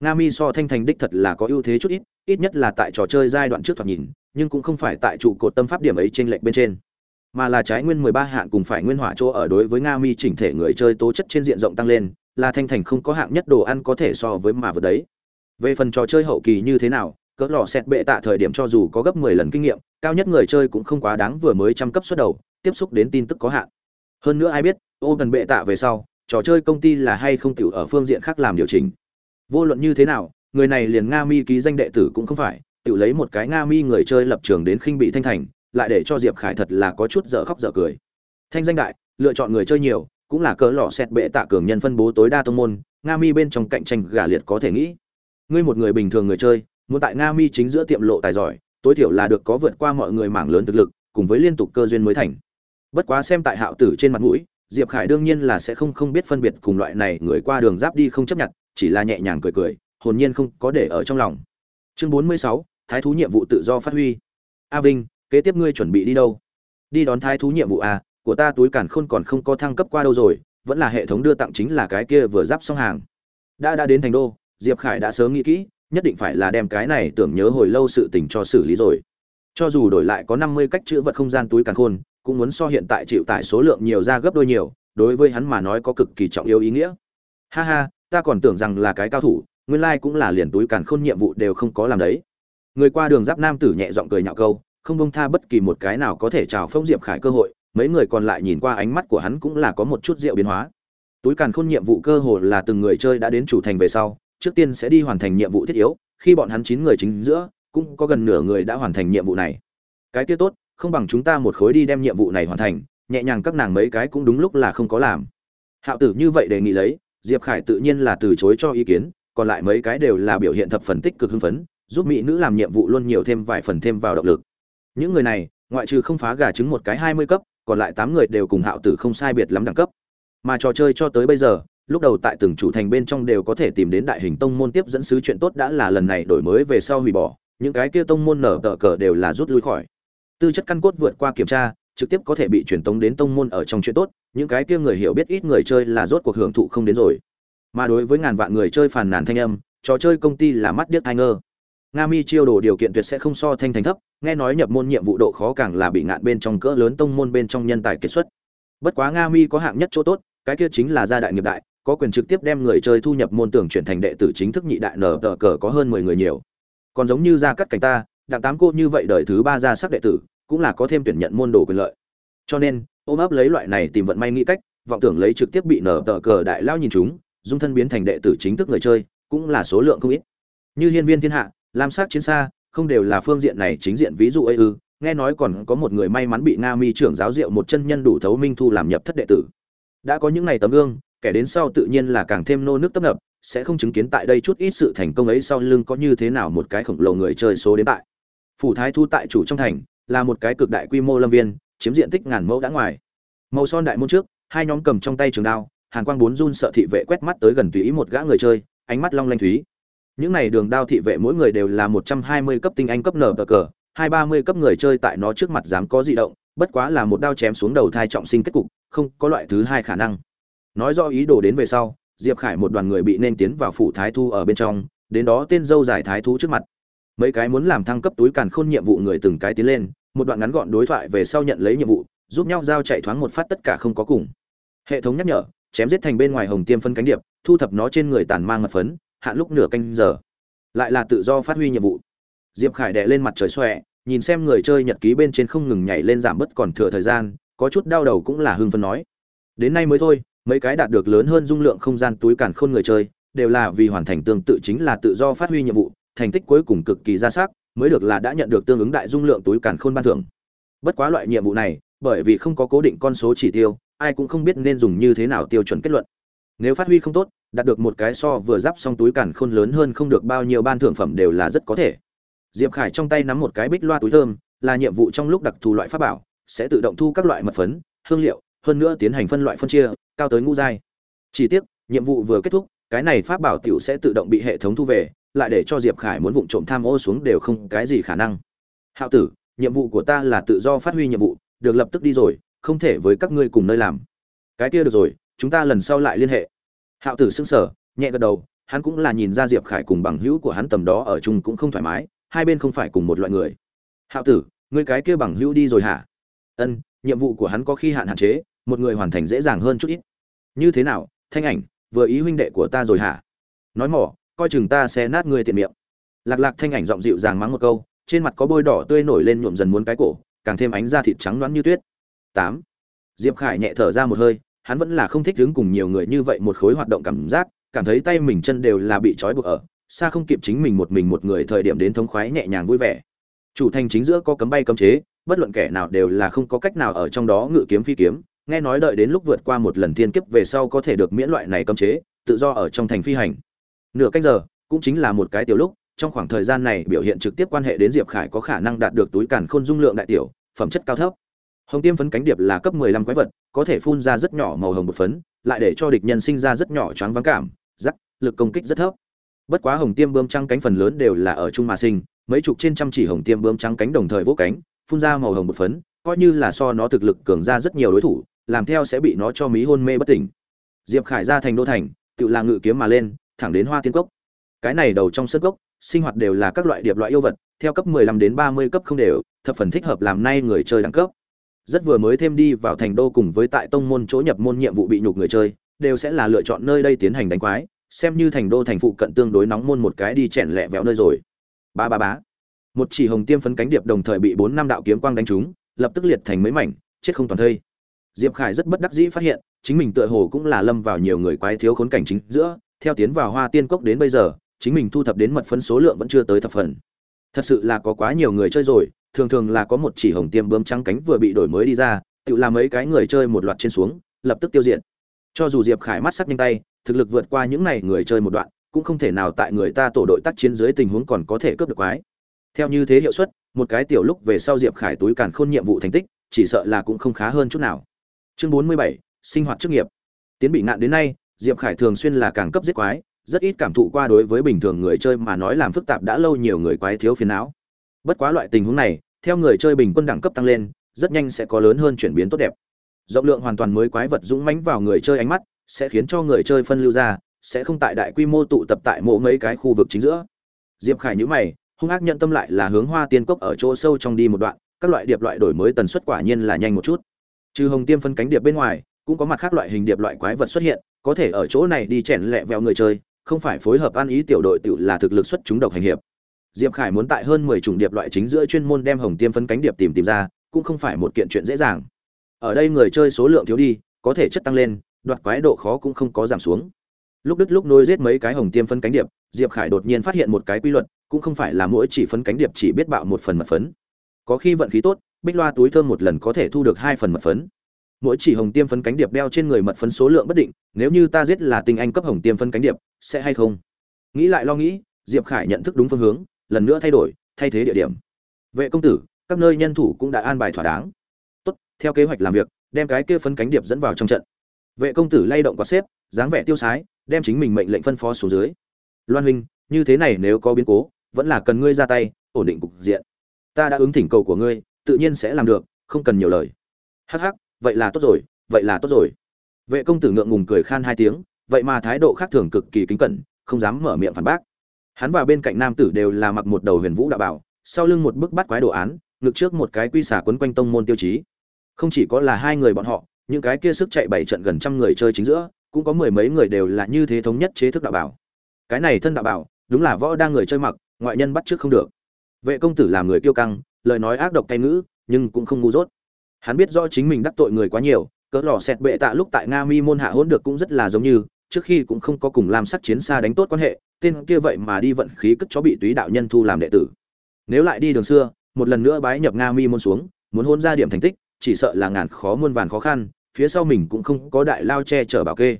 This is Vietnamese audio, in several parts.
nga mi so thanh thành đích thật là có ưu thế chút ít ít nhất là tại trò chơi giai đoạn trước thoạt nhìn, nhưng cũng không phải tại trụ cột tâm pháp điểm ấy trên lệch bên trên. Mà là trái nguyên 13 hạng cùng phải nguyên hỏa chỗ ở đối với nga mi chỉnh thể người chơi tố chất trên diện rộng tăng lên, là thanh thành không có hạng nhất đồ ăn có thể so với mà vượt đấy. Về phần trò chơi hậu kỳ như thế nào, cỡ lò xét bệ tạ thời điểm cho dù có gấp 10 lần kinh nghiệm, cao nhất người chơi cũng không quá đáng vừa mới trăm cấp xuất đầu, tiếp xúc đến tin tức có hạn. Hơn nữa ai biết, ô cần bệ tạ về sau, trò chơi công ty là hay không tiểu ở phương diện khác làm điều chỉnh vô luận như thế nào, người này liền nga mi ký danh đệ tử cũng không phải, tự lấy một cái nga mi người chơi lập trường đến khinh bị thanh thành, lại để cho diệp khải thật là có chút dở khóc dở cười. Thanh danh đại, lựa chọn người chơi nhiều, cũng là cỡ lọ xét bệ tạ cường nhân phân bố tối đa tông môn, nga mi bên trong cạnh tranh gà liệt có thể nghĩ. Ngươi một người bình thường người chơi, muốn tại nga mi chính giữa tiệm lộ tài giỏi, tối thiểu là được có vượt qua mọi người mảng lớn thực lực, cùng với liên tục cơ duyên mới thành. Bất quá xem tại hạo tử trên mặt mũi, diệp khải đương nhiên là sẽ không không biết phân biệt cùng loại này người qua đường giáp đi không chấp nhận chỉ là nhẹ nhàng cười cười, hồn nhiên không có để ở trong lòng. Chương bốn mươi sáu, thái thú nhiệm vụ tự do phát huy. A vinh, kế tiếp ngươi chuẩn bị đi đâu? Đi đón thái thú nhiệm vụ à của ta túi càn khôn còn không có thăng cấp qua đâu rồi, vẫn là hệ thống đưa tặng chính là cái kia vừa giáp xong hàng. Đã đã đến thành đô, diệp khải đã sớm nghĩ kỹ, nhất định phải là đem cái này tưởng nhớ hồi lâu sự tình cho xử lý rồi. Cho dù đổi lại có năm mươi cách chữ vật không gian túi càn khôn, cũng muốn so hiện tại chịu tải số lượng nhiều ra gấp đôi nhiều, đối với hắn mà nói có cực kỳ trọng yếu ý nghĩa. Ha ha ta còn tưởng rằng là cái cao thủ, nguyên lai cũng là liền túi càn khôn nhiệm vụ đều không có làm đấy. Người qua đường giáp nam tử nhẹ giọng cười nhạo câu, không bông tha bất kỳ một cái nào có thể chào phong diệp khải cơ hội, mấy người còn lại nhìn qua ánh mắt của hắn cũng là có một chút rượu biến hóa. Túi càn khôn nhiệm vụ cơ hồ là từng người chơi đã đến chủ thành về sau, trước tiên sẽ đi hoàn thành nhiệm vụ thiết yếu, khi bọn hắn chín người chính giữa, cũng có gần nửa người đã hoàn thành nhiệm vụ này. Cái kia tốt, không bằng chúng ta một khối đi đem nhiệm vụ này hoàn thành, nhẹ nhàng các nàng mấy cái cũng đúng lúc là không có làm. Hạo tử như vậy đề nghị lấy diệp khải tự nhiên là từ chối cho ý kiến, còn lại mấy cái đều là biểu hiện thập phần tích cực hưng phấn, giúp mỹ nữ làm nhiệm vụ luôn nhiều thêm vài phần thêm vào động lực. Những người này, ngoại trừ không phá gà trứng một cái hai mươi cấp, còn lại tám người đều cùng hạo tử không sai biệt lắm đẳng cấp. Mà trò chơi cho tới bây giờ, lúc đầu tại từng chủ thành bên trong đều có thể tìm đến đại hình tông môn tiếp dẫn sứ chuyện tốt đã là lần này đổi mới về sau hủy bỏ, những cái kia tông môn nở tờ cờ đều là rút lui khỏi. Tư chất căn cốt vượt qua kiểm tra trực tiếp có thể bị truyền tống đến tông môn ở trong chuyện tốt, những cái kia người hiểu biết ít người chơi là rốt cuộc hưởng thụ không đến rồi. Mà đối với ngàn vạn người chơi phàn nàn thanh âm, trò chơi công ty là mắt điếc tai ngơ. Nga mi chiêu đồ điều kiện tuyệt sẽ không so thanh thành thấp, nghe nói nhập môn nhiệm vụ độ khó càng là bị ngạn bên trong cỡ lớn tông môn bên trong nhân tài kiệt xuất. Bất quá nga mi có hạng nhất chỗ tốt, cái kia chính là gia đại nghiệp đại, có quyền trực tiếp đem người chơi thu nhập môn tưởng chuyển thành đệ tử chính thức nhị đại nở tờ cờ có hơn mười người nhiều. Còn giống như gia cắt cảnh ta, đặng tám cô như vậy đời thứ ba gia sắc đệ tử cũng là có thêm tuyển nhận môn đồ quyền lợi. Cho nên, ôm ấp lấy loại này tìm vận may nghĩ cách, vọng tưởng lấy trực tiếp bị nở tờ cờ đại lao nhìn chúng, dung thân biến thành đệ tử chính thức người chơi, cũng là số lượng không ít. Như hiên viên thiên hạ, lam sắc chiến xa, không đều là phương diện này chính diện ví dụ ấy ư, nghe nói còn có một người may mắn bị nga mi trưởng giáo diệu một chân nhân đủ thấu minh thu làm nhập thất đệ tử. Đã có những này tấm gương, kẻ đến sau tự nhiên là càng thêm nô nước tấp nập, sẽ không chứng kiến tại đây chút ít sự thành công ấy sau lưng có như thế nào một cái khổng lồ người chơi số đến tại. Phủ thái thu tại chủ trong thành là một cái cực đại quy mô lâm viên, chiếm diện tích ngàn mẫu đã ngoài. Màu son đại môn trước, hai nhóm cầm trong tay trường đao, hàn quang bốn run sợ thị vệ quét mắt tới gần tùy ý một gã người chơi, ánh mắt long lanh thúy. Những này đường đao thị vệ mỗi người đều là một trăm hai mươi cấp tinh anh cấp nở cờ cờ, hai ba mươi cấp người chơi tại nó trước mặt dám có di động, bất quá là một đao chém xuống đầu thai trọng sinh kết cục, không có loại thứ hai khả năng. Nói do ý đồ đến về sau, diệp khải một đoàn người bị nên tiến vào phủ thái thu ở bên trong, đến đó tên dâu giải thái thú trước mặt. Mấy cái muốn làm thăng cấp túi càn khôn nhiệm vụ người từng cái tiến lên một đoạn ngắn gọn đối thoại về sau nhận lấy nhiệm vụ, giúp nhau giao chạy thoáng một phát tất cả không có cùng. Hệ thống nhắc nhở, chém giết thành bên ngoài hồng tiêm phân cánh điệp, thu thập nó trên người tàn mang mật phấn hạn lúc nửa canh giờ. Lại là tự do phát huy nhiệm vụ. Diệp khải đệ lên mặt trời xòe, nhìn xem người chơi nhật ký bên trên không ngừng nhảy lên giảm bớt còn thừa thời gian, có chút đau đầu cũng là hưng phân nói. Đến nay mới thôi, mấy cái đạt được lớn hơn dung lượng không gian túi càn khôn người chơi, đều là vì hoàn thành tương tự chính là tự do phát huy nhiệm vụ, thành tích cuối cùng cực kỳ ra sắc mới được là đã nhận được tương ứng đại dung lượng túi càn khôn ban thưởng. Bất quá loại nhiệm vụ này, bởi vì không có cố định con số chỉ tiêu, ai cũng không biết nên dùng như thế nào tiêu chuẩn kết luận. Nếu phát huy không tốt, đạt được một cái so vừa giáp xong túi càn khôn lớn hơn không được bao nhiêu ban thưởng phẩm đều là rất có thể. Diệp khải trong tay nắm một cái bích loa túi thơm, là nhiệm vụ trong lúc đặc thù loại pháp bảo, sẽ tự động thu các loại mật phấn, hương liệu, hơn nữa tiến hành phân loại phân chia, cao tới ngũ giai. Chỉ tiếc, nhiệm vụ vừa kết thúc, cái này pháp bảo tiểu sẽ tự động bị hệ thống thu về lại để cho diệp khải muốn vụng trộm tham ô xuống đều không cái gì khả năng. Hạo tử, nhiệm vụ của ta là tự do phát huy nhiệm vụ, được lập tức đi rồi, không thể với các ngươi cùng nơi làm. Cái kia được rồi, chúng ta lần sau lại liên hệ. Hạo tử xưng sở nhẹ gật đầu, hắn cũng là nhìn ra diệp khải cùng bằng hữu của hắn tầm đó ở chung cũng không thoải mái, hai bên không phải cùng một loại người. Hạo tử, ngươi cái kia bằng hữu đi rồi hả? Ân, nhiệm vụ của hắn có khi hạn hạn chế, một người hoàn thành dễ dàng hơn chút ít. Như thế nào, thanh ảnh, vừa ý huynh đệ của ta rồi hả? Nói mỏ coi chừng ta sẽ nát người tiện miệng. Lạc lạc thanh ảnh giọng dịu dàng mắng một câu, trên mặt có bôi đỏ tươi nổi lên nhuộm dần muốn cái cổ, càng thêm ánh da thịt trắng loáng như tuyết. Tám. Diệp khải nhẹ thở ra một hơi, hắn vẫn là không thích đứng cùng nhiều người như vậy một khối hoạt động cảm giác, cảm thấy tay mình chân đều là bị trói buộc ở, xa không kịp chính mình một mình một người thời điểm đến thống khoái nhẹ nhàng vui vẻ. Chủ thành chính giữa có cấm bay cấm chế, bất luận kẻ nào đều là không có cách nào ở trong đó ngự kiếm phi kiếm, nghe nói đợi đến lúc vượt qua một lần thiên kiếp về sau có thể được miễn loại này cấm chế, tự do ở trong thành phi hành nửa canh giờ, cũng chính là một cái tiểu lúc, trong khoảng thời gian này biểu hiện trực tiếp quan hệ đến diệp khải có khả năng đạt được túi càn khôn dung lượng đại tiểu, phẩm chất cao thấp. Hồng tiêm phấn cánh điệp là cấp 15 quái vật, có thể phun ra rất nhỏ màu hồng một phấn, lại để cho địch nhân sinh ra rất nhỏ choáng vắng cảm, rắc, lực công kích rất thấp. Bất quá hồng tiêm bơm trắng cánh phần lớn đều là ở trung mà sinh, mấy chục trên trăm chỉ hồng tiêm bơm trắng cánh đồng thời vỗ cánh, phun ra màu hồng một phấn, coi như là so nó thực lực cường ra rất nhiều đối thủ, làm theo sẽ bị nó cho mí hôn mê bất tỉnh. Diệp khải ra thành đô thành, tự là ngự kiếm mà lên thẳng đến hoa tiên cốc. Cái này đầu trong sân cốc, sinh hoạt đều là các loại điệp loại yêu vật, theo cấp 15 đến 30 cấp không đều, thập phần thích hợp làm nay người chơi đẳng cấp. Rất vừa mới thêm đi vào thành đô cùng với tại tông môn chỗ nhập môn nhiệm vụ bị nhục người chơi, đều sẽ là lựa chọn nơi đây tiến hành đánh quái, xem như thành đô thành phụ cận tương đối nóng môn một cái đi chèn lẹ véo nơi rồi. Ba ba bá một chỉ hồng tiêm phấn cánh điệp đồng thời bị bốn năm đạo kiếm quang đánh trúng, lập tức liệt thành mấy mảnh, chết không toàn thây. Diệp khải rất bất đắc dĩ phát hiện, chính mình tựa hồ cũng là lâm vào nhiều người quái thiếu khốn cảnh chính giữa theo tiến vào hoa tiên cốc đến bây giờ, chính mình thu thập đến mật phấn số lượng vẫn chưa tới thập phần. Thật sự là có quá nhiều người chơi rồi, thường thường là có một chỉ hồng tiêm bướm trắng cánh vừa bị đổi mới đi ra, tự làm mấy cái người chơi một loạt trên xuống, lập tức tiêu diệt. Cho dù diệp khải mắt sắc nhanh tay, thực lực vượt qua những này người chơi một đoạn, cũng không thể nào tại người ta tổ đội tác chiến dưới tình huống còn có thể cướp được quái. Theo như thế hiệu suất, một cái tiểu lúc về sau diệp khải túi càn khôn nhiệm vụ thành tích, chỉ sợ là cũng không khá hơn chút nào. Chương bốn mươi bảy, sinh hoạt chức nghiệp. Tiến bị ngạn đến nay diệp khải thường xuyên là càng cấp giết quái, rất ít cảm thụ qua đối với bình thường người chơi mà nói làm phức tạp đã lâu nhiều người quái thiếu phiền não. Bất quá loại tình huống này, theo người chơi bình quân đẳng cấp tăng lên, rất nhanh sẽ có lớn hơn chuyển biến tốt đẹp. Rộng lượng hoàn toàn mới quái vật dũng mãnh vào người chơi ánh mắt, sẽ khiến cho người chơi phân lưu ra, sẽ không tại đại quy mô tụ tập tại mộ mấy cái khu vực chính giữa. Diệp khải nhữ mày, hung ác nhận tâm lại là hướng hoa tiên cốc ở chỗ sâu trong đi một đoạn, các loại điệp loại đổi mới tần suất quả nhiên là nhanh một chút. Trừ hồng tiêm phân cánh điệp bên ngoài, cũng có mặt khác loại hình điệp loại quái vật xuất hiện có thể ở chỗ này đi chèn lẹ vẹo người chơi, không phải phối hợp ăn ý tiểu đội tự là thực lực xuất chúng độc hành hiệp. Diệp khải muốn tại hơn mười chủng điệp loại chính giữa chuyên môn đem hồng tiêm phân cánh điệp tìm tìm ra, cũng không phải một kiện chuyện dễ dàng. Ở đây người chơi số lượng thiếu đi, có thể chất tăng lên, đoạt quái độ khó cũng không có giảm xuống. Lúc đứt lúc nối giết mấy cái hồng tiêm phân cánh điệp, diệp khải đột nhiên phát hiện một cái quy luật, cũng không phải là mỗi chỉ phân cánh điệp chỉ biết bạo một phần mật phấn. Có khi vận khí tốt, bích loa túi thơm một lần có thể thu được hai phần mật phấn mỗi chỉ hồng tiêm phấn cánh điệp đeo trên người mật phấn số lượng bất định, nếu như ta giết là tinh anh cấp hồng tiêm phấn cánh điệp, sẽ hay không? Nghĩ lại lo nghĩ, diệp khải nhận thức đúng phương hướng, lần nữa thay đổi, thay thế địa điểm. Vệ công tử, các nơi nhân thủ cũng đã an bài thỏa đáng. Tốt, theo kế hoạch làm việc, đem cái kia phấn cánh điệp dẫn vào trong trận. Vệ công tử lay động có xếp, dáng vẻ tiêu sái, đem chính mình mệnh lệnh phân phó xuống dưới. Loan huynh, như thế này nếu có biến cố, vẫn là cần ngươi ra tay, ổn định cục diện. Ta đã ứng thỉnh cầu của ngươi, tự nhiên sẽ làm được, không cần nhiều lời. Hắc hắc vậy là tốt rồi, vậy là tốt rồi. Vệ công tử ngượng ngùng cười khan hai tiếng, vậy mà thái độ khác thường cực kỳ kính cẩn, không dám mở miệng phản bác. Hắn và bên cạnh nam tử đều là mặc một đầu huyền vũ đạo bảo, sau lưng một bức bắt quái đồ án, ngực trước một cái quy xả quấn quanh tông môn tiêu chí. Không chỉ có là hai người bọn họ, những cái kia sức chạy bảy trận gần trăm người chơi chính giữa, cũng có mười mấy người đều là như thế thống nhất chế thức đạo bảo. Cái này thân đạo bảo, đúng là võ đang người chơi mặc, ngoại nhân bắt trước không được. Vệ công tử làm người kiêu căng, lời nói ác độc cay ngữ, nhưng cũng không ngu dốt hắn biết rõ chính mình đắc tội người quá nhiều, cỡ lò xẹt bệ tạ lúc tại nga mi môn hạ hỗn được cũng rất là giống như, trước khi cũng không có cùng làm sắc chiến xa đánh tốt quan hệ, tên kia vậy mà đi vận khí cất chó bị túy đạo nhân thu làm đệ tử. Nếu lại đi đường xưa, một lần nữa bái nhập nga mi môn xuống, muốn hôn ra điểm thành tích, chỉ sợ là ngàn khó muôn vàn khó khăn, phía sau mình cũng không có đại lao che chở bảo kê.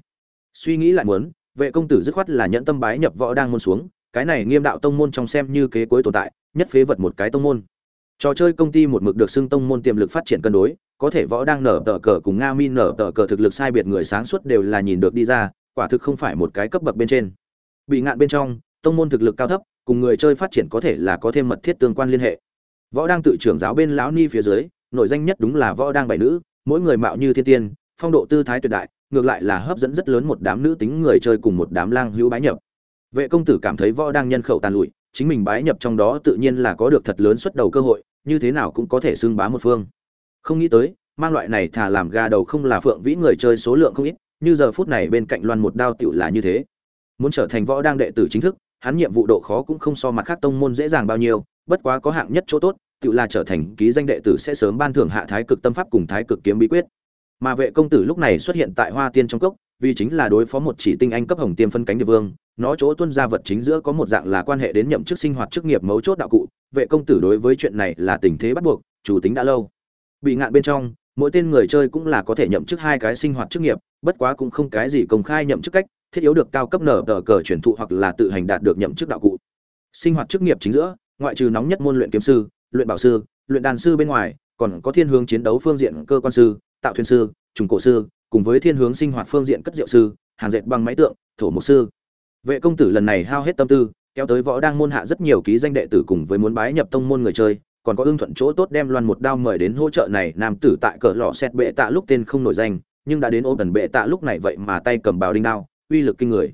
Suy nghĩ lại muốn, vệ công tử dứt khoát là nhẫn tâm bái nhập võ đang môn xuống, cái này nghiêm đạo tông môn trong xem như kế cuối tồn tại, nhất phế vật một cái tông môn trò chơi công ty một mực được xưng tông môn tiềm lực phát triển cân đối, có thể võ đang nở tờ cờ cùng nga mi nở tờ cờ thực lực sai biệt người sáng suốt đều là nhìn được đi ra, quả thực không phải một cái cấp bậc bên trên. Bị ngạn bên trong, tông môn thực lực cao thấp, cùng người chơi phát triển có thể là có thêm mật thiết tương quan liên hệ. Võ đang tự trưởng giáo bên lão ni phía dưới nội danh nhất đúng là võ đang bảy nữ, mỗi người mạo như thiên tiên, phong độ tư thái tuyệt đại, ngược lại là hấp dẫn rất lớn một đám nữ tính người chơi cùng một đám lang hữu bái nhập. Vệ công tử cảm thấy võ đang nhân khẩu tàn lụi, chính mình bái nhập trong đó tự nhiên là có được thật lớn xuất đầu cơ hội như thế nào cũng có thể xưng bá một phương. Không nghĩ tới, mang loại này thà làm ga đầu không là phượng vĩ người chơi số lượng không ít, như giờ phút này bên cạnh loan một đao tựu là như thế. Muốn trở thành võ đang đệ tử chính thức, hắn nhiệm vụ độ khó cũng không so mặt khác tông môn dễ dàng bao nhiêu, bất quá có hạng nhất chỗ tốt, tựu là trở thành ký danh đệ tử sẽ sớm ban thưởng hạ thái cực tâm pháp cùng thái cực kiếm bí quyết. Mà vệ công tử lúc này xuất hiện tại hoa tiên trong cốc, vì chính là đối phó một chỉ tinh anh cấp hồng tiêm phân cánh địa vương nó chỗ tuân ra vật chính giữa có một dạng là quan hệ đến nhậm chức sinh hoạt chức nghiệp mấu chốt đạo cụ, vệ công tử đối với chuyện này là tình thế bắt buộc, chủ tính đã lâu. Bị ngạn bên trong, mỗi tên người chơi cũng là có thể nhậm chức hai cái sinh hoạt chức nghiệp, bất quá cũng không cái gì công khai nhậm chức cách, thiết yếu được cao cấp nở tờ cờ chuyển thụ hoặc là tự hành đạt được nhậm chức đạo cụ. Sinh hoạt chức nghiệp chính giữa, ngoại trừ nóng nhất môn luyện kiếm sư, luyện bảo sư, luyện đàn sư bên ngoài, còn có thiên hướng chiến đấu phương diện cơ quan sư, tạo thuyền sư, trùng cổ sư, cùng với thiên hướng sinh hoạt phương diện cất diệu sư, hàng dệt bằng máy tượng, thổ mục sư vệ công tử lần này hao hết tâm tư, kéo tới võ đang môn hạ rất nhiều ký danh đệ tử cùng với muốn bái nhập tông môn người chơi, còn có ưng thuận chỗ tốt đem loan một đao mời đến hỗ trợ này, nam tử tại cỡ lọ xét bệ tạ lúc tên không nổi danh, nhưng đã đến ô tần bệ tạ lúc này vậy mà tay cầm bào đinh đao, uy lực kinh người.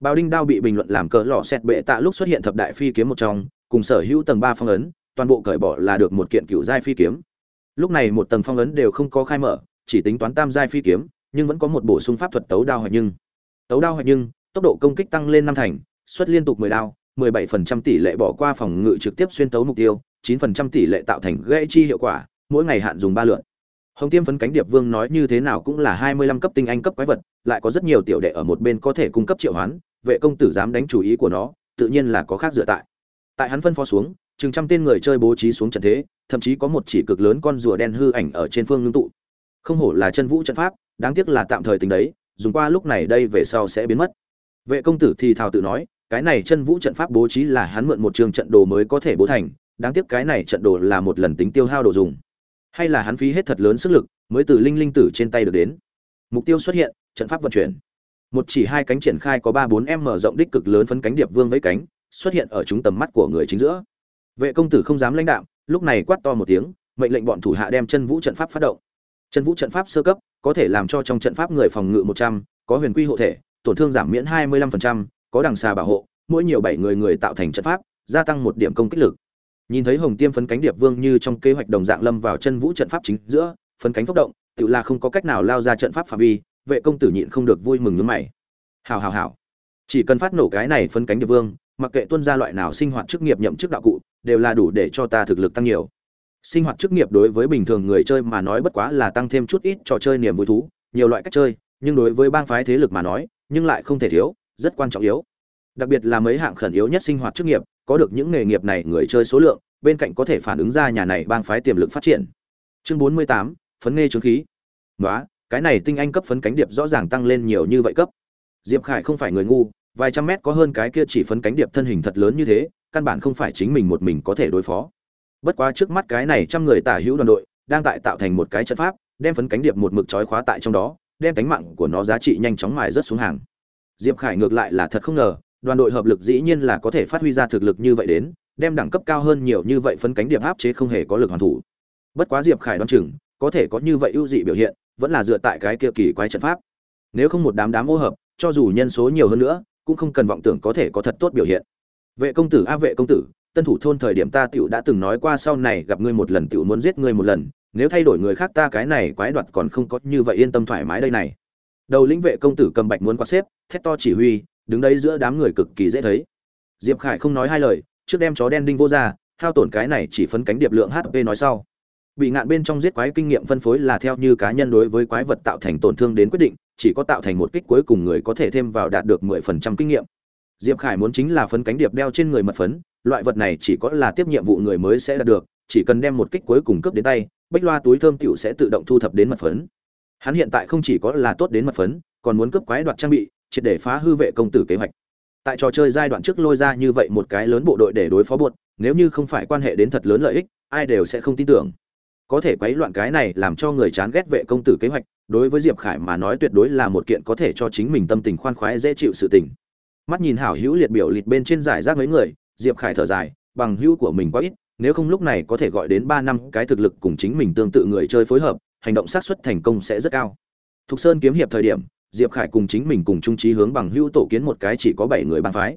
Bào đinh đao bị bình luận làm cỡ lọ xét bệ tạ lúc xuất hiện thập đại phi kiếm một trong, cùng sở hữu tầng ba phong ấn, toàn bộ cởi bỏ là được một kiện cựu giai phi kiếm. Lúc này một tầng phong ấn đều không có khai mở, chỉ tính toán tam giai phi kiếm, nhưng vẫn có một bổ sung pháp thuật tấu đao hoặc nhưng. Tấu đao hoặc nhưng tốc độ công kích tăng lên năm thành, xuất liên tục mười đao 17% tỷ lệ bỏ qua phòng ngự trực tiếp xuyên tấu mục tiêu 9% tỷ lệ tạo thành gãy chi hiệu quả, mỗi ngày hạn dùng ba lượt. Hồng tiêm phấn cánh điệp vương nói như thế nào cũng là 25 cấp tinh anh cấp quái vật, lại có rất nhiều tiểu đệ ở một bên có thể cung cấp triệu hoán, vệ công tử dám đánh chủ ý của nó, tự nhiên là có khác dựa tại. Tại hắn phân phó xuống, chừng trăm tên người chơi bố trí xuống trận thế, thậm chí có một chỉ cực lớn con rùa đen hư ảnh ở trên phương ngưng tụ. Không hổ là chân vũ trận pháp, đáng tiếc là tạm thời tính đấy, dùng qua lúc này đây về sau sẽ biến mất vệ công tử thì thào tự nói cái này chân vũ trận pháp bố trí là hắn mượn một trường trận đồ mới có thể bố thành đáng tiếc cái này trận đồ là một lần tính tiêu hao đồ dùng. Hay là hắn phí hết thật lớn sức lực mới từ linh linh tử trên tay được đến. Mục tiêu xuất hiện trận pháp vận chuyển. Một chỉ hai cánh triển khai có ba bốn m mở rộng đích cực lớn phấn cánh điệp vương với cánh xuất hiện ở chúng tầm mắt của người chính giữa. Vệ công tử không dám lãnh đạm, lúc này quát to một tiếng mệnh lệnh bọn thủ hạ đem chân vũ trận pháp phát động. Chân vũ trận pháp sơ cấp có thể làm cho trong trận pháp người phòng ngự một trăm có huyền quy hộ thể tổn thương giảm miễn hai mươi lăm phần trăm, có đằng xà bảo hộ, mỗi nhiều bảy người người tạo thành trận pháp, gia tăng một điểm công kích lực. Nhìn thấy hồng tiêm phấn cánh điệp vương như trong kế hoạch đồng dạng lâm vào chân vũ trận pháp chính giữa, phấn cánh phốc động tựa là không có cách nào lao ra trận pháp phạm vi, vệ công tử nhịn không được vui mừng nhướng mày. Hào hào hào chỉ cần phát nổ cái này phấn cánh điệp vương, mặc kệ tuân gia loại nào sinh hoạt chức nghiệp nhậm chức đạo cụ, đều là đủ để cho ta thực lực tăng nhiều. Sinh hoạt chức nghiệp đối với bình thường người chơi mà nói bất quá là tăng thêm chút ít trò chơi niềm vui thú, nhiều loại cách chơi, nhưng đối với bang phái thế lực mà nói nhưng lại không thể thiếu rất quan trọng yếu. Đặc biệt là mấy hạng khẩn yếu nhất sinh hoạt chức nghiệp có được những nghề nghiệp này người chơi số lượng bên cạnh có thể phản ứng ra nhà này bang phái tiềm lực phát triển. Chương bốn mươi tám phấn nghe trướng khí. Ngoá, cái này tinh anh cấp phấn cánh điệp rõ ràng tăng lên nhiều như vậy cấp. Diệp khải không phải người ngu vài trăm mét có hơn cái kia chỉ phấn cánh điệp thân hình thật lớn như thế căn bản không phải chính mình một mình có thể đối phó. Bất quá trước mắt cái này trăm người tả hữu đoàn đội đang tại tạo thành một cái trận pháp đem phấn cánh điệp một mực trói khóa tại trong đó đem cánh mạng của nó giá trị nhanh chóng mài rớt xuống hàng. Diệp khải ngược lại là thật không ngờ, đoàn đội hợp lực dĩ nhiên là có thể phát huy ra thực lực như vậy đến, đem đẳng cấp cao hơn nhiều như vậy phấn cánh điệp áp chế không hề có lực hoàn thủ. Bất quá diệp khải đoán chừng, có thể có như vậy ưu dị biểu hiện, vẫn là dựa tại cái kia kỳ quái trận pháp. Nếu không một đám đám ô hợp, cho dù nhân số nhiều hơn nữa, cũng không cần vọng tưởng có thể có thật tốt biểu hiện. Vệ công tử, a vệ công tử, tân thủ thôn thời điểm ta tiểu đã từng nói qua sau này gặp ngươi một lần tiểu muốn giết ngươi một lần nếu thay đổi người khác ta cái này quái đoạt còn không có như vậy yên tâm thoải mái đây này. Đầu lĩnh vệ công tử cầm bạch muốn qua xếp, thét to chỉ huy, đứng đấy giữa đám người cực kỳ dễ thấy. Diệp khải không nói hai lời, trước đem chó đen đinh vô ra, hao tổn cái này chỉ phấn cánh điệp lượng hp nói sau. Bị ngạn bên trong giết quái kinh nghiệm phân phối là theo như cá nhân đối với quái vật tạo thành tổn thương đến quyết định, chỉ có tạo thành một kích cuối cùng người có thể thêm vào đạt được mười phần trăm kinh nghiệm. Diệp khải muốn chính là phấn cánh điệp đeo trên người mật phấn, loại vật này chỉ có là tiếp nhiệm vụ người mới sẽ đạt được, chỉ cần đem một kích cuối cùng cướp đến tay bách loa túi thơm tiểu sẽ tự động thu thập đến mật phấn. Hắn hiện tại không chỉ có là tốt đến mật phấn, còn muốn cướp quái đoạt trang bị, triệt để phá hư vệ công tử kế hoạch. Tại trò chơi giai đoạn trước lôi ra như vậy một cái lớn bộ đội để đối phó buột nếu như không phải quan hệ đến thật lớn lợi ích, ai đều sẽ không tin tưởng. Có thể quấy loạn cái này làm cho người chán ghét vệ công tử kế hoạch, đối với diệp khải mà nói tuyệt đối là một kiện có thể cho chính mình tâm tình khoan khoái dễ chịu sự tình. Mắt nhìn hảo hữu liệt biểu liệt bên trên giải rác mấy người, diệp khải thở dài, bằng hữu của mình quá ít nếu không lúc này có thể gọi đến ba năm, cái thực lực cùng chính mình tương tự người chơi phối hợp, hành động xác suất thành công sẽ rất cao. Thục sơn kiếm hiệp thời điểm, diệp khải cùng chính mình cùng trung trí hướng bằng hữu tổ kiến một cái chỉ có bảy người bang phái.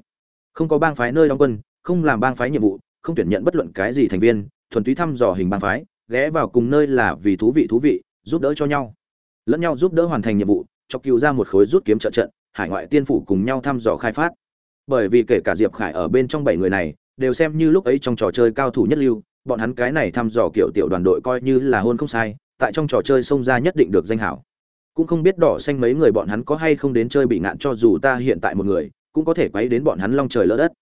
Không có bang phái nơi đóng quân, không làm bang phái nhiệm vụ, không tuyển nhận bất luận cái gì thành viên, thuần túy thăm dò hình bang phái, ghé vào cùng nơi là vì thú vị thú vị, giúp đỡ cho nhau. Lẫn nhau giúp đỡ hoàn thành nhiệm vụ, cho cứu ra một khối rút kiếm trợ trận, hải ngoại tiên phủ cùng nhau thăm dò khai phát. Bởi vì kể cả diệp khải ở bên trong bảy người này đều xem như lúc ấy trong trò chơi cao thủ nhất lưu, bọn hắn cái này thăm dò kiểu tiểu đoàn đội coi như là hôn không sai, tại trong trò chơi xông ra nhất định được danh hảo. Cũng không biết đỏ xanh mấy người bọn hắn có hay không đến chơi bị ngạn cho dù ta hiện tại một người, cũng có thể quấy đến bọn hắn long trời lỡ đất.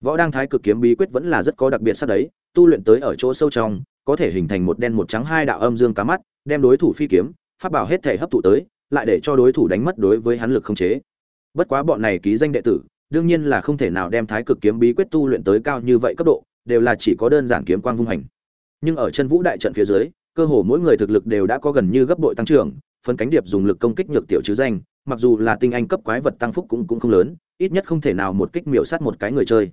Võ đang thái cực kiếm bí quyết vẫn là rất có đặc biệt sắc đấy, tu luyện tới ở chỗ sâu trong, có thể hình thành một đen một trắng hai đạo âm dương cá mắt, đem đối thủ phi kiếm phát bảo hết thể hấp thụ tới, lại để cho đối thủ đánh mất đối với hắn lực không chế. Bất quá bọn này ký danh đệ tử đương nhiên là không thể nào đem thái cực kiếm bí quyết tu luyện tới cao như vậy cấp độ, đều là chỉ có đơn giản kiếm quang vung hành. Nhưng ở chân vũ đại trận phía dưới, cơ hồ mỗi người thực lực đều đã có gần như gấp bội tăng trưởng phân cánh điệp dùng lực công kích nhược tiểu chứ danh, mặc dù là tinh anh cấp quái vật tăng phúc cũng cũng không lớn, ít nhất không thể nào một kích miểu sát một cái người chơi.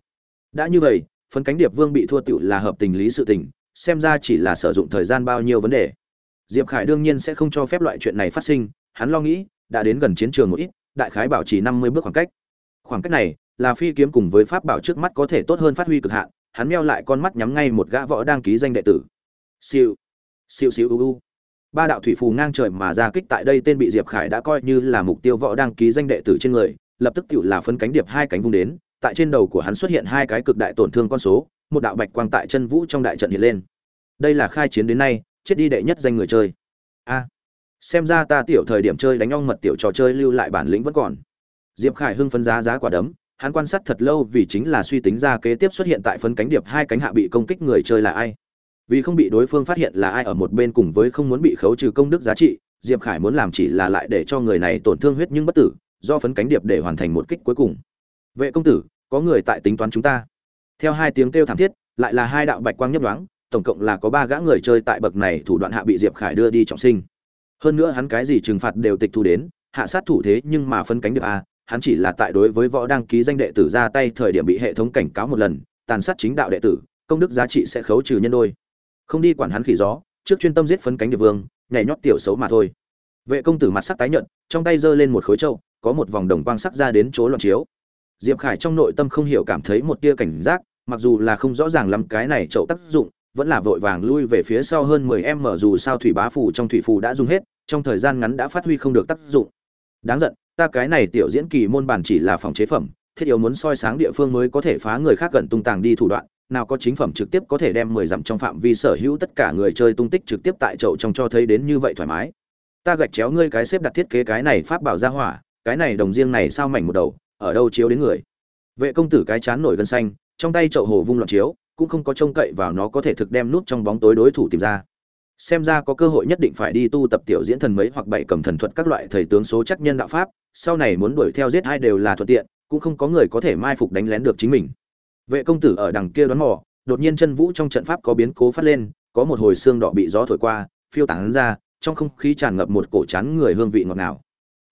Đã như vậy phân cánh điệp vương bị thua tựu là hợp tình lý sự tình, xem ra chỉ là sử dụng thời gian bao nhiêu vấn đề. Diệp khải đương nhiên sẽ không cho phép loại chuyện này phát sinh, hắn lo nghĩ, đã đến gần chiến trường một ít, đại khái bảo trì năm mươi bước khoảng cách khoảng cách này là phi kiếm cùng với pháp bảo trước mắt có thể tốt hơn phát huy cực hạn, hắn meo lại con mắt nhắm ngay một gã võ đang ký danh đệ tử. Siêu siêu siêu, u ba đạo thủy phù ngang trời mà ra kích tại đây tên bị diệp khải đã coi như là mục tiêu võ đang ký danh đệ tử trên người, lập tức cựu là phân cánh điệp hai cánh vung đến, tại trên đầu của hắn xuất hiện hai cái cực đại tổn thương con số, một đạo bạch quang tại chân vũ trong đại trận hiện lên. Đây là khai chiến đến nay, chết đi đệ nhất danh người chơi. A. Xem ra ta tiểu thời điểm chơi đánh ong mật tiểu trò chơi lưu lại bản lĩnh vẫn còn diệp khải hưng phấn giá giá quả đấm hắn quan sát thật lâu vì chính là suy tính ra kế tiếp xuất hiện tại phân cánh điệp hai cánh hạ bị công kích người chơi là ai. Vì không bị đối phương phát hiện là ai ở một bên cùng với không muốn bị khấu trừ công đức giá trị diệp khải muốn làm chỉ là lại để cho người này tổn thương huyết nhưng bất tử do phấn cánh điệp để hoàn thành một kích cuối cùng. Vệ công tử có người tại tính toán chúng ta. Theo hai tiếng kêu thảm thiết lại là hai đạo bạch quang nhấp nhoáng, tổng cộng là có ba gã người chơi tại bậc này thủ đoạn hạ bị diệp khải đưa đi trọng sinh. Hơn nữa hắn cái gì trừng phạt đều tịch thu đến hạ sát thủ thế nhưng mà phân cánh điệp a hắn chỉ là tại đối với võ đăng ký danh đệ tử ra tay thời điểm bị hệ thống cảnh cáo một lần, tàn sát chính đạo đệ tử, công đức giá trị sẽ khấu trừ nhân đôi. Không đi quản hắn khỉ gió, trước chuyên tâm giết phấn cánh địa vương, nhảy nhót tiểu xấu mà thôi. Vệ công tử mặt sắc tái nhợt, trong tay giơ lên một khối trâu có một vòng đồng quang sắc ra đến chỗ loạn chiếu. Diệp khải trong nội tâm không hiểu cảm thấy một tia cảnh giác, mặc dù là không rõ ràng lắm cái này chậu tác dụng, vẫn là vội vàng lui về phía sau hơn 10 em mở dù sao thủy bá phủ trong thủy phù đã dùng hết, trong thời gian ngắn đã phát huy không được tác dụng. Đáng giận ta cái này tiểu diễn kỳ môn bản chỉ là phòng chế phẩm, thiết yếu muốn soi sáng địa phương mới có thể phá người khác gần tung tàng đi thủ đoạn, nào có chính phẩm trực tiếp có thể đem mười dặm trong phạm vi sở hữu tất cả người chơi tung tích trực tiếp tại chậu trong cho thấy đến như vậy thoải mái. Ta gạch chéo ngươi cái xếp đặt thiết kế cái này pháp bảo ra hỏa, cái này đồng riêng này sao mảnh một đầu, ở đâu chiếu đến người. Vệ công tử cái chán nổi gân xanh, trong tay chậu hồ vung loạn chiếu, cũng không có trông cậy vào nó có thể thực đem nút trong bóng tối đối thủ tìm ra xem ra có cơ hội nhất định phải đi tu tập tiểu diễn thần mấy hoặc bảy cầm thần thuật các loại thầy tướng số chắc nhân đạo pháp, sau này muốn đuổi theo giết hai đều là thuận tiện, cũng không có người có thể mai phục đánh lén được chính mình. Vệ công tử ở đằng kia đoán mò, đột nhiên chân vũ trong trận pháp có biến cố phát lên, có một hồi xương đỏ bị gió thổi qua, phiêu tán ra, trong không khí tràn ngập một cổ chán người hương vị ngọt ngào.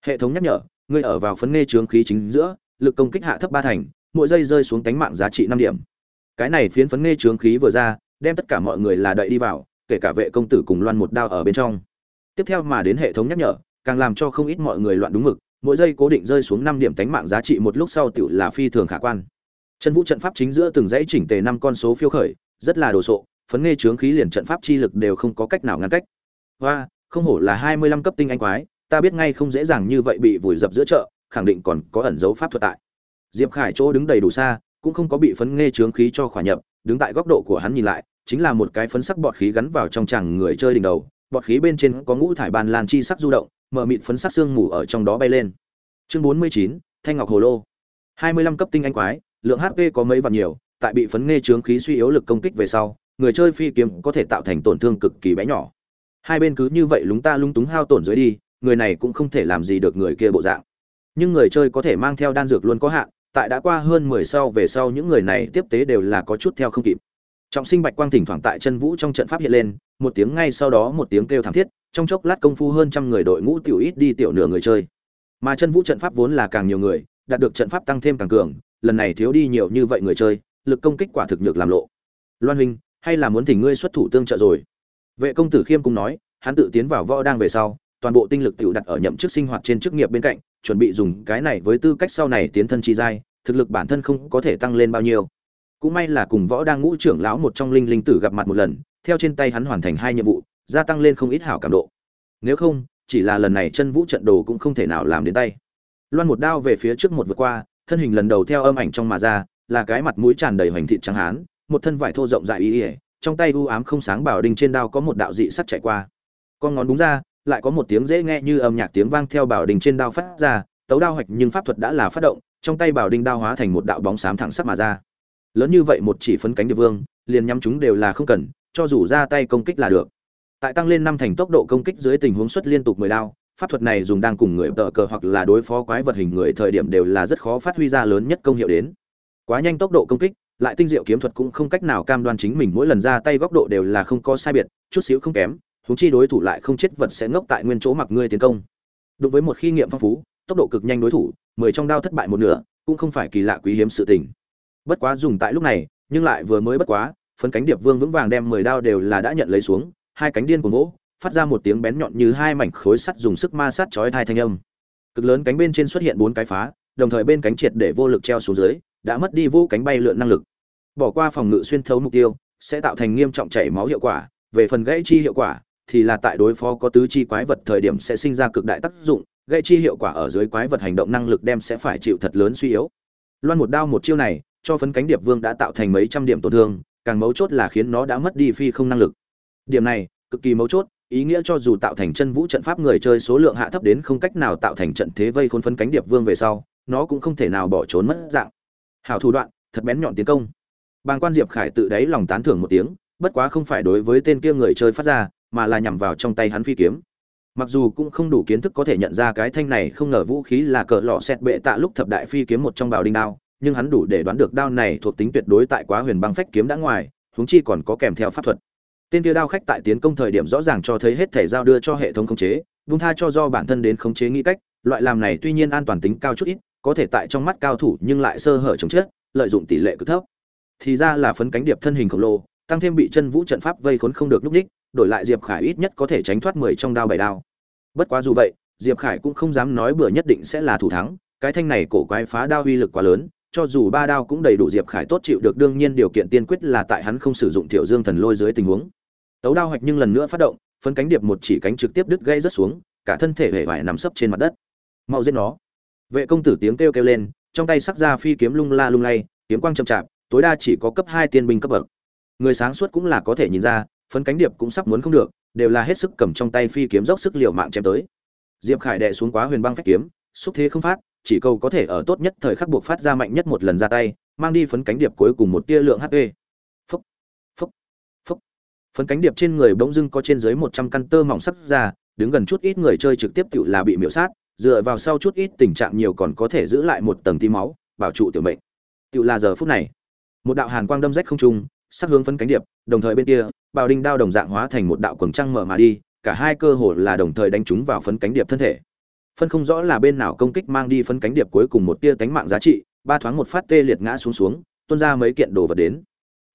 Hệ thống nhắc nhở, ngươi ở vào phấn nghe trướng khí chính giữa, lực công kích hạ thấp ba thành, mỗi giây rơi xuống tánh mạng giá trị năm điểm. Cái này phiến phấn nghe trướng khí vừa ra, đem tất cả mọi người là đợi đi vào kể cả vệ công tử cùng loan một đao ở bên trong. Tiếp theo mà đến hệ thống nhắc nhở, càng làm cho không ít mọi người loạn đúng mực, mỗi giây cố định rơi xuống năm điểm tánh mạng giá trị một lúc sau tựu là phi thường khả quan. Chân vũ trận pháp chính giữa từng dãy chỉnh tề năm con số phiêu khởi, rất là đồ sộ, phấn nghe trướng khí liền trận pháp chi lực đều không có cách nào ngăn cách. Hoa, không hổ là hai mươi lăm cấp tinh anh quái, ta biết ngay không dễ dàng như vậy bị vùi dập giữa chợ, khẳng định còn có ẩn dấu pháp thuật tại. Diệp khải chỗ đứng đầy đủ xa, cũng không có bị phấn nghe trướng khí cho khỏa nhập, đứng tại góc độ của hắn nhìn lại chính là một cái phấn sắc bọt khí gắn vào trong chàng người chơi đỉnh đầu, bọt khí bên trên có ngũ thải ban lan chi sắc du động mở mịt phấn sắc xương mù ở trong đó bay lên. Chương bốn mươi chín, thanh ngọc hồ lô. hai mươi lăm cấp tinh anh quái, lượng hp có mấy vạn nhiều, tại bị phấn nghe trướng khí suy yếu lực công kích về sau, người chơi phi kiếm có thể tạo thành tổn thương cực kỳ bé nhỏ. Hai bên cứ như vậy lúng ta lung túng hao tổn dưới đi, người này cũng không thể làm gì được người kia bộ dạng. Nhưng người chơi có thể mang theo đan dược luôn có hạn, tại đã qua hơn mười sau về sau những người này tiếp tế đều là có chút theo không kịp trọng sinh bạch quang thỉnh thoảng tại chân vũ trong trận pháp hiện lên, một tiếng ngay sau đó một tiếng kêu thảm thiết, trong chốc lát công phu hơn trăm người đội ngũ tiểu ít đi tiểu nửa người chơi. Mà chân vũ trận pháp vốn là càng nhiều người, đạt được trận pháp tăng thêm càng cường, lần này thiếu đi nhiều như vậy người chơi, lực công kích quả thực nhược làm lộ. Loan huynh, hay là muốn thỉnh ngươi xuất thủ tương trợ rồi? Vệ công tử khiêm cũng nói, hắn tự tiến vào võ đang về sau, toàn bộ tinh lực tiểu đặt ở nhậm chức sinh hoạt trên chức nghiệp bên cạnh, chuẩn bị dùng cái này với tư cách sau này tiến thân chi giai, thực lực bản thân không có thể tăng lên bao nhiêu cũng may là cùng võ đang ngũ trưởng lão một trong linh linh tử gặp mặt một lần, theo trên tay hắn hoàn thành hai nhiệm vụ, gia tăng lên không ít hảo cảm độ. Nếu không, chỉ là lần này chân vũ trận đồ cũng không thể nào làm đến tay. Loan một đao về phía trước một vượt qua, thân hình lần đầu theo âm ảnh trong mà ra, là cái mặt mũi tràn đầy hoành thịt trắng hán, một thân vải thô rộng dại ý ỉa trong tay u ám không sáng bảo đinh trên đao có một đạo dị sắt chạy qua. Con ngón đúng ra, lại có một tiếng dễ nghe như âm nhạc tiếng vang theo bảo đình trên đao phát ra, tấu đao hoạch nhưng pháp thuật đã là phát động, trong tay bảo đinh đao hóa thành một đạo bóng xám thẳng sắc mà ra lớn như vậy một chỉ phấn cánh địa vương, liền nhắm chúng đều là không cần, cho dù ra tay công kích là được. Tại tăng lên năm thành tốc độ công kích dưới tình huống xuất liên tục mười đao, pháp thuật này dùng đang cùng người tờ cờ hoặc là đối phó quái vật hình người thời điểm đều là rất khó phát huy ra lớn nhất công hiệu đến. Quá nhanh tốc độ công kích, lại tinh diệu kiếm thuật cũng không cách nào cam đoan chính mình mỗi lần ra tay góc độ đều là không có sai biệt, chút xíu không kém húng chi đối thủ lại không chết vật sẽ ngốc tại nguyên chỗ mặc ngươi tiến công. Đối với một khi nghiệm phong phú, tốc độ cực nhanh đối thủ, mười trong đao thất bại một nửa, cũng không phải kỳ lạ quý hiếm sự tình bất quá dùng tại lúc này, nhưng lại vừa mới bất quá, phấn cánh điệp vương vững vàng đem mười đao đều là đã nhận lấy xuống, hai cánh điên của gỗ phát ra một tiếng bén nhọn như hai mảnh khối sắt dùng sức ma sát chói thai thanh âm. Cực lớn cánh bên trên xuất hiện bốn cái phá, đồng thời bên cánh triệt để vô lực treo xuống dưới, đã mất đi vô cánh bay lượn năng lực. Bỏ qua phòng ngự xuyên thấu mục tiêu, sẽ tạo thành nghiêm trọng chảy máu hiệu quả, về phần gãy chi hiệu quả, thì là tại đối phó có tứ chi quái vật thời điểm sẽ sinh ra cực đại tác dụng, gãy chi hiệu quả ở dưới quái vật hành động năng lực đem sẽ phải chịu thật lớn suy yếu. Loan một đao một chiêu này cho phấn cánh điệp vương đã tạo thành mấy trăm điểm tổn thương, càng mấu chốt là khiến nó đã mất đi phi không năng lực. Điểm này, cực kỳ mấu chốt, ý nghĩa cho dù tạo thành chân vũ trận pháp người chơi số lượng hạ thấp đến không cách nào tạo thành trận thế vây khôn phấn cánh điệp vương về sau, nó cũng không thể nào bỏ trốn mất dạng. Hảo thủ đoạn, thật bén nhọn tiến công. Bàng quan diệp khải tự đáy lòng tán thưởng một tiếng, bất quá không phải đối với tên kia người chơi phát ra, mà là nhằm vào trong tay hắn phi kiếm. Mặc dù cũng không đủ kiến thức có thể nhận ra cái thanh này không ngờ vũ khí là cờ lọ xét bệ tạ lúc thập đại phi kiếm một trong bào đinh đao nhưng hắn đủ để đoán được đao này thuộc tính tuyệt đối tại quá huyền băng phách kiếm đã ngoài, huống chi còn có kèm theo pháp thuật. Tên kia đao khách tại tiến công thời điểm rõ ràng cho thấy hết thể giao đưa cho hệ thống khống chế, vung tha cho do bản thân đến khống chế nghĩ cách, loại làm này tuy nhiên an toàn tính cao chút ít, có thể tại trong mắt cao thủ nhưng lại sơ hở chống chết lợi dụng tỷ lệ cực thấp. Thì ra là phấn cánh điệp thân hình khổng lồ, tăng thêm bị chân vũ trận pháp vây khốn không được lúc đích, đổi lại diệp khải ít nhất có thể tránh thoát mười trong đao bảy đao. Bất quá dù vậy, diệp khải cũng không dám nói bừa nhất định sẽ là thủ thắng, cái thanh này cổ quái phá đao uy lực quá lớn cho dù ba đao cũng đầy đủ diệp khải tốt chịu được, đương nhiên điều kiện tiên quyết là tại hắn không sử dụng tiểu dương thần lôi dưới tình huống. Tấu đao hoạch nhưng lần nữa phát động phân cánh điệp một chỉ cánh trực tiếp đứt gây rất xuống, cả thân thể hể vải nằm sấp trên mặt đất. Mau giết nó. Vệ công tử tiếng kêu kêu lên, trong tay sắc ra phi kiếm lung la lung lay, kiếm quang chậm chạp, tối đa chỉ có cấp hai tiên binh cấp bậc. Người sáng suốt cũng là có thể nhìn ra phân cánh điệp cũng sắp muốn không được, đều là hết sức cầm trong tay phi kiếm dốc sức liều mạng chém tới. Diệp khải đệ xuống quá huyền băng phách kiếm, xúc thế không phát chỉ cầu có thể ở tốt nhất thời khắc buộc phát ra mạnh nhất một lần ra tay, mang đi phấn cánh điệp cuối cùng một tia lượng hp phúc phúc phúc. Phấn cánh điệp trên người bỗng dưng có trên dưới một trăm căn tơ mỏng sắc ra, đứng gần chút ít người chơi trực tiếp tự là bị miểu sát, dựa vào sau chút ít tình trạng nhiều còn có thể giữ lại một tầng tí máu, bảo trụ tiểu mệnh. Tự là giờ phút này, một đạo hàn quang đâm rách không trung, sắc hướng phấn cánh điệp, đồng thời bên kia, bào đinh đao đồng dạng hóa thành một đạo quầng trăng mở mà đi, cả hai cơ hồ là đồng thời đánh trúng vào phấn cánh điệp thân thể phân không rõ là bên nào công kích mang đi phân cánh điệp cuối cùng một tia tánh mạng giá trị, ba thoáng một phát tê liệt ngã xuống xuống, tuôn ra mấy kiện đồ vật đến.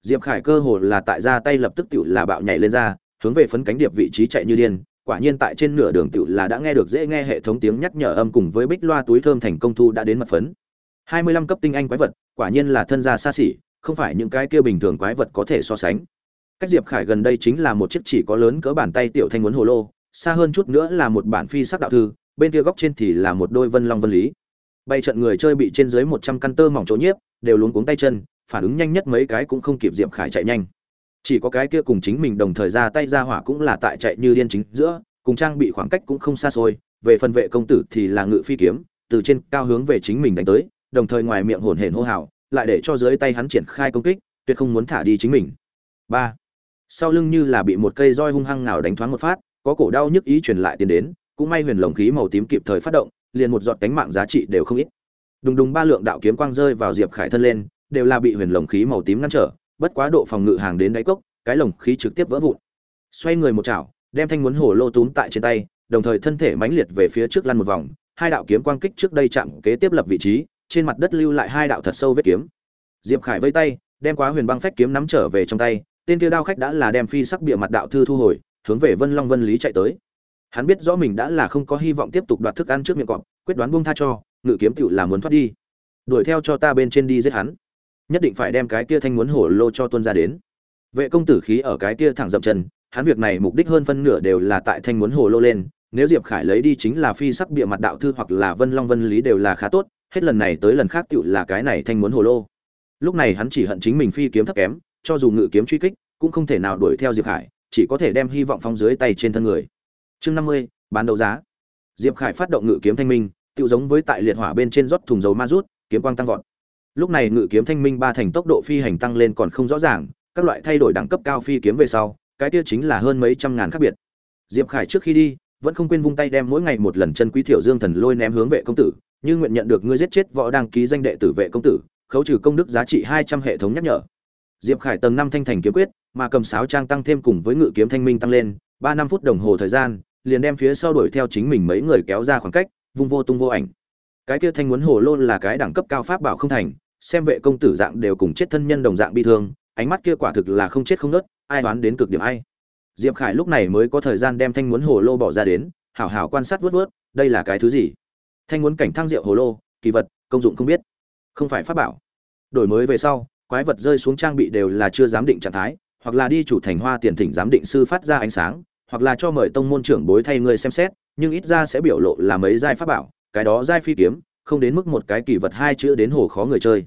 Diệp khải cơ hồ là tại ra tay lập tức tự là bạo nhảy lên ra, hướng về phấn cánh điệp vị trí chạy như điên, quả nhiên tại trên nửa đường tự là đã nghe được dễ nghe hệ thống tiếng nhắc nhở âm cùng với bích loa túi thơm thành công thu đã đến mật phấn. Hai mươi lăm cấp tinh anh quái vật, quả nhiên là thân gia xa xỉ, không phải những cái kia bình thường quái vật có thể so sánh. Cách diệp khải gần đây chính là một chiếc chỉ có lớn cỡ bàn tay tiểu thanh muốn hồ lô, xa hơn chút nữa là một bản phi sắc đạo thư bên kia góc trên thì là một đôi vân long vân lý. Bay trận người chơi bị trên dưới một trăm căn tơ mỏng chỗ nhiếp, đều luống cuống tay chân, phản ứng nhanh nhất mấy cái cũng không kịp diệm khải chạy nhanh. Chỉ có cái kia cùng chính mình đồng thời ra tay ra hỏa cũng là tại chạy như điên chính giữa, cùng trang bị khoảng cách cũng không xa xôi, về phần vệ công tử thì là ngự phi kiếm, từ trên cao hướng về chính mình đánh tới, đồng thời ngoài miệng hổn hển hô hào, lại để cho dưới tay hắn triển khai công kích, tuyệt không muốn thả đi chính mình. Ba. Sau lưng như là bị một cây roi hung hăng nào đánh thoáng một phát, có cổ đau nhức ý truyền lại tiền đến cũng may huyền lồng khí màu tím kịp thời phát động, liền một giọt cánh mạng giá trị đều không ít. Đùng đùng ba lượng đạo kiếm quang rơi vào diệp khải thân lên, đều là bị huyền lồng khí màu tím ngăn trở, bất quá độ phòng ngự hàng đến đáy cốc, cái lồng khí trực tiếp vỡ vụn. Xoay người một chảo, đem thanh muốn hổ lô túm tại trên tay, đồng thời thân thể mãnh liệt về phía trước lăn một vòng, hai đạo kiếm quang kích trước đây chạm kế tiếp lập vị trí, trên mặt đất lưu lại hai đạo thật sâu vết kiếm. Diệp khải vây tay, đem quá huyền băng phách kiếm nắm trở về trong tay, tên kia đao khách đã là đem phi sắc bịa mặt đạo thư thu hồi, hướng về vân long vân lý chạy tới hắn biết rõ mình đã là không có hy vọng tiếp tục đoạt thức ăn trước miệng cọp, quyết đoán buông tha cho, ngự kiếm tựu là muốn thoát đi. Đuổi theo cho ta bên trên đi giết hắn. Nhất định phải đem cái kia thanh muốn hổ lô cho tuân ra đến. Vệ công tử khí ở cái kia thẳng dậm chân, hắn việc này mục đích hơn phân nửa đều là tại thanh muốn hổ lô lên, nếu diệp khải lấy đi chính là phi sắc bịa mặt đạo thư hoặc là vân long vân lý đều là khá tốt, hết lần này tới lần khác tựu là cái này thanh muốn hồ lô. Lúc này hắn chỉ hận chính mình phi kiếm thấp kém, cho dù ngự kiếm truy kích, cũng không thể nào đuổi theo diệp khải, chỉ có thể đem hy vọng phong dưới tay trên thân người chương năm mươi, bán đấu giá. Diệp khải phát động ngự kiếm thanh minh tự giống với tại liệt hỏa bên trên rót thùng dầu ma rút, kiếm quang tăng vọt. Lúc này ngự kiếm thanh minh ba thành tốc độ phi hành tăng lên còn không rõ ràng, các loại thay đổi đẳng cấp cao phi kiếm về sau, cái kia chính là hơn mấy trăm ngàn khác biệt. Diệp khải trước khi đi, vẫn không quên vung tay đem mỗi ngày một lần chân quý thiểu dương thần lôi ném hướng vệ công tử, như nguyện nhận được ngươi giết chết võ đăng ký danh đệ tử vệ công tử, khấu trừ công đức giá trị hai trăm hệ thống nhắc nhở. Diệp khải tầng năm thanh thành kiếm quyết, mà cầm sáo trang tăng thêm cùng với ngự kiếm thanh minh tăng lên, ba năm phút đồng hồ thời gian liền đem phía sau đuổi theo chính mình mấy người kéo ra khoảng cách, vung vô tung vô ảnh. Cái kia thanh muốn hồ lô là cái đẳng cấp cao pháp bảo không thành, xem vệ công tử dạng đều cùng chết thân nhân đồng dạng bi thương, ánh mắt kia quả thực là không chết không nớt ai đoán đến cực điểm ai. Diệp khải lúc này mới có thời gian đem thanh muốn hồ lô bỏ ra đến, hảo hảo quan sát vớt vớt, đây là cái thứ gì? Thanh muốn cảnh thăng rượu hồ lô, kỳ vật, công dụng không biết. Không phải pháp bảo. Đổi mới về sau, quái vật rơi xuống trang bị đều là chưa giám định trạng thái, hoặc là đi chủ thành hoa tiền thỉnh giám định sư phát ra ánh sáng hoặc là cho mời tông môn trưởng bối thay người xem xét, nhưng ít ra sẽ biểu lộ là mấy giai pháp bảo, cái đó giai phi kiếm, không đến mức một cái kỳ vật hai chữ đến hồ khó người chơi.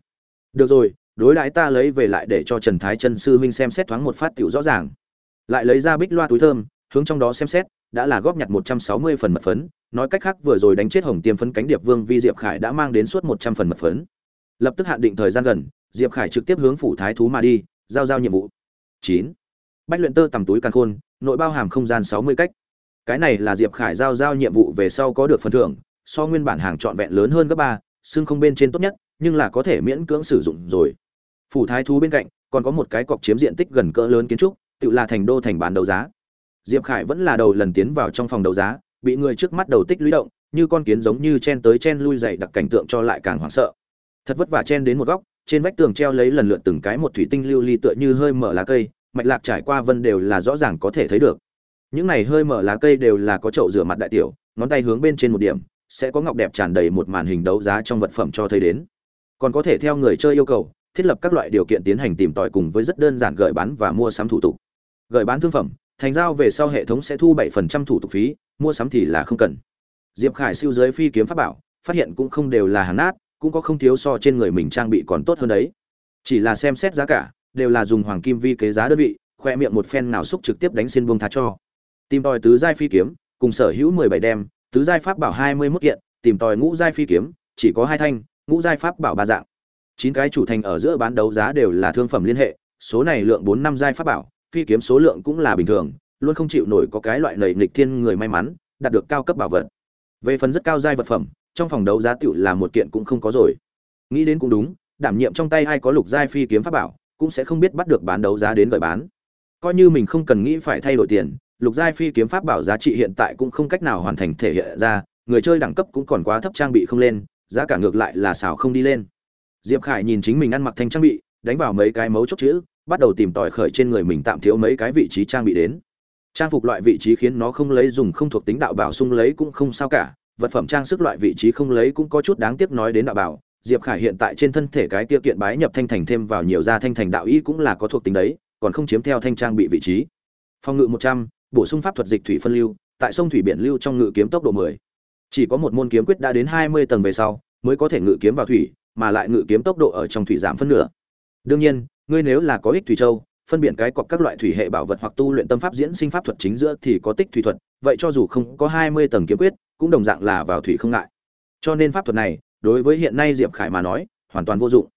Được rồi, đối đãi ta lấy về lại để cho trần thái chân sư huynh xem xét thoáng một phát tiểu rõ ràng. Lại lấy ra bích loa túi thơm, hướng trong đó xem xét, đã là góp nhặt một trăm sáu mươi phần mật phấn, nói cách khác vừa rồi đánh chết hồng tiêm phấn cánh điệp vương vi diệp khải đã mang đến suốt một trăm phần mật phấn. Lập tức hạn định thời gian gần, diệp khải trực tiếp hướng phủ thái thú mà đi, giao giao nhiệm vụ. Chín. Bách luyện tơ tầm túi càn khôn nội bao hàm không gian sáu mươi cách. Cái này là diệp khải giao giao nhiệm vụ về sau có được phần thưởng, so nguyên bản hàng trọn vẹn lớn hơn gấp ba, xương không bên trên tốt nhất, nhưng là có thể miễn cưỡng sử dụng rồi. Phủ thái thú bên cạnh, còn có một cái cọc chiếm diện tích gần cỡ lớn kiến trúc, tự là thành đô thành bán đấu giá. Diệp khải vẫn là đầu lần tiến vào trong phòng đấu giá, bị người trước mắt đầu tích lũy động, như con kiến giống như chen tới chen lui dày đặc cảnh tượng cho lại càng hoảng sợ. Thật vất vả chen đến một góc, trên vách tường treo lấy lần lượt từng cái một thủy tinh lưu ly tựa như hơi mở lá cây mạch lạc trải qua vân đều là rõ ràng có thể thấy được. Những này hơi mở lá cây đều là có chậu rửa mặt đại tiểu, ngón tay hướng bên trên một điểm, sẽ có ngọc đẹp tràn đầy một màn hình đấu giá trong vật phẩm cho thấy đến. Còn có thể theo người chơi yêu cầu, thiết lập các loại điều kiện tiến hành tìm tòi cùng với rất đơn giản gửi bán và mua sắm thủ tục. Gửi bán thương phẩm, thành giao về sau hệ thống sẽ thu bảy phần trăm thủ tục phí, mua sắm thì là không cần. Diệp khải siêu giới phi kiếm pháp bảo, phát hiện cũng không đều là hàng nát, cũng có không thiếu so trên người mình trang bị còn tốt hơn đấy. Chỉ là xem xét giá cả đều là dùng hoàng kim vi kế giá đơn vị, khoe miệng một phen nào xúc trực tiếp đánh xin buông tha cho. Tìm tòi tứ giai phi kiếm, cùng sở hữu mười bảy đem, tứ giai pháp bảo hai mươi mốt kiện, tìm tòi ngũ giai phi kiếm, chỉ có hai thanh, ngũ giai pháp bảo ba dạng. Chín cái chủ thành ở giữa bán đấu giá đều là thương phẩm liên hệ, số này lượng bốn năm giai pháp bảo, phi kiếm số lượng cũng là bình thường, luôn không chịu nổi có cái loại lầy nghịch thiên người may mắn, đạt được cao cấp bảo vật. Về phần rất cao giai vật phẩm, trong phòng đấu giá tiểu là một kiện cũng không có rồi. Nghĩ đến cũng đúng, đảm nhiệm trong tay ai có lục giai phi kiếm pháp bảo cũng sẽ không biết bắt được bán đấu giá đến gửi bán. Coi như mình không cần nghĩ phải thay đổi tiền, lục giai phi kiếm pháp bảo giá trị hiện tại cũng không cách nào hoàn thành thể hiện ra, người chơi đẳng cấp cũng còn quá thấp trang bị không lên, giá cả ngược lại là xào không đi lên. Diệp khải nhìn chính mình ăn mặc thành trang bị, đánh vào mấy cái mấu chốt chữ, bắt đầu tìm tòi khởi trên người mình tạm thiếu mấy cái vị trí trang bị đến. Trang phục loại vị trí khiến nó không lấy dùng không thuộc tính đạo bảo sung lấy cũng không sao cả, vật phẩm trang sức loại vị trí không lấy cũng có chút đáng tiếc nói đến đạo bảo diệp khải hiện tại trên thân thể cái tiêu kiện bái nhập thanh thành thêm vào nhiều gia thanh thành đạo ý cũng là có thuộc tính đấy, còn không chiếm theo thanh trang bị vị trí. Phòng ngự một trăm, bổ sung pháp thuật dịch thủy phân lưu, tại sông thủy biển lưu trong ngự kiếm tốc độ mười. Chỉ có một môn kiếm quyết đã đến hai mươi tầng về sau, mới có thể ngự kiếm vào thủy, mà lại ngự kiếm tốc độ ở trong thủy giảm phân nửa. Đương nhiên, ngươi nếu là có ích thủy châu, phân biệt cái cọc các loại thủy hệ bảo vật hoặc tu luyện tâm pháp diễn sinh pháp thuật chính giữa thì có tích thủy thuật, vậy cho dù không có hai mươi tầng kiếm quyết, cũng đồng dạng là vào thủy không ngại. Cho nên pháp thuật này đối với hiện nay diệp khải mà nói, hoàn toàn vô dụng.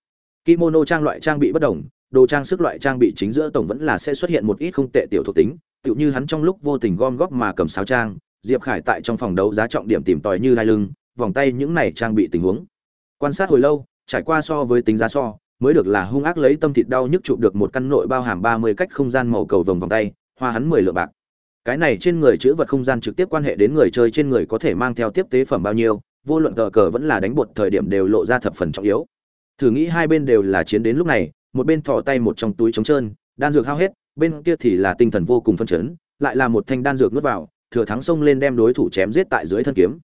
Kimono trang loại trang bị bất đồng, đồ trang sức loại trang bị chính giữa tổng vẫn là sẽ xuất hiện một ít không tệ tiểu thuộc tính, tựu như hắn trong lúc vô tình gom góp mà cầm sáo trang, diệp khải tại trong phòng đấu giá trọng điểm tìm tòi như đai lưng, vòng tay những này trang bị tình huống. Quan sát hồi lâu, trải qua so với tính giá so, mới được là hung ác lấy tâm thịt đau nhức chụp được một căn nội bao hàm ba mươi cách không gian màu cầu vồng vòng tay, hoa hắn mười lượng bạc. Cái này trên người chữ vật không gian trực tiếp quan hệ đến người chơi trên người có thể mang theo tiếp tế phẩm bao nhiêu vô luận cờ cờ vẫn là đánh bột thời điểm đều lộ ra thập phần trọng yếu. Thử nghĩ hai bên đều là chiến đến lúc này, một bên thò tay một trong túi trống trơn, đan dược hao hết, bên kia thì là tinh thần vô cùng phân chấn, lại là một thanh đan dược nuốt vào, thừa thắng xông lên đem đối thủ chém giết tại dưới thân kiếm.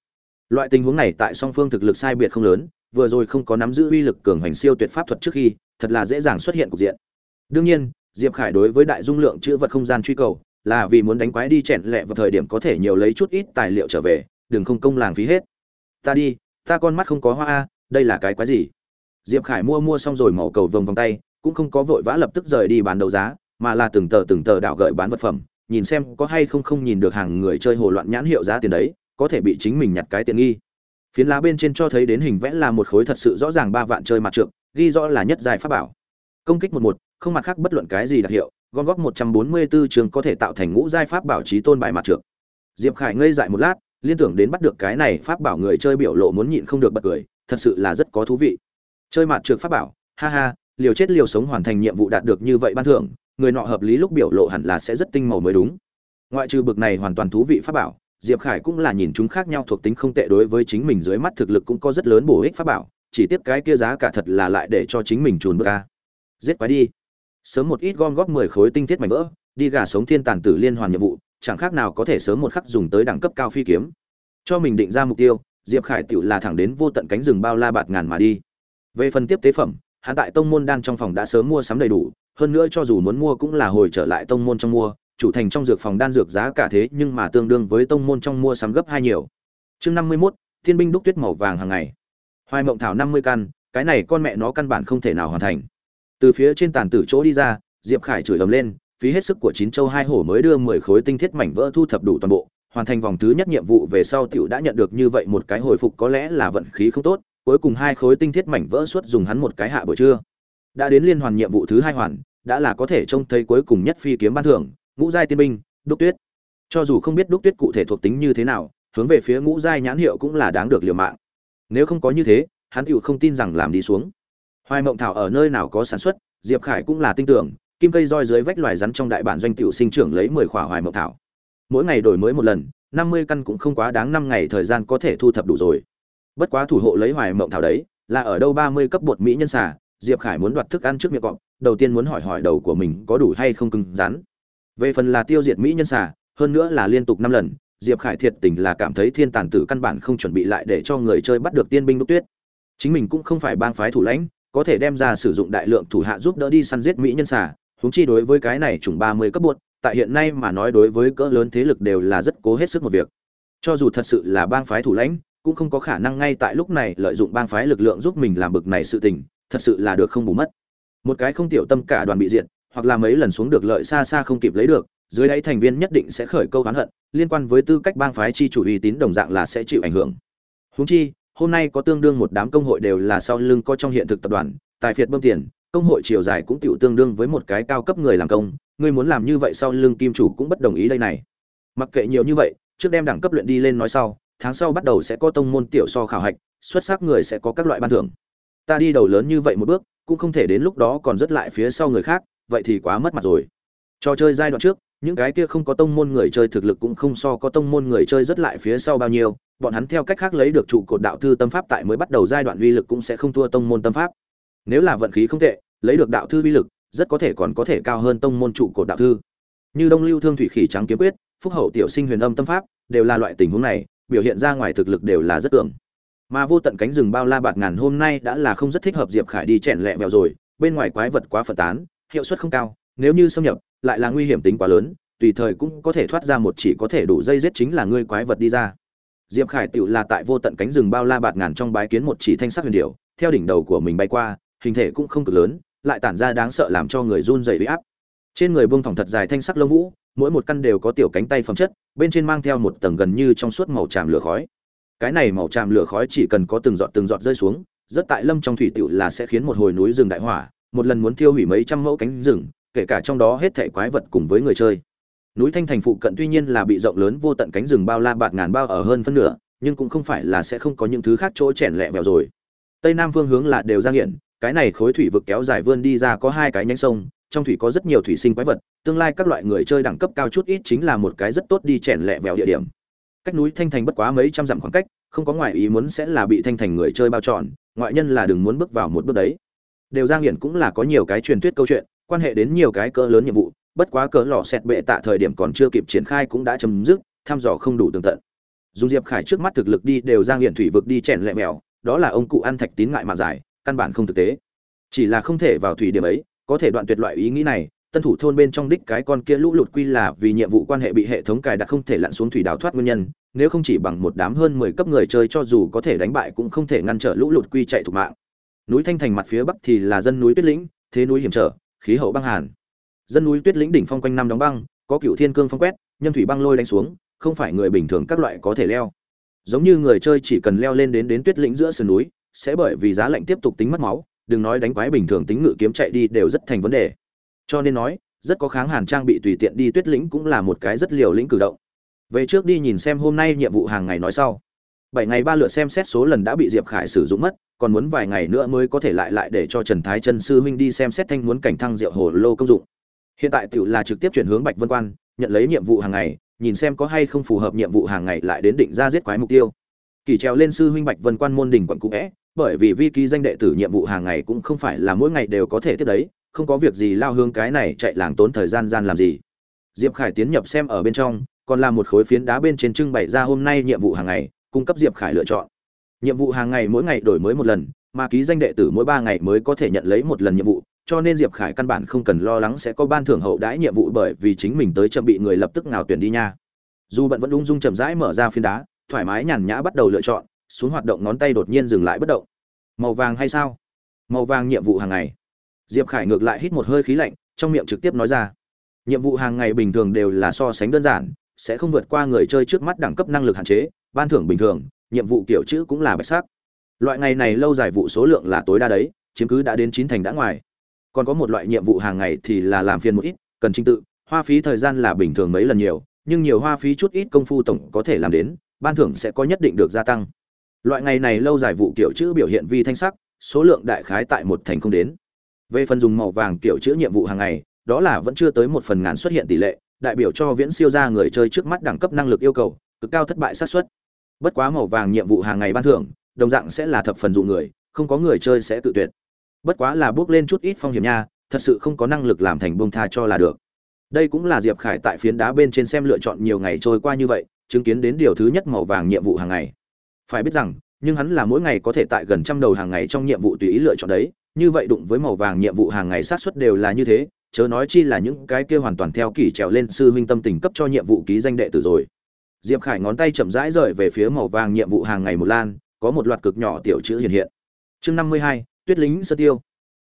Loại tình huống này tại song phương thực lực sai biệt không lớn, vừa rồi không có nắm giữ uy lực cường hành siêu tuyệt pháp thuật trước khi, thật là dễ dàng xuất hiện cục diện. Đương nhiên, diệp khải đối với đại dung lượng chữ vật không gian truy cầu, là vì muốn đánh quái đi chèn lẹ vào thời điểm có thể nhiều lấy chút ít tài liệu trở về, đừng không công làng phí hết ta đi, ta con mắt không có hoa a, đây là cái quái gì? Diệp khải mua mua xong rồi màu cầu vồng vòng tay, cũng không có vội vã lập tức rời đi bán đấu giá, mà là từng tờ từng tờ đảo gợi bán vật phẩm, nhìn xem có hay không không nhìn được hàng người chơi hồ loạn nhãn hiệu giá tiền đấy, có thể bị chính mình nhặt cái tiện nghi. Phiến lá bên trên cho thấy đến hình vẽ là một khối thật sự rõ ràng ba vạn chơi mặt trượt ghi rõ là nhất dài pháp bảo. Công kích một một, không mặt khác bất luận cái gì đặc hiệu, gom góp một trăm bốn mươi 144 trường có thể tạo thành ngũ giai pháp bảo trí tôn bài mặt trượt diệp khải ngây dại một lát liên tưởng đến bắt được cái này pháp bảo người chơi biểu lộ muốn nhịn không được bật cười, thật sự là rất có thú vị. Chơi mặt trượt pháp bảo, ha ha, liều chết liều sống hoàn thành nhiệm vụ đạt được như vậy ban thưởng, người nọ hợp lý lúc biểu lộ hẳn là sẽ rất tinh màu mới đúng. Ngoại trừ bực này hoàn toàn thú vị pháp bảo, diệp khải cũng là nhìn chúng khác nhau thuộc tính không tệ đối với chính mình dưới mắt thực lực cũng có rất lớn bổ ích pháp bảo, chỉ tiếp cái kia giá cả thật là lại để cho chính mình trùn bước ca giết quái đi. Sớm một ít gom góp mười khối tinh thiết mảnh vỡ, đi gà sống thiên tàn tử liên hoàn nhiệm vụ chẳng khác nào có thể sớm một khắc dùng tới đẳng cấp cao phi kiếm. Cho mình định ra mục tiêu diệp khải tiểu là thẳng đến vô tận cánh rừng bao la bạt ngàn mà đi. Về phần tiếp tế phẩm hắn tại tông môn đan trong phòng đã sớm mua sắm đầy đủ hơn nữa cho dù muốn mua cũng là hồi trở lại tông môn trong mua chủ thành trong dược phòng đan dược giá cả thế nhưng mà tương đương với tông môn trong mua sắm gấp hai nhiều. Chương năm mươi 51, thiên binh đúc tuyết màu vàng hàng ngày. Hoài mộng thảo năm mươi căn cái này con mẹ nó căn bản không thể nào hoàn thành. Từ phía trên tàn tử chỗ đi ra diệp khải chửi ầm lên phí hết sức của chín châu hai hổ mới đưa mười khối tinh thiết mảnh vỡ thu thập đủ toàn bộ, hoàn thành vòng thứ nhất nhiệm vụ về sau tiểu đã nhận được như vậy một cái hồi phục có lẽ là vận khí không tốt, cuối cùng hai khối tinh thiết mảnh vỡ suốt dùng hắn một cái hạ buổi trưa. Đã đến liên hoàn nhiệm vụ thứ hai hoàn, đã là có thể trông thấy cuối cùng nhất phi kiếm ban thưởng, ngũ giai tiên binh, đúc tuyết. Cho dù không biết đúc tuyết cụ thể thuộc tính như thế nào, hướng về phía ngũ giai nhãn hiệu cũng là đáng được liều mạng. Nếu không có như thế, hắn tiểu không tin rằng làm đi xuống. Hoài mộng thảo ở nơi nào có sản xuất, diệp khải cũng là tin tưởng kim cây roi dưới vách loài rắn trong đại bản doanh tiểu sinh trưởng lấy mười khỏa hoài mộc thảo. Mỗi ngày đổi mới một lần, năm mươi căn cũng không quá đáng năm ngày thời gian có thể thu thập đủ rồi. Bất quá thủ hộ lấy hoài mộng thảo đấy, là ở đâu ba mươi cấp bột mỹ nhân xà, diệp khải muốn đoạt thức ăn trước miệng cọp, đầu tiên muốn hỏi hỏi đầu của mình có đủ hay không cứng rắn. Về phần là tiêu diệt mỹ nhân xà, hơn nữa là liên tục năm lần, diệp khải thiệt tình là cảm thấy thiên tàn tử căn bản không chuẩn bị lại để cho người chơi bắt được tiên binh đúc tuyết. Chính mình cũng không phải bang phái thủ lãnh, có thể đem ra sử dụng đại lượng thủ hạ giúp đỡ đi săn giết mỹ nhân xà huống chi đối với cái này chủng ba mươi cấp buộc, tại hiện nay mà nói đối với cỡ lớn thế lực đều là rất cố hết sức một việc. Cho dù thật sự là bang phái thủ lãnh cũng không có khả năng ngay tại lúc này lợi dụng bang phái lực lượng giúp mình làm bực này sự tình thật sự là được không bù mất. Một cái không tiểu tâm cả đoàn bị diệt hoặc là mấy lần xuống được lợi xa xa không kịp lấy được dưới đáy thành viên nhất định sẽ khởi câu oán hận liên quan với tư cách bang phái chi chủ uy tín đồng dạng là sẽ chịu ảnh hưởng. Huống chi hôm nay có tương đương một đám công hội đều là sau lưng có trong hiện thực tập đoàn tài phiệt bơm tiền công hội chiều dài cũng tiểu tương đương với một cái cao cấp người làm công, ngươi muốn làm như vậy sau lưng kim chủ cũng bất đồng ý đây này. Mặc kệ nhiều như vậy, trước đem đẳng cấp luyện đi lên nói sau, tháng sau bắt đầu sẽ có tông môn tiểu so khảo hạch, xuất sắc người sẽ có các loại ban thưởng. Ta đi đầu lớn như vậy một bước, cũng không thể đến lúc đó còn rất lại phía sau người khác, vậy thì quá mất mặt rồi. Trò chơi giai đoạn trước, những cái kia không có tông môn người chơi thực lực cũng không so có tông môn người chơi rất lại phía sau bao nhiêu, bọn hắn theo cách khác lấy được trụ cột đạo thư tâm pháp tại mới bắt đầu giai đoạn uy lực cũng sẽ không thua tông môn tâm pháp. Nếu là vận khí không tệ lấy được đạo thư uy lực, rất có thể còn có thể cao hơn tông môn trụ cột đạo thư. Như đông lưu thương thủy khỉ trắng kiếm quyết, phúc hậu tiểu sinh huyền âm tâm pháp, đều là loại tình huống này, biểu hiện ra ngoài thực lực đều là rất cường. Mà vô tận cánh rừng bao la bạt ngàn hôm nay đã là không rất thích hợp diệp khải đi chèn lẹ vẹo rồi, bên ngoài quái vật quá phân tán, hiệu suất không cao, nếu như xâm nhập, lại là nguy hiểm tính quá lớn, tùy thời cũng có thể thoát ra một chỉ có thể đủ dây giết chính là ngươi quái vật đi ra. Diệp khải tựu là tại vô tận cánh rừng bao la bạt ngàn trong bái kiến một chỉ thanh sắc huyền điệu theo đỉnh đầu của mình bay qua, hình thể cũng không cực lớn lại tản ra đáng sợ làm cho người run dày huy áp. Trên người buông thỏng thật dài thanh sắc lông vũ, mỗi một căn đều có tiểu cánh tay phẩm chất, bên trên mang theo một tầng gần như trong suốt màu tràm lửa khói. Cái này màu tràm lửa khói chỉ cần có từng giọt từng giọt rơi xuống, rất tại lâm trong thủy tựu là sẽ khiến một hồi núi rừng đại hỏa, một lần muốn tiêu hủy mấy trăm mẫu cánh rừng, kể cả trong đó hết thảy quái vật cùng với người chơi. Núi thanh thành phụ cận tuy nhiên là bị rộng lớn vô tận cánh rừng bao la bạt ngàn bao ở hơn phân nửa, nhưng cũng không phải là sẽ không có những thứ khác chỗ chèn lẹ vẹo rồi. Tây nam phương hướng là đều ra nghiện cái này khối thủy vực kéo dài vươn đi ra có hai cái nhánh sông, trong thủy có rất nhiều thủy sinh quái vật, tương lai các loại người chơi đẳng cấp cao chút ít chính là một cái rất tốt đi chèn lẹ vẹo địa điểm. Cách núi thanh thành bất quá mấy trăm dặm khoảng cách, không có ngoại ý muốn sẽ là bị thanh thành người chơi bao trọn, ngoại nhân là đừng muốn bước vào một bước đấy. Đều giang hiển cũng là có nhiều cái truyền thuyết câu chuyện, quan hệ đến nhiều cái cỡ lớn nhiệm vụ, bất quá cỡ lò xẹt bệ tạ thời điểm còn chưa kịp triển khai cũng đã chấm dứt, thăm dò không đủ tường tận. Dùng diệp khải trước mắt thực lực đi đều giang hiển thủy vực đi chèn lẹ mèo đó là ông cụ ăn thạch tín ngại mà giải căn bản không thực tế. Chỉ là không thể vào thủy điểm ấy, có thể đoạn tuyệt loại ý nghĩ này, tân thủ thôn bên trong đích cái con kia lũ lụt quy là vì nhiệm vụ quan hệ bị hệ thống cài đặt không thể lặn xuống thủy đào thoát nguyên nhân, nếu không chỉ bằng một đám hơn mười cấp người chơi cho dù có thể đánh bại cũng không thể ngăn trở lũ lụt quy chạy thục mạng. Núi thanh thành mặt phía bắc thì là dân núi tuyết lĩnh, thế núi hiểm trở, khí hậu băng hàn. Dân núi tuyết lĩnh đỉnh phong quanh năm đóng băng, có cựu thiên cương phong quét, nhân thủy băng lôi đánh xuống, không phải người bình thường các loại có thể leo. Giống như người chơi chỉ cần leo lên đến đến tuyết lĩnh giữa sườn núi sẽ bởi vì giá lạnh tiếp tục tính mất máu, đừng nói đánh quái bình thường tính ngự kiếm chạy đi đều rất thành vấn đề. Cho nên nói, rất có kháng hàn trang bị tùy tiện đi tuyết lĩnh cũng là một cái rất liều lĩnh cử động. Về trước đi nhìn xem hôm nay nhiệm vụ hàng ngày nói sau. Bảy ngày ba lượt xem xét số lần đã bị diệp khải sử dụng mất, còn muốn vài ngày nữa mới có thể lại lại để cho trần thái chân sư huynh đi xem xét thanh muốn cảnh thăng diệu hồ lô công dụng. Hiện tại tiểu là trực tiếp chuyển hướng bạch vân quan, nhận lấy nhiệm vụ hàng ngày, nhìn xem có hay không phù hợp nhiệm vụ hàng ngày lại đến định ra giết quái mục tiêu. Kỳ trèo lên sư huynh bạch vân quan môn đình quận cũ vẽ bởi vì vi ký danh đệ tử nhiệm vụ hàng ngày cũng không phải là mỗi ngày đều có thể tiếp đấy, không có việc gì lao hương cái này chạy làng tốn thời gian gian làm gì. Diệp khải tiến nhập xem ở bên trong, còn là một khối phiến đá bên trên trưng bày ra hôm nay nhiệm vụ hàng ngày, cung cấp diệp khải lựa chọn. Nhiệm vụ hàng ngày mỗi ngày đổi mới một lần, mà ký danh đệ tử mỗi ba ngày mới có thể nhận lấy một lần nhiệm vụ, cho nên diệp khải căn bản không cần lo lắng sẽ có ban thưởng hậu đãi nhiệm vụ bởi vì chính mình tới chậm bị người lập tức nào tuyển đi nha. Dù bận vẫn ung dung chậm rãi mở ra phiến đá, thoải mái nhàn nhã bắt đầu lựa chọn xuống hoạt động ngón tay đột nhiên dừng lại bất động. Màu vàng hay sao? Màu vàng nhiệm vụ hàng ngày. Diệp khải ngược lại hít một hơi khí lạnh, trong miệng trực tiếp nói ra. Nhiệm vụ hàng ngày bình thường đều là so sánh đơn giản, sẽ không vượt qua người chơi trước mắt đẳng cấp năng lực hạn chế, ban thưởng bình thường, nhiệm vụ kiểu chữ cũng là bạch sắc. Loại ngày này lâu dài vụ số lượng là tối đa đấy, chiếm cứ đã đến chín thành đã ngoài. Còn có một loại nhiệm vụ hàng ngày thì là làm phiền một ít, cần trình tự, hoa phí thời gian là bình thường mấy lần nhiều, nhưng nhiều hoa phí chút ít công phu tổng có thể làm đến, ban thưởng sẽ có nhất định được gia tăng loại ngày này lâu dài vụ kiểu chữ biểu hiện vi thanh sắc, số lượng đại khái tại một thành không đến. Về phần dùng màu vàng kiểu chữ nhiệm vụ hàng ngày, đó là vẫn chưa tới một phần ngàn xuất hiện tỷ lệ, đại biểu cho viễn siêu ra người chơi trước mắt đẳng cấp năng lực yêu cầu, cực cao thất bại xác suất. Bất quá màu vàng nhiệm vụ hàng ngày ban thưởng, đồng dạng sẽ là thập phần dụ người, không có người chơi sẽ tự tuyệt. Bất quá là bước lên chút ít phong hiểm nha, thật sự không có năng lực làm thành bông tha cho là được. Đây cũng là diệp khải tại phiến đá bên trên xem lựa chọn nhiều ngày trôi qua như vậy, chứng kiến đến điều thứ nhất màu vàng nhiệm vụ hàng ngày phải biết rằng, nhưng hắn là mỗi ngày có thể tại gần trăm đầu hàng ngày trong nhiệm vụ tùy ý lựa chọn đấy. Như vậy đụng với màu vàng nhiệm vụ hàng ngày sát xuất đều là như thế, chớ nói chi là những cái kia hoàn toàn theo kỳ trèo lên sư huynh tâm tình cấp cho nhiệm vụ ký danh đệ tử rồi. Diệp khải ngón tay chậm rãi rời về phía màu vàng nhiệm vụ hàng ngày một lan, có một loạt cực nhỏ tiểu chữ hiện hiện. Chương năm mươi hai, tuyết lính sơ tiêu.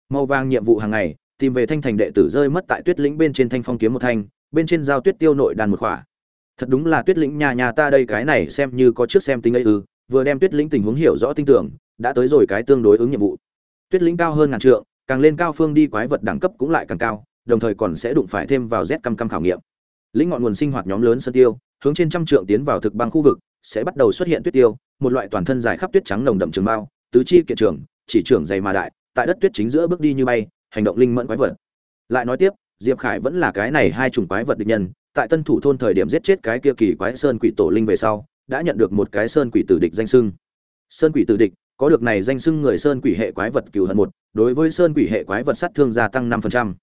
Màu vàng nhiệm vụ hàng ngày, tìm về thanh thành đệ tử rơi mất tại tuyết lĩnh bên trên thanh phong kiếm một thanh, bên trên giao tuyết tiêu nội đàn một khỏa. Thật đúng là tuyết lĩnh nhà nhà ta đây cái này xem như có trước xem tính ấy ư vừa đem tuyết lĩnh tình huống hiểu rõ tin tưởng, đã tới rồi cái tương đối ứng nhiệm vụ. Tuyết lĩnh cao hơn ngàn trượng, càng lên cao phương đi quái vật đẳng cấp cũng lại càng cao, đồng thời còn sẽ đụng phải thêm vào z căm căm khảo nghiệm. Lĩnh ngọn nguồn sinh hoạt nhóm lớn sân tiêu, hướng trên trăm trượng tiến vào thực băng khu vực, sẽ bắt đầu xuất hiện tuyết tiêu, một loại toàn thân dài khắp tuyết trắng nồng đậm trường bao tứ chi kiện trường, chỉ trưởng dày mà đại, tại đất tuyết chính giữa bước đi như bay, hành động linh mẫn quái vật. Lại nói tiếp, diệp khải vẫn là cái này hai chủng quái vật địch nhân, tại tân thủ thôn thời điểm giết chết cái kia kỳ quái sơn quỷ tổ linh về sau đã nhận được một cái sơn quỷ tử địch danh sưng sơn quỷ tử địch, có được này danh sưng người sơn quỷ hệ quái vật cừu hận một, đối với sơn quỷ hệ quái vật sát thương gia tăng năm phần trăm.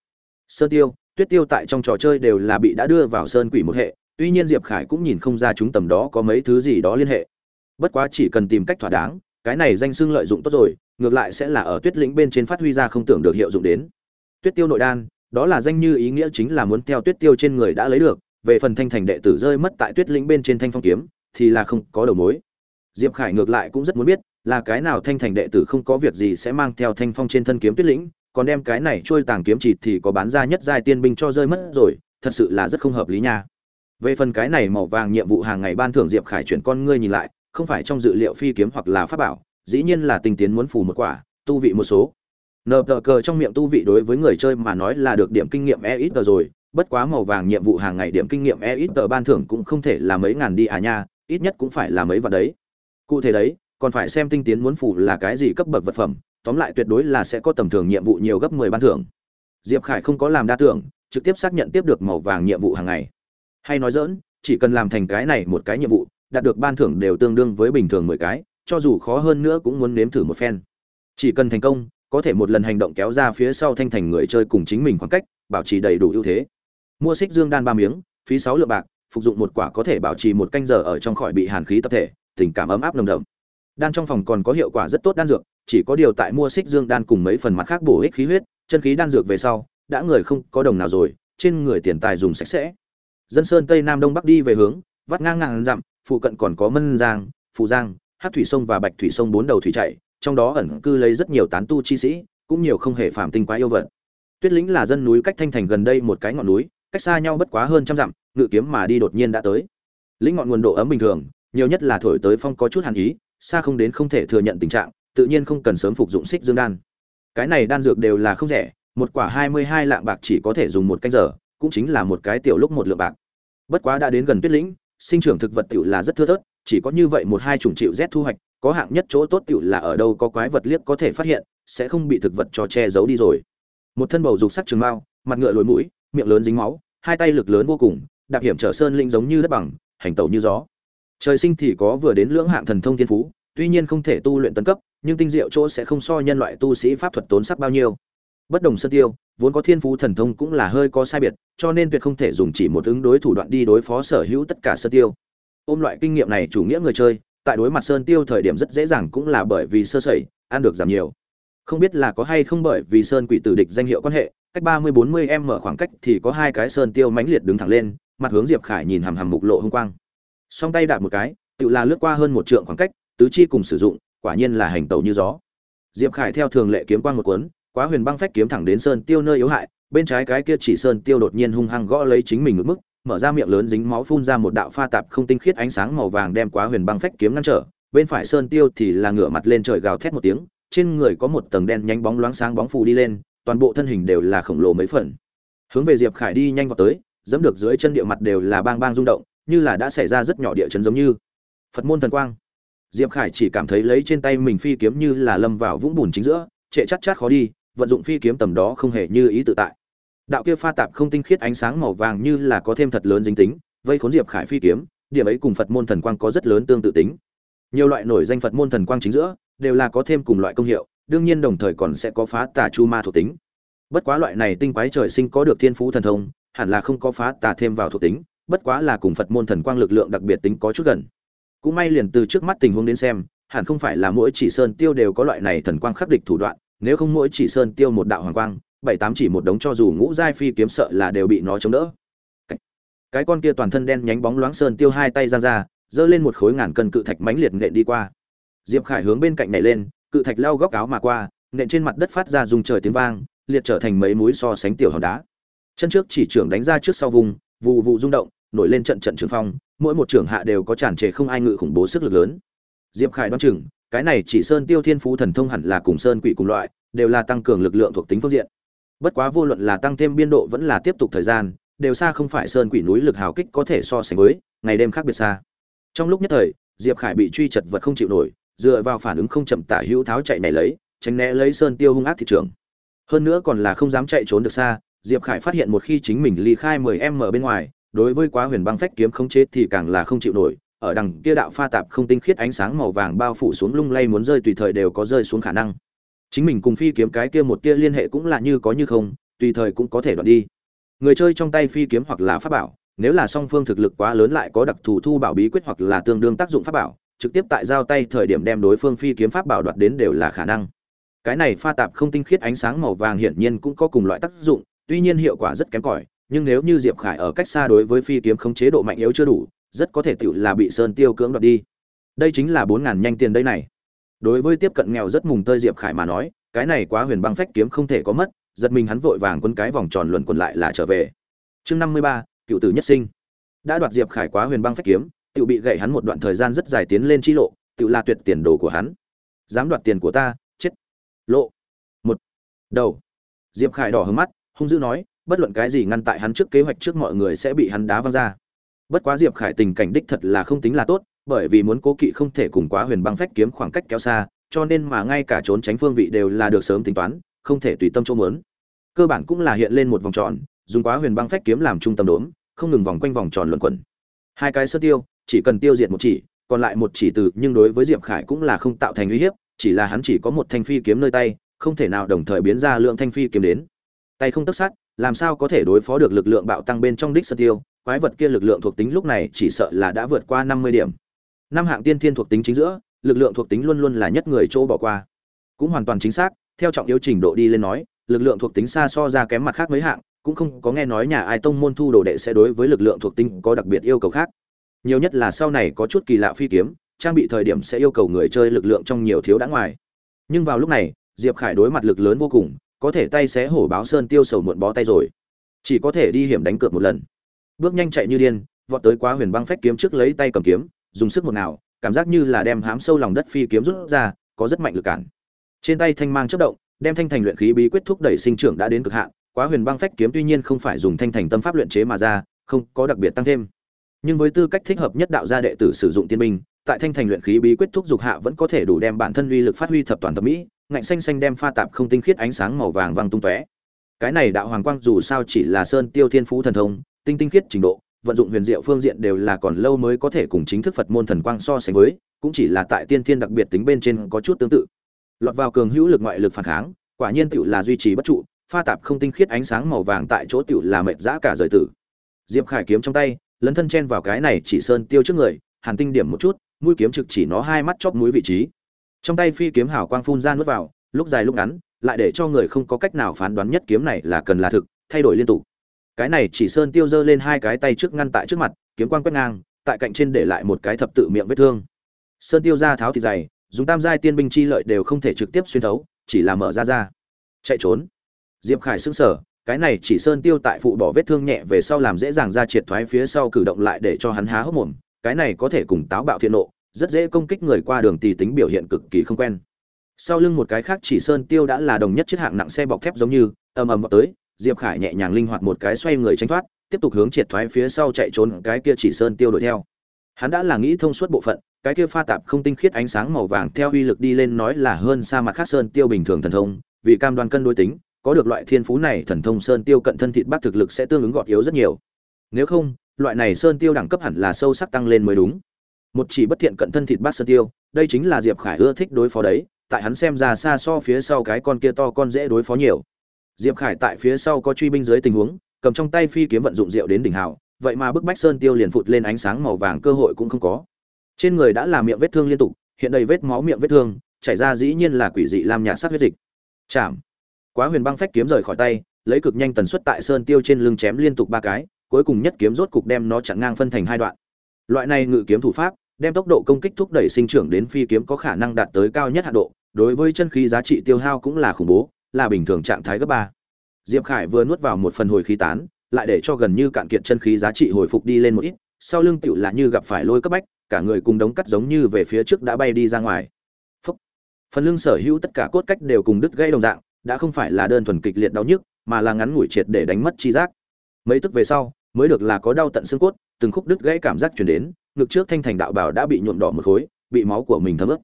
Sơn tiêu, tuyết tiêu tại trong trò chơi đều là bị đã đưa vào sơn quỷ một hệ, tuy nhiên diệp khải cũng nhìn không ra chúng tầm đó có mấy thứ gì đó liên hệ. Bất quá chỉ cần tìm cách thỏa đáng, cái này danh xưng lợi dụng tốt rồi, ngược lại sẽ là ở tuyết lĩnh bên trên phát huy ra không tưởng được hiệu dụng đến. Tuyết tiêu nội đan, đó là danh như ý nghĩa chính là muốn theo tuyết tiêu trên người đã lấy được, về phần thanh thành đệ tử rơi mất tại tuyết lĩnh bên trên thanh phong kiếm thì là không có đầu mối. Diệp khải ngược lại cũng rất muốn biết, là cái nào thanh thành đệ tử không có việc gì sẽ mang theo thanh phong trên thân kiếm tuyết lĩnh, còn đem cái này trôi tàng kiếm chỉ thì có bán ra nhất giai tiên binh cho rơi mất rồi, thật sự là rất không hợp lý nha. Về phần cái này màu vàng nhiệm vụ hàng ngày ban thưởng diệp khải chuyển con ngươi nhìn lại, không phải trong dự liệu phi kiếm hoặc là pháp bảo, dĩ nhiên là tình tiến muốn phù một quả, tu vị một số. Nờ tờ cờ trong miệng tu vị đối với người chơi mà nói là được điểm kinh nghiệm e ít rồi, bất quá màu vàng nhiệm vụ hàng ngày điểm kinh nghiệm e ít tờ ban thưởng cũng không thể là mấy ngàn đi à nha ít nhất cũng phải là mấy vạn đấy. Cụ thể đấy, còn phải xem tinh tiến muốn phủ là cái gì cấp bậc vật phẩm, tóm lại tuyệt đối là sẽ có tầm thường nhiệm vụ nhiều gấp mười ban thưởng. Diệp khải không có làm đa tưởng, trực tiếp xác nhận tiếp được màu vàng nhiệm vụ hàng ngày. Hay nói dỡn chỉ cần làm thành cái này một cái nhiệm vụ, đạt được ban thưởng đều tương đương với bình thường mười cái, cho dù khó hơn nữa cũng muốn nếm thử một phen. Chỉ cần thành công, có thể một lần hành động kéo ra phía sau thanh thành người chơi cùng chính mình khoảng cách, bảo trì đầy đủ ưu thế. Mua xích dương đan ba miếng, phí sáu lượng bạc phục dụng một quả có thể bảo trì một canh giờ ở trong khỏi bị hàn khí tập thể tình cảm ấm áp nồng đậm. Đan trong phòng còn có hiệu quả rất tốt đan dược chỉ có điều tại mua xích dương đan cùng mấy phần mặt khác bổ ích khí huyết chân khí đan dược về sau đã người không có đồng nào rồi trên người tiền tài dùng sạch sẽ. Dân sơn tây nam đông bắc đi về hướng vắt ngang ngàn dặm phụ cận còn có mân giang phù giang hát thủy sông và bạch thủy sông bốn đầu thủy chảy, trong đó ẩn cư lấy rất nhiều tán tu chi sĩ cũng nhiều không hề phạm tinh quá yêu vật. Tuyết lĩnh là dân núi cách thanh thành gần đây một cái ngọn núi cách xa nhau bất quá hơn trăm dặm, ngự kiếm mà đi đột nhiên đã tới. Lĩnh ngọn nguồn độ ấm bình thường, nhiều nhất là thổi tới phong có chút hàn ý, xa không đến không thể thừa nhận tình trạng, tự nhiên không cần sớm phục dụng xích dương đan. Cái này đan dược đều là không rẻ, một quả hai mươi hai lạng bạc chỉ có thể dùng một canh giờ, cũng chính là một cái tiểu lúc một lượng bạc. Bất quá đã đến gần tuyết lĩnh, sinh trưởng thực vật tiểu là rất thưa thớt, chỉ có như vậy một hai chủng chịu rét thu hoạch, có hạng nhất chỗ tốt tiểu là ở đâu có quái vật liếc có thể phát hiện, sẽ không bị thực vật cho che giấu đi rồi. Một thân bầu dục sắc trường mao, mặt ngựa lồi mũi miệng lớn dính máu, hai tay lực lớn vô cùng, đạp hiểm trở sơn linh giống như đất bằng, hành tẩu như gió. Trời sinh thì có vừa đến lưỡng hạng thần thông thiên phú, tuy nhiên không thể tu luyện tấn cấp, nhưng tinh diệu chỗ sẽ không so nhân loại tu sĩ pháp thuật tốn sắc bao nhiêu. Bất đồng sơn tiêu, vốn có thiên phú thần thông cũng là hơi có sai biệt, cho nên tuyệt không thể dùng chỉ một ứng đối thủ đoạn đi đối phó sở hữu tất cả sơn tiêu. Ôm loại kinh nghiệm này chủ nghĩa người chơi, tại đối mặt sơn tiêu thời điểm rất dễ dàng cũng là bởi vì sơ sẩy, ăn được giảm nhiều. Không biết là có hay không bởi vì sơn quỷ tử địch danh hiệu quan hệ cách ba mươi bốn mươi em mở khoảng cách thì có hai cái sơn tiêu mãnh liệt đứng thẳng lên, mặt hướng diệp khải nhìn hằm hằm mục lộ hung quang. Song tay đạp một cái tựa là lướt qua hơn một trượng khoảng cách, tứ chi cùng sử dụng, quả nhiên là hành tẩu như gió. Diệp khải theo thường lệ kiếm quang một cuốn, quá huyền băng phách kiếm thẳng đến sơn tiêu nơi yếu hại, bên trái cái kia chỉ sơn tiêu đột nhiên hung hăng gõ lấy chính mình ngực mức, mở ra miệng lớn dính máu phun ra một đạo pha tạp không tinh khiết ánh sáng màu vàng đem quá huyền băng phách kiếm ngăn trở, bên phải sơn tiêu thì là ngửa mặt lên trời gào thét một tiếng, trên người có một tầng đen nhánh bóng loáng sáng bóng phù đi lên toàn bộ thân hình đều là khổng lồ mấy phần. Hướng về diệp khải đi nhanh vào tới, dẫm được dưới chân địa mặt đều là bang bang rung động, như là đã xảy ra rất nhỏ địa chấn giống như. Phật môn thần quang. Diệp khải chỉ cảm thấy lấy trên tay mình phi kiếm như là lâm vào vũng bùn chính giữa, trệ chắc chát khó đi, vận dụng phi kiếm tầm đó không hề như ý tự tại. Đạo kia pha tạp không tinh khiết ánh sáng màu vàng như là có thêm thật lớn dính tính, vây khốn diệp khải phi kiếm, điểm ấy cùng phật môn thần quang có rất lớn tương tự tính. Nhiều loại nổi danh phật môn thần quang chính giữa, đều là có thêm cùng loại công hiệu đương nhiên đồng thời còn sẽ có phá tà chu ma thuộc tính. Bất quá loại này tinh quái trời sinh có được thiên phú thần thông, hẳn là không có phá tà thêm vào thuộc tính, bất quá là cùng phật môn thần quang lực lượng đặc biệt tính có chút gần. Cũng may liền từ trước mắt tình huống đến xem, hẳn không phải là mỗi chỉ sơn tiêu đều có loại này thần quang khắc địch thủ đoạn, nếu không mỗi chỉ sơn tiêu một đạo hoàng quang, bảy tám chỉ một đống cho dù ngũ giai phi kiếm sợ là đều bị nó chống đỡ. Cái con kia toàn thân đen nhánh bóng loáng sơn tiêu hai tay ra ra, giơ lên một khối ngàn cân cự thạch mãnh liệt nện đi qua. Diệp khải hướng bên cạnh nhảy lên cự thạch lao góc áo mà qua, nện trên mặt đất phát ra dùng trời tiếng vang, liệt trở thành mấy múi so sánh tiểu hòn đá. Chân trước chỉ trưởng đánh ra trước sau vùng, vụ vụ rung động, nổi lên trận trận trường phong, mỗi một trưởng hạ đều có tràn trề không ai ngự khủng bố sức lực lớn. Diệp khải đoán chừng, cái này chỉ sơn tiêu thiên phú thần thông hẳn là cùng sơn quỷ cùng loại, đều là tăng cường lực lượng thuộc tính phương diện. Bất quá vô luận là tăng thêm biên độ vẫn là tiếp tục thời gian, đều xa không phải sơn quỷ núi lực hào kích có thể so sánh với, ngày đêm khác biệt xa. Trong lúc nhất thời, diệp khải bị truy chật vật không chịu nổi dựa vào phản ứng không chậm tả hữu tháo chạy này lấy, tránh né lấy sơn tiêu hung ác thị trường. Hơn nữa còn là không dám chạy trốn được xa, diệp khải phát hiện một khi chính mình ly khai mười m bên ngoài, đối với quá huyền băng phách kiếm không chết thì càng là không chịu nổi, ở đằng kia đạo pha tạp không tinh khiết ánh sáng màu vàng bao phủ xuống lung lay muốn rơi tùy thời đều có rơi xuống khả năng. Chính mình cùng phi kiếm cái kia một kia liên hệ cũng là như có như không, tùy thời cũng có thể đoạn đi. Người chơi trong tay phi kiếm hoặc là pháp bảo, nếu là song phương thực lực quá lớn lại có đặc thù thu bảo bí quyết hoặc là tương đương tác dụng pháp bảo trực tiếp tại giao tay thời điểm đem đối phương phi kiếm pháp bảo đoạt đến đều là khả năng. Cái này pha tạp không tinh khiết ánh sáng màu vàng hiển nhiên cũng có cùng loại tác dụng, tuy nhiên hiệu quả rất kém cỏi, nhưng nếu như diệp khải ở cách xa đối với phi kiếm không chế độ mạnh yếu chưa đủ, rất có thể tự là bị sơn tiêu cưỡng đoạt đi. Đây chính là bốn ngàn nhanh tiền đây này. Đối với tiếp cận nghèo rất mùng tơi diệp khải mà nói, cái này quá huyền băng phách kiếm không thể có mất, giật mình hắn vội vàng quân cái vòng tròn luẩn quẩn lại là trở về. Chương năm mươi ba, cựu tử nhất sinh. Đã đoạt diệp khải quá huyền băng phách kiếm tự bị gậy hắn một đoạn thời gian rất dài tiến lên chi lộ tự là tuyệt tiền đồ của hắn. Dám đoạt tiền của ta, chết. Lộ. Một. Đầu. Diệp khải đỏ hướng mắt, hung dữ nói, bất luận cái gì ngăn tại hắn trước kế hoạch trước mọi người sẽ bị hắn đá văng ra. Bất quá diệp khải tình cảnh đích thật là không tính là tốt, bởi vì muốn cố kỵ không thể cùng quá huyền băng phách kiếm khoảng cách kéo xa, cho nên mà ngay cả trốn tránh phương vị đều là được sớm tính toán, không thể tùy tâm chỗ mớn cơ bản cũng là hiện lên một vòng tròn, dùng quá huyền băng phách kiếm làm trung tâm đốm không ngừng vòng quanh vòng tròn luẩn quẩn. Hai cái sơ tiêu chỉ cần tiêu diệt một chỉ, còn lại một chỉ từ, nhưng đối với diệp khải cũng là không tạo thành uy hiếp, chỉ là hắn chỉ có một thanh phi kiếm nơi tay, không thể nào đồng thời biến ra lượng thanh phi kiếm đến. Tay không tất sát, làm sao có thể đối phó được lực lượng bạo tăng bên trong đích sơn tiêu? Quái vật kia lực lượng thuộc tính lúc này chỉ sợ là đã vượt qua năm mươi điểm. Năm hạng tiên thiên thuộc tính chính giữa, lực lượng thuộc tính luôn luôn là nhất người chỗ bỏ qua. Cũng hoàn toàn chính xác, theo trọng yếu trình độ đi lên nói, lực lượng thuộc tính xa so ra kém mặt khác mấy hạng, cũng không có nghe nói nhà ai tông môn thu đồ đệ sẽ đối với lực lượng thuộc tính có đặc biệt yêu cầu khác nhiều nhất là sau này có chút kỳ lạ phi kiếm, trang bị thời điểm sẽ yêu cầu người chơi lực lượng trong nhiều thiếu đã ngoài. Nhưng vào lúc này, diệp khải đối mặt lực lớn vô cùng, có thể tay xé hổ báo sơn tiêu sầu muộn bó tay rồi. Chỉ có thể đi hiểm đánh cược một lần. Bước nhanh chạy như điên, vọt tới quá huyền băng phách kiếm trước lấy tay cầm kiếm, dùng sức một nào, cảm giác như là đem hám sâu lòng đất phi kiếm rút ra, có rất mạnh lực cản. Trên tay thanh mang chất động, đem thanh thành luyện khí bí quyết thúc đẩy sinh trưởng đã đến cực hạn, quá huyền băng phách kiếm tuy nhiên không phải dùng thanh thành tâm pháp luyện chế mà ra, không có đặc biệt tăng thêm nhưng với tư cách thích hợp nhất đạo gia đệ tử sử dụng tiên binh, tại thanh thành luyện khí bí quyết thúc dục hạ vẫn có thể đủ đem bản thân uy lực phát huy thập toàn thẩm mỹ, ngạnh xanh xanh đem pha tạp không tinh khiết ánh sáng màu vàng vàng tung tóe. Cái này đạo hoàng quang dù sao chỉ là sơn tiêu thiên phú thần thông, tinh tinh khiết trình độ, vận dụng huyền diệu phương diện đều là còn lâu mới có thể cùng chính thức phật môn thần quang so sánh với, cũng chỉ là tại tiên thiên đặc biệt tính bên trên có chút tương tự. Lọt vào cường hữu lực ngoại lực phản kháng, quả nhiên tựu là duy trì bất trụ, pha tạp không tinh khiết ánh sáng màu vàng tại chỗ tựu là mệt dã cả rời tử. Diệp khải kiếm trong tay lấn thân chen vào cái này chỉ sơn tiêu trước người, hàn tinh điểm một chút, mũi kiếm trực chỉ nó hai mắt chóp mũi vị trí. Trong tay phi kiếm hào quang phun ra nuốt vào, lúc dài lúc ngắn, lại để cho người không có cách nào phán đoán nhất kiếm này là cần là thực, thay đổi liên tục. Cái này chỉ sơn tiêu giơ lên hai cái tay trước ngăn tại trước mặt, kiếm quang quét ngang, tại cạnh trên để lại một cái thập tự miệng vết thương. Sơn tiêu ra tháo thịt dày, dùng tam giai tiên binh chi lợi đều không thể trực tiếp xuyên thấu, chỉ là mở ra ra. Chạy trốn. Diệp khải sững sờ cái này chỉ sơn tiêu tại phụ bỏ vết thương nhẹ về sau làm dễ dàng ra triệt thoái phía sau cử động lại để cho hắn há hốc mồm. Cái này có thể cùng táo bạo thiện nộ, rất dễ công kích người qua đường tì tính biểu hiện cực kỳ không quen. Sau lưng một cái khác chỉ sơn tiêu đã là đồng nhất chiếc hạng nặng xe bọc thép giống như, ầm ầm vào tới, diệp khải nhẹ nhàng linh hoạt một cái xoay người tránh thoát, tiếp tục hướng triệt thoái phía sau chạy trốn cái kia chỉ sơn tiêu đuổi theo. Hắn đã là nghĩ thông suốt bộ phận, cái kia pha tạp không tinh khiết ánh sáng màu vàng theo uy lực đi lên nói là hơn xa mặt khác sơn tiêu bình thường thần thông, vì cam đoan cân đối tính có được loại thiên phú này, thần thông sơn tiêu cận thân thịt bác thực lực sẽ tương ứng gọt yếu rất nhiều. Nếu không, loại này sơn tiêu đẳng cấp hẳn là sâu sắc tăng lên mới đúng. Một chỉ bất thiện cận thân thịt bác sơn tiêu, đây chính là diệp khải ưa thích đối phó đấy, tại hắn xem ra xa so phía sau cái con kia to con dễ đối phó nhiều. Diệp khải tại phía sau có truy binh dưới tình huống, cầm trong tay phi kiếm vận dụng rượu đến đỉnh hào, vậy mà bức bách sơn tiêu liền phụt lên ánh sáng màu vàng cơ hội cũng không có. Trên người đã làm miệng vết thương liên tục, hiện đầy vết máu miệng vết thương, chảy ra dĩ nhiên là quỷ dị làm nhạt sắc huyết dịch. Chạm quá huyền băng phách kiếm rời khỏi tay, lấy cực nhanh tần suất tại sơn tiêu trên lưng chém liên tục ba cái, cuối cùng nhất kiếm rốt cục đem nó chặn ngang phân thành hai đoạn. Loại này ngự kiếm thủ pháp, đem tốc độ công kích thúc đẩy sinh trưởng đến phi kiếm có khả năng đạt tới cao nhất hạ độ, đối với chân khí giá trị tiêu hao cũng là khủng bố, là bình thường trạng thái gấp ba. Diệp khải vừa nuốt vào một phần hồi khí tán, lại để cho gần như cạn kiệt chân khí giá trị hồi phục đi lên một ít, sau lưng tựu là như gặp phải lôi cấp bách, cả người cùng đống cắt giống như về phía trước đã bay đi ra ngoài. Phúc. phần lưng sở hữu tất cả cốt cách đều cùng đứt gãy đồng dạng đã không phải là đơn thuần kịch liệt đau nhức, mà là ngắn ngủi triệt để đánh mất chi giác. Mấy tức về sau, mới được là có đau tận xương cốt, từng khúc đứt gãy cảm giác truyền đến, ngực trước thanh thành đạo bảo đã bị nhuộm đỏ một khối, bị máu của mình thấm ướt.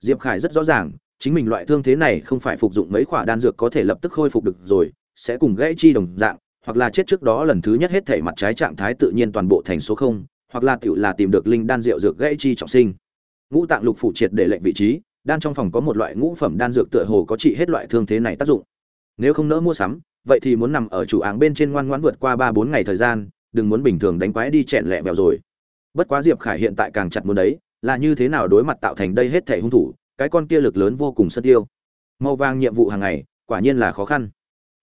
Diệp khải rất rõ ràng, chính mình loại thương thế này không phải phục dụng mấy khoả đan dược có thể lập tức khôi phục được rồi, sẽ cùng gãy chi đồng dạng, hoặc là chết trước đó lần thứ nhất hết thể mặt trái trạng thái tự nhiên toàn bộ thành số không, hoặc là tiểu là tìm được linh đan rượu dược gãy chi trọng sinh. Ngũ tạng lục phủ triệt để lệnh vị trí đan trong phòng có một loại ngũ phẩm đan dược tựa hồ có trị hết loại thương thế này tác dụng. Nếu không nỡ mua sắm, vậy thì muốn nằm ở chủ áng bên trên ngoan ngoãn vượt qua ba bốn ngày thời gian, đừng muốn bình thường đánh quái đi chẹn lẹ vèo rồi. Bất quá diệp khải hiện tại càng chặt muốn đấy, là như thế nào đối mặt tạo thành đây hết thể hung thủ, cái con kia lực lớn vô cùng sân tiêu. Màu vàng nhiệm vụ hàng ngày, quả nhiên là khó khăn.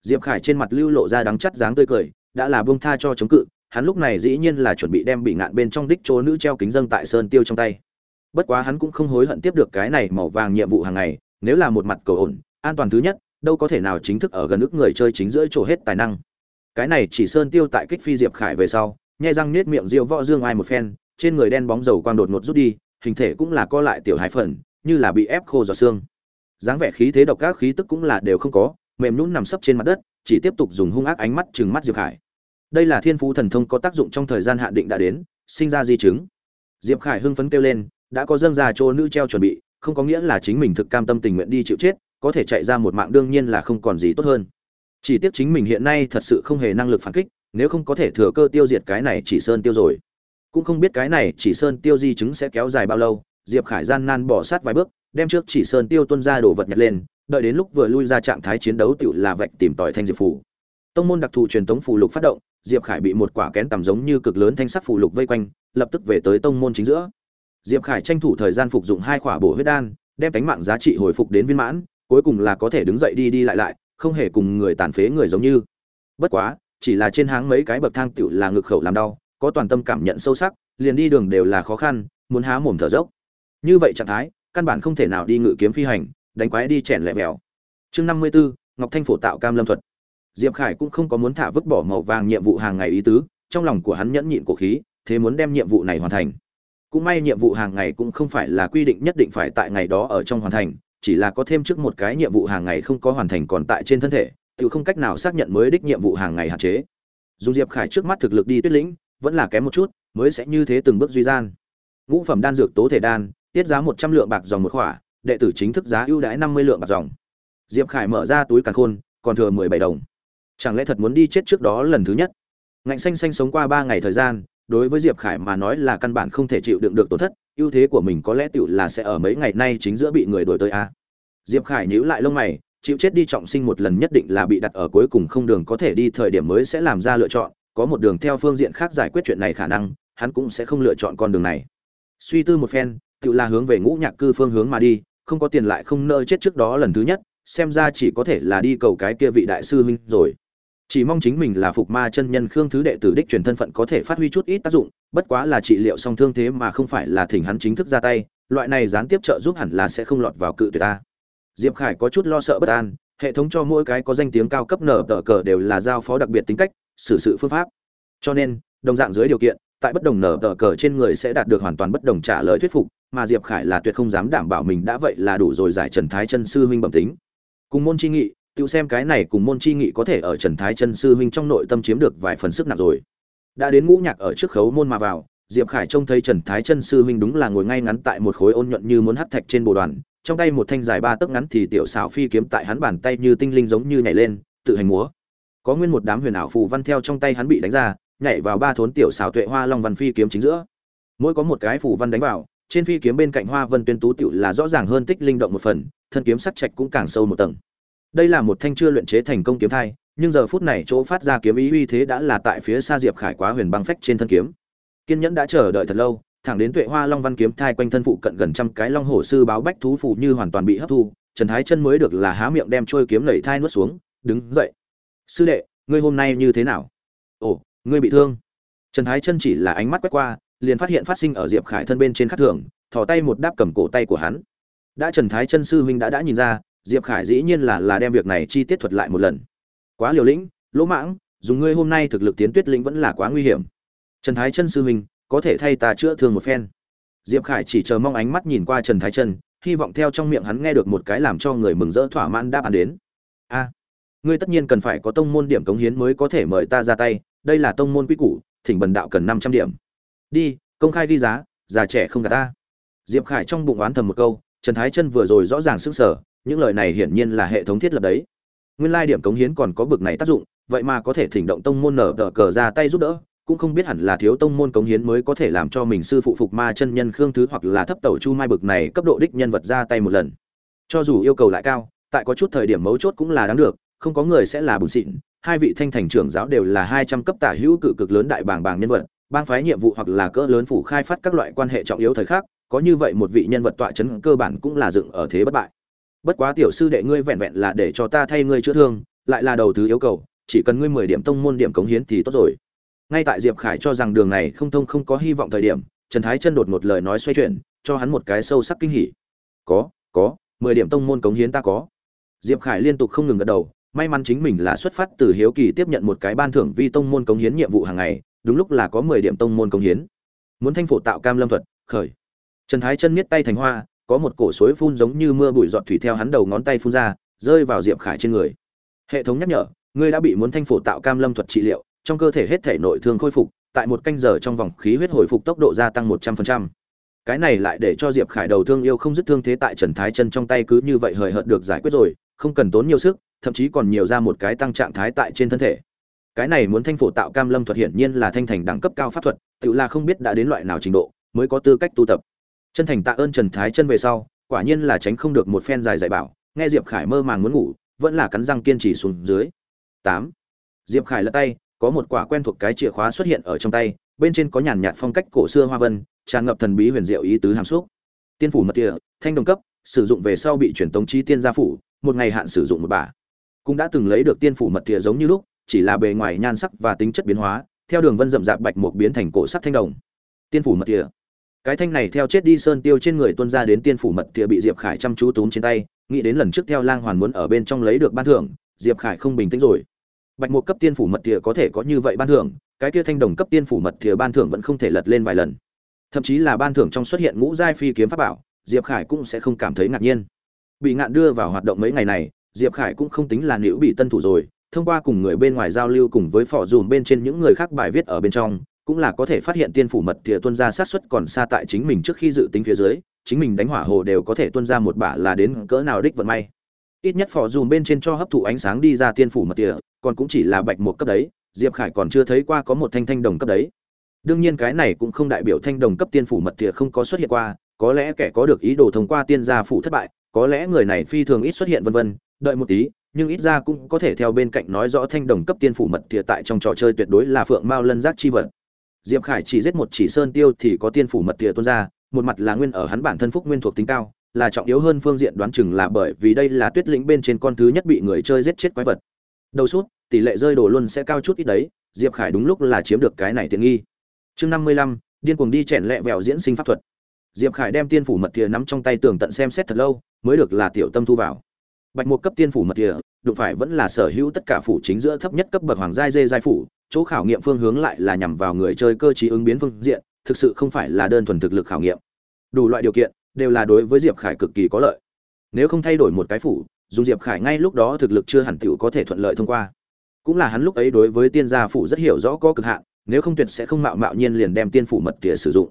Diệp khải trên mặt lưu lộ ra đắng chắt dáng tươi cười, đã là buông tha cho chống cự, hắn lúc này dĩ nhiên là chuẩn bị đem bị ngạn bên trong đích chỗ nữ treo kính dâng tại sơn tiêu trong tay bất quá hắn cũng không hối hận tiếp được cái này màu vàng nhiệm vụ hàng ngày, nếu là một mặt cầu ổn, an toàn thứ nhất, đâu có thể nào chính thức ở gần ức người chơi chính giữa chỗ hết tài năng. Cái này chỉ sơn tiêu tại kích phi diệp khải về sau, nhai răng nết miệng rượu võ dương ai một phen, trên người đen bóng dầu quang đột ngột rút đi, hình thể cũng là co lại tiểu hai phần, như là bị ép khô giọt xương. Dáng vẻ khí thế độc các khí tức cũng là đều không có, mềm nhũn nằm sấp trên mặt đất, chỉ tiếp tục dùng hung ác ánh mắt trừng mắt diệp khải. Đây là thiên phú thần thông có tác dụng trong thời gian hạn định đã đến, sinh ra di chứng. Diệp khải hưng phấn kêu lên đã có dâng ra chỗ nữ treo chuẩn bị, không có nghĩa là chính mình thực cam tâm tình nguyện đi chịu chết, có thể chạy ra một mạng đương nhiên là không còn gì tốt hơn. Chỉ tiếc chính mình hiện nay thật sự không hề năng lực phản kích, nếu không có thể thừa cơ tiêu diệt cái này chỉ sơn tiêu rồi. Cũng không biết cái này chỉ sơn tiêu di chứng sẽ kéo dài bao lâu, diệp khải gian nan bỏ sát vài bước, đem trước chỉ sơn tiêu tuân ra đồ vật nhặt lên, đợi đến lúc vừa lui ra trạng thái chiến đấu tựu là vạch tìm tòi thanh diệp phủ tông môn đặc thù truyền thống phù lục phát động, diệp khải bị một quả kén tầm giống như cực lớn thanh sắc phù lục vây quanh, lập tức về tới tông môn chính giữa diệp khải tranh thủ thời gian phục dụng hai khỏa bổ huyết đan đem cánh mạng giá trị hồi phục đến viên mãn cuối cùng là có thể đứng dậy đi đi lại lại không hề cùng người tàn phế người giống như. Bất quá chỉ là trên háng mấy cái bậc thang tiểu là ngực khẩu làm đau có toàn tâm cảm nhận sâu sắc liền đi đường đều là khó khăn muốn há mồm thở dốc. Như vậy trạng thái căn bản không thể nào đi ngự kiếm phi hành đánh quái đi chèn lẻ mèo chương năm mươi 54, ngọc thanh phổ tạo cam lâm thuật. Diệp khải cũng không có muốn thả vứt bỏ màu vàng nhiệm vụ hàng ngày ý tứ trong lòng của hắn nhẫn nhịn cổ khí thế muốn đem nhiệm vụ này hoàn thành cũng may nhiệm vụ hàng ngày cũng không phải là quy định nhất định phải tại ngày đó ở trong hoàn thành, chỉ là có thêm trước một cái nhiệm vụ hàng ngày không có hoàn thành còn tại trên thân thể, tự không cách nào xác nhận mới đích nhiệm vụ hàng ngày hạn chế. Dùng diệp khải trước mắt thực lực đi tuyết lĩnh, vẫn là kém một chút, mới sẽ như thế từng bước duy gian. Ngũ phẩm đan dược tố thể đan, tiết giá một trăm lượng bạc dòng một khỏa, đệ tử chính thức giá ưu đãi năm mươi lượng bạc dòng. Diệp khải mở ra túi càn khôn, còn thừa mười bảy đồng. Chẳng lẽ thật muốn đi chết trước đó lần thứ nhất? Ngạnh xanh xanh sống qua ba ngày thời gian đối với diệp khải mà nói là căn bản không thể chịu đựng được tổn thất, ưu thế của mình có lẽ tựu là sẽ ở mấy ngày nay chính giữa bị người đổi tới a. Diệp khải nhíu lại lông mày, chịu chết đi trọng sinh một lần nhất định là bị đặt ở cuối cùng không đường có thể đi thời điểm mới sẽ làm ra lựa chọn, có một đường theo phương diện khác giải quyết chuyện này khả năng, hắn cũng sẽ không lựa chọn con đường này. Suy tư một phen tự là hướng về ngũ nhạc cư phương hướng mà đi, không có tiền lại không nỡ chết trước đó lần thứ nhất, xem ra chỉ có thể là đi cầu cái kia vị đại sư huynh rồi chỉ mong chính mình là phục ma chân nhân khương thứ đệ tử đích truyền thân phận có thể phát huy chút ít tác dụng, bất quá là trị liệu song thương thế mà không phải là thỉnh hắn chính thức ra tay, loại này gián tiếp trợ giúp hẳn là sẽ không lọt vào cự tuyệt ta. Diệp khải có chút lo sợ bất an, hệ thống cho mỗi cái có danh tiếng cao cấp nở tờ cờ đều là giao phó đặc biệt tính cách, xử sự phương pháp. Cho nên, đồng dạng dưới điều kiện, tại bất đồng nở tờ cờ trên người sẽ đạt được hoàn toàn bất đồng trả lời thuyết phục, mà diệp khải là tuyệt không dám đảm bảo mình đã vậy là đủ rồi giải trần thái chân sư huynh bẩm tính. Cùng môn chi nghị tự xem cái này cùng môn chi nghị có thể ở trần thái chân sư huynh trong nội tâm chiếm được vài phần sức nặng rồi. Đã đến ngũ nhạc ở trước khấu môn mà vào, diệp khải trông thấy trần thái chân sư huynh đúng là ngồi ngay ngắn tại một khối ôn nhuận như muốn hắt thạch trên bồ đoàn, trong tay một thanh dài ba tấc ngắn thì tiểu xảo phi kiếm tại hắn bàn tay như tinh linh giống như nhảy lên, tự hành múa. Có nguyên một đám huyền ảo phù văn theo trong tay hắn bị đánh ra, nhảy vào ba thốn tiểu xảo tuệ hoa long văn phi kiếm chính giữa. Mỗi có một cái phù văn đánh vào, trên phi kiếm bên cạnh hoa vân tuyên tú tiểu là rõ ràng hơn tích linh động một phần, thân kiếm sắc trạch cũng càng sâu một tầng đây là một thanh chưa luyện chế thành công kiếm thai, nhưng giờ phút này chỗ phát ra kiếm ý uy thế đã là tại phía xa diệp khải quá huyền băng phách trên thân kiếm. Kiên nhẫn đã chờ đợi thật lâu, thẳng đến tuệ hoa long văn kiếm thai quanh thân phụ cận gần trăm cái long hổ sư báo bách thú phụ như hoàn toàn bị hấp thu, trần thái chân mới được là há miệng đem trôi kiếm lẩy thai nuốt xuống, đứng dậy, sư đệ, ngươi hôm nay như thế nào? Ồ, ngươi bị thương. Trần thái chân chỉ là ánh mắt quét qua, liền phát hiện phát sinh ở diệp khải thân bên trên khắc thường, thò tay một đáp cầm cổ tay của hắn. Đã trần thái chân sư huynh đã đã nhìn ra diệp khải dĩ nhiên là là đem việc này chi tiết thuật lại một lần. Quá liều lĩnh, lỗ mãng, dùng ngươi hôm nay thực lực tiến tuyết lĩnh vẫn là quá nguy hiểm. Trần thái chân sư huynh, có thể thay ta chữa thương một phen. Diệp khải chỉ chờ mong ánh mắt nhìn qua trần thái chân, hy vọng theo trong miệng hắn nghe được một cái làm cho người mừng rỡ thỏa mãn đáp án đến. A à, ngươi tất nhiên cần phải có tông môn điểm cống hiến mới có thể mời ta ra tay, đây là tông môn quy củ, thỉnh bần đạo cần năm trăm điểm. Đi, công khai ghi giá, già trẻ không gạt ta. Diệp khải trong bụng oán thầm một câu, trần thái chân vừa rồi rõ ràng sức sở những lời này hiển nhiên là hệ thống thiết lập đấy. Nguyên lai điểm cống hiến còn có bực này tác dụng, vậy mà có thể thỉnh động tông môn nở tờ cờ ra tay giúp đỡ, cũng không biết hẳn là thiếu tông môn cống hiến mới có thể làm cho mình sư phụ phục ma chân nhân khương thứ hoặc là thấp tẩu chu mai bực này cấp độ đích nhân vật ra tay một lần. Cho dù yêu cầu lại cao, tại có chút thời điểm mấu chốt cũng là đáng được, không có người sẽ là bùn xịn. Hai vị thanh thành trưởng giáo đều là hai trăm cấp tả hữu cự cực lớn đại bảng bảng nhân vật, bang phái nhiệm vụ hoặc là cỡ lớn phủ khai phát các loại quan hệ trọng yếu thời khắc, có như vậy một vị nhân vật tọa chấn cơ bản cũng là dựng ở thế bất bại bất quá tiểu sư đệ ngươi vẹn vẹn là để cho ta thay ngươi chữa thương, lại là đầu thứ yêu cầu, chỉ cần ngươi mười điểm tông môn điểm cống hiến thì tốt rồi. Ngay tại diệp khải cho rằng đường này không thông không có hy vọng thời điểm, trần thái chân đột một lời nói xoay chuyển, cho hắn một cái sâu sắc kinh hỉ. Có có, mười điểm tông môn cống hiến ta có. Diệp khải liên tục không ngừng gật đầu, may mắn chính mình là xuất phát từ hiếu kỳ tiếp nhận một cái ban thưởng vi tông môn cống hiến nhiệm vụ hàng ngày, đúng lúc là có mười điểm tông môn cống hiến. Muốn thanh phổ tạo cam lâm thuật, khởi. Trần thái chân miết tay thành hoa có một cổ suối phun giống như mưa bụi giọt thủy theo hắn đầu ngón tay phun ra, rơi vào diệp khải trên người. Hệ thống nhắc nhở, ngươi đã bị muốn thanh phổ tạo cam lâm thuật trị liệu, trong cơ thể hết thể nội thương khôi phục, tại một canh giờ trong vòng khí huyết hồi phục tốc độ gia tăng một trăm phần trăm. Cái này lại để cho diệp khải đầu thương yêu không dứt thương thế tại trần thái chân trong tay cứ như vậy hời hợt được giải quyết rồi, không cần tốn nhiều sức, thậm chí còn nhiều ra một cái tăng trạng thái tại trên thân thể. Cái này muốn thanh phổ tạo cam lâm thuật hiển nhiên là thanh thành đẳng cấp cao pháp thuật, tự là không biết đã đến loại nào trình độ, mới có tư cách tu tập chân thành tạ ơn trần thái chân về sau, quả nhiên là tránh không được một phen dài dạy bảo, nghe diệp khải mơ màng muốn ngủ, vẫn là cắn răng kiên trì xuống dưới. Tám. Diệp khải lật tay, có một quả quen thuộc cái chìa khóa xuất hiện ở trong tay, bên trên có nhàn nhạt phong cách cổ xưa hoa vân, tràn ngập thần bí huyền diệu ý tứ hàm xúc. Tiên phủ mật địa thanh đồng cấp, sử dụng về sau bị chuyển tống chi tiên gia phủ, một ngày hạn sử dụng một bả cũng đã từng lấy được tiên phủ mật địa giống như lúc, chỉ là bề ngoài nhan sắc và tính chất biến hóa, theo đường vân rậm rạp bạch một biến thành cổ sắc thanh đồng. Tiên phủ mật địa cái thanh này theo chết đi sơn tiêu trên người tuân ra đến tiên phủ mật địa bị diệp khải chăm chú túm trên tay, nghĩ đến lần trước theo lang hoàn muốn ở bên trong lấy được ban thưởng, diệp khải không bình tĩnh rồi. Bạch một cấp tiên phủ mật địa có thể có như vậy ban thưởng, cái kia thanh đồng cấp tiên phủ mật địa ban thưởng vẫn không thể lật lên vài lần. Thậm chí là ban thưởng trong xuất hiện ngũ giai phi kiếm pháp bảo, diệp khải cũng sẽ không cảm thấy ngạc nhiên. Bị ngạn đưa vào hoạt động mấy ngày này, diệp khải cũng không tính là nữ bị tân thủ rồi, thông qua cùng người bên ngoài giao lưu cùng với phò dùm bên trên những người khác bài viết ở bên trong cũng là có thể phát hiện tiên phủ mật thìa tuân ra sát xuất còn xa tại chính mình trước khi dự tính phía dưới, chính mình đánh hỏa hồ đều có thể tuân ra một bả là đến cỡ nào đích vận may. Ít nhất phò dùm bên trên cho hấp thụ ánh sáng đi ra tiên phủ mật thìa, còn cũng chỉ là bạch một cấp đấy, diệp khải còn chưa thấy qua có một thanh thanh đồng cấp đấy. Đương nhiên cái này cũng không đại biểu thanh đồng cấp tiên phủ mật thìa không có xuất hiện qua, có lẽ kẻ có được ý đồ thông qua tiên gia phủ thất bại, có lẽ người này phi thường ít xuất hiện vân vân, đợi một tí, nhưng ít ra cũng có thể theo bên cạnh nói rõ thanh đồng cấp tiên phủ mật thìa tại trong trò chơi tuyệt đối là phượng mao lân giác chi vật diệp khải chỉ giết một chỉ sơn tiêu thì có tiên phủ mật địa tuôn ra một mặt là nguyên ở hắn bản thân phúc nguyên thuộc tính cao là trọng yếu hơn phương diện đoán chừng là bởi vì đây là tuyết lĩnh bên trên con thứ nhất bị người chơi giết chết quái vật. Đầu suốt, tỷ lệ rơi đồ luôn sẽ cao chút ít đấy diệp khải đúng lúc là chiếm được cái này tiện nghi. Chương năm mươi lăm điên cuồng đi chèn lẹ vẹo diễn sinh pháp thuật. Diệp khải đem tiên phủ mật địa nắm trong tay tưởng tận xem xét thật lâu mới được là tiểu tâm thu vào. Bạch một cấp tiên phủ mật địa, đụng phải vẫn là sở hữu tất cả phủ chính giữa thấp nhất cấp bậc hoàng giai dê giai phủ chỗ khảo nghiệm phương hướng lại là nhằm vào người chơi cơ trí ứng biến phương diện, thực sự không phải là đơn thuần thực lực khảo nghiệm. Đủ loại điều kiện, đều là đối với diệp khải cực kỳ có lợi. Nếu không thay đổi một cái phủ dùng diệp khải ngay lúc đó thực lực chưa hẳn t có thể thuận lợi thông qua. Cũng là hắn lúc ấy đối với tiên gia phủ rất hiểu rõ có cực hạn, nếu không tuyệt sẽ không mạo mạo nhiên liền đem tiên phủ mật tỉa sử dụng.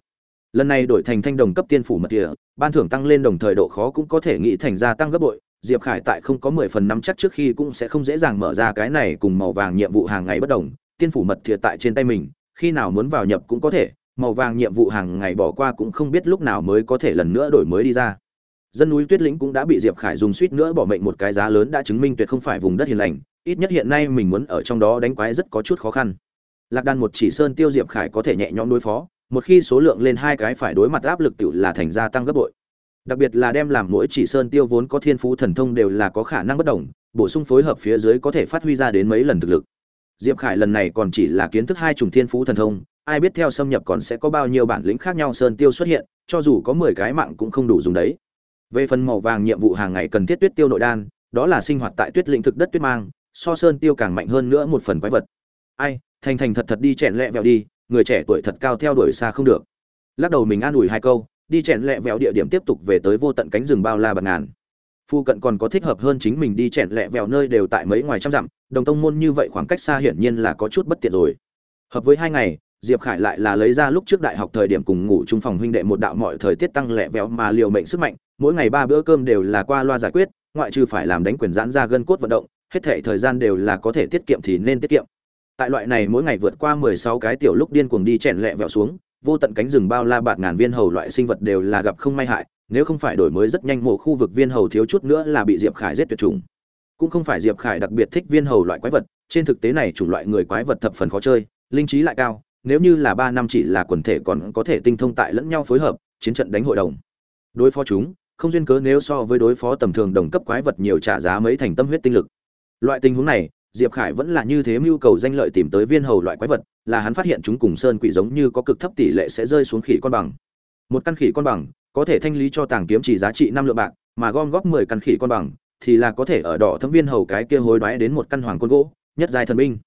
Lần này đổi thành thanh đồng cấp tiên phủ mật tỉa, ban thưởng tăng lên đồng thời độ khó cũng có thể nghĩ thành gia tăng gấp bội, diệp khải tại không có mười phần năm chắc trước khi cũng sẽ không dễ dàng mở ra cái này cùng màu vàng nhiệm vụ hàng ngày bất đồng tiên phủ mật thiệt tại trên tay mình, khi nào muốn vào nhập cũng có thể, màu vàng nhiệm vụ hàng ngày bỏ qua cũng không biết lúc nào mới có thể lần nữa đổi mới đi ra. Dân núi tuyết lĩnh cũng đã bị diệp khải dùng suýt nữa bỏ mệnh một cái giá lớn đã chứng minh tuyệt không phải vùng đất hiền lành, ít nhất hiện nay mình muốn ở trong đó đánh quái rất có chút khó khăn. Lạc đan một chỉ sơn tiêu diệp khải có thể nhẹ nhõm đối phó, một khi số lượng lên hai cái phải đối mặt áp lực tự là thành gia tăng gấp bội. Đặc biệt là đem làm mỗi chỉ sơn tiêu vốn có thiên phú thần thông đều là có khả năng bất đồng, bổ sung phối hợp phía dưới có thể phát huy ra đến mấy lần thực lực diệp khải lần này còn chỉ là kiến thức hai chủng thiên phú thần thông, ai biết theo xâm nhập còn sẽ có bao nhiêu bản lĩnh khác nhau sơn tiêu xuất hiện, cho dù có mười cái mạng cũng không đủ dùng đấy. Về phần màu vàng nhiệm vụ hàng ngày cần thiết tuyết tiêu nội đan, đó là sinh hoạt tại tuyết lĩnh thực đất tuyết mang, so sơn tiêu càng mạnh hơn nữa một phần quái vật. Ai, thành thành thật thật đi chèn lẹ vẹo đi, người trẻ tuổi thật cao theo đuổi xa không được. Lắc đầu mình an ủi hai câu, đi chèn lẹ vẹo địa điểm tiếp tục về tới vô tận cánh rừng bao la bạt ngàn phu cận còn có thích hợp hơn chính mình đi chèn lẹ vẹo nơi đều tại mấy ngoài trăm dặm, đồng tông môn như vậy khoảng cách xa hiển nhiên là có chút bất tiện rồi. Hợp với hai ngày, diệp khải lại là lấy ra lúc trước đại học thời điểm cùng ngủ chung phòng huynh đệ một đạo mọi thời tiết tăng lẹ vẹo mà liều mệnh sức mạnh, mỗi ngày ba bữa cơm đều là qua loa giải quyết, ngoại trừ phải làm đánh quyền giãn ra gân cốt vận động, hết thể thời gian đều là có thể tiết kiệm thì nên tiết kiệm. Tại loại này mỗi ngày vượt qua mười sáu cái tiểu lúc điên cuồng đi chèn lẹ vẹo xuống, vô tận cánh rừng bao la bạt ngàn viên hầu loại sinh vật đều là gặp không may hại nếu không phải đổi mới rất nhanh, mộ khu vực viên hầu thiếu chút nữa là bị diệp khải giết tuyệt chủng. Cũng không phải diệp khải đặc biệt thích viên hầu loại quái vật, trên thực tế này chủng loại người quái vật thập phần khó chơi, linh trí lại cao, nếu như là ba năm chỉ là quần thể còn có thể tinh thông tại lẫn nhau phối hợp, chiến trận đánh hội đồng. Đối phó chúng, không duyên cớ nếu so với đối phó tầm thường đồng cấp quái vật nhiều trả giá mấy thành tâm huyết tinh lực. Loại tình huống này, diệp khải vẫn là như thế mưu cầu danh lợi tìm tới viên hầu loại quái vật, là hắn phát hiện chúng cùng sơn quỷ giống như có cực thấp tỷ lệ sẽ rơi xuống khỉ con bằng. Một căn khỉ con bằng có thể thanh lý cho tàng kiếm chỉ giá trị năm lượng bạc, mà gom góp mười căn khỉ con bằng, thì là có thể ở đỏ thâm viên hầu cái kia hối đoái đến một căn hoàng côn gỗ, nhất giai thần binh.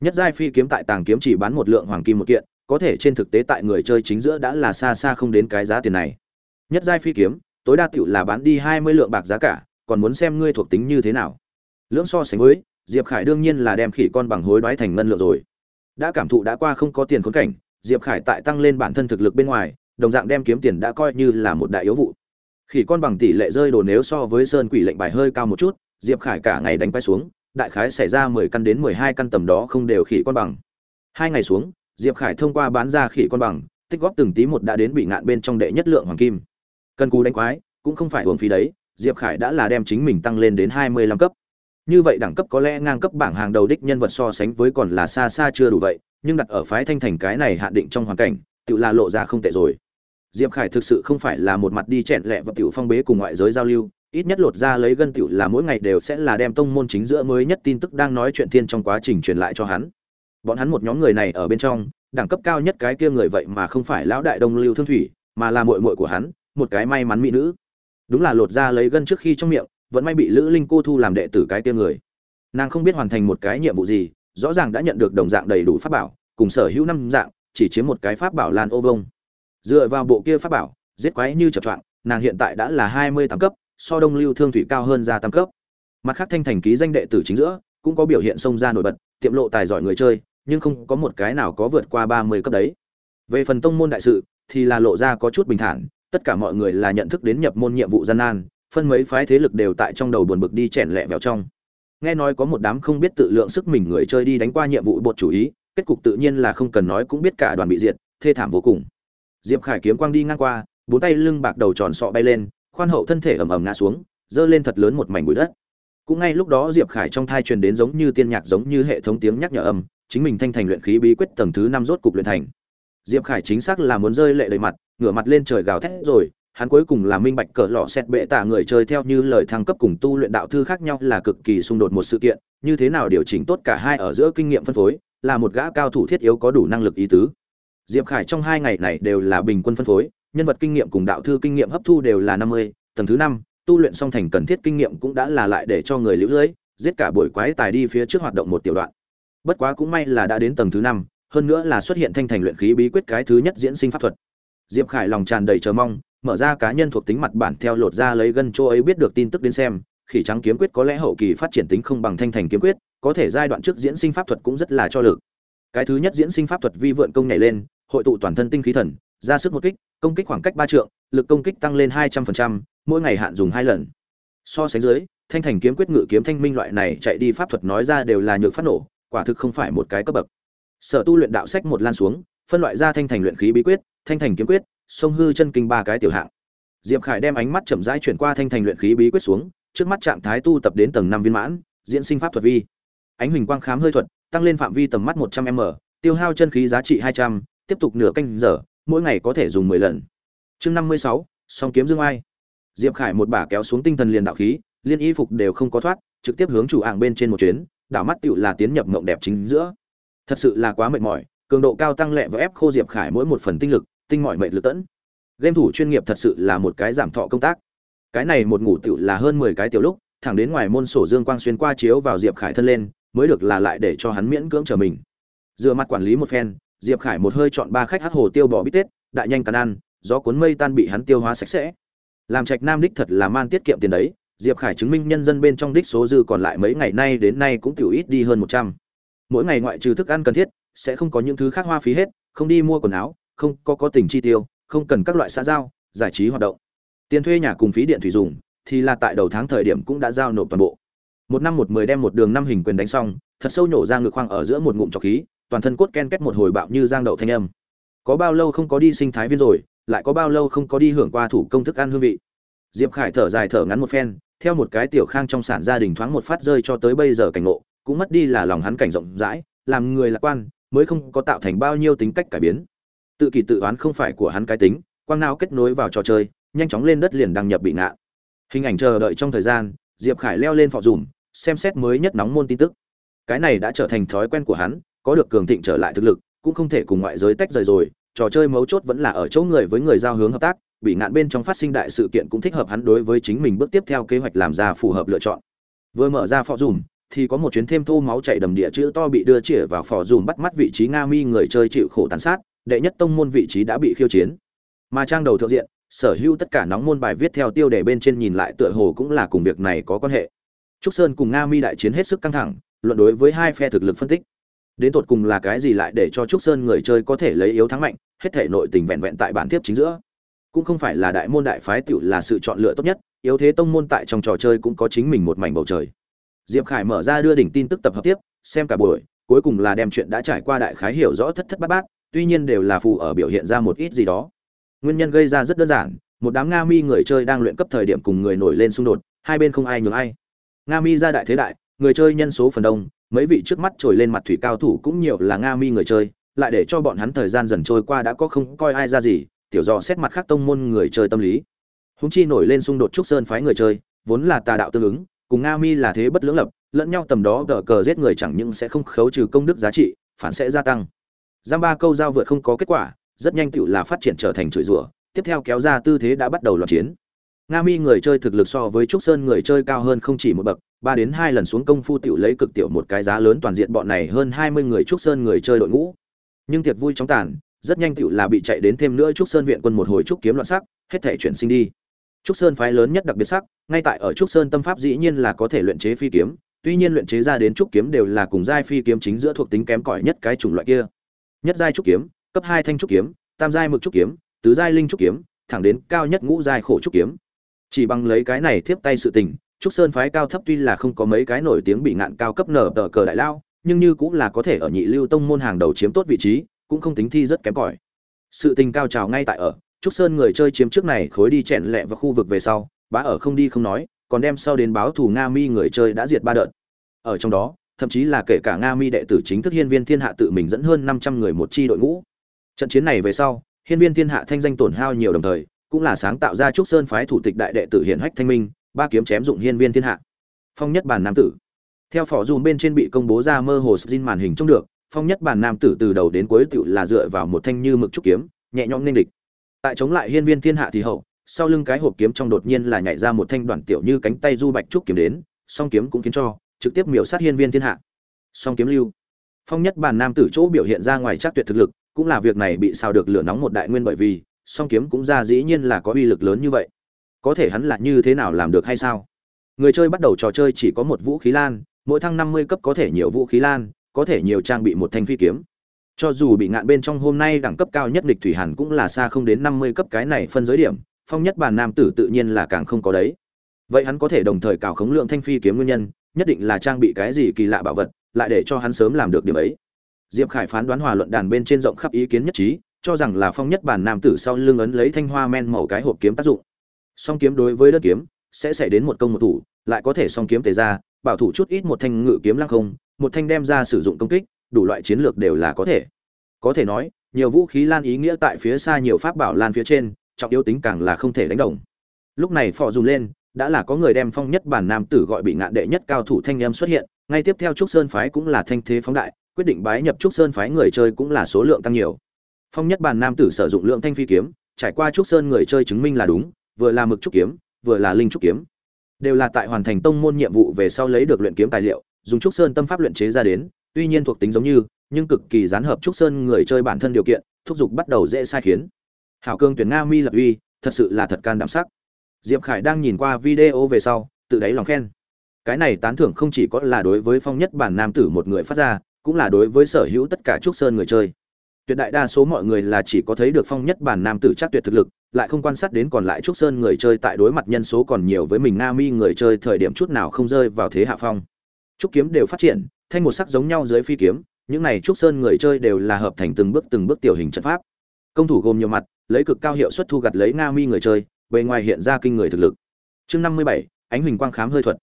Nhất giai phi kiếm tại tàng kiếm chỉ bán một lượng hoàng kim một kiện, có thể trên thực tế tại người chơi chính giữa đã là xa xa không đến cái giá tiền này. Nhất giai phi kiếm, tối đa tiểu là bán đi hai mươi lượng bạc giá cả, còn muốn xem ngươi thuộc tính như thế nào. Lưỡng so sánh với, diệp khải đương nhiên là đem khỉ con bằng hối đoái thành ngân lượng rồi. Đã cảm thụ đã qua không có tiền khốn cảnh, diệp khải tại tăng lên bản thân thực lực bên ngoài đồng dạng đem kiếm tiền đã coi như là một đại yếu vụ. Khỉ con bằng tỷ lệ rơi đồ nếu so với sơn quỷ lệnh bài hơi cao một chút, diệp khải cả ngày đánh bay xuống, đại khái xảy ra mười căn đến mười hai căn tầm đó không đều khỉ con bằng. Hai ngày xuống, diệp khải thông qua bán ra khỉ con bằng, tích góp từng tí một đã đến bị ngạn bên trong đệ nhất lượng hoàng kim. Cần cù đánh quái, cũng không phải uổng phí đấy, diệp khải đã là đem chính mình tăng lên đến hai mươi lăm cấp. Như vậy đẳng cấp có lẽ ngang cấp bảng hàng đầu đích nhân vật so sánh với còn là xa xa chưa đủ vậy, nhưng đặt ở phái thanh thành cái này hạn định trong hoàn cảnh, tự là lộ ra không tệ rồi diệp khải thực sự không phải là một mặt đi chẹn lẹ và tiểu phong bế cùng ngoại giới giao lưu, ít nhất lột ra lấy gân tiểu là mỗi ngày đều sẽ là đem tông môn chính giữa mới nhất tin tức đang nói chuyện thiên trong quá trình truyền lại cho hắn. Bọn hắn một nhóm người này ở bên trong, đẳng cấp cao nhất cái kia người vậy mà không phải lão đại đông lưu thương thủy, mà là muội muội của hắn, một cái may mắn mỹ nữ. Đúng là lột ra lấy gân trước khi trong miệng, vẫn may bị lữ linh cô thu làm đệ tử cái kia người. Nàng không biết hoàn thành một cái nhiệm vụ gì, rõ ràng đã nhận được đồng dạng đầy đủ pháp bảo, cùng sở hữu năm dạng, chỉ chiếm một cái pháp bảo lan ô vông dựa vào bộ kia pháp bảo, giết quái như chập choạng, nàng hiện tại đã là hai mươi tám cấp, so đông lưu thương thủy cao hơn ra tám cấp. Mặt khác thanh thành ký danh đệ tử chính giữa, cũng có biểu hiện xông ra nổi bật, tiệm lộ tài giỏi người chơi, nhưng không có một cái nào có vượt qua ba mươi cấp đấy. Về phần tông môn đại sự, thì là lộ ra có chút bình thản, tất cả mọi người là nhận thức đến nhập môn nhiệm vụ gian nan, phân mấy phái thế lực đều tại trong đầu buồn bực đi chèn lẹ vào trong. Nghe nói có một đám không biết tự lượng sức mình người chơi đi đánh qua nhiệm vụ bột chủ ý, kết cục tự nhiên là không cần nói cũng biết cả đoàn bị diệt, thê thảm vô cùng diệp khải kiếm quang đi ngang qua, bốn tay lưng bạc đầu tròn sọ bay lên, khoan hậu thân thể ầm ầm ngã xuống, giơ lên thật lớn một mảnh bụi đất. Cũng ngay lúc đó diệp khải trong thai truyền đến giống như tiên nhạc giống như hệ thống tiếng nhắc nhở âm, chính mình thanh thành luyện khí bí quyết tầng thứ năm rốt cục luyện thành. Diệp khải chính xác là muốn rơi lệ đầy mặt, ngửa mặt lên trời gào thét rồi, hắn cuối cùng là minh bạch cỡ lọ xét bệ tạ người chơi theo như lời thăng cấp cùng tu luyện đạo thư khác nhau là cực kỳ xung đột một sự kiện, như thế nào điều chỉnh tốt cả hai ở giữa kinh nghiệm phân phối, là một gã cao thủ thiết yếu có đủ năng lực ý tứ diệp khải trong hai ngày này đều là bình quân phân phối nhân vật kinh nghiệm cùng đạo thư kinh nghiệm hấp thu đều là năm mươi tầng thứ năm tu luyện song thành cần thiết kinh nghiệm cũng đã là lại để cho người lưu lưới, giết cả buổi quái tài đi phía trước hoạt động một tiểu đoạn. Bất quá cũng may là đã đến tầng thứ năm hơn nữa là xuất hiện thanh thành luyện khí bí quyết cái thứ nhất diễn sinh pháp thuật. Diệp khải lòng tràn đầy chờ mong mở ra cá nhân thuộc tính mặt bản theo lột ra lấy gần chỗ ấy biết được tin tức đến xem khỉ trắng kiếm quyết có lẽ hậu kỳ phát triển tính không bằng thanh thành kiếm quyết có thể giai đoạn trước diễn sinh pháp thuật cũng rất là cho lực. Cái thứ nhất diễn sinh pháp thuật vi vượn công nhảy lên hội tụ toàn thân tinh khí thần, ra sức một kích, công kích khoảng cách ba trượng, lực công kích tăng lên hai trăm phần trăm, mỗi ngày hạn dùng hai lần. So sánh dưới, thanh thành kiếm quyết ngự kiếm thanh minh loại này chạy đi pháp thuật nói ra đều là nhược phát nổ, quả thực không phải một cái cấp bậc. Sở tu luyện đạo sách một lan xuống, phân loại ra thanh thành luyện khí bí quyết, thanh thành kiếm quyết, sông hư chân kinh ba cái tiểu hạng. Diệp khải đem ánh mắt chậm rãi chuyển qua thanh thành luyện khí bí quyết xuống, trước mắt trạng thái tu tập đến tầng năm viên mãn, diễn sinh pháp thuật vi. Ánh huỳnh quang khám hơi thuật, tăng lên phạm vi tầm mắt một trăm m, tiêu hao chân khí giá trị hai trăm tiếp tục nửa canh giờ, mỗi ngày có thể dùng mười lần. Chương năm mươi sáu, song kiếm dương ai diệp khải một bả kéo xuống tinh thần liền đạo khí, liên y phục đều không có thoát, trực tiếp hướng chủ ảng bên trên một chuyến, đảo mắt tựu là tiến nhập mộng đẹp chính giữa. Thật sự là quá mệt mỏi, cường độ cao tăng lệ và ép khô diệp khải mỗi một phần tinh lực, tinh mọi mệt lực tẫn. Game thủ chuyên nghiệp thật sự là một cái giảm thọ công tác. Cái này một ngủ tựu là hơn mười cái tiểu lúc, thẳng đến ngoài môn sổ dương quang xuyên qua chiếu vào diệp khải thân lên, mới được là lại để cho hắn miễn cưỡng trở mình. Dựa mặt quản lý một phen diệp khải một hơi chọn ba khách hát hồ tiêu bỏ bít tết, đại nhanh tàn ăn do cuốn mây tan bị hắn tiêu hóa sạch sẽ. Làm trạch nam đích thật là man tiết kiệm tiền đấy, diệp khải chứng minh nhân dân bên trong đích số dư còn lại mấy ngày nay đến nay cũng tiểu ít đi hơn một trăm. Mỗi ngày ngoại trừ thức ăn cần thiết, sẽ không có những thứ khác hoa phí hết, không đi mua quần áo, không có có tình chi tiêu, không cần các loại xã giao, giải trí hoạt động. Tiền thuê nhà cùng phí điện thủy dùng, thì là tại đầu tháng thời điểm cũng đã giao nộp toàn bộ. Một năm một mười đem một đường năm hình quyền đánh xong, thật sâu nhổ ra ngực khoang ở giữa một ngụm trọc khí toàn thân cốt ken kết một hồi bạo như giang đậu thanh âm. Có bao lâu không có đi sinh thái viên rồi, lại có bao lâu không có đi hưởng qua thủ công thức ăn hương vị. Diệp khải thở dài thở ngắn một phen, theo một cái tiểu khang trong sản gia đình thoáng một phát rơi cho tới bây giờ cảnh ngộ, cũng mất đi là lòng hắn cảnh rộng rãi, làm người lạc quan, mới không có tạo thành bao nhiêu tính cách cải biến. Tự kỷ tự oán không phải của hắn cái tính, quang não kết nối vào trò chơi, nhanh chóng lên đất liền đăng nhập bị ngạ. Hình ảnh chờ đợi trong thời gian, diệp khải leo lên phò dùm, xem xét mới nhất nóng môn tin tức. Cái này đã trở thành thói quen của hắn có được cường thịnh trở lại thực lực, cũng không thể cùng ngoại giới tách rời rồi, trò chơi mấu chốt vẫn là ở chỗ người với người giao hướng hợp tác, bị ngạn bên trong phát sinh đại sự kiện cũng thích hợp hắn đối với chính mình bước tiếp theo kế hoạch làm ra phù hợp lựa chọn. Vừa mở ra phò dùm, thì có một chuyến thêm thô máu chảy đầm địa chữ to bị đưa chĩa vào phò dùm bắt mắt vị trí nga mi người chơi chịu khổ tàn sát, đệ nhất tông môn vị trí đã bị khiêu chiến. Mà trang đầu thượng diện, sở hữu tất cả nóng môn bài viết theo tiêu đề bên trên nhìn lại tựa hồ cũng là cùng việc này có quan hệ. Trúc sơn cùng nga mi đại chiến hết sức căng thẳng, luận đối với hai phe thực lực phân tích đến tột cùng là cái gì lại để cho trúc sơn người chơi có thể lấy yếu thắng mạnh, hết thể nội tình vẹn vẹn tại bản tiếp chính giữa. Cũng không phải là đại môn đại phái tựu là sự chọn lựa tốt nhất, yếu thế tông môn tại trong trò chơi cũng có chính mình một mảnh bầu trời. Diệp khải mở ra đưa đỉnh tin tức tập hợp tiếp, xem cả buổi, cuối cùng là đem chuyện đã trải qua đại khái hiểu rõ thất thất bát bát, tuy nhiên đều là phù ở biểu hiện ra một ít gì đó. Nguyên nhân gây ra rất đơn giản, một đám nga mi người chơi đang luyện cấp thời điểm cùng người nổi lên xung đột, hai bên không ai nhường ai. Nga mi ra đại thế đại, người chơi nhân số phần đông mấy vị trước mắt trồi lên mặt thủy cao thủ cũng nhiều là nga mi người chơi, lại để cho bọn hắn thời gian dần trôi qua đã có không coi ai ra gì, tiểu dò xét mặt khác tông môn người chơi tâm lý. Húng chi nổi lên xung đột trúc sơn phái người chơi, vốn là tà đạo tương ứng, cùng nga mi là thế bất lưỡng lập, lẫn nhau tầm đó gờ cờ giết người chẳng những sẽ không khấu trừ công đức giá trị, phản sẽ gia tăng. Giam ba câu giao vượt không có kết quả, rất nhanh tựu là phát triển trở thành chửi rủa, tiếp theo kéo ra tư thế đã bắt đầu loạn chiến. Nga mi người chơi thực lực so với trúc sơn người chơi cao hơn không chỉ một bậc ba đến hai lần xuống công phu tiểu lấy cực tiểu một cái giá lớn toàn diện bọn này hơn hai mươi người trúc sơn người chơi đội ngũ. Nhưng tiệc vui chóng tàn, rất nhanh tiểu là bị chạy đến thêm nữa trúc sơn viện quân một hồi trúc kiếm loạn sắc, hết thể chuyển sinh đi. Trúc sơn phái lớn nhất đặc biệt sắc, ngay tại ở trúc sơn tâm pháp dĩ nhiên là có thể luyện chế phi kiếm, tuy nhiên luyện chế ra đến trúc kiếm đều là cùng giai phi kiếm chính giữa thuộc tính kém cỏi nhất cái chủng loại kia. Nhất giai trúc kiếm, cấp hai thanh trúc kiếm, tam giai mực trúc kiếm, tứ giai linh trúc kiếm, thẳng đến cao nhất ngũ giai khổ trúc kiếm. Chỉ bằng lấy cái này tiếp tay sự tình trúc sơn phái cao thấp tuy là không có mấy cái nổi tiếng bị ngạn cao cấp nở tờ cờ đại lao, nhưng như cũng là có thể ở nhị lưu tông môn hàng đầu chiếm tốt vị trí, cũng không tính thi rất kém cỏi. Sự tình cao trào ngay tại ở, trúc sơn người chơi chiếm trước này khối đi chẹn lẹ vào khu vực về sau, bá ở không đi không nói, còn đem sau đến báo thủ nga mi người chơi đã diệt ba đợt. Ở trong đó, thậm chí là kể cả nga mi đệ tử chính thức hiên viên thiên hạ tự mình dẫn hơn năm trăm người một chi đội ngũ. Trận chiến này về sau, hiên viên thiên hạ thanh danh tổn hao nhiều đồng thời, cũng là sáng tạo ra trúc sơn phái thủ tịch đại đệ tử hiển hách thanh minh ba kiếm chém dụng hiên viên thiên hạ. Phong nhất bản nam tử. Theo phỏ dùm bên trên bị công bố ra mơ hồ xin màn hình trông được, phong nhất bản nam tử từ đầu đến cuối tựu là dựa vào một thanh như mực trúc kiếm, nhẹ nhõm nên địch. Tại chống lại hiên viên thiên hạ thì hậu, sau lưng cái hộp kiếm trong đột nhiên là nhảy ra một thanh đoạn tiểu như cánh tay du bạch trúc kiếm đến, song kiếm cũng khiến cho trực tiếp miểu sát hiên viên thiên hạ. Song kiếm lưu. Phong nhất bản nam tử chỗ biểu hiện ra ngoài chắc tuyệt thực lực, cũng là việc này bị sao được lửa nóng một đại nguyên bởi vì, song kiếm cũng ra dĩ nhiên là có uy lực lớn như vậy có thể hắn là như thế nào làm được hay sao? Người chơi bắt đầu trò chơi chỉ có một vũ khí lan, mỗi thăng năm mươi cấp có thể nhiều vũ khí lan, có thể nhiều trang bị một thanh phi kiếm. Cho dù bị ngạn bên trong hôm nay đẳng cấp cao nhất địch thủy hàn cũng là xa không đến năm mươi cấp cái này phân giới điểm, phong nhất bàn nam tử tự nhiên là càng không có đấy. Vậy hắn có thể đồng thời cào khống lượng thanh phi kiếm nguyên nhân, nhất định là trang bị cái gì kỳ lạ bảo vật, lại để cho hắn sớm làm được điểm ấy. Diệp khải phán đoán hòa luận đàn bên trên rộng khắp ý kiến nhất trí, cho rằng là phong nhất bản nam tử sau lưng ấn lấy thanh hoa men màu cái hộp kiếm tác dụng song kiếm đối với đơn kiếm, sẽ xảy đến một công một thủ, lại có thể song kiếm tề ra, bảo thủ chút ít một thanh ngự kiếm lăng không, một thanh đem ra sử dụng công kích, đủ loại chiến lược đều là có thể. Có thể nói, nhiều vũ khí lan ý nghĩa tại phía xa nhiều pháp bảo lan phía trên, trọng yếu tính càng là không thể đánh đồng. Lúc này phò dùng lên, đã là có người đem phong nhất bản nam tử gọi bị ngạn đệ nhất cao thủ thanh em xuất hiện, ngay tiếp theo trúc sơn phái cũng là thanh thế phóng đại, quyết định bái nhập trúc sơn phái người chơi cũng là số lượng tăng nhiều. Phong nhất bản nam tử sử dụng lượng thanh phi kiếm, trải qua trúc sơn người chơi chứng minh là đúng vừa là mực trúc kiếm, vừa là linh trúc kiếm. Đều là tại hoàn thành tông môn nhiệm vụ về sau lấy được luyện kiếm tài liệu, dùng trúc sơn tâm pháp luyện chế ra đến, tuy nhiên thuộc tính giống như, nhưng cực kỳ gián hợp trúc sơn người chơi bản thân điều kiện, thúc giục bắt đầu dễ sai khiến. Hảo cương tuyển nga mi lập uy, thật sự là thật can đảm sắc. Diệp khải đang nhìn qua video về sau, tự đáy lòng khen. Cái này tán thưởng không chỉ có là đối với phong nhất bản nam tử một người phát ra, cũng là đối với sở hữu tất cả trúc sơn người chơi. Tuyệt đại đa số mọi người là chỉ có thấy được phong nhất bản nam tử chắc tuyệt thực lực lại không quan sát đến còn lại trúc sơn người chơi tại đối mặt nhân số còn nhiều với mình nga mi người chơi thời điểm chút nào không rơi vào thế hạ phong. Trúc kiếm đều phát triển, thanh một sắc giống nhau dưới phi kiếm, những này trúc sơn người chơi đều là hợp thành từng bước từng bước tiểu hình trận pháp. Công thủ gồm nhiều mặt, lấy cực cao hiệu suất thu gặt lấy nga mi người chơi, bề ngoài hiện ra kinh người thực lực. Chương năm mươi bảy, ánh huỳnh quang khám hơi thuật.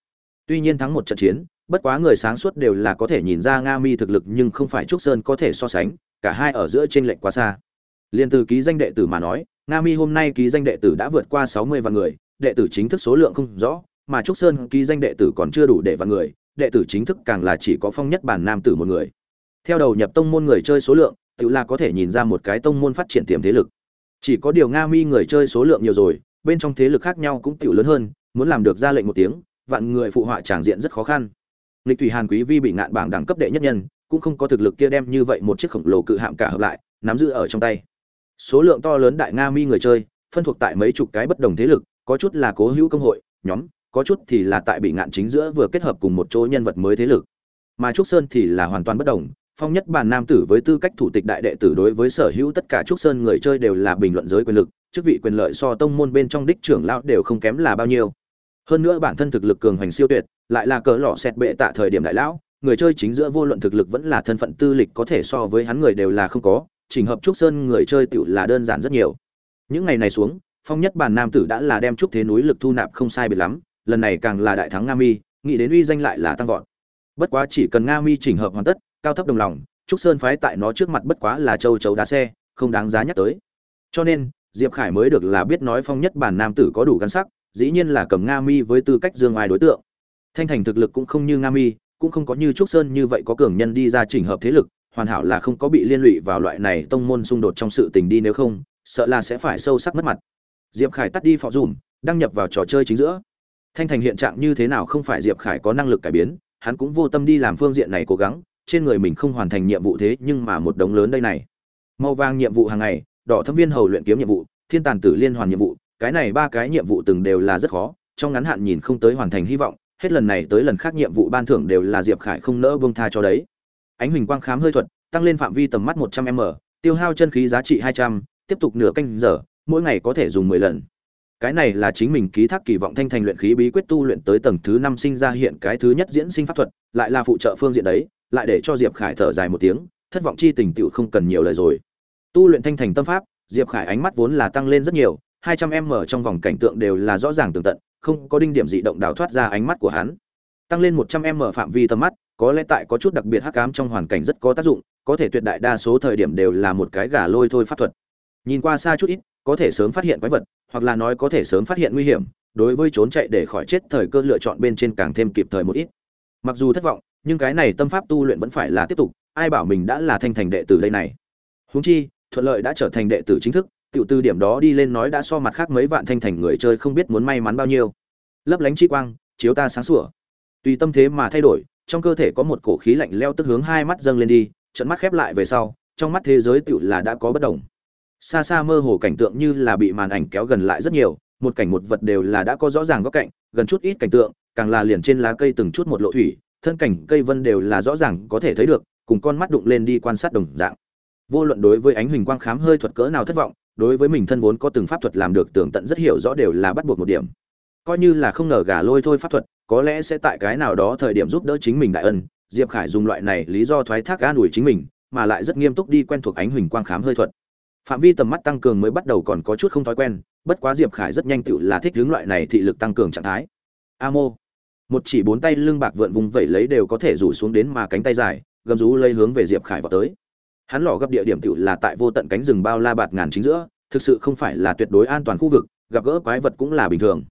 Tuy nhiên thắng một trận chiến, bất quá người sáng suốt đều là có thể nhìn ra nga mi thực lực nhưng không phải trúc sơn có thể so sánh, cả hai ở giữa trên lệnh quá xa. Liên từ ký danh đệ tử mà nói nga mi hôm nay ký danh đệ tử đã vượt qua sáu mươi vạn người, đệ tử chính thức số lượng không rõ, mà trúc sơn ký danh đệ tử còn chưa đủ để vạn người, đệ tử chính thức càng là chỉ có phong nhất bản nam tử một người. Theo đầu nhập tông môn người chơi số lượng, tự là có thể nhìn ra một cái tông môn phát triển tiềm thế lực. Chỉ có điều nga mi người chơi số lượng nhiều rồi, bên trong thế lực khác nhau cũng tiểu lớn hơn, muốn làm được ra lệnh một tiếng, vạn người phụ họa tràng diện rất khó khăn. Lịch thủy hàn quý vi bị ngạn bảng đẳng cấp đệ nhất nhân, cũng không có thực lực kia đem như vậy một chiếc khổng lồ cự hạm cả hợp lại, nắm giữ ở trong tay số lượng to lớn đại nga mi người chơi, phân thuộc tại mấy chục cái bất đồng thế lực, có chút là cố hữu công hội, nhóm, có chút thì là tại bị ngạn chính giữa vừa kết hợp cùng một chỗ nhân vật mới thế lực. Mà trúc sơn thì là hoàn toàn bất đồng, phong nhất bản nam tử với tư cách thủ tịch đại đệ tử đối với sở hữu tất cả trúc sơn người chơi đều là bình luận giới quyền lực, chức vị quyền lợi so tông môn bên trong đích trưởng lão đều không kém là bao nhiêu. Hơn nữa bản thân thực lực cường hành siêu tuyệt, lại là cỡ lọ xẹt bệ tạ thời điểm đại lão, người chơi chính giữa vô luận thực lực vẫn là thân phận tư lịch có thể so với hắn người đều là không có chỉnh hợp trúc sơn người chơi tựu là đơn giản rất nhiều. Những ngày này xuống, phong nhất bản nam tử đã là đem trúc thế núi lực thu nạp không sai biệt lắm, lần này càng là đại thắng nga mi, nghĩ đến uy danh lại là tăng vọt. Bất quá chỉ cần nga mi chỉnh hợp hoàn tất, cao thấp đồng lòng, trúc sơn phái tại nó trước mặt bất quá là châu chấu đá xe, không đáng giá nhắc tới. Cho nên, diệp khải mới được là biết nói phong nhất bản nam tử có đủ gắn sắc, dĩ nhiên là cầm nga mi với tư cách dương ai đối tượng. Thanh thành thực lực cũng không như nga mi, cũng không có như trúc sơn như vậy có cường nhân đi ra chỉnh hợp thế lực hoàn hảo là không có bị liên lụy vào loại này tông môn xung đột trong sự tình đi nếu không, sợ là sẽ phải sâu sắc mất mặt. Diệp khải tắt đi phò dùm, đăng nhập vào trò chơi chính giữa. Thanh thành hiện trạng như thế nào không phải diệp khải có năng lực cải biến, hắn cũng vô tâm đi làm phương diện này cố gắng, trên người mình không hoàn thành nhiệm vụ thế nhưng mà một đống lớn đây này. Màu vàng nhiệm vụ hàng ngày, đỏ thâm viên hầu luyện kiếm nhiệm vụ, thiên tàn tử liên hoàn nhiệm vụ, cái này ba cái nhiệm vụ từng đều là rất khó, trong ngắn hạn nhìn không tới hoàn thành hy vọng, hết lần này tới lần khác nhiệm vụ ban thưởng đều là diệp khải không nỡ vương tha cho đấy ánh huỳnh quang khám hơi thuật, tăng lên phạm vi tầm mắt một trăm m, tiêu hao chân khí giá trị hai trăm, tiếp tục nửa canh giờ, mỗi ngày có thể dùng mười lần. Cái này là chính mình ký thác kỳ vọng thanh thành luyện khí bí quyết tu luyện tới tầng thứ năm sinh ra hiện cái thứ nhất diễn sinh pháp thuật, lại là phụ trợ phương diện đấy, lại để cho diệp khải thở dài một tiếng, thất vọng chi tình tựu không cần nhiều lời rồi. Tu luyện thanh thành tâm pháp, diệp khải ánh mắt vốn là tăng lên rất nhiều, hai trăm m trong vòng cảnh tượng đều là rõ ràng tường tận, không có đinh điểm dị động đào thoát ra ánh mắt của hắn. Tăng lên một trăm m phạm vi tầm mắt có lẽ tại có chút đặc biệt hắc ám trong hoàn cảnh rất có tác dụng, có thể tuyệt đại đa số thời điểm đều là một cái gà lôi thôi pháp thuật. Nhìn qua xa chút ít, có thể sớm phát hiện quái vật, hoặc là nói có thể sớm phát hiện nguy hiểm, đối với trốn chạy để khỏi chết thời cơ lựa chọn bên trên càng thêm kịp thời một ít. Mặc dù thất vọng, nhưng cái này tâm pháp tu luyện vẫn phải là tiếp tục, ai bảo mình đã là thanh thành đệ tử đây này. Huống chi, thuận lợi đã trở thành đệ tử chính thức, tiểu tư điểm đó đi lên nói đã so mặt khác mấy vạn thanh thành người chơi không biết muốn may mắn bao nhiêu. Lấp lánh chi quang, chiếu ta sáng sủa. Tùy tâm thế mà thay đổi trong cơ thể có một cổ khí lạnh leo tức hướng hai mắt dâng lên đi, trận mắt khép lại về sau, trong mắt thế giới tựu là đã có bất đồng. Xa xa mơ hồ cảnh tượng như là bị màn ảnh kéo gần lại rất nhiều, một cảnh một vật đều là đã có rõ ràng góc cạnh, gần chút ít cảnh tượng, càng là liền trên lá cây từng chút một lộ thủy, thân cảnh cây vân đều là rõ ràng có thể thấy được, cùng con mắt đụng lên đi quan sát đồng dạng. Vô luận đối với ánh huỳnh quang khám hơi thuật cỡ nào thất vọng, đối với mình thân vốn có từng pháp thuật làm được tường tận rất hiểu rõ đều là bắt buộc một điểm. Coi như là không ngờ gà lôi thôi pháp thuật có lẽ sẽ tại cái nào đó thời điểm giúp đỡ chính mình đại ân, diệp khải dùng loại này lý do thoái thác an ủi chính mình, mà lại rất nghiêm túc đi quen thuộc ánh huỳnh quang khám hơi thuật. Phạm vi tầm mắt tăng cường mới bắt đầu còn có chút không thói quen, bất quá diệp khải rất nhanh tựu là thích hướng loại này thị lực tăng cường trạng thái. Amo một chỉ bốn tay lưng bạc vượn vùng vẩy lấy đều có thể rủ xuống đến mà cánh tay dài, gầm rú lấy hướng về diệp khải vào tới. Hắn lò gấp địa điểm tựu là tại vô tận cánh rừng bao la bạt ngàn chính giữa, thực sự không phải là tuyệt đối an toàn khu vực, gặp gỡ quái vật cũng là bình thường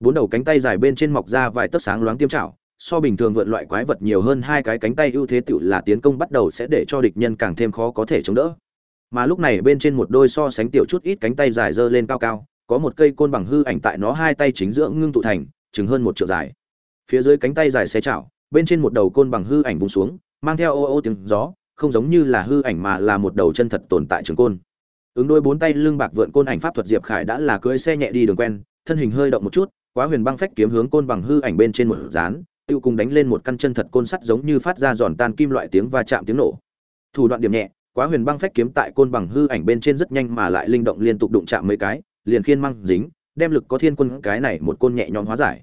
bốn đầu cánh tay dài bên trên mọc ra vài tấc sáng loáng tiêm chảo so bình thường vượn loại quái vật nhiều hơn hai cái cánh tay ưu thế tựu là tiến công bắt đầu sẽ để cho địch nhân càng thêm khó có thể chống đỡ. Mà lúc này bên trên một đôi so sánh tiểu chút ít cánh tay dài dơ lên cao cao, có một cây côn bằng hư ảnh tại nó hai tay chính giữa ngưng tụ thành, chừng hơn một triệu dài. Phía dưới cánh tay dài xé chảo, bên trên một đầu côn bằng hư ảnh vùng xuống, mang theo ô ô tiếng gió, không giống như là hư ảnh mà là một đầu chân thật tồn tại trường côn. Ứng đôi bốn tay lưng bạc vượn côn ảnh pháp thuật diệp khải đã là cưỡi xe nhẹ đi đường quen, thân hình hơi động một chút quá huyền băng phách kiếm hướng côn bằng hư ảnh bên trên một dán, tiêu cùng đánh lên một căn chân thật côn sắt giống như phát ra giòn tan kim loại tiếng va chạm tiếng nổ. Thủ đoạn điểm nhẹ, quá huyền băng phách kiếm tại côn bằng hư ảnh bên trên rất nhanh mà lại linh động liên tục đụng chạm mấy cái, liền khiên măng dính, đem lực có thiên quân cái này một côn nhẹ nhõm hóa giải.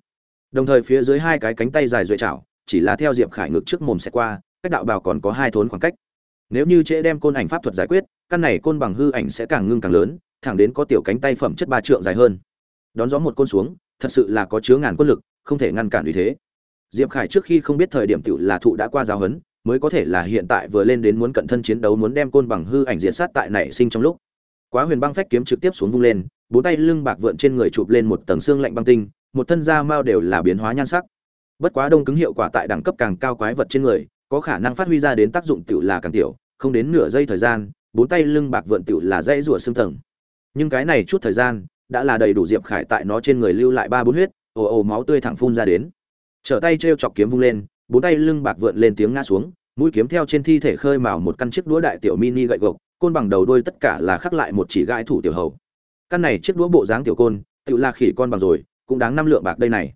Đồng thời phía dưới hai cái cánh tay dài duệ chảo, chỉ là theo diệp khải ngực trước mồm xẹt qua, cách đạo bào còn có hai thốn khoảng cách. Nếu như trễ đem côn ảnh pháp thuật giải quyết, căn này côn bằng hư ảnh sẽ càng ngưng càng lớn, thẳng đến có tiểu cánh tay phẩm chất ba trượng dài hơn đón gió một côn xuống, thật sự là có chứa ngàn quân lực, không thể ngăn cản vì thế. Diệp khải trước khi không biết thời điểm tiểu là thụ đã qua giáo huấn, mới có thể là hiện tại vừa lên đến muốn cận thân chiến đấu muốn đem côn bằng hư ảnh diện sát tại nảy sinh trong lúc. Quá huyền băng phách kiếm trực tiếp xuống vung lên, bốn tay lưng bạc vượn trên người chụp lên một tầng xương lạnh băng tinh, một thân da mao đều là biến hóa nhan sắc. Bất quá đông cứng hiệu quả tại đẳng cấp càng cao quái vật trên người, có khả năng phát huy ra đến tác dụng tiểu là càng tiểu, không đến nửa giây thời gian, bốn tay lưng bạc vượn tiểu là dãy rủa xương tầng. Nhưng cái này chút thời gian đã là đầy đủ diệp khải tại nó trên người lưu lại ba bốn huyết, ồ ồ máu tươi thẳng phun ra đến. Trở tay t chọc kiếm vung lên, bốn tay lưng bạc vượn lên tiếng ngã xuống, mũi kiếm theo trên thi thể khơi mào một căn chiếc đũa đại tiểu mini gậy gộc, côn bằng đầu đuôi tất cả là khắc lại một chỉ gai thủ tiểu hầu. Căn này chiếc đũa bộ dáng tiểu côn tự là khỉ con bằng rồi, cũng đáng năm lượng bạc đây này.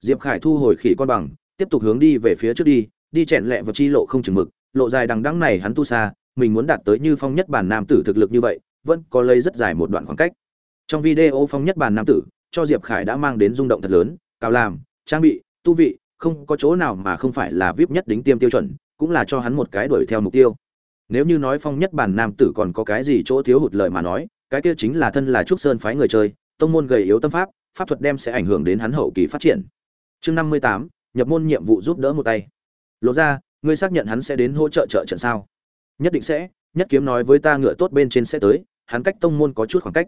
Diệp khải thu hồi khỉ con bằng, tiếp tục hướng đi về phía trước đi đi chèn lẹ vào chi lộ không chừng mực, lộ dài đằng đắng này hắn tu xa mình muốn đạt tới như phong nhất bản nam tử thực lực như vậy, vẫn có lấy rất dài một đoạn khoảng cách trong video phong nhất bản nam tử, cho diệp khải đã mang đến rung động thật lớn cao làm, trang bị, tu vị, không có chỗ nào mà không phải là vip nhất đính tiêm tiêu chuẩn, cũng là cho hắn một cái đuổi theo mục tiêu. Nếu như nói phong nhất bản nam tử còn có cái gì chỗ thiếu hụt lời mà nói, cái kia chính là thân là trúc sơn phái người chơi, tông môn gầy yếu tâm pháp pháp thuật đem sẽ ảnh hưởng đến hắn hậu kỳ phát triển. Chương năm mươi tám, nhập môn nhiệm vụ giúp đỡ một tay. Lộ ra, ngươi xác nhận hắn sẽ đến hỗ trợ trợ trận sao? Nhất định sẽ, nhất kiếm nói với ta ngựa tốt bên trên sẽ tới, hắn cách tông môn có chút khoảng cách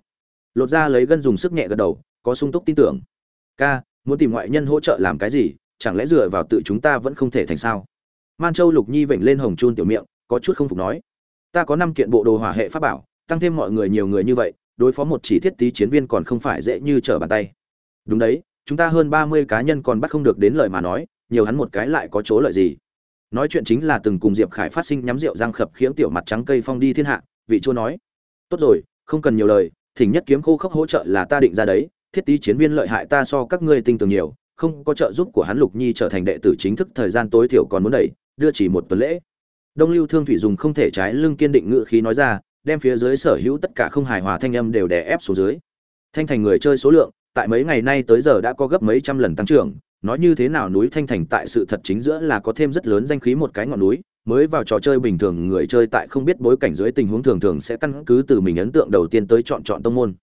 lột ra lấy gân dùng sức nhẹ gật đầu, có sung túc tin tưởng. Ca, muốn tìm ngoại nhân hỗ trợ làm cái gì? Chẳng lẽ dựa vào tự chúng ta vẫn không thể thành sao? Man châu lục nhi vểnh lên hồng chun tiểu miệng, có chút không phục nói. Ta có năm kiện bộ đồ hỏa hệ pháp bảo, tăng thêm mọi người nhiều người như vậy, đối phó một chỉ thiết tí chiến viên còn không phải dễ như trở bàn tay. Đúng đấy, chúng ta hơn ba mươi cá nhân còn bắt không được đến lời mà nói, nhiều hắn một cái lại có chỗ lợi gì? Nói chuyện chính là từng cùng diệp khải phát sinh nhắm rượu răng khập khiễng tiểu mặt trắng cây phong đi thiên hạ, vị chúa nói. Tốt rồi, không cần nhiều lời thỉnh nhất kiếm khô khốc hỗ trợ là ta định ra đấy, thiết tí chiến viên lợi hại ta so các ngươi tinh tường nhiều, không có trợ giúp của hắn lục nhi trở thành đệ tử chính thức thời gian tối thiểu còn muốn đẩy, đưa chỉ một tuần lễ. Đông lưu thương thủy dùng không thể trái lưng kiên định ngự khí nói ra, đem phía dưới sở hữu tất cả không hài hòa thanh âm đều đè ép xuống dưới. Thanh thành người chơi số lượng, tại mấy ngày nay tới giờ đã có gấp mấy trăm lần tăng trưởng, nói như thế nào núi thanh thành tại sự thật chính giữa là có thêm rất lớn danh khí một cái ngọn núi mới vào trò chơi bình thường, người chơi tại không biết bối cảnh dưới tình huống thường thường sẽ căn cứ từ mình ấn tượng đầu tiên tới chọn chọn tông môn.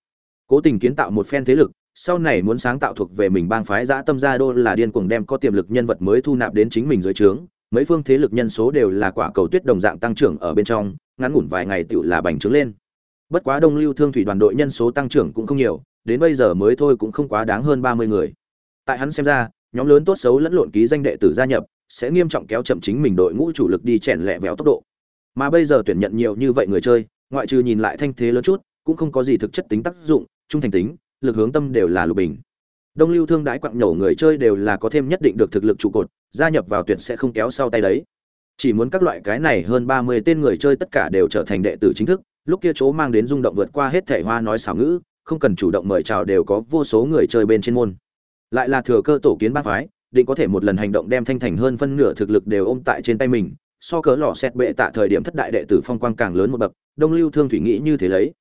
Cố tình kiến tạo một phen thế lực, sau này muốn sáng tạo thuộc về mình bang phái giã tâm gia đô là điên cuồng đem có tiềm lực nhân vật mới thu nạp đến chính mình dưới trướng. Mấy phương thế lực nhân số đều là quả cầu tuyết đồng dạng tăng trưởng ở bên trong, ngắn ngủn vài ngày tựu là bành trướng lên. Bất quá đông lưu thương thủy đoàn đội nhân số tăng trưởng cũng không nhiều, đến bây giờ mới thôi cũng không quá đáng hơn ba mươi người. Tại hắn xem ra, nhóm lớn tốt xấu lẫn lộn ký danh đệ tử gia nhập sẽ nghiêm trọng kéo chậm chính mình đội ngũ chủ lực đi chèn lẹ véo tốc độ. Mà bây giờ tuyển nhận nhiều như vậy người chơi, ngoại trừ nhìn lại thanh thế lớn chút, cũng không có gì thực chất tính tác dụng, trung thành tính, lực hướng tâm đều là lục bình. Đông lưu thương đái quặng nhổ người chơi đều là có thêm nhất định được thực lực trụ cột, gia nhập vào tuyển sẽ không kéo sau tay đấy. Chỉ muốn các loại cái này hơn ba mươi tên người chơi tất cả đều trở thành đệ tử chính thức, lúc kia chỗ mang đến rung động vượt qua hết thể hoa nói xảo ngữ, không cần chủ động mời chào đều có vô số người chơi bên trên môn. Lại là thừa cơ tổ kiến bác phái định có thể một lần hành động đem thanh thành hơn phân nửa thực lực đều ôm tại trên tay mình, so cớ lò xét bệ tạ thời điểm thất đại đệ tử phong quang càng lớn một bậc, đông lưu thương thủy nghĩ như thế lấy.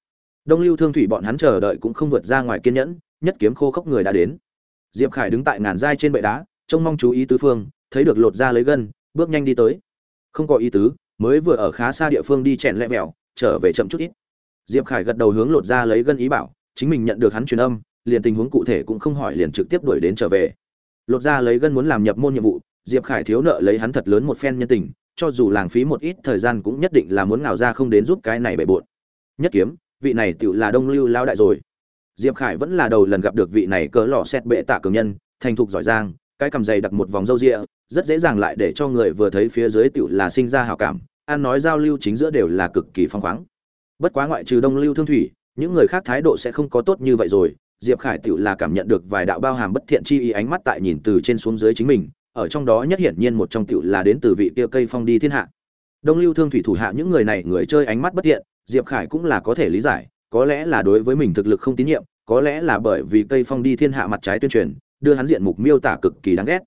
Đông lưu thương thủy bọn hắn chờ đợi cũng không vượt ra ngoài kiên nhẫn, nhất kiếm khô khốc người đã đến. Diệp khải đứng tại ngàn giai trên bệ đá, trông mong chú ý tứ phương, thấy được lột ra lấy gân, bước nhanh đi tới. Không có ý tứ, mới vừa ở khá xa địa phương đi chèn lẹ mẹo trở về chậm chút ít. Diệp khải gật đầu hướng lột ra lấy gân ý bảo, chính mình nhận được hắn truyền âm, liền tình huống cụ thể cũng không hỏi liền trực tiếp đuổi đến trở về lột ra lấy gân muốn làm nhập môn nhiệm vụ, diệp khải thiếu nợ lấy hắn thật lớn một phen nhân tình, cho dù lãng phí một ít thời gian cũng nhất định là muốn nào ra không đến giúp cái này bề bộn. Nhất kiếm, vị này tựu là đông lưu lao đại rồi. Diệp khải vẫn là đầu lần gặp được vị này cỡ lò xét bệ tạ cường nhân, thành thục giỏi giang, cái cầm dày đặt một vòng râu ria, rất dễ dàng lại để cho người vừa thấy phía dưới tựu là sinh ra hào cảm an nói giao lưu chính giữa đều là cực kỳ phong khoáng. Bất quá ngoại trừ đông lưu thương thủy, những người khác thái độ sẽ không có tốt như vậy rồi diệp khải tựu là cảm nhận được vài đạo bao hàm bất thiện chi ý ánh mắt tại nhìn từ trên xuống dưới chính mình, ở trong đó nhất hiển nhiên một trong tựu là đến từ vị kia cây phong đi thiên hạ đông lưu thương thủy thủ hạ những người này, người chơi ánh mắt bất thiện, diệp khải cũng là có thể lý giải, có lẽ là đối với mình thực lực không tín nhiệm, có lẽ là bởi vì cây phong đi thiên hạ mặt trái tuyên truyền, đưa hắn diện mục miêu tả cực kỳ đáng ghét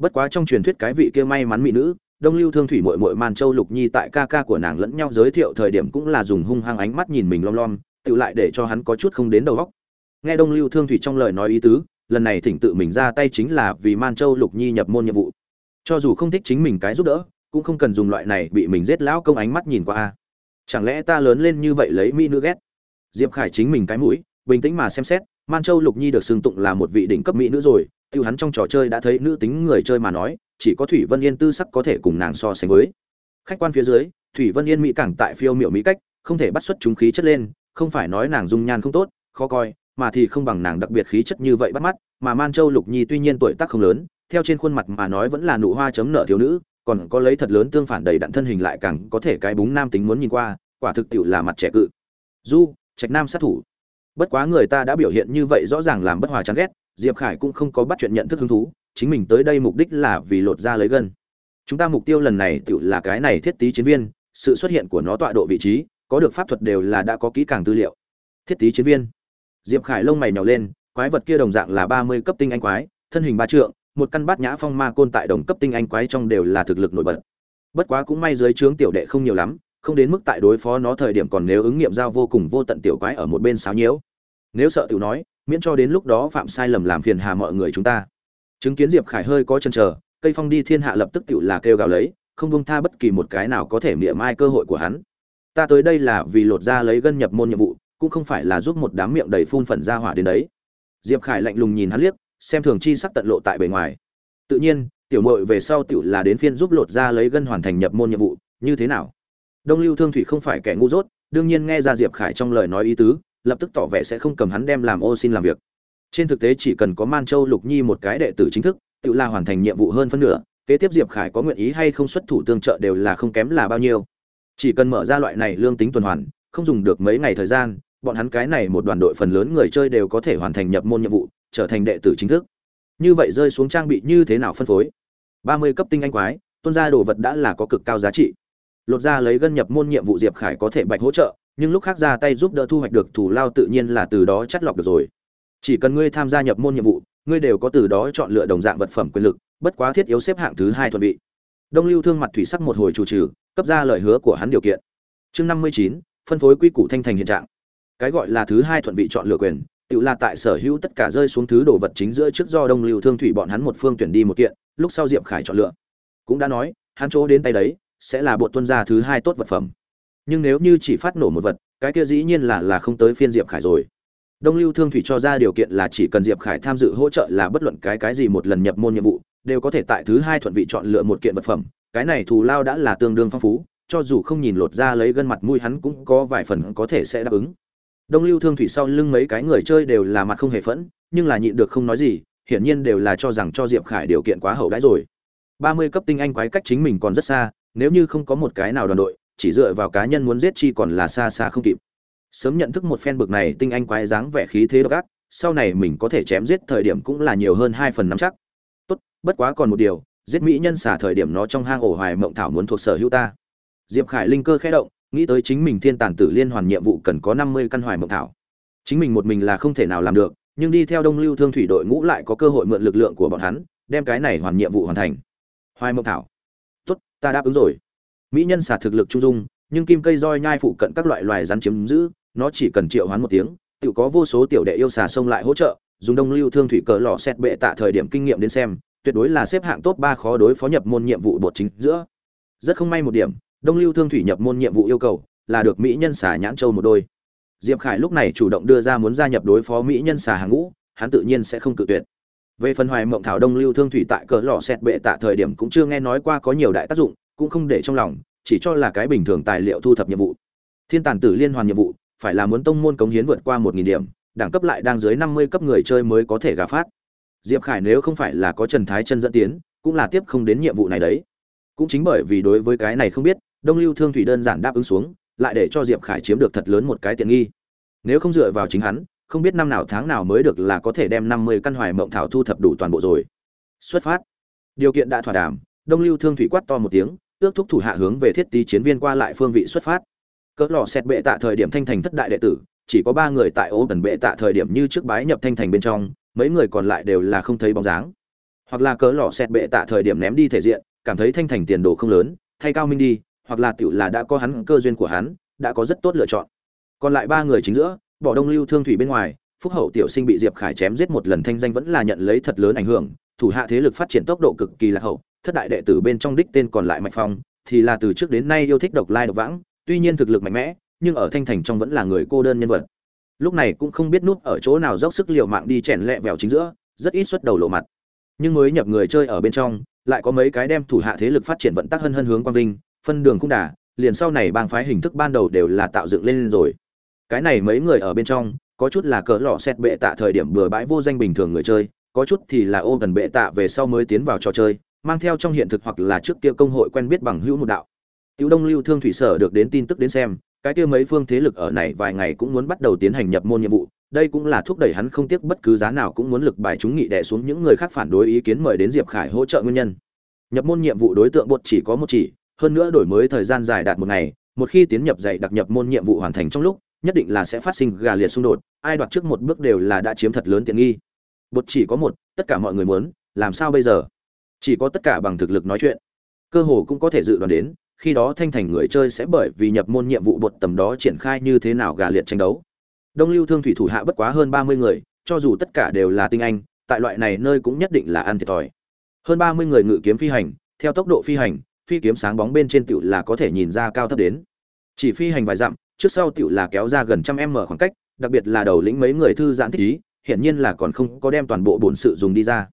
bất quá trong truyền thuyết cái vị kia may mắn mỹ nữ, đông lưu thương thủy muội muội màn châu lục nhi tại ca ca của nàng lẫn nhau giới thiệu thời điểm cũng là dùng hung hăng ánh mắt nhìn mình lom lom tự lại để cho hắn có chút không đến đầu óc nghe đông lưu thương thủy trong lời nói ý tứ, lần này thỉnh tự mình ra tay chính là vì man châu lục nhi nhập môn nhiệm vụ. Cho dù không thích chính mình cái giúp đỡ, cũng không cần dùng loại này bị mình giết lão công ánh mắt nhìn qua a. Chẳng lẽ ta lớn lên như vậy lấy mỹ nữ ghét? Diệp khải chính mình cái mũi, bình tĩnh mà xem xét, man châu lục nhi được xưng tụng là một vị đỉnh cấp mỹ nữ rồi, tiêu hắn trong trò chơi đã thấy nữ tính người chơi mà nói, chỉ có thủy vân yên tư sắc có thể cùng nàng so sánh với. Khách quan phía dưới, thủy vân yên mỹ cảng tại phiêu miệu mỹ cách, không thể bắt xuất chúng khí chất lên, không phải nói nàng dung nhan không tốt, khó coi mà thì không bằng nàng đặc biệt khí chất như vậy bắt mắt, mà man châu lục nhi tuy nhiên tuổi tác không lớn, theo trên khuôn mặt mà nói vẫn là nụ hoa chấm nở thiếu nữ, còn có lấy thật lớn tương phản đầy đặn thân hình lại càng có thể cái búng nam tính muốn nhìn qua, quả thực tiệu là mặt trẻ cự. Du, trạch nam sát thủ. Bất quá người ta đã biểu hiện như vậy rõ ràng làm bất hòa chán ghét, diệp khải cũng không có bắt chuyện nhận thức hứng thú, chính mình tới đây mục đích là vì lột ra lấy gân. Chúng ta mục tiêu lần này tiểu là cái này thiết tý chiến viên, sự xuất hiện của nó tọa độ vị trí, có được pháp thuật đều là đã có kỹ càng tư liệu. Thiết tý chiến viên diệp khải lông mày nhíu lên, quái vật kia đồng dạng là ba mươi cấp tinh anh quái, thân hình ba trượng, một căn bát nhã phong ma côn tại đồng cấp tinh anh quái trong đều là thực lực nổi bật. Bất quá cũng may dưới trướng tiểu đệ không nhiều lắm, không đến mức tại đối phó nó thời điểm còn nếu ứng nghiệm giao vô cùng vô tận tiểu quái ở một bên sáo nhiễu. Nếu sợ tiểu nói, miễn cho đến lúc đó phạm sai lầm làm phiền hà mọi người chúng ta. Chứng kiến diệp khải hơi có chần chờ, cây phong đi thiên hạ lập tức tiểu là kêu gào lấy, không buông tha bất kỳ một cái nào có thể mỉa mai cơ hội của hắn. Ta tới đây là vì lột ra lấy gân nhập môn nhiệm vụ cũng không phải là giúp một đám miệng đầy phun phần ra hỏa đến đấy. Diệp khải lạnh lùng nhìn hắn liếc, xem thường chi sắc tận lộ tại bề ngoài. Tự nhiên, tiểu mội về sau tiểu là đến phiên giúp lột ra lấy gân hoàn thành nhập môn nhiệm vụ, như thế nào? Đông lưu thương thủy không phải kẻ ngu dốt, đương nhiên nghe ra diệp khải trong lời nói ý tứ, lập tức tỏ vẻ sẽ không cầm hắn đem làm ô xin làm việc. Trên thực tế chỉ cần có man châu lục nhi một cái đệ tử chính thức tự là hoàn thành nhiệm vụ hơn phân nửa, kế tiếp diệp khải có nguyện ý hay không xuất thủ tương trợ đều là không kém là bao nhiêu. Chỉ cần mở ra loại này lương tính tuần hoàn, không dùng được mấy ngày thời gian bọn hắn cái này một đoàn đội phần lớn người chơi đều có thể hoàn thành nhập môn nhiệm vụ, trở thành đệ tử chính thức. Như vậy rơi xuống trang bị như thế nào phân phối? Ba mươi cấp tinh anh quái, tuân ra đồ vật đã là có cực cao giá trị. Lột ra lấy gân nhập môn nhiệm vụ diệp khải có thể bạch hỗ trợ, nhưng lúc khác ra tay giúp đỡ thu hoạch được thủ lao tự nhiên là từ đó chắt lọc được rồi. Chỉ cần ngươi tham gia nhập môn nhiệm vụ, ngươi đều có từ đó chọn lựa đồng dạng vật phẩm quyền lực, bất quá thiết yếu xếp hạng thứ hai thuận vị. Đông lưu thương mặt thủy sắc một hồi chủ trừ, cấp ra lời hứa của hắn điều kiện. Chương năm mươi chín, phân phối quy củ thanh thành hiện trạng cái gọi là thứ hai thuận vị chọn lựa quyền, tự là tại sở hữu tất cả rơi xuống thứ đồ vật chính giữa trước do đông lưu thương thủy bọn hắn một phương tuyển đi một kiện, lúc sau diệp khải chọn lựa. Cũng đã nói, hắn chỗ đến tay đấy, sẽ là bộ tuân gia thứ hai tốt vật phẩm. Nhưng nếu như chỉ phát nổ một vật, cái kia dĩ nhiên là là không tới phiên diệp khải rồi. Đông lưu thương thủy cho ra điều kiện là chỉ cần diệp khải tham dự hỗ trợ là bất luận cái cái gì một lần nhập môn nhiệm vụ, đều có thể tại thứ hai thuận vị chọn lựa một kiện vật phẩm. Cái này thù lao đã là tương đương phong phú, cho dù không nhìn lột ra lấy gân mặt mũi hắn cũng có vài phần có thể sẽ đáp ứng đông lưu thương thủy sau lưng mấy cái người chơi đều là mặt không hề phẫn, nhưng là nhịn được không nói gì, hiển nhiên đều là cho rằng cho diệp khải điều kiện quá hậu đãi rồi. Ba mươi cấp tinh anh quái cách chính mình còn rất xa, nếu như không có một cái nào đoàn đội, chỉ dựa vào cá nhân muốn giết chi còn là xa xa không kịp. Sớm nhận thức một phen bực này tinh anh quái dáng vẻ khí thế độc ác, sau này mình có thể chém giết thời điểm cũng là nhiều hơn hai phần năm chắc. Tốt, bất quá còn một điều, giết mỹ nhân xả thời điểm nó trong hang ổ hoài mộng thảo muốn thuộc sở hữu ta. Diệp khải linh cơ khẽ động nghĩ tới chính mình thiên tản tử liên hoàn nhiệm vụ cần có năm mươi căn hoài mộng thảo. Chính mình một mình là không thể nào làm được, nhưng đi theo đông lưu thương thủy đội ngũ lại có cơ hội mượn lực lượng của bọn hắn, đem cái này hoàn nhiệm vụ hoàn thành. Hoài mộng thảo. Tốt, ta đáp ứng rồi. Mỹ nhân xả thực lực trung dung, nhưng kim cây roi nhai phụ cận các loại loài rắn chiếm giữ, nó chỉ cần triệu hoán một tiếng, tự có vô số tiểu đệ yêu xà sông lại hỗ trợ, dùng đông lưu thương thủy cờ lò xét bệ tạ thời điểm kinh nghiệm đến xem, tuyệt đối là xếp hạng top ba khó đối phó nhập môn nhiệm vụ bột chính giữa. Rất không may một điểm đông lưu thương thủy nhập môn nhiệm vụ yêu cầu là được mỹ nhân xà nhãn châu một đôi. Diệp khải lúc này chủ động đưa ra muốn gia nhập đối phó mỹ nhân xà hàng ngũ, hắn tự nhiên sẽ không cự tuyệt. Về phần hoài mộng thảo đông lưu thương thủy tại cỡ lò xét bệ tạ thời điểm cũng chưa nghe nói qua có nhiều đại tác dụng, cũng không để trong lòng, chỉ cho là cái bình thường tài liệu thu thập nhiệm vụ. Thiên tàn tử liên hoàn nhiệm vụ, phải là muốn tông môn cống hiến vượt qua một nghìn điểm, đẳng cấp lại đang dưới năm mươi cấp người chơi mới có thể gà phát. Diệp khải nếu không phải là có trần thái chân dẫn tiến, cũng là tiếp không đến nhiệm vụ này đấy. Cũng chính bởi vì đối với cái này không biết đông lưu thương thủy đơn giản đáp ứng xuống, lại để cho diệp khải chiếm được thật lớn một cái tiện nghi. Nếu không dựa vào chính hắn, không biết năm nào tháng nào mới được là có thể đem năm mươi căn hoài mộng thảo thu thập đủ toàn bộ rồi. Xuất phát. Điều kiện đã thỏa đàm, đông lưu thương thủy quát to một tiếng, ước thúc thủ hạ hướng về thiết tý chiến viên qua lại phương vị xuất phát. Cỡ lò xét bệ tạ thời điểm thanh thành thất đại đệ tử, chỉ có ba người tại ô tần bệ tạ thời điểm như trước bái nhập thanh thành bên trong, mấy người còn lại đều là không thấy bóng dáng. Hoặc là cỡ lò xét bệ tạ thời điểm ném đi thể diện, cảm thấy thanh thành tiền đồ không lớn, thay cao minh đi hoặc là tiểu là đã có hắn cơ duyên của hắn, đã có rất tốt lựa chọn. Còn lại ba người chính giữa, bỏ đông lưu thương thủy bên ngoài, phúc hậu tiểu sinh bị diệp khải chém giết một lần thanh danh vẫn là nhận lấy thật lớn ảnh hưởng, thủ hạ thế lực phát triển tốc độ cực kỳ là hậu, thất đại đệ tử bên trong đích tên còn lại mạnh phong, thì là từ trước đến nay yêu thích độc lai độc vãng, tuy nhiên thực lực mạnh mẽ, nhưng ở thanh thành trong vẫn là người cô đơn nhân vật. Lúc này cũng không biết núp ở chỗ nào dốc sức liều mạng đi chèn lẹ vèo chính giữa, rất ít xuất đầu lộ mặt. Nhưng mới nhập người chơi ở bên trong, lại có mấy cái đem thủ hạ thế lực phát triển vận tắc hân hân hướng quang vinh phân đường cũng đà, liền sau này bang phái hình thức ban đầu đều là tạo dựng lên rồi. Cái này mấy người ở bên trong, có chút là cỡ lọ xét bệ tạ thời điểm bừa bãi vô danh bình thường người chơi, có chút thì là ô gần bệ tạ về sau mới tiến vào trò chơi, mang theo trong hiện thực hoặc là trước kia công hội quen biết bằng hữu một đạo. Tiểu đông lưu thương thủy sở được đến tin tức đến xem, cái kia mấy phương thế lực ở này vài ngày cũng muốn bắt đầu tiến hành nhập môn nhiệm vụ, đây cũng là thúc đẩy hắn không tiếc bất cứ giá nào cũng muốn lực bài chúng nghị đè xuống những người khác phản đối ý kiến mời đến diệp khải hỗ trợ nguyên nhân. Nhập môn nhiệm vụ đối tượng bột chỉ có một chỉ hơn nữa đổi mới thời gian dài đạt một ngày, một khi tiến nhập dạy đặc nhập môn nhiệm vụ hoàn thành trong lúc, nhất định là sẽ phát sinh gà liệt xung đột, ai đoạt trước một bước đều là đã chiếm thật lớn tiện nghi. Bột chỉ có một, tất cả mọi người muốn, làm sao bây giờ? Chỉ có tất cả bằng thực lực nói chuyện. Cơ hồ cũng có thể dự đoán đến, khi đó thanh thành người chơi sẽ bởi vì nhập môn nhiệm vụ bột tầm đó triển khai như thế nào gà liệt tranh đấu. Đông lưu thương thủy thủ hạ bất quá hơn ba mươi người, cho dù tất cả đều là tinh anh, tại loại này nơi cũng nhất định là ăn thiệt thòi. Hơn ba mươi người ngự kiếm phi hành, theo tốc độ phi hành phi kiếm sáng bóng bên trên tiểu là có thể nhìn ra cao thấp đến. Chỉ phi hành vài dặm, trước sau tiểu là kéo ra gần trăm em mở khoảng cách, đặc biệt là đầu lĩnh mấy người thư giãn thích ý, hiển nhiên là còn không có đem toàn bộ bổn sự dùng đi ra.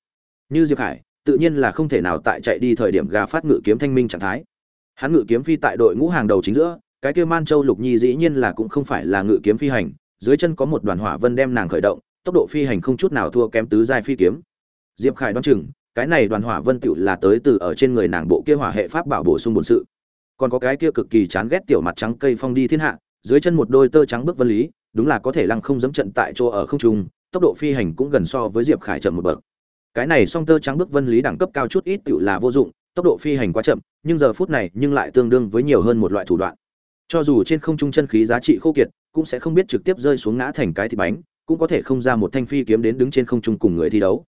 Như diệp hải tự nhiên là không thể nào tại chạy đi thời điểm gà phát ngự kiếm thanh minh trạng thái. Hắn ngự kiếm phi tại đội ngũ hàng đầu chính giữa, cái kia man châu lục nhi dĩ nhiên là cũng không phải là ngự kiếm phi hành, dưới chân có một đoàn hỏa vân đem nàng khởi động, tốc độ phi hành không chút nào thua kém tứ giai phi kiếm. Diệp khải đoán chừng cái này đoàn hỏa vân tựu là tới từ ở trên người nàng bộ kia hỏa hệ pháp bảo bổ sung bổn sự. Còn có cái kia cực kỳ chán ghét tiểu mặt trắng cây phong đi thiên hạ, dưới chân một đôi tơ trắng bước vân lý, đúng là có thể lăng không dẫm trận tại chỗ ở không trung, tốc độ phi hành cũng gần so với diệp khải chậm một bậc. Cái này song tơ trắng bước vân lý đẳng cấp cao chút ít tựu là vô dụng, tốc độ phi hành quá chậm, nhưng giờ phút này nhưng lại tương đương với nhiều hơn một loại thủ đoạn. Cho dù trên không trung chân khí giá trị khô kiệt, cũng sẽ không biết trực tiếp rơi xuống ngã thành cái thịt bánh, cũng có thể không ra một thanh phi kiếm đến đứng trên không trung cùng người thi đấu.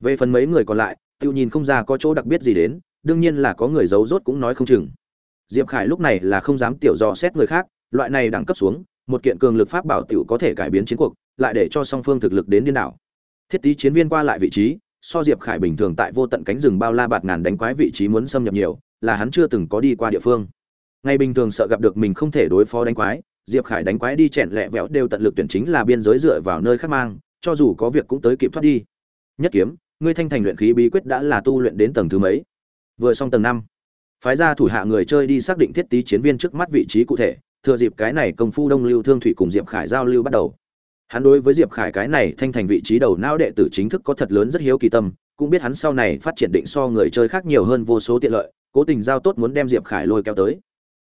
Về phần mấy người còn lại tự nhìn không ra có chỗ đặc biệt gì đến, đương nhiên là có người giấu rốt cũng nói không chừng. Diệp khải lúc này là không dám tiểu dò xét người khác, loại này đẳng cấp xuống, một kiện cường lực pháp bảo tiểu có thể cải biến chiến cuộc, lại để cho song phương thực lực đến điên đảo. Thiết tý chiến viên qua lại vị trí, so diệp khải bình thường tại vô tận cánh rừng bao la bạt ngàn đánh quái vị trí muốn xâm nhập nhiều, là hắn chưa từng có đi qua địa phương. Ngày bình thường sợ gặp được mình không thể đối phó đánh quái, diệp khải đánh quái đi chẹn lẹ vẹo đều tận lực tuyển chính là biên giới dựa vào nơi khác mang, cho dù có việc cũng tới kịp thoát đi. Nhất kiếm ngươi thanh thành luyện khí bí quyết đã là tu luyện đến tầng thứ mấy? Vừa xong tầng năm, phái ra thủ hạ người chơi đi xác định thiết tý chiến viên trước mắt vị trí cụ thể, thừa dịp cái này công phu đông lưu thương thủy cùng diệp khải giao lưu bắt đầu. Hắn đối với diệp khải cái này thanh thành vị trí đầu não đệ tử chính thức có thật lớn rất hiếu kỳ tâm, cũng biết hắn sau này phát triển định so người chơi khác nhiều hơn vô số tiện lợi, cố tình giao tốt muốn đem diệp khải lôi kéo tới.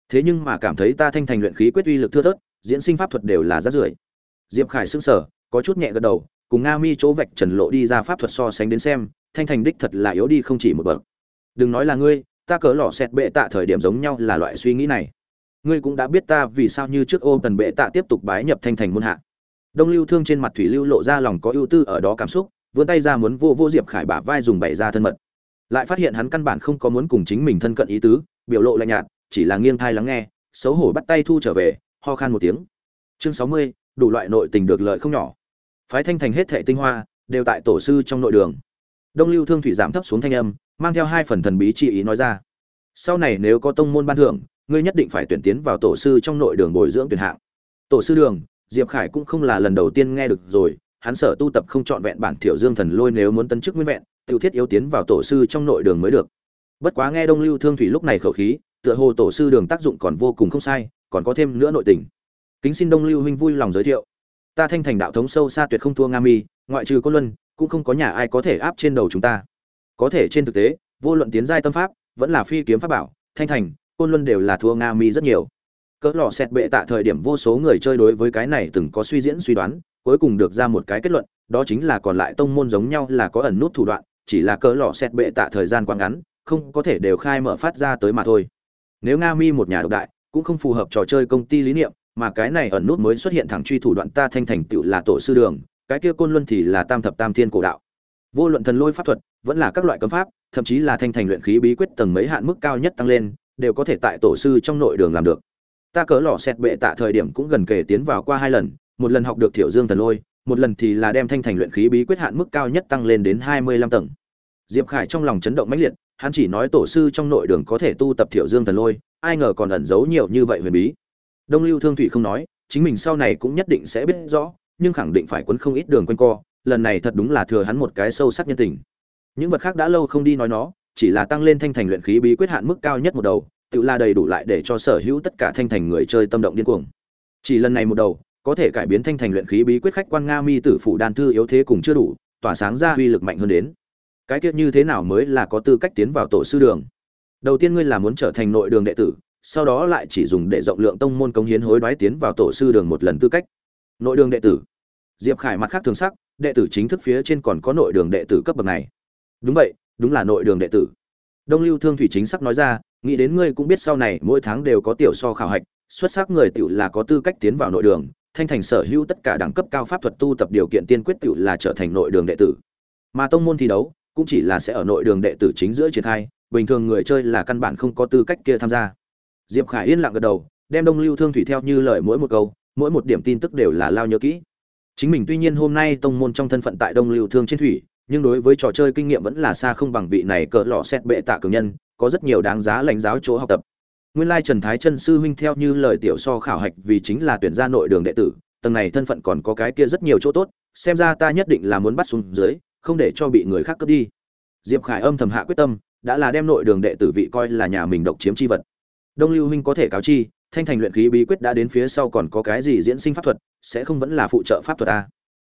Thế nhưng mà cảm thấy ta thanh thành luyện khí quyết uy lực thưa thớt, diễn sinh pháp thuật đều là rát rưởi. Diệp khải sững sờ, có chút nhẹ gật đầu cùng nga mi chỗ vạch trần lộ đi ra pháp thuật so sánh đến xem, thanh thành đích thật là yếu đi không chỉ một bậc. Đừng nói là ngươi, ta cỡ lò xẹt bệ tạ thời điểm giống nhau là loại suy nghĩ này. Ngươi cũng đã biết ta vì sao như trước ô tần bệ tạ tiếp tục bái nhập thanh thành môn hạ. Đông lưu thương trên mặt thủy lưu lộ ra lòng có ưu tư ở đó cảm xúc, vươn tay ra muốn vô vô diệp khải bả vai dùng bày ra thân mật. Lại phát hiện hắn căn bản không có muốn cùng chính mình thân cận ý tứ, biểu lộ lạnh nhạt, chỉ là nghiêng thai lắng nghe, xấu hổ bắt tay thu trở về, ho khan một tiếng. Chương sáu mươi, đủ loại nội tình được lợi không nhỏ phái thanh thành hết thệ tinh hoa, đều tại tổ sư trong nội đường. Đông lưu thương thủy giảm thấp xuống thanh âm, mang theo hai phần thần bí chi ý nói ra. Sau này nếu có tông môn ban thưởng, ngươi nhất định phải tuyển tiến vào tổ sư trong nội đường bồi dưỡng tuyển hạng. Tổ sư đường, diệp khải cũng không là lần đầu tiên nghe được rồi, hắn sở tu tập không trọn vẹn bản thiểu dương thần lôi nếu muốn tấn chức nguyên vẹn tự thiết yếu tiến vào tổ sư trong nội đường mới được. Bất quá nghe đông lưu thương thủy lúc này khẩu khí, tựa hồ tổ sư đường tác dụng còn vô cùng không sai, còn có thêm nữa nội tình. Kính xin đông lưu huynh vui lòng giới thiệu ta thanh thành đạo thống sâu xa tuyệt không thua nga mi, ngoại trừ côn luân, cũng không có nhà ai có thể áp trên đầu chúng ta. Có thể trên thực tế, vô luận tiến giai tâm pháp, vẫn là phi kiếm pháp bảo, thanh thành, côn luân đều là thua nga mi rất nhiều. Cỡ lò xẹt bệ tạ thời điểm vô số người chơi đối với cái này từng có suy diễn suy đoán, cuối cùng được ra một cái kết luận, đó chính là còn lại tông môn giống nhau là có ẩn nút thủ đoạn, chỉ là cỡ lò xẹt bệ tạ thời gian quá ngắn, không có thể đều khai mở phát ra tới mà thôi. Nếu nga mi một nhà độc đại, cũng không phù hợp trò chơi công ty lý niệm mà cái này ẩn nút mới xuất hiện thẳng truy thủ đoạn ta thanh thành tựu là tổ sư đường, cái kia côn luân thì là tam thập tam thiên cổ đạo. Vô luận thần lôi pháp thuật, vẫn là các loại cấm pháp, thậm chí là thanh thành luyện khí bí quyết tầng mấy hạn mức cao nhất tăng lên, đều có thể tại tổ sư trong nội đường làm được. Ta cỡ lò xẹt bệ tạ thời điểm cũng gần kể tiến vào qua hai lần, một lần học được thiểu dương thần lôi, một lần thì là đem thanh thành luyện khí bí quyết hạn mức cao nhất tăng lên đến hai mươi lăm tầng. Diệp khải trong lòng chấn động mãnh liệt, hắn chỉ nói tổ sư trong nội đường có thể tu tập thiểu dương thần lôi, ai ngờ còn ẩn giấu nhiều như vậy huyền bí đông lưu thương thủy không nói, chính mình sau này cũng nhất định sẽ biết rõ, nhưng khẳng định phải quấn không ít đường quanh co, lần này thật đúng là thừa hắn một cái sâu sắc nhân tình. Những vật khác đã lâu không đi nói nó, chỉ là tăng lên thanh thành luyện khí bí quyết hạn mức cao nhất một đầu, tự là đầy đủ lại để cho sở hữu tất cả thanh thành người chơi tâm động điên cuồng. Chỉ lần này một đầu, có thể cải biến thanh thành luyện khí bí quyết khách quan nga mi tử phủ đan thư yếu thế cùng chưa đủ, tỏa sáng ra uy lực mạnh hơn đến. Cái tiết như thế nào mới là có tư cách tiến vào tổ sư đường? Đầu tiên ngươi là muốn trở thành nội đường đệ tử sau đó lại chỉ dùng để rộng lượng tông môn cống hiến hối đoái tiến vào tổ sư đường một lần tư cách. Nội đường đệ tử. Diệp khải mặt khác thường sắc, đệ tử chính thức phía trên còn có nội đường đệ tử cấp bậc này. Đúng vậy, đúng là nội đường đệ tử. Đông lưu thương thủy chính sắc nói ra, nghĩ đến ngươi cũng biết sau này mỗi tháng đều có tiểu so khảo hạch, xuất sắc người tiểu là có tư cách tiến vào nội đường, thanh thành sở hữu tất cả đẳng cấp cao pháp thuật tu tập điều kiện tiên quyết tiểu là trở thành nội đường đệ tử. Mà tông môn thi đấu, cũng chỉ là sẽ ở nội đường đệ tử chính giữa triển khai, bình thường người chơi là căn bản không có tư cách kia tham gia diệp khải yên lặng gật đầu, đem đông lưu thương thủy theo như lời mỗi một câu, mỗi một điểm tin tức đều là lao nhớ kỹ. Chính mình tuy nhiên hôm nay tông môn trong thân phận tại đông lưu thương trên thủy, nhưng đối với trò chơi kinh nghiệm vẫn là xa không bằng vị này cỡ lọ xét bệ tạ cường nhân, có rất nhiều đáng giá lãnh giáo chỗ học tập. Nguyên lai trần thái chân sư huynh theo như lời tiểu so khảo hạch vì chính là tuyển gia nội đường đệ tử, tầng này thân phận còn có cái kia rất nhiều chỗ tốt, xem ra ta nhất định là muốn bắt xuống dưới, không để cho bị người khác cướp đi. Diệp khải âm thầm hạ quyết tâm, đã là đem nội đường đệ tử vị coi là nhà mình độc chiếm chi vật đông lưu huynh có thể cáo chi, thanh thành luyện khí bí quyết đã đến phía sau còn có cái gì diễn sinh pháp thuật, sẽ không vẫn là phụ trợ pháp thuật à?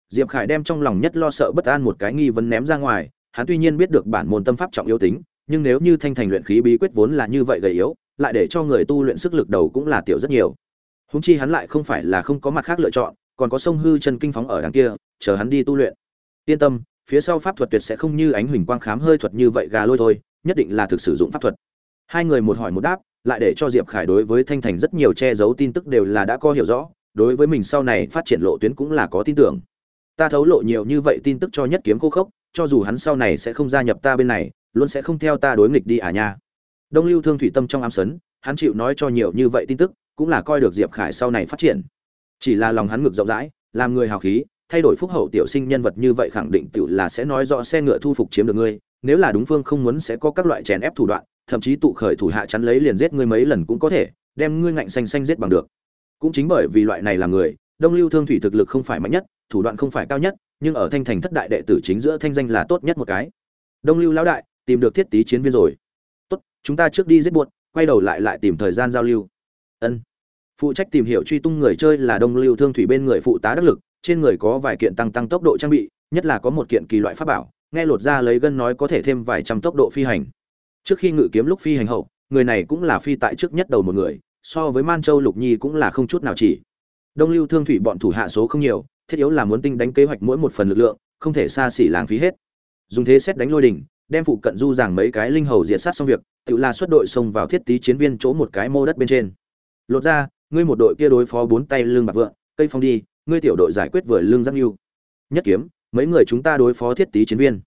diệp khải đem trong lòng nhất lo sợ bất an một cái nghi vấn ném ra ngoài, hắn tuy nhiên biết được bản môn tâm pháp trọng yếu tính, nhưng nếu như thanh thành luyện khí bí quyết vốn là như vậy gầy yếu, lại để cho người tu luyện sức lực đầu cũng là tiểu rất nhiều. Húng chi hắn lại không phải là không có mặt khác lựa chọn, còn có sông hư chân kinh phóng ở đằng kia, chờ hắn đi tu luyện. Yên tâm, phía sau pháp thuật tuyệt sẽ không như ánh huỳnh quang khám hơi thuật như vậy gà lôi thôi, nhất định là thực sử dụng pháp thuật. Hai người một hỏi một đáp lại để cho diệp khải đối với thanh thành rất nhiều che giấu tin tức đều là đã có hiểu rõ, đối với mình sau này phát triển lộ tuyến cũng là có tin tưởng. Ta thấu lộ nhiều như vậy tin tức cho nhất kiếm khô khốc, cho dù hắn sau này sẽ không gia nhập ta bên này, luôn sẽ không theo ta đối nghịch đi à nha. Đông lưu thương thủy tâm trong ám sấn, hắn chịu nói cho nhiều như vậy tin tức, cũng là coi được diệp khải sau này phát triển. Chỉ là lòng hắn ngực rộng rãi, làm người hào khí, thay đổi phúc hậu tiểu sinh nhân vật như vậy khẳng định tự là sẽ nói rõ xe ngựa thu phục chiếm được ngươi, nếu là đúng phương không muốn sẽ có các loại chèn ép thủ đoạn thậm chí tụ khởi thủ hạ chắn lấy liền giết ngươi mấy lần cũng có thể, đem ngươi ngạnh xanh xanh giết bằng được. Cũng chính bởi vì loại này là người, đông lưu thương thủy thực lực không phải mạnh nhất, thủ đoạn không phải cao nhất, nhưng ở thanh thành thất đại đệ tử chính giữa thanh danh là tốt nhất một cái. Đông lưu lão đại, tìm được thiết tý chiến viên rồi. Tốt, chúng ta trước đi giết buột quay đầu lại lại tìm thời gian giao lưu. Ân. Phụ trách tìm hiểu truy tung người chơi là đông lưu thương thủy bên người phụ tá đắc lực, trên người có vài kiện tăng tăng tốc độ trang bị, nhất là có một kiện kỳ loại pháp bảo, nghe lột ra lấy gân nói có thể thêm vài trăm tốc độ phi hành trước khi ngự kiếm lúc phi hành hậu, người này cũng là phi tại trước nhất đầu một người, so với man châu lục nhi cũng là không chút nào chỉ. Đông lưu thương thủy bọn thủ hạ số không nhiều, thiết yếu là muốn tinh đánh kế hoạch mỗi một phần lực lượng, không thể xa xỉ lãng phí hết. Dùng thế xét đánh lôi đỉnh, đem phụ cận du giảng mấy cái linh hầu diệt sát xong việc, tự la xuất đội xông vào thiết tý chiến viên chỗ một cái mô đất bên trên. Lột ra, ngươi một đội kia đối phó bốn tay lưng bạc vượng, cây phong đi, ngươi tiểu đội giải quyết vừa lưng giáp nhu. Nhất kiếm, mấy người chúng ta đối phó thiết tý chiến viên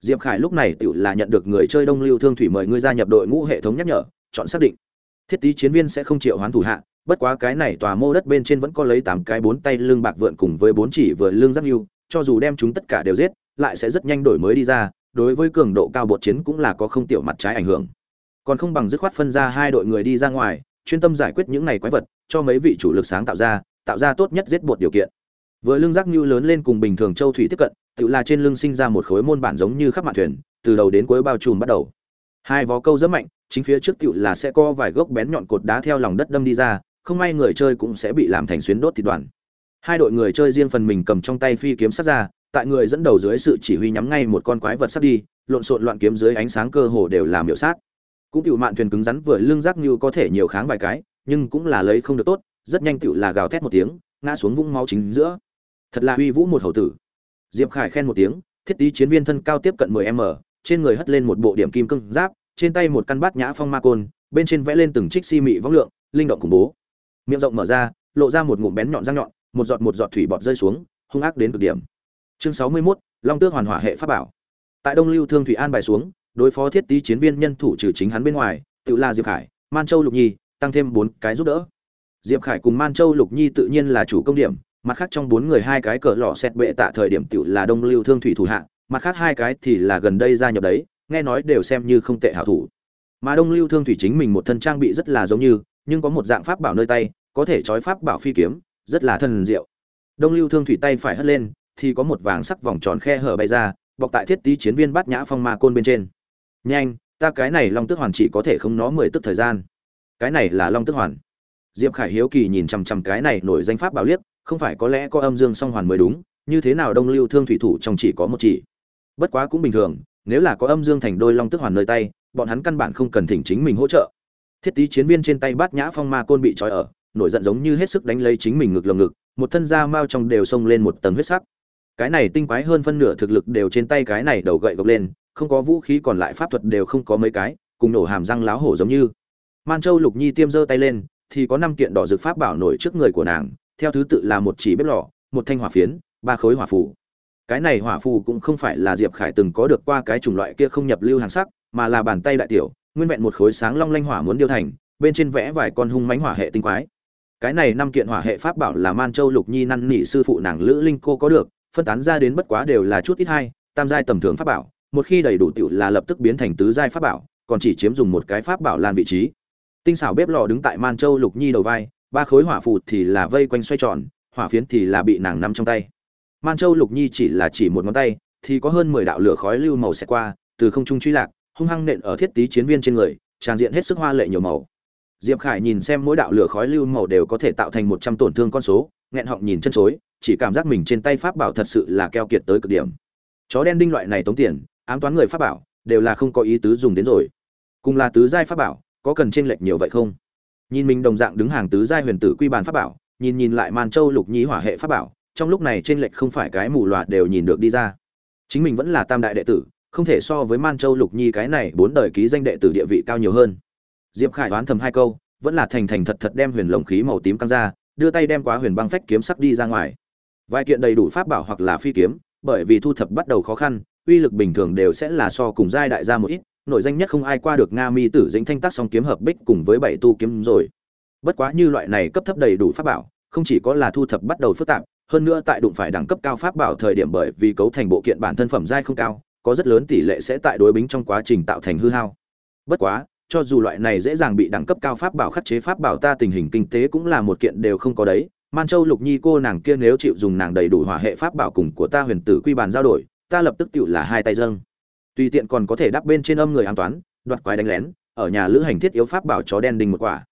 diệp khải lúc này tự là nhận được người chơi đông lưu thương thủy mời ngươi gia nhập đội ngũ hệ thống nhắc nhở, chọn xác định thiết tí chiến viên sẽ không chịu hoán thủ hạ, bất quá cái này tòa mô đất bên trên vẫn có lấy tám cái bốn tay lưng bạc vượn cùng với bốn chỉ vừa lưng giáp nhưu. cho dù đem chúng tất cả đều giết, lại sẽ rất nhanh đổi mới đi ra, đối với cường độ cao bột chiến cũng là có không tiểu mặt trái ảnh hưởng còn không bằng dứt khoát phân ra hai đội người đi ra ngoài, chuyên tâm giải quyết những này quái vật, cho mấy vị chủ lực sáng tạo ra tạo ra tốt nhất giết bột điều kiện vừa lưng giác như lớn lên cùng bình thường châu thủy tiếp cận tự là trên lưng sinh ra một khối môn bản giống như khắp mạn thuyền, từ đầu đến cuối bao trùm bắt đầu. Hai vó câu rất mạnh, chính phía trước tự là sẽ có vài gốc bén nhọn cột đá theo lòng đất đâm đi ra, không may người chơi cũng sẽ bị làm thành xuyến đốt thịt đoàn. Hai đội người chơi riêng phần mình cầm trong tay phi kiếm sát ra, tại người dẫn đầu dưới sự chỉ huy nhắm ngay một con quái vật sắp đi, lộn xộn loạn kiếm dưới ánh sáng cơ hồ đều làm miểu sát. Cũng tiểu mạn thuyền cứng rắn vừa lưng rác như có thể nhiều kháng vài cái, nhưng cũng là lấy không được tốt, rất nhanh tiểu là gào thét một tiếng, ngã xuống vũng máu chính giữa. Thật là uy vũ một hầu tử diệp khải khen một tiếng thiết tý chiến viên thân cao tiếp cận 10 m trên người hất lên một bộ điểm kim cương giáp trên tay một căn bát nhã phong ma côn bên trên vẽ lên từng trích si mị võng lượng linh động khủng bố. Miệng rộng mở ra lộ ra một ngụm bén nhọn răng nhọn một giọt một giọt thủy bọt rơi xuống hung ác đến cực điểm. Chương 61, long tước hoàn hỏa hệ pháp bảo. Tại đông lưu thương thủy an bài xuống đối phó thiết tý chiến viên nhân thủ trừ chính hắn bên ngoài tự là diệp khải man châu lục nhi tăng thêm bốn cái giúp đỡ. Diệp khải cùng man châu lục nhi tự nhiên là chủ công điểm mặt khác trong bốn người hai cái cờ lọ xét bệ tạ thời điểm tiểu là đông lưu thương thủy thủ hạ, mặt khác hai cái thì là gần đây gia nhập đấy, nghe nói đều xem như không tệ hảo thủ. Mà đông lưu thương thủy chính mình một thân trang bị rất là giống như, nhưng có một dạng pháp bảo nơi tay, có thể trói pháp bảo phi kiếm, rất là thần diệu. Đông lưu thương thủy tay phải hất lên, thì có một vàng sắc vòng tròn khe hở bay ra, bọc tại thiết tý chiến viên bát nhã phong ma côn bên trên. Nhanh, ta cái này long tức hoàn chỉ có thể không nó mười tức thời gian. Cái này là long tức hoàn. Diệp khải hiếu kỳ nhìn chằm chằm cái này nổi danh pháp bảo liếc không phải có lẽ có âm dương song hoàn mới đúng, như thế nào đông lưu thương thủy thủ trong chỉ có một chỉ. Bất quá cũng bình thường, nếu là có âm dương thành đôi long tức hoàn nơi tay, bọn hắn căn bản không cần thỉnh chính mình hỗ trợ. Thiết tý chiến viên trên tay bát nhã phong ma côn bị trói ở, nổi giận giống như hết sức đánh lấy chính mình ngực lồng ngực, một thân da mao trong đều xông lên một tầng huyết sắc. Cái này tinh quái hơn phân nửa thực lực đều trên tay cái này đầu gậy gộc lên, không có vũ khí còn lại pháp thuật đều không có mấy cái, cùng nổ hàm răng láo hổ giống như. Man châu lục nhi tiêm giơ tay lên, thì có năm kiện đỏ dược pháp bảo nổi trước người của nàng theo thứ tự là một chỉ bếp lò, một thanh hỏa phiến, ba khối hỏa phù. Cái này hỏa phù cũng không phải là diệp khải từng có được qua cái chủng loại kia không nhập lưu hàng sắc, mà là bàn tay đại tiểu, nguyên vẹn một khối sáng long lanh hỏa muốn điêu thành, bên trên vẽ vài con hung mánh hỏa hệ tinh quái. Cái này năm kiện hỏa hệ pháp bảo là man châu lục nhi năn nỉ sư phụ nàng lữ linh cô có được, phân tán ra đến bất quá đều là chút ít hai, tam giai tầm thường pháp bảo, một khi đầy đủ tiểu là lập tức biến thành tứ giai pháp bảo, còn chỉ chiếm dùng một cái pháp bảo lan vị trí. Tinh xảo bếp lò đứng tại man châu lục nhi đầu vai ba khối hỏa phù thì là vây quanh xoay tròn, hỏa phiến thì là bị nàng nắm trong tay. Man châu lục nhi chỉ là chỉ một ngón tay, thì có hơn mười đạo lửa khói lưu màu xẹt qua, từ không trung truy lạc, hung hăng nện ở thiết tí chiến viên trên người, tràn diện hết sức hoa lệ nhiều màu. Diệp khải nhìn xem mỗi đạo lửa khói lưu màu đều có thể tạo thành một trăm tổn thương con số, nghẹn họng nhìn chân chối, chỉ cảm giác mình trên tay pháp bảo thật sự là keo kiệt tới cực điểm. Chó đen đinh loại này tống tiền, ám toán người pháp bảo, đều là không có ý tứ dùng đến rồi. Cùng là tứ giai pháp bảo, có cần chênh lệch nhiều vậy không? Nhìn mình đồng dạng đứng hàng tứ giai huyền tử quy bàn pháp bảo, nhìn nhìn lại man châu lục nhi hỏa hệ pháp bảo, trong lúc này trên lệch không phải cái mù loạt đều nhìn được đi ra. Chính mình vẫn là tam đại đệ tử, không thể so với man châu lục nhi cái này bốn đời ký danh đệ tử địa vị cao nhiều hơn. Diệp khải đoán thầm hai câu, vẫn là thành thành thật thật đem huyền lồng khí màu tím căng ra, đưa tay đem quá huyền băng phách kiếm sắc đi ra ngoài. Vài kiện đầy đủ pháp bảo hoặc là phi kiếm, bởi vì thu thập bắt đầu khó khăn, uy lực bình thường đều sẽ là so cùng giai đại gia một ít nội danh nhất không ai qua được nga mi tử dĩnh thanh tác song kiếm hợp bích cùng với bảy tu kiếm rồi. Bất quá như loại này cấp thấp đầy đủ pháp bảo, không chỉ có là thu thập bắt đầu phức tạp, hơn nữa tại đụng phải đẳng cấp cao pháp bảo thời điểm bởi vì cấu thành bộ kiện bản thân phẩm giai không cao, có rất lớn tỷ lệ sẽ tại đối bính trong quá trình tạo thành hư hao. Bất quá, cho dù loại này dễ dàng bị đẳng cấp cao pháp bảo khắc chế pháp bảo ta tình hình kinh tế cũng là một kiện đều không có đấy. Man châu lục nhi cô nàng kia nếu chịu dùng nàng đầy đủ hỏa hệ pháp bảo cùng của ta huyền tử quy bàn giao đổi, ta lập tức tựu là hai tay dâng tùy tiện còn có thể đắp bên trên âm người an toán, đoạt quái đánh lén, ở nhà lữ hành thiết yếu pháp bảo chó đen đình một quả.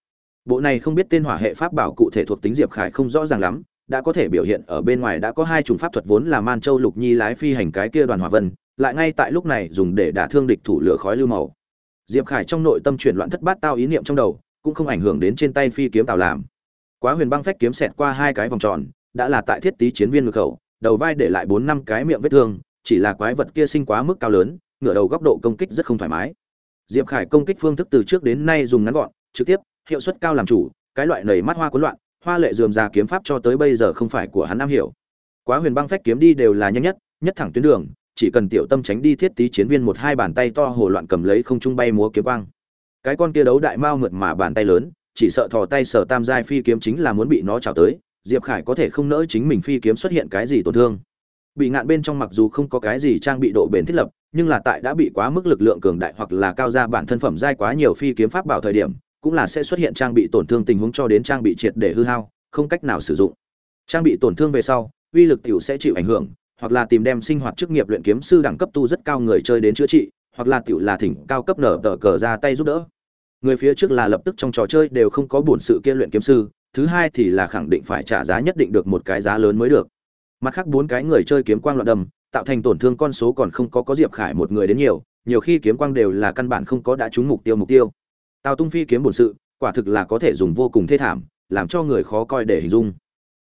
Bộ này không biết tên hỏa hệ pháp bảo cụ thể thuộc tính diệp khải không rõ ràng lắm, đã có thể biểu hiện ở bên ngoài đã có hai chủng pháp thuật vốn là man châu lục nhi lái phi hành cái kia đoàn hỏa vân, lại ngay tại lúc này dùng để đả thương địch thủ lửa khói lưu màu. Diệp khải trong nội tâm chuyển loạn thất bát tao ý niệm trong đầu, cũng không ảnh hưởng đến trên tay phi kiếm tào làm. Quá huyền băng phách kiếm xẹt qua hai cái vòng tròn, đã là tại thiết tý chiến viên ngược khẩu, đầu vai để lại bốn năm cái miệng vết thương, chỉ là quái vật kia sinh quá mức cao lớn ngửa đầu góc độ công kích rất không thoải mái. Diệp khải công kích phương thức từ trước đến nay dùng ngắn gọn, trực tiếp, hiệu suất cao làm chủ, cái loại nảy mắt hoa cuốn loạn, hoa lệ dườm ra kiếm pháp cho tới bây giờ không phải của hắn am hiểu. Quá huyền băng phách kiếm đi đều là nhanh nhất nhất thẳng tuyến đường, chỉ cần tiểu tâm tránh đi thiết tí chiến viên một hai bàn tay to hồ loạn cầm lấy không trung bay múa kiếm quang. Cái con kia đấu đại mao mượt mà bàn tay lớn, chỉ sợ thò tay sở tam giai phi kiếm chính là muốn bị nó chảo tới, diệp khải có thể không nỡ chính mình phi kiếm xuất hiện cái gì tổn thương bị ngạn bên trong mặc dù không có cái gì trang bị độ bền thiết lập, nhưng là tại đã bị quá mức lực lượng cường đại hoặc là cao ra bản thân phẩm dai quá nhiều phi kiếm pháp bảo thời điểm, cũng là sẽ xuất hiện trang bị tổn thương tình huống cho đến trang bị triệt để hư hao, không cách nào sử dụng. Trang bị tổn thương về sau, uy lực tiểu sẽ chịu ảnh hưởng, hoặc là tìm đem sinh hoạt chức nghiệp luyện kiếm sư đẳng cấp tu rất cao người chơi đến chữa trị, hoặc là tiểu là thỉnh cao cấp nở tờ cờ ra tay giúp đỡ. Người phía trước là lập tức trong trò chơi đều không có bổn sự kia luyện kiếm sư, thứ hai thì là khẳng định phải trả giá nhất định được một cái giá lớn mới được mặt khác bốn cái người chơi kiếm quang loạn đầm, tạo thành tổn thương con số còn không có có diệp khải một người đến nhiều nhiều khi kiếm quang đều là căn bản không có đã trúng mục tiêu mục tiêu. Tào tung phi kiếm bổn sự, quả thực là có thể dùng vô cùng thê thảm, làm cho người khó coi để hình dung.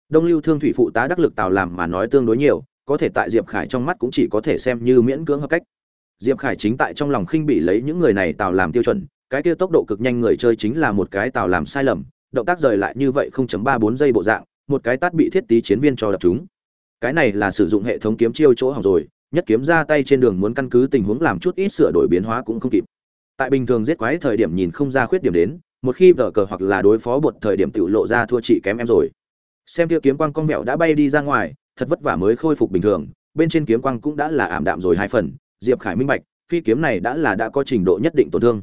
Đông lưu thương thủy phụ tá đắc lực tào làm mà nói tương đối nhiều, có thể tại diệp khải trong mắt cũng chỉ có thể xem như miễn cưỡng hợp cách. Diệp khải chính tại trong lòng khinh bị lấy những người này tào làm tiêu chuẩn, cái kia tốc độ cực nhanh người chơi chính là một cái tào làm sai lầm, động tác rời lại như vậy 0.34 giây bộ dạng, một cái tát bị thiết tí chiến viên cho đập chúng cái này là sử dụng hệ thống kiếm chiêu chỗ hỏng rồi, nhất kiếm ra tay trên đường muốn căn cứ tình huống làm chút ít sửa đổi biến hóa cũng không kịp. Tại bình thường giết quái thời điểm nhìn không ra khuyết điểm đến, một khi vở cờ hoặc là đối phó bột thời điểm tự lộ ra thua chị kém em rồi. Xem kia kiếm quang con mẹo đã bay đi ra ngoài, thật vất vả mới khôi phục bình thường, bên trên kiếm quang cũng đã là ảm đạm rồi hai phần, diệp khải minh bạch, phi kiếm này đã là đã có trình độ nhất định tổn thương.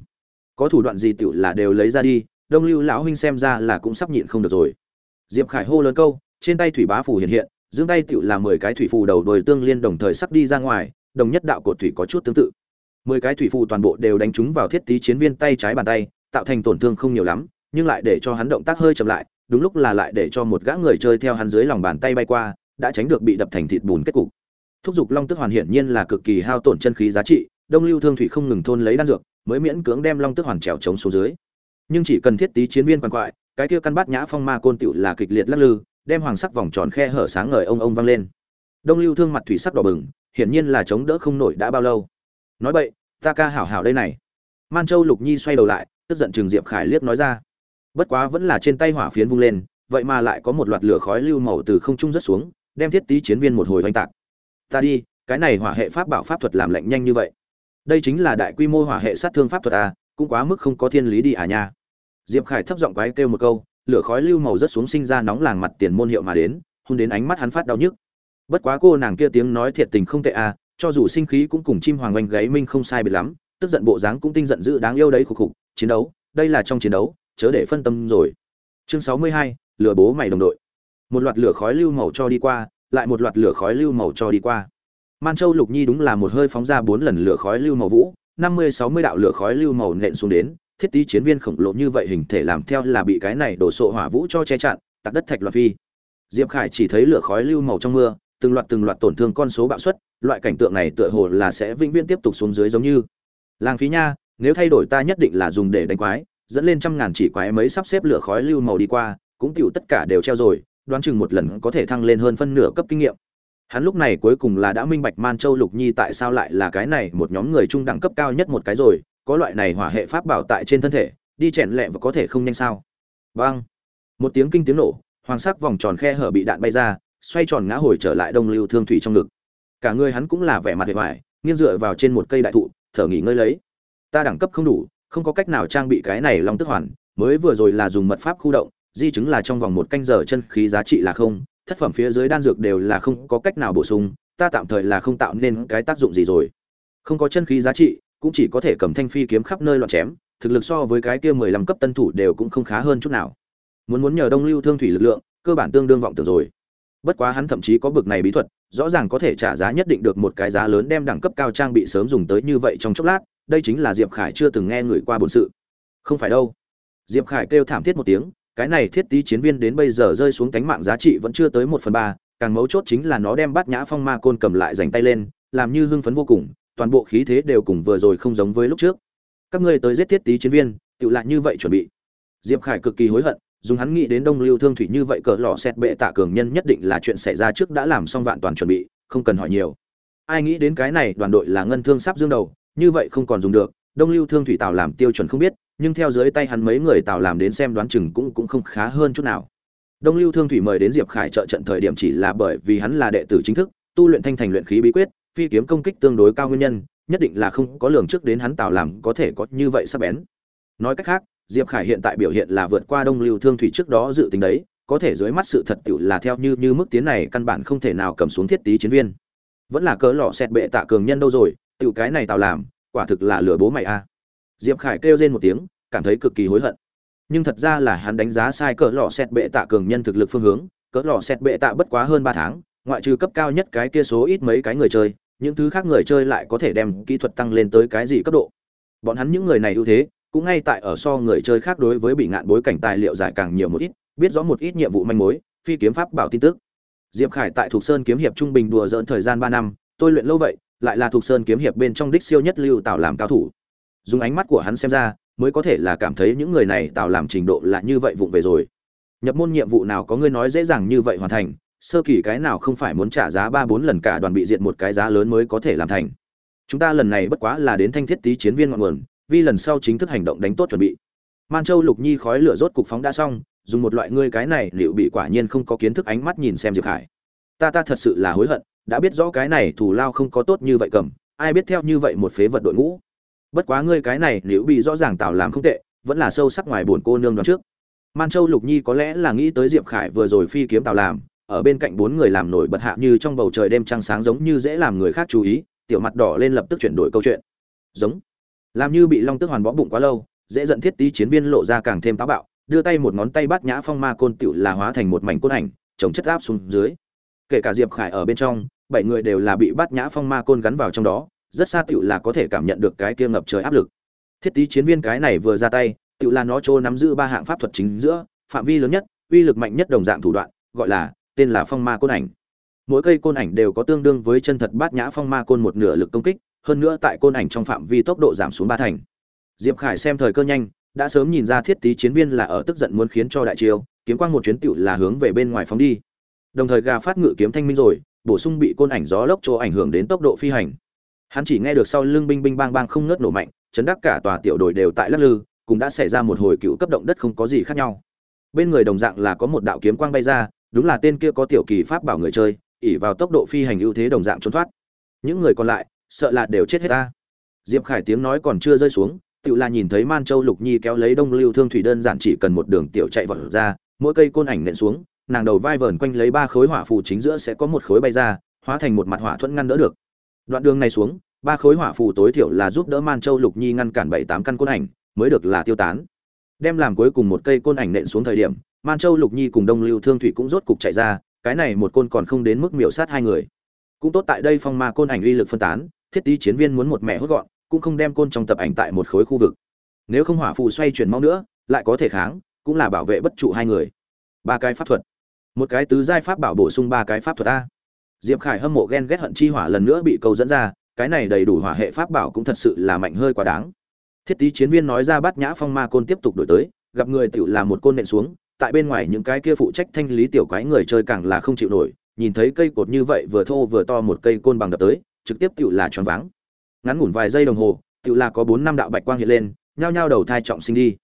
Có thủ đoạn gì tựu là đều lấy ra đi, đông lưu lão huynh xem ra là cũng sắp nhịn không được rồi. Diệp khải hô lớn câu, trên tay thủy bá phủ hiện hiện giương tay tựu là mười cái thủy phù đầu đồi tương liên đồng thời sắp đi ra ngoài, đồng nhất đạo cột thủy có chút tương tự. Mười cái thủy phù toàn bộ đều đánh trúng vào thiết tí chiến viên tay trái bàn tay, tạo thành tổn thương không nhiều lắm, nhưng lại để cho hắn động tác hơi chậm lại, đúng lúc là lại để cho một gã người chơi theo hắn dưới lòng bàn tay bay qua, đã tránh được bị đập thành thịt bùn kết cục. Thúc dục long tức hoàn hiển nhiên là cực kỳ hao tổn chân khí giá trị, đông lưu thương thủy không ngừng thôn lấy đan dược, mới miễn cưỡng đem long tức hoàn trèo chống xuống dưới. Nhưng chỉ cần thiết tí chiến viên quan quại, cái kia căn bát nhã phong ma côn tiểu là kịch liệt lắc lư đem hoàng sắc vòng tròn khe hở sáng ngời ông ông vang lên. Đông lưu thương mặt thủy sắc đỏ bừng, hiển nhiên là chống đỡ không nổi đã bao lâu. Nói vậy ta ca hảo hảo đây này. Man châu lục nhi xoay đầu lại, tức giận Trường diệp khải liếc nói ra. Bất quá vẫn là trên tay hỏa phiến vung lên, vậy mà lại có một loạt lửa khói lưu màu từ không trung rất xuống, đem thiết tí chiến viên một hồi oanh tạc. Ta đi, cái này hỏa hệ pháp bảo pháp thuật làm lạnh nhanh như vậy. Đây chính là đại quy mô hỏa hệ sát thương pháp thuật à cũng quá mức không có thiên lý đi à nha. Diệp khải thấp giọng quái kêu một câu lửa khói lưu màu rất xuống sinh ra nóng làng mặt tiền môn hiệu mà đến, hôn đến ánh mắt hắn phát đau nhức. Bất quá cô nàng kia tiếng nói thiệt tình không tệ à cho dù sinh khí cũng cùng chim hoàng oanh gáy minh không sai biệt lắm, tức giận bộ dáng cũng tinh giận dữ đáng yêu đấy khục khục, chiến đấu, đây là trong chiến đấu, chớ để phân tâm rồi. Chương sáu mươi hai lửa bố mày đồng đội. Một loạt lửa khói lưu màu cho đi qua, lại một loạt lửa khói lưu màu cho đi qua. Man châu lục nhi đúng là một hơi phóng ra bốn lần lửa khói lưu màu vũ, năm mươi, sáu mươi đạo lửa khói lưu màu nện xuống đến thiết tí chiến viên khổng lồ như vậy hình thể làm theo là bị cái này đổ sộ hỏa vũ cho che chặn, tạc đất thạch loạt phi. Diệp khải chỉ thấy lửa khói lưu màu trong mưa, từng loạt từng loạt tổn thương con số bạo suất loại cảnh tượng này tựa hồ là sẽ vĩnh viễn tiếp tục xuống dưới giống như. Làng phí nha, nếu thay đổi ta nhất định là dùng để đánh quái, dẫn lên trăm ngàn chỉ quái mấy sắp xếp lửa khói lưu màu đi qua, cũng tựu tất cả đều treo rồi, đoán chừng một lần có thể thăng lên hơn phân nửa cấp kinh nghiệm. Hắn lúc này cuối cùng là đã minh bạch man châu lục nhi tại sao lại là cái này một nhóm người trung đẳng cấp cao nhất một cái rồi có loại này hỏa hệ pháp bảo tại trên thân thể, đi chèn lẹ và có thể không nhanh sao. Vâng. Một tiếng kinh tiếng nổ, hoàng sắc vòng tròn khe hở bị đạn bay ra, xoay tròn ngã hồi trở lại đông lưu thương thủy trong ngực. Cả người hắn cũng là vẻ mặt vẻ vải nghiêng dựa vào trên một cây đại thụ, thở nghỉ ngơi lấy. Ta đẳng cấp không đủ, không có cách nào trang bị cái này long tức hoàn, mới vừa rồi là dùng mật pháp khu động, di chứng là trong vòng một canh giờ chân khí giá trị là không, thất phẩm phía dưới đan dược đều là không có cách nào bổ sung, ta tạm thời là không tạo nên cái tác dụng gì rồi. Không có chân khí giá trị cũng chỉ có thể cầm thanh phi kiếm khắp nơi loạn chém, thực lực so với cái kia mười lăm cấp tân thủ đều cũng không khá hơn chút nào. Muốn muốn nhờ đông lưu thương thủy lực lượng, cơ bản tương đương vọng tưởng rồi. Bất quá hắn thậm chí có bực này bí thuật, rõ ràng có thể trả giá nhất định được một cái giá lớn đem đẳng cấp cao trang bị sớm dùng tới như vậy trong chốc lát, đây chính là diệp khải chưa từng nghe người qua bổn sự. Không phải đâu. Diệp khải kêu thảm thiết một tiếng, cái này thiết tí chiến viên đến bây giờ rơi xuống cánh mạng giá trị vẫn chưa tới một phần ba, càng mấu chốt chính là nó đem Bát nhã phong ma côn cầm lại giành tay lên, làm như hưng phấn vô cùng toàn bộ khí thế đều cùng vừa rồi không giống với lúc trước. Các ngươi tới giết thiết tí chiến viên tự lại như vậy chuẩn bị. Diệp khải cực kỳ hối hận, dùng hắn nghĩ đến đông lưu thương thủy như vậy cỡ lò xét bệ tạ cường nhân nhất định là chuyện xảy ra trước đã làm xong vạn toàn chuẩn bị, không cần hỏi nhiều. Ai nghĩ đến cái này, đoàn đội là ngân thương sắp dương đầu, như vậy không còn dùng được. Đông lưu thương thủy tào làm tiêu chuẩn không biết, nhưng theo dưới tay hắn mấy người tào làm đến xem đoán chừng cũng cũng không khá hơn chút nào. Đông lưu thương thủy mời đến diệp khải trợ trận thời điểm chỉ là bởi vì hắn là đệ tử chính thức, tu luyện thanh thành luyện khí bí quyết phi kiếm công kích tương đối cao nguyên nhân, nhất định là không có lường trước đến hắn tào làm có thể có như vậy sắp bén. Nói cách khác, diệp khải hiện tại biểu hiện là vượt qua đông lưu thương thủy trước đó dự tính đấy, có thể dưới mắt sự thật tiểu là theo như như mức tiến này căn bản không thể nào cầm xuống thiết tí chiến viên. Vẫn là cớ lọ xẹt bệ tạ cường nhân đâu rồi tiểu cái này tào làm, quả thực là lừa bố mày a. Diệp khải kêu lên một tiếng, cảm thấy cực kỳ hối hận. Nhưng thật ra là hắn đánh giá sai cỡ lọ xẹt bệ tạ cường nhân thực lực phương hướng, cỡ lọ xẹt bệ tạ bất quá hơn ba tháng ngoại trừ cấp cao nhất cái kia số ít mấy cái người chơi, những thứ khác người chơi lại có thể đem kỹ thuật tăng lên tới cái gì cấp độ. Bọn hắn những người này ưu thế, cũng ngay tại ở so người chơi khác đối với bị ngạn bối cảnh tài liệu giải càng nhiều một ít, biết rõ một ít nhiệm vụ manh mối, phi kiếm pháp bảo tin tức. Diệp khải tại thuộc sơn kiếm hiệp trung bình đùa dỡn thời gian ba năm, tôi luyện lâu vậy, lại là thuộc sơn kiếm hiệp bên trong đích siêu nhất lưu tạo làm cao thủ. Dùng ánh mắt của hắn xem ra, mới có thể là cảm thấy những người này tạo làm trình độ là như vậy vụng về rồi. Nhập môn nhiệm vụ nào có ngươi nói dễ dàng như vậy hoàn thành sơ kỳ cái nào không phải muốn trả giá ba bốn lần cả đoàn bị diệt một cái giá lớn mới có thể làm thành. Chúng ta lần này bất quá là đến thanh thiết tý chiến viên ngọn nguồn, vì lần sau chính thức hành động đánh tốt chuẩn bị. Man châu lục nhi khói lửa rốt cục phóng đã xong, dùng một loại ngươi cái này liệu bị quả nhiên không có kiến thức ánh mắt nhìn xem diệp khải. Ta ta thật sự là hối hận, đã biết rõ cái này thù lao không có tốt như vậy cầm, ai biết theo như vậy một phế vật đội ngũ. Bất quá ngươi cái này liệu bị rõ ràng tạo làm không tệ, vẫn là sâu sắc ngoài buồn cô nương đoán trước. Man châu lục nhi có lẽ là nghĩ tới diệp khải vừa rồi phi kiếm tạo làm ở bên cạnh bốn người làm nổi bật hạ như trong bầu trời đêm trăng sáng giống như dễ làm người khác chú ý, tiểu mặt đỏ lên lập tức chuyển đổi câu chuyện. Giống. Làm như bị long tức hoàn bó bụng quá lâu, dễ giận thiết tí chiến viên lộ ra càng thêm táo bạo, đưa tay một ngón tay bắt nhã phong ma côn tiểu là hóa thành một mảnh côn ảnh, chống chất áp xuống dưới. Kể cả diệp khải ở bên trong, bảy người đều là bị bắt nhã phong ma côn gắn vào trong đó, rất xa tựu là có thể cảm nhận được cái kia ngập trời áp lực. Thiết tí chiến viên cái này vừa ra tay tựu là nó chỗ nắm giữ ba hạng pháp thuật chính giữa, phạm vi lớn nhất, uy lực mạnh nhất đồng dạng thủ đoạn, gọi là tên là phong ma côn ảnh. Mỗi cây côn ảnh đều có tương đương với chân thật bát nhã phong ma côn một nửa lực công kích, hơn nữa tại côn ảnh trong phạm vi tốc độ giảm xuống ba thành. Diệp khải xem thời cơ nhanh, đã sớm nhìn ra thiết tý chiến viên là ở tức giận muốn khiến cho đại chiêu, kiếm quang một chuyến tựu là hướng về bên ngoài phóng đi. Đồng thời gà phát ngự kiếm thanh minh rồi, bổ sung bị côn ảnh gió lốc chỗ ảnh hưởng đến tốc độ phi hành. Hắn chỉ nghe được sau lưng binh binh bang bang không ngớt nổ mạnh, chấn đắc cả tòa tiểu đội đều tại lắc lư, cũng đã xảy ra một hồi cựu cấp động đất không có gì khác nhau. Bên người đồng dạng là có một đạo kiếm quang bay ra đúng là tên kia có tiểu kỳ pháp bảo người chơi ỉ vào tốc độ phi hành ưu thế đồng dạng trốn thoát. Những người còn lại, sợ là đều chết hết ta. Diệp khải tiếng nói còn chưa rơi xuống tự là nhìn thấy man châu lục nhi kéo lấy đông lưu thương thủy đơn giản chỉ cần một đường tiểu chạy vọt ra, mỗi cây côn ảnh nện xuống, nàng đầu vai vờn quanh lấy ba khối hỏa phù chính giữa sẽ có một khối bay ra, hóa thành một mặt hỏa thuẫn ngăn đỡ được. Đoạn đường này xuống, ba khối hỏa phù tối thiểu là giúp đỡ man châu lục nhi ngăn cản bảy tám căn côn ảnh, mới được là tiêu tán. Đem làm cuối cùng một cây côn ảnh nện xuống thời điểm man châu lục nhi cùng đông lưu thương thủy cũng rốt cục chạy ra, cái này một côn còn không đến mức miểu sát hai người. Cũng tốt tại đây phong ma côn ảnh uy lực phân tán, thiết tí chiến viên muốn một mẹ hốt gọn, cũng không đem côn trong tập ảnh tại một khối khu vực. Nếu không hỏa phù xoay chuyển mau nữa, lại có thể kháng, cũng là bảo vệ bất trụ hai người. Ba cái pháp thuật. Một cái tứ giai pháp bảo bổ sung ba cái pháp thuật a. Diệp khải hâm mộ ghen ghét hận chi hỏa lần nữa bị câu dẫn ra, cái này đầy đủ hỏa hệ pháp bảo cũng thật sự là mạnh hơi quá đáng. Thiết tý chiến viên nói ra bắt nhã phong ma côn tiếp tục đổi tới, gặp người tiểu làm một côn nện xuống tại bên ngoài những cái kia phụ trách thanh lý tiểu quái người chơi càng là không chịu nổi, nhìn thấy cây cột như vậy vừa thô vừa to một cây côn bằng đập tới, trực tiếp tựu là choáng váng. Ngắn ngủn vài giây đồng hồ tựu là có bốn năm đạo bạch quang hiện lên, nhao nhao đầu thai trọng sinh đi.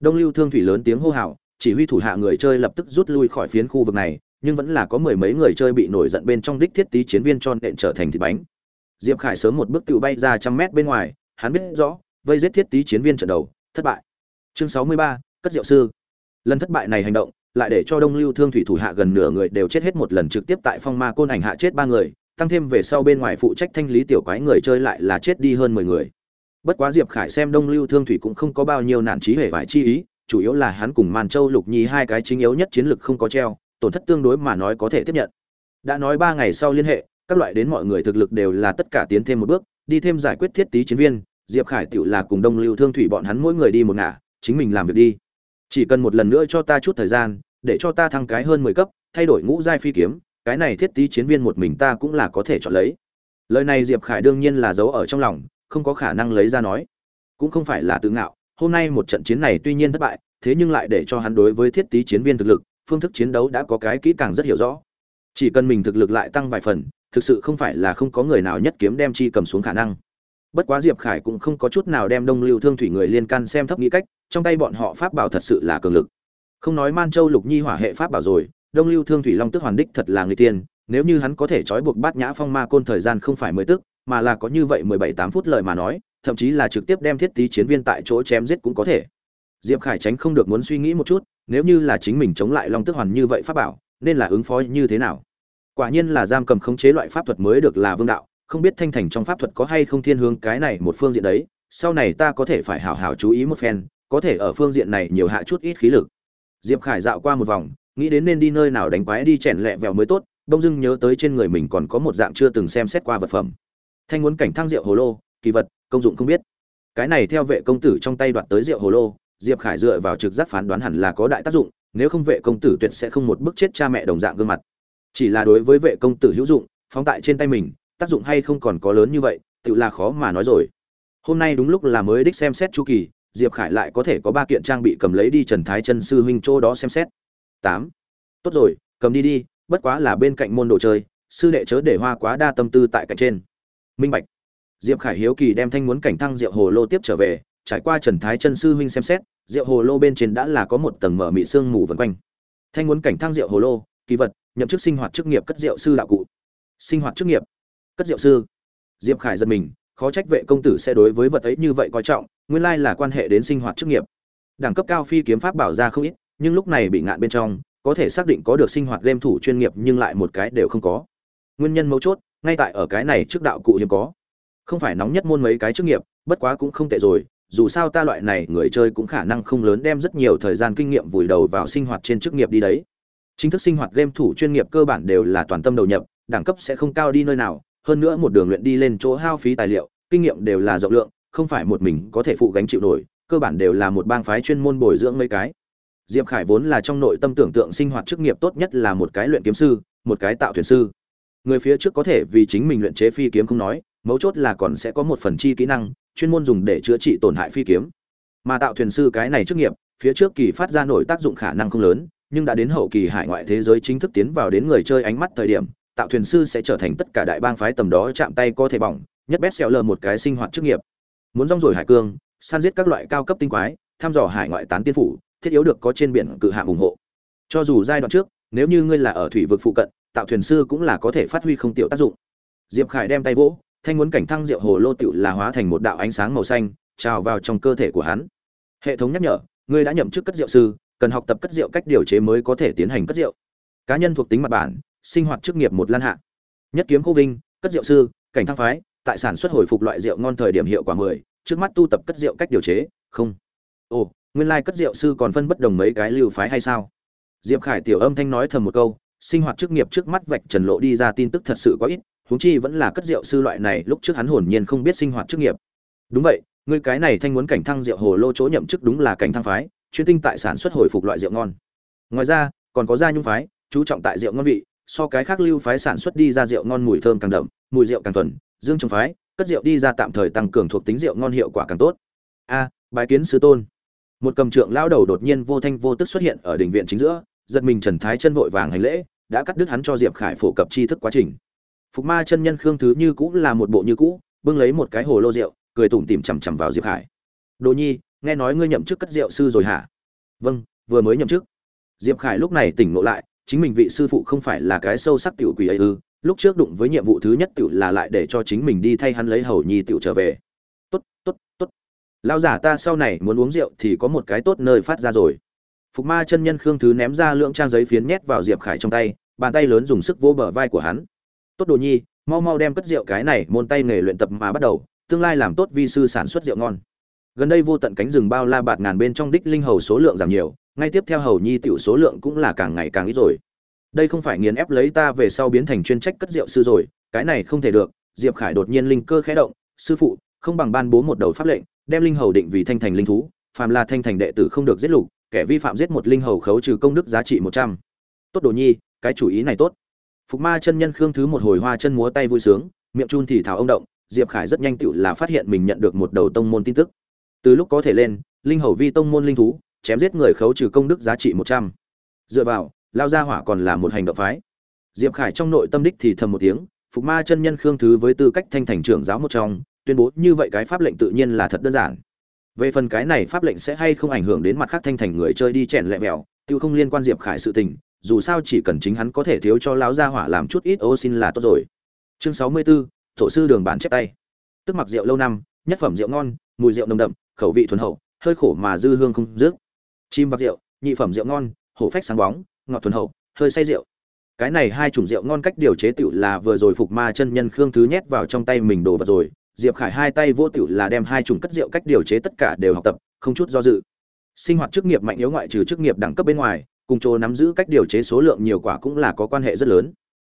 Đông lưu thương thủy lớn tiếng hô hào, chỉ huy thủ hạ người chơi lập tức rút lui khỏi phiến khu vực này, nhưng vẫn là có mười mấy người chơi bị nổi giận bên trong đích thiết tí chiến viên tròn nện trở thành thịt bánh. Diệp khải sớm một bước tự bay ra trăm mét bên ngoài, hắn biết rõ, vây giết thiết tí chiến viên trận đầu, thất bại. Chương sáu mươi ba, cất diệu sư lần thất bại này hành động lại để cho đông lưu thương thủy thủ hạ gần nửa người đều chết hết một lần trực tiếp tại phong ma côn ảnh hạ chết ba người, tăng thêm về sau bên ngoài phụ trách thanh lý tiểu quái người chơi lại là chết đi hơn mười người. Bất quá diệp khải xem đông lưu thương thủy cũng không có bao nhiêu nạn trí hể vải chi ý, chủ yếu là hắn cùng màn châu lục nhi hai cái chính yếu nhất chiến lực không có treo, tổn thất tương đối mà nói có thể tiếp nhận. Đã nói ba ngày sau liên hệ, các loại đến mọi người thực lực đều là tất cả tiến thêm một bước, đi thêm giải quyết thiết tí chiến viên, diệp khải tựu là cùng đông lưu thương thủy bọn hắn mỗi người đi một ngả, chính mình làm việc đi chỉ cần một lần nữa cho ta chút thời gian, để cho ta thăng cái hơn mười cấp, thay đổi ngũ giai phi kiếm, cái này thiết tí chiến viên một mình ta cũng là có thể chọn lấy. Lời này diệp khải đương nhiên là giấu ở trong lòng, không có khả năng lấy ra nói. Cũng không phải là tự ngạo, hôm nay một trận chiến này tuy nhiên thất bại, thế nhưng lại để cho hắn đối với thiết tí chiến viên thực lực, phương thức chiến đấu đã có cái kỹ càng rất hiểu rõ. Chỉ cần mình thực lực lại tăng vài phần, thực sự không phải là không có người nào nhất kiếm đem chi cầm xuống khả năng. Bất quá diệp khải cũng không có chút nào đem đông lưu thương thủy người liên can xem thấp nghĩ cách trong tay bọn họ pháp bảo thật sự là cường lực. Không nói man châu lục nhi hỏa hệ pháp bảo rồi, đông lưu thương thủy long tức hoàn đích thật là người tiên, nếu như hắn có thể trói buộc bát nhã phong ma côn thời gian không phải mười tức, mà là có như vậy mười bảy tám phút lời mà nói, thậm chí là trực tiếp đem thiết tí chiến viên tại chỗ chém giết cũng có thể. Diệp khải tránh không được muốn suy nghĩ một chút, nếu như là chính mình chống lại long tức hoàn như vậy pháp bảo, nên là ứng phó như thế nào? Quả nhiên là giam cầm khống chế loại pháp thuật mới được là vương đạo, không biết thanh thành trong pháp thuật có hay không thiên hướng cái này một phương diện đấy, sau này ta có thể phải hào hào chú ý một phen có thể ở phương diện này nhiều hạ chút ít khí lực. Diệp khải dạo qua một vòng, nghĩ đến nên đi nơi nào đánh quái đi chèn lẹ vèo mới tốt bông dưng nhớ tới trên người mình còn có một dạng chưa từng xem xét qua vật phẩm. Thanh muốn cảnh thăng rượu hồ lô, kỳ vật, công dụng không biết. Cái này theo vệ công tử trong tay đoạt tới rượu hồ lô, diệp khải dựa vào trực giác phán đoán hẳn là có đại tác dụng, nếu không vệ công tử tuyệt sẽ không một bức chết cha mẹ đồng dạng gương mặt. Chỉ là đối với vệ công tử hữu dụng, phóng tại trên tay mình, tác dụng hay không còn có lớn như vậy, tự là khó mà nói rồi. Hôm nay đúng lúc là mới đích xem xét chu kỳ diệp khải lại có thể có ba kiện trang bị cầm lấy đi trần thái chân sư huynh chỗ đó xem xét. Tám. Tốt rồi, cầm đi đi, bất quá là bên cạnh môn đồ chơi, sư đệ chớ để hoa quá đa tâm tư tại cạnh trên. Minh bạch. Diệp khải hiếu kỳ đem thanh muốn cảnh thăng rượu hồ lô tiếp trở về, trải qua trần thái chân sư huynh xem xét, rượu hồ lô bên trên đã là có một tầng mở mị sương mù vần quanh. Thanh muốn cảnh thăng rượu hồ lô, kỳ vật, nhậm chức sinh hoạt chức nghiệp cất rượu sư đạo cụ. Sinh hoạt chức nghiệp, cất rượu sư. Diệp khải giật mình, khó trách vệ công tử sẽ đối với vật ấy như vậy coi trọng nguyên lai là quan hệ đến sinh hoạt chức nghiệp. Đẳng cấp cao phi kiếm pháp bảo ra không ít, nhưng lúc này bị ngạn bên trong, có thể xác định có được sinh hoạt game thủ chuyên nghiệp nhưng lại một cái đều không có. Nguyên nhân mấu chốt, ngay tại ở cái này trước đạo cụ hiếm có. Không phải nóng nhất môn mấy cái chức nghiệp, bất quá cũng không tệ rồi, dù sao ta loại này người chơi cũng khả năng không lớn đem rất nhiều thời gian kinh nghiệm vùi đầu vào sinh hoạt trên chức nghiệp đi đấy. Chính thức sinh hoạt game thủ chuyên nghiệp cơ bản đều là toàn tâm đầu nhập, đẳng cấp sẽ không cao đi nơi nào, hơn nữa một đường luyện đi lên chỗ hao phí tài liệu, kinh nghiệm đều là rộng lượng không phải một mình có thể phụ gánh chịu nổi, cơ bản đều là một bang phái chuyên môn bồi dưỡng mấy cái. Diệp khải vốn là trong nội tâm tưởng tượng sinh hoạt chức nghiệp tốt nhất là một cái luyện kiếm sư, một cái tạo thuyền sư. Người phía trước có thể vì chính mình luyện chế phi kiếm không nói, mấu chốt là còn sẽ có một phần chi kỹ năng, chuyên môn dùng để chữa trị tổn hại phi kiếm. Mà tạo thuyền sư cái này chức nghiệp, phía trước kỳ phát ra nổi tác dụng khả năng không lớn, nhưng đã đến hậu kỳ hải ngoại thế giới chính thức tiến vào đến người chơi ánh mắt thời điểm, tạo thuyền sư sẽ trở thành tất cả đại bang phái tầm đó chạm tay có thể bỏng, nhất bét xẹo lờ một cái sinh hoạt chức nghiệp muốn rong rồi hải cương, săn giết các loại cao cấp tinh quái, thăm dò hải ngoại tán tiên phủ, thiết yếu được có trên biển cự hạ ủng hộ. Cho dù giai đoạn trước, nếu như ngươi là ở thủy vực phụ cận, tạo thuyền sư cũng là có thể phát huy không tiểu tác dụng. Diệp khải đem tay vỗ, thanh muốn cảnh thăng rượu hồ lô tựu là hóa thành một đạo ánh sáng màu xanh, trào vào trong cơ thể của hắn. Hệ thống nhắc nhở, ngươi đã nhậm chức cất rượu sư, cần học tập cất rượu cách điều chế mới có thể tiến hành cất rượu. Cá nhân thuộc tính mặt bản, sinh hoạt chức nghiệp một lan hạ. Nhất kiếm cô vinh, cất rượu sư, cảnh thăng phái tại sản xuất hồi phục loại rượu ngon thời điểm hiệu quả mười, trước mắt tu tập cất rượu cách điều chế, không. Ồ, nguyên lai cất rượu sư còn phân bất đồng mấy cái lưu phái hay sao? Diệp khải tiểu âm thanh nói thầm một câu, sinh hoạt chức nghiệp trước mắt vạch trần lộ đi ra tin tức thật sự có ít, huống chi vẫn là cất rượu sư loại này, lúc trước hắn hồn nhiên không biết sinh hoạt chức nghiệp. Đúng vậy, ngươi cái này thanh muốn cảnh thăng rượu hồ lô chỗ nhậm chức đúng là cảnh thăng phái, chuyên tinh tại sản xuất hồi phục loại rượu ngon. Ngoài ra, còn có gia nhung phái, chú trọng tại rượu ngon vị, so cái khác lưu phái sản xuất đi ra rượu ngon mùi thơm càng đậm, mùi rượu càng thuần dương trồng phái, cất rượu đi ra tạm thời tăng cường thuộc tính rượu ngon hiệu quả càng tốt. A bài kiến sư tôn. Một cầm trượng lao đầu đột nhiên vô thanh vô tức xuất hiện ở đình viện chính giữa, giật mình trần thái chân vội vàng hành lễ, đã cắt đứt hắn cho diệp khải phổ cập tri thức quá trình. Phục ma chân nhân khương thứ như cũ là một bộ như cũ, bưng lấy một cái hồ lô rượu, cười tủm tỉm chằm chằm vào diệp khải. Đồ nhi, nghe nói ngươi nhậm chức cất rượu sư rồi hả? Vâng vừa mới nhậm chức. Diệp khải lúc này tỉnh ngộ lại, chính mình vị sư phụ không phải là cái sâu sắc tiểu quỷ ấy ư? Lúc trước đụng với nhiệm vụ thứ nhất tiểu là lại để cho chính mình đi thay hắn lấy hầu nhi tiểu trở về. Tốt tốt tốt. Lão giả ta sau này muốn uống rượu thì có một cái tốt nơi phát ra rồi. Phục ma chân nhân khương thứ ném ra lượng trang giấy phiến nhét vào diệp khải trong tay, bàn tay lớn dùng sức vỗ bờ vai của hắn. Tốt đồ nhi, mau mau đem cất rượu cái này môn tay nghề luyện tập mà bắt đầu, tương lai làm tốt vi sư sản xuất rượu ngon. Gần đây vô tận cánh rừng bao la bạt ngàn bên trong đích linh hầu số lượng giảm nhiều, ngay tiếp theo hầu nhi tiểu số lượng cũng là càng ngày càng ít rồi đây không phải nghiền ép lấy ta về sau biến thành chuyên trách cất rượu sư rồi, cái này không thể được, diệp khải đột nhiên linh cơ khẽ động, sư phụ, không bằng ban bố một đầu pháp lệnh, đem linh hầu định vì thanh thành linh thú, phàm là thanh thành đệ tử không được giết lục, kẻ vi phạm giết một linh hầu khấu trừ công đức giá trị một trăm. Tốt đồ nhi, cái chủ ý này tốt. Phục ma chân nhân khương thứ một hồi hoa chân múa tay vui sướng, miệng chun thì thảo ông động, diệp khải rất nhanh tựu là phát hiện mình nhận được một đầu tông môn tin tức. Từ lúc có thể lên, linh hầu vi tông môn linh thú, chém giết người khấu trừ công đức giá trị một trăm. Dựa vào lao ra hỏa còn là một hành động phái. Diệp khải trong nội tâm đích thì thầm một tiếng phục ma chân nhân khương thứ với tư cách thanh thành trưởng giáo một trong tuyên bố như vậy cái pháp lệnh tự nhiên là thật đơn giản. Về phần cái này pháp lệnh sẽ hay không ảnh hưởng đến mặt khác thanh thành người chơi đi chèn lẹ mèo tiêu không liên quan diệp khải sự tình dù sao chỉ cần chính hắn có thể thiếu cho lão gia hỏa làm chút ít ô xin là tốt rồi. Chương sáu mươi 64, thổ sư đường bán chép tay. Tức mặc rượu lâu năm nhất phẩm rượu ngon mùi rượu nồng đậm khẩu vị thuần hậu hơi khổ mà dư hương không dứt. Chim vạc rượu nhị phẩm rượu ngon hổ phách sáng bóng ngọt thuần hậu, hơi say rượu. Cái này hai chủng rượu ngon cách điều chế tiểu là vừa rồi phục ma chân nhân khương thứ nhét vào trong tay mình đồ vật rồi. Diệp khải hai tay vô tiểu là đem hai chủng cất rượu cách điều chế tất cả đều học tập, không chút do dự. Sinh hoạt chức nghiệp mạnh yếu ngoại trừ chức nghiệp đẳng cấp bên ngoài, cùng chỗ nắm giữ cách điều chế số lượng nhiều quả cũng là có quan hệ rất lớn.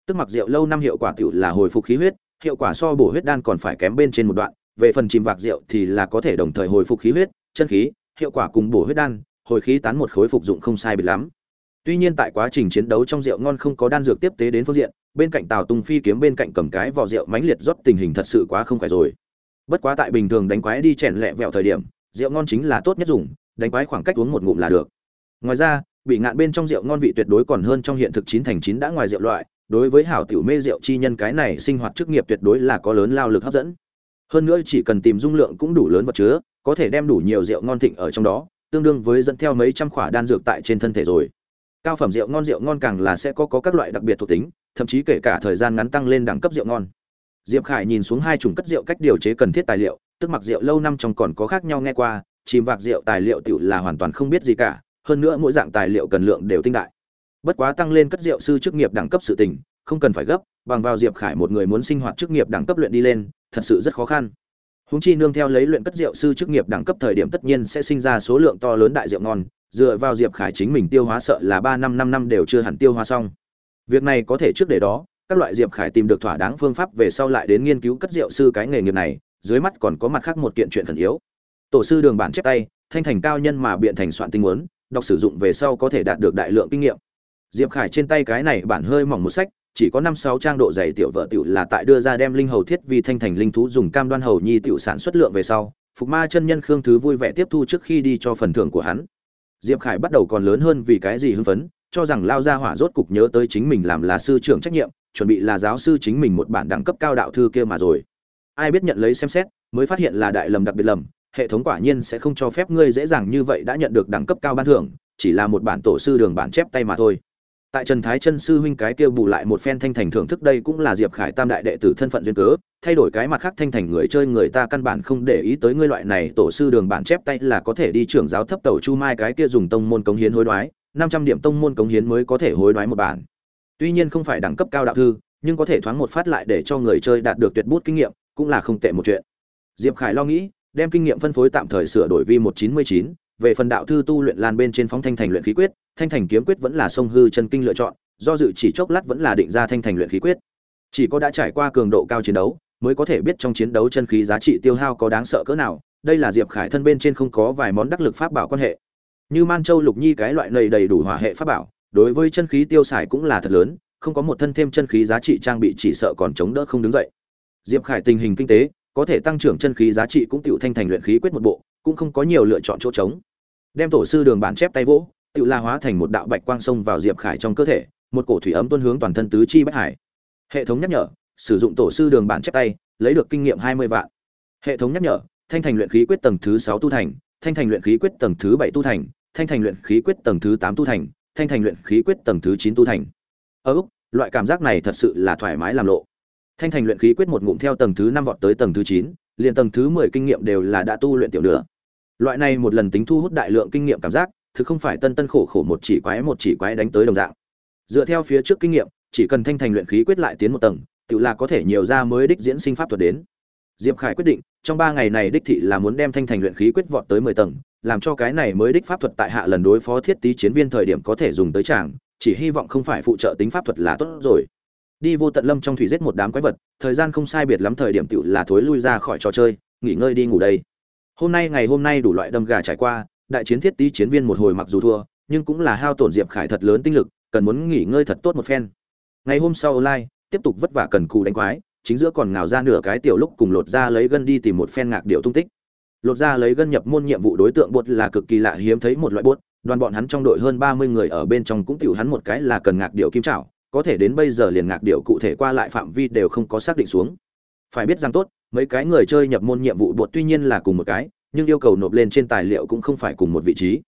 Tức mặc rượu lâu năm hiệu quả tiểu là hồi phục khí huyết, hiệu quả so bổ huyết đan còn phải kém bên trên một đoạn. Về phần chìm vạc rượu thì là có thể đồng thời hồi phục khí huyết, chân khí, hiệu quả cùng bổ huyết đan, hồi khí tán một khối phục dụng không sai biệt lắm tuy nhiên tại quá trình chiến đấu trong rượu ngon không có đan dược tiếp tế đến phương diện, bên cạnh tào tung phi kiếm bên cạnh cầm cái vỏ rượu mãnh liệt rót tình hình thật sự quá không khỏe rồi. Bất quá tại bình thường đánh quái đi chèn lẹ vẹo thời điểm, rượu ngon chính là tốt nhất dùng, đánh quái khoảng cách uống một ngụm là được. Ngoài ra, bị ngạn bên trong rượu ngon vị tuyệt đối còn hơn trong hiện thực chín thành chín đã ngoài rượu loại, đối với hảo tiểu mê rượu chi nhân cái này sinh hoạt chức nghiệp tuyệt đối là có lớn lao lực hấp dẫn. Hơn nữa chỉ cần tìm dung lượng cũng đủ lớn vật chứa, có thể đem đủ nhiều rượu ngon thịnh ở trong đó, tương đương với dẫn theo mấy trăm khỏa đan dược tại trên thân thể rồi cao phẩm rượu ngon rượu ngon càng là sẽ có có các loại đặc biệt thuộc tính, thậm chí kể cả thời gian ngắn tăng lên đẳng cấp rượu ngon. Diệp khải nhìn xuống hai chủng cất rượu cách điều chế cần thiết tài liệu, tức mặc rượu lâu năm trong còn có khác nhau nghe qua, chìm vạc rượu tài liệu tiểu là hoàn toàn không biết gì cả, hơn nữa mỗi dạng tài liệu cần lượng đều tinh đại. Bất quá tăng lên cất rượu sư chức nghiệp đẳng cấp sự tình, không cần phải gấp, bằng vào diệp khải một người muốn sinh hoạt chức nghiệp đẳng cấp luyện đi lên, thật sự rất khó khăn. Húng chi nương theo lấy luyện cất rượu sư chức nghiệp đẳng cấp thời điểm tất nhiên sẽ sinh ra số lượng to lớn đại rượu ngon dựa vào diệp khải chính mình tiêu hóa sợ là ba năm năm năm đều chưa hẳn tiêu hóa xong. Việc này có thể trước để đó, các loại diệp khải tìm được thỏa đáng phương pháp về sau lại đến nghiên cứu cất rượu sư cái nghề nghiệp này, dưới mắt còn có mặt khác một kiện chuyện khẩn yếu. Tổ sư đường bản chép tay, thanh thành cao nhân mà biện thành soạn tinh muốn đọc sử dụng về sau có thể đạt được đại lượng kinh nghiệm. Diệp khải trên tay cái này bản hơi mỏng một sách, chỉ có năm, sáu trang độ dày tiểu vợ tiểu là tại đưa ra đem linh hầu thiết vì thanh thành linh thú dùng cam đoan hầu nhi tiểu sản xuất lượng về sau, phục ma chân nhân khương thứ vui vẻ tiếp thu trước khi đi cho phần thưởng của hắn diệp khải bắt đầu còn lớn hơn vì cái gì hưng phấn, cho rằng lao ra hỏa rốt cục nhớ tới chính mình làm là sư trưởng trách nhiệm, chuẩn bị là giáo sư chính mình một bản đẳng cấp cao đạo thư kia mà rồi. Ai biết nhận lấy xem xét, mới phát hiện là đại lầm đặc biệt lầm, hệ thống quả nhiên sẽ không cho phép ngươi dễ dàng như vậy đã nhận được đẳng cấp cao ban thưởng, chỉ là một bản tổ sư đường bản chép tay mà thôi tại trần thái chân sư huynh cái kia bù lại một phen thanh thành thưởng thức đây cũng là diệp khải tam đại đệ tử thân phận duyên cớ, thay đổi cái mặt khác thanh thành người chơi người ta căn bản không để ý tới ngươi loại này tổ sư đường bản chép tay là có thể đi trưởng giáo thấp tẩu chu mai cái kia dùng tông môn cống hiến hối đoái, năm trăm điểm tông môn cống hiến mới có thể hối đoái một bản. Tuy nhiên không phải đẳng cấp cao đạo thư, nhưng có thể thoáng một phát lại để cho người chơi đạt được tuyệt bút kinh nghiệm, cũng là không tệ một chuyện. Diệp khải lo nghĩ, đem kinh nghiệm phân phối tạm thời sửa đổi vi một chín mươi chín về phần đạo thư tu luyện lan bên trên phóng thanh thành luyện khí quyết, thanh thành kiếm quyết vẫn là sông hư chân kinh lựa chọn, do dự chỉ chốc lát vẫn là định ra thanh thành luyện khí quyết. Chỉ có đã trải qua cường độ cao chiến đấu, mới có thể biết trong chiến đấu chân khí giá trị tiêu hao có đáng sợ cỡ nào, đây là diệp khải thân bên trên không có vài món đắc lực pháp bảo quan hệ. Như man châu lục nhi cái loại này đầy đủ hỏa hệ pháp bảo, đối với chân khí tiêu xài cũng là thật lớn, không có một thân thêm chân khí giá trị trang bị chỉ sợ còn chống đỡ không đứng dậy. Diệp khải tình hình kinh tế, có thể tăng trưởng chân khí giá trị cũng tiểu thanh thành luyện khí quyết một bộ, cũng không có nhiều lựa chọn chỗ trống đem tổ sư đường bản chép tay vỗ, tự la hóa thành một đạo bạch quang sông vào diệp khải trong cơ thể, một cổ thủy ấm tuôn hướng toàn thân tứ chi bách hải. Hệ thống nhắc nhở, sử dụng tổ sư đường bản chép tay, lấy được kinh nghiệm hai mươi vạn. Hệ thống nhắc nhở, thanh thành luyện khí quyết tầng thứ sáu tu thành, thanh thành luyện khí quyết tầng thứ bảy tu thành, thanh thành luyện khí quyết tầng thứ tám tu thành, thanh thành luyện khí quyết tầng thứ chín tu thành. Ở úc, loại cảm giác này thật sự là thoải mái làm lộ. Thanh thành luyện khí quyết một ngụm theo tầng thứ năm vọt tới tầng thứ chín, liền tầng thứ mười kinh nghiệm đều là đã tu luyện tiểu nữa loại này một lần tính thu hút đại lượng kinh nghiệm cảm giác, thực không phải tân tân khổ khổ một chỉ quái một chỉ quái đánh tới đồng dạng. Dựa theo phía trước kinh nghiệm, chỉ cần thanh thành luyện khí quyết lại tiến một tầng, tự là có thể nhiều ra mới đích diễn sinh pháp thuật đến. Diệp khải quyết định, trong ba ngày này đích thị là muốn đem thanh thành luyện khí quyết vọt tới mười tầng, làm cho cái này mới đích pháp thuật tại hạ lần đối phó thiết tý chiến viên thời điểm có thể dùng tới chàng chỉ hy vọng không phải phụ trợ tính pháp thuật là tốt rồi. Đi vô tận lâm trong thủy giết một đám quái vật, thời gian không sai biệt lắm thời điểm tự là thối lui ra khỏi trò chơi, nghỉ ngơi đi ngủ đây hôm nay ngày hôm nay đủ loại đâm gà trải qua, đại chiến thiết tý chiến viên một hồi mặc dù thua, nhưng cũng là hao tổn diệp khải thật lớn tinh lực, cần muốn nghỉ ngơi thật tốt một phen. Ngày hôm sau online, tiếp tục vất vả cần cù đánh quái, chính giữa còn ngào ra nửa cái tiểu lúc cùng lột ra lấy gân đi tìm một phen ngạc điệu tung tích. Lột ra lấy gân nhập môn nhiệm vụ đối tượng bột là cực kỳ lạ hiếm thấy một loại bốt đoàn bọn hắn trong đội hơn ba mươi người ở bên trong cũng tiểu hắn một cái là cần ngạc điệu kim trảo có thể đến bây giờ liền ngạc điệu cụ thể qua lại phạm vi đều không có xác định xuống. Phải biết rằng tốt mấy cái người chơi nhập môn nhiệm vụ bột tuy nhiên là cùng một cái, nhưng yêu cầu nộp lên trên tài liệu cũng không phải cùng một vị trí.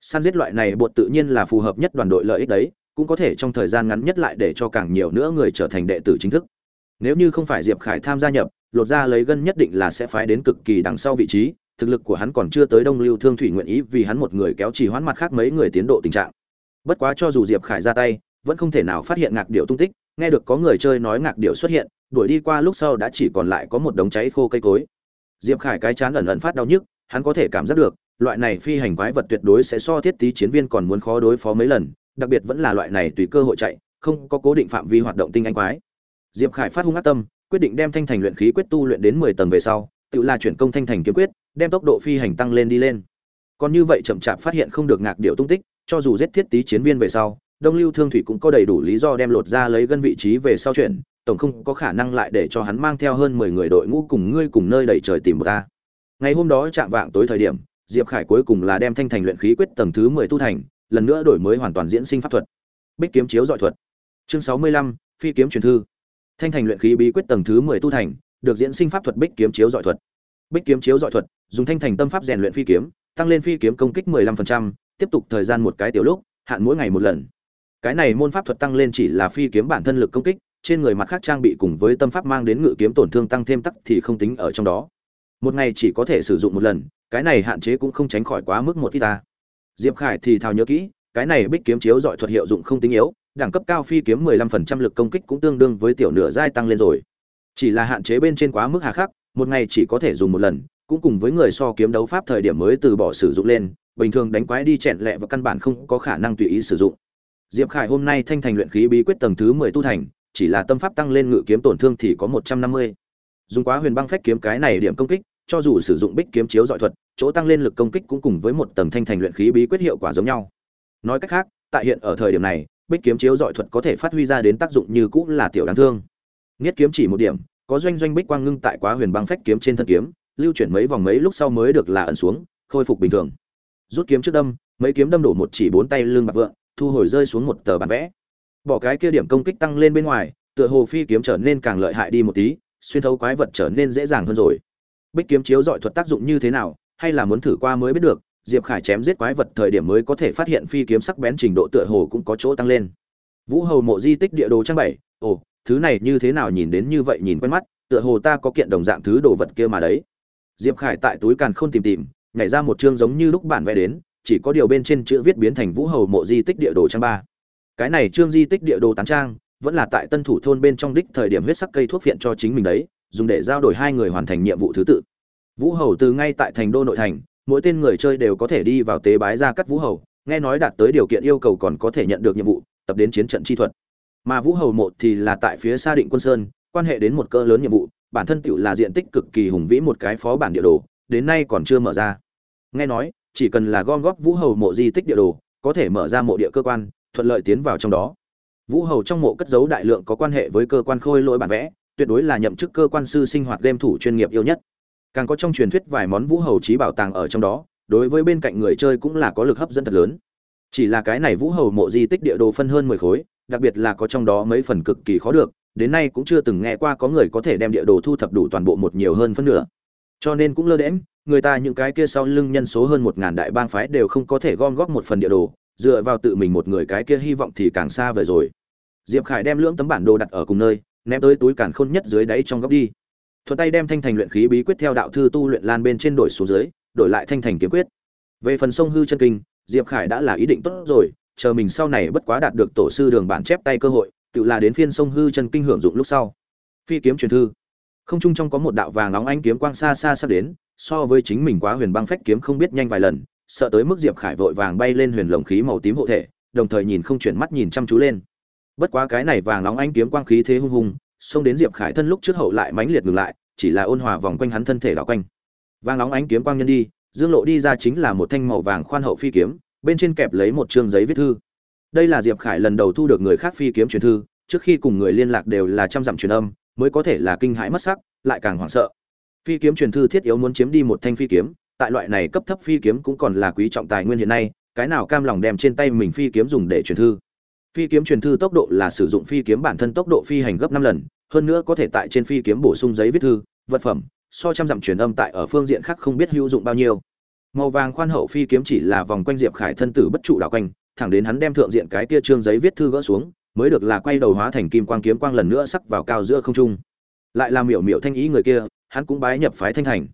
Săn giết loại này bột tự nhiên là phù hợp nhất đoàn đội lợi ích đấy, cũng có thể trong thời gian ngắn nhất lại để cho càng nhiều nữa người trở thành đệ tử chính thức. Nếu như không phải diệp khải tham gia nhập, lột ra lấy gân nhất định là sẽ phái đến cực kỳ đằng sau vị trí, thực lực của hắn còn chưa tới đông lưu thương thủy nguyện ý vì hắn một người kéo trì hoãn mặt khác mấy người tiến độ tình trạng. Bất quá cho dù diệp khải ra tay, vẫn không thể nào phát hiện ngạc điệu tung tích, nghe được có người chơi nói ngạc điệu xuất hiện đuổi đi qua lúc sau đã chỉ còn lại có một đống cháy khô cây cối. Diệp khải cái chán ẩn ẩn phát đau nhức, hắn có thể cảm giác được, loại này phi hành quái vật tuyệt đối sẽ so thiết tí chiến viên còn muốn khó đối phó mấy lần, đặc biệt vẫn là loại này tùy cơ hội chạy, không có cố định phạm vi hoạt động tinh anh quái. Diệp khải phát hung ác tâm, quyết định đem thanh thành luyện khí quyết tu luyện đến mười tầng về sau, tự là chuyển công thanh thành kiếm quyết, đem tốc độ phi hành tăng lên đi lên. Còn như vậy chậm chạp phát hiện không được ngạc điệu tung tích, cho dù giết thiết tí chiến viên về sau, đông lưu thương thủy cũng có đầy đủ lý do đem lột ra lấy gân vị trí về sau chuyển tổng không có khả năng lại để cho hắn mang theo hơn mười người đội ngũ cùng ngươi cùng nơi đầy trời tìm ra ta. Ngày hôm đó chạm vạng tối thời điểm, diệp khải cuối cùng là đem thanh thành luyện khí quyết tầng thứ mười tu thành, lần nữa đổi mới hoàn toàn diễn sinh pháp thuật. Bích kiếm chiếu dọi thuật. Chương sáu mươi lăm, phi kiếm truyền thư. Thanh thành luyện khí bí quyết tầng thứ mười tu thành, được diễn sinh pháp thuật bích kiếm chiếu dọi thuật. Bích kiếm chiếu dọi thuật, dùng thanh thành tâm pháp rèn luyện phi kiếm, tăng lên phi kiếm công kích mười lăm phần trăm, tiếp tục thời gian một cái tiểu lúc, hạn mỗi ngày một lần. Cái này môn pháp thuật tăng lên chỉ là phi kiếm bản thân lực công kích trên người mặt khác trang bị cùng với tâm pháp mang đến ngự kiếm tổn thương tăng thêm tắc thì không tính ở trong đó. Một ngày chỉ có thể sử dụng một lần, cái này hạn chế cũng không tránh khỏi quá mức một ít ta. Diệp khải thì thào nhớ kỹ, cái này bích kiếm chiếu dọi thuật hiệu dụng không tính yếu, đẳng cấp cao phi kiếm 15% lực công kích cũng tương đương với tiểu nửa giai tăng lên rồi. Chỉ là hạn chế bên trên quá mức hà khắc, một ngày chỉ có thể dùng một lần, cũng cùng với người so kiếm đấu pháp thời điểm mới từ bỏ sử dụng lên, bình thường đánh quái đi chẹn lẹ và căn bản không có khả năng tùy ý sử dụng. Diệp khải hôm nay thanh thành luyện khí bí quyết tầng thứ 10 tu thành chỉ là tâm pháp tăng lên ngự kiếm tổn thương thì có 150. dùng quá huyền băng phách kiếm cái này điểm công kích, cho dù sử dụng bích kiếm chiếu dọi thuật, chỗ tăng lên lực công kích cũng cùng với một tầng thanh thành luyện khí bí quyết hiệu quả giống nhau. Nói cách khác, tại hiện ở thời điểm này, bích kiếm chiếu dọi thuật có thể phát huy ra đến tác dụng như cũng là tiểu đáng thương. Nghiết kiếm chỉ một điểm, có doanh doanh bích quang ngưng tại quá huyền băng phách kiếm trên thân kiếm, lưu chuyển mấy vòng mấy lúc sau mới được là ẩn xuống, khôi phục bình thường. Rút kiếm trước đâm, mấy kiếm đâm đổ một chỉ bốn tay lưng bạc vượng, thu hồi rơi xuống một tờ bản vẽ bỏ cái kia điểm công kích tăng lên bên ngoài, tựa hồ phi kiếm trở nên càng lợi hại đi một tí, xuyên thấu quái vật trở nên dễ dàng hơn rồi. Bích kiếm chiếu dọi thuật tác dụng như thế nào, hay là muốn thử qua mới biết được, diệp khải chém giết quái vật thời điểm mới có thể phát hiện phi kiếm sắc bén trình độ tựa hồ cũng có chỗ tăng lên. Vũ hầu mộ di tích địa đồ trang bảy, ồ, thứ này như thế nào nhìn đến như vậy nhìn quen mắt, tựa hồ ta có kiện đồng dạng thứ đồ vật kia mà đấy. Diệp khải tại túi càn không tìm tìm, nhảy ra một chương giống như lúc bản vẽ đến, chỉ có điều bên trên chữ viết biến thành vũ hầu mộ di tích địa đồ trang ba cái này trương di tích địa đồ tán trang, vẫn là tại tân thủ thôn bên trong đích thời điểm huyết sắc cây thuốc viện cho chính mình đấy, dùng để giao đổi hai người hoàn thành nhiệm vụ thứ tự. Vũ hầu từ ngay tại thành đô nội thành, mỗi tên người chơi đều có thể đi vào tế bái ra cắt vũ hầu, nghe nói đạt tới điều kiện yêu cầu còn có thể nhận được nhiệm vụ, tập đến chiến trận chi thuật. Mà vũ hầu một thì là tại phía xa định quân sơn, quan hệ đến một cỡ lớn nhiệm vụ, bản thân tựu là diện tích cực kỳ hùng vĩ một cái phó bản địa đồ, đến nay còn chưa mở ra. Nghe nói, chỉ cần là gom góp vũ hầu mộ di tích địa đồ, có thể mở ra mộ địa cơ quan thuận lợi tiến vào trong đó. Vũ hầu trong mộ cất giấu đại lượng có quan hệ với cơ quan khôi lỗi bản vẽ, tuyệt đối là nhậm chức cơ quan sư sinh hoạt game thủ chuyên nghiệp yêu nhất. Càng có trong truyền thuyết vài món vũ hầu trí bảo tàng ở trong đó, đối với bên cạnh người chơi cũng là có lực hấp dẫn thật lớn. Chỉ là cái này vũ hầu mộ di tích địa đồ phân hơn mười khối, đặc biệt là có trong đó mấy phần cực kỳ khó được, đến nay cũng chưa từng nghe qua có người có thể đem địa đồ thu thập đủ toàn bộ một nhiều hơn phân nửa. Cho nên cũng lơ đễm người ta những cái kia sau lưng nhân số hơn một ngàn đại bang phái đều không có thể gom góp một phần địa đồ dựa vào tự mình một người cái kia hy vọng thì càng xa vời rồi. Diệp khải đem lưỡng tấm bản đồ đặt ở cùng nơi, ném tới túi càn khôn nhất dưới đáy trong góc đi. Thuận tay đem thanh thành luyện khí bí quyết theo đạo thư tu luyện lan bên trên đổi xuống dưới, đổi lại thanh thành kiếm quyết. Về phần sông hư chân kinh, diệp khải đã là ý định tốt rồi, chờ mình sau này bất quá đạt được tổ sư đường bản chép tay cơ hội, tự là đến phiên sông hư chân kinh hưởng dụng lúc sau. Phi kiếm truyền thư. Không trung trong có một đạo vàng nóng ánh kiếm quang xa xa sắp đến, so với chính mình quá huyền băng phách kiếm không biết nhanh vài lần sợ tới mức diệp khải vội vàng bay lên huyền lồng khí màu tím hộ thể, đồng thời nhìn không chuyển mắt nhìn chăm chú lên. Bất quá cái này vàng nóng ánh kiếm quang khí thế hung hùng xông đến diệp khải thân lúc trước hậu lại mãnh liệt ngừng lại, chỉ là ôn hòa vòng quanh hắn thân thể đảo quanh. Vàng nóng ánh kiếm quang nhân đi, dương lộ đi ra chính là một thanh màu vàng khoan hậu phi kiếm, bên trên kẹp lấy một chương giấy viết thư. Đây là diệp khải lần đầu thu được người khác phi kiếm truyền thư, trước khi cùng người liên lạc đều là trăm dặm truyền âm, mới có thể là kinh hãi mất sắc, lại càng hoảng sợ. Phi kiếm truyền thư thiết yếu muốn chiếm đi một thanh phi kiếm tại loại này cấp thấp phi kiếm cũng còn là quý trọng tài nguyên hiện nay, cái nào cam lòng đem trên tay mình phi kiếm dùng để truyền thư. Phi kiếm truyền thư tốc độ là sử dụng phi kiếm bản thân tốc độ phi hành gấp năm lần, hơn nữa có thể tại trên phi kiếm bổ sung giấy viết thư, vật phẩm, so trăm dặm truyền âm tại ở phương diện khác không biết hữu dụng bao nhiêu. Màu vàng khoan hậu phi kiếm chỉ là vòng quanh diệp khải thân tử bất trụ đảo quanh, thẳng đến hắn đem thượng diện cái tia trương giấy viết thư gỡ xuống, mới được là quay đầu hóa thành kim quang kiếm quang lần nữa sắc vào cao giữa không trung. Lại làm miểu miểu thanh ý người kia, hắn cũng bái nhập phái thanh thành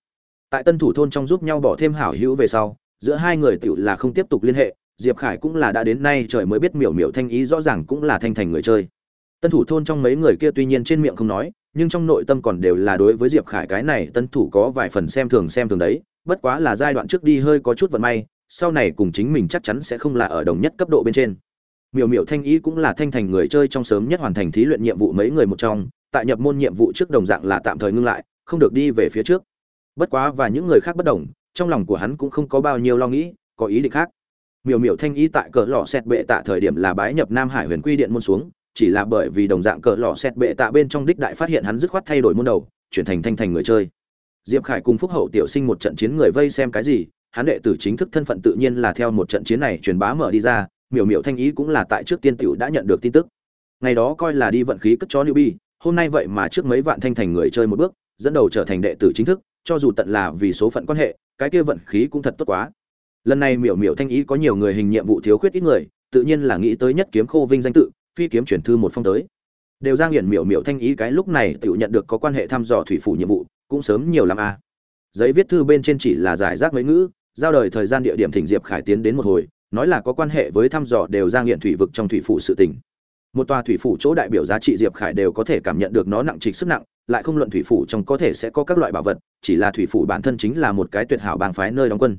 tại tân thủ thôn trong giúp nhau bỏ thêm hảo hữu về sau, giữa hai người tựu là không tiếp tục liên hệ, diệp khải cũng là đã đến nay trời mới biết miểu miểu thanh ý rõ ràng cũng là thanh thành người chơi. Tân thủ thôn trong mấy người kia tuy nhiên trên miệng không nói, nhưng trong nội tâm còn đều là đối với diệp khải cái này tân thủ có vài phần xem thường xem thường đấy, bất quá là giai đoạn trước đi hơi có chút vận may, sau này cùng chính mình chắc chắn sẽ không là ở đồng nhất cấp độ bên trên. Miểu miểu thanh ý cũng là thanh thành người chơi trong sớm nhất hoàn thành thí luyện nhiệm vụ mấy người một trong, tại nhập môn nhiệm vụ trước đồng dạng là tạm thời ngưng lại, không được đi về phía trước bất quá và những người khác bất đồng, trong lòng của hắn cũng không có bao nhiêu lo nghĩ, có ý định khác. Miểu miểu thanh ý tại cỡ lò xét bệ tạ thời điểm là bái nhập nam hải huyền quy điện môn xuống, chỉ là bởi vì đồng dạng cỡ lò xét bệ tạ bên trong đích đại phát hiện hắn dứt khoát thay đổi môn đầu, chuyển thành thanh thành người chơi. Diệp khải cùng phúc hậu tiểu sinh một trận chiến người vây xem cái gì, hắn đệ tử chính thức thân phận tự nhiên là theo một trận chiến này truyền bá mở đi ra, miểu miểu thanh ý cũng là tại trước tiên tiểu đã nhận được tin tức. Ngày đó coi là đi vận khí cất chó bi hôm nay vậy mà trước mấy vạn thanh thành người chơi một bước, dẫn đầu trở thành đệ tử chính thức cho dù tận là vì số phận quan hệ, cái kia vận khí cũng thật tốt quá. Lần này miểu miểu thanh ý có nhiều người hình nhiệm vụ thiếu khuyết ít người, tự nhiên là nghĩ tới nhất kiếm khô vinh danh tự, phi kiếm chuyển thư một phong tới. Đều ra nghiền miểu miểu thanh ý cái lúc này tự nhận được có quan hệ thăm dò thủy phủ nhiệm vụ, cũng sớm nhiều lắm a à. giấy viết thư bên trên chỉ là giải rác mấy ngữ, giao đời thời gian địa điểm thỉnh diệp khải tiến đến một hồi, nói là có quan hệ với thăm dò đều ra nghiện thủy vực trong thủy phủ sự tình. Một tòa thủy phủ chỗ đại biểu giá trị diệp khải đều có thể cảm nhận được nó nặng trịch sức nặng lại không luận thủy phủ trong có thể sẽ có các loại bảo vật, chỉ là thủy phủ bản thân chính là một cái tuyệt hảo bang phái nơi đóng quân.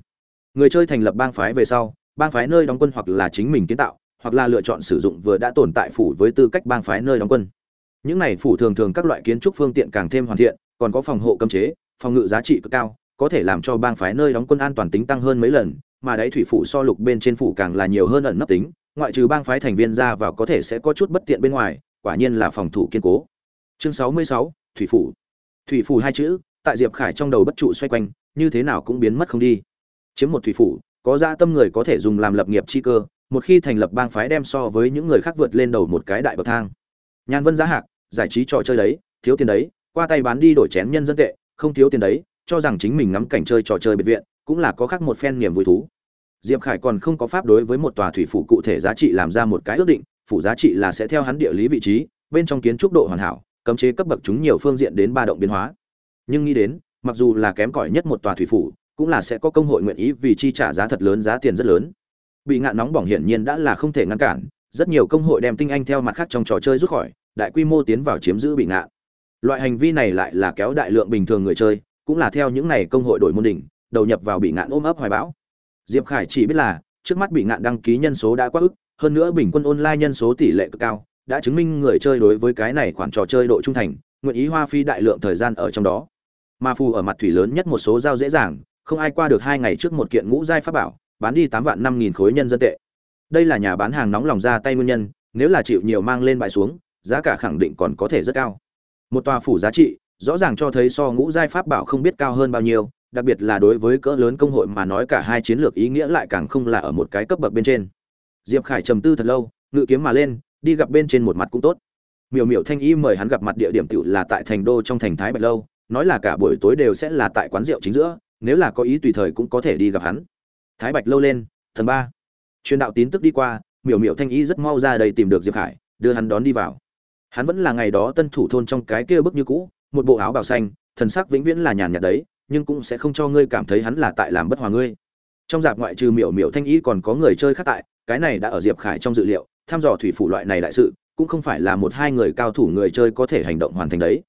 Người chơi thành lập bang phái về sau, bang phái nơi đóng quân hoặc là chính mình kiến tạo, hoặc là lựa chọn sử dụng vừa đã tồn tại phủ với tư cách bang phái nơi đóng quân. Những này phủ thường thường các loại kiến trúc phương tiện càng thêm hoàn thiện, còn có phòng hộ cấm chế, phòng ngự giá trị cực cao, có thể làm cho bang phái nơi đóng quân an toàn tính tăng hơn mấy lần, mà đáy thủy phủ so lục bên trên phủ càng là nhiều hơn ẩn nấp tính, ngoại trừ bang phái thành viên ra vào có thể sẽ có chút bất tiện bên ngoài, quả nhiên là phòng thủ kiên cố. Chương sáu mươi sáu thủy phủ. Thủy phủ hai chữ, tại diệp khải trong đầu bất trụ xoay quanh, như thế nào cũng biến mất không đi. Chiếm một thủy phủ, có ra tâm người có thể dùng làm lập nghiệp chi cơ, một khi thành lập bang phái đem so với những người khác vượt lên đầu một cái đại bậc thang. Nhàn vân giá hạc, giải trí trò chơi đấy, thiếu tiền đấy, qua tay bán đi đổi chén nhân dân tệ, không thiếu tiền đấy, cho rằng chính mình ngắm cảnh chơi trò chơi biệt viện, cũng là có khác một phen niềm vui thú. Diệp khải còn không có pháp đối với một tòa thủy phủ cụ thể giá trị làm ra một cái ước định, phủ giá trị là sẽ theo hắn địa lý vị trí, bên trong kiến trúc độ hoàn hảo cấm chế cấp bậc chúng nhiều phương diện đến ba động biến hóa. Nhưng nghĩ đến, mặc dù là kém cỏi nhất một tòa thủy phủ, cũng là sẽ có công hội nguyện ý vì chi trả giá thật lớn, giá tiền rất lớn. Bị ngạn nóng bỏng hiển nhiên đã là không thể ngăn cản, rất nhiều công hội đem tinh anh theo mặt khác trong trò chơi rút khỏi, đại quy mô tiến vào chiếm giữ bị ngạn. Loại hành vi này lại là kéo đại lượng bình thường người chơi, cũng là theo những này công hội đổi môn đỉnh, đầu nhập vào bị ngạn ôm ấp hoài bão. Diệp khải chỉ biết là, trước mắt bị ngạn đăng ký nhân số đã quá ức, hơn nữa bình quân online nhân số tỷ lệ cực cao đã chứng minh người chơi đối với cái này khoản trò chơi độ trung thành, nguyện ý hoa phi đại lượng thời gian ở trong đó. Mà phù ở mặt thủy lớn nhất một số giao dễ dàng, không ai qua được hai ngày trước một kiện ngũ giai pháp bảo, bán đi tám vạn năm nghìn khối nhân dân tệ. Đây là nhà bán hàng nóng lòng ra tay nguyên nhân, nếu là chịu nhiều mang lên bại xuống, giá cả khẳng định còn có thể rất cao. Một tòa phủ giá trị, rõ ràng cho thấy so ngũ giai pháp bảo không biết cao hơn bao nhiêu, đặc biệt là đối với cỡ lớn công hội mà nói cả hai chiến lược ý nghĩa lại càng không là ở một cái cấp bậc bên trên. Diệp khải trầm tư thật lâu, ngự kiếm mà lên đi gặp bên trên một mặt cũng tốt. Miểu miểu thanh y mời hắn gặp mặt địa điểm tựu là tại thành đô trong thành thái bạch lâu, nói là cả buổi tối đều sẽ là tại quán rượu chính giữa, nếu là có ý tùy thời cũng có thể đi gặp hắn. Thái bạch lâu lên thần ba. Truyền đạo tín tức đi qua, miểu miểu thanh y rất mau ra đây tìm được diệp khải, đưa hắn đón đi vào. Hắn vẫn là ngày đó tân thủ thôn trong cái kia bức như cũ, một bộ áo bào xanh, thần sắc vĩnh viễn là nhàn nhạt đấy, nhưng cũng sẽ không cho ngươi cảm thấy hắn là tại làm bất hòa ngươi. Trong dạp ngoại trừ miểu miểu thanh y còn có người chơi khác tại, cái này đã ở diệp khải trong dự liệu thăm dò thủy phủ loại này đại sự, cũng không phải là một hai người cao thủ người chơi có thể hành động hoàn thành đấy.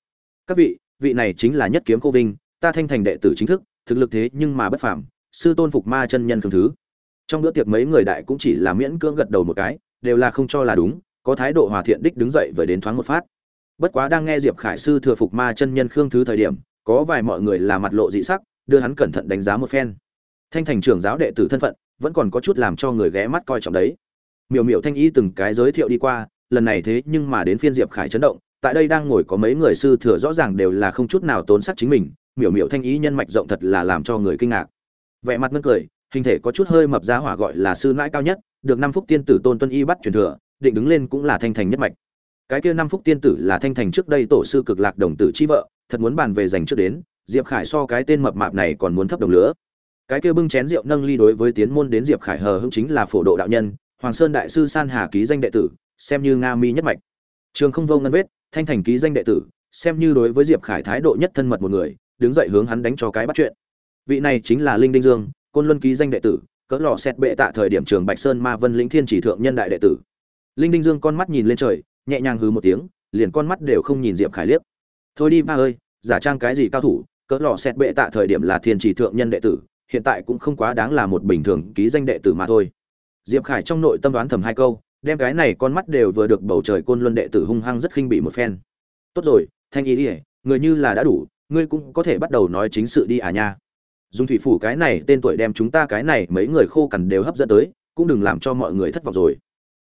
Các vị vị này chính là nhất kiếm cô vinh, ta thanh thành đệ tử chính thức, thực lực thế nhưng mà bất phàm, sư tôn phục ma chân nhân khương thứ. Trong bữa tiệc mấy người đại cũng chỉ là miễn cưỡng gật đầu một cái, đều là không cho là đúng, có thái độ hòa thiện đích đứng dậy và đến thoáng một phát. Bất quá đang nghe diệp khải sư thừa phục ma chân nhân khương thứ thời điểm, có vài mọi người là mặt lộ dị sắc, đưa hắn cẩn thận đánh giá một phen. Thanh thành trưởng giáo đệ tử thân phận, vẫn còn có chút làm cho người ghé mắt coi trọng đấy miểu miểu thanh y từng cái giới thiệu đi qua, lần này thế nhưng mà đến phiên diệp khải chấn động, tại đây đang ngồi có mấy người sư thừa rõ ràng đều là không chút nào tốn sắc chính mình, miểu miểu thanh ý nhân mạch rộng thật là làm cho người kinh ngạc. Vẻ mặt ngân cười, hình thể có chút hơi mập giá hỏa gọi là sư nãi cao nhất, được năm phúc tiên tử tôn tuân y bắt truyền thừa, định đứng lên cũng là thanh thành nhất mạch. Cái kia năm phúc tiên tử là thanh thành trước đây tổ sư cực lạc đồng tử chi vợ, thật muốn bàn về dành trước đến, diệp khải so cái tên mập mạp này còn muốn thấp đồng lửa. Cái kia bưng chén rượu nâng ly đối với tiến môn đến diệp khải hờ hững chính là phổ độ đạo nhân hoàng sơn đại sư san hà ký danh đệ tử, xem như nga mi nhất mạch. Trường không vô ngân vết, thanh thành ký danh đệ tử, xem như đối với diệp khải thái độ nhất thân mật một người, đứng dậy hướng hắn đánh cho cái bắt chuyện. Vị này chính là linh đinh dương, côn luân ký danh đệ tử, cỡ lò xét bệ tạ thời điểm trường bạch sơn ma vân lĩnh thiên chỉ thượng nhân đại đệ tử. Linh đinh dương con mắt nhìn lên trời, nhẹ nhàng hừ một tiếng, liền con mắt đều không nhìn diệp khải liếc. Thôi đi ba ơi, giả trang cái gì cao thủ, cỡ lò xét bệ tạ thời điểm là thiên chỉ thượng nhân đệ tử, hiện tại cũng không quá đáng là một bình thường ký danh đệ tử mà thôi diệp khải trong nội tâm đoán thầm hai câu, đem cái này con mắt đều vừa được bầu trời côn luân đệ tử hung hăng rất khinh bị một phen. Tốt rồi, thanh ý ỉa người như là đã đủ, ngươi cũng có thể bắt đầu nói chính sự đi à nha. Dùng thủy phủ cái này, tên tuổi đem chúng ta cái này mấy người khô cằn đều hấp dẫn tới, cũng đừng làm cho mọi người thất vọng rồi.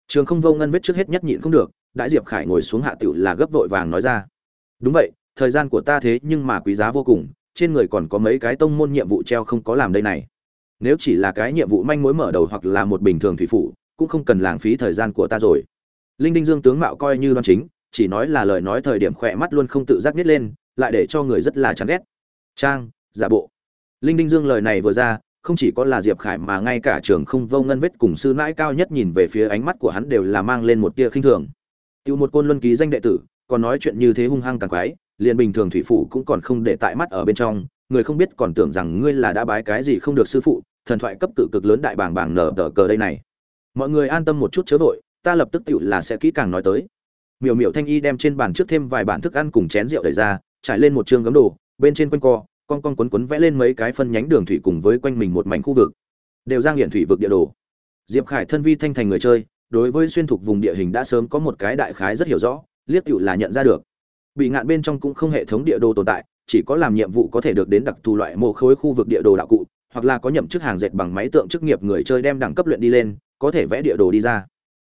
Trường không vô ngân vết trước hết nhất nhịn không được, đại diệp khải ngồi xuống hạ tiểu là gấp vội vàng nói ra. Đúng vậy, thời gian của ta thế nhưng mà quý giá vô cùng, trên người còn có mấy cái tông môn nhiệm vụ treo không có làm đây này nếu chỉ là cái nhiệm vụ manh mối mở đầu hoặc là một bình thường thủy phủ, cũng không cần lãng phí thời gian của ta rồi. Linh đinh dương tướng mạo coi như đoan chính, chỉ nói là lời nói thời điểm khỏe mắt luôn không tự giác biết lên, lại để cho người rất là chán ghét. Trang, giả bộ. Linh đinh dương lời này vừa ra, không chỉ có là diệp khải mà ngay cả trường không vô ngân vết cùng sư nãi cao nhất nhìn về phía ánh mắt của hắn đều là mang lên một tia khinh thường. Tiêu một côn luân ký danh đệ tử, còn nói chuyện như thế hung hăng càng quái, liền bình thường thủy phủ cũng còn không để tại mắt ở bên trong, người không biết còn tưởng rằng ngươi là đã bái cái gì không được sư phụ thần thoại cấp cự cực lớn đại bảng bảng nở tờ cờ đây này. Mọi người an tâm một chút chớ vội, ta lập tức tựu là sẽ kỹ càng nói tới. Miểu miểu thanh y đem trên bàn trước thêm vài bản thức ăn cùng chén rượu đẩy ra, trải lên một chương gấm đồ, bên trên quanh co, con con quấn quấn vẽ lên mấy cái phân nhánh đường thủy cùng với quanh mình một mảnh khu vực. Đều giang hiện thủy vực địa đồ. Diệp khải thân vi thanh thành người chơi, đối với xuyên thục vùng địa hình đã sớm có một cái đại khái rất hiểu rõ, liếc tựu là nhận ra được. Bị ngạn bên trong cũng không hệ thống địa đồ tồn tại, chỉ có làm nhiệm vụ có thể được đến đặc thù loại mô khối khu vực địa đồ đạo cụ hoặc là có nhậm chức hàng dệt bằng máy tượng chức nghiệp người chơi đem đẳng cấp luyện đi lên, có thể vẽ địa đồ đi ra.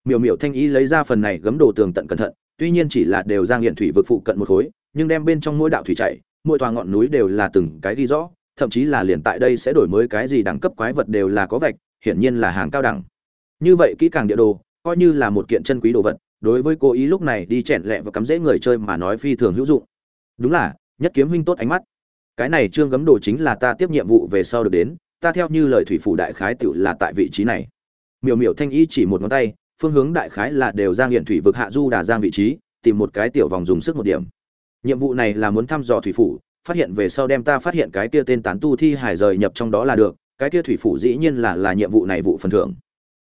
Miểu miểu thanh ý lấy ra phần này gấm đồ tường tận cẩn thận, tuy nhiên chỉ là đều giang hiện thủy vực phụ cận một khối, nhưng đem bên trong mỗi đạo thủy chảy mỗi tòa ngọn núi đều là từng cái ghi rõ, thậm chí là liền tại đây sẽ đổi mới cái gì đẳng cấp quái vật đều là có vạch, hiển nhiên là hàng cao đẳng. Như vậy kỹ càng địa đồ, coi như là một kiện chân quý đồ vật, đối với cô ý lúc này đi chèn lẹ và cắm dễ người chơi mà nói phi thường hữu dụng. Đúng là, nhất kiếm huynh tốt ánh mắt cái này trương gấm đồ chính là ta tiếp nhiệm vụ về sau được đến, ta theo như lời thủy phủ đại khái tựu là tại vị trí này. Miểu miểu thanh y chỉ một ngón tay, phương hướng đại khái là đều giang hiện thủy vực hạ du đà giang vị trí, tìm một cái tiểu vòng dùng sức một điểm. Nhiệm vụ này là muốn thăm dò thủy phủ, phát hiện về sau đem ta phát hiện cái kia tên tán tu thi hải rời nhập trong đó là được, cái kia thủy phủ dĩ nhiên là là nhiệm vụ này vụ phần thưởng.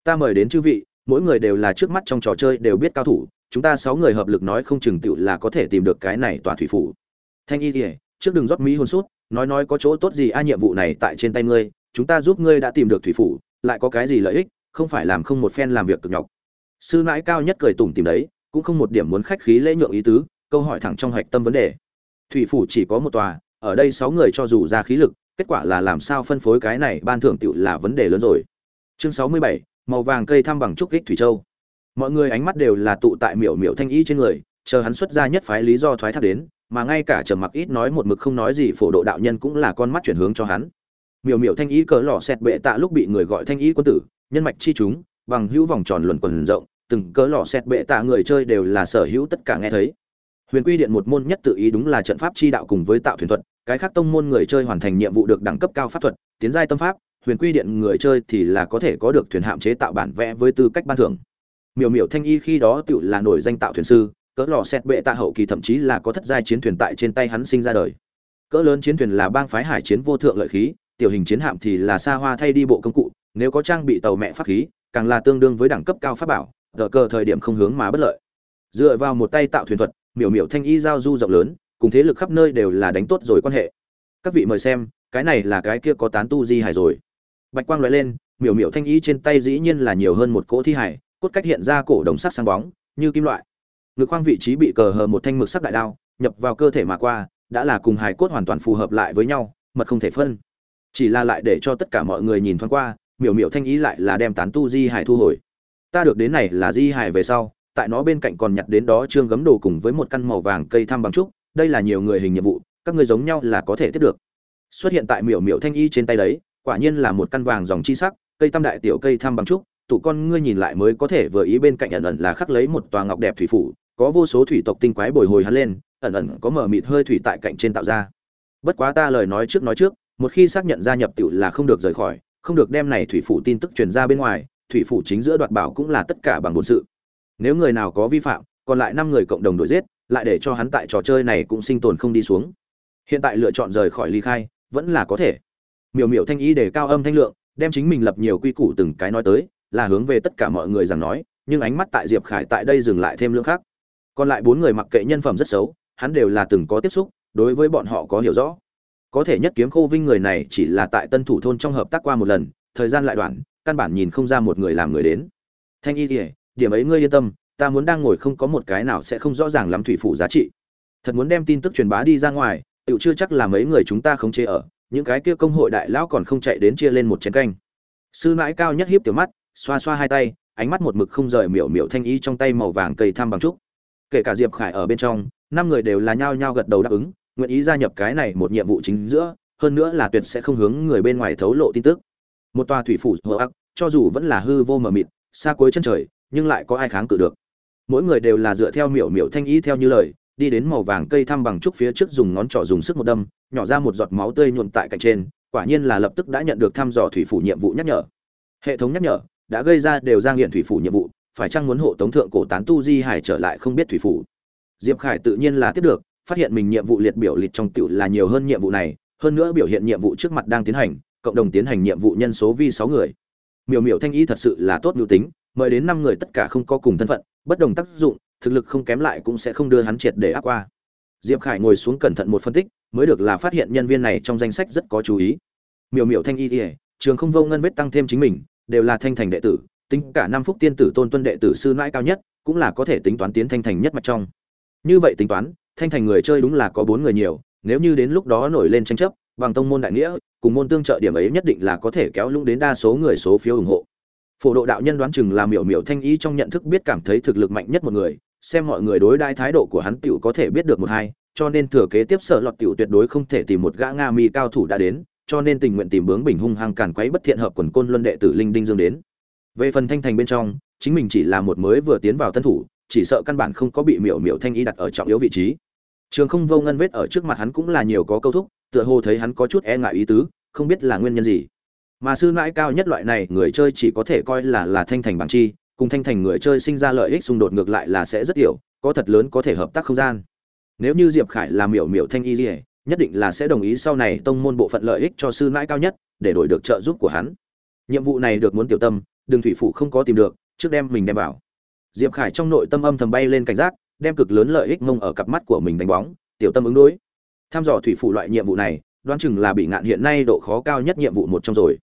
Ta mời đến chư vị, mỗi người đều là trước mắt trong trò chơi đều biết cao thủ, chúng ta sáu người hợp lực nói không chừng tựu là có thể tìm được cái này tòa thủy phủ. Thanh y thì trước đừng rót mỹ hôn sút, nói nói có chỗ tốt gì, a, nhiệm vụ này tại trên tay ngươi, chúng ta giúp ngươi đã tìm được thủy phủ, lại có cái gì lợi ích, không phải làm không một phen làm việc cực nhọc. Sư nãi cao nhất cười tủm tìm đấy, cũng không một điểm muốn khách khí lễ nhượng ý tứ, câu hỏi thẳng trong hạch tâm vấn đề. Thủy phủ chỉ có một tòa, ở đây sáu người cho dù ra khí lực, kết quả là làm sao phân phối cái này ban thưởng tựu là vấn đề lớn rồi. Chương sáu mươi bảy, màu vàng cây thăm bằng trúc kích thủy châu. Mọi người ánh mắt đều là tụ tại miểu miểu thanh ý trên người, chờ hắn xuất ra nhất phái lý do thoái thác đến mà ngay cả trầm mặc ít nói một mực không nói gì phổ độ đạo nhân cũng là con mắt chuyển hướng cho hắn. Miểu miểu thanh ý cỡ lò xẹt bệ tạ lúc bị người gọi thanh ý quân tử, nhân mạch chi chúng, bằng hữu vòng tròn luẩn quần rộng, từng cỡ lò xẹt bệ tạ người chơi đều là sở hữu tất cả nghe thấy. Huyền quy điện một môn nhất tự ý đúng là trận pháp chi đạo cùng với tạo thuyền thuật, cái khác tông môn người chơi hoàn thành nhiệm vụ được đẳng cấp cao pháp thuật, tiến giai tâm pháp, huyền quy điện người chơi thì là có thể có được thuyền hạm chế tạo bản vẽ với tư cách ban thưởng. Miểu miểu thanh y khi đó tự là nổi danh tạo thuyền sư cỡ lò xét bệ tạ hậu kỳ thậm chí là có thất giai chiến thuyền tại trên tay hắn sinh ra đời. Cỡ lớn chiến thuyền là bang phái hải chiến vô thượng lợi khí, tiểu hình chiến hạm thì là xa hoa thay đi bộ công cụ, nếu có trang bị tàu mẹ pháp khí, càng là tương đương với đẳng cấp cao pháp bảo đỡ cờ thời điểm không hướng mà bất lợi. Dựa vào một tay tạo thuyền thuật, miểu miểu thanh y giao du rộng lớn, cùng thế lực khắp nơi đều là đánh tốt rồi quan hệ. Các vị mời xem, cái này là cái kia có tán tu di hải rồi. Bạch quang loại lên, miểu miểu thanh y trên tay dĩ nhiên là nhiều hơn một cỗ thi hải, cốt cách hiện ra cổ đồng sắc sáng bóng, như kim loại ngực khoang vị trí bị cờ hờ một thanh mực sắc đại đao, nhập vào cơ thể mà qua, đã là cùng hải cốt hoàn toàn phù hợp lại với nhau, mật không thể phân. Chỉ là lại để cho tất cả mọi người nhìn thoáng qua, miểu miểu thanh ý lại là đem tán tu di hải thu hồi. Ta được đến này là di hải về sau, tại nó bên cạnh còn nhặt đến đó trương gấm đồ cùng với một căn màu vàng cây thăm bằng trúc, đây là nhiều người hình nhiệm vụ, các người giống nhau là có thể tiếp được. Xuất hiện tại miểu miểu thanh y trên tay đấy, quả nhiên là một căn vàng dòng chi sắc, cây tam đại tiểu cây thăm bằng trúc, tụ con ngươi nhìn lại mới có thể vừa ý bên cạnh ẩn ẩn là khắc lấy một tòa ngọc đẹp thủy phủ có vô số thủy tộc tinh quái bồi hồi hắn lên, ẩn ẩn có mở mịt hơi thủy tại cạnh trên tạo ra. Bất quá ta lời nói trước nói trước, một khi xác nhận gia nhập tiểu là không được rời khỏi, không được đem này thủy phủ tin tức truyền ra bên ngoài, thủy phủ chính giữa đoạt bảo cũng là tất cả bằng bổn sự. Nếu người nào có vi phạm, còn lại năm người cộng đồng đuổi giết, lại để cho hắn tại trò chơi này cũng sinh tồn không đi xuống. Hiện tại lựa chọn rời khỏi ly khai, vẫn là có thể. Miểu miểu thanh ý để cao âm thanh lượng, đem chính mình lập nhiều quy củ từng cái nói tới, là hướng về tất cả mọi người rằng nói, nhưng ánh mắt tại diệp khải tại đây dừng lại thêm lượng khác còn lại bốn người mặc kệ nhân phẩm rất xấu, hắn đều là từng có tiếp xúc, đối với bọn họ có hiểu rõ. Có thể nhất kiếm khô vinh người này chỉ là tại tân thủ thôn trong hợp tác qua một lần, thời gian lại đoạn, căn bản nhìn không ra một người làm người đến. Thanh y kỉa điểm ấy ngươi yên tâm, ta muốn đang ngồi không có một cái nào sẽ không rõ ràng lắm thủy phủ giá trị. Thật muốn đem tin tức truyền bá đi ra ngoài tự chưa chắc là mấy người chúng ta không chế ở, những cái kia công hội đại lão còn không chạy đến chia lên một chén canh. Sư mãi cao nhất hiếp tiểu mắt, xoa xoa hai tay, ánh mắt một mực không rời miểu miểu thanh y trong tay màu vàng cây tham bằng trúc kể cả diệp khải ở bên trong, năm người đều là nhao nhao gật đầu đáp ứng, nguyện ý gia nhập cái này một nhiệm vụ chính giữa, hơn nữa là tuyệt sẽ không hướng người bên ngoài thấu lộ tin tức. Một tòa thủy phủ hờ ác cho dù vẫn là hư vô mờ mịt, xa cuối chân trời, nhưng lại có ai kháng cự được. Mỗi người đều là dựa theo miểu miểu thanh ý theo như lời, đi đến màu vàng cây thăm bằng trúc phía trước dùng ngón trỏ dùng sức một đâm, nhỏ ra một giọt máu tươi nhuộm tại cạnh trên, quả nhiên là lập tức đã nhận được thăm dò thủy phủ nhiệm vụ nhắc nhở. Hệ thống nhắc nhở, đã gây ra đều ra nghiện thủy phủ nhiệm vụ phải chăng muốn hộ tống thượng cổ tán tu di hải trở lại không biết thủy phủ? Diệp khải tự nhiên là tiếp được, phát hiện mình nhiệm vụ liệt biểu liệt trong tiểu là nhiều hơn nhiệm vụ này, hơn nữa biểu hiện nhiệm vụ trước mặt đang tiến hành, cộng đồng tiến hành nhiệm vụ nhân số vi sáu người. Miểu miểu thanh Y thật sự là tốt mưu tính, mời đến năm người tất cả không có cùng thân phận, bất đồng tác dụng, thực lực không kém lại cũng sẽ không đưa hắn triệt để áp qua. Diệp khải ngồi xuống cẩn thận một phân tích, mới được là phát hiện nhân viên này trong danh sách rất có chú ý. Miểu miểu thanh y ỉa trường không vô ngân vết tăng thêm chính mình, đều là thanh thành đệ tử tính cả năm phúc tiên tử tôn tuân đệ tử sư nãi cao nhất, cũng là có thể tính toán tiến thanh thành nhất mặt trong. Như vậy tính toán, thanh thành người chơi đúng là có bốn người nhiều, nếu như đến lúc đó nổi lên tranh chấp, bằng tông môn đại nghĩa, cùng môn tương trợ điểm ấy nhất định là có thể kéo lũng đến đa số người số phiếu ủng hộ. Phổ độ đạo nhân đoán chừng là miểu miểu thanh ý trong nhận thức biết cảm thấy thực lực mạnh nhất một người, xem mọi người đối đãi thái độ của hắn tiểu có thể biết được một hai, cho nên thừa kế tiếp sợ lọt tiểu tuyệt đối không thể tìm một gã nga mi cao thủ đã đến, cho nên tình nguyện tìm bướng bình hung hăng càn quấy bất thiện hợp quần côn luân đệ tử linh đinh dương đến về phần thanh thành bên trong, chính mình chỉ là một mới vừa tiến vào tân thủ, chỉ sợ căn bản không có bị miểu miểu thanh y đặt ở trọng yếu vị trí. Trường không vô ngân vết ở trước mặt hắn cũng là nhiều có câu thúc, tựa hồ thấy hắn có chút e ngại ý tứ, không biết là nguyên nhân gì. Mà sư mãi cao nhất loại này, người chơi chỉ có thể coi là là thanh thành bằng chi, cùng thanh thành người chơi sinh ra lợi ích xung đột ngược lại là sẽ rất tiểu, có thật lớn có thể hợp tác không gian. Nếu như diệp khải làm miểu miểu thanh y dỉa nhất định là sẽ đồng ý sau này tông môn bộ phận lợi ích cho sư mãi cao nhất, để đổi được trợ giúp của hắn. Nhiệm vụ này được muốn tiểu tâm đường thủy phủ không có tìm được, trước đem mình đem vào. Diệp khải trong nội tâm âm thầm bay lên cảnh giác, đem cực lớn lợi ích mông ở cặp mắt của mình đánh bóng, tiểu tâm ứng đối. Tham dò thủy phủ loại nhiệm vụ này, đoán chừng là bị ngạn hiện nay độ khó cao nhất nhiệm vụ một trong rồi.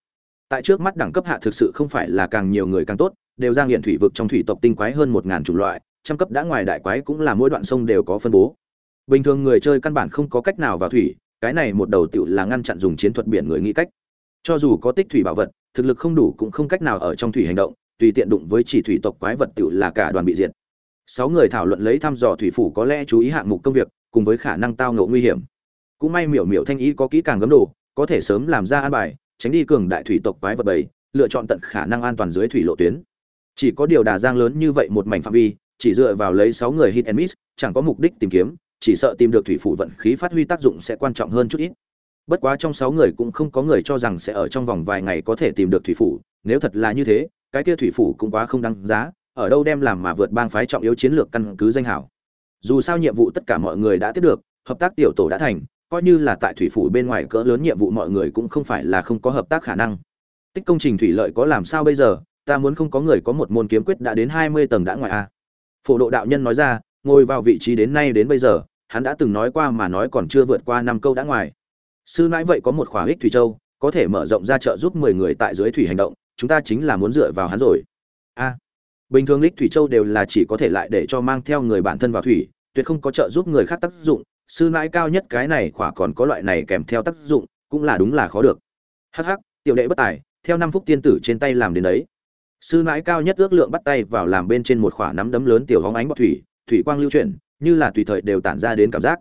Tại trước mắt đẳng cấp hạ thực sự không phải là càng nhiều người càng tốt, đều ra nghiện thủy vực trong thủy tộc tinh quái hơn một ngàn chủng loại, trăm cấp đã ngoài đại quái cũng là mỗi đoạn sông đều có phân bố. Bình thường người chơi căn bản không có cách nào vào thủy, cái này một đầu tựu là ngăn chặn dùng chiến thuật biển người nghĩ cách. Cho dù có tích thủy bảo vật thực lực không đủ cũng không cách nào ở trong thủy hành động, tùy tiện đụng với chỉ thủy tộc quái vật tự là cả đoàn bị diệt. Sáu người thảo luận lấy thăm dò thủy phủ có lẽ chú ý hạng mục công việc, cùng với khả năng tao ngộ nguy hiểm. Cũng may miểu miểu thanh ý có kỹ càng gấm đồ, có thể sớm làm ra an bài, tránh đi cường đại thủy tộc quái vật bảy lựa chọn tận khả năng an toàn dưới thủy lộ tuyến. Chỉ có điều đà giang lớn như vậy một mảnh phạm vi, chỉ dựa vào lấy sáu người hit and miss, chẳng có mục đích tìm kiếm, chỉ sợ tìm được thủy phủ vận khí phát huy tác dụng sẽ quan trọng hơn chút ít bất quá trong sáu người cũng không có người cho rằng sẽ ở trong vòng vài ngày có thể tìm được thủy phủ, nếu thật là như thế, cái kia thủy phủ cũng quá không đáng giá, ở đâu đem làm mà vượt bang phái trọng yếu chiến lược căn cứ danh hảo. Dù sao nhiệm vụ tất cả mọi người đã tiếp được, hợp tác tiểu tổ đã thành, coi như là tại thủy phủ bên ngoài cỡ lớn nhiệm vụ mọi người cũng không phải là không có hợp tác khả năng. Tích công trình thủy lợi có làm sao bây giờ, ta muốn không có người có một môn kiếm quyết đã đến hai mươi tầng đã ngoài a phổ độ đạo nhân nói ra, ngồi vào vị trí đến nay đến bây giờ, hắn đã từng nói qua mà nói còn chưa vượt qua năm câu đã ngoài sư nãi vậy có một khóa ích thủy châu, có thể mở rộng ra chợ giúp mười người tại dưới thủy hành động, chúng ta chính là muốn dựa vào hắn rồi. A. Bình thường ích thủy châu đều là chỉ có thể lại để cho mang theo người bản thân vào thủy, tuyệt không có trợ giúp người khác tác dụng. Sư nãi cao nhất cái này khỏa còn có loại này kèm theo tác dụng, cũng là đúng là khó được. Hh tiểu đệ bất tài, theo năm phút tiên tử trên tay làm đến đấy. Sư nãi cao nhất ước lượng bắt tay vào làm bên trên một khỏa nắm đấm lớn tiểu hóng ánh bọc thủy thủy quang lưu chuyển, như là tùy thời đều tản ra đến cảm giác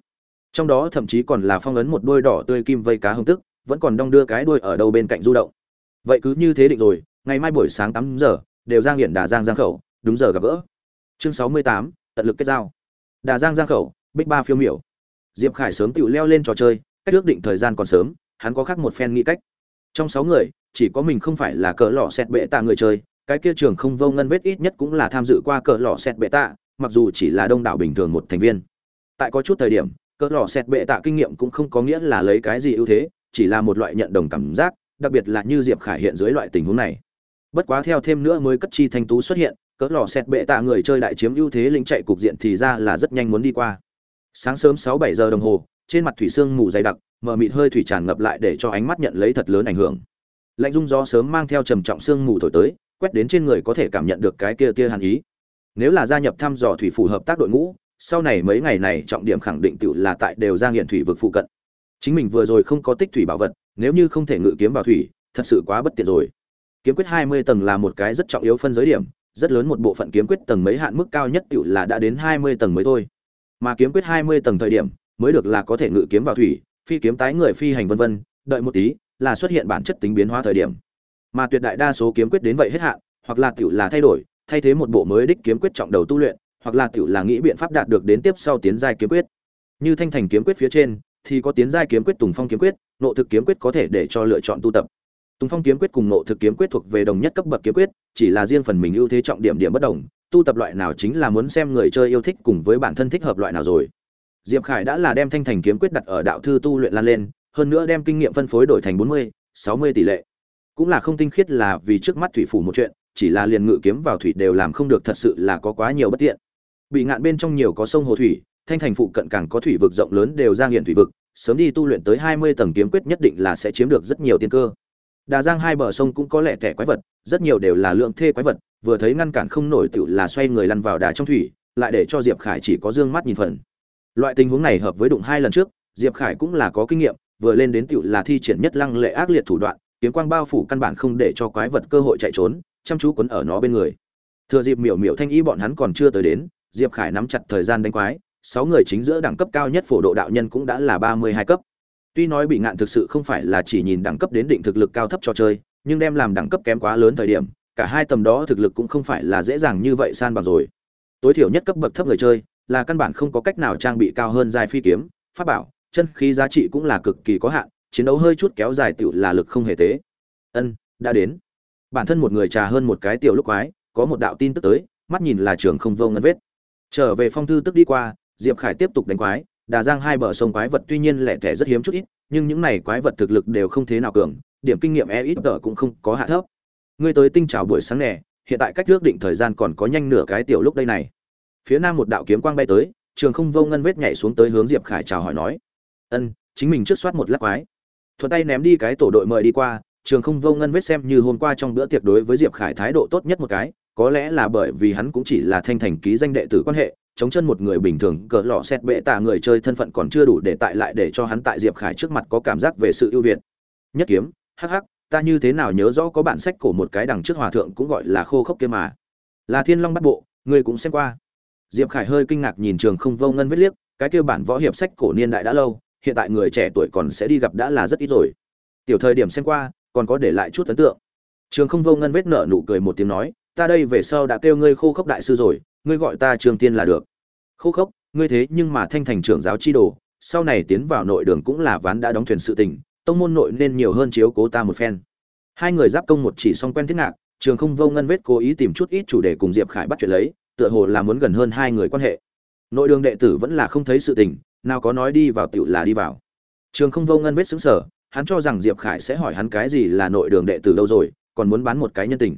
trong đó thậm chí còn là phong ấn một đôi đỏ tươi kim vây cá hồng tức, vẫn còn đong đưa cái đuôi ở đâu bên cạnh du động. Vậy cứ như thế định rồi, ngày mai buổi sáng tám giờ, đều giang hiện đà giang giang khẩu, đúng giờ gặp gỡ. Chương sáu mươi tám, tận lực kết giao. Đà giang giang khẩu bích ba phiêu miểu. Diệp khải sớm tự leo lên trò chơi, cách ước định thời gian còn sớm, hắn có khác một phen nghĩ cách. Trong sáu người, chỉ có mình không phải là cỡ lò xét bệ tạ người chơi, cái kia trường không vô ngân vết ít nhất cũng là tham dự qua cỡ lò xét bệ tạ, mặc dù chỉ là đông đảo bình thường một thành viên. Tại có chút thời điểm cỡ lọ xét bệ tạ kinh nghiệm cũng không có nghĩa là lấy cái gì ưu thế, chỉ là một loại nhận đồng cảm giác, đặc biệt là như diệp khải hiện dưới loại tình huống này. Bất quá theo thêm nữa mới cất chi thanh tú xuất hiện, cỡ lò xét bệ tạ người chơi đại chiếm ưu thế lính chạy cục diện thì ra là rất nhanh muốn đi qua. Sáng sớm sáu bảy giờ đồng hồ, trên mặt thủy sương mù dày đặc, mờ mịt hơi thủy tràn ngập lại để cho ánh mắt nhận lấy thật lớn ảnh hưởng. Lạnh rung gió sớm mang theo trầm trọng sương mù thổi tới, quét đến trên người có thể cảm nhận được cái kia kia hàn ý. Nếu là gia nhập thăm dò thủy phù hợp tác đội ngũ sau này mấy ngày này trọng điểm khẳng định tựu là tại đều ra nghiện thủy vực phụ cận chính mình vừa rồi không có tích thủy bảo vật nếu như không thể ngự kiếm vào thủy thật sự quá bất tiện rồi kiếm quyết hai mươi tầng là một cái rất trọng yếu phân giới điểm rất lớn một bộ phận kiếm quyết tầng mấy hạn mức cao nhất tựu là đã đến hai mươi tầng mới thôi. Mà kiếm quyết hai mươi tầng thời điểm, mới được là có thể ngự kiếm vào thủy, phi kiếm tái người phi hành vân vân, đợi một tí, là xuất hiện bản chất tính biến hóa thời điểm. Mà tuyệt đại đa số kiếm quyết đến vậy hết hạn, hoặc là tựu là thay đổi, thay thế một bộ mới đích kiếm quyết trọng đầu tu luyện, hoặc là tiểu là nghĩ biện pháp đạt được đến tiếp sau tiến giai kiếm quyết. Như thanh thành kiếm quyết phía trên, thì có tiến giai kiếm quyết Tùng Phong kiếm quyết, nộ thực kiếm quyết có thể để cho lựa chọn tu tập. Tùng Phong kiếm quyết cùng nộ thực kiếm quyết thuộc về đồng nhất cấp bậc kiếm quyết, chỉ là riêng phần mình ưu thế trọng điểm điểm bất đồng, tu tập loại nào chính là muốn xem người chơi yêu thích cùng với bản thân thích hợp loại nào rồi. Diệp Khải đã là đem Thanh Thành kiếm quyết đặt ở đạo thư tu luyện lan lên, hơn nữa đem kinh nghiệm phân phối đổi thành 40, 60 tỷ lệ. Cũng là không tinh khiết là vì trước mắt thủy phủ một chuyện, chỉ là liền ngự kiếm vào thủy đều làm không được thật sự là có quá nhiều bất tiện. Bị ngạn bên trong nhiều có sông hồ thủy, Thanh Thành phụ cận càng có thủy vực rộng lớn đều ra nghiện thủy vực, sớm đi tu luyện tới 20 tầng kiếm quyết nhất định là sẽ chiếm được rất nhiều tiên cơ. Đà Giang hai bờ sông cũng có lẻ tẻ quái vật, rất nhiều đều là lượng thê quái vật, vừa thấy ngăn cản không nổi tựu là xoay người lăn vào đà trong thủy, lại để cho Diệp Khải chỉ có dương mắt nhìn phần. Loại tình huống này hợp với đụng hai lần trước, Diệp Khải cũng là có kinh nghiệm, vừa lên đến tựu là thi triển nhất lăng lệ ác liệt thủ đoạn, kiếm quang bao phủ căn bản không để cho quái vật cơ hội chạy trốn, chăm chú quấn ở nó bên người. Thừa dịp miểu miểu thanh ý bọn hắn còn chưa tới đến, Diệp Khải nắm chặt thời gian đánh quái, sáu người chính giữa đẳng cấp cao nhất phổ độ đạo nhân cũng đã là ba mươi hai cấp. Tuy nói bị ngạn thực sự không phải là chỉ nhìn đẳng cấp đến định thực lực cao thấp cho chơi, nhưng đem làm đẳng cấp kém quá lớn thời điểm, cả hai tầm đó thực lực cũng không phải là dễ dàng như vậy san bằng rồi. Tối thiểu nhất cấp bậc thấp người chơi, là căn bản không có cách nào trang bị cao hơn giai phi kiếm, pháp bảo, chân khí giá trị cũng là cực kỳ có hạn, chiến đấu hơi chút kéo dài tiểu là lực không hề tế. Ân, đã đến. Bản thân một người trà hơn một cái tiểu lúc quái, có một đạo tin tức tới, mắt nhìn là trường không vô ngân vết. Trở về phong thư tức đi qua, Diệp Khải tiếp tục đánh quái, Đà Giang hai bờ sông quái vật tuy nhiên lẻ tẻ rất hiếm chút ít, nhưng những này quái vật thực lực đều không thế nào cường, điểm kinh nghiệm e ít tờ cũng không có hạ thấp. Ngươi tới tinh trào buổi sáng nè, hiện tại cách trước định thời gian còn có nhanh nửa cái tiểu lúc đây này. Phía nam một đạo kiếm quang bay tới, Trường Không Vô Ngân vết nhảy xuống tới hướng Diệp Khải chào hỏi nói: "Ân, chính mình trước soát một lát quái." Thuận tay ném đi cái tổ đội mời đi qua, Trường Không Vô Ngân vết xem như hôm qua trong bữa tiệc đối với Diệp Khải thái độ tốt nhất một cái, có lẽ là bởi vì hắn cũng chỉ là thanh thành ký danh đệ tử quan hệ, chống chân một người bình thường cỡ lọ xét bệ tạ người chơi thân phận còn chưa đủ để tại lại để cho hắn tại diệp khải trước mặt có cảm giác về sự ưu việt. Nhất kiếm hắc hắc ta như thế nào nhớ rõ có bản sách cổ một cái đằng trước hòa thượng cũng gọi là khô khốc kia mà. Là thiên long bắt bộ ngươi cũng xem qua. Diệp khải hơi kinh ngạc nhìn trường không vô ngân vết liếc cái kia bản võ hiệp sách cổ niên đại đã lâu hiện tại người trẻ tuổi còn sẽ đi gặp đã là rất ít rồi. Tiểu thời điểm xem qua còn có để lại chút ấn tượng. Trường không vô ngân vết nợ nụ cười một tiếng nói ta đây về sau đã kêu ngươi khô khốc đại sư rồi, ngươi gọi ta trường tiên là được. Khô khốc, ngươi thế nhưng mà thanh thành trưởng giáo chi đồ, sau này tiến vào nội đường cũng là ván đã đóng thuyền sự tình, tông môn nội nên nhiều hơn chiếu cố ta một phen. Hai người giáp công một chỉ song quen thiết ngạc, trường không vô ngân vết cố ý tìm chút ít chủ đề cùng diệp khải bắt chuyện lấy, tựa hồ là muốn gần hơn hai người quan hệ. Nội đường đệ tử vẫn là không thấy sự tình, nào có nói đi vào tựu là đi vào. Trường không vô ngân vết xứng sở hắn cho rằng diệp khải sẽ hỏi hắn cái gì là nội đường đệ tử đâu rồi, còn muốn bán một cái nhân tình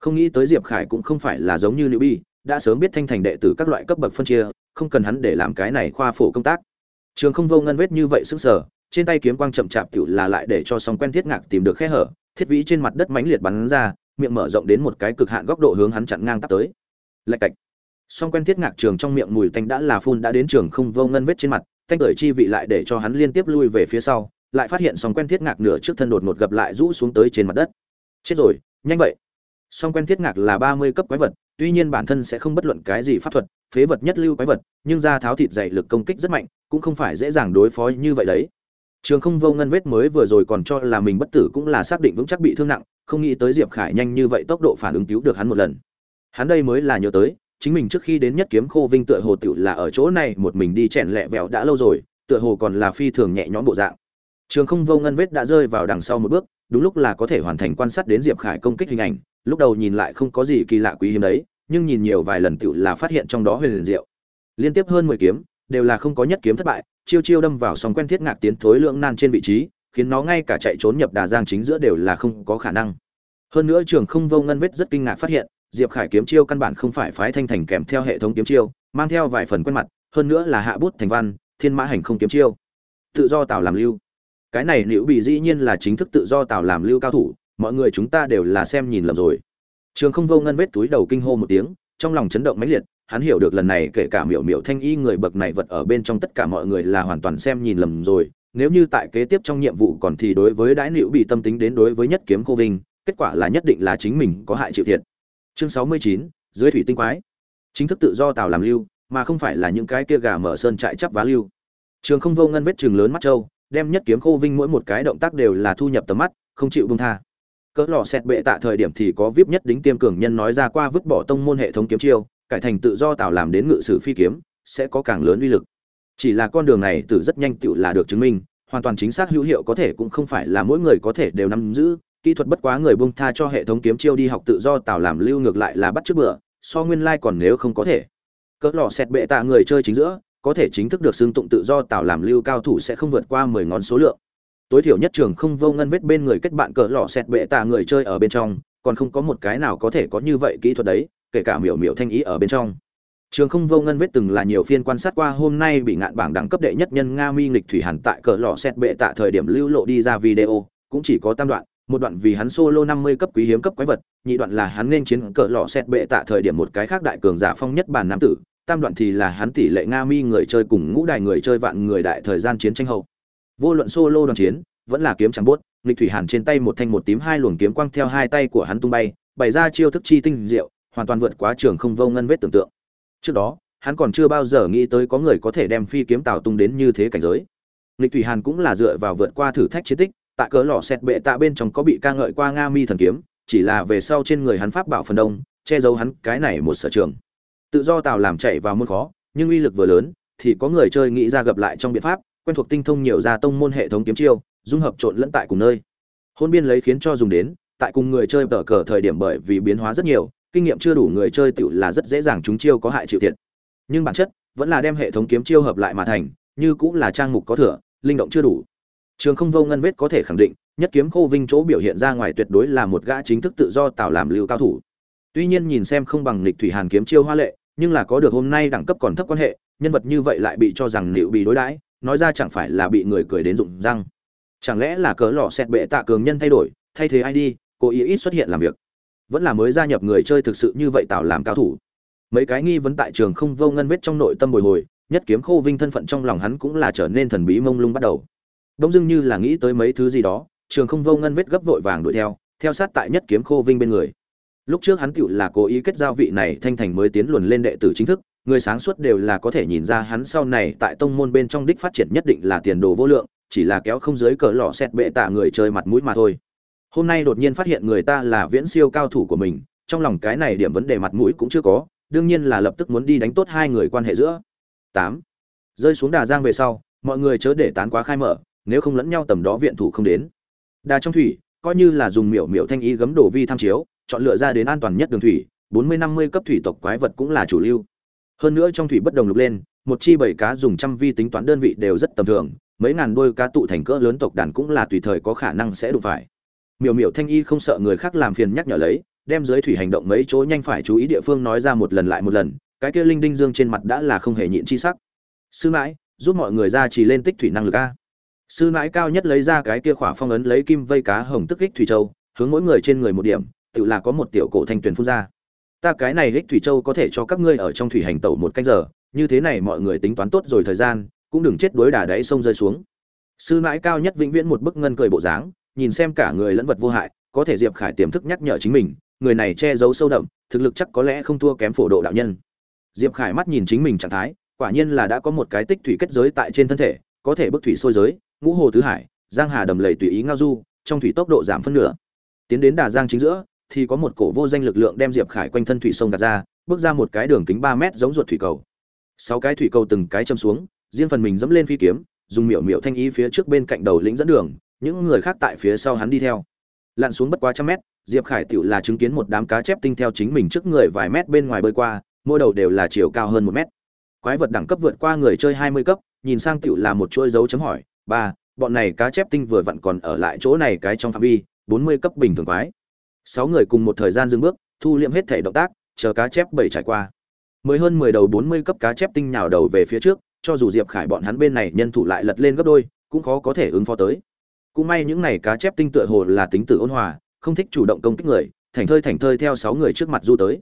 không nghĩ tới diệp khải cũng không phải là giống như nữ bi đã sớm biết thanh thành đệ tử các loại cấp bậc phân chia, không cần hắn để làm cái này khoa phổ công tác. Trường không vô ngân vết như vậy sững sờ, trên tay kiếm quang chậm chạp cựu là lại để cho song quen thiết ngạc tìm được khe hở, thiết vĩ trên mặt đất mãnh liệt bắn ra, miệng mở rộng đến một cái cực hạn góc độ hướng hắn chặn ngang tắp tới. Lạch cạch. Song quen thiết ngạc trường trong miệng mùi tanh đã là phun đã đến trường không vô ngân vết trên mặt thanh tởi chi vị lại để cho hắn liên tiếp lui về phía sau, lại phát hiện song quen thiết ngạc nửa trước thân đột ngột gập lại rũ xuống tới trên mặt đất. Chết rồi, nhanh vậy song quen thiết ngạc là ba mươi cấp quái vật, tuy nhiên bản thân sẽ không bất luận cái gì pháp thuật, phế vật nhất lưu quái vật, nhưng da tháo thịt dày lực công kích rất mạnh, cũng không phải dễ dàng đối phó như vậy đấy. Trường không vô ngân vết mới vừa rồi còn cho là mình bất tử cũng là xác định vững chắc bị thương nặng, không nghĩ tới diệp khải nhanh như vậy tốc độ phản ứng cứu được hắn một lần. Hắn đây mới là nhớ tới, chính mình trước khi đến nhất kiếm khô vinh tựa hồ tựu là ở chỗ này một mình đi chèn lẹ vẹo đã lâu rồi, tựa hồ còn là phi thường nhẹ nhõm bộ dạng. Trường không vô ngân vết đã rơi vào đằng sau một bước, đúng lúc là có thể hoàn thành quan sát đến diệp khải công kích hình ảnh lúc đầu nhìn lại không có gì kỳ lạ quý hiếm đấy, nhưng nhìn nhiều vài lần tựu là phát hiện trong đó huyền liền diệu. Liên tiếp hơn mười kiếm, đều là không có nhất kiếm thất bại, chiêu chiêu đâm vào song quen thiết ngạc tiến thối lượng nan trên vị trí, khiến nó ngay cả chạy trốn nhập đà giang chính giữa đều là không có khả năng. Hơn nữa trường không vô ngân vết rất kinh ngạc phát hiện, diệp khải kiếm chiêu căn bản không phải phái thanh thành kèm theo hệ thống kiếm chiêu, mang theo vài phần quen mặt, hơn nữa là hạ bút thành văn, thiên mã hành không kiếm chiêu. Tự do tạo làm lưu. Cái này liễu bị dĩ nhiên là chính thức tự do tạo làm lưu cao thủ mọi người chúng ta đều là xem nhìn lầm rồi. Trường không vô ngân vết túi đầu kinh hô một tiếng, trong lòng chấn động mãnh liệt, hắn hiểu được lần này kể cả miểu miểu thanh y người bậc này vật ở bên trong tất cả mọi người là hoàn toàn xem nhìn lầm rồi, nếu như tại kế tiếp trong nhiệm vụ còn thì đối với đãi liễu bị tâm tính đến đối với nhất kiếm cô vinh, kết quả là nhất định là chính mình có hại chịu thiệt. Chương sáu mươi chín, dưới thủy tinh quái. Chính thức tự do tào làm lưu, mà không phải là những cái kia gà mở sơn trại chắp vá lưu. Trường không vô ngân vết trường lớn mắt trâu, đem nhất kiếm khô vinh mỗi một cái động tác đều là thu nhập tầm mắt, không chịu bông tha cỡ lò xét bệ tạ thời điểm thì có vip nhất đính tiêm cường nhân nói ra qua vứt bỏ tông môn hệ thống kiếm chiêu, cải thành tự do tạo làm đến ngự sử phi kiếm, sẽ có càng lớn uy lực. Chỉ là con đường này từ rất nhanh tựu là được chứng minh, hoàn toàn chính xác hữu hiệu có thể cũng không phải là mỗi người có thể đều nắm giữ, kỹ thuật bất quá người bông tha cho hệ thống kiếm chiêu đi học tự do tạo làm lưu ngược lại là bắt trước bữa so nguyên lai còn nếu không có thể. Cỡ lò xét bệ tạ người chơi chính giữa, có thể chính thức được xưng tụng tự do tạo làm lưu cao thủ sẽ không vượt qua mười ngón số lượng tối thiểu nhất trường không vô ngân vết bên người kết bạn cỡ lọ xẹt bệ tạ người chơi ở bên trong còn không có một cái nào có thể có như vậy kỹ thuật đấy kể cả miểu miểu thanh ý ở bên trong trường không vô ngân vết từng là nhiều phiên quan sát qua hôm nay bị ngạn bảng đẳng cấp đệ nhất nhân nga mi nghịch thủy hàn tại cỡ lọ xẹt bệ tạ thời điểm lưu lộ đi ra video cũng chỉ có tam đoạn một đoạn vì hắn solo 50 cấp quý hiếm cấp quái vật, nhị đoạn là hắn nên chiến cỡ lọ xét bệ tạ thời điểm một cái khác đại cường giả phong nhất bản nam tử, tam đoạn thì là hắn tỷ lệ Nga Mi người chơi cùng ngũ đài người chơi vạn người đại thời gian chiến tranh hậu. Vô luận solo đoàn chiến, vẫn là kiếm chẳng bốt, nghịch thủy hàn trên tay một thanh một tím hai luồng kiếm quang theo hai tay của hắn tung bay, bày ra chiêu thức chi tinh diệu, hoàn toàn vượt quá trường không vô ngân vết tưởng tượng. Trước đó, hắn còn chưa bao giờ nghĩ tới có người có thể đem phi kiếm tào tung đến như thế cảnh giới. nghịch Thủy Hàn cũng là dựa vào vượt qua thử thách chiến tích, tạ cỡ lò xét bệ tạ bên trong có bị ca ngợi qua nga mi thần kiếm chỉ là về sau trên người hắn pháp bảo phần đông che giấu hắn cái này một sở trường tự do tào làm chạy vào môn khó nhưng uy lực vừa lớn thì có người chơi nghĩ ra gặp lại trong biện pháp quen thuộc tinh thông nhiều gia tông môn hệ thống kiếm chiêu dung hợp trộn lẫn tại cùng nơi. Hôn biên lấy khiến cho dùng đến tại cùng người chơi tở cờ thời điểm bởi vì biến hóa rất nhiều kinh nghiệm chưa đủ người chơi tự là rất dễ dàng chúng chiêu có hại chịu thiệt. Nhưng bản chất vẫn là đem hệ thống kiếm chiêu hợp lại mà thành như cũng là trang mục có thừa linh động chưa đủ. Trường Không Vô Ngân Vết có thể khẳng định, nhất kiếm Khô Vinh chỗ biểu hiện ra ngoài tuyệt đối là một gã chính thức tự do tạo làm lưu cao thủ. Tuy nhiên nhìn xem không bằng Lịch Thủy Hàn kiếm chiêu hoa lệ, nhưng là có được hôm nay đẳng cấp còn thấp quan hệ, nhân vật như vậy lại bị cho rằng liệu bị đối đãi, nói ra chẳng phải là bị người cười đến rụng răng. Chẳng lẽ là cớ lọ xẹt bệ tạ cường nhân thay đổi, thay thế ID, cố ý ít xuất hiện làm việc. Vẫn là mới gia nhập người chơi thực sự như vậy tạo làm cao thủ. mấy cái nghi vấn tại trường không vô ngân vết trong nội tâm bồi hồi nhất kiếm khô vinh thân phận trong lòng hắn cũng là trở nên thần bí mông lung bắt đầu đông dưng như là nghĩ tới mấy thứ gì đó trường không vô ngân vết gấp vội vàng đuổi theo theo sát tại nhất kiếm khô vinh bên người lúc trước hắn tựu là cố ý kết giao vị này thanh thành mới tiến luồn lên đệ tử chính thức người sáng suốt đều là có thể nhìn ra hắn sau này tại tông môn bên trong đích phát triển nhất định là tiền đồ vô lượng, chỉ là kéo không dưới cờ lọ xét bệ tạ người chơi mặt mũi mà thôi. Hôm nay đột nhiên phát hiện người ta là viễn siêu cao thủ của mình, trong lòng cái này điểm vấn đề mặt mũi cũng chưa có, đương nhiên là lập tức muốn đi đánh tốt hai người quan hệ giữa. Tám. Rơi xuống đà giang về sau, mọi người chớ để tán quá khai mở, nếu không lẫn nhau tầm đó viện thủ không đến. Đà trong thủy, coi như là dùng miểu miểu thanh ý gấm đổ vi tham chiếu, chọn lựa ra đến an toàn nhất đường thủy, bốn mươi năm mươi cấp thủy tộc quái vật cũng là chủ lưu hơn nữa trong thủy bất đồng lục lên, một chi bảy cá dùng trăm vi tính toán đơn vị đều rất tầm thường, mấy ngàn đôi cá tụ thành cỡ lớn tộc đàn cũng là tùy thời có khả năng sẽ đụng phải. Miểu miểu thanh y không sợ người khác làm phiền nhắc nhở lấy, đem dưới thủy hành động mấy chỗ nhanh phải chú ý địa phương nói ra một lần lại một lần, cái kia linh đinh dương trên mặt đã là không hề nhịn chi sắc. Sư mãi, giúp mọi người ra chỉ lên tích thủy năng lực a. Sư mãi cao nhất lấy ra cái kia khỏa phong ấn lấy kim vây cá hồng tức kích thủy châu, hướng mỗi người trên người một điểm, tự là có một tiểu cổ thanh tuyền phun ra ta cái này hích thủy châu có thể cho các ngươi ở trong thủy hành tẩu một canh giờ, như thế này mọi người tính toán tốt rồi thời gian, cũng đừng chết đối đà đáy sông rơi xuống. Sư mãi cao nhất vĩnh viễn một bức ngân cười bộ dáng, nhìn xem cả người lẫn vật vô hại, có thể diệp khải tiềm thức nhắc nhở chính mình, người này che giấu sâu đậm, thực lực chắc có lẽ không thua kém phổ độ đạo nhân. Diệp khải mắt nhìn chính mình trạng thái, quả nhiên là đã có một cái tích thủy kết giới tại trên thân thể, có thể bức thủy sôi giới, ngũ hồ tứ hải, giang hà đầm lầy tùy ý ngao du, trong thủy tốc độ giảm phân nửa. Tiến đến đà giang chính giữa thì có một cổ vô danh lực lượng đem diệp khải quanh thân thủy sông gạt ra, bước ra một cái đường kính ba mét giống ruột thủy cầu. Sáu cái thủy cầu từng cái châm xuống, riêng phần mình dẫm lên phi kiếm, dùng miểu miểu thanh ý phía trước bên cạnh đầu lĩnh dẫn đường, những người khác tại phía sau hắn đi theo. Lặn xuống bất quá trăm mét, diệp khải tiểu là chứng kiến một đám cá chép tinh theo chính mình trước người vài mét bên ngoài bơi qua, mỗi đầu đều là chiều cao hơn một mét. Quái vật đẳng cấp vượt qua người chơi hai mươi cấp, nhìn sang tiểu là một chuỗi dấu chấm hỏi, ba, bọn này cá chép tinh vừa vặn còn ở lại chỗ này cái trong phạm vi, bốn mươi cấp bình thường quái sáu người cùng một thời gian dừng bước, thu liệm hết thể động tác, chờ cá chép bảy trải qua. Mới hơn mười đầu bốn mươi cấp cá chép tinh nhào đầu về phía trước, cho dù diệp khải bọn hắn bên này nhân thủ lại lật lên gấp đôi, cũng khó có thể ứng phó tới. Cũng may những này cá chép tinh tựa hồ là tính tử ôn hòa, không thích chủ động công kích người thành thơi thành thơi theo sáu người trước mặt du tới.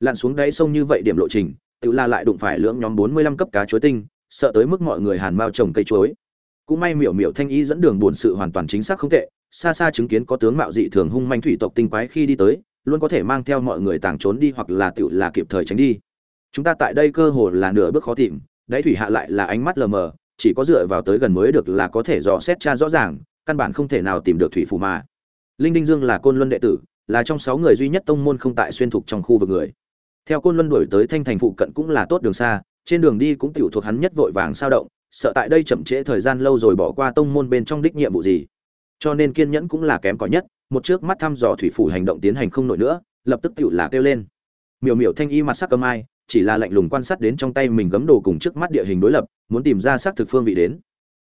Lặn xuống đáy sông như vậy điểm lộ trình, tự la lại đụng phải lưỡng nhóm bốn mươi lăm cấp cá chuối tinh, sợ tới mức mọi người hàn mao trồng cây chuối. Cũng may miểu miểu thanh ý dẫn đường buồn sự hoàn toàn chính xác không tệ xa xa chứng kiến có tướng mạo dị thường hung manh thủy tộc tinh quái khi đi tới, luôn có thể mang theo mọi người tàng trốn đi hoặc là tự là kịp thời tránh đi. Chúng ta tại đây cơ hồ là nửa bước khó tìm, đáy thủy hạ lại là ánh mắt lờ mờ, chỉ có dựa vào tới gần mới được là có thể dò xét tra rõ ràng, căn bản không thể nào tìm được thủy phù mà. Linh đinh dương là côn luân đệ tử, là trong sáu người duy nhất tông môn không tại xuyên thục trong khu vực người. Theo côn luân đổi tới thanh thành phụ cận cũng là tốt đường xa, trên đường đi cũng tiểu thuộc hắn nhất vội vàng sao động, sợ tại đây chậm trễ thời gian lâu rồi bỏ qua tông môn bên trong đích nhiệm vụ gì cho nên kiên nhẫn cũng là kém cỏi nhất, một trước mắt thăm dò thủy phủ hành động tiến hành không nổi nữa, lập tức tựu là kêu lên. Miểu miểu thanh y mặt sắc cơm ai, chỉ là lạnh lùng quan sát đến trong tay mình gấm đồ cùng trước mắt địa hình đối lập, muốn tìm ra xác thực phương vị đến.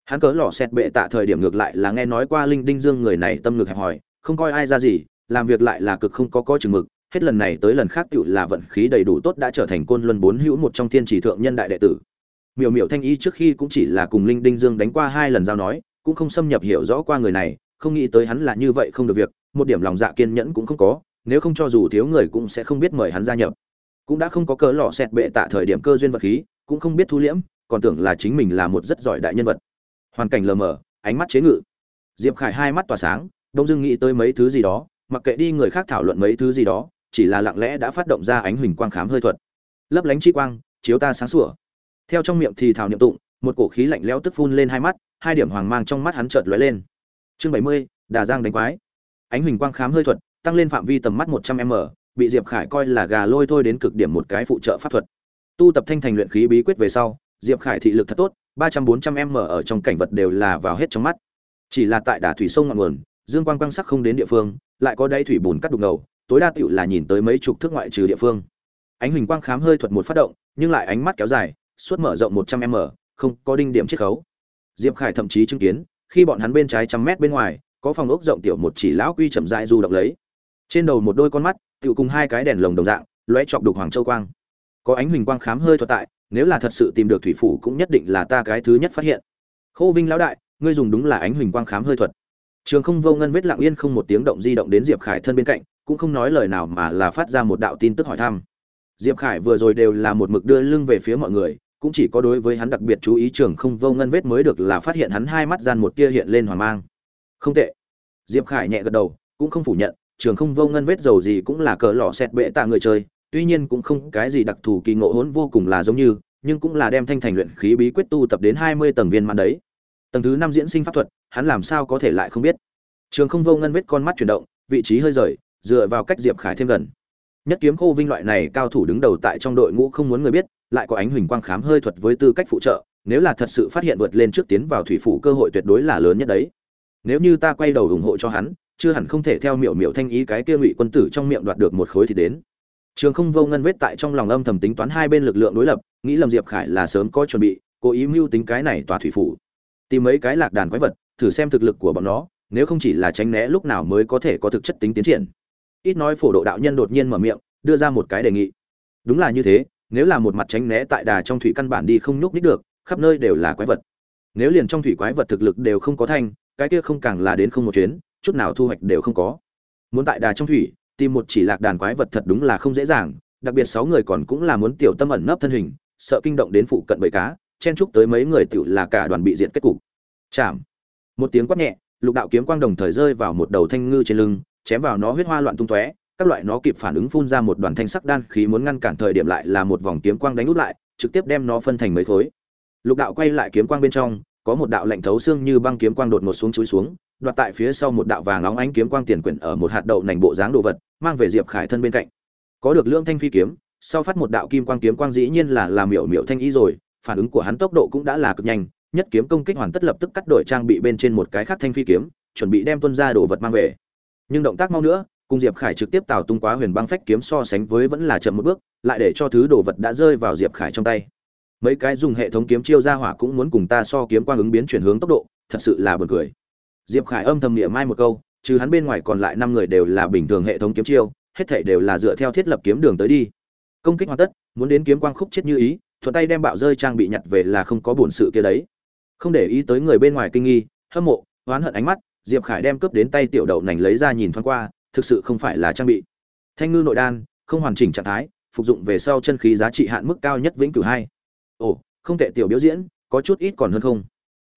Hắn cớ lò xét bệ tạ thời điểm ngược lại là nghe nói qua linh đinh dương người này tâm ngực hẹp hòi, không coi ai ra gì, làm việc lại là cực không có có chừng mực, hết lần này tới lần khác tựu là vận khí đầy đủ tốt đã trở thành côn luân bốn hữu một trong thiên chỉ thượng nhân đại đệ tử. Miểu miểu thanh y trước khi cũng chỉ là cùng linh đinh dương đánh qua hai lần giao nói cũng không xâm nhập hiểu rõ qua người này, không nghĩ tới hắn là như vậy không được việc, một điểm lòng dạ kiên nhẫn cũng không có, nếu không cho dù thiếu người cũng sẽ không biết mời hắn gia nhập. Cũng đã không có cớ lọ xẹt bệ tạ thời điểm cơ duyên vật khí, cũng không biết thu liễm, còn tưởng là chính mình là một rất giỏi đại nhân vật. Hoàn cảnh lờ mờ, ánh mắt chế ngự. Diệp khải hai mắt tỏa sáng, đông dưng nghĩ tới mấy thứ gì đó, mặc kệ đi người khác thảo luận mấy thứ gì đó, chỉ là lặng lẽ đã phát động ra ánh huỳnh quang khám hơi thuật. Lấp lánh chi quang, chiếu ta sáng sủa. Theo trong miệng thì thảo niệm tụng, một cổ khí lạnh lẽo tức phun lên hai mắt hai điểm hoàng mang trong mắt hắn chợt lóe lên. Chương bảy mươi, đà giang đánh quái. Ánh huỳnh quang khám hơi thuật, tăng lên phạm vi tầm mắt một trăm m, bị diệp khải coi là gà lôi thôi đến cực điểm một cái phụ trợ pháp thuật. Tu tập thanh thành luyện khí bí quyết về sau, diệp khải thị lực thật tốt, ba trăm bốn trăm m ở trong cảnh vật đều là vào hết trong mắt. Chỉ là tại đà thủy sông ngọn nguồn, dương quang quang sắc không đến địa phương, lại có đáy thủy bùn cắt đục ngầu, tối đa tiểu là nhìn tới mấy chục thước ngoại trừ địa phương. Ánh huỳnh quang khám hơi thuật một phát động, nhưng lại ánh mắt kéo dài, suốt mở rộng một trăm m, không có đinh điểm chiết khấu diệp khải thậm chí chứng kiến, khi bọn hắn bên trái trăm mét bên ngoài, có phòng ốc rộng tiểu một chỉ lão quy chậm rãi du động lấy. Trên đầu một đôi con mắt tiểu cùng hai cái đèn lồng đồng dạng, lóe chọc đục hoàng châu quang. Có ánh huỳnh quang khám hơi thuật tại, nếu là thật sự tìm được thủy phủ cũng nhất định là ta cái thứ nhất phát hiện. Khô vinh lão đại, ngươi dùng đúng là ánh huỳnh quang khám hơi thuật. Trường không vô ngân vết lặng yên không một tiếng động di động đến diệp khải thân bên cạnh, cũng không nói lời nào mà là phát ra một đạo tin tức hỏi thăm. Diệp khải vừa rồi đều là một mực đưa lưng về phía mọi người cũng chỉ có đối với hắn đặc biệt chú ý trường không vô ngân vết mới được là phát hiện hắn hai mắt gian một tia hiện lên hoàng mang. Không tệ. Diệp khải nhẹ gật đầu, cũng không phủ nhận, trường không vô ngân vết dầu gì cũng là cờ lọ xẹt bệ tạ người chơi, tuy nhiên cũng không cái gì đặc thù kỳ ngộ hỗn vô cùng là giống như, nhưng cũng là đem thanh thành luyện khí bí quyết tu tập đến hai mươi tầng viên mãn đấy. Tầng thứ năm diễn sinh pháp thuật, hắn làm sao có thể lại không biết? Trường không vô ngân vết con mắt chuyển động, vị trí hơi rời, dựa vào cách diệp khải thêm gần nhất kiếm khô vinh loại này cao thủ đứng đầu tại trong đội ngũ không muốn người biết, lại có ánh huỳnh quang khám hơi thuật với tư cách phụ trợ, nếu là thật sự phát hiện vượt lên trước tiến vào thủy phủ cơ hội tuyệt đối là lớn nhất đấy. Nếu như ta quay đầu ủng hộ cho hắn, chưa hẳn không thể theo miểu miểu thanh ý cái kia ngụy quân tử trong miệng đoạt được một khối thì đến. Trường không vô ngân vết tại trong lòng âm thầm tính toán hai bên lực lượng đối lập, nghĩ lầm diệp khải là sớm có chuẩn bị, cố ý mưu tính cái này tòa thủy phủ. Tìm mấy cái lạc đàn quái vật, thử xem thực lực của bọn nó, nếu không chỉ là tránh né lúc nào mới có thể có thực chất tính tiến triển ít nói phổ độ đạo nhân đột nhiên mở miệng, đưa ra một cái đề nghị. Đúng là như thế, nếu là một mặt tránh né tại đà trong thủy căn bản đi không nhúc nhích được, khắp nơi đều là quái vật. Nếu liền trong thủy quái vật thực lực đều không có thanh, cái kia không càng là đến không một chuyến, chút nào thu hoạch đều không có. Muốn tại đà trong thủy, tìm một chỉ lạc đàn quái vật thật đúng là không dễ dàng, đặc biệt sáu người còn cũng là muốn tiểu tâm ẩn nấp thân hình, sợ kinh động đến phụ cận bầy cá, chen chúc tới mấy người tiểu là cả đoàn bị diệt kết cục. Chạm. Một tiếng quát nhẹ, lục đạo kiếm quang đồng thời rơi vào một đầu thanh ngư trên lưng chém vào nó huyết hoa loạn tung tóe, các loại nó kịp phản ứng phun ra một đoàn thanh sắc đan khí muốn ngăn cản thời điểm lại là một vòng kiếm quang đánh út lại, trực tiếp đem nó phân thành mấy khối. Lục đạo quay lại kiếm quang bên trong, có một đạo lạnh thấu xương như băng kiếm quang đột ngột xuống chúi xuống, đoạt tại phía sau một đạo vàng óng ánh kiếm quang tiền quyển ở một hạt đậu nành bộ dáng đồ vật, mang về diệp khải thân bên cạnh. Có được lương thanh phi kiếm, sau phát một đạo kim quang kiếm quang dĩ nhiên là làm miểu miểu thanh ý rồi, phản ứng của hắn tốc độ cũng đã là cực nhanh, nhất kiếm công kích hoàn tất lập tức cắt đổi trang bị bên trên một cái khác thanh phi kiếm, chuẩn bị đem tuân ra đồ vật mang về nhưng động tác mau nữa, cùng diệp khải trực tiếp tào tung quá huyền băng phách kiếm so sánh với vẫn là chậm một bước, lại để cho thứ đồ vật đã rơi vào diệp khải trong tay. Mấy cái dùng hệ thống kiếm chiêu ra hỏa cũng muốn cùng ta so kiếm quang ứng biến chuyển hướng tốc độ, thật sự là buồn cười. Diệp khải âm thầm niệm mai một câu, trừ hắn bên ngoài còn lại năm người đều là bình thường hệ thống kiếm chiêu, hết thảy đều là dựa theo thiết lập kiếm đường tới đi. Công kích hoàn tất, muốn đến kiếm quang khúc chết như ý, thuận tay đem bạo rơi trang bị nhặt về là không có buồn sự kia đấy. Không để ý tới người bên ngoài kinh nghi, hâm mộ, oán hận ánh mắt diệp khải đem cướp đến tay tiểu đậu nành lấy ra nhìn thoáng qua, thực sự không phải là trang bị. Thanh ngư nội đan, không hoàn chỉnh trạng thái, phục dụng về sau chân khí giá trị hạn mức cao nhất vĩnh cửu hai. Ồ, không tệ tiểu biểu diễn, có chút ít còn hơn không?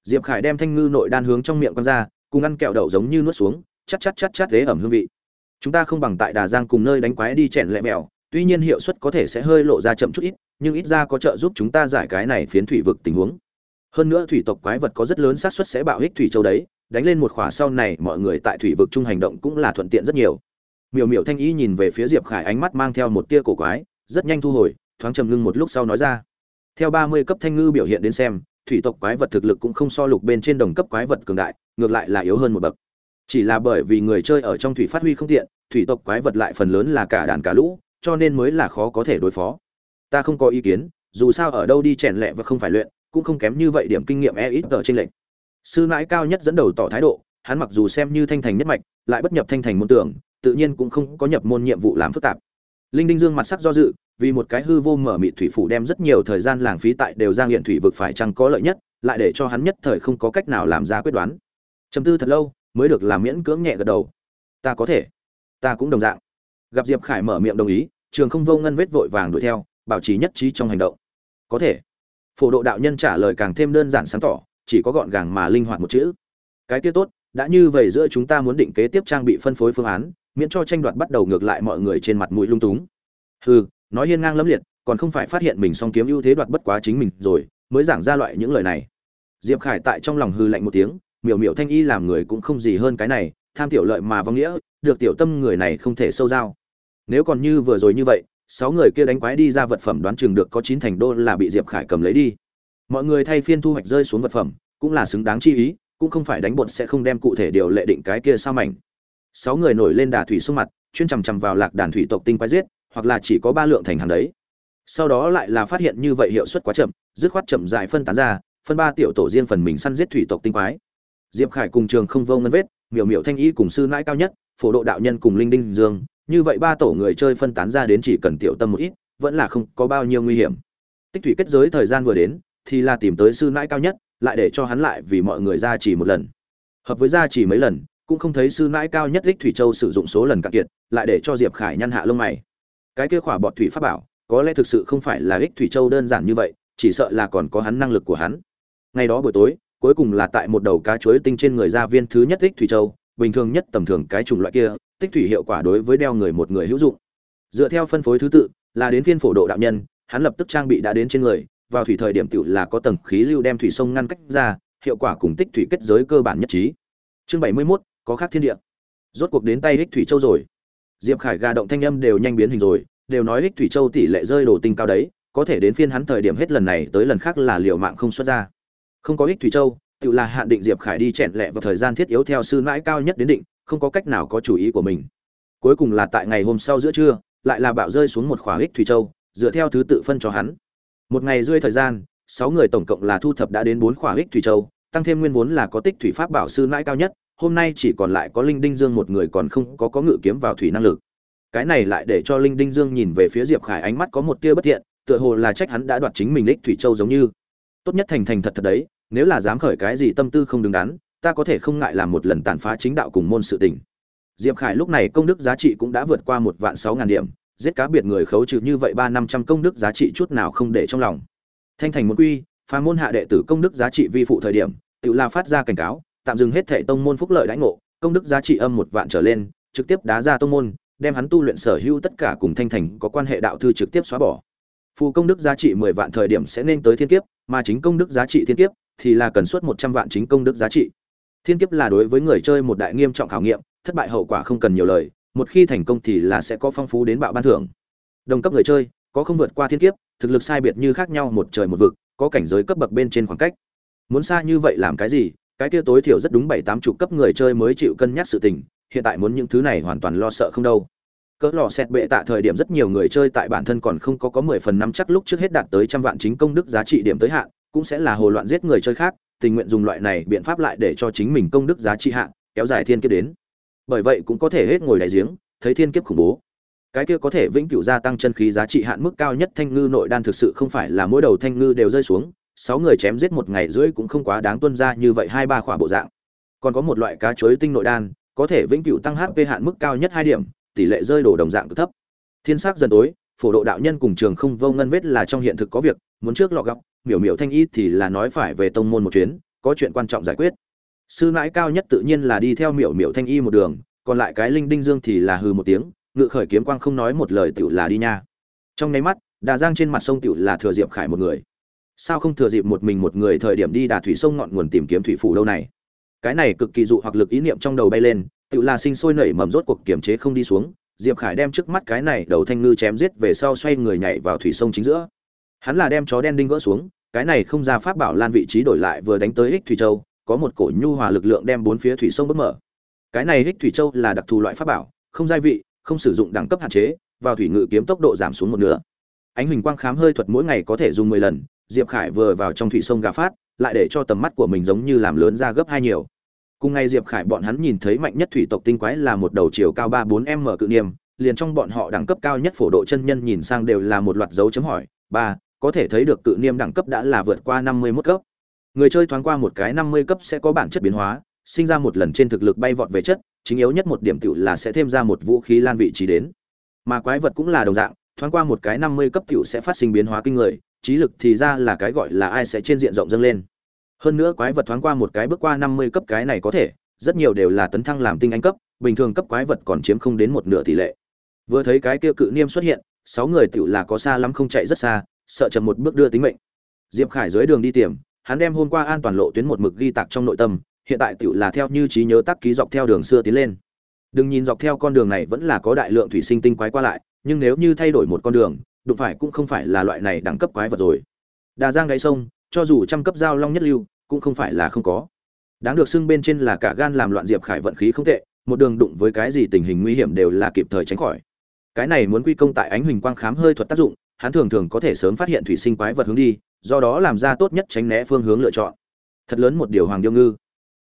Diệp khải đem thanh ngư nội đan hướng trong miệng con ra, cùng ăn kẹo đậu giống như nuốt xuống chắc chắc chắc chắc thế ẩm hương vị. Chúng ta không bằng tại đà giang cùng nơi đánh quái đi chèn lẹ mèo tuy nhiên hiệu suất có thể sẽ hơi lộ ra chậm chút ít, nhưng ít ra có trợ giúp chúng ta giải cái này phiến thủy vực tình huống. Hơn nữa thủy tộc quái vật có rất lớn xác suất sẽ bạo hích thủy châu đấy đánh lên một khỏa sau này mọi người tại thủy vực chung hành động cũng là thuận tiện rất nhiều. Miểu miểu thanh ý nhìn về phía diệp khải ánh mắt mang theo một tia cổ quái, rất nhanh thu hồi, thoáng trầm ngưng một lúc sau nói ra. Theo ba mươi cấp thanh ngư biểu hiện đến xem, thủy tộc quái vật thực lực cũng không so lục bên trên đồng cấp quái vật cường đại, ngược lại là yếu hơn một bậc. Chỉ là bởi vì người chơi ở trong thủy phát huy không tiện, thủy tộc quái vật lại phần lớn là cả đàn cả lũ, cho nên mới là khó có thể đối phó. Ta không có ý kiến, dù sao ở đâu đi chèn lẹ và không phải luyện, cũng không kém như vậy điểm kinh nghiệm e ít ở trên lệnh sư nãi cao nhất dẫn đầu tỏ thái độ, hắn mặc dù xem như thanh thành nhất mạch, lại bất nhập thanh thành môn tưởng, tự nhiên cũng không có nhập môn nhiệm vụ làm phức tạp. Linh đinh dương mặt sắc do dự, vì một cái hư vô mở mịt thủy phủ đem rất nhiều thời gian lãng phí tại đều giang hiện thủy vực phải chăng có lợi nhất, lại để cho hắn nhất thời không có cách nào làm ra quyết đoán. Chầm tư thật lâu, mới được làm miễn cưỡng nhẹ gật đầu. Ta có thể, ta cũng đồng dạng. Gặp diệp khải mở miệng đồng ý, trường không vô ngân vết vội vàng đuổi theo, bảo trì nhất trí trong hành động. Có thể. Phổ độ đạo nhân trả lời càng thêm đơn giản sáng tỏ chỉ có gọn gàng mà linh hoạt một chữ. Cái kia tốt, đã như vậy giữa chúng ta muốn định kế tiếp trang bị phân phối phương án, miễn cho tranh đoạt bắt đầu ngược lại mọi người trên mặt mũi lung túng. Hừ, nói hiên ngang lẫm liệt, còn không phải phát hiện mình song kiếm ưu thế đoạt bất quá chính mình rồi, mới giảng ra loại những lời này. Diệp khải tại trong lòng hư lạnh một tiếng, miểu miểu thanh y làm người cũng không gì hơn cái này, tham tiểu lợi mà vong nghĩa, được tiểu tâm người này không thể sâu giao. Nếu còn như vừa rồi như vậy, sáu người kia đánh quái đi ra vật phẩm đoán chừng được có chín thành đô là bị diệp khải cầm lấy đi mọi người thay phiên thu hoạch rơi xuống vật phẩm, cũng là xứng đáng chi ý, cũng không phải đánh bột sẽ không đem cụ thể điều lệ định cái kia sao mảnh. Sáu người nổi lên đà thủy xuống mặt, chuyên chằm chằm vào lạc đàn thủy tộc tinh quái giết, hoặc là chỉ có ba lượng thành hàng đấy. Sau đó lại là phát hiện như vậy hiệu suất quá chậm, dứt khoát chậm dài phân tán ra, phân ba tiểu tổ riêng phần mình săn giết thủy tộc tinh quái. Diệp khải cùng trường không vô ngân vết, miểu miểu thanh y cùng sư nãi cao nhất, phổ độ đạo nhân cùng linh đinh dương, như vậy ba tổ người chơi phân tán ra đến chỉ cần tiểu tâm một ít, vẫn là không có bao nhiêu nguy hiểm. Tích thủy kết giới thời gian vừa đến thì là tìm tới sư nãi cao nhất, lại để cho hắn lại vì mọi người ra chỉ một lần. Hợp với ra chỉ mấy lần, cũng không thấy sư nãi cao nhất tích thủy châu sử dụng số lần cạn kiệt, lại để cho diệp khải nhăn hạ lông mày. Cái kia khỏa bọt thủy pháp bảo, có lẽ thực sự không phải là ích thủy châu đơn giản như vậy, chỉ sợ là còn có hắn năng lực của hắn. Ngày đó buổi tối, cuối cùng là tại một đầu cá chuối tinh trên người gia viên thứ nhất ích thủy châu, bình thường nhất tầm thường cái chủng loại kia tích thủy hiệu quả đối với đeo người một người hữu dụng. Dựa theo phân phối thứ tự, là đến phiên phổ độ đạo nhân, hắn lập tức trang bị đã đến trên người vào thủy thời điểm tiểu là có tầng khí lưu đem thủy sông ngăn cách ra hiệu quả cùng tích thủy kết giới cơ bản nhất trí. Chương bảy mươi 71, có khác thiên địa. Rốt cuộc đến tay hích thủy châu rồi. Diệp khải gà động thanh âm đều nhanh biến hình rồi đều nói hích thủy châu tỷ lệ rơi đồ tinh cao đấy có thể đến phiên hắn thời điểm hết lần này tới lần khác là liều mạng không xuất ra. Không có hích thủy châu tiểu là hạn định diệp khải đi chèn lẹ vào thời gian thiết yếu theo sư mãi cao nhất đến định không có cách nào có chủ ý của mình. Cuối cùng là tại ngày hôm sau giữa trưa lại là bạo rơi xuống một khỏa hích thủy châu dựa theo thứ tự phân cho hắn một ngày rơi thời gian, sáu người tổng cộng là thu thập đã đến bốn khỏa ích thủy châu, tăng thêm nguyên vốn là có tích thủy pháp bảo sư mãi cao nhất, hôm nay chỉ còn lại có linh đinh dương một người còn không có có ngự kiếm vào thủy năng lực. Cái này lại để cho linh đinh dương nhìn về phía diệp khải ánh mắt có một tia bất thiện, tựa hồ là trách hắn đã đoạt chính mình ích thủy châu giống như. Tốt nhất thành thành thật thật đấy, nếu là dám khởi cái gì tâm tư không đứng đắn, ta có thể không ngại làm một lần tàn phá chính đạo cùng môn sự tình. Diệp khải lúc này công đức giá trị cũng đã vượt qua một vạn sáu ngàn điểm giết cá biệt người khấu trừ như vậy ba năm trăm công đức giá trị chút nào không để trong lòng. Thanh thành một quy, phá môn hạ đệ tử công đức giá trị vi phụ thời điểm, tự la phát ra cảnh cáo, tạm dừng hết thệ tông môn phúc lợi đãi ngộ, công đức giá trị âm một vạn trở lên, trực tiếp đá ra tông môn, đem hắn tu luyện sở hữu tất cả cùng thanh thành có quan hệ đạo thư trực tiếp xóa bỏ. Phù công đức giá trị mười vạn thời điểm sẽ nên tới thiên kiếp, mà chính công đức giá trị thiên kiếp thì là cần suất một trăm vạn chính công đức giá trị. Thiên kiếp là đối với người chơi một đại nghiêm trọng khảo nghiệm, thất bại hậu quả không cần nhiều lời một khi thành công thì là sẽ có phong phú đến bạo ban thưởng. Đồng cấp người chơi, có không vượt qua thiên kiếp, thực lực sai biệt như khác nhau một trời một vực, có cảnh giới cấp bậc bên trên khoảng cách. Muốn xa như vậy làm cái gì? Cái kia tối thiểu rất đúng bảy tám chục cấp người chơi mới chịu cân nhắc sự tình, hiện tại muốn những thứ này hoàn toàn lo sợ không đâu. Cỡ lò xét bệ tạ thời điểm rất nhiều người chơi tại bản thân còn không có có mười phần năm chắc lúc trước hết đạt tới trăm vạn chính công đức giá trị điểm tới hạn, cũng sẽ là hồ loạn giết người chơi khác, tình nguyện dùng loại này biện pháp lại để cho chính mình công đức giá trị hạn kéo dài thiên kiếp đến bởi vậy cũng có thể hết ngồi đại giếng, thấy thiên kiếp khủng bố. Cái kia có thể vĩnh cửu gia tăng chân khí giá trị hạn mức cao nhất thanh ngư nội đan thực sự không phải là mỗi đầu thanh ngư đều rơi xuống, sáu người chém giết một ngày rưỡi cũng không quá đáng tuân ra như vậy hai ba khỏa bộ dạng. Còn có một loại cá chuối tinh nội đan, có thể vĩnh cửu tăng hp hạn mức cao nhất hai điểm, tỷ lệ rơi đổ đồng dạng cực thấp. Thiên sắc dần tối, phổ độ đạo nhân cùng trường không vô ngân vết là trong hiện thực có việc, muốn trước lọ gặp, miểu miểu thanh y thì là nói phải về tông môn một chuyến, có chuyện quan trọng giải quyết sư mãi cao nhất tự nhiên là đi theo miểu miểu thanh y một đường, còn lại cái linh đinh dương thì là hừ một tiếng, ngự khởi kiếm quang không nói một lời tựu là đi nha. Trong nháy mắt, đà giang trên mặt sông tựu là thừa diệp khải một người. Sao không thừa dịp một mình một người thời điểm đi đà thủy sông ngọn nguồn tìm kiếm thủy phủ đâu này? Cái này cực kỳ dụ hoặc lực ý niệm trong đầu bay lên tựu là sinh sôi nảy mầm rốt cuộc kiểm chế không đi xuống, diệp khải đem trước mắt cái này đầu thanh ngư chém giết về sau xoay người nhảy vào thủy sông chính giữa. Hắn là đem chó đen đinh gỡ xuống, cái này không ra pháp bảo lan vị trí đổi lại vừa đánh tới ích thủy châu có một cổ nhu hòa lực lượng đem bốn phía thủy sông bước mở. Cái này hích thủy châu là đặc thù loại pháp bảo, không gia vị, không sử dụng đẳng cấp hạn chế, vào thủy ngự kiếm tốc độ giảm xuống một nửa. Ánh huỳnh quang khám hơi thuật mỗi ngày có thể dùng mười lần, diệp khải vừa vào trong thủy sông gà phát, lại để cho tầm mắt của mình giống như làm lớn ra gấp hai nhiều. Cùng ngày diệp khải bọn hắn nhìn thấy mạnh nhất thủy tộc tinh quái là một đầu chiều cao ba bốn m cự niêm liền trong bọn họ đẳng cấp cao nhất phổ độ chân nhân nhìn sang đều là một loạt dấu chấm hỏi, ba, có thể thấy được cự niêm đẳng cấp đã là vượt qua năm mươi mốt cấp? Người chơi thoáng qua một cái năm mươi cấp sẽ có bản chất biến hóa, sinh ra một lần trên thực lực bay vọt về chất, chính yếu nhất một điểm tựu là sẽ thêm ra một vũ khí lan vị trí đến. Mà quái vật cũng là đồng dạng, thoáng qua một cái năm mươi cấp tựu sẽ phát sinh biến hóa kinh người, trí lực thì ra là cái gọi là ai sẽ trên diện rộng dâng lên. Hơn nữa quái vật thoáng qua một cái bước qua năm mươi cấp cái này có thể, rất nhiều đều là tấn thăng làm tinh anh cấp, bình thường cấp quái vật còn chiếm không đến một nửa tỷ lệ. Vừa thấy cái kia cự niêm xuất hiện, sáu người tựu là có xa lắm không chạy rất xa, sợ chậm một bước đưa tính mệnh. Diệp khải dưới đường đi tiềm hắn đem hôm qua an toàn lộ tuyến một mực ghi tạc trong nội tâm, hiện tại tựu là theo như trí nhớ tác ký dọc theo đường xưa tiến lên. Đừng nhìn dọc theo con đường này vẫn là có đại lượng thủy sinh tinh quái qua lại, nhưng nếu như thay đổi một con đường, đụng phải cũng không phải là loại này đẳng cấp quái vật rồi. Đà giang đáy sông, cho dù trăm cấp giao long nhất lưu, cũng không phải là không có. Đáng được xưng bên trên là cả gan làm loạn diệp khải vận khí không tệ, một đường đụng với cái gì tình hình nguy hiểm đều là kịp thời tránh khỏi. Cái này muốn quy công tại ánh huỳnh quang khám hơi thuật tác dụng hắn thường thường có thể sớm phát hiện thủy sinh quái vật hướng đi, do đó làm ra tốt nhất tránh né phương hướng lựa chọn. Thật lớn một điều hoàng điêu ngư.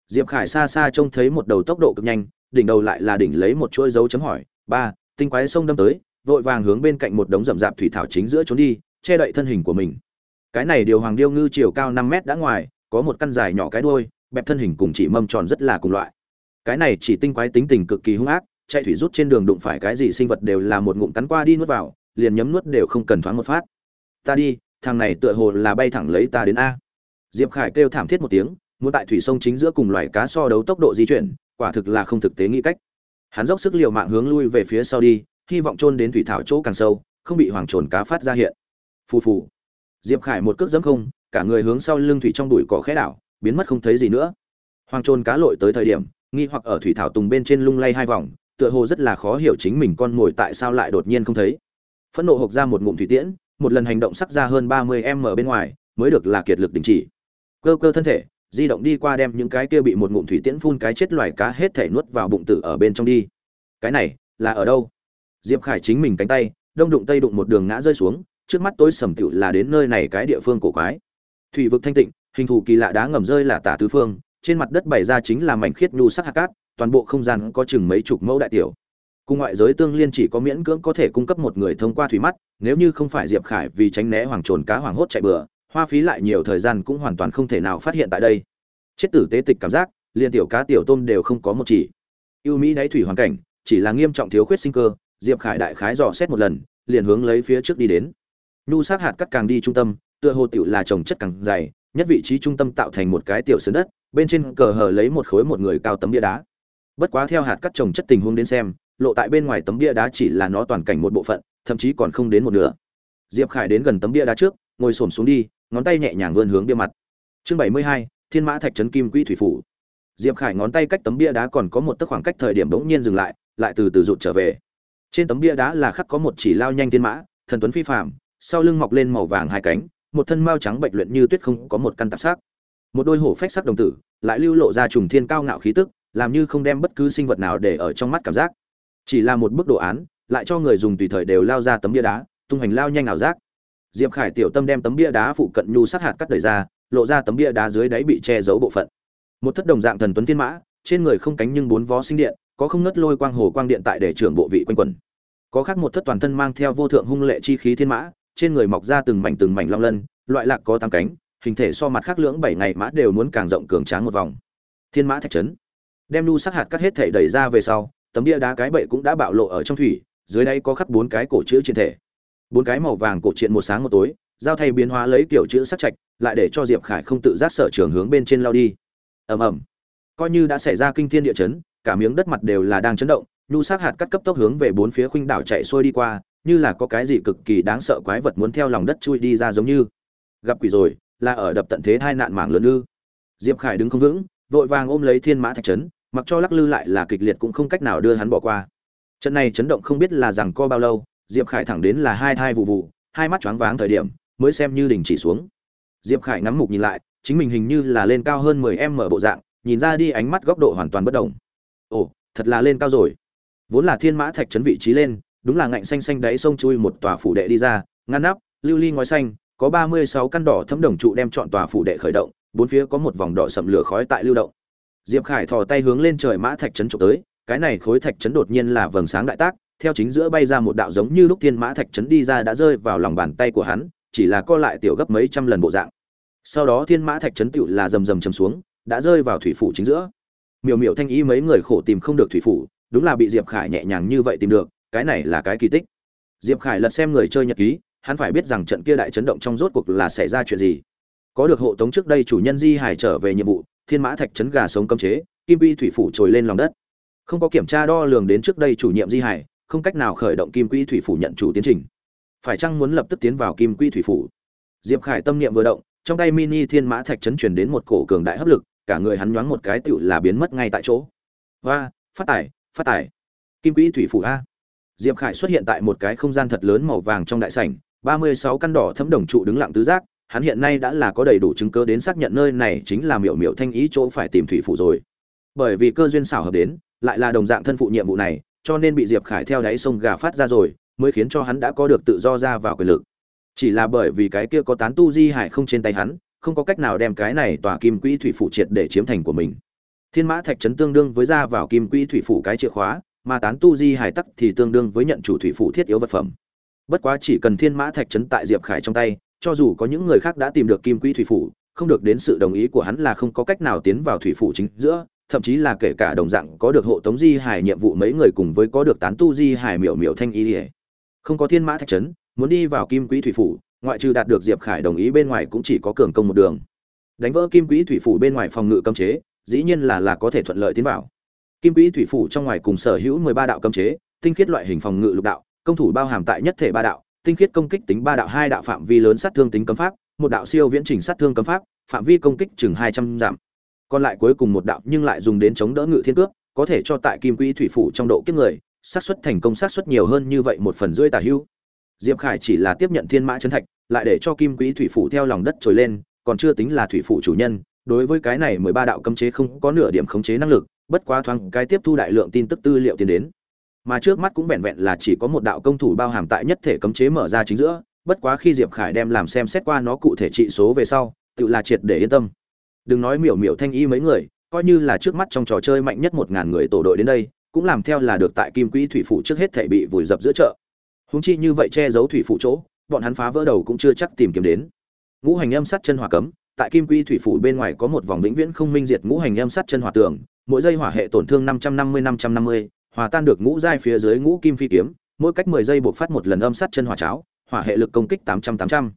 Diệp khải xa xa trông thấy một đầu tốc độ cực nhanh, đỉnh đầu lại là đỉnh lấy một chuỗi dấu chấm hỏi, ba, tinh quái sông đâm tới, vội vàng hướng bên cạnh một đống rậm rạp thủy thảo chính giữa trốn đi, che đậy thân hình của mình. Cái này điều hoàng điêu ngư chiều cao năm mét đã ngoài, có một căn dài nhỏ cái đuôi, bẹp thân hình cùng chỉ mâm tròn rất là cùng loại. Cái này chỉ tinh quái tính tình cực kỳ hung ác, chạy thủy rút trên đường đụng phải cái gì sinh vật đều là một ngụm cắn qua đi nuốt vào liền nhấm nuốt đều không cần thoáng một phát. Ta đi, thằng này tựa hồ là bay thẳng lấy ta đến a. Diệp khải kêu thảm thiết một tiếng, muốn tại thủy sông chính giữa cùng loài cá so đấu tốc độ di chuyển, quả thực là không thực tế nghĩ cách. Hắn dốc sức liều mạng hướng lui về phía sau đi, hy vọng trôn đến thủy thảo chỗ càng sâu, không bị hoàng trồn cá phát ra hiện. Phù phù. Diệp khải một cước dẫm không, cả người hướng sau lưng thủy trong bụi cỏ khẽ đảo, biến mất không thấy gì nữa. Hoàng trồn cá lội tới thời điểm, nghi hoặc ở thủy thảo tùng bên trên lung lay hai vòng, tựa hồ rất là khó hiểu chính mình con mồi tại sao lại đột nhiên không thấy phẫn nộ hộc ra một ngụm thủy tiễn, một lần hành động sắc ra hơn ba mươi m bên ngoài, mới được là kiệt lực đình chỉ. Cơ cơ thân thể, di động đi qua đem những cái kia bị một ngụm thủy tiễn phun cái chết loài cá hết thể nuốt vào bụng tử ở bên trong đi. Cái này, là ở đâu? Diệp khải chính mình cánh tay, đông đụng tây đụng một đường ngã rơi xuống, trước mắt tôi sầm tựu là đến nơi này cái địa phương cổ quái. Thủy vực thanh tịnh, hình thù kỳ lạ đá ngầm rơi là tả tứ phương, trên mặt đất bày ra chính là mảnh khiết nhu sắc hạt cát, toàn bộ không gian có chừng mấy chục mẫu đại tiểu cùng ngoại giới tương liên chỉ có miễn cưỡng có thể cung cấp một người thông qua thủy mắt, nếu như không phải diệp khải vì tránh né hoàng trồn cá hoàng hốt chạy bừa, hoa phí lại nhiều thời gian cũng hoàn toàn không thể nào phát hiện tại đây. Chết tử tế tịch cảm giác, liền tiểu cá tiểu tôm đều không có một chỉ. Ưu mỹ đáy thủy hoàn cảnh, chỉ là nghiêm trọng thiếu khuyết sinh cơ, diệp khải đại khái dò xét một lần, liền hướng lấy phía trước đi đến. Nhu sát hạt cắt càng đi trung tâm, tựa hồ tiểu là trồng chất càng dày, nhất vị trí trung tâm tạo thành một cái tiểu sườn đất, bên trên cờ hờ lấy một khối một người cao tấm bia đá. Bất quá theo hạt cắt trồng chất tình huống đến xem lộ tại bên ngoài tấm bia đá chỉ là nó toàn cảnh một bộ phận, thậm chí còn không đến một nửa. Diệp khải đến gần tấm bia đá trước, ngồi xổm xuống đi, ngón tay nhẹ nhàng vươn hướng bia mặt. Chương bảy mươi hai, thiên mã thạch trấn kim quỹ thủy phủ. Diệp khải ngón tay cách tấm bia đá còn có một tấc khoảng cách thời điểm bỗng nhiên dừng lại lại từ từ rụt trở về. Trên tấm bia đá là khắc có một chỉ lao nhanh thiên mã, thần tuấn phi phạm sau lưng mọc lên màu vàng hai cánh, một thân mao trắng bệnh luyện như tuyết không có một căn tạp sắc một đôi hổ phách sắc đồng tử, lại lưu lộ ra trùng thiên cao ngạo khí tức, làm như không đem bất cứ sinh vật nào để ở trong mắt cảm giác chỉ là một bức đồ án, lại cho người dùng tùy thời đều lao ra tấm bia đá, tung hành lao nhanh ảo giác. Diệp khải tiểu tâm đem tấm bia đá phụ cận nhu sát hạt cắt đời ra, lộ ra tấm bia đá dưới đáy bị che giấu bộ phận. Một thất đồng dạng thần tuấn thiên mã, trên người không cánh nhưng bốn vó sinh điện, có không ngất lôi quang hồ quang điện tại để trưởng bộ vị quanh quẩn. Có khác một thất toàn thân mang theo vô thượng hung lệ chi khí thiên mã, trên người mọc ra từng mảnh từng mảnh long lân, loại lạc có tám cánh, hình thể so mặt khác lưỡng bảy ngày mã đều muốn càng rộng cường tráng một vòng. Thiên mã thạch trấn đem nhu sát hạt cắt hết thể đẩy ra về sau tấm bia đá cái bậy cũng đã bạo lộ ở trong thủy, dưới đây có khắc bốn cái cổ chữ trên thể. Bốn cái màu vàng cổ truyện một sáng một tối, giao thay biến hóa lấy kiểu chữ sắc trạch, lại để cho diệp khải không tự giác sở trường hướng bên trên lao đi. Ầm ầm. Coi như đã xảy ra kinh thiên địa chấn, cả miếng đất mặt đều là đang chấn động, nhu sắc hạt cắt cấp tốc hướng về bốn phía khuynh đảo chạy xuôi đi qua, như là có cái gì cực kỳ đáng sợ quái vật muốn theo lòng đất chui đi ra giống như. Gặp quỷ rồi, là ở đập tận thế hai nạn mạng lớn ư. Diệp khải đứng không vững, vội vàng ôm lấy thiên mã thạch trấn mặc cho lắc lư lại là kịch liệt cũng không cách nào đưa hắn bỏ qua. Trận này chấn động không biết là rằng co bao lâu, diệp khải thẳng đến là hai thai vụ vụ, hai mắt choáng váng thời điểm, mới xem như đình chỉ xuống. Diệp khải ngắm mục nhìn lại, chính mình hình như là lên cao hơn mười em mở bộ dạng, nhìn ra đi ánh mắt góc độ hoàn toàn bất đồng. Ồ, thật là lên cao rồi. Vốn là thiên mã thạch trấn vị trí lên, đúng là ngạnh xanh xanh đáy sông chui một tòa phủ đệ đi ra, ngăn nắp, lưu ly ngói xanh, có ba mươi sáu căn đỏ thấm đồng trụ đem chọn tòa phủ đệ khởi động, bốn phía có một vòng đỏ sậm lửa khói tại lưu động diệp khải thò tay hướng lên trời mã thạch trấn chụp tới, cái này khối thạch trấn đột nhiên là vầng sáng đại tác, theo chính giữa bay ra một đạo giống như lúc thiên mã thạch trấn đi ra đã rơi vào lòng bàn tay của hắn, chỉ là co lại tiểu gấp mấy trăm lần bộ dạng. Sau đó thiên mã thạch trấn tựu là rầm rầm chầm xuống, đã rơi vào thủy phủ chính giữa. Miểu miểu thanh ý mấy người khổ tìm không được thủy phủ, đúng là bị diệp khải nhẹ nhàng như vậy tìm được, cái này là cái kỳ tích. Diệp khải lật xem người chơi nhật ký, hắn phải biết rằng trận kia đại chấn động trong rốt cuộc là xảy ra chuyện gì. Có được hộ tống trước đây chủ nhân di hải trở về nhiệm vụ thiên mã thạch trấn gà sống cấm chế, kim quy thủy phủ trồi lên lòng đất. Không có kiểm tra đo lường đến trước đây chủ nhiệm di hải, không cách nào khởi động kim quy thủy phủ nhận chủ tiến trình. Phải chăng muốn lập tức tiến vào kim quy thủy phủ? Diệp khải tâm niệm vừa động, trong tay mini thiên mã thạch trấn chuyển đến một cổ cường đại hấp lực, cả người hắn nhoáng một cái tựu là biến mất ngay tại chỗ. Hoa, phát tải phát tải kim quỹ thủy phủ a. Diệp khải xuất hiện tại một cái không gian thật lớn màu vàng trong đại sảnh, ba mươi sáu căn đỏ thấm đồng trụ đứng lặng tứ giác hắn hiện nay đã là có đầy đủ chứng cứ đến xác nhận nơi này chính là miểu miểu thanh ý chỗ phải tìm thủy phủ rồi. Bởi vì cơ duyên xảo hợp đến, lại là đồng dạng thân phụ nhiệm vụ này, cho nên bị diệp khải theo đáy sông gà phát ra rồi, mới khiến cho hắn đã có được tự do ra vào quyền lực. Chỉ là bởi vì cái kia có tán tu di hải không trên tay hắn, không có cách nào đem cái này tòa kim quỹ thủy phủ triệt để chiếm thành của mình. Thiên mã thạch trấn tương đương với ra vào kim quỹ thủy phủ cái chìa khóa, mà tán tu di hải tắc thì tương đương với nhận chủ thủy phủ thiết yếu vật phẩm. Bất quá chỉ cần thiên mã thạch trấn tại diệp khải trong tay cho dù có những người khác đã tìm được kim Quy thủy phủ, không được đến sự đồng ý của hắn là không có cách nào tiến vào thủy phủ chính giữa, thậm chí là kể cả đồng dạng có được hộ tống di hải nhiệm vụ mấy người cùng với có được tán tu di hải miểu miểu thanh ý ỉa không có thiên mã thạch trấn muốn đi vào kim quỹ thủy phủ, ngoại trừ đạt được diệp khải đồng ý bên ngoài cũng chỉ có cường công một đường. Đánh vỡ kim quỹ thủy phủ bên ngoài phòng ngự cấm chế, dĩ nhiên là là có thể thuận lợi tiến vào. Kim quỹ thủy phủ trong ngoài cùng sở hữu mười ba đạo cấm chế, tinh khiết loại hình phòng ngự lục đạo, công thủ bao hàm tại nhất thể ba đạo tinh khiết công kích tính ba đạo hai đạo phạm vi lớn sát thương tính cấm pháp, một đạo siêu viễn trình sát thương cấm pháp, phạm vi công kích chừng hai trăm giảm còn lại cuối cùng một đạo nhưng lại dùng đến chống đỡ ngự thiên cước, có thể cho tại kim quỹ thủy phủ trong độ kiếp người, xác suất thành công xác suất nhiều hơn như vậy một phần rưỡi tả hữu diệp khải chỉ là tiếp nhận thiên mã chấn thạch, lại để cho kim quỹ thủy phủ theo lòng đất trồi lên, còn chưa tính là thủy phủ chủ nhân, đối với cái này mười ba đạo cấm chế không có nửa điểm khống chế năng lực, bất quá thoáng cái tiếp thu đại lượng tin tức tư liệu tiến đến mà trước mắt cũng vẹn vẹn là chỉ có một đạo công thủ bao hàm tại nhất thể cấm chế mở ra chính giữa, bất quá khi diệp khải đem làm xem xét qua nó cụ thể trị số về sau, tự là triệt để yên tâm. Đừng nói miểu miểu thanh y mấy người, coi như là trước mắt trong trò chơi mạnh nhất một ngàn người tổ đội đến đây, cũng làm theo là được tại kim quỹ thủy phủ trước hết thể bị vùi dập giữa chợ. Húng chi như vậy che giấu thủy phủ chỗ, bọn hắn phá vỡ đầu cũng chưa chắc tìm kiếm đến. Ngũ hành âm sát chân hỏa cấm, tại kim quy thủy phủ bên ngoài có một vòng vĩnh viễn không minh diệt ngũ hành âm sát chân hỏa tường, mỗi giây hỏa hệ tổn thương năm trăm năm mươi năm trăm năm mươi hòa tan được ngũ giai phía dưới ngũ kim phi kiếm, mỗi cách mười giây buộc phát một lần âm sát chân hỏa cháo, hỏa hệ lực công kích tám trăm tám trăm.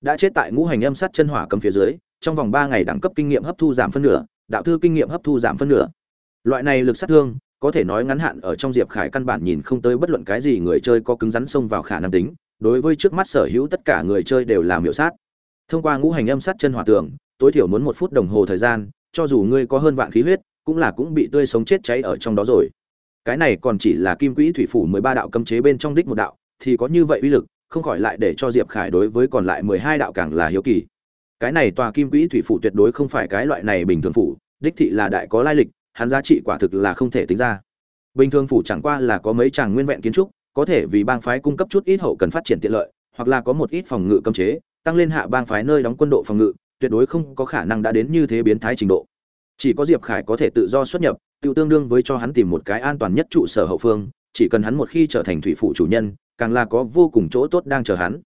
Đã chết tại ngũ hành âm sát chân hỏa cấm phía dưới, trong vòng ba ngày đẳng cấp kinh nghiệm hấp thu giảm phân nửa, đạo thư kinh nghiệm hấp thu giảm phân nửa. Loại này lực sát thương, có thể nói ngắn hạn ở trong diệp khải căn bản nhìn không tới bất luận cái gì người chơi có cứng rắn xông vào khả năng tính, đối với trước mắt sở hữu tất cả người chơi đều là miểu sát. Thông qua ngũ hành âm sát chân hỏa tường, tối thiểu muốn một phút đồng hồ thời gian, cho dù ngươi có hơn vạn khí huyết, cũng là cũng bị tươi sống chết cháy ở trong đó rồi cái này còn chỉ là kim quỹ thủy phủ mười ba đạo cấm chế bên trong đích một đạo, thì có như vậy uy lực, không khỏi lại để cho diệp khải đối với còn lại mười hai đạo càng là hiếu kỳ. Cái này tòa kim quỹ thủy phủ tuyệt đối không phải cái loại này bình thường phủ, đích thị là đại có lai lịch, hắn giá trị quả thực là không thể tính ra. Bình thường phủ chẳng qua là có mấy chàng nguyên vẹn kiến trúc, có thể vì bang phái cung cấp chút ít hậu cần phát triển tiện lợi, hoặc là có một ít phòng ngự cấm chế, tăng lên hạ bang phái nơi đóng quân độ phòng ngự, tuyệt đối không có khả năng đã đến như thế biến thái trình độ. Chỉ có diệp khải có thể tự do xuất nhập tự tương đương với cho hắn tìm một cái an toàn nhất trụ sở hậu phương, chỉ cần hắn một khi trở thành thủy phụ chủ nhân, càng là có vô cùng chỗ tốt đang chờ hắn.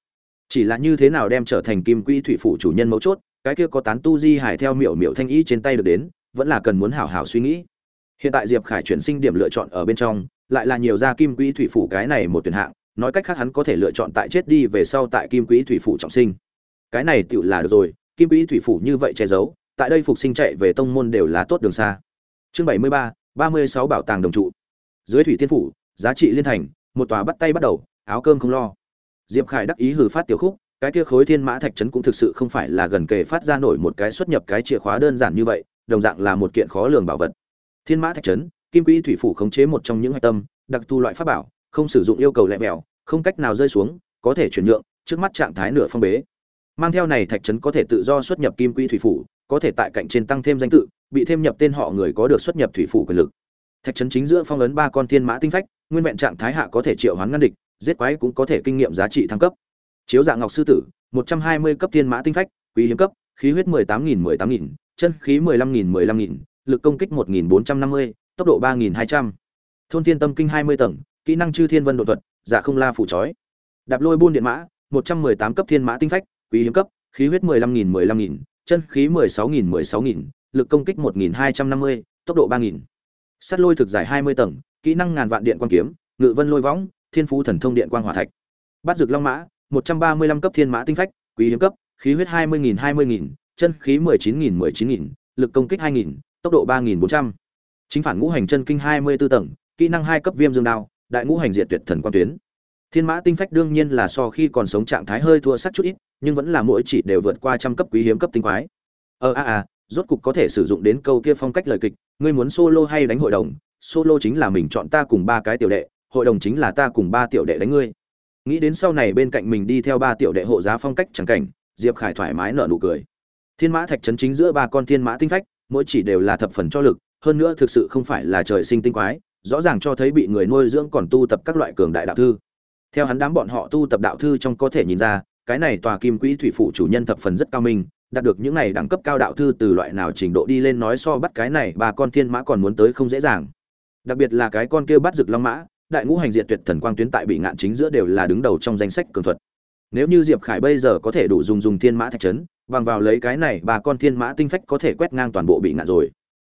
Chỉ là như thế nào đem trở thành kim quỹ thủy phụ chủ nhân mấu chốt, cái kia có tán tu di hải theo miểu miểu thanh ý trên tay được đến, vẫn là cần muốn hảo hảo suy nghĩ. Hiện tại diệp khải chuyển sinh điểm lựa chọn ở bên trong, lại là nhiều gia kim quỹ thủy phủ cái này một tuyển hạng, nói cách khác hắn có thể lựa chọn tại chết đi về sau tại kim quỹ thủy phủ trọng sinh. Cái này tựu là được rồi, kim quỹ thủy phủ như vậy che giấu, tại đây phục sinh chạy về tông môn đều là tốt đường xa chương bảy mươi ba ba mươi sáu bảo tàng đồng trụ. Dưới thủy tiên phủ, giá trị liên thành, một tòa bắt tay bắt đầu, áo cơm không lo. Diệp khải đắc ý hừ phát tiểu khúc, cái kia khối thiên mã thạch trấn cũng thực sự không phải là gần kề phát ra nổi một cái xuất nhập cái chìa khóa đơn giản như vậy, đồng dạng là một kiện khó lường bảo vật. Thiên mã thạch trấn kim quỹ thủy phủ khống chế một trong những hạch tâm, đặc thù loại pháp bảo, không sử dụng yêu cầu lẹ mèo không cách nào rơi xuống, có thể chuyển nhượng, trước mắt trạng thái nửa phong bế. Mang theo này thạch trấn có thể tự do xuất nhập kim quỹ thủy phủ có thể tại cạnh trên tăng thêm danh tự, bị thêm nhập tên họ người có được xuất nhập thủy phủ quyền lực. Thạch trấn chính giữa phong ấn ba con thiên mã tinh phách, nguyên vẹn trạng thái hạ có thể triệu hoán ngăn địch, giết quái cũng có thể kinh nghiệm giá trị thăng cấp. Chiếu dạng ngọc sư tử, một trăm hai mươi cấp thiên mã tinh phách, quý hiếm cấp, khí huyết mười tám nghìn, mười tám nghìn, chân khí mười lăm nghìn, mười lăm nghìn, lực công kích một nghìn bốn trăm năm mươi, tốc độ ba nghìn hai trăm. Thôn thiên tâm kinh hai mươi tầng, kỹ năng chư thiên vân độ thuật, giả không la phủ chói. Đạp lôi buôn điện mã, một trăm mười tám cấp thiên mã tinh phách, quý hiếm cấp, khí huyết mười lăm nghìn, mười lăm nghìn chân khí mười sáu nghìn, mười sáu nghìn, lực công kích một nghìn hai trăm năm mươi, tốc độ ba nghìn. Sắt lôi thực giải hai mươi tầng, kỹ năng ngàn vạn điện quang kiếm, ngự vân lôi võng, thiên phú thần thông điện quang hỏa thạch. Bắt dược long mã, một trăm ba mươi lăm cấp thiên mã tinh phách, quý hiếm cấp, khí huyết hai mươi nghìn, hai mươi nghìn, chân khí mười chín nghìn, mười chín nghìn, lực công kích hai nghìn, tốc độ ba nghìn bốn trăm. Chính phản ngũ hành chân kinh hai mươi 24 tầng, kỹ năng hai cấp viêm dương đao, đại ngũ hành diệt tuyệt thần quan tuyến. Thiên mã tinh phách đương nhiên là so khi còn sống trạng thái hơi thua sắc chút ít nhưng vẫn là mỗi chỉ đều vượt qua trăm cấp quý hiếm cấp tinh quái. Ờ a a, rốt cục có thể sử dụng đến câu kia phong cách lời kịch, ngươi muốn solo hay đánh hội đồng? Solo chính là mình chọn ta cùng ba cái tiểu đệ, hội đồng chính là ta cùng ba tiểu đệ đánh ngươi. Nghĩ đến sau này bên cạnh mình đi theo ba tiểu đệ hộ giá phong cách chẳng cảnh, diệp khải thoải mái nở nụ cười. Thiên mã thạch trấn chính giữa ba con thiên mã tinh phách, mỗi chỉ đều là thập phần cho lực, hơn nữa thực sự không phải là trời sinh tinh quái, rõ ràng cho thấy bị người nuôi dưỡng còn tu tập các loại cường đại đạo thư. Theo hắn đám bọn họ tu tập đạo thư trong có thể nhìn ra cái này tòa kim quỹ thủy phủ chủ nhân thập phần rất cao minh, đạt được những này đẳng cấp cao đạo thư từ loại nào trình độ đi lên nói so bắt cái này ba con thiên mã còn muốn tới không dễ dàng. Đặc biệt là cái con kia bắt rực long mã, đại ngũ hành diệt tuyệt thần quang tuyến tại bị ngạn chính giữa đều là đứng đầu trong danh sách cường thuật. Nếu như diệp khải bây giờ có thể đủ dùng dùng thiên mã thạch trấn bằng vào lấy cái này bà con thiên mã tinh phách có thể quét ngang toàn bộ bị ngạn rồi.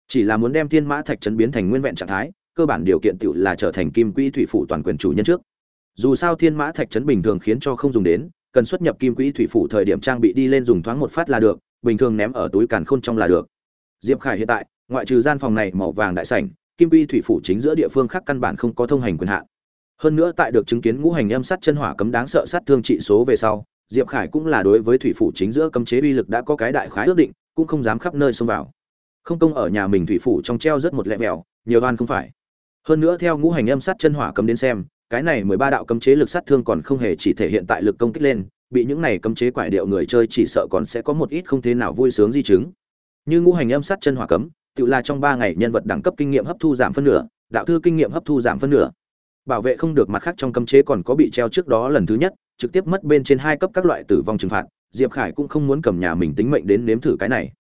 Chỉ là muốn đem thiên mã thạch trấn biến thành nguyên vẹn trạng thái, cơ bản điều kiện tự là trở thành kim quỹ thủy phủ toàn quyền chủ nhân trước. Dù sao thiên mã thạch trấn bình thường khiến cho không dùng đến cần xuất nhập kim quỹ thủy phủ thời điểm trang bị đi lên dùng thoáng một phát là được, bình thường ném ở túi càn khôn trong là được. Diệp khải hiện tại, ngoại trừ gian phòng này màu vàng đại sảnh, kim quỹ thủy phủ chính giữa địa phương khác căn bản không có thông hành quyền hạn. Hơn nữa tại được chứng kiến ngũ hành âm sát chân hỏa cấm đáng sợ sát thương trị số về sau, diệp khải cũng là đối với thủy phủ chính giữa cấm chế uy lực đã có cái đại khái ước định, cũng không dám khắp nơi xông vào. Không công ở nhà mình thủy phủ trong treo rất một lẹ mèo nhiều oan không phải. Hơn nữa theo ngũ hành âm sát chân hỏa cấm đến xem cái này mười ba đạo cấm chế lực sát thương còn không hề chỉ thể hiện tại lực công kích lên, bị những này cấm chế quải điệu người chơi chỉ sợ còn sẽ có một ít không thế nào vui sướng di chứng. Như ngũ hành âm sát chân hỏa cấm, tự là trong ba ngày nhân vật đẳng cấp kinh nghiệm hấp thu giảm phân nửa, đạo thư kinh nghiệm hấp thu giảm phân nửa. Bảo vệ không được mặt khác trong cấm chế còn có bị treo trước đó lần thứ nhất, trực tiếp mất bên trên hai cấp các loại tử vong trừng phạt, diệp khải cũng không muốn cầm nhà mình tính mệnh đến nếm thử cái này.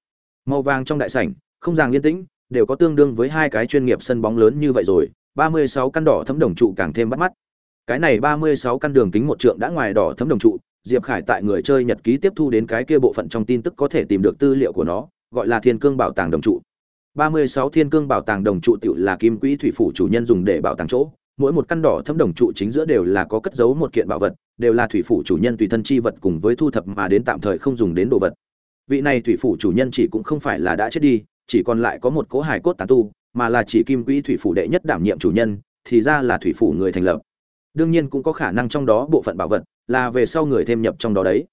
Màu vàng trong đại sảnh, không ràng yên tĩnh, đều có tương đương với hai cái chuyên nghiệp sân bóng lớn như vậy rồi ba mươi sáu căn đỏ thấm đồng trụ càng thêm bắt mắt. Cái này ba mươi sáu căn đường kính một trượng đã ngoài đỏ thấm đồng trụ, diệp khải tại người chơi nhật ký tiếp thu đến cái kia bộ phận trong tin tức có thể tìm được tư liệu của nó, gọi là thiên cương bảo tàng đồng trụ. ba mươi sáu thiên cương bảo tàng đồng trụ tự là kim quỹ thủy phủ chủ nhân dùng để bảo tàng chỗ. Mỗi một căn đỏ thấm đồng trụ chính giữa đều là có cất giấu một kiện bảo vật, đều là thủy phủ chủ nhân tùy thân chi vật cùng với thu thập mà đến tạm thời không dùng đến đồ vật. Vị này thủy phủ chủ nhân chỉ cũng không phải là đã chết đi, chỉ còn lại có một cỗ hài cốt tàn tu mà là chỉ kim quỹ thủy phủ đệ nhất đảm nhiệm chủ nhân, thì ra là thủy phủ người thành lập. Đương nhiên cũng có khả năng trong đó bộ phận bảo vật là về sau người thêm nhập trong đó đấy.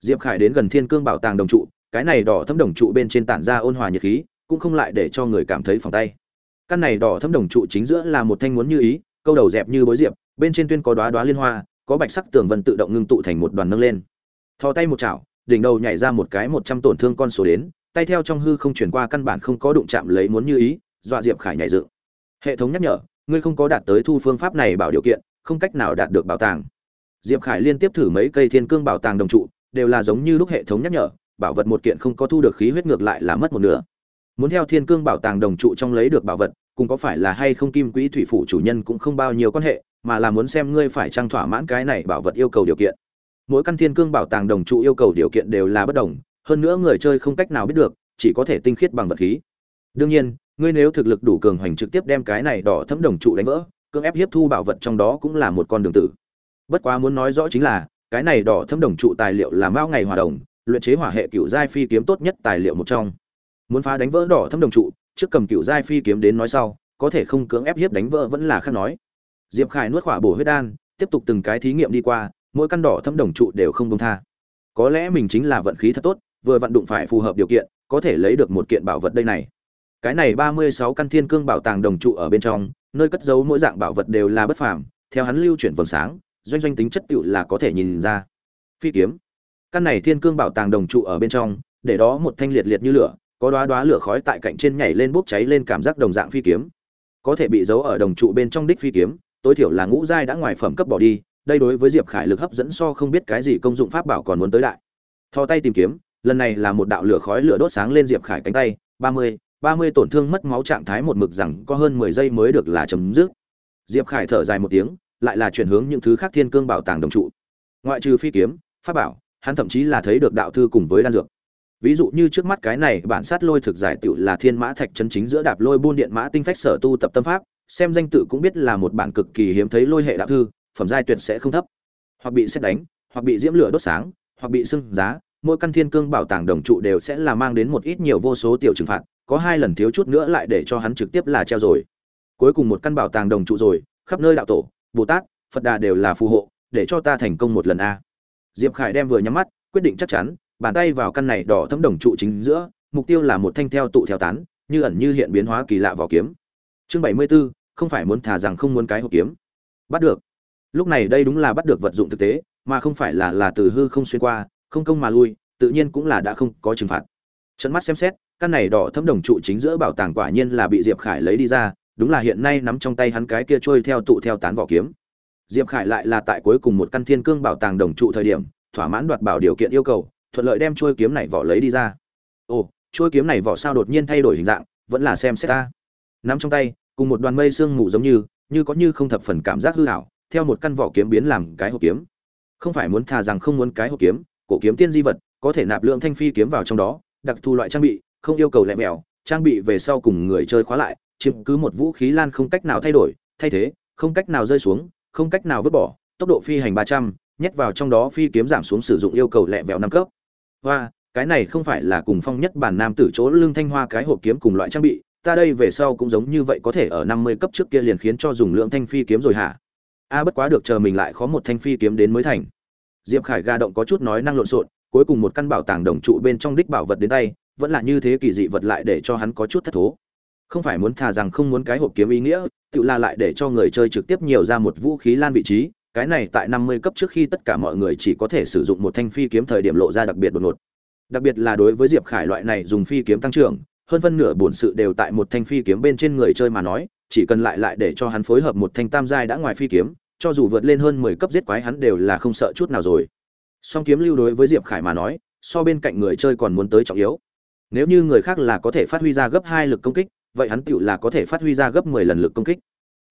Diệp khải đến gần thiên cương bảo tàng đồng trụ, cái này đỏ thấm đồng trụ bên trên tản ra ôn hòa nhiệt khí, cũng không lại để cho người cảm thấy phòng tay. Căn này đỏ thấm đồng trụ chính giữa là một thanh muốn như ý, câu đầu dẹp như bối diệp, bên trên tuyên có đoá đoá liên hoa, có bạch sắc tường vân tự động ngưng tụ thành một đoàn nâng lên. Thò tay một chảo, đỉnh đầu nhảy ra một cái một trăm tổn thương con số đến, tay theo trong hư không chuyển qua căn bản không có đụng chạm lấy muốn như ý dọa diệp khải nhảy dựng. Hệ thống nhắc nhở, ngươi không có đạt tới thu phương pháp này bảo điều kiện, không cách nào đạt được bảo tàng. Diệp khải liên tiếp thử mấy cây thiên cương bảo tàng đồng trụ, đều là giống như lúc hệ thống nhắc nhở, bảo vật một kiện không có thu được khí huyết ngược lại là mất một nửa. Muốn theo thiên cương bảo tàng đồng trụ trong lấy được bảo vật, cùng có phải là hay không kim quỹ thủy phủ chủ nhân cũng không bao nhiêu quan hệ, mà là muốn xem ngươi phải trang thỏa mãn cái này bảo vật yêu cầu điều kiện. Mỗi căn thiên cương bảo tàng đồng trụ yêu cầu điều kiện đều là bất đồng, hơn nữa người chơi không cách nào biết được, chỉ có thể tinh khiết bằng vật khí. Đương nhiên ngươi nếu thực lực đủ cường hoành trực tiếp đem cái này đỏ thấm đồng trụ đánh vỡ, cưỡng ép hiếp thu bảo vật trong đó cũng là một con đường tử. Bất quá muốn nói rõ chính là, cái này đỏ thấm đồng trụ tài liệu là mao ngày hòa đồng, luyện chế hỏa hệ cựu giai phi kiếm tốt nhất tài liệu một trong. Muốn phá đánh vỡ đỏ thấm đồng trụ, trước cầm cựu giai phi kiếm đến nói sau, có thể không cưỡng ép hiếp đánh vỡ vẫn là khác nói. Diệp khải nuốt khỏa bổ huyết đan, tiếp tục từng cái thí nghiệm đi qua, mỗi căn đỏ thấm đồng trụ đều không buông tha. Có lẽ mình chính là vận khí thật tốt, vừa vận đụng phải phù hợp điều kiện, có thể lấy được một kiện bảo vật đây này cái này ba mươi sáu căn thiên cương bảo tàng đồng trụ ở bên trong, nơi cất giấu mỗi dạng bảo vật đều là bất phàm, theo hắn lưu chuyển vầng sáng, doanh doanh tính chất tựu là có thể nhìn ra. Phi kiếm. Căn này thiên cương bảo tàng đồng trụ ở bên trong, để đó một thanh liệt liệt như lửa, có đóa đóa lửa khói tại cạnh trên nhảy lên bốc cháy lên cảm giác đồng dạng phi kiếm. Có thể bị giấu ở đồng trụ bên trong đích phi kiếm, tối thiểu là ngũ giai đã ngoài phẩm cấp bỏ đi, đây đối với diệp khải lực hấp dẫn so không biết cái gì công dụng pháp bảo còn muốn tới đại. Thò tay tìm kiếm, lần này là một đạo lửa khói lửa đốt sáng lên diệp khải cánh tay, ba mươi ba mươi tổn thương mất máu trạng thái một mực rằng có hơn mười giây mới được là chấm dứt. Diệp khải thở dài một tiếng, lại là chuyển hướng những thứ khác thiên cương bảo tàng đồng trụ. Ngoại trừ phi kiếm, pháp bảo, hắn thậm chí là thấy được đạo thư cùng với đan dược. Ví dụ như trước mắt cái này, bản sát lôi thực giải tựu là thiên mã thạch chân chính giữa đạp lôi buôn điện mã tinh phách sở tu tập tâm pháp, xem danh tự cũng biết là một bản cực kỳ hiếm thấy lôi hệ đạo thư, phẩm giai tuyệt sẽ không thấp. Hoặc bị xét đánh, hoặc bị diễm lửa đốt sáng, hoặc bị sưng giá, mỗi căn thiên cương bảo tàng đồng trụ đều sẽ là mang đến một ít nhiều vô số tiểu trừng phạt có hai lần thiếu chút nữa lại để cho hắn trực tiếp là treo rồi. Cuối cùng một căn bảo tàng đồng trụ rồi khắp nơi đạo tổ bồ tát phật đà đều là phù hộ để cho ta thành công một lần a. Diệp khải đem vừa nhắm mắt quyết định chắc chắn bàn tay vào căn này đỏ thấm đồng trụ chính giữa mục tiêu là một thanh theo tụ theo tán như ẩn như hiện biến hóa kỳ lạ vào kiếm. Chương bảy mươi 74, không phải muốn thả rằng không muốn cái hộp kiếm. Bắt được. Lúc này đây đúng là bắt được vật dụng thực tế mà không phải là là từ hư không xuyên qua không công mà lui tự nhiên cũng là đã không có trừng phạt. Trận mắt xem xét căn này đỏ thấm đồng trụ chính giữa bảo tàng quả nhiên là bị diệp khải lấy đi ra, đúng là hiện nay nắm trong tay hắn cái kia trôi theo tụ theo tán vỏ kiếm. Diệp khải lại là tại cuối cùng một căn thiên cương bảo tàng đồng trụ thời điểm, thỏa mãn đoạt bảo điều kiện yêu cầu, thuận lợi đem trôi kiếm này vỏ lấy đi ra. Ồ, trôi kiếm này vỏ sao đột nhiên thay đổi hình dạng, vẫn là xem xét ta. Nắm trong tay, cùng một đoàn mây sương mù giống như như có như không thập phần cảm giác hư hảo theo một căn vỏ kiếm biến làm cái hộp kiếm. Không phải muốn thà rằng không muốn cái hộp kiếm, cổ kiếm tiên di vật, có thể nạp lượng thanh phi kiếm vào trong đó, đặc thù loại trang bị không yêu cầu lẹ mèo trang bị về sau cùng người chơi khóa lại, chiếm cứ một vũ khí lan không cách nào thay đổi, thay thế, không cách nào rơi xuống, không cách nào vứt bỏ, tốc độ phi hành ba trăm, nhét vào trong đó phi kiếm giảm xuống sử dụng yêu cầu lẹ vẹo năm cấp. Hoa, cái này không phải là cùng phong nhất bản nam tử chỗ lương thanh hoa cái hộp kiếm cùng loại trang bị, ta đây về sau cũng giống như vậy có thể ở năm mươi cấp trước kia liền khiến cho dùng lượng thanh phi kiếm rồi hả? A, bất quá được chờ mình lại khó một thanh phi kiếm đến mới thành. Diệp khải ga động có chút nói năng lộn xộn, cuối cùng một căn bảo tàng đồng trụ bên trong đích bảo vật đến tay vẫn là như thế kỳ dị vật lại để cho hắn có chút thất thố. Không phải muốn thà rằng không muốn cái hộp kiếm ý nghĩa, tự là lại để cho người chơi trực tiếp nhiều ra một vũ khí lan vị trí, cái này tại năm mươi cấp trước khi tất cả mọi người chỉ có thể sử dụng một thanh phi kiếm thời điểm lộ ra đặc biệt đột ngột. Đặc biệt là đối với diệp khải loại này dùng phi kiếm tăng trưởng, hơn phân nửa bổn sự đều tại một thanh phi kiếm bên trên người chơi mà nói, chỉ cần lại lại để cho hắn phối hợp một thanh tam giai đã ngoài phi kiếm, cho dù vượt lên hơn mười cấp giết quái hắn đều là không sợ chút nào rồi. Song kiếm lưu đối với diệp khải mà nói, so bên cạnh người chơi còn muốn tới trọng yếu nếu như người khác là có thể phát huy ra gấp hai lực công kích, vậy hắn tựu là có thể phát huy ra gấp mười lần lực công kích.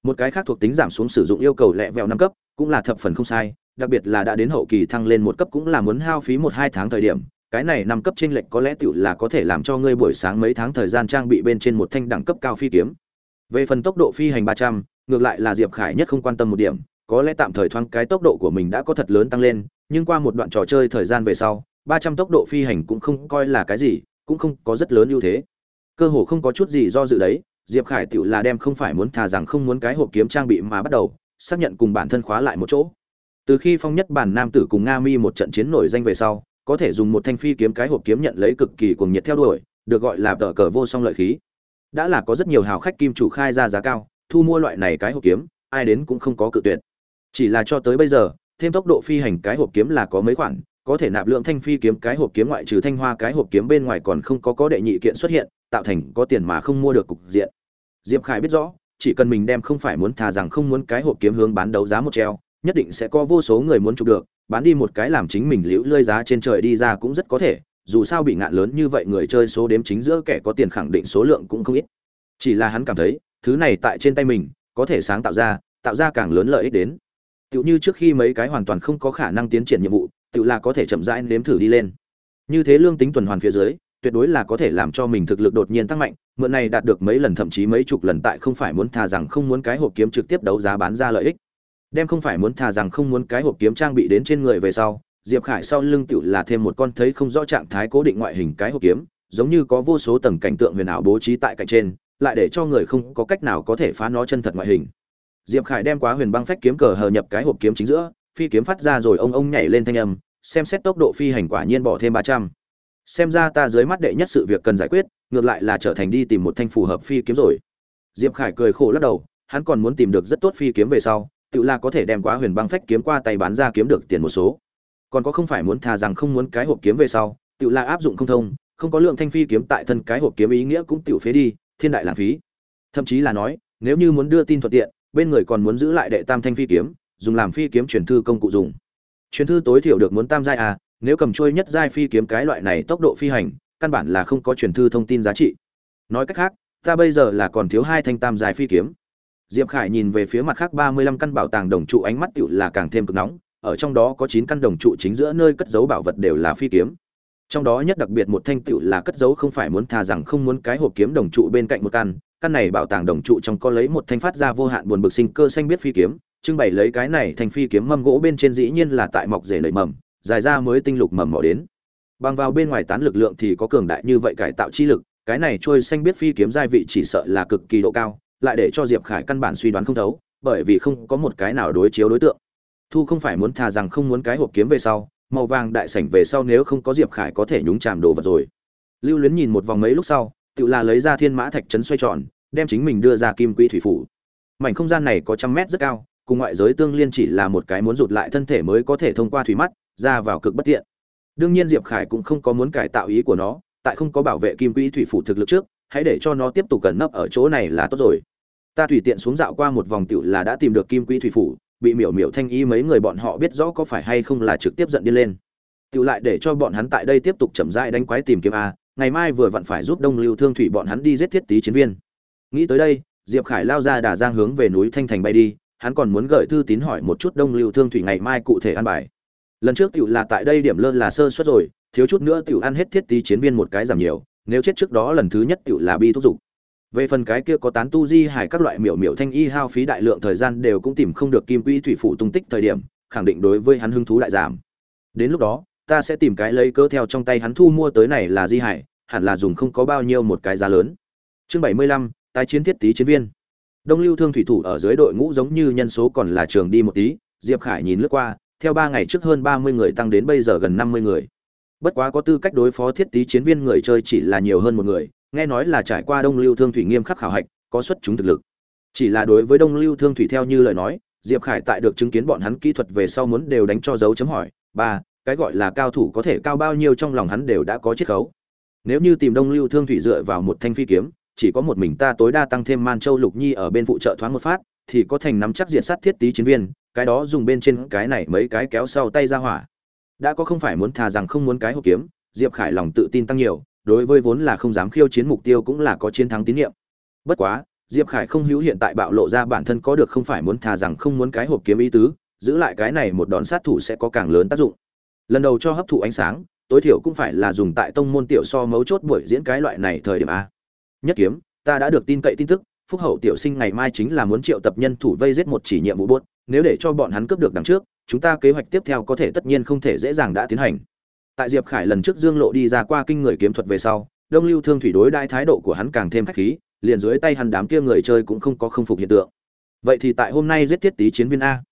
Một cái khác thuộc tính giảm xuống sử dụng yêu cầu lẹ vẹo năm cấp, cũng là thập phần không sai, đặc biệt là đã đến hậu kỳ thăng lên một cấp cũng là muốn hao phí một hai tháng thời điểm. Cái này năm cấp trên lệnh có lẽ tựu là có thể làm cho ngươi buổi sáng mấy tháng thời gian trang bị bên trên một thanh đẳng cấp cao phi kiếm. Về phần tốc độ phi hành ba trăm, ngược lại là diệp khải nhất không quan tâm một điểm, có lẽ tạm thời thoáng cái tốc độ của mình đã có thật lớn tăng lên, nhưng qua một đoạn trò chơi thời gian về sau, ba trăm tốc độ phi hành cũng không coi là cái gì cũng không có rất lớn ưu thế. Cơ hồ không có chút gì do dự đấy, diệp khải tựu là đem không phải muốn thà rằng không muốn cái hộp kiếm trang bị mà bắt đầu, xác nhận cùng bản thân khóa lại một chỗ. Từ khi phong nhất bản nam tử cùng nga mi một trận chiến nổi danh về sau, có thể dùng một thanh phi kiếm cái hộp kiếm nhận lấy cực kỳ cuồng nhiệt theo đuổi, được gọi là tờ cờ vô song lợi khí. Đã là có rất nhiều hào khách kim chủ khai ra giá cao, thu mua loại này cái hộp kiếm, ai đến cũng không có cự tuyệt. Chỉ là cho tới bây giờ, thêm tốc độ phi hành cái hộp kiếm là có mấy khoản có thể nạp lượng thanh phi kiếm, cái hộp kiếm ngoại trừ thanh hoa, cái hộp kiếm bên ngoài còn không có có đệ nhị kiện xuất hiện, tạo thành có tiền mà không mua được cục diện. Diệp khải biết rõ, chỉ cần mình đem không phải muốn thà rằng không muốn cái hộp kiếm hướng bán đấu giá một treo, nhất định sẽ có vô số người muốn chụp được, bán đi một cái làm chính mình liễu lơi giá trên trời đi ra cũng rất có thể, dù sao bị ngạn lớn như vậy người chơi số đếm chính giữa kẻ có tiền khẳng định số lượng cũng không ít. Chỉ là hắn cảm thấy, thứ này tại trên tay mình, có thể sáng tạo ra tạo ra càng lớn lợi ích đến. Tựu như trước khi mấy cái hoàn toàn không có khả năng tiến triển nhiệm vụ tự là có thể chậm rãi nếm thử đi lên. Như thế lương tính tuần hoàn phía dưới, tuyệt đối là có thể làm cho mình thực lực đột nhiên tăng mạnh, mượn này đạt được mấy lần thậm chí mấy chục lần tại không phải muốn thà rằng không muốn cái hộp kiếm trực tiếp đấu giá bán ra lợi ích. Đem không phải muốn thà rằng không muốn cái hộp kiếm trang bị đến trên người về sau, diệp khải sau lưng tựu là thêm một con thấy không rõ trạng thái cố định ngoại hình cái hộp kiếm, giống như có vô số tầng cảnh tượng huyền ảo bố trí tại cạnh trên, lại để cho người không có cách nào có thể phá nó chân thật ngoại hình. Diệp khải đem quá huyền băng phách kiếm cờ hờ nhập cái hộp kiếm chính giữa phi kiếm phát ra rồi ông ông nhảy lên thanh âm, xem xét tốc độ phi hành quả nhiên bỏ thêm ba trăm. Xem ra ta dưới mắt đệ nhất sự việc cần giải quyết, ngược lại là trở thành đi tìm một thanh phù hợp phi kiếm rồi. Diệp khải cười khổ lắc đầu, hắn còn muốn tìm được rất tốt phi kiếm về sau, tự là có thể đem quá huyền băng phách kiếm qua tay bán ra kiếm được tiền một số. Còn có không phải muốn thà rằng không muốn cái hộp kiếm về sau, tự là áp dụng không thông, không có lượng thanh phi kiếm tại thân cái hộp kiếm ý nghĩa cũng tự phế đi, thiên đại lãng phí. Thậm chí là nói, nếu như muốn đưa tin thuận tiện, bên người còn muốn giữ lại đệ tam thanh phi kiếm dùng làm phi kiếm truyền thư công cụ dùng. Truyền thư tối thiểu được muốn tam giai à nếu cầm trôi nhất giai phi kiếm cái loại này tốc độ phi hành, căn bản là không có truyền thư thông tin giá trị. Nói cách khác, ta bây giờ là còn thiếu hai thanh tam giai phi kiếm. Diệp khải nhìn về phía mặt khác ba mươi lăm căn bảo tàng đồng trụ ánh mắt tựu là càng thêm cực nóng, ở trong đó có chín căn đồng trụ chính giữa nơi cất giấu bảo vật đều là phi kiếm. Trong đó nhất đặc biệt một thanh tựu là cất giấu không phải muốn thà rằng không muốn cái hộp kiếm đồng trụ bên cạnh một căn căn này bảo tàng đồng trụ trong có lấy một thanh phát ra vô hạn buồn bực sinh cơ xanh biết phi kiếm trưng bày lấy cái này thành phi kiếm mâm gỗ bên trên dĩ nhiên là tại mọc rể nảy mầm, dài ra mới tinh lục mầm mỏ đến. Bằng vào bên ngoài tán lực lượng thì có cường đại như vậy cải tạo chi lực, cái này trôi xanh biết phi kiếm giai vị chỉ sợ là cực kỳ độ cao, lại để cho diệp khải căn bản suy đoán không thấu, bởi vì không có một cái nào đối chiếu đối tượng. Thu không phải muốn thà rằng không muốn cái hộp kiếm về sau, màu vàng đại sảnh về sau nếu không có diệp khải có thể nhúng chàm đồ vật rồi. Lưu luyến nhìn một vòng mấy lúc sau, tự là lấy ra thiên mã thạch trấn xoay tròn, đem chính mình đưa ra kim quỹ thủy phủ. Mảnh không gian này có trăm mét rất cao cùng ngoại giới tương liên chỉ là một cái muốn rụt lại thân thể mới có thể thông qua thủy mắt, ra vào cực bất tiện. Đương nhiên diệp khải cũng không có muốn cải tạo ý của nó, tại không có bảo vệ kim quỹ thủy phủ thực lực trước, hãy để cho nó tiếp tục cẩn nấp ở chỗ này là tốt rồi. Ta tùy tiện xuống dạo qua một vòng tiểu là đã tìm được kim quỹ thủy phủ, bị miểu miểu thanh y mấy người bọn họ biết rõ có phải hay không là trực tiếp giận đi lên. Tiểu lại để cho bọn hắn tại đây tiếp tục chậm rãi đánh quái tìm kiếm a, ngày mai vừa vặn phải giúp đông lưu thương thủy bọn hắn đi giết thiết tý chiến viên. Nghĩ tới đây, diệp khải lao ra đà giang hướng về núi thanh thành bay đi hắn còn muốn gửi thư tín hỏi một chút đông lưu thương thủy ngày mai cụ thể ăn bài. Lần trước tiểu là tại đây điểm lơ là sơ suất rồi, thiếu chút nữa tiểu ăn hết thiết tý chiến viên một cái giảm nhiều, nếu chết trước đó lần thứ nhất tiểu là bi thúc dục về phần cái kia có tán tu di hải các loại miểu miểu thanh y hao phí đại lượng thời gian đều cũng tìm không được kim quỹ thủy phủ tung tích thời điểm, khẳng định đối với hắn hứng thú đại giảm. Đến lúc đó, ta sẽ tìm cái lấy cớ theo trong tay hắn thu mua tới này là di hải hẳn là dùng không có bao nhiêu một cái giá lớn. Chương bảy mươi lăm, tái chiến thiết tí chiến viên đông lưu thương thủy thủ ở dưới đội ngũ giống như nhân số còn là trường đi một tí, diệp khải nhìn lướt qua, theo ba ngày trước hơn ba mươi người tăng đến bây giờ gần năm mươi người. Bất quá có tư cách đối phó thiết tí chiến viên người chơi chỉ là nhiều hơn một người, nghe nói là trải qua đông lưu thương thủy nghiêm khắc khảo hạch, có xuất chúng thực lực. Chỉ là đối với đông lưu thương thủy theo như lời nói, diệp khải tại được chứng kiến bọn hắn kỹ thuật về sau muốn đều đánh cho dấu chấm hỏi, ba, cái gọi là cao thủ có thể cao bao nhiêu trong lòng hắn đều đã có chiết khấu. Nếu như tìm đông lưu thương thủy dựa vào một thanh phi kiếm chỉ có một mình ta tối đa tăng thêm man châu lục nhi ở bên phụ trợ thoáng một phát, thì có thành nắm chắc diện sát thiết tí chiến viên, cái đó dùng bên trên cái này mấy cái kéo sau tay ra hỏa. Đã có không phải muốn thà rằng không muốn cái hộp kiếm, diệp khải lòng tự tin tăng nhiều, đối với vốn là không dám khiêu chiến mục tiêu cũng là có chiến thắng tín nhiệm. Bất quá, diệp khải không hữu hiện tại bạo lộ ra bản thân có được không phải muốn thà rằng không muốn cái hộp kiếm ý tứ, giữ lại cái này một đòn sát thủ sẽ có càng lớn tác dụng. Lần đầu cho hấp thụ ánh sáng, tối thiểu cũng phải là dùng tại tông môn tiểu so mấu chốt buổi diễn cái loại này thời điểm a nhất kiếm, ta đã được tin cậy tin tức, phúc hậu tiểu sinh ngày mai chính là muốn triệu tập nhân thủ vây giết một chỉ nhiệm vụ buốt, nếu để cho bọn hắn cướp được đằng trước, chúng ta kế hoạch tiếp theo có thể tất nhiên không thể dễ dàng đã tiến hành. Tại diệp khải lần trước dương lộ đi ra qua kinh người kiếm thuật về sau, đông lưu thương thủy đối đai thái độ của hắn càng thêm khách khí, liền dưới tay hắn đám kia người chơi cũng không có không phục hiện tượng. Vậy thì tại hôm nay giết thiết tý chiến viên a.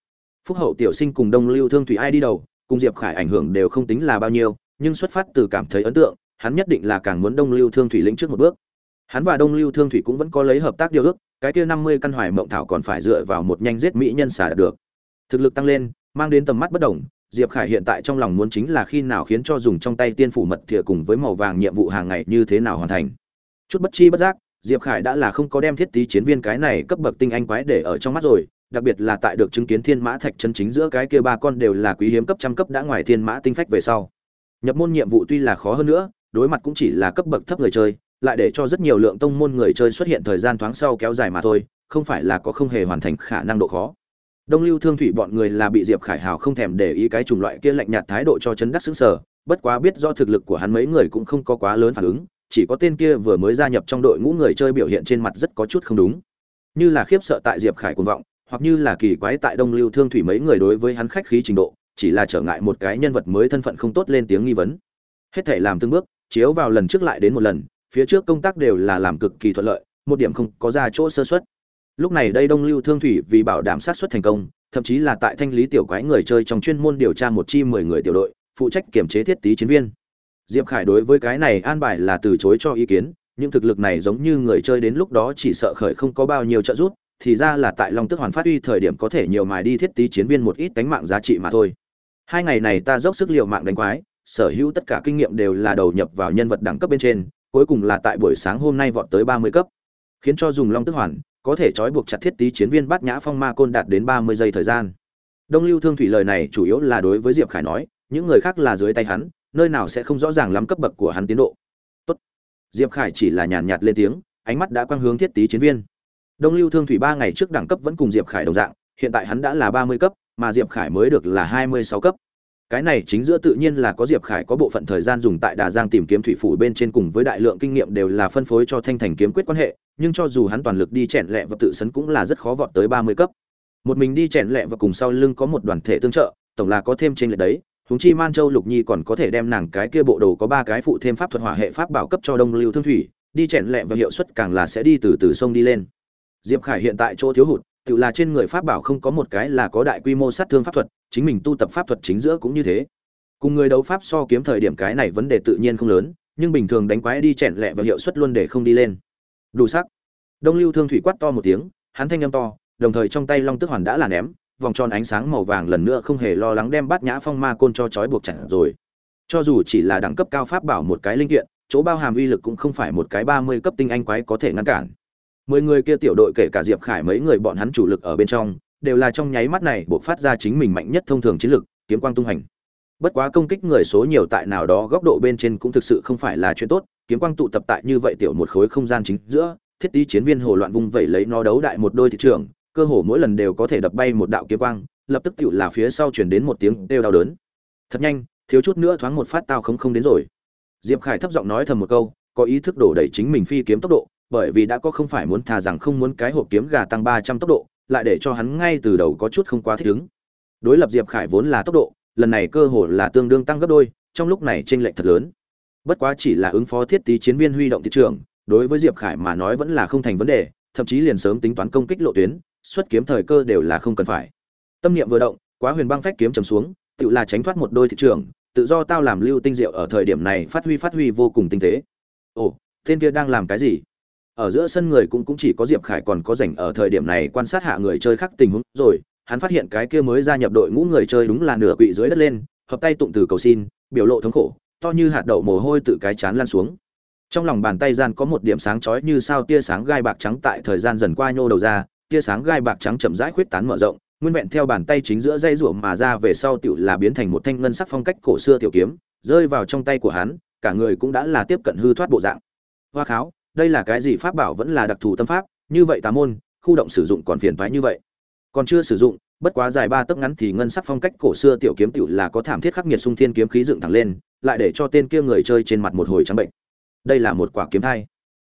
Phúc hậu tiểu sinh cùng đông lưu thương thủy ai đi đầu, cùng diệp khải ảnh hưởng đều không tính là bao nhiêu, nhưng xuất phát từ cảm thấy ấn tượng, hắn nhất định là càng muốn đông lưu thương thủy lĩnh trước một bước hắn và đông lưu thương thủy cũng vẫn có lấy hợp tác điều ước, cái kia năm mươi căn hoài mộng thảo còn phải dựa vào một nhanh giết mỹ nhân xả được. Thực lực tăng lên, mang đến tầm mắt bất đồng, diệp khải hiện tại trong lòng muốn chính là khi nào khiến cho dùng trong tay tiên phủ mật thìa cùng với màu vàng nhiệm vụ hàng ngày như thế nào hoàn thành. Chút bất chi bất giác, diệp khải đã là không có đem thiết tí chiến viên cái này cấp bậc tinh anh quái để ở trong mắt rồi, đặc biệt là tại được chứng kiến thiên mã thạch chân chính giữa cái kia ba con đều là quý hiếm cấp trăm cấp đã ngoài thiên mã tinh phách về sau. Nhập môn nhiệm vụ tuy là khó hơn nữa, đối mặt cũng chỉ là cấp bậc thấp người chơi lại để cho rất nhiều lượng tông môn người chơi xuất hiện thời gian thoáng sau kéo dài mà thôi, không phải là có không hề hoàn thành khả năng độ khó đông lưu thương thủy bọn người là bị diệp khải hào không thèm để ý cái chủng loại kia lạnh nhạt thái độ cho chấn đắc sững sờ. bất quá biết do thực lực của hắn mấy người cũng không có quá lớn phản ứng, chỉ có tên kia vừa mới gia nhập trong đội ngũ người chơi biểu hiện trên mặt rất có chút không đúng như là khiếp sợ tại diệp khải cuồng vọng, hoặc như là kỳ quái tại đông lưu thương thủy mấy người đối với hắn khách khí trình độ, chỉ là trở ngại một cái nhân vật mới thân phận không tốt lên tiếng nghi vấn hết thể làm từng bước, chiếu vào lần trước lại đến một lần phía trước công tác đều là làm cực kỳ thuận lợi, một điểm không có ra chỗ sơ xuất lúc này đây đông lưu thương thủy vì bảo đảm sát xuất thành công, thậm chí là tại thanh lý tiểu quái người chơi trong chuyên môn điều tra một chi mười người tiểu đội, phụ trách kiểm chế thiết tí chiến viên. Diệp khải đối với cái này an bài là từ chối cho ý kiến những thực lực này giống như người chơi đến lúc đó chỉ sợ khởi không có bao nhiêu trợ giúp, thì ra là tại long tức hoàn phát uy thời điểm có thể nhiều mài đi thiết tí chiến viên một ít đánh mạng giá trị mà thôi. Hai ngày này ta dốc sức liều mạng đánh quái, sở hữu tất cả kinh nghiệm đều là đầu nhập vào nhân vật đẳng cấp bên trên cuối cùng là tại buổi sáng hôm nay vọt tới ba mươi cấp. Khiến cho dùng long tức hoàn, có thể trói buộc chặt thiết tí chiến viên bát nhã phong ma côn đạt đến ba mươi giây thời gian. Đông lưu thương thủy lời này chủ yếu là đối với diệp khải nói, những người khác là dưới tay hắn, nơi nào sẽ không rõ ràng lắm cấp bậc của hắn tiến độ. Tốt. diệp khải chỉ là nhàn nhạt lên tiếng, ánh mắt đã quang hướng thiết tí chiến viên. Đông lưu thương thủy ba ngày trước đẳng cấp vẫn cùng diệp khải đồng dạng, hiện tại hắn đã là ba mươi cấp, mà diệp khải mới được là hai mươi sáu cấp cái này chính giữa tự nhiên là có diệp khải có bộ phận thời gian dùng tại đà giang tìm kiếm thủy phủ bên trên cùng với đại lượng kinh nghiệm đều là phân phối cho thanh thành kiếm quyết quan hệ, nhưng cho dù hắn toàn lực đi chèn lẹ và tự sấn cũng là rất khó vọt tới ba mươi cấp. Một mình đi chèn lẹ và cùng sau lưng có một đoàn thể tương trợ, tổng là có thêm trên lệch đấy, huống chi man châu lục nhi còn có thể đem nàng cái kia bộ đồ có ba cái phụ thêm pháp thuật hỏa hệ pháp bảo cấp cho đông lưu thương thủy, đi chèn lẹ và hiệu suất càng là sẽ đi từ từ sông đi lên. Diệp khải hiện tại chỗ thiếu hụt tự là trên người pháp bảo không có một cái là có đại quy mô sát thương pháp thuật, chính mình tu tập pháp thuật chính giữa cũng như thế. Cùng người đấu pháp so kiếm thời điểm cái này vấn đề tự nhiên không lớn, nhưng bình thường đánh quái đi chèn lẹ và hiệu suất luôn để không đi lên. Đủ sắc. Đông lưu thương thủy quát to một tiếng, hắn thanh âm to, đồng thời trong tay long tức hoàn đã là ném, vòng tròn ánh sáng màu vàng lần nữa không hề lo lắng đem bát nhã phong ma côn cho trói buộc chặt rồi. Cho dù chỉ là đẳng cấp cao pháp bảo một cái linh kiện, chỗ bao hàm uy lực cũng không phải một cái ba mươi cấp tinh anh quái có thể ngăn cản mười người kia tiểu đội kể cả diệp khải mấy người bọn hắn chủ lực ở bên trong, đều là trong nháy mắt này buộc phát ra chính mình mạnh nhất thông thường chiến lực, kiếm quang tung hành bất quá công kích người số nhiều tại nào đó góc độ bên trên cũng thực sự không phải là chuyện tốt, kiếm quang tụ tập tại như vậy tiểu một khối không gian chính giữa, thiết tí chiến viên hồ loạn vung vẩy lấy nó đấu đại một đôi thị trường, cơ hồ mỗi lần đều có thể đập bay một đạo kiếm quang, lập tức tựu là phía sau chuyển đến một tiếng đều đau đớn. Thật nhanh, thiếu chút nữa thoáng một phát tao không không đến rồi. Diệp khải thấp giọng nói thầm một câu, có ý thức đổ đẩy chính mình phi kiếm tốc độ bởi vì đã có không phải muốn thà rằng không muốn cái hộp kiếm gà tăng ba trăm tốc độ, lại để cho hắn ngay từ đầu có chút không quá thích ứng. Đối lập diệp khải vốn là tốc độ, lần này cơ hội là tương đương tăng gấp đôi, trong lúc này tranh lệch thật lớn. Bất quá chỉ là ứng phó thiết tí chiến viên huy động thị trường, đối với diệp khải mà nói vẫn là không thành vấn đề, thậm chí liền sớm tính toán công kích lộ tuyến, xuất kiếm thời cơ đều là không cần phải. Tâm niệm vừa động, quá huyền băng phách kiếm chầm xuống tự là tránh thoát một đôi thị trường, tự do tao làm lưu tinh diệu ở thời điểm này phát huy phát huy vô cùng tinh tế. Ồ, tên kia đang làm cái gì? Ở giữa sân người cũng cũng chỉ có diệp khải còn có rảnh ở thời điểm này quan sát hạ người chơi khác tình huống rồi, hắn phát hiện cái kia mới gia nhập đội ngũ người chơi đúng là nửa quỵ dưới đất lên, hợp tay tụng từ cầu xin, biểu lộ thống khổ, to như hạt đậu mồ hôi tự cái chán lan xuống. Trong lòng bàn tay gian có một điểm sáng chói như sao tia sáng gai bạc trắng tại thời gian dần qua nhô đầu ra, tia sáng gai bạc trắng chậm rãi khuyết tán mở rộng, nguyên vẹn theo bàn tay chính giữa dây ruộng mà ra về sau tiểu là biến thành một thanh ngân sắc phong cách cổ xưa tiểu kiếm, rơi vào trong tay của hắn, cả người cũng đã là tiếp cận hư thoát bộ dạng. Hoa kháo đây là cái gì pháp bảo vẫn là đặc thù tâm pháp, như vậy tà môn, khu động sử dụng còn phiền thoái như vậy. Còn chưa sử dụng, bất quá dài ba tấc ngắn thì ngân sắc phong cách cổ xưa tiểu kiếm tiểu là có thảm thiết khắc nghiệt sung thiên kiếm khí dựng thẳng lên, lại để cho tên kia người chơi trên mặt một hồi trắng bệnh. Đây là một quả kiếm thai.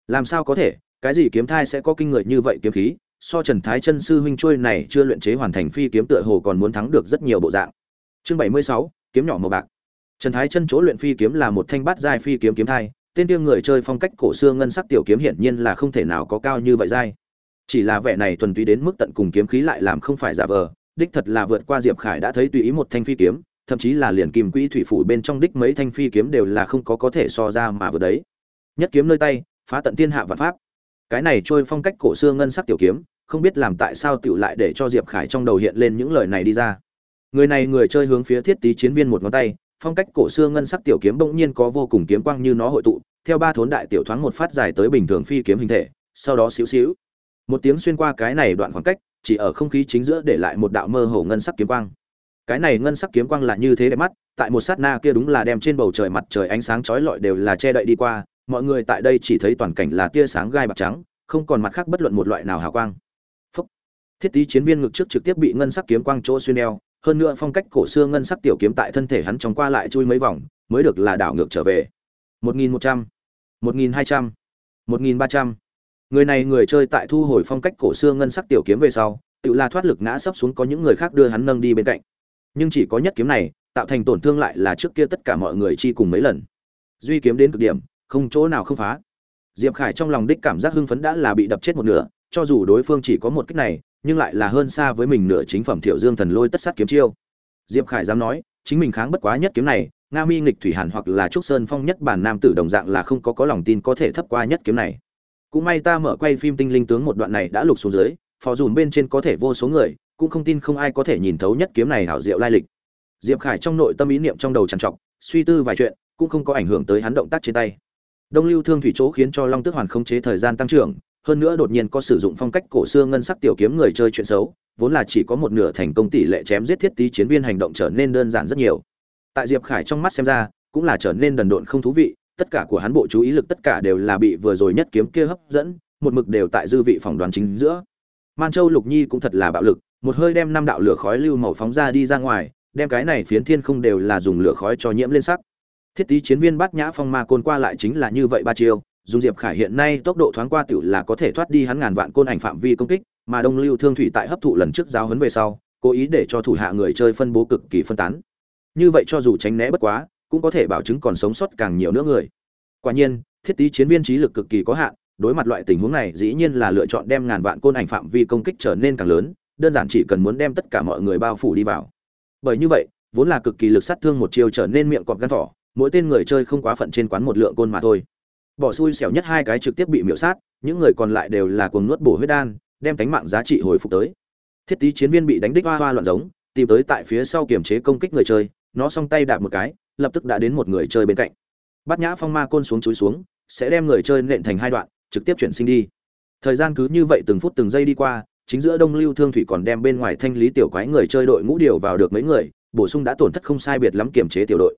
Làm sao có thể? Cái gì kiếm thai sẽ có kinh người như vậy kiếm khí? So trần thái chân sư huynh trôi này chưa luyện chế hoàn thành phi kiếm tựa hồ còn muốn thắng được rất nhiều bộ dạng. Chương bảy mươi sáu, kiếm nhỏ màu bạc. Trần thái chân chỗ luyện phi kiếm là một thanh bát giai phi kiếm kiếm thai tên kia người chơi phong cách cổ xưa ngân sắc tiểu kiếm hiển nhiên là không thể nào có cao như vậy dai. Chỉ là vẻ này thuần túy đến mức tận cùng kiếm khí lại làm không phải giả vờ, đích thật là vượt qua diệp khải đã thấy tùy ý một thanh phi kiếm, thậm chí là liền kim quỹ thủy phủ bên trong đích mấy thanh phi kiếm đều là không có có thể so ra mà vừa đấy. Nhất kiếm nơi tay, phá tận thiên hạ vạn pháp. Cái này trôi phong cách cổ xưa ngân sắc tiểu kiếm, không biết làm tại sao tiểu lại để cho diệp khải trong đầu hiện lên những lời này đi ra. Người này người chơi hướng phía thiết Tý chiến viên một ngón tay phong cách cổ xưa ngân sắc tiểu kiếm bỗng nhiên có vô cùng kiếm quang như nó hội tụ theo ba thốn đại tiểu thoáng một phát dài tới bình thường phi kiếm hình thể sau đó xíu xíu. Một tiếng xuyên qua cái này đoạn khoảng cách chỉ ở không khí chính giữa để lại một đạo mơ hồ ngân sắc kiếm quang. Cái này ngân sắc kiếm quang là như thế đẹp mắt tại một sát na kia đúng là đem trên bầu trời mặt trời ánh sáng chói lọi đều là che đậy đi qua mọi người tại đây chỉ thấy toàn cảnh là tia sáng gai bạc trắng không còn mặt khác bất luận một loại nào hào quang. Phúc. thiết tí chiến viên ngực trước trực tiếp bị ngân sắc kiếm quang chỗ xuyên eo, hơn nữa phong cách cổ xưa ngân sắc tiểu kiếm tại thân thể hắn trong qua lại chui mấy vòng, mới được là đảo ngược trở về. 1100 1200 1300 người này người chơi tại thu hồi phong cách cổ xưa ngân sắc tiểu kiếm về sau, tự là thoát lực ngã sấp xuống có những người khác đưa hắn nâng đi bên cạnh. Nhưng chỉ có nhất kiếm này, tạo thành tổn thương lại là trước kia tất cả mọi người chi cùng mấy lần. Duy kiếm đến cực điểm, không chỗ nào không phá. Diệp khải trong lòng đích cảm giác hưng phấn đã là bị đập chết một nửa, cho dù đối phương chỉ có một kích này nhưng lại là hơn xa với mình nửa chính phẩm thiểu dương thần lôi tất sát kiếm chiêu. Diệp khải dám nói, chính mình kháng bất quá nhất kiếm này, nga mi nghịch thủy hàn hoặc là trúc sơn phong nhất bản nam tử đồng dạng là không có có lòng tin có thể thấp qua nhất kiếm này. Cũng may ta mở quay phim tinh linh tướng một đoạn này đã lục xuống dưới, phò dùm bên trên có thể vô số người, cũng không tin không ai có thể nhìn thấu nhất kiếm này hảo diệu lai lịch. Diệp khải trong nội tâm ý niệm trong đầu trằn trọc, suy tư vài chuyện, cũng không có ảnh hưởng tới hắn động tác trên tay. Đông lưu thương thủy chỗ khiến cho long tước hoàn không chế thời gian tăng trưởng hơn nữa đột nhiên có sử dụng phong cách cổ xưa ngân sắc tiểu kiếm người chơi chuyện xấu, vốn là chỉ có một nửa thành công tỷ lệ chém giết thiết tí chiến viên hành động trở nên đơn giản rất nhiều. Tại diệp khải trong mắt xem ra, cũng là trở nên đần độn không thú vị, tất cả của hắn bộ chú ý lực tất cả đều là bị vừa rồi nhất kiếm kia hấp dẫn, một mực đều tại dư vị phỏng đoán chính giữa. Man châu lục nhi cũng thật là bạo lực, một hơi đem năm đạo lửa khói lưu màu phóng ra đi ra ngoài, đem cái này phiến thiên không đều là dùng lửa khói cho nhiễm lên sắc. Thiết tý chiến viên bát nhã phong ma côn qua lại chính là như vậy ba chiêu dùng diệp khải hiện nay tốc độ thoáng qua tiểu là có thể thoát đi hắn ngàn vạn côn ảnh phạm vi công kích, mà đông lưu thương thủy tại hấp thụ lần trước giáo huấn về sau, cố ý để cho thủ hạ người chơi phân bố cực kỳ phân tán. Như vậy cho dù tránh né bất quá, cũng có thể bảo chứng còn sống sót càng nhiều nữa người. Quả nhiên, thiết tý chiến viên trí lực cực kỳ có hạn, đối mặt loại tình huống này dĩ nhiên là lựa chọn đem ngàn vạn côn ảnh phạm vi công kích trở nên càng lớn, đơn giản chỉ cần muốn đem tất cả mọi người bao phủ đi vào. Bởi như vậy, vốn là cực kỳ lực sát thương một chiều trở nên miệng cọp gan thỏ, mỗi tên người chơi không quá phận trên quán một lượng côn mà thôi bỏ xui xẻo nhất hai cái trực tiếp bị miễu sát, những người còn lại đều là cuồng nuốt bổ huyết đan, đem tánh mạng giá trị hồi phục tới. Thiết tý chiến viên bị đánh đích hoa hoa loạn giống, tìm tới tại phía sau kiềm chế công kích người chơi, nó song tay đạp một cái, lập tức đã đến một người chơi bên cạnh. Bắt nhã phong ma côn xuống chúi xuống, sẽ đem người chơi nện thành hai đoạn, trực tiếp chuyển sinh đi. Thời gian cứ như vậy từng phút từng giây đi qua, chính giữa đông lưu thương thủy còn đem bên ngoài thanh lý tiểu quái người chơi đội ngũ điều vào được mấy người, bổ sung đã tổn thất không sai biệt lắm kiểm chế tiểu đội.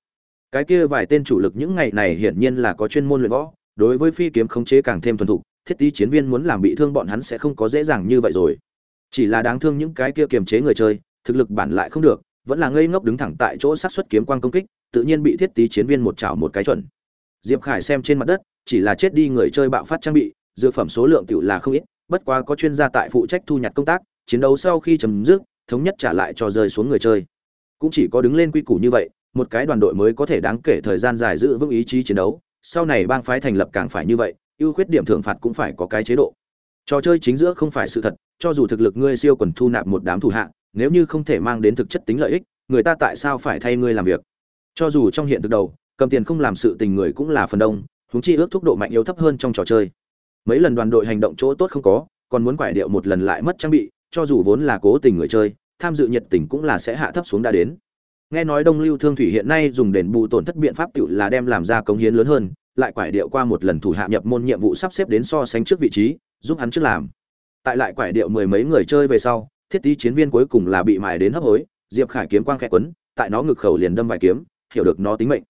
Cái kia vài tên chủ lực những ngày này hiển nhiên là có chuyên môn luyện võ đối với phi kiếm khống chế càng thêm thuần thục, thiết tí chiến viên muốn làm bị thương bọn hắn sẽ không có dễ dàng như vậy rồi. Chỉ là đáng thương những cái kia kiềm chế người chơi, thực lực bản lại không được, vẫn là ngây ngốc đứng thẳng tại chỗ sát xuất kiếm quang công kích, tự nhiên bị thiết tí chiến viên một chảo một cái chuẩn. Diệp khải xem trên mặt đất, chỉ là chết đi người chơi bạo phát trang bị, dược phẩm số lượng tiểu là không ít, bất quá có chuyên gia tại phụ trách thu nhặt công tác, chiến đấu sau khi chấm dứt, thống nhất trả lại cho rơi xuống người chơi. Cũng chỉ có đứng lên quy củ như vậy, một cái đoàn đội mới có thể đáng kể thời gian dài giữ vững ý chí chiến đấu sau này bang phái thành lập càng phải như vậy, ưu khuyết điểm thưởng phạt cũng phải có cái chế độ. Trò chơi chính giữa không phải sự thật, cho dù thực lực ngươi siêu quần thu nạp một đám thủ hạ, nếu như không thể mang đến thực chất tính lợi ích, người ta tại sao phải thay ngươi làm việc? Cho dù trong hiện thực đầu, cầm tiền không làm sự tình người cũng là phần đông húng chi ước thúc độ mạnh yếu thấp hơn trong trò chơi. Mấy lần đoàn đội hành động chỗ tốt không có, còn muốn quải điệu một lần lại mất trang bị, cho dù vốn là cố tình người chơi, tham dự nhiệt tình cũng là sẽ hạ thấp xuống đã đến nghe nói đông lưu thương thủy hiện nay dùng đền bù tổn thất biện pháp tự là đem làm ra cống hiến lớn hơn, lại quải điệu qua một lần thủ hạ nhập môn nhiệm vụ sắp xếp đến so sánh trước vị trí, giúp hắn trước làm. Tại lại quải điệu mười mấy người chơi về sau, thiết tí chiến viên cuối cùng là bị mài đến hấp hối, diệp khải kiếm quang khẽ quấn, tại nó ngực khẩu liền đâm vài kiếm, hiểu được nó tính mệnh.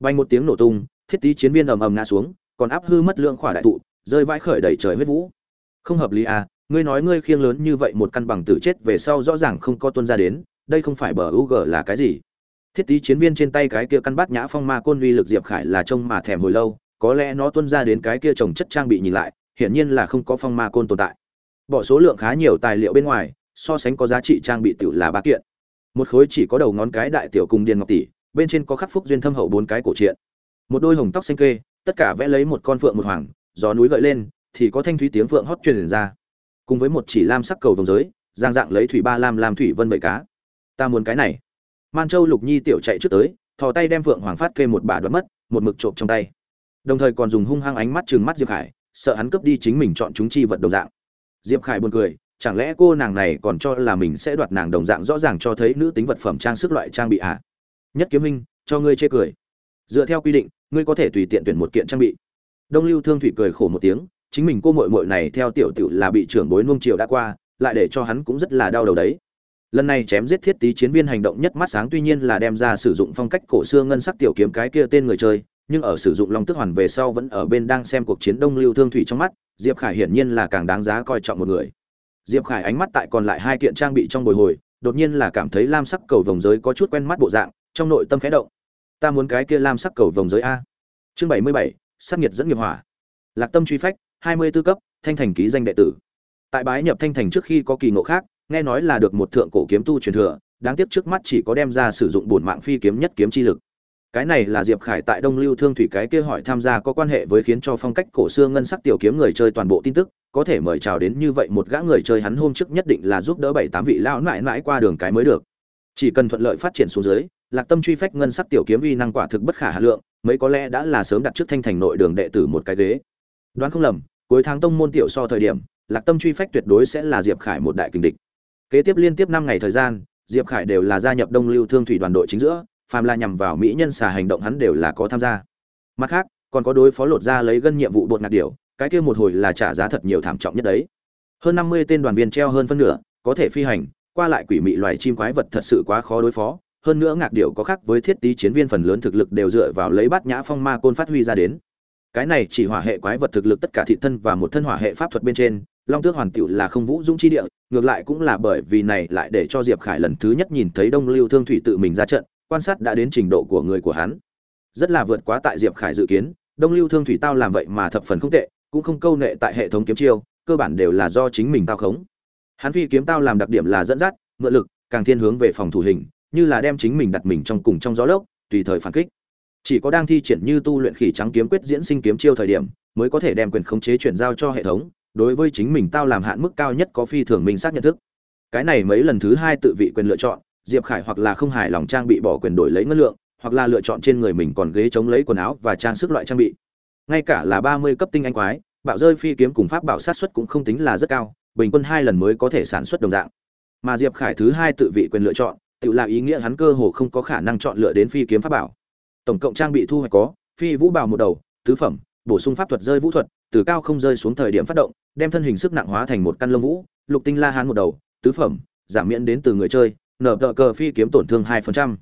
Bay một tiếng nổ tung, thiết tí chiến viên ầm ầm ngã xuống, còn áp hư mất lượng khỏa đại thụ, rơi vãi khởi đầy trời huyết vũ. Không hợp lý à ngươi nói ngươi khiêng lớn như vậy một căn bằng tử chết về sau rõ ràng không có tuân ra đến đây không phải bờ u g là cái gì? Thiết tí chiến viên trên tay cái kia căn bát nhã phong ma côn uy lực diệp khải là trông mà thèm hồi lâu, có lẽ nó tuân ra đến cái kia trồng chất trang bị nhìn lại, hiển nhiên là không có phong ma côn tồn tại. Bỏ số lượng khá nhiều tài liệu bên ngoài, so sánh có giá trị trang bị tiểu là ba kiện. Một khối chỉ có đầu ngón cái đại tiểu cùng điền ngọc tỷ, bên trên có khắc phúc duyên thâm hậu bốn cái cổ truyện. Một đôi hồng tóc xanh kê, tất cả vẽ lấy một con phượng một hoàng, gió núi gợi lên, thì có thanh thúy tiếng phượng hót truyền ra. Cùng với một chỉ lam sắc cầu vồng giới, giang dạng lấy thủy ba lam làm thủy vân vậy cá ta muốn cái này. Man châu lục nhi tiểu chạy trước tới, thò tay đem phượng hoàng phát kê một bà đoán mất, một mực trộm trong tay. Đồng thời còn dùng hung hăng ánh mắt trừng mắt diệp khải, sợ hắn cướp đi chính mình chọn chúng chi vật đồng dạng. Diệp khải buồn cười, chẳng lẽ cô nàng này còn cho là mình sẽ đoạt nàng đồng dạng rõ ràng cho thấy nữ tính vật phẩm trang sức loại trang bị à? nhất kiếm minh cho ngươi chê cười. Dựa theo quy định, ngươi có thể tùy tiện tuyển một kiện trang bị. Đông lưu thương thủy cười khổ một tiếng, chính mình cô muội muội này theo tiểu tiểu là bị trưởng bối nuông triều đã qua, lại để cho hắn cũng rất là đau đầu đấy lần này chém giết thiết tí chiến viên hành động nhất mắt sáng tuy nhiên là đem ra sử dụng phong cách cổ xưa ngân sắc tiểu kiếm cái kia tên người chơi, nhưng ở sử dụng long tức hoàn về sau vẫn ở bên đang xem cuộc chiến đông lưu thương thủy trong mắt, diệp khải hiển nhiên là càng đáng giá coi trọng một người. Diệp khải ánh mắt tại còn lại hai kiện trang bị trong bồi hồi, đột nhiên là cảm thấy lam sắc cầu vồng giới có chút quen mắt bộ dạng, trong nội tâm khẽ động. Ta muốn cái kia lam sắc cầu vồng giới a. Chương bảy mươi bảy sắc nhiệt dẫn nghiệp hỏa. Lạc tâm truy phách, hai mươi 24 cấp, thanh thành ký danh đệ tử. Tại bái nhập thanh thành trước khi có kỳ ngộ khác nghe nói là được một thượng cổ kiếm tu truyền thừa, đáng tiếc trước mắt chỉ có đem ra sử dụng bổn mạng phi kiếm nhất kiếm chi lực. Cái này là diệp khải tại đông lưu thương thủy cái kia hỏi tham gia có quan hệ với khiến cho phong cách cổ xưa ngân sắc tiểu kiếm người chơi toàn bộ tin tức, có thể mời chào đến như vậy một gã người chơi hắn hôm trước nhất định là giúp đỡ bảy tám vị lão mãi mãi qua đường cái mới được. Chỉ cần thuận lợi phát triển xuống dưới, lạc tâm truy phách ngân sắc tiểu kiếm uy năng quả thực bất khả hà lượng, mấy có lẽ đã là sớm đặt trước thanh thành nội đường đệ tử một cái ghế. Đoán không lầm, cuối tháng tông môn tiểu so thời điểm, lạc tâm truy phách tuyệt đối sẽ là diệp khải một đại kình địch kế tiếp liên tiếp năm ngày thời gian, diệp khải đều là gia nhập đông lưu thương thủy đoàn đội chính giữa, phàm là nhằm vào mỹ nhân xà hành động hắn đều là có tham gia. Mặt khác, còn có đối phó lột ra lấy gân nhiệm vụ bột ngạt điều cái kia một hồi là trả giá thật nhiều thảm trọng nhất đấy. Hơn năm mươi tên đoàn viên treo hơn phân nửa, có thể phi hành, qua lại quỷ mị loài chim quái vật thật sự quá khó đối phó, hơn nữa ngạc điểu có khác với thiết tí chiến viên phần lớn thực lực đều dựa vào lấy bát nhã phong ma côn phát huy ra đến. Cái này chỉ hỏa hệ quái vật thực lực tất cả thị thân và một thân hỏa hệ pháp thuật bên trên, long tước hoàn tiểu là không vũ dũng chi địa ngược lại cũng là bởi vì này lại để cho diệp khải lần thứ nhất nhìn thấy đông lưu thương thủy tự mình ra trận, quan sát đã đến trình độ của người của hắn. Rất là vượt quá tại diệp khải dự kiến, đông lưu thương thủy tao làm vậy mà thập phần không tệ, cũng không câu nệ tại hệ thống kiếm chiêu, cơ bản đều là do chính mình tao khống. Hắn phi kiếm tao làm đặc điểm là dẫn dắt, mượn lực, càng thiên hướng về phòng thủ hình, như là đem chính mình đặt mình trong cùng trong gió lốc, tùy thời phản kích. Chỉ có đang thi triển như tu luyện khỉ trắng kiếm quyết diễn sinh kiếm chiêu thời điểm, mới có thể đem quyền khống chế chuyển giao cho hệ thống đối với chính mình tao làm hạn mức cao nhất có phi thường minh xác nhận thức. Cái này mấy lần thứ hai tự vị quyền lựa chọn, diệp khải hoặc là không hài lòng trang bị bỏ quyền đổi lấy ngân lượng, hoặc là lựa chọn trên người mình còn ghế chống lấy quần áo và trang sức loại trang bị. Ngay cả là ba mươi cấp tinh anh quái, bạo rơi phi kiếm cùng pháp bảo sát xuất cũng không tính là rất cao, bình quân hai lần mới có thể sản xuất đồng dạng. Mà diệp khải thứ hai tự vị quyền lựa chọn, tự là ý nghĩa hắn cơ hồ không có khả năng chọn lựa đến phi kiếm pháp bảo tổng cộng trang bị thu hoạch có, phi vũ bảo một đầu, tứ phẩm, bổ sung pháp thuật rơi vũ thuật từ cao không rơi xuống thời điểm phát động, đem thân hình sức nặng hóa thành một căn lông vũ, lục tinh la hán một đầu, tứ phẩm, giảm miễn đến từ người chơi, nở tờ cờ phi kiếm tổn thương 2%.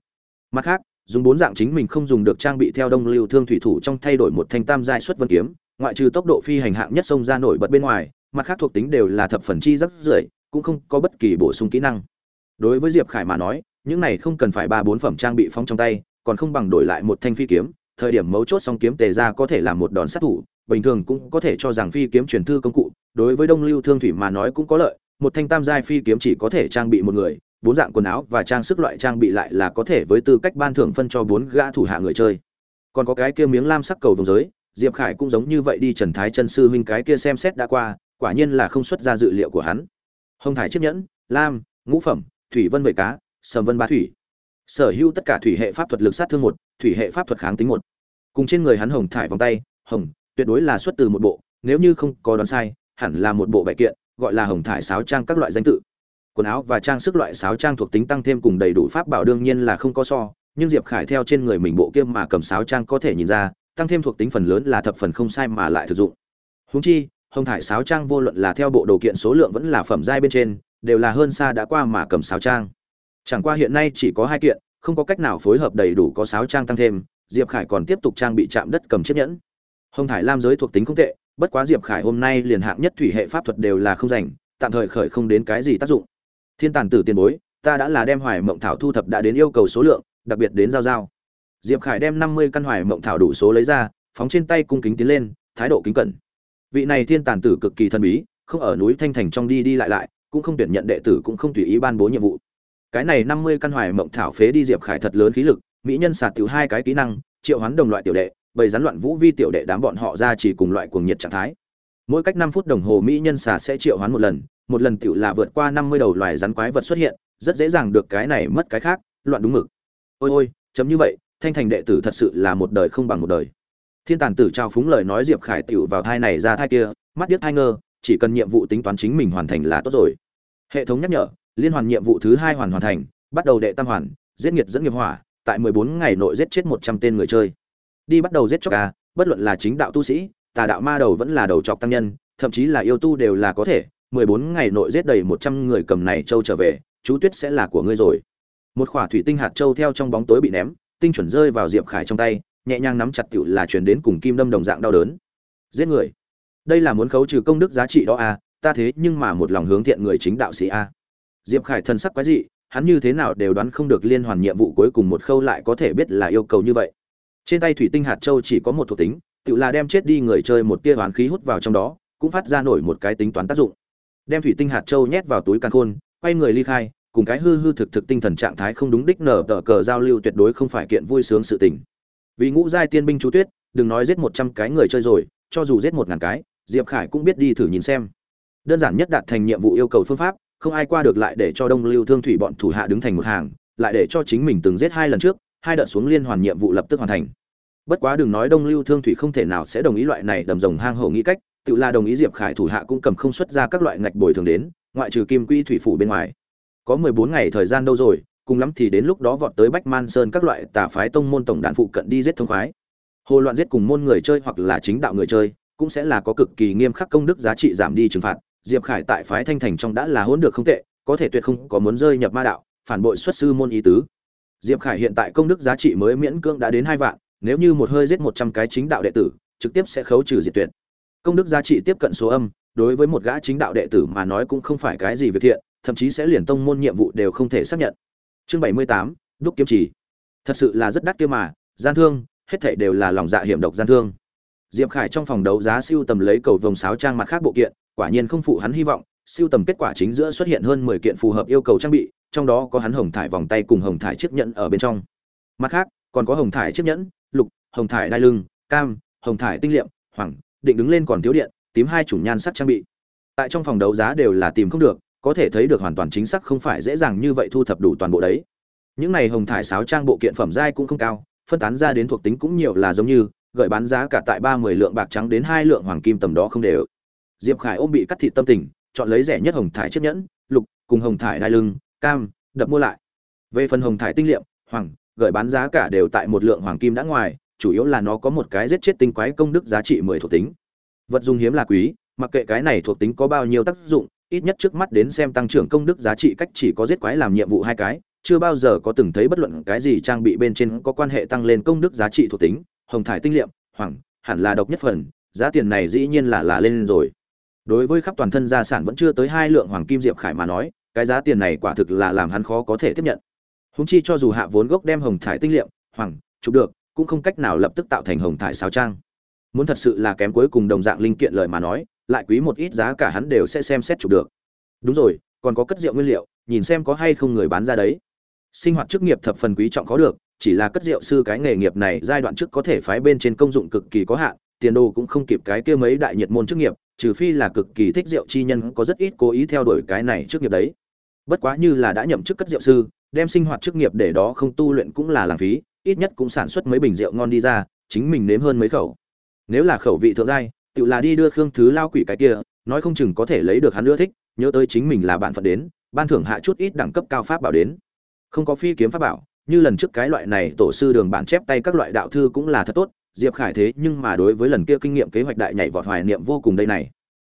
mặt khác, dùng bốn dạng chính mình không dùng được trang bị theo đông lưu thương thủy thủ trong thay đổi một thanh tam giai xuất vân kiếm, ngoại trừ tốc độ phi hành hạng nhất sông ra nổi bật bên ngoài, mặt khác thuộc tính đều là thập phần chi rất rưỡi cũng không có bất kỳ bổ sung kỹ năng đối với diệp khải mà nói, những này không cần phải ba bốn phẩm trang bị phóng trong tay, còn không bằng đổi lại một thanh phi kiếm, thời điểm mấu chốt song kiếm tề ra có thể làm một đòn sát thủ bình thường cũng có thể cho rằng phi kiếm truyền thư công cụ, đối với đông lưu thương thủy mà nói cũng có lợi, một thanh tam giai phi kiếm chỉ có thể trang bị một người, bốn dạng quần áo và trang sức loại trang bị lại là có thể với tư cách ban thưởng phân cho bốn gã thủ hạ người chơi. Còn có cái kia miếng lam sắc cầu vòng giới, diệp khải cũng giống như vậy đi trần thái chân sư huynh cái kia xem xét đã qua, quả nhiên là không xuất ra dự liệu của hắn. Hồng thải chiếc nhẫn, lam, ngũ phẩm, thủy vân vẩy cá, sầm vân ba thủy. Sở hữu tất cả thủy hệ pháp thuật lực sát thương một, thủy hệ pháp thuật kháng tính một. Cùng trên người hắn hồng thải vòng tay, hồng tuyệt đối là xuất từ một bộ, nếu như không có đoán sai, hẳn là một bộ bại kiện, gọi là hồng thải sáo trang các loại danh tự. Quần áo và trang sức loại sáo trang thuộc tính tăng thêm cùng đầy đủ pháp bảo đương nhiên là không có so, nhưng diệp khải theo trên người mình bộ kia mà cầm sáo trang có thể nhìn ra, tăng thêm thuộc tính phần lớn là thập phần không sai mà lại thực dụng. Húng chi, hồng thải sáo trang vô luận là theo bộ đồ kiện số lượng vẫn là phẩm giai bên trên, đều là hơn xa đã qua mà cầm sáo trang. Chẳng qua hiện nay chỉ có hai kiện, không có cách nào phối hợp đầy đủ có sáo trang tăng thêm, diệp khải còn tiếp tục trang bị chạm đất cầm chiếc nhẫn hồng thải lam giới thuộc tính không tệ, bất quá diệp khải hôm nay liền hạng nhất thủy hệ pháp thuật đều là không dành tạm thời khởi không đến cái gì tác dụng. Thiên tàn tử tiền bối, ta đã là đem hoài mộng thảo thu thập đã đến yêu cầu số lượng, đặc biệt đến giao giao. Diệp khải đem năm mươi căn hoài mộng thảo đủ số lấy ra, phóng trên tay cung kính tiến lên, thái độ kính cẩn. Vị này thiên tàn tử cực kỳ thần bí, không ở núi thanh thành trong đi đi lại lại, cũng không tuyển nhận đệ tử cũng không tùy ý ban bố nhiệm vụ. Cái này năm mươi căn hoài mộng thảo phế đi diệp khải thật lớn khí lực, mỹ nhân sạt tiểu hai cái kỹ năng, triệu hoán đồng loại tiểu đệ bầy rắn loạn vũ vi tiểu đệ đám bọn họ ra chỉ cùng loại cuồng nhiệt trạng thái. Mỗi cách năm phút đồng hồ mỹ nhân xà sẽ triệu hoán một lần một lần tiểu là vượt qua năm mươi đầu loài rắn quái vật xuất hiện, rất dễ dàng được cái này mất cái khác, loạn đúng mực. Ôi ôi, chấm như vậy, thanh thành đệ tử thật sự là một đời không bằng một đời. Thiên tàn tử trao phúng lời nói diệp khải tiểu vào thai này ra thai kia, mắt điếc thai ngơ, chỉ cần nhiệm vụ tính toán chính mình hoàn thành là tốt rồi. Hệ thống nhắc nhở, liên hoàn nhiệm vụ thứ hai hoàn hoàn thành, bắt đầu đệ tam hoàn, giết nghiệt dẫn nghiệp hỏa, tại mười bốn ngày nội giết chết một trăm tên người chơi đi bắt đầu giết chóc ca bất luận là chính đạo tu sĩ, tà đạo ma đầu vẫn là đầu chọc tăng nhân, thậm chí là yêu tu đều là có thể, mười bốn ngày nội giết đầy một trăm người cầm này châu trở về, chú tuyết sẽ là của ngươi rồi. Một khỏa thủy tinh hạt châu theo trong bóng tối bị ném, tinh chuẩn rơi vào diệp khải trong tay, nhẹ nhàng nắm chặt tựu là truyền đến cùng kim đâm đồng dạng đau đớn. Giết người. Đây là muốn khấu trừ công đức giá trị đó à ta thế nhưng mà một lòng hướng thiện người chính đạo sĩ a à. diệp khải thần sắc quái dị, hắn như thế nào đều đoán không được liên hoàn nhiệm vụ cuối cùng một khâu lại có thể biết là yêu cầu như vậy trên tay thủy tinh hạt châu chỉ có một thuộc tính, tự là đem chết đi người chơi một tia hoán khí hút vào trong đó, cũng phát ra nổi một cái tính toán tác dụng. Đem thủy tinh hạt châu nhét vào túi căn khôn, quay người ly khai, cùng cái hư hư thực thực tinh thần trạng thái không đúng đích nở tờ cờ giao lưu tuyệt đối không phải kiện vui sướng sự tình. Vì ngũ giai tiên binh chú tuyết, đừng nói giết một trăm cái người chơi rồi, cho dù giết một ngàn cái, diệp khải cũng biết đi thử nhìn xem. Đơn giản nhất đạt thành nhiệm vụ yêu cầu phương pháp, không ai qua được lại để cho đông lưu thương thủy bọn thủ hạ đứng thành một hàng, lại để cho chính mình từng giết hai lần trước hai đợt xuống liên hoàn nhiệm vụ lập tức hoàn thành. Bất quá đừng nói đông lưu thương thủy không thể nào sẽ đồng ý loại này đầm rồng hang hổ nghĩ cách, tự là đồng ý diệp khải thủ hạ cũng cầm không xuất ra các loại ngạch bồi thường đến, ngoại trừ kim quy thủy phủ bên ngoài. Có mười bốn ngày thời gian đâu rồi, cùng lắm thì đến lúc đó vọt tới bách man sơn các loại tà phái tông môn tổng đàn phụ cận đi giết thông khoái. Hồ loạn giết cùng môn người chơi hoặc là chính đạo người chơi, cũng sẽ là có cực kỳ nghiêm khắc công đức giá trị giảm đi trừng phạt. Diệp khải tại phái thanh thành trong đã là hỗn được không tệ, có thể tuyệt không có muốn rơi nhập ma đạo, phản bội xuất sư môn ý tứ diệp khải hiện tại công đức giá trị mới miễn cưỡng đã đến hai vạn, nếu như một hơi giết một trăm cái chính đạo đệ tử, trực tiếp sẽ khấu trừ diệt tuyệt. Công đức giá trị tiếp cận số âm, đối với một gã chính đạo đệ tử mà nói cũng không phải cái gì việc thiện, thậm chí sẽ liền tông môn nhiệm vụ đều không thể xác nhận. Chương bảy mươi tám, đúc kiếm chỉ thật sự là rất đắt kia mà, gian thương, hết thảy đều là lòng dạ hiểm độc gian thương. Diệp khải trong phòng đấu giá siêu tầm lấy cầu vồng sáo trang mặt khác bộ kiện, quả nhiên không phụ hắn hy vọng, siêu tầm kết quả chính giữa xuất hiện hơn mười kiện phù hợp yêu cầu trang bị trong đó có hắn hồng thải vòng tay cùng hồng thải chiếc nhẫn ở bên trong. Mặt khác, còn có hồng thải chiếc nhẫn, lục, hồng thải đai lưng, cam, hồng thải tinh liệm, hoàng, định đứng lên còn thiếu điện, tím hai chủng nhan sắc trang bị. Tại trong phòng đấu giá đều là tìm không được, có thể thấy được hoàn toàn chính xác không phải dễ dàng như vậy thu thập đủ toàn bộ đấy. Những này hồng thải sáo trang bộ kiện phẩm giai cũng không cao, phân tán ra đến thuộc tính cũng nhiều là giống như, gợi bán giá cả tại ba mươi lượng bạc trắng đến hai lượng hoàng kim tầm đó không đều. Diệp khải ôm bị cắt thị tâm tình, chọn lấy rẻ nhất hồng thải chiếc nhẫn, lục, cùng hồng thải đai lưng cam, đập mua lại. Về phần hồng thải tinh liệm, hoàng gợi bán giá cả đều tại một lượng hoàng kim đã ngoài, chủ yếu là nó có một cái giết chết tinh quái công đức giá trị mười thuộc tính. Vật dùng hiếm là quý, mặc kệ cái này thuộc tính có bao nhiêu tác dụng, ít nhất trước mắt đến xem tăng trưởng công đức giá trị cách chỉ có giết quái làm nhiệm vụ hai cái, chưa bao giờ có từng thấy bất luận cái gì trang bị bên trên có quan hệ tăng lên công đức giá trị thuộc tính. Hồng thải tinh liệm, hoàng, hẳn là độc nhất phần, giá tiền này dĩ nhiên là là lên rồi. Đối với khắp toàn thân gia sản vẫn chưa tới hai lượng hoàng kim diệp khải mà nói cái giá tiền này quả thực là làm hắn khó có thể tiếp nhận. Húng chi cho dù hạ vốn gốc đem hồng thải tinh liệm, hoàng, chụp được, cũng không cách nào lập tức tạo thành hồng thải sao trang. Muốn thật sự là kém cuối cùng đồng dạng linh kiện lời mà nói, lại quý một ít giá cả hắn đều sẽ xem xét chụp được. Đúng rồi, còn có cất rượu nguyên liệu, nhìn xem có hay không người bán ra đấy. Sinh hoạt chức nghiệp thập phần quý trọng có được, chỉ là cất rượu sư cái nghề nghiệp này giai đoạn trước có thể phái bên trên công dụng cực kỳ có hạn, tiền đồ cũng không kịp cái kia mấy đại nhiệt môn chức nghiệp, trừ phi là cực kỳ thích rượu chi nhân có rất ít cố ý theo đuổi cái này trước nghiệp đấy bất quá như là đã nhậm chức cất rượu sư, đem sinh hoạt chức nghiệp để đó không tu luyện cũng là lãng phí, ít nhất cũng sản xuất mấy bình rượu ngon đi ra, chính mình nếm hơn mấy khẩu. Nếu là khẩu vị thượng giai, tự là đi đưa khương thứ lao quỷ cái kia, nói không chừng có thể lấy được hắn ưa thích, nhớ tới chính mình là bạn phận đến, ban thưởng hạ chút ít đẳng cấp cao pháp bảo đến. Không có phi kiếm pháp bảo, như lần trước cái loại này tổ sư đường bản chép tay các loại đạo thư cũng là thật tốt, diệp khải thế nhưng mà đối với lần kia kinh nghiệm kế hoạch đại nhảy vọt hoài niệm vô cùng đây này.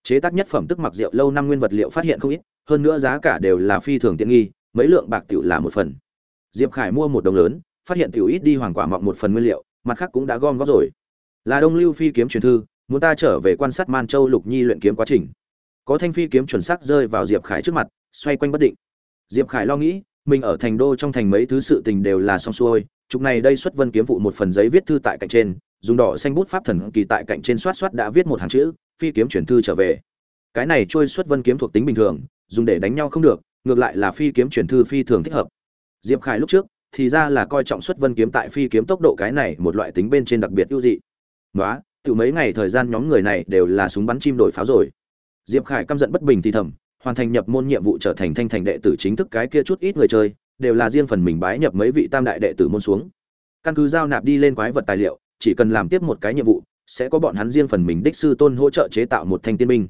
Chế tác nhất phẩm tức mặc rượu lâu năm nguyên vật liệu phát hiện không ít hơn nữa giá cả đều là phi thường tiện nghi, mấy lượng bạc tiểu là một phần. Diệp khải mua một đồng lớn, phát hiện tiểu ít đi hoàng quả mọng một phần nguyên liệu, mặt khác cũng đã gom góp rồi. Là đông lưu phi kiếm truyền thư, muốn ta trở về quan sát man châu lục nhi luyện kiếm quá trình. Có thanh phi kiếm chuẩn xác rơi vào diệp khải trước mặt, xoay quanh bất định. Diệp khải lo nghĩ, mình ở thành đô trong thành mấy thứ sự tình đều là xong xuôi chục này đây xuất vân kiếm vụ một phần giấy viết thư tại cạnh trên, dùng đỏ xanh bút pháp thần kỳ tại cạnh trên soát soát đã viết một hàng chữ, phi kiếm chuyển thư trở về. Cái này trôi xuất vân kiếm thuộc tính bình thường dùng để đánh nhau không được, ngược lại là phi kiếm chuyển thư phi thường thích hợp. Diệp khải lúc trước thì ra là coi trọng xuất vân kiếm tại phi kiếm tốc độ cái này một loại tính bên trên đặc biệt ưu dị. Nói tự mấy ngày thời gian nhóm người này đều là súng bắn chim đổi pháo rồi. Diệp khải căm giận bất bình thì thầm, hoàn thành nhập môn nhiệm vụ trở thành thanh thành đệ tử chính thức cái kia chút ít người chơi, đều là riêng phần mình bái nhập mấy vị tam đại đệ tử môn xuống. Căn cứ giao nạp đi lên quái vật tài liệu, chỉ cần làm tiếp một cái nhiệm vụ, sẽ có bọn hắn riêng phần mình đích sư tôn hỗ trợ chế tạo một thanh tiên binh.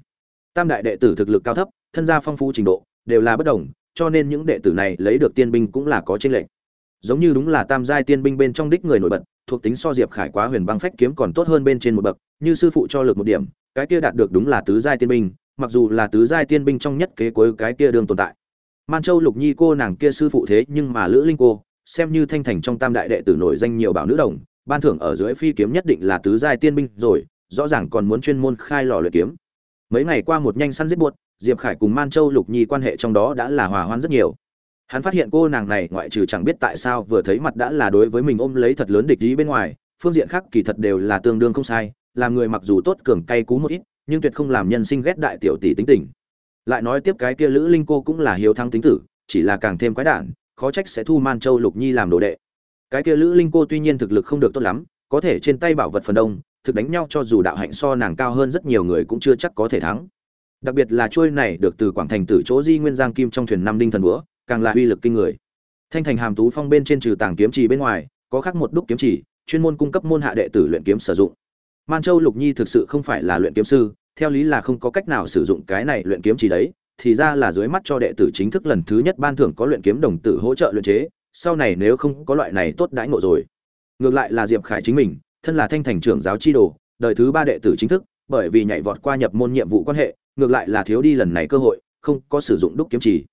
Tam đại đệ tử thực lực cao thấp thân gia phong phú trình độ, đều là bất đồng, cho nên những đệ tử này lấy được tiên binh cũng là có tranh lệch. Giống như đúng là tam giai tiên binh bên trong đích người nổi bật, thuộc tính so diệp khải quá huyền băng phách kiếm còn tốt hơn bên trên một bậc, như sư phụ cho lực một điểm, cái kia đạt được đúng là tứ giai tiên binh, mặc dù là tứ giai tiên binh trong nhất kế cuối cái kia đương tồn tại. Man châu lục nhi cô nàng kia sư phụ thế nhưng mà lữ linh cô, xem như thanh thành trong tam đại đệ tử nổi danh nhiều bảo nữ đồng, ban thưởng ở dưới phi kiếm nhất định là tứ giai tiên binh rồi, rõ ràng còn muốn chuyên môn khai lò luyện kiếm. Mấy ngày qua một nhanh săn giết buốt diệp khải cùng man châu lục nhi quan hệ trong đó đã là hòa hoãn rất nhiều. Hắn phát hiện cô nàng này ngoại trừ chẳng biết tại sao vừa thấy mặt đã là đối với mình ôm lấy thật lớn địch ý bên ngoài, phương diện khác kỳ thật đều là tương đương không sai, làm người mặc dù tốt cường cay cú một ít, nhưng tuyệt không làm nhân sinh ghét đại tiểu tỷ tính tình. Lại nói tiếp cái kia lữ linh cô cũng là hiếu thắng tính tử, chỉ là càng thêm quái đản, khó trách sẽ thu man châu lục nhi làm đồ đệ. Cái kia lữ linh cô tuy nhiên thực lực không được tốt lắm, có thể trên tay bảo vật phần đông, thực đánh nhau cho dù đạo hạnh so nàng cao hơn rất nhiều người cũng chưa chắc có thể thắng đặc biệt là chuôi này được từ quảng thành từ chỗ di nguyên giang kim trong thuyền nam đinh thần búa, càng là uy lực kinh người. Thanh thành hàm tú phong bên trên trừ tàng kiếm trì bên ngoài, có khác một đúc kiếm trì chuyên môn cung cấp môn hạ đệ tử luyện kiếm sử dụng. Man châu lục nhi thực sự không phải là luyện kiếm sư, theo lý là không có cách nào sử dụng cái này luyện kiếm trì đấy, thì ra là dưới mắt cho đệ tử chính thức lần thứ nhất ban thưởng có luyện kiếm đồng tử hỗ trợ luyện chế, sau này nếu không có loại này tốt đãi ngộ rồi. Ngược lại là diệp khải chính mình, thân là thanh thành trưởng giáo chi đồ, đời thứ ba đệ tử chính thức, bởi vì nhảy vọt qua nhập môn nhiệm vụ quan hệ ngược lại là thiếu đi lần này cơ hội, không có sử dụng đúc kiếm chỉ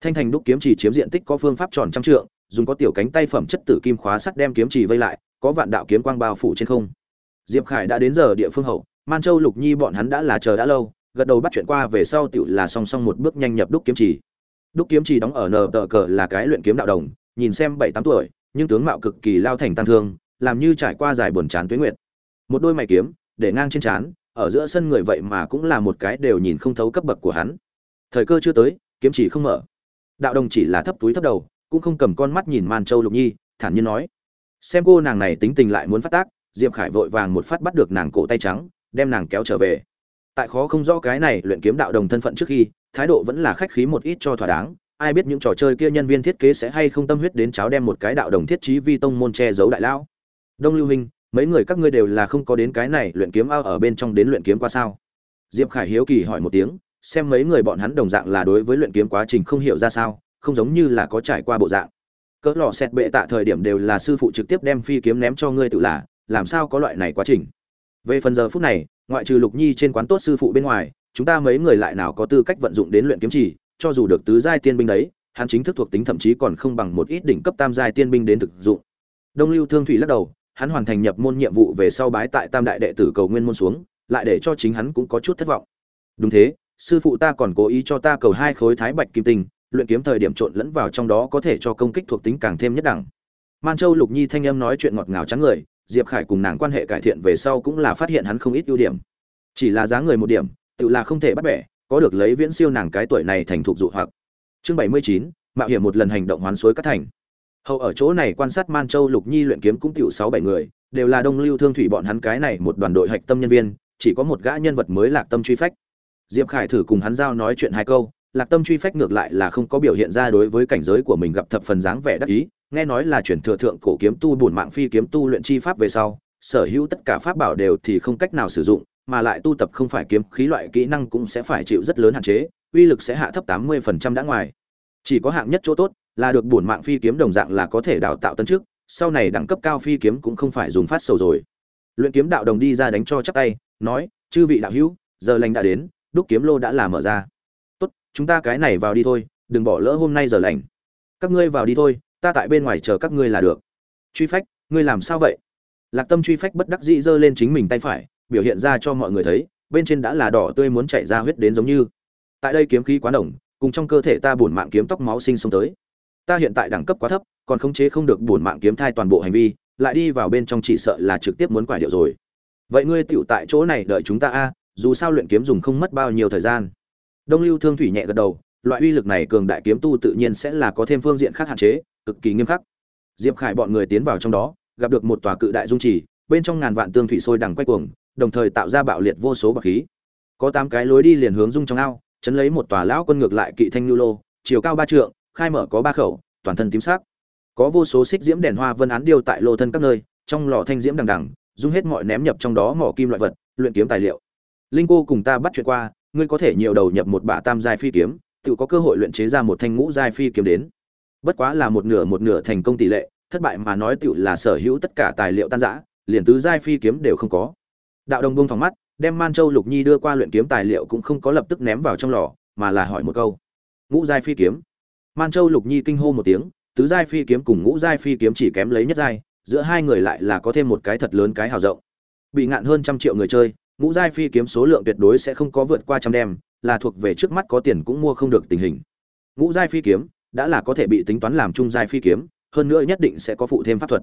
thanh thành đúc kiếm chỉ chiếm diện tích có phương pháp tròn trăm trượng, dùng có tiểu cánh tay phẩm chất tử kim khóa sắt đem kiếm chỉ vây lại, có vạn đạo kiếm quang bao phủ trên không. Diệp khải đã đến giờ địa phương hậu, man châu lục nhi bọn hắn đã là chờ đã lâu, gật đầu bắt chuyện qua về sau tiểu là song song một bước nhanh nhập đúc kiếm chỉ đúc kiếm chỉ đóng ở nờ tờ cờ là cái luyện kiếm đạo đồng, nhìn xem bảy tám tuổi, nhưng tướng mạo cực kỳ lao thành tăng thương, làm như trải qua dài buồn chán tuế nguyệt. Một đôi mày kiếm, để ngang trên trán ở giữa sân người vậy mà cũng là một cái đều nhìn không thấu cấp bậc của hắn. Thời cơ chưa tới kiếm chỉ không mở. Đạo đồng chỉ là thấp túi thấp đầu cũng không cầm con mắt nhìn man châu lục nhi thản nhiên nói. Xem cô nàng này tính tình lại muốn phát tác diệp khải vội vàng một phát bắt được nàng cổ tay trắng đem nàng kéo trở về. Tại khó không rõ cái này luyện kiếm đạo đồng thân phận trước khi thái độ vẫn là khách khí một ít cho thỏa đáng ai biết những trò chơi kia nhân viên thiết kế sẽ hay không tâm huyết đến cháo đem một cái đạo đồng thiết trí vi tông môn che giấu đại lão đông lưu Hinh, mấy người các ngươi đều là không có đến cái này luyện kiếm ao ở bên trong đến luyện kiếm qua sao? Diệp khải hiếu kỳ hỏi một tiếng, xem mấy người bọn hắn đồng dạng là đối với luyện kiếm quá trình không hiểu ra sao, không giống như là có trải qua bộ dạng. Cỡ lò xẹt bệ tạ thời điểm đều là sư phụ trực tiếp đem phi kiếm ném cho ngươi tự là, làm sao có loại này quá trình? Về phần giờ phút này, ngoại trừ lục nhi trên quán tốt sư phụ bên ngoài, chúng ta mấy người lại nào có tư cách vận dụng đến luyện kiếm chỉ, cho dù được tứ giai tiên binh đấy, hắn chính thức thuộc tính thậm chí còn không bằng một ít đỉnh cấp tam giai tiên binh đến thực dụng. Đông lưu thương thủy lắc đầu hắn hoàn thành nhập môn nhiệm vụ về sau bái tại tam đại đệ tử cầu nguyên môn xuống, lại để cho chính hắn cũng có chút thất vọng. Đúng thế, sư phụ ta còn cố ý cho ta cầu hai khối thái bạch kim tinh, luyện kiếm thời điểm trộn lẫn vào trong đó có thể cho công kích thuộc tính càng thêm nhất đẳng. Man châu lục nhi thanh âm nói chuyện ngọt ngào trắng người, diệp khải cùng nàng quan hệ cải thiện về sau cũng là phát hiện hắn không ít ưu điểm. Chỉ là giá người một điểm, tự là không thể bắt bẻ, có được lấy viễn siêu nàng cái tuổi này thành thục dụ hoặc. Chương bảy mươi chín, mạo hiểm một lần hành động hoán suối cắt thành hậu ở chỗ này quan sát man châu lục nhi luyện kiếm cũng tiểu sáu bảy người, đều là đông lưu thương thủy bọn hắn cái này một đoàn đội hạch tâm nhân viên, chỉ có một gã nhân vật mới lạc tâm truy phách. Diệp khải thử cùng hắn giao nói chuyện hai câu, lạc tâm truy phách ngược lại là không có biểu hiện ra đối với cảnh giới của mình gặp thập phần dáng vẻ đắc ý, nghe nói là chuyển thừa thượng cổ kiếm tu bổn mạng phi kiếm tu luyện chi pháp về sau, sở hữu tất cả pháp bảo đều thì không cách nào sử dụng, mà lại tu tập không phải kiếm khí loại kỹ năng cũng sẽ phải chịu rất lớn hạn chế, uy lực sẽ hạ thấp tám mươi phần trăm đã ngoài. Chỉ có hạng nhất chỗ tốt là được bổn mạng phi kiếm đồng dạng là có thể đào tạo tân trước sau này đẳng cấp cao phi kiếm cũng không phải dùng phát sầu rồi. Luyện kiếm đạo đồng đi ra đánh cho chắc tay, nói, chư vị đạo hữu, giờ lành đã đến, đúc kiếm lô đã là mở ra. Tốt, chúng ta cái này vào đi thôi, đừng bỏ lỡ hôm nay giờ lành. Các ngươi vào đi thôi, ta tại bên ngoài chờ các ngươi là được. Truy phách, ngươi làm sao vậy? Lạc tâm truy phách bất đắc dĩ giơ lên chính mình tay phải, biểu hiện ra cho mọi người thấy, bên trên đã là đỏ tươi muốn chảy ra huyết đến giống như. Tại đây kiếm khí quá đồng cùng trong cơ thể ta bổn mạng kiếm tóc máu sinh sống tới ta hiện tại đẳng cấp quá thấp, còn khống chế không được bổn mạng kiếm thai toàn bộ hành vi, lại đi vào bên trong chỉ sợ là trực tiếp muốn quải điệu rồi. Vậy ngươi tựu tại chỗ này đợi chúng ta a, dù sao luyện kiếm dùng không mất bao nhiêu thời gian. Đông lưu thương thủy nhẹ gật đầu, loại uy lực này cường đại kiếm tu tự nhiên sẽ là có thêm phương diện khác hạn chế, cực kỳ nghiêm khắc. Diệp khải bọn người tiến vào trong đó, gặp được một tòa cự đại dung trì, bên trong ngàn vạn tương thủy sôi đằng quay cuồng, đồng thời tạo ra bạo liệt vô số bậc khí. Có tám cái lối đi liền hướng dung trong ao, chấn lấy một tòa lão quân ngược lại kỵ thanh lưu lô, chiều cao ba trượng khai mở có ba khẩu, toàn thân tím sắc. Có vô số xích diễm đèn hoa vân án điêu tại lô thân các nơi, trong lò thanh diễm đằng đằng dung hết mọi ném nhập trong đó mỏ kim loại vật, luyện kiếm tài liệu. Linh cô cùng ta bắt chuyện qua, ngươi có thể nhiều đầu nhập một bả tam giai phi kiếm, tự có cơ hội luyện chế ra một thanh ngũ giai phi kiếm đến. Bất quá là một nửa một nửa thành công tỷ lệ, thất bại mà nói tự là sở hữu tất cả tài liệu tan rã, liền tứ giai phi kiếm đều không có. Đạo đồng bông thòng mắt, đem man châu lục nhi đưa qua luyện kiếm tài liệu cũng không có lập tức ném vào trong lò, mà là hỏi một câu. Ngũ giai phi kiếm? Man châu lục nhi kinh hô một tiếng, tứ giai phi kiếm cùng ngũ giai phi kiếm chỉ kém lấy nhất giai, giữa hai người lại là có thêm một cái thật lớn cái hào rộng. Bị ngạn hơn trăm triệu người chơi, ngũ giai phi kiếm số lượng tuyệt đối sẽ không có vượt qua trăm đem, là thuộc về trước mắt có tiền cũng mua không được tình hình. Ngũ giai phi kiếm, đã là có thể bị tính toán làm trung giai phi kiếm, hơn nữa nhất định sẽ có phụ thêm pháp thuật.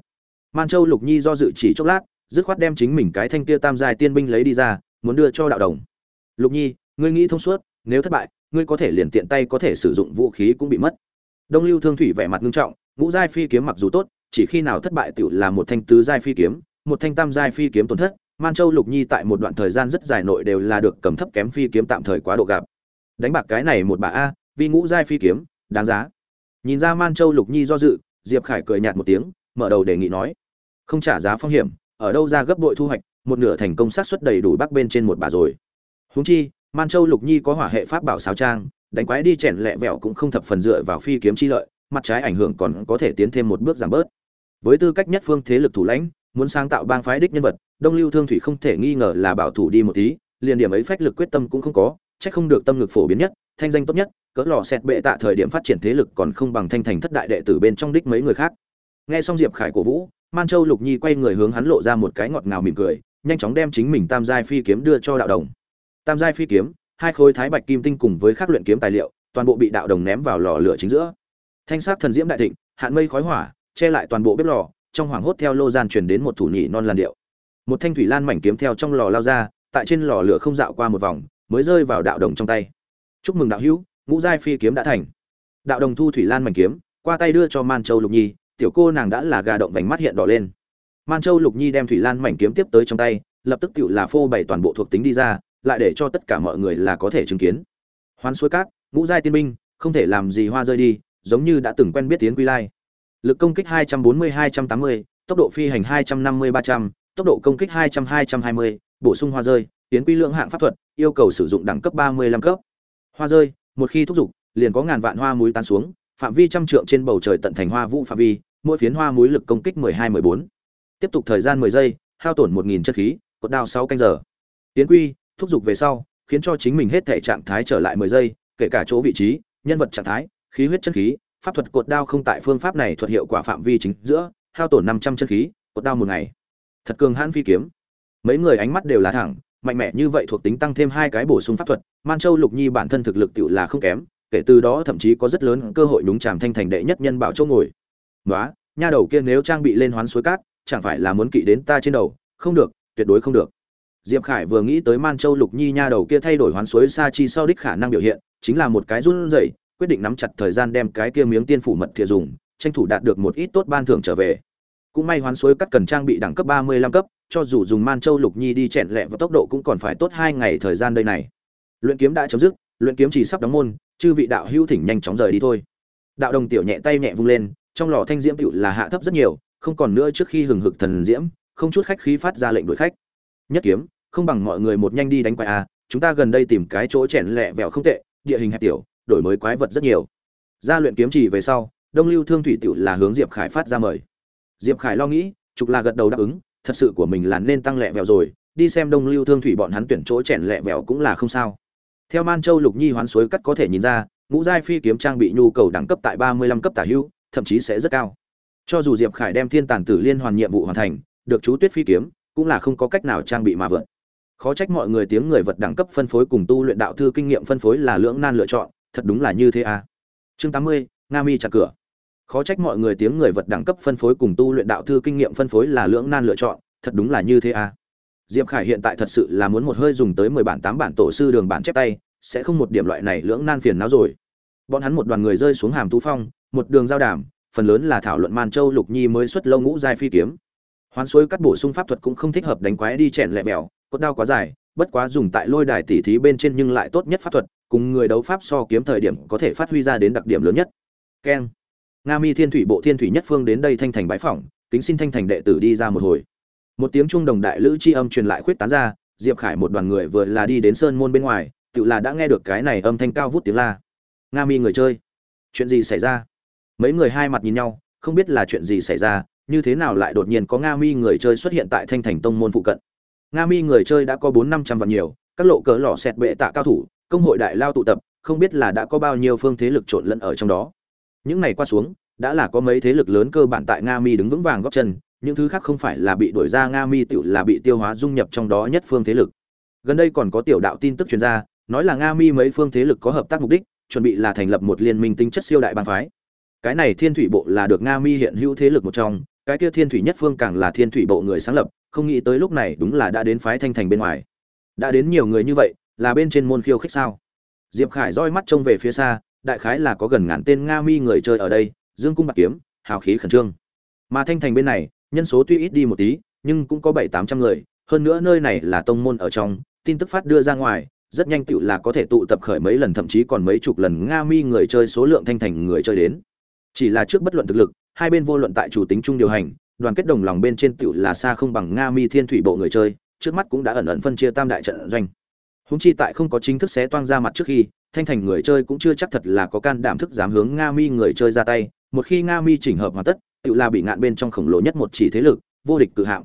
Man châu lục nhi do dự chỉ chốc lát, dứt khoát đem chính mình cái thanh kia tam giai tiên binh lấy đi ra, muốn đưa cho đạo đồng. Lục nhi, ngươi nghĩ thông suốt, nếu thất bại ngươi có thể liền tiện tay có thể sử dụng vũ khí cũng bị mất. Đông lưu thương thủy vẻ mặt nghiêm trọng, ngũ giai phi kiếm mặc dù tốt, chỉ khi nào thất bại tiểu là một thanh tứ giai phi kiếm, một thanh tam giai phi kiếm tổn thất, man châu lục nhi tại một đoạn thời gian rất dài nội đều là được cầm thấp kém phi kiếm tạm thời quá độ gặp. Đánh bạc cái này một bà a, vì ngũ giai phi kiếm, đáng giá. Nhìn ra man châu lục nhi do dự, diệp khải cười nhạt một tiếng, mở đầu đề nghị nói, không trả giá phong hiểm, ở đâu ra gấp bội thu hoạch, một nửa thành công sát suất đầy đủ bắc bên trên một bà rồi. Huống chi man châu lục nhi có hỏa hệ pháp bảo sáo trang, đánh quái đi chèn lẹ vẹo cũng không thập phần dựa vào phi kiếm chi lợi, mặt trái ảnh hưởng còn có thể tiến thêm một bước giảm bớt. Với tư cách nhất phương thế lực thủ lãnh, muốn sáng tạo bang phái đích nhân vật, đông lưu thương thủy không thể nghi ngờ là bảo thủ đi một tí, liền điểm ấy phách lực quyết tâm cũng không có trách không được tâm lực phổ biến nhất, thanh danh tốt nhất, cỡ lò xẹt bệ tạ thời điểm phát triển thế lực còn không bằng thanh thành thất đại đệ tử bên trong đích mấy người khác. Nghe xong diệp khải cổ vũ, man châu lục nhi quay người hướng hắn lộ ra một cái ngọt ngào mỉm cười, nhanh chóng đem chính mình tam giai phi kiếm đưa cho đạo đồng tam giai phi kiếm, hai khối thái bạch kim tinh cùng với khắc luyện kiếm tài liệu, toàn bộ bị đạo đồng ném vào lò lửa chính giữa. Thanh sắc thần diễm đại thịnh, hạn mây khói hỏa, che lại toàn bộ bếp lò, trong hoàng hốt theo lô gian truyền đến một thủ nhị non làn điệu. Một thanh thủy lan mảnh kiếm theo trong lò lao ra, tại trên lò lửa không dạo qua một vòng, mới rơi vào đạo đồng trong tay. Chúc mừng đạo hữu, ngũ giai phi kiếm đã thành. Đạo đồng thu thủy lan mảnh kiếm, qua tay đưa cho man châu lục nhi, tiểu cô nàng đã là gà động vành mắt hiện đỏ lên. Man châu lục nhi đem thủy lan mảnh kiếm tiếp tới trong tay, lập tức tự là phô bày toàn bộ thuộc tính đi ra lại để cho tất cả mọi người là có thể chứng kiến. Hoán suối cát ngũ giai tiên binh không thể làm gì hoa rơi đi giống như đã từng quen biết tiến quy lai. Lực công kích 240-280, tốc độ phi hành 250-300, tốc độ công kích 200-220, bổ sung hoa rơi tiến quy lượng hạng pháp thuật yêu cầu sử dụng đẳng cấp 35 cấp. Hoa rơi một khi thúc giục liền có ngàn vạn hoa muối tan xuống phạm vi trăm trượng trên bầu trời tận thành hoa vũ phạm vi mỗi phiến hoa muối lực công kích 12-14. tiếp tục thời gian 10 giây hao tổn 1000 chất khí cột đao 6 canh giờ. Tiến quy thúc giục về sau, khiến cho chính mình hết thể trạng thái trở lại 10 giây, kể cả chỗ vị trí, nhân vật trạng thái, khí huyết chân khí, pháp thuật cột đao không tại phương pháp này thuật hiệu quả phạm vi chính giữa, hao tổn 500 chân khí, cột đao một ngày. Thật cường hãn phi kiếm. Mấy người ánh mắt đều là thẳng, mạnh mẽ như vậy thuộc tính tăng thêm hai cái bổ sung pháp thuật, man châu lục nhi bản thân thực lực tựu là không kém, kể từ đó thậm chí có rất lớn cơ hội đúng chàm thanh thành đệ nhất nhân bảo châu ngồi. Nói nha đầu kia nếu trang bị lên hoán suối cát, chẳng phải là muốn kỵ đến ta trên đầu? Không được, tuyệt đối không được diệp khải vừa nghĩ tới man châu lục nhi nha đầu kia thay đổi hoán suối sa chi sau đích khả năng biểu hiện, chính là một cái run rẩy, quyết định nắm chặt thời gian đem cái kia miếng tiên phủ mật thiệt dùng, tranh thủ đạt được một ít tốt ban thưởng trở về. Cũng may hoán suối cắt cần trang bị đẳng cấp ba mươi lăm cấp, cho dù dùng man châu lục nhi đi chèn lẹ và tốc độ cũng còn phải tốt hai ngày thời gian đây này. Luyện kiếm đã chấm dứt, luyện kiếm chỉ sắp đóng môn, chư vị đạo hữu thỉnh nhanh chóng rời đi thôi. Đạo đồng tiểu nhẹ tay nhẹ vung lên, trong lò thanh diễm tựu là hạ thấp rất nhiều, không còn nữa trước khi hừng hực thần diễm, không chút khách khí phát ra lệnh đuổi khách. Nhất kiếm không bằng mọi người một nhanh đi đánh quái a chúng ta gần đây tìm cái chỗ chèn lẹ vẹo không tệ, địa hình hẹp tiểu, đổi mới quái vật rất nhiều. Ra luyện kiếm chỉ về sau, đông lưu thương thủy Tiểu là hướng diệp khải phát ra mời. Diệp khải lo nghĩ, trục là gật đầu đáp ứng, thật sự của mình là nên tăng lẹ vẹo rồi, đi xem đông lưu thương thủy bọn hắn tuyển chỗ chèn lẹ vẹo cũng là không sao. Theo man châu lục nhi hoán suối cắt có thể nhìn ra, ngũ giai phi kiếm trang bị nhu cầu đẳng cấp tại ba mươi lăm cấp tả hữu, thậm chí sẽ rất cao. Cho dù diệp khải đem thiên tàn tử liên hoàn nhiệm vụ hoàn thành, được chú tuyết phi kiếm, cũng là không có cách nào trang bị mà vượt khó trách mọi người tiếng người vật đẳng cấp phân phối cùng tu luyện đạo thư kinh nghiệm phân phối là lưỡng nan lựa chọn, thật đúng là như thế à. Chương tám mươi, nga mi chặt cửa. Khó trách mọi người tiếng người vật đẳng cấp phân phối cùng tu luyện đạo thư kinh nghiệm phân phối là lưỡng nan lựa chọn, thật đúng là như thế à. Diệp khải hiện tại thật sự là muốn một hơi dùng tới mười bản, tám bản tổ sư đường bản chép tay, sẽ không một điểm loại này lưỡng nan phiền não rồi. Bọn hắn một đoàn người rơi xuống hàm tú phong, một đường giao đàm, phần lớn là thảo luận man châu lục nhi mới xuất lâu ngũ giai phi kiếm. Hoán suối cắt bổ sung pháp thuật cũng không thích hợp đánh quái đi chèn lẹ mèo cốt đao quá dài, bất quá dùng tại lôi đài tỉ thí bên trên nhưng lại tốt nhất pháp thuật, cùng người đấu pháp so kiếm thời điểm có thể phát huy ra đến đặc điểm lớn nhất. Keng. Nga mi thiên thủy bộ thiên thủy nhất phương đến đây thanh thành bái phỏng, kính xin thanh thành đệ tử đi ra một hồi. Một tiếng trung đồng đại lữ chi âm truyền lại khuyết tán ra, diệp khải một đoàn người vừa là đi đến sơn môn bên ngoài, tự là đã nghe được cái này âm thanh cao vút tiếng la. Nga mi người chơi, chuyện gì xảy ra? Mấy người hai mặt nhìn nhau, không biết là chuyện gì xảy ra, như thế nào lại đột nhiên có nga mi người chơi xuất hiện tại thanh thành tông môn phụ cận nga mi người chơi đã có bốn năm trăm vạn nhiều, các lộ cỡ lò xẹt bệ tạ cao thủ, công hội đại lao tụ tập, không biết là đã có bao nhiêu phương thế lực trộn lẫn ở trong đó. Những này qua xuống, đã là có mấy thế lực lớn cơ bản tại nga mi đứng vững vàng góp chân, những thứ khác không phải là bị đuổi ra, nga mi tự là bị tiêu hóa dung nhập trong đó nhất phương thế lực. Gần đây còn có tiểu đạo tin tức chuyên gia nói là nga mi mấy phương thế lực có hợp tác mục đích, chuẩn bị là thành lập một liên minh tính chất siêu đại bang phái. Cái này thiên thủy bộ là được nga mi hiện hữu thế lực một trong, cái kia thiên thủy nhất phương càng là thiên thủy bộ người sáng lập không nghĩ tới lúc này đúng là đã đến phái thanh thành bên ngoài. Đã đến nhiều người như vậy, là bên trên môn khiêu khích sao? Diệp khải roi mắt trông về phía xa, đại khái là có gần ngàn tên nga mi người chơi ở đây, dương cung bạc kiếm, hào khí khẩn trương. Mà thanh thành bên này, nhân số tuy ít đi một tí, nhưng cũng có bảy tám trăm người, hơn nữa nơi này là tông môn ở trong, tin tức phát đưa ra ngoài, rất nhanh tựu là có thể tụ tập khởi mấy lần, thậm chí còn mấy chục lần nga mi người chơi số lượng thanh thành người chơi đến. Chỉ là trước bất luận thực lực, hai bên vô luận tại chủ tính chung điều hành đoàn kết đồng lòng bên trên tựu là xa không bằng nga mi thiên thủy bộ người chơi, trước mắt cũng đã ẩn ẩn phân chia tam đại trận doanh. Húng chi tại không có chính thức xé toang ra mặt trước khi, thanh thành người chơi cũng chưa chắc thật là có can đảm thức dám hướng nga mi người chơi ra tay, một khi nga mi chỉnh hợp hoàn tất tự là bị ngạn bên trong khổng lồ nhất một chỉ thế lực, vô địch cự hạng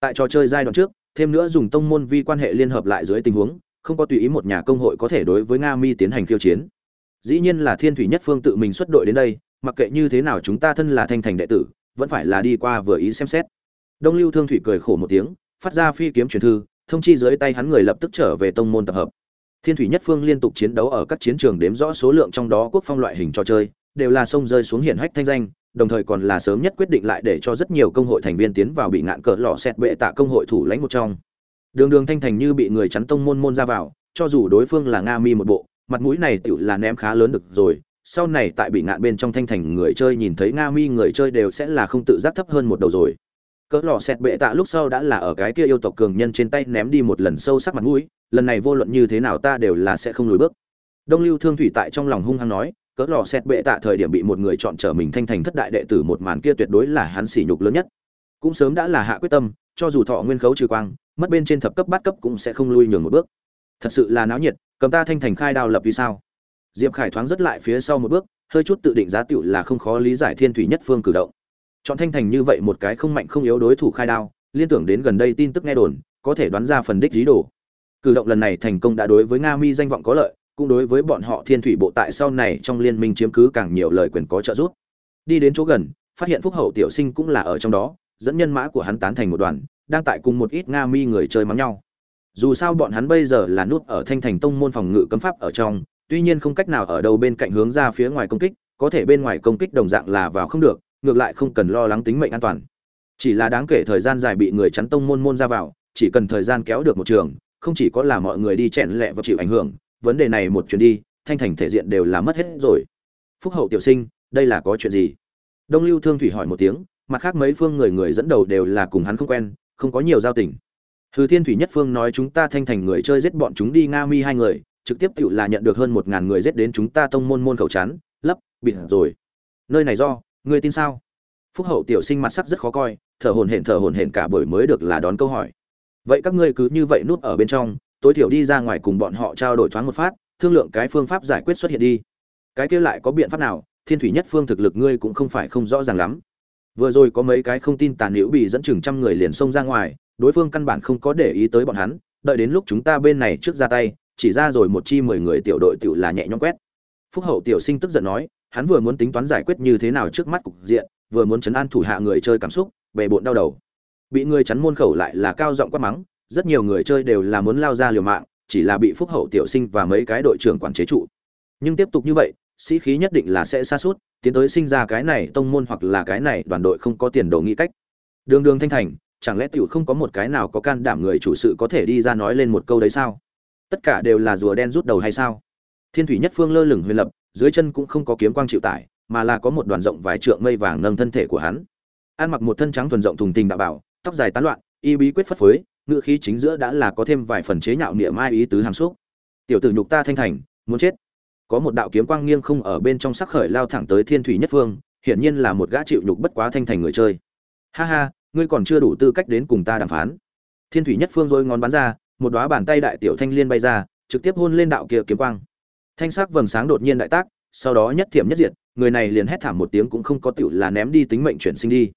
tại trò chơi giai đoạn trước, thêm nữa dùng tông môn vi quan hệ liên hợp lại dưới tình huống, không có tùy ý một nhà công hội có thể đối với nga mi tiến hành khiêu chiến. Dĩ nhiên là thiên thủy nhất phương tự mình xuất đội đến đây, mặc kệ như thế nào chúng ta thân là thanh thành đệ tử vẫn phải là đi qua vừa ý xem xét. Đông lưu thương thủy cười khổ một tiếng, phát ra phi kiếm truyền thư, thông chi dưới tay hắn người lập tức trở về tông môn tập hợp. Thiên thủy nhất phương liên tục chiến đấu ở các chiến trường đếm rõ số lượng trong đó quốc phong loại hình trò chơi, đều là sông rơi xuống hiển hách thanh danh, đồng thời còn là sớm nhất quyết định lại để cho rất nhiều công hội thành viên tiến vào bị ngạn cỡ lọ xét bệ tạ công hội thủ lãnh một trong. Đường đường thanh thành như bị người chắn tông môn môn ra vào, cho dù đối phương là nga mi một bộ, mặt mũi này tựu là ném khá lớn được rồi sau này tại bị ngạn bên trong thanh thành người chơi nhìn thấy nga mi người chơi đều sẽ là không tự giác thấp hơn một đầu rồi. Cỡ lò xẹt bệ tạ lúc sau đã là ở cái kia yêu tộc cường nhân trên tay ném đi một lần sâu sắc mặt mũi, lần này vô luận như thế nào ta đều là sẽ không lùi bước. Đông lưu thương thủy tại trong lòng hung hăng nói, cỡ lò xẹt bệ tạ thời điểm bị một người chọn trở mình thanh thành thất đại đệ tử một màn kia tuyệt đối là hắn sỉ nhục lớn nhất. Cũng sớm đã là hạ quyết tâm, cho dù thọ nguyên khấu trừ quang, mất bên trên thập cấp bát cấp cũng sẽ không lui nhường một bước. Thật sự là náo nhiệt, cầm ta thanh thành khai đao lập vì sao? Diệp khải thoáng rất lại phía sau một bước, hơi chút tự định giá tựu là không khó lý giải thiên thủy nhất phương cử động. Chọn thanh thành như vậy một cái không mạnh không yếu đối thủ khai đao, liên tưởng đến gần đây tin tức nghe đồn, có thể đoán ra phần đích dí đồ. Cử động lần này thành công đã đối với nga mi danh vọng có lợi, cũng đối với bọn họ thiên thủy bộ tại sau này trong liên minh chiếm cứ càng nhiều lời quyền có trợ giúp. Đi đến chỗ gần, phát hiện phúc hậu tiểu sinh cũng là ở trong đó, dẫn nhân mã của hắn tán thành một đoàn, đang tại cùng một ít nga mi người chơi mắng nhau. Dù sao bọn hắn bây giờ là nút ở thanh thành tông môn phòng ngự cấm pháp ở trong tuy nhiên không cách nào ở đâu bên cạnh hướng ra phía ngoài công kích, có thể bên ngoài công kích đồng dạng là vào không được, ngược lại không cần lo lắng tính mệnh an toàn. Chỉ là đáng kể thời gian dài bị người chắn tông môn môn ra vào, chỉ cần thời gian kéo được một trường, không chỉ có là mọi người đi chèn lẹ và chịu ảnh hưởng, vấn đề này một chuyến đi, thanh thành thể diện đều là mất hết rồi. Phúc hậu tiểu sinh, đây là có chuyện gì? Đông lưu thương thủy hỏi một tiếng, mặt khác mấy phương người người dẫn đầu đều là cùng hắn không quen, không có nhiều giao tình. Hư thiên thủy nhất phương nói chúng ta thanh thành người chơi giết bọn chúng đi nga mi hai người trực tiếp tự là nhận được hơn một ngàn người giết đến chúng ta tông môn môn khẩu chắn lấp bịt rồi. Nơi này do người tin sao? Phúc hậu tiểu sinh mặt sắc rất khó coi, thở hồn hển thở hồn hển cả buổi mới được là đón câu hỏi. Vậy các ngươi cứ như vậy núp ở bên trong, tối thiểu đi ra ngoài cùng bọn họ trao đổi thoáng một phát, thương lượng cái phương pháp giải quyết xuất hiện đi. Cái kia lại có biện pháp nào? Thiên thủy nhất phương thực lực ngươi cũng không phải không rõ ràng lắm. Vừa rồi có mấy cái không tin tàn liễu bị dẫn chừng trăm người liền xông ra ngoài, đối phương căn bản không có để ý tới bọn hắn, đợi đến lúc chúng ta bên này trước ra tay chỉ ra rồi một chi mười người tiểu đội tiểu là nhẹ nhõm quét. Phúc hậu tiểu sinh tức giận nói, hắn vừa muốn tính toán giải quyết như thế nào trước mắt cục diện, vừa muốn chấn an thủ hạ người chơi cảm xúc, bề bộn đau đầu. Bị người chắn môn khẩu lại là cao giọng quát mắng, rất nhiều người chơi đều là muốn lao ra liều mạng, chỉ là bị phúc hậu tiểu sinh và mấy cái đội trưởng quản chế trụ. Nhưng tiếp tục như vậy, sĩ khí nhất định là sẽ xa suốt tiến tới sinh ra cái này tông môn hoặc là cái này đoàn đội không có tiền đồ nghĩ cách. Đường đường thanh thành, chẳng lẽ tiểu không có một cái nào có can đảm người chủ sự có thể đi ra nói lên một câu đấy sao? Tất cả đều là rùa đen rút đầu hay sao? Thiên thủy nhất phương lơ lửng huyền lập, dưới chân cũng không có kiếm quang chịu tải, mà là có một đoàn rộng vài trượng mây vàng nâng thân thể của hắn. Ăn mặc một thân trắng thuần rộng thùng tình đạo bảo, tóc dài tán loạn, y bí quyết phất phới, ngựa khí chính giữa đã là có thêm vài phần chế nhạo niệm mai ý tứ hàm xúc. Tiểu tử nhục ta thanh thành, muốn chết. Có một đạo kiếm quang nghiêng không ở bên trong sắc khởi lao thẳng tới thiên thủy nhất phương, hiển nhiên là một gã chịu nhục bất quá thanh thành người chơi. Ha ha, ngươi còn chưa đủ tư cách đến cùng ta đàm phán. Thiên thủy nhất phương rồi ngón bắn ra một đóa bàn tay đại tiểu thanh liên bay ra, trực tiếp hôn lên đạo kia kiếm quang. Thanh sắc vầng sáng đột nhiên đại tác, sau đó nhất thiểm nhất diệt, người này liền hét thảm một tiếng cũng không có tiểu là ném đi tính mệnh chuyển sinh đi.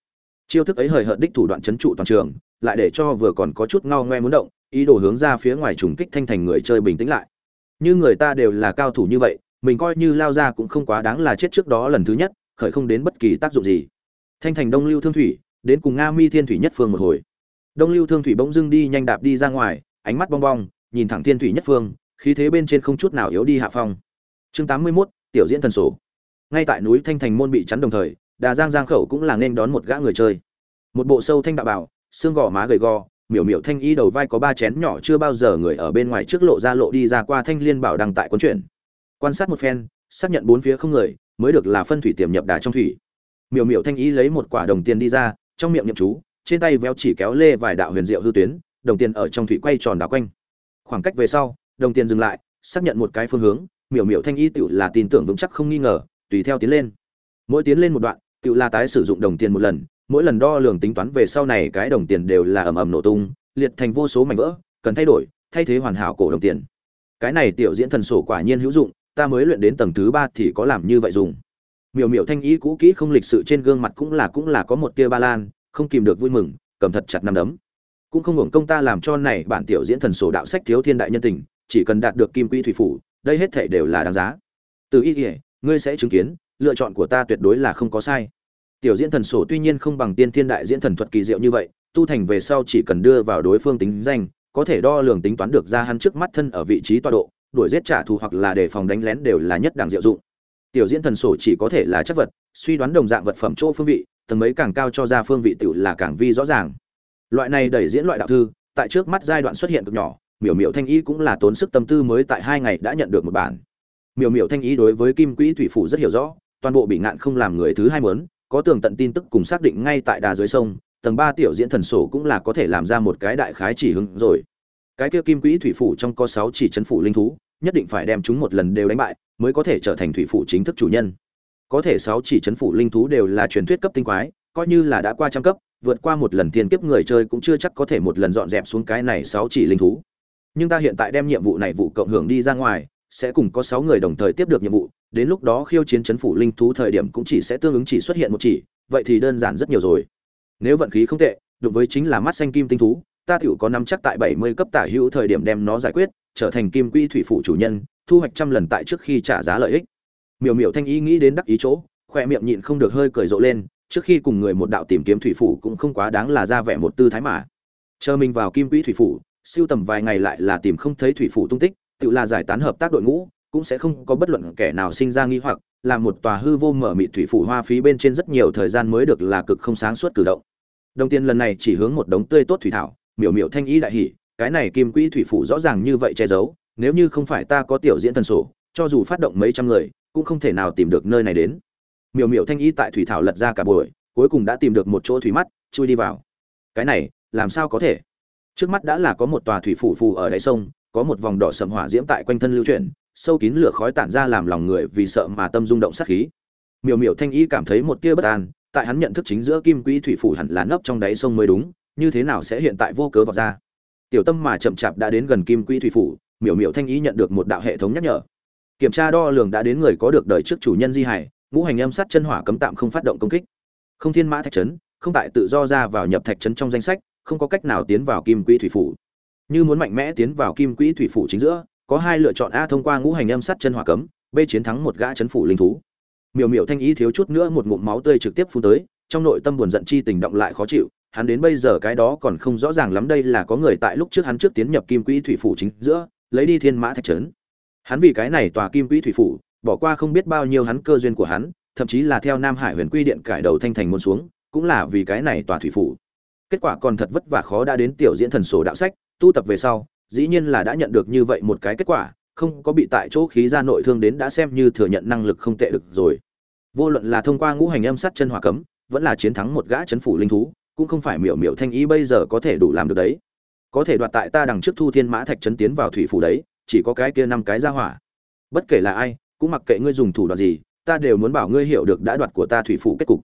Chiêu thức ấy hời hợt đích thủ đoạn chấn trụ toàn trường, lại để cho vừa còn có chút ngao ngoe muốn động, ý đồ hướng ra phía ngoài trùng kích thanh thành người chơi bình tĩnh lại. Như người ta đều là cao thủ như vậy, mình coi như lao ra cũng không quá đáng là chết trước đó lần thứ nhất, khởi không đến bất kỳ tác dụng gì. Thanh thành đông lưu thương thủy, đến cùng nga mi thiên thủy nhất phương một hồi. Đông lưu thương thủy bỗng dưng đi nhanh đạp đi ra ngoài ánh mắt bong bong nhìn thẳng thiên thủy nhất phương khí thế bên trên không chút nào yếu đi hạ phong. Chương tám mươi 81, tiểu diễn thần sổ. Ngay tại núi thanh thành môn bị chắn đồng thời đà giang giang khẩu cũng là nên đón một gã người chơi. Một bộ sâu thanh đạo bảo xương gò má gầy gò miểu miểu thanh y đầu vai có ba chén nhỏ chưa bao giờ người ở bên ngoài trước lộ ra lộ đi ra qua thanh liên bảo đăng tại cuốn truyện quan sát một phen xác nhận bốn phía không người mới được là phân thủy tiềm nhập đà trong thủy. Miểu miểu thanh y lấy một quả đồng tiền đi ra trong miệng nhậm chú trên tay véo chỉ kéo lê vài đạo huyền diệu hư tuyến đồng tiền ở trong thủy quay tròn đảo quanh. Khoảng cách về sau, đồng tiền dừng lại, xác nhận một cái phương hướng, miểu miểu thanh y tựu là tin tưởng vững chắc không nghi ngờ, tùy theo tiến lên. Mỗi tiến lên một đoạn tựu là tái sử dụng đồng tiền một lần, mỗi lần đo lường tính toán về sau này cái đồng tiền đều là ầm ầm nổ tung, liệt thành vô số mảnh vỡ, cần thay đổi, thay thế hoàn hảo cổ đồng tiền. Cái này tiểu diễn thần sổ quả nhiên hữu dụng, ta mới luyện đến tầng thứ ba thì có làm như vậy dùng. Miểu miểu thanh ý cũ kỹ không lịch sự trên gương mặt cũng là cũng là có một tia ba lan, không kìm được vui mừng, cầm thật chặt nắm đấm cũng không hưởng công ta làm cho này bản tiểu diễn thần sổ đạo sách thiếu thiên đại nhân tình, chỉ cần đạt được kim quy thủy phủ, đây hết thể đều là đáng giá. Từ ý nghĩa ngươi sẽ chứng kiến, lựa chọn của ta tuyệt đối là không có sai. Tiểu diễn thần sổ tuy nhiên không bằng tiên thiên đại diễn thần thuật kỳ diệu như vậy, tu thành về sau chỉ cần đưa vào đối phương tính danh, có thể đo lường tính toán được ra hắn trước mắt thân ở vị trí tọa độ, đuổi giết trả thù hoặc là đề phòng đánh lén đều là nhất đẳng diệu dụng. Tiểu diễn thần sổ chỉ có thể là chất vật, suy đoán đồng dạng vật phẩm chỗ phương vị, tầng mấy càng cao cho ra phương vị tiểu là càng vi rõ ràng loại này đẩy diễn loại đạo thư, tại trước mắt giai đoạn xuất hiện cực nhỏ, miểu miểu thanh y cũng là tốn sức tâm tư mới tại hai ngày đã nhận được một bản. Miểu miểu thanh y đối với kim quỹ thủy phủ rất hiểu rõ, toàn bộ bị ngạn không làm người thứ hai muốn, có tường tận tin tức cùng xác định ngay tại đà dưới sông, tầng ba tiểu diễn thần sổ cũng là có thể làm ra một cái đại khái chỉ hướng rồi. Cái kia kim quỹ thủy phủ trong có sáu chỉ chấn phủ linh thú, nhất định phải đem chúng một lần đều đánh bại, mới có thể trở thành thủy phủ chính thức chủ nhân. Có thể sáu chỉ chấn phủ linh thú đều là truyền thuyết cấp tinh quái coi như là đã qua trăm cấp, vượt qua một lần thiên kiếp người chơi cũng chưa chắc có thể một lần dọn dẹp xuống cái này sáu chỉ linh thú. Nhưng ta hiện tại đem nhiệm vụ này vụ cộng hưởng đi ra ngoài, sẽ cùng có sáu người đồng thời tiếp được nhiệm vụ, đến lúc đó khiêu chiến chấn phủ linh thú thời điểm cũng chỉ sẽ tương ứng chỉ xuất hiện một chỉ, vậy thì đơn giản rất nhiều rồi. Nếu vận khí không tệ đối với chính là mắt xanh kim tinh thú, ta tiểu có nắm chắc tại bảy mươi cấp tả hữu thời điểm đem nó giải quyết, trở thành kim quy thủy phủ chủ nhân, thu hoạch trăm lần tại trước khi trả giá lợi ích. Miểu miểu thanh ý nghĩ đến đắc ý chỗ, khoe miệng nhịn không được hơi cười rộ lên trước khi cùng người một đạo tìm kiếm thủy phủ cũng không quá đáng là ra vẻ một tư thái mà. Chờ mình vào kim quỹ thủy phủ, siêu tầm vài ngày lại là tìm không thấy thủy phủ tung tích, tự là giải tán hợp tác đội ngũ, cũng sẽ không có bất luận kẻ nào sinh ra nghi hoặc, là một tòa hư vô mở mị thủy phủ hoa phí bên trên rất nhiều thời gian mới được là cực không sáng suốt cử động. Đồng tiền lần này chỉ hướng một đống tươi tốt thủy thảo, miểu miểu thanh ý đại hỉ, cái này kim quỹ thủy phủ rõ ràng như vậy che giấu, nếu như không phải ta có tiểu diễn thần sổ, cho dù phát động mấy trăm người, cũng không thể nào tìm được nơi này đến miểu miểu thanh y tại thủy thảo lật ra cả buổi, cuối cùng đã tìm được một chỗ thủy mắt, chui đi vào. Cái này, làm sao có thể? Trước mắt đã là có một tòa thủy phủ phù ở đáy sông, có một vòng đỏ sầm hỏa diễm tại quanh thân lưu chuyển, sâu kín lửa khói tản ra làm lòng người vì sợ mà tâm rung động sát khí. Miểu miểu thanh y cảm thấy một tia bất an, tại hắn nhận thức chính giữa kim quỹ thủy phủ hẳn là nấp trong đáy sông mới đúng, như thế nào sẽ hiện tại vô cớ vọt ra? Tiểu tâm mà chậm chạp đã đến gần kim quỹ thủy phủ, miểu miểu thanh y nhận được một đạo hệ thống nhắc nhở. Kiểm tra đo lường đã đến người có được đời trước chủ nhân di hải ngũ hành âm sát chân hỏa cấm tạm không phát động công kích. Không thiên mã thạch trấn không tại tự do ra vào nhập thạch trấn trong danh sách, không có cách nào tiến vào kim quỹ thủy phủ. Như muốn mạnh mẽ tiến vào kim quỹ thủy phủ chính giữa, có hai lựa chọn a thông qua ngũ hành âm sát chân hỏa cấm, b chiến thắng một gã chấn phủ linh thú. Miểu miểu thanh ý thiếu chút nữa một ngụm máu tươi trực tiếp phun tới, trong nội tâm buồn giận chi tình động lại khó chịu, hắn đến bây giờ cái đó còn không rõ ràng lắm đây là có người tại lúc trước hắn trước tiến nhập kim quỹ thủy phủ chính giữa, lấy đi thiên mã thạch trấn hắn vì cái này tòa kim quỹ thủy phủ bỏ qua không biết bao nhiêu hắn cơ duyên của hắn, thậm chí là theo nam hải huyền quy điện cải đầu thanh thành môn xuống, cũng là vì cái này tòa thủy phủ. Kết quả còn thật vất vả khó đã đến tiểu diễn thần sổ đạo sách, tu tập về sau, dĩ nhiên là đã nhận được như vậy một cái kết quả, không có bị tại chỗ khí ra nội thương đến đã xem như thừa nhận năng lực không tệ được rồi. Vô luận là thông qua ngũ hành âm sát chân hỏa cấm, vẫn là chiến thắng một gã chấn phủ linh thú, cũng không phải miểu miểu thanh ý bây giờ có thể đủ làm được đấy. Có thể đoạt tại ta đằng trước thu thiên mã thạch chấn tiến vào thủy phủ đấy, chỉ có cái kia năm cái ra hỏa. Bất kể là ai cũng mặc kệ ngươi dùng thủ đoạn gì, ta đều muốn bảo ngươi hiểu được đã đoạt của ta thủy phủ kết cục.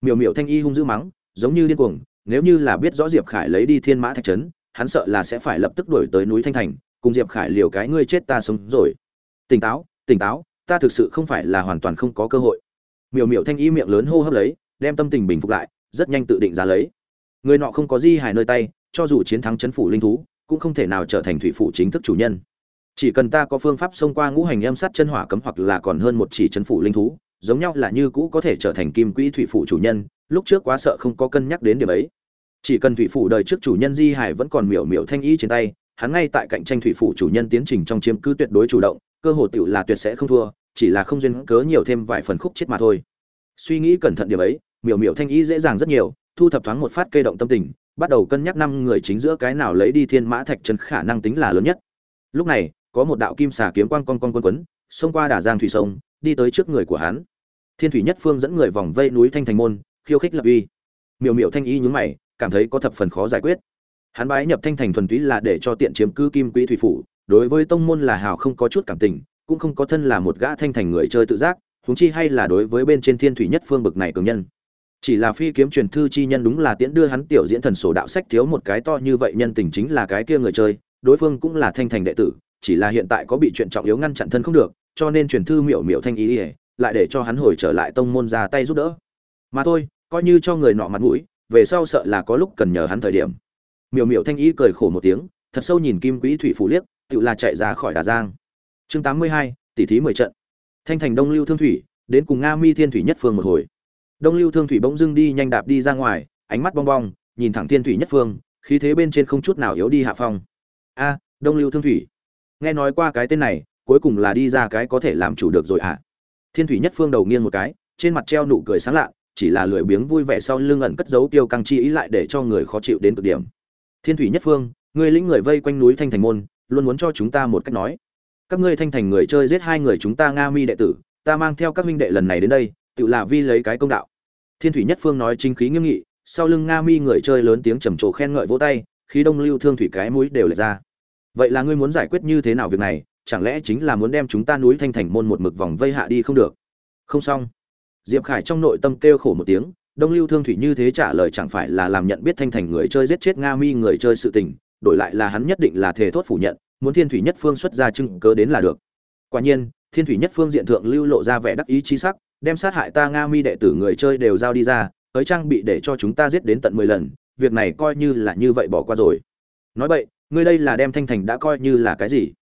Miểu miểu thanh y hung dữ mắng, giống như điên cuồng, nếu như là biết rõ diệp khải lấy đi thiên mã thạch trấn, hắn sợ là sẽ phải lập tức đuổi tới núi thanh thành, cùng diệp khải liều cái ngươi chết ta sống rồi. Tỉnh táo tỉnh táo, ta thực sự không phải là hoàn toàn không có cơ hội. Miểu miểu thanh y miệng lớn hô hấp lấy, đem tâm tình bình phục lại, rất nhanh tự định giá lấy. Người nọ không có di hài nơi tay, cho dù chiến thắng chấn phủ linh thú, cũng không thể nào trở thành thủy phủ chính thức chủ nhân chỉ cần ta có phương pháp xông qua ngũ hành em sát chân hỏa cấm hoặc là còn hơn một chỉ chân phủ linh thú, giống nhau là như cũ có thể trở thành kim quỹ thủy phủ chủ nhân, lúc trước quá sợ không có cân nhắc đến điểm ấy. Chỉ cần thủy phủ đời trước chủ nhân di hải vẫn còn miểu miểu thanh ý trên tay, hắn ngay tại cạnh tranh thủy phủ chủ nhân tiến trình trong chiếm cứ tuyệt đối chủ động, cơ hội tiểu là tuyệt sẽ không thua, chỉ là không duyên cớ nhiều thêm vài phần khúc chết mà thôi. Suy nghĩ cẩn thận điểm ấy, miểu miểu thanh ý dễ dàng rất nhiều, thu thập thoáng một phát kê động tâm tình, bắt đầu cân nhắc năm người chính giữa cái nào lấy đi thiên mã thạch chân khả năng tính là lớn nhất. Lúc này có một đạo kim xà kiếm quang con con quấn quấn, xông qua đả giang thủy sông, đi tới trước người của hắn. Thiên thủy nhất phương dẫn người vòng vây núi thanh thành môn, khiêu khích lập uy. Miểu miểu thanh ý nhướng mày, cảm thấy có thập phần khó giải quyết. Hắn bái nhập thanh thành thuần túy là để cho tiện chiếm cư kim Quý thủy phủ, đối với tông môn là hào không có chút cảm tình, cũng không có thân là một gã thanh thành người chơi tự giác, huống chi hay là đối với bên trên thiên thủy nhất phương bực này cường nhân. Chỉ là phi kiếm truyền thư chi nhân đúng là tiễn đưa hắn tiểu diễn thần sổ đạo sách thiếu một cái to như vậy nhân tình chính là cái kia người chơi, đối phương cũng là thanh thành đệ tử chỉ là hiện tại có bị chuyện trọng yếu ngăn chặn thân không được, cho nên truyền thư miểu miểu thanh ý ỉa lại để cho hắn hồi trở lại tông môn ra tay giúp đỡ. Mà thôi, coi như cho người nọ mặt mũi, về sau sợ là có lúc cần nhờ hắn thời điểm. Miểu miểu thanh ý cười khổ một tiếng, thật sâu nhìn kim quỹ thủy phủ liếc, tự là chạy ra khỏi đà giang. Chương tám mươi hai, tỷ thí mười trận. Thanh thành đông lưu thương thủy, đến cùng nga mi thiên thủy nhất phương một hồi. Đông lưu thương thủy bỗng dưng đi nhanh đạp đi ra ngoài, ánh mắt bong bong, nhìn thẳng thiên thủy nhất phương, khí thế bên trên không chút nào yếu đi hạ phong. A, đông lưu thương thủy nghe nói qua cái tên này, cuối cùng là đi ra cái có thể làm chủ được rồi ạ à. thiên thủy nhất phương đầu nghiêng một cái, trên mặt treo nụ cười sáng lạ, chỉ là lười biếng vui vẻ sau lưng ẩn cất giấu tiêu căng chi ý lại để cho người khó chịu đến cực điểm. Thiên thủy nhất phương người lĩnh người vây quanh núi thanh thành môn, luôn muốn cho chúng ta một cách nói. Các ngươi thanh thành người chơi giết hai người chúng ta nga mi đệ tử, ta mang theo các minh đệ lần này đến đây, tự là vi lấy cái công đạo. Thiên thủy nhất phương nói chính khí nghiêm nghị, sau lưng nga mi người chơi lớn tiếng trầm trồ khen ngợi vỗ tay, khí đông lưu thương thủy cái mũi đều lệch ra vậy là ngươi muốn giải quyết như thế nào việc này? Chẳng lẽ chính là muốn đem chúng ta núi thanh thành môn một mực vòng vây hạ đi không được? Không xong. Diệp khải trong nội tâm kêu khổ một tiếng, đông lưu thương thủy như thế trả lời chẳng phải là làm nhận biết thanh thành người chơi giết chết nga mi người chơi sự tình, đổi lại là hắn nhất định là thể thốt phủ nhận, muốn thiên thủy nhất phương xuất ra chứng cớ đến là được. Quả nhiên, thiên thủy nhất phương diện thượng lưu lộ ra vẻ đắc ý chi sắc, đem sát hại ta nga mi đệ tử người chơi đều giao đi ra, tới trang bị để cho chúng ta giết đến tận mười lần, việc này coi như là như vậy bỏ qua rồi. Nói vậy ngươi đây là đem thanh thành đã coi như là cái gì?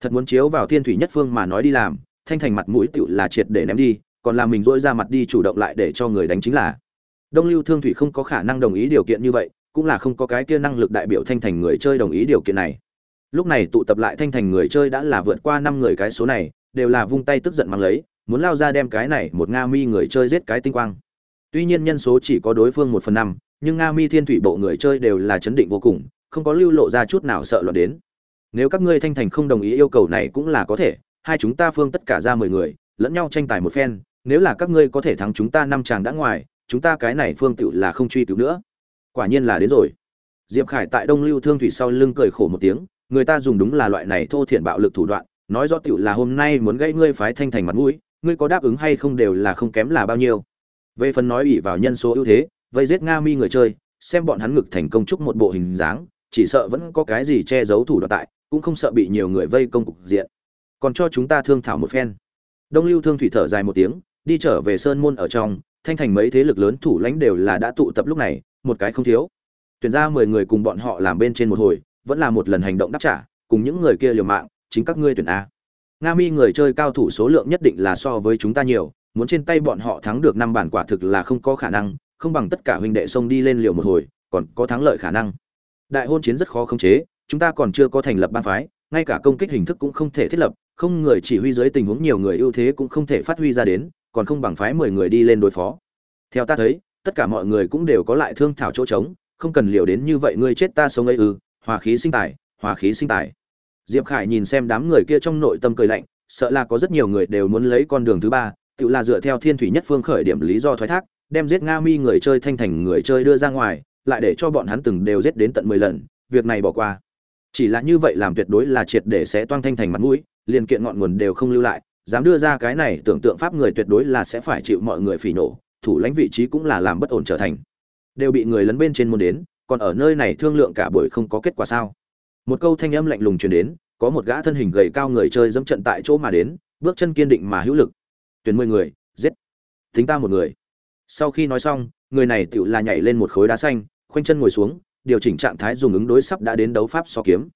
Thật muốn chiếu vào thiên thủy nhất phương mà nói đi làm, thanh thành mặt mũi tựu là triệt để ném đi, còn là mình dỗi ra mặt đi chủ động lại để cho người đánh chính là. Đông lưu thương thủy không có khả năng đồng ý điều kiện như vậy, cũng là không có cái kia năng lực đại biểu thanh thành người chơi đồng ý điều kiện này. Lúc này tụ tập lại thanh thành người chơi đã là vượt qua năm người cái số này, đều là vung tay tức giận mang lấy, muốn lao ra đem cái này một nga mi người chơi giết cái tinh quang. Tuy nhiên nhân số chỉ có đối phương một phần năm, nhưng nga mi thiên thủy bộ người chơi đều là chấn định vô cùng không có lưu lộ ra chút nào sợ loạn đến. Nếu các ngươi thanh thành không đồng ý yêu cầu này cũng là có thể, hai chúng ta phương tất cả ra mười người, lẫn nhau tranh tài một phen, nếu là các ngươi có thể thắng chúng ta năm chàng đã ngoài, chúng ta cái này phương tựu là không truy cứu nữa. Quả nhiên là đến rồi. Diệp khải tại đông lưu thương thủy sau lưng cười khổ một tiếng, người ta dùng đúng là loại này thô thiển bạo lực thủ đoạn, nói rõ tựu là hôm nay muốn gãy ngươi phái thanh thành mặt mũi, ngươi có đáp ứng hay không đều là không kém là bao nhiêu. Về phần nói ủy vào nhân số ưu thế, vây giết nga mi người chơi, xem bọn hắn ngực thành công chúc một bộ hình dáng chỉ sợ vẫn có cái gì che giấu thủ đoạn tại, cũng không sợ bị nhiều người vây công cục diện. Còn cho chúng ta thương thảo một phen. Đông lưu thương thủy thở dài một tiếng, đi trở về sơn môn ở trong, thanh thành mấy thế lực lớn thủ lãnh đều là đã tụ tập lúc này, một cái không thiếu. Tuyển ra mười người cùng bọn họ làm bên trên một hồi, vẫn là một lần hành động đáp trả, cùng những người kia liều mạng, chính các ngươi tuyển a. Nga mi người chơi cao thủ số lượng nhất định là so với chúng ta nhiều, muốn trên tay bọn họ thắng được năm bản quả thực là không có khả năng, không bằng tất cả huynh đệ xông đi lên liều một hồi, còn có thắng lợi khả năng đại hôn chiến rất khó khống chế, chúng ta còn chưa có thành lập ban phái, ngay cả công kích hình thức cũng không thể thiết lập, không người chỉ huy dưới tình huống nhiều người ưu thế cũng không thể phát huy ra đến, còn không bằng phái mười người đi lên đối phó. Theo ta thấy, tất cả mọi người cũng đều có lại thương thảo chỗ trống, không cần liều đến như vậy ngươi chết ta sống ấy ư, hòa khí sinh tài, hòa khí sinh tài. Diệp khải nhìn xem đám người kia trong nội tâm cười lạnh, sợ là có rất nhiều người đều muốn lấy con đường thứ ba, tự là dựa theo thiên thủy nhất phương khởi điểm lý do thoái thác, đem giết nga mi người chơi thanh thành người chơi đưa ra ngoài lại để cho bọn hắn từng đều giết đến tận mười lần, việc này bỏ qua. Chỉ là như vậy làm tuyệt đối là triệt để sẽ toang thanh thành mặt mũi, liền kiện ngọn nguồn đều không lưu lại, dám đưa ra cái này tưởng tượng pháp người tuyệt đối là sẽ phải chịu mọi người phỉ nổ thủ lãnh vị trí cũng là làm bất ổn trở thành. Đều bị người lấn bên trên môn đến, còn ở nơi này thương lượng cả buổi không có kết quả sao? Một câu thanh âm lạnh lùng truyền đến, có một gã thân hình gầy cao người chơi dẫm trận tại chỗ mà đến, bước chân kiên định mà hữu lực. Tuyển mười người, giết. Tính ta một người. Sau khi nói xong, người này tựu là nhảy lên một khối đá xanh khoanh chân ngồi xuống, điều chỉnh trạng thái dùng ứng đối sắp đã đến đấu pháp so kiếm.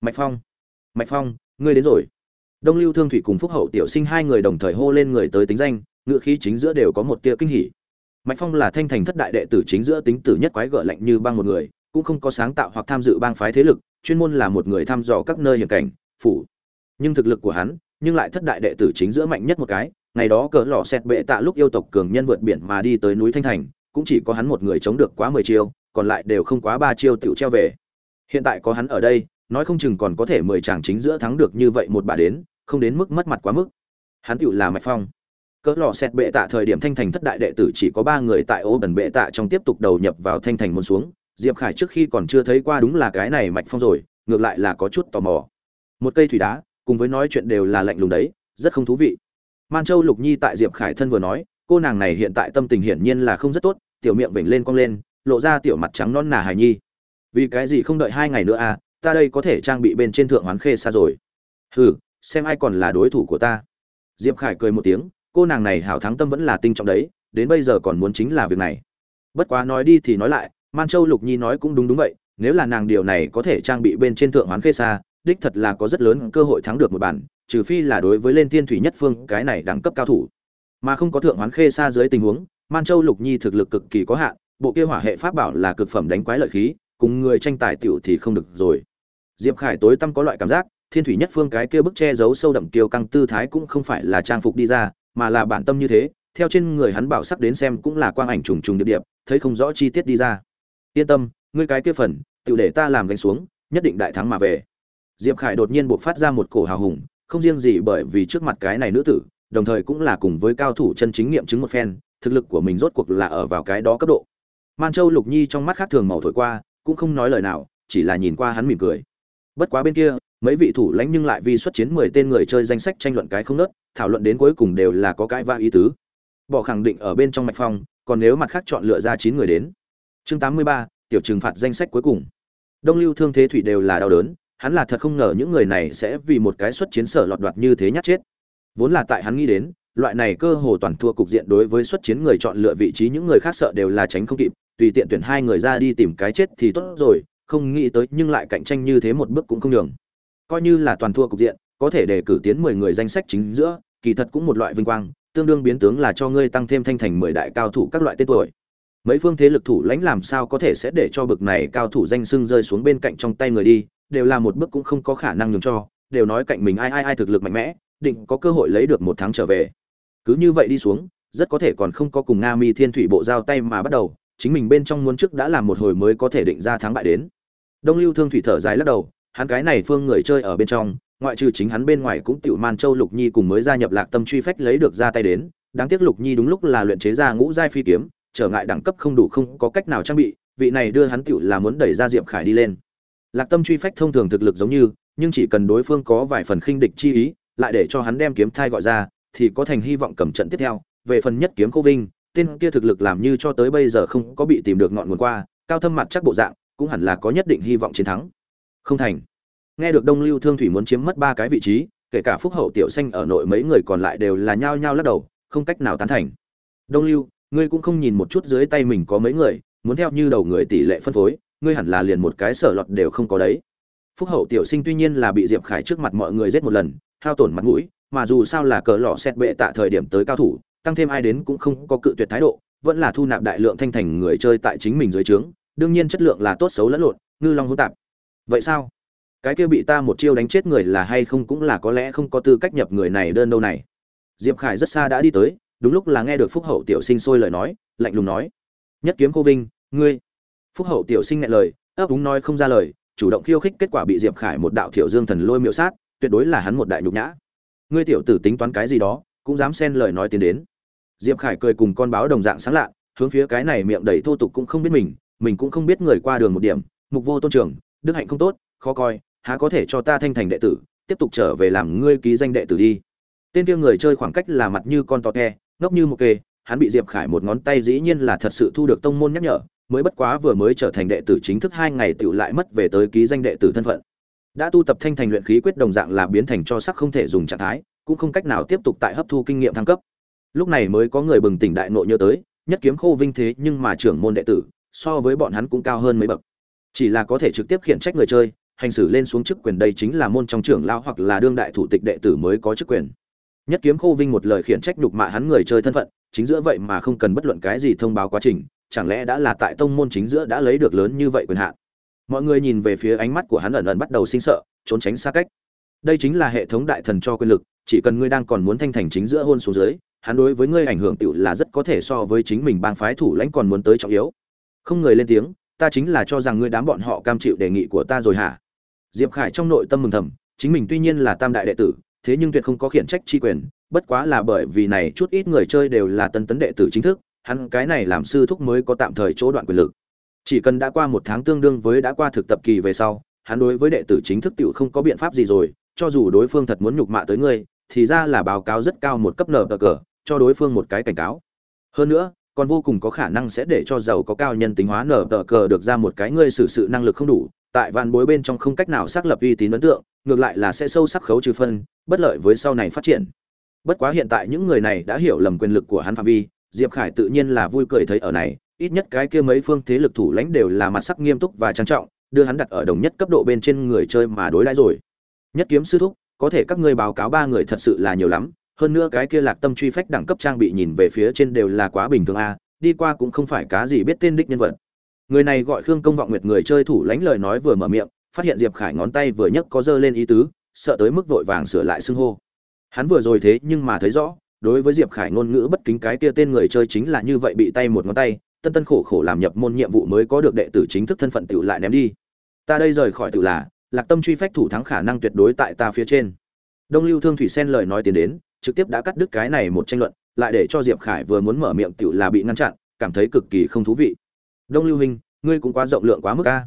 Mạch phong mạch phong, ngươi đến rồi. Đông lưu thương thủy cùng phúc hậu tiểu sinh hai người đồng thời hô lên người tới tính danh, ngựa khí chính giữa đều có một tia kinh hỉ. Mạch phong là thanh thành thất đại đệ tử chính giữa tính tử nhất quái gợ lạnh như băng một người, cũng không có sáng tạo hoặc tham dự bang phái thế lực, chuyên môn là một người thăm dò các nơi hiểm cảnh, phủ. Nhưng thực lực của hắn, nhưng lại thất đại đệ tử chính giữa mạnh nhất một cái, ngày đó cỡ lò xẹt bệ tạ lúc yêu tộc cường nhân vượt biển mà đi tới núi thanh thành, cũng chỉ có hắn một người chống được quá mười chiêu còn lại đều không quá ba chiêu tựu treo về. Hiện tại có hắn ở đây, nói không chừng còn có thể mười chàng chính giữa thắng được như vậy một bà đến, không đến mức mất mặt quá mức. Hắn tựu là mạch phong. Cỡ lò xét bệ tạ thời điểm thanh thành thất đại đệ tử chỉ có ba người tại ô bần bệ tạ trong tiếp tục đầu nhập vào thanh thành môn xuống. Diệp khải trước khi còn chưa thấy qua đúng là cái này mạch phong rồi, ngược lại là có chút tò mò. Một cây thủy đá, cùng với nói chuyện đều là lạnh lùng đấy, rất không thú vị. Man châu lục nhi tại diệp khải thân vừa nói, cô nàng này hiện tại tâm tình hiển nhiên là không rất tốt, tiểu miệng vểnh lên cong lên lộ ra tiểu mặt trắng non nà hài nhi. Vì cái gì không đợi hai ngày nữa à ta đây có thể trang bị bên trên thượng hoán khê xa rồi. Hừ, xem ai còn là đối thủ của ta. Diệp khải cười một tiếng, cô nàng này hảo thắng tâm vẫn là tinh trọng đấy, đến bây giờ còn muốn chính là việc này. Bất quá nói đi thì nói lại, man châu lục nhi nói cũng đúng đúng vậy, nếu là nàng điều này có thể trang bị bên trên thượng hoán khê xa đích thật là có rất lớn cơ hội thắng được một bản, trừ phi là đối với lên thiên thủy nhất phương, cái này đẳng cấp cao thủ. Mà không có thượng hoán khê xa dưới tình huống, man châu lục nhi thực lực cực kỳ có hạn bộ kia hỏa hệ pháp bảo là cực phẩm đánh quái lợi khí, cùng người tranh tài tiểu thì không được rồi. Diệp khải tối tâm có loại cảm giác, thiên thủy nhất phương cái kia bức che giấu sâu đậm kiêu căng tư thái cũng không phải là trang phục đi ra, mà là bản tâm như thế, theo trên người hắn bảo sắc đến xem cũng là quang ảnh trùng trùng điệp điệp, thấy không rõ chi tiết đi ra. Yên tâm, ngươi cái kia phần, tiểu để ta làm gánh xuống, nhất định đại thắng mà về. Diệp khải đột nhiên bộc phát ra một cổ hào hùng, không riêng gì bởi vì trước mặt cái này nữ tử, đồng thời cũng là cùng với cao thủ chân chính nghiệm chứng một phen, thực lực của mình rốt cuộc là ở vào cái đó cấp độ man châu lục nhi trong mắt khác thường màu thổi qua, cũng không nói lời nào, chỉ là nhìn qua hắn mỉm cười. Bất quá bên kia, mấy vị thủ lãnh nhưng lại vì xuất chiến mười tên người chơi danh sách tranh luận cái không nớt, thảo luận đến cuối cùng đều là có cãi va ý tứ. Bỏ khẳng định ở bên trong mạch phong, còn nếu mặt khác chọn lựa ra chín người đến. Chương tám mươi ba, tiểu trừng phạt danh sách cuối cùng. Đông lưu thương thế thủy đều là đau đớn, hắn là thật không ngờ những người này sẽ vì một cái xuất chiến sở lọt đoạt như thế nhát chết. Vốn là tại hắn nghĩ đến loại này cơ hồ toàn thua cục diện đối với xuất chiến người chọn lựa vị trí những người khác sợ đều là tránh không kịp, tùy tiện tuyển hai người ra đi tìm cái chết thì tốt rồi, không nghĩ tới nhưng lại cạnh tranh như thế một bước cũng không nhường. coi như là toàn thua cục diện, có thể để cử tiến mười người danh sách chính giữa, kỳ thật cũng một loại vinh quang, tương đương biến tướng là cho ngươi tăng thêm thanh thành mười đại cao thủ các loại tên tuổi mấy phương thế lực thủ lãnh làm sao có thể sẽ để cho bực này cao thủ danh sưng rơi xuống bên cạnh trong tay người đi, đều là một bước cũng không có khả năng nhường cho, đều nói cạnh mình ai ai ai thực lực mạnh mẽ, định có cơ hội lấy được một tháng trở về cứ như vậy đi xuống rất có thể còn không có cùng nga mi thiên thủy bộ giao tay mà bắt đầu chính mình bên trong muốn trước đã làm một hồi mới có thể định ra thắng bại đến đông lưu thương thủy thở dài lắc đầu hắn cái này phương người chơi ở bên trong ngoại trừ chính hắn bên ngoài cũng tiểu Man Châu Lục Nhi cùng mới gia nhập Lạc Tâm truy phách lấy được ra tay đến, đáng tiếc Lục Nhi đúng lúc là luyện chế ra ngũ giai phi kiếm, trở ngại đẳng cấp không đủ không có cách nào trang bị, vị này đưa hắn tiểu là muốn đẩy ra Diệp Khải đi lên. Lạc Tâm truy phách thông thường thực lực giống như, nhưng chỉ cần đối phương có vài phần khinh địch chi ý, lại để cho hắn đem kiếm thai gọi ra, thì có thành hy vọng cầm trận tiếp theo. Về phần nhất kiếm Cô Vinh, tên kia thực lực làm như cho tới bây giờ không có bị tìm được ngọn nguồn qua, cao thâm mặt chắc bộ dạng, cũng hẳn là có nhất định hy vọng chiến thắng. Không thành. Nghe được Đông Lưu Thương Thủy muốn chiếm mất ba cái vị trí, kể cả Phúc Hậu Tiểu Xanh ở nội mấy người còn lại đều là nhao nhao lắc đầu, không cách nào tán thành. Đông Lưu, ngươi cũng không nhìn một chút dưới tay mình có mấy người, muốn theo như đầu người tỷ lệ phân phối, ngươi hẳn là liền một cái sở lọt đều không có đấy. Phúc Hậu Tiểu Sinh tuy nhiên là bị Diệp Khải trước mặt mọi người giết một lần, hao tổn mặt mũi, mà dù sao là cờ lọ xét bệ tạ thời điểm tới cao thủ, tăng thêm ai đến cũng không có cự tuyệt thái độ, vẫn là thu nạp đại lượng thanh thành người chơi tại chính mình dưới trướng, đương nhiên chất lượng là tốt xấu lẫn lộn, ngư long hỗn tạp. Vậy sao? Cái kia bị ta một chiêu đánh chết người là hay không cũng là có lẽ không có tư cách nhập người này đơn đâu này. Diệp Khải rất xa đã đi tới, đúng lúc là nghe được Phúc Hậu tiểu sinh sôi lời nói, lạnh lùng nói: "Nhất kiếm cô vinh, ngươi." Phúc Hậu tiểu sinh nghẹn lời, ấp úng nói không ra lời, chủ động khiêu khích kết quả bị Diệp Khải một đạo thiểu dương thần lôi miệu sát, tuyệt đối là hắn một đại nhục nhã. Ngươi tiểu tử tính toán cái gì đó, cũng dám xen lời nói tiến đến. Diệp khải cười cùng con báo đồng dạng sáng lạ hướng phía cái này miệng đầy thô tục cũng không biết mình mình cũng không biết người qua đường một điểm mục vô tôn trưởng đức hạnh không tốt khó coi há có thể cho ta thanh thành đệ tử tiếp tục trở về làm ngươi ký danh đệ tử đi. Tên kia người chơi khoảng cách là mặt như con to khe, ngốc như một kê hắn bị diệp khải một ngón tay dĩ nhiên là thật sự thu được tông môn nhắc nhở mới bất quá vừa mới trở thành đệ tử chính thức hai ngày tựu lại mất về tới ký danh đệ tử thân phận đã tu tập thanh thành luyện khí quyết đồng dạng là biến thành cho sắc không thể dùng trạng thái, cũng không cách nào tiếp tục tại hấp thu kinh nghiệm thăng cấp. Lúc này mới có người bừng tỉnh đại nội nhớ tới, nhất kiếm khô vinh thế nhưng mà trưởng môn đệ tử, so với bọn hắn cũng cao hơn mấy bậc. Chỉ là có thể trực tiếp khiển trách người chơi, hành xử lên xuống chức quyền đây chính là môn trong trưởng lao hoặc là đương đại thủ tịch đệ tử mới có chức quyền. Nhất kiếm khô vinh một lời khiển trách nhục mạ hắn người chơi thân phận, chính giữa vậy mà không cần bất luận cái gì thông báo quá trình, chẳng lẽ đã là tại tông môn chính giữa đã lấy được lớn như vậy quyền hạn? Mọi người nhìn về phía ánh mắt của hắn ẩn ẩn bắt đầu sinh sợ, trốn tránh xa cách. Đây chính là hệ thống đại thần cho quyền lực, chỉ cần ngươi đang còn muốn thanh thành chính giữa hôn xuống dưới, hắn đối với ngươi ảnh hưởng tựu là rất có thể so với chính mình bang phái thủ lãnh còn muốn tới trọng yếu. Không người lên tiếng, ta chính là cho rằng ngươi đám bọn họ cam chịu đề nghị của ta rồi hả? Diệp khải trong nội tâm mừng thầm, chính mình tuy nhiên là tam đại đệ tử, thế nhưng tuyệt không có khiển trách chi quyền, bất quá là bởi vì này chút ít người chơi đều là tân tấn đệ tử chính thức, hắn cái này làm sư thúc mới có tạm thời chỗ đoạn quyền lực chỉ cần đã qua một tháng tương đương với đã qua thực tập kỳ về sau, hắn đối với đệ tử chính thức tựu không có biện pháp gì rồi, cho dù đối phương thật muốn nhục mạ tới ngươi, thì ra là báo cáo rất cao một cấp nở cờ cho đối phương một cái cảnh cáo. Hơn nữa, còn vô cùng có khả năng sẽ để cho giàu có cao nhân tính hóa nở tờ cờ được ra một cái ngươi xử sự năng lực không đủ, tại van bối bên trong không cách nào xác lập uy tín ấn tượng, ngược lại là sẽ sâu sắc khấu trừ phân, bất lợi với sau này phát triển. Bất quá hiện tại những người này đã hiểu lầm quyền lực của hắn phạm vi, diệp khải tự nhiên là vui cười thấy ở này ít nhất cái kia mấy phương thế lực thủ lãnh đều là mặt sắc nghiêm túc và trang trọng, đưa hắn đặt ở đồng nhất cấp độ bên trên người chơi mà đối đãi rồi. Nhất kiếm sư thúc, có thể các ngươi báo cáo ba người thật sự là nhiều lắm, hơn nữa cái kia lạc tâm truy phách đẳng cấp trang bị nhìn về phía trên đều là quá bình thường a, đi qua cũng không phải cá gì biết tên đích nhân vật. Người này gọi khương công vọng nguyệt người chơi thủ lãnh lời nói vừa mở miệng, phát hiện diệp khải ngón tay vừa nhấc có dơ lên ý tứ, sợ tới mức vội vàng sửa lại xưng hô. Hắn vừa rồi thế nhưng mà thấy rõ, đối với diệp khải ngôn ngữ bất kính cái kia tên người chơi chính là như vậy bị tay một ngón tay tân tân khổ khổ làm nhập môn nhiệm vụ mới có được đệ tử chính thức thân phận tự lại ném đi. Ta đây rời khỏi tự là, lạc tâm truy phách thủ thắng khả năng tuyệt đối tại ta phía trên. Đông lưu thương thủy sen lời nói tiến đến, trực tiếp đã cắt đứt cái này một tranh luận, lại để cho diệp khải vừa muốn mở miệng tựu là bị ngăn chặn, cảm thấy cực kỳ không thú vị. Đông lưu hình ngươi cũng quá rộng lượng quá mức a.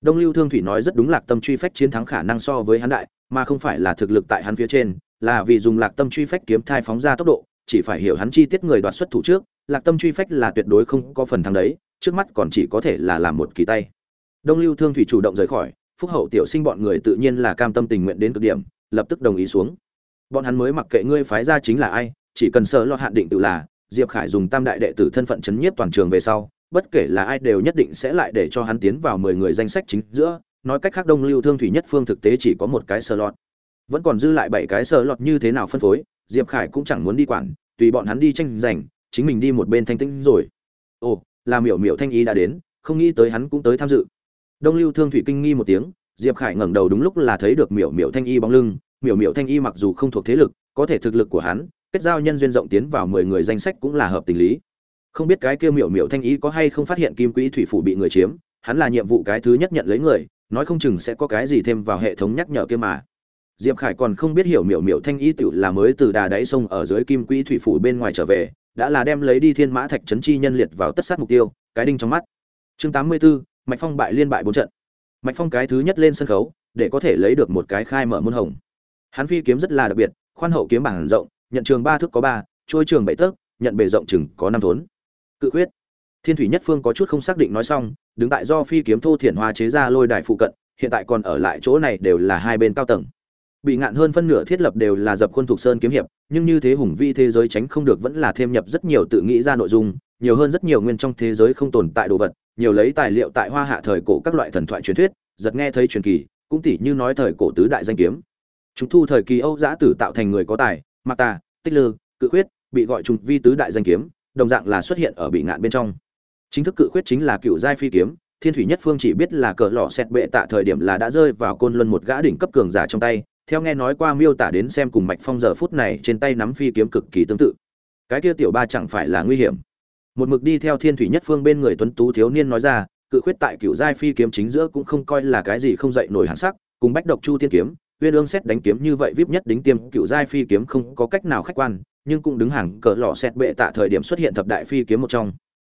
Đông lưu thương thủy nói rất đúng lạc tâm truy phách chiến thắng khả năng so với hắn đại, mà không phải là thực lực tại hắn phía trên, là vì dùng lạc tâm truy phách kiếm thai phóng ra tốc độ, chỉ phải hiểu hắn chi tiết người đoạt xuất thủ trước lạc tâm truy phách là tuyệt đối không có phần thắng đấy, trước mắt còn chỉ có thể là làm một kỳ tay. Đông lưu thương thủy chủ động rời khỏi, phúc hậu tiểu sinh bọn người tự nhiên là cam tâm tình nguyện đến cực điểm, lập tức đồng ý xuống. Bọn hắn mới mặc kệ ngươi phái ra chính là ai, chỉ cần sợ lọt hạn định tự là, diệp khải dùng tam đại đệ tử thân phận chấn nhiếp toàn trường về sau, bất kể là ai đều nhất định sẽ lại để cho hắn tiến vào mười người danh sách chính giữa, nói cách khác đông lưu thương thủy nhất phương thực tế chỉ có một cái sơ lọt. Vẫn còn dư lại bảy cái sơ lọt như thế nào phân phối, diệp khải cũng chẳng muốn đi quản, tùy bọn hắn đi tranh giành chính mình đi một bên thanh tĩnh rồi. Ồ, là miểu miểu thanh ý đã đến, không nghĩ tới hắn cũng tới tham dự. Đông lưu thương thủy kinh nghi một tiếng, diệp khải ngẩng đầu đúng lúc là thấy được miểu miểu thanh y bóng lưng. Miểu miểu thanh y mặc dù không thuộc thế lực, có thể thực lực của hắn, kết giao nhân duyên rộng tiến vào mười người danh sách cũng là hợp tình lý. Không biết cái kia miểu miểu thanh y có hay không phát hiện kim quỹ thủy phủ bị người chiếm, hắn là nhiệm vụ cái thứ nhất nhận lấy người, nói không chừng sẽ có cái gì thêm vào hệ thống nhắc nhở kia mà. Diệp khải còn không biết hiểu miểu miểu thanh y tiểu là mới từ đà đáy sông ở dưới kim quỹ thủy phủ bên ngoài trở về đã là đem lấy đi thiên mã thạch trấn chi nhân liệt vào tất sát mục tiêu cái đinh trong mắt. Chương tám mươi 84, mạch phong bại liên bại bốn trận. Mạch phong cái thứ nhất lên sân khấu để có thể lấy được một cái khai mở môn hồng. Hắn phi kiếm rất là đặc biệt khoan hậu kiếm bảng rộng nhận trường ba thước có ba trôi trường bảy tấc nhận bề rộng chừng có năm thốn. Cự khuyết. Thiên thủy nhất phương có chút không xác định nói xong đứng tại do phi kiếm thô thiển hoa chế ra lôi đài phụ cận hiện tại còn ở lại chỗ này đều là hai bên cao tầng bị ngạn hơn phân nửa thiết lập đều là dập khuôn thuộc sơn kiếm hiệp, nhưng như thế hùng vi thế giới tránh không được vẫn là thêm nhập rất nhiều tự nghĩ ra nội dung, nhiều hơn rất nhiều nguyên trong thế giới không tồn tại đồ vật, nhiều lấy tài liệu tại hoa hạ thời cổ các loại thần thoại truyền thuyết, giật nghe thấy truyền kỳ, cũng tỉ như nói thời cổ tứ đại danh kiếm. Chúng thu thời kỳ âu giã tử tạo thành người có tài mặc tà, tích lư, cự khuyết, bị gọi trùng vi tứ đại danh kiếm, đồng dạng là xuất hiện ở bị ngạn bên trong. Chính thức cự khuyết chính là cựu giai phi kiếm, thiên thủy nhất phương chỉ biết là cờ lọ xét bệ tạ thời điểm là đã rơi vào côn luân một gã đỉnh cấp cường giả trong tay theo nghe nói qua miêu tả đến xem cùng mạch phong giờ phút này trên tay nắm phi kiếm cực kỳ tương tự. Cái kia tiểu ba chẳng phải là nguy hiểm. Một mực đi theo thiên thủy nhất phương bên người tuấn tú thiếu niên nói ra, cự khuyết tại cựu giai phi kiếm chính giữa cũng không coi là cái gì không dậy nổi hàn sắc, cùng bách độc chu tiên kiếm, uyên ương xét đánh kiếm như vậy vip nhất đính tiêm cựu giai phi kiếm không có cách nào khách quan, nhưng cũng đứng hàng cỡ lọ xét bệ tạ thời điểm xuất hiện thập đại phi kiếm một trong.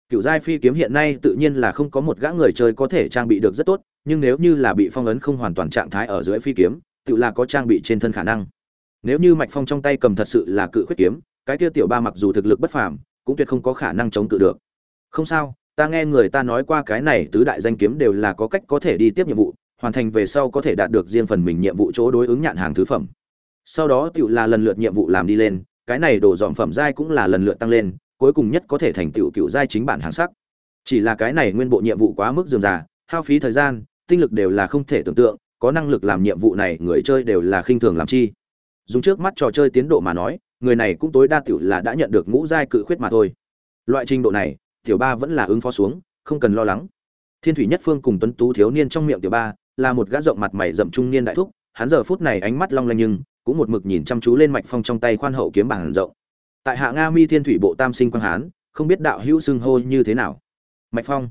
Cựu giai phi kiếm hiện nay tự nhiên là không có một gã người chơi có thể trang bị được rất tốt, nhưng nếu như là bị phong ấn không hoàn toàn trạng thái ở dưới phi kiếm tự là có trang bị trên thân khả năng. Nếu như mạch phong trong tay cầm thật sự là cự khuyết kiếm, cái kia tiểu ba mặc dù thực lực bất phàm, cũng tuyệt không có khả năng chống cự được. Không sao, ta nghe người ta nói qua cái này tứ đại danh kiếm đều là có cách có thể đi tiếp nhiệm vụ, hoàn thành về sau có thể đạt được riêng phần mình nhiệm vụ chỗ đối ứng nhạn hàng thứ phẩm. Sau đó tự là lần lượt nhiệm vụ làm đi lên, cái này đổ dọn phẩm giai cũng là lần lượt tăng lên, cuối cùng nhất có thể thành tựu cựu giai chính bản hàng sắc. Chỉ là cái này nguyên bộ nhiệm vụ quá mức dườm già, hao phí thời gian, tinh lực đều là không thể tưởng tượng có năng lực làm nhiệm vụ này, người chơi đều là khinh thường làm chi. Dùng trước mắt trò chơi tiến độ mà nói, người này cũng tối đa tiểu là đã nhận được ngũ giai cự khuyết mà thôi. Loại trình độ này, tiểu ba vẫn là ứng phó xuống, không cần lo lắng. Thiên thủy nhất phương cùng tuấn tú thiếu niên trong miệng tiểu ba là một gã rộng mặt mày rậm trung niên đại thúc, hắn giờ phút này ánh mắt long lanh nhưng cũng một mực nhìn chăm chú lên mạch phong trong tay khoan hậu kiếm bảng rộng. Tại hạ nga mi thiên thủy bộ tam sinh quang hán, không biết đạo hữu xưng hô như thế nào. Mạch phong.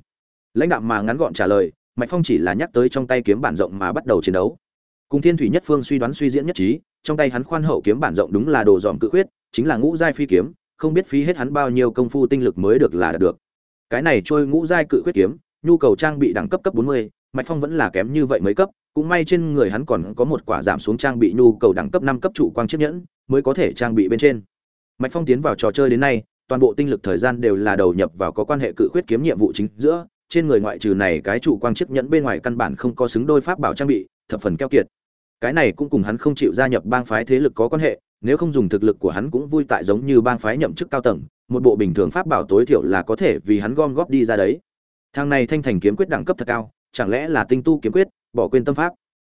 Lãnh đạo mà ngắn gọn trả lời mạch phong chỉ là nhắc tới trong tay kiếm bản rộng mà bắt đầu chiến đấu. Cùng thiên thủy nhất phương suy đoán suy diễn nhất trí trong tay hắn khoan hậu kiếm bản rộng đúng là đồ dòm cự khuyết chính là ngũ giai phi kiếm không biết phí hết hắn bao nhiêu công phu tinh lực mới được là đạt được. Cái này trôi ngũ giai cự khuyết kiếm nhu cầu trang bị đẳng cấp cấp 40, mạch phong vẫn là kém như vậy mấy cấp cũng may trên người hắn còn có một quả giảm xuống trang bị nhu cầu đẳng cấp 5 cấp trụ quang chiếc nhẫn mới có thể trang bị bên trên. Mạch phong tiến vào trò chơi đến nay toàn bộ tinh lực thời gian đều là đầu nhập vào có quan hệ cự khuyết kiếm nhiệm vụ chính giữa trên người ngoại trừ này cái trụ quang chiếc nhẫn bên ngoài căn bản không có xứng đôi pháp bảo trang bị, thập phần keo kiệt. Cái này cũng cùng hắn không chịu gia nhập bang phái thế lực có quan hệ, nếu không dùng thực lực của hắn cũng vui tại giống như bang phái nhậm chức cao tầng, một bộ bình thường pháp bảo tối thiểu là có thể vì hắn gom góp đi ra đấy. Thang này thanh thành kiếm quyết đẳng cấp thật cao, chẳng lẽ là tinh tu kiếm quyết, bỏ quên tâm pháp?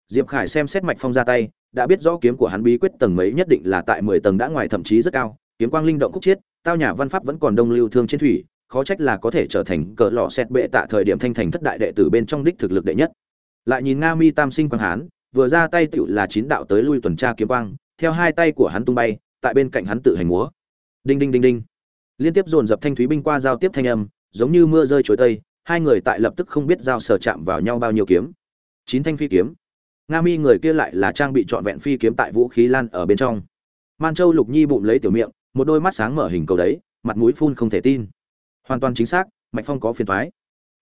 Diệp khải xem xét mạch phong ra tay, đã biết rõ kiếm của hắn bí quyết tầng mấy nhất định là tại mười tầng đã ngoài thậm chí rất cao, kiếm quang linh động khúc chiết, tao nhà văn pháp vẫn còn đông lưu thương trên thủy khó trách là có thể trở thành cờ lọ xét bệ tạ thời điểm thanh thành thất đại đệ tử bên trong đích thực lực đệ nhất. Lại nhìn nga mi tam sinh quang hán, vừa ra tay tựu là chín đạo tới lui tuần tra kiếm quang, theo hai tay của hắn tung bay, tại bên cạnh hắn tự hành múa. Đinh đinh đinh đinh. Liên tiếp dồn dập thanh thúy binh qua giao tiếp thanh âm, giống như mưa rơi chuối tây, hai người tại lập tức không biết giao sở chạm vào nhau bao nhiêu kiếm. Chín thanh phi kiếm. Nga mi người kia lại là trang bị trọn vẹn phi kiếm tại vũ khí lan ở bên trong. Man châu lục nhi bụng lấy tiểu miệng, một đôi mắt sáng mở hình cầu đấy, mặt mũi phun không thể tin hoàn toàn chính xác mạnh phong có phiền thoái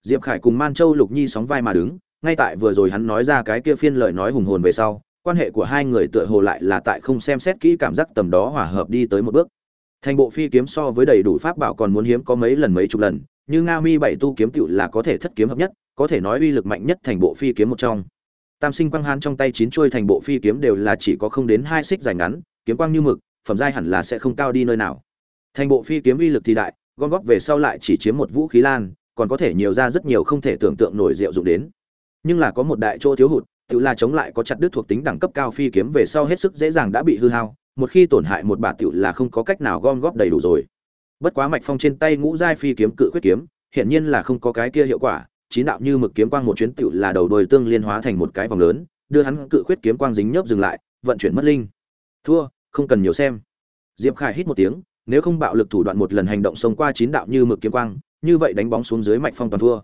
diệp khải cùng man châu lục nhi sóng vai mà đứng, ngay tại vừa rồi hắn nói ra cái kia phiên lời nói hùng hồn về sau, quan hệ của hai người tựa hồ lại là tại không xem xét kỹ cảm giác tầm đó hòa hợp đi tới một bước. Thành bộ phi kiếm so với đầy đủ pháp bảo còn muốn hiếm có mấy lần mấy chục lần, như nga mi bảy tu kiếm tựu là có thể thất kiếm hợp nhất, có thể nói uy lực mạnh nhất thành bộ phi kiếm một trong. Tam sinh quang hán trong tay chín chuôi thành bộ phi kiếm đều là chỉ có không đến hai xích dài ngắn, kiếm quang như mực, phẩm giai hẳn là sẽ không cao đi nơi nào. Thành bộ phi kiếm uy lực thì đại gom góp về sau lại chỉ chiếm một vũ khí lan, còn có thể nhiều ra rất nhiều không thể tưởng tượng nổi diệu dụng đến. Nhưng là có một đại chỗ thiếu hụt, tự là chống lại có chặt đứt thuộc tính đẳng cấp cao phi kiếm về sau hết sức dễ dàng đã bị hư hao, một khi tổn hại một bà tiểu là không có cách nào gom góp đầy đủ rồi. Bất quá mạch phong trên tay ngũ giai phi kiếm cự khuyết kiếm hiện nhiên là không có cái kia hiệu quả, chín đạo như mực kiếm quang một chuyến tiểu là đầu đôi tương liên hóa thành một cái vòng lớn, đưa hắn cự khuyết kiếm quang dính nhớp dừng lại, vận chuyển mất linh. Thua, không cần nhiều xem. Diệp khải hít một tiếng nếu không bạo lực thủ đoạn một lần hành động xông qua chín đạo như mực kiếm quang như vậy đánh bóng xuống dưới mạch phong toàn thua.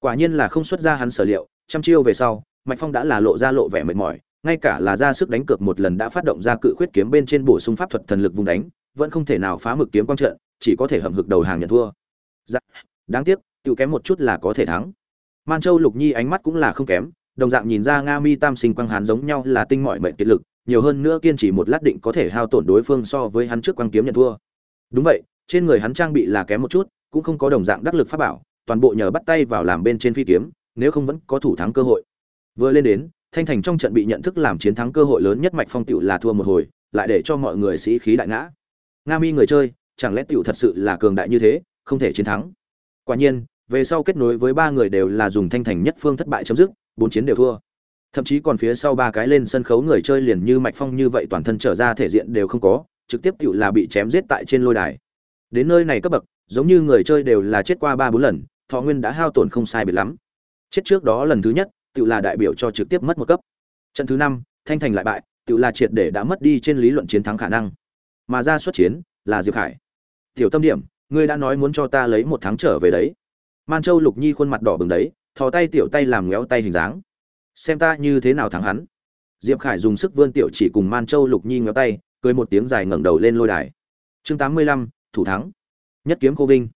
Quả nhiên là không xuất ra hắn sở liệu trăm chiêu về sau mạch phong đã là lộ ra lộ vẻ mệt mỏi ngay cả là ra sức đánh cược một lần đã phát động ra cự khuyết kiếm bên trên bổ sung pháp thuật thần lực vùng đánh vẫn không thể nào phá mực kiếm quang trận chỉ có thể hầm hực đầu hàng nhận thua. Dạ, đáng tiếc tự kém một chút là có thể thắng. Man châu lục nhi ánh mắt cũng là không kém đồng dạng nhìn ra nga mi tam sinh quang hán giống nhau là tinh mọi mệnh kiệt lực nhiều hơn nữa kiên trì một lát định có thể hao tổn đối phương so với hắn trước quang kiếm nhận thua đúng vậy, trên người hắn trang bị là kém một chút, cũng không có đồng dạng đắc lực pháp bảo, toàn bộ nhờ bắt tay vào làm bên trên phi kiếm, nếu không vẫn có thủ thắng cơ hội. Vừa lên đến, thanh thành trong trận bị nhận thức làm chiến thắng cơ hội lớn nhất mạch phong tựu là thua một hồi, lại để cho mọi người sĩ khí đại ngã. Nga mi người chơi, chẳng lẽ tựu thật sự là cường đại như thế, không thể chiến thắng? Quả nhiên, về sau kết nối với ba người đều là dùng thanh thành nhất phương thất bại chấm dứt, bốn chiến đều thua. Thậm chí còn phía sau ba cái lên sân khấu người chơi liền như mạch phong như vậy toàn thân trở ra thể diện đều không có trực tiếp tựu là bị chém giết tại trên lôi đài. Đến nơi này cấp bậc, giống như người chơi đều là chết qua ba bốn lần, thọ nguyên đã hao tổn không sai biệt lắm. Chết trước đó lần thứ nhất, Tiểu là đại biểu cho trực tiếp mất một cấp. Trận thứ năm, thanh thành lại bại, Tiểu là triệt để đã mất đi trên lý luận chiến thắng khả năng. Mà ra xuất chiến là diệp khải. Tiểu tâm điểm, ngươi đã nói muốn cho ta lấy một tháng trở về đấy. Man châu lục nhi khuôn mặt đỏ bừng đấy, thò tay tiểu tay làm ngéo tay hình dáng. Xem ta như thế nào thắng hắn. Diệp khải dùng sức vươn tiểu chỉ cùng man châu lục nhi ngéo tay cười một tiếng dài ngẩng đầu lên lôi đài. Chương tám mươi lăm, thủ thắng. Nhất kiếm cô vinh.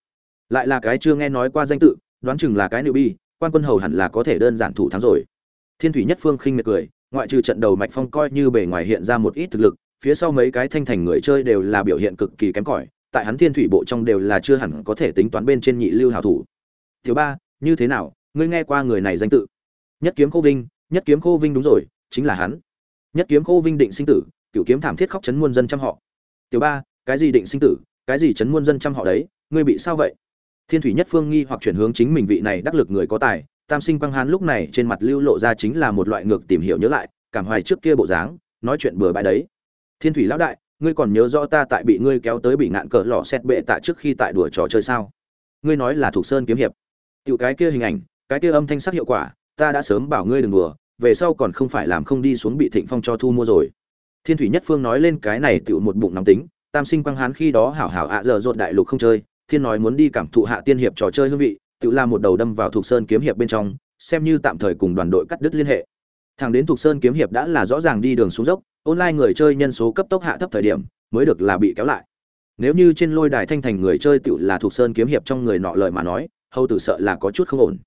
Lại là cái chưa nghe nói qua danh tự, đoán chừng là cái nữ bi quan quân hầu hẳn là có thể đơn giản thủ thắng rồi. Thiên thủy nhất phương khinh miệt cười, ngoại trừ trận đầu mạch phong coi như bề ngoài hiện ra một ít thực lực, phía sau mấy cái thanh thành người chơi đều là biểu hiện cực kỳ kém cỏi, tại hắn thiên thủy bộ trong đều là chưa hẳn có thể tính toán bên trên nhị lưu hảo thủ. Tiểu ba, như thế nào, ngươi nghe qua người này danh tự? Nhất kiếm khô vinh, nhất kiếm khô vinh đúng rồi, chính là hắn. Nhất kiếm khô vinh định sinh tử cựu kiếm thảm thiết khóc chấn muôn dân trăm họ. Tiểu ba, cái gì định sinh tử, cái gì chấn muôn dân trăm họ đấy, ngươi bị sao vậy? Thiên thủy nhất phương nghi hoặc chuyển hướng chính mình vị này đắc lực người có tài, tam sinh quang hán lúc này trên mặt lưu lộ ra chính là một loại ngược tìm hiểu nhớ lại, cảm hoài trước kia bộ dáng, nói chuyện bừa bãi đấy. Thiên thủy lão đại, ngươi còn nhớ rõ ta tại bị ngươi kéo tới bị ngạn cỡ lò xét bệ tạ trước khi tại đùa trò chơi sao? Ngươi nói là thuộc sơn kiếm hiệp. Tiểu cái kia hình ảnh, cái kia âm thanh sắc hiệu quả, ta đã sớm bảo ngươi đừng đùa, về sau còn không phải làm không đi xuống bị thịnh phong cho thu mua rồi thiên thủy nhất phương nói lên cái này Tựu một bụng nóng tính, tam sinh quang hán khi đó hảo hảo ạ giờ rột đại lục không chơi, thiên nói muốn đi cảm thụ hạ tiên hiệp trò chơi hương vị tự làm một đầu đâm vào thuộc sơn kiếm hiệp bên trong, xem như tạm thời cùng đoàn đội cắt đứt liên hệ. Thằng đến thuộc sơn kiếm hiệp đã là rõ ràng đi đường xuống dốc, online người chơi nhân số cấp tốc hạ thấp thời điểm, mới được là bị kéo lại. Nếu như trên lôi đài thanh thành người chơi tự là thuộc sơn kiếm hiệp trong người nọ lời mà nói, hầu tử sợ là có chút không ổn.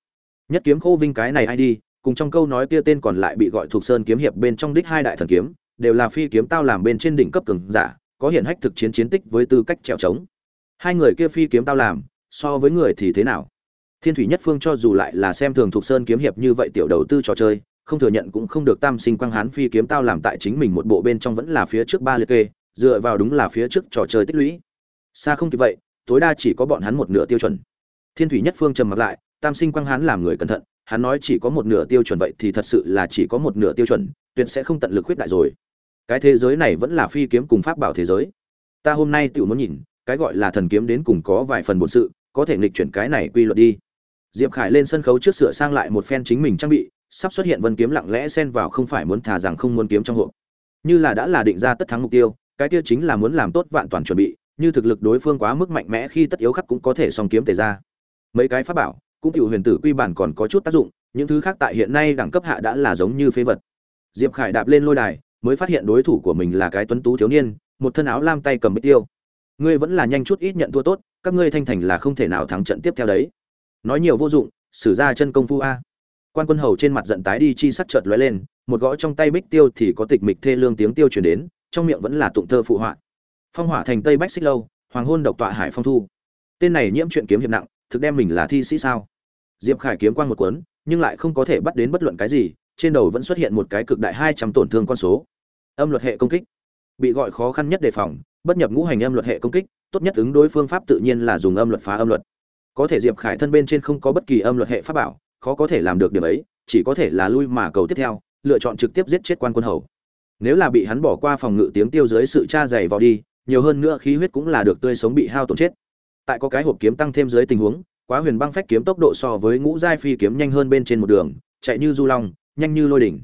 Nhất kiếm khô vinh cái này ai đi, cùng trong câu nói kia tên còn lại bị gọi thuộc sơn kiếm hiệp bên trong đích hai đại thần kiếm đều là phi kiếm tao làm bên trên đỉnh cấp cường giả, có hiện hách thực chiến chiến tích với tư cách trèo trống. Hai người kia phi kiếm tao làm, so với người thì thế nào? Thiên thủy nhất phương cho dù lại là xem thường thuộc sơn kiếm hiệp như vậy tiểu đầu tư trò chơi, không thừa nhận cũng không được tam sinh quang hán phi kiếm tao làm tại chính mình một bộ bên trong vẫn là phía trước ba liệt kê, dựa vào đúng là phía trước trò chơi tích lũy. Xa không kịp vậy, tối đa chỉ có bọn hắn một nửa tiêu chuẩn. Thiên thủy nhất phương trầm mặc lại, tam sinh quang hán làm người cẩn thận, hắn nói chỉ có một nửa tiêu chuẩn vậy thì thật sự là chỉ có một nửa tiêu chuẩn, tuyệt sẽ không tận lực khuyết đại rồi cái thế giới này vẫn là phi kiếm cùng pháp bảo thế giới. Ta hôm nay tự muốn nhìn, cái gọi là thần kiếm đến cùng có vài phần bổn sự, có thể nghịch chuyển cái này quy luật đi. Diệp khải lên sân khấu trước sửa sang lại một phen chính mình trang bị, sắp xuất hiện vân kiếm lặng lẽ xen vào không phải muốn thả rằng không muốn kiếm trong hộp. Như là đã là định ra tất thắng mục tiêu, cái kia chính là muốn làm tốt vạn toàn chuẩn bị, như thực lực đối phương quá mức mạnh mẽ khi tất yếu khắc cũng có thể song kiếm tề ra. Mấy cái pháp bảo, cũng tiểu huyền tử quy bản còn có chút tác dụng, những thứ khác tại hiện nay đẳng cấp hạ đã là giống như phế vật. Diệp khải đạp lên lôi đài mới phát hiện đối thủ của mình là cái tuấn tú thiếu niên, một thân áo lam tay cầm bích tiêu. Ngươi vẫn là nhanh chút ít nhận thua tốt, các ngươi thanh thành là không thể nào thắng trận tiếp theo đấy. Nói nhiều vô dụng, xử ra chân công phu a. Quan quân hầu trên mặt giận tái đi chi sắc chợt lóe lên, một gõ trong tay bích tiêu thì có tịch mịch thê lương tiếng tiêu truyền đến, trong miệng vẫn là tụng thơ phụ họa. Phong hỏa thành tây bách xích lâu, hoàng hôn độc tọa hải phong thu. Tên này nhiễm chuyện kiếm hiệp nặng, thực đem mình là thi sĩ sao? Diệp khải kiếm quan một cuốn, nhưng lại không có thể bắt đến bất luận cái gì trên đầu vẫn xuất hiện một cái cực đại hai trăm tổn thương con số. Âm luật hệ công kích. Bị gọi khó khăn nhất đề phòng, bất nhập ngũ hành âm luật hệ công kích, tốt nhất ứng đối phương pháp tự nhiên là dùng âm luật phá âm luật. Có thể diệp khải thân bên trên không có bất kỳ âm luật hệ pháp bảo, khó có thể làm được điểm ấy, chỉ có thể là lui mà cầu tiếp theo, lựa chọn trực tiếp giết chết quan quân hầu. Nếu là bị hắn bỏ qua phòng ngự tiếng tiêu dưới sự tra dày vào đi, nhiều hơn nữa khí huyết cũng là được tươi sống bị hao tổn chết. Tại có cái hộp kiếm tăng thêm dưới tình huống, quá huyền băng phách kiếm tốc độ so với ngũ giai phi kiếm nhanh hơn bên trên một đường, chạy như du long nhanh như lôi đỉnh.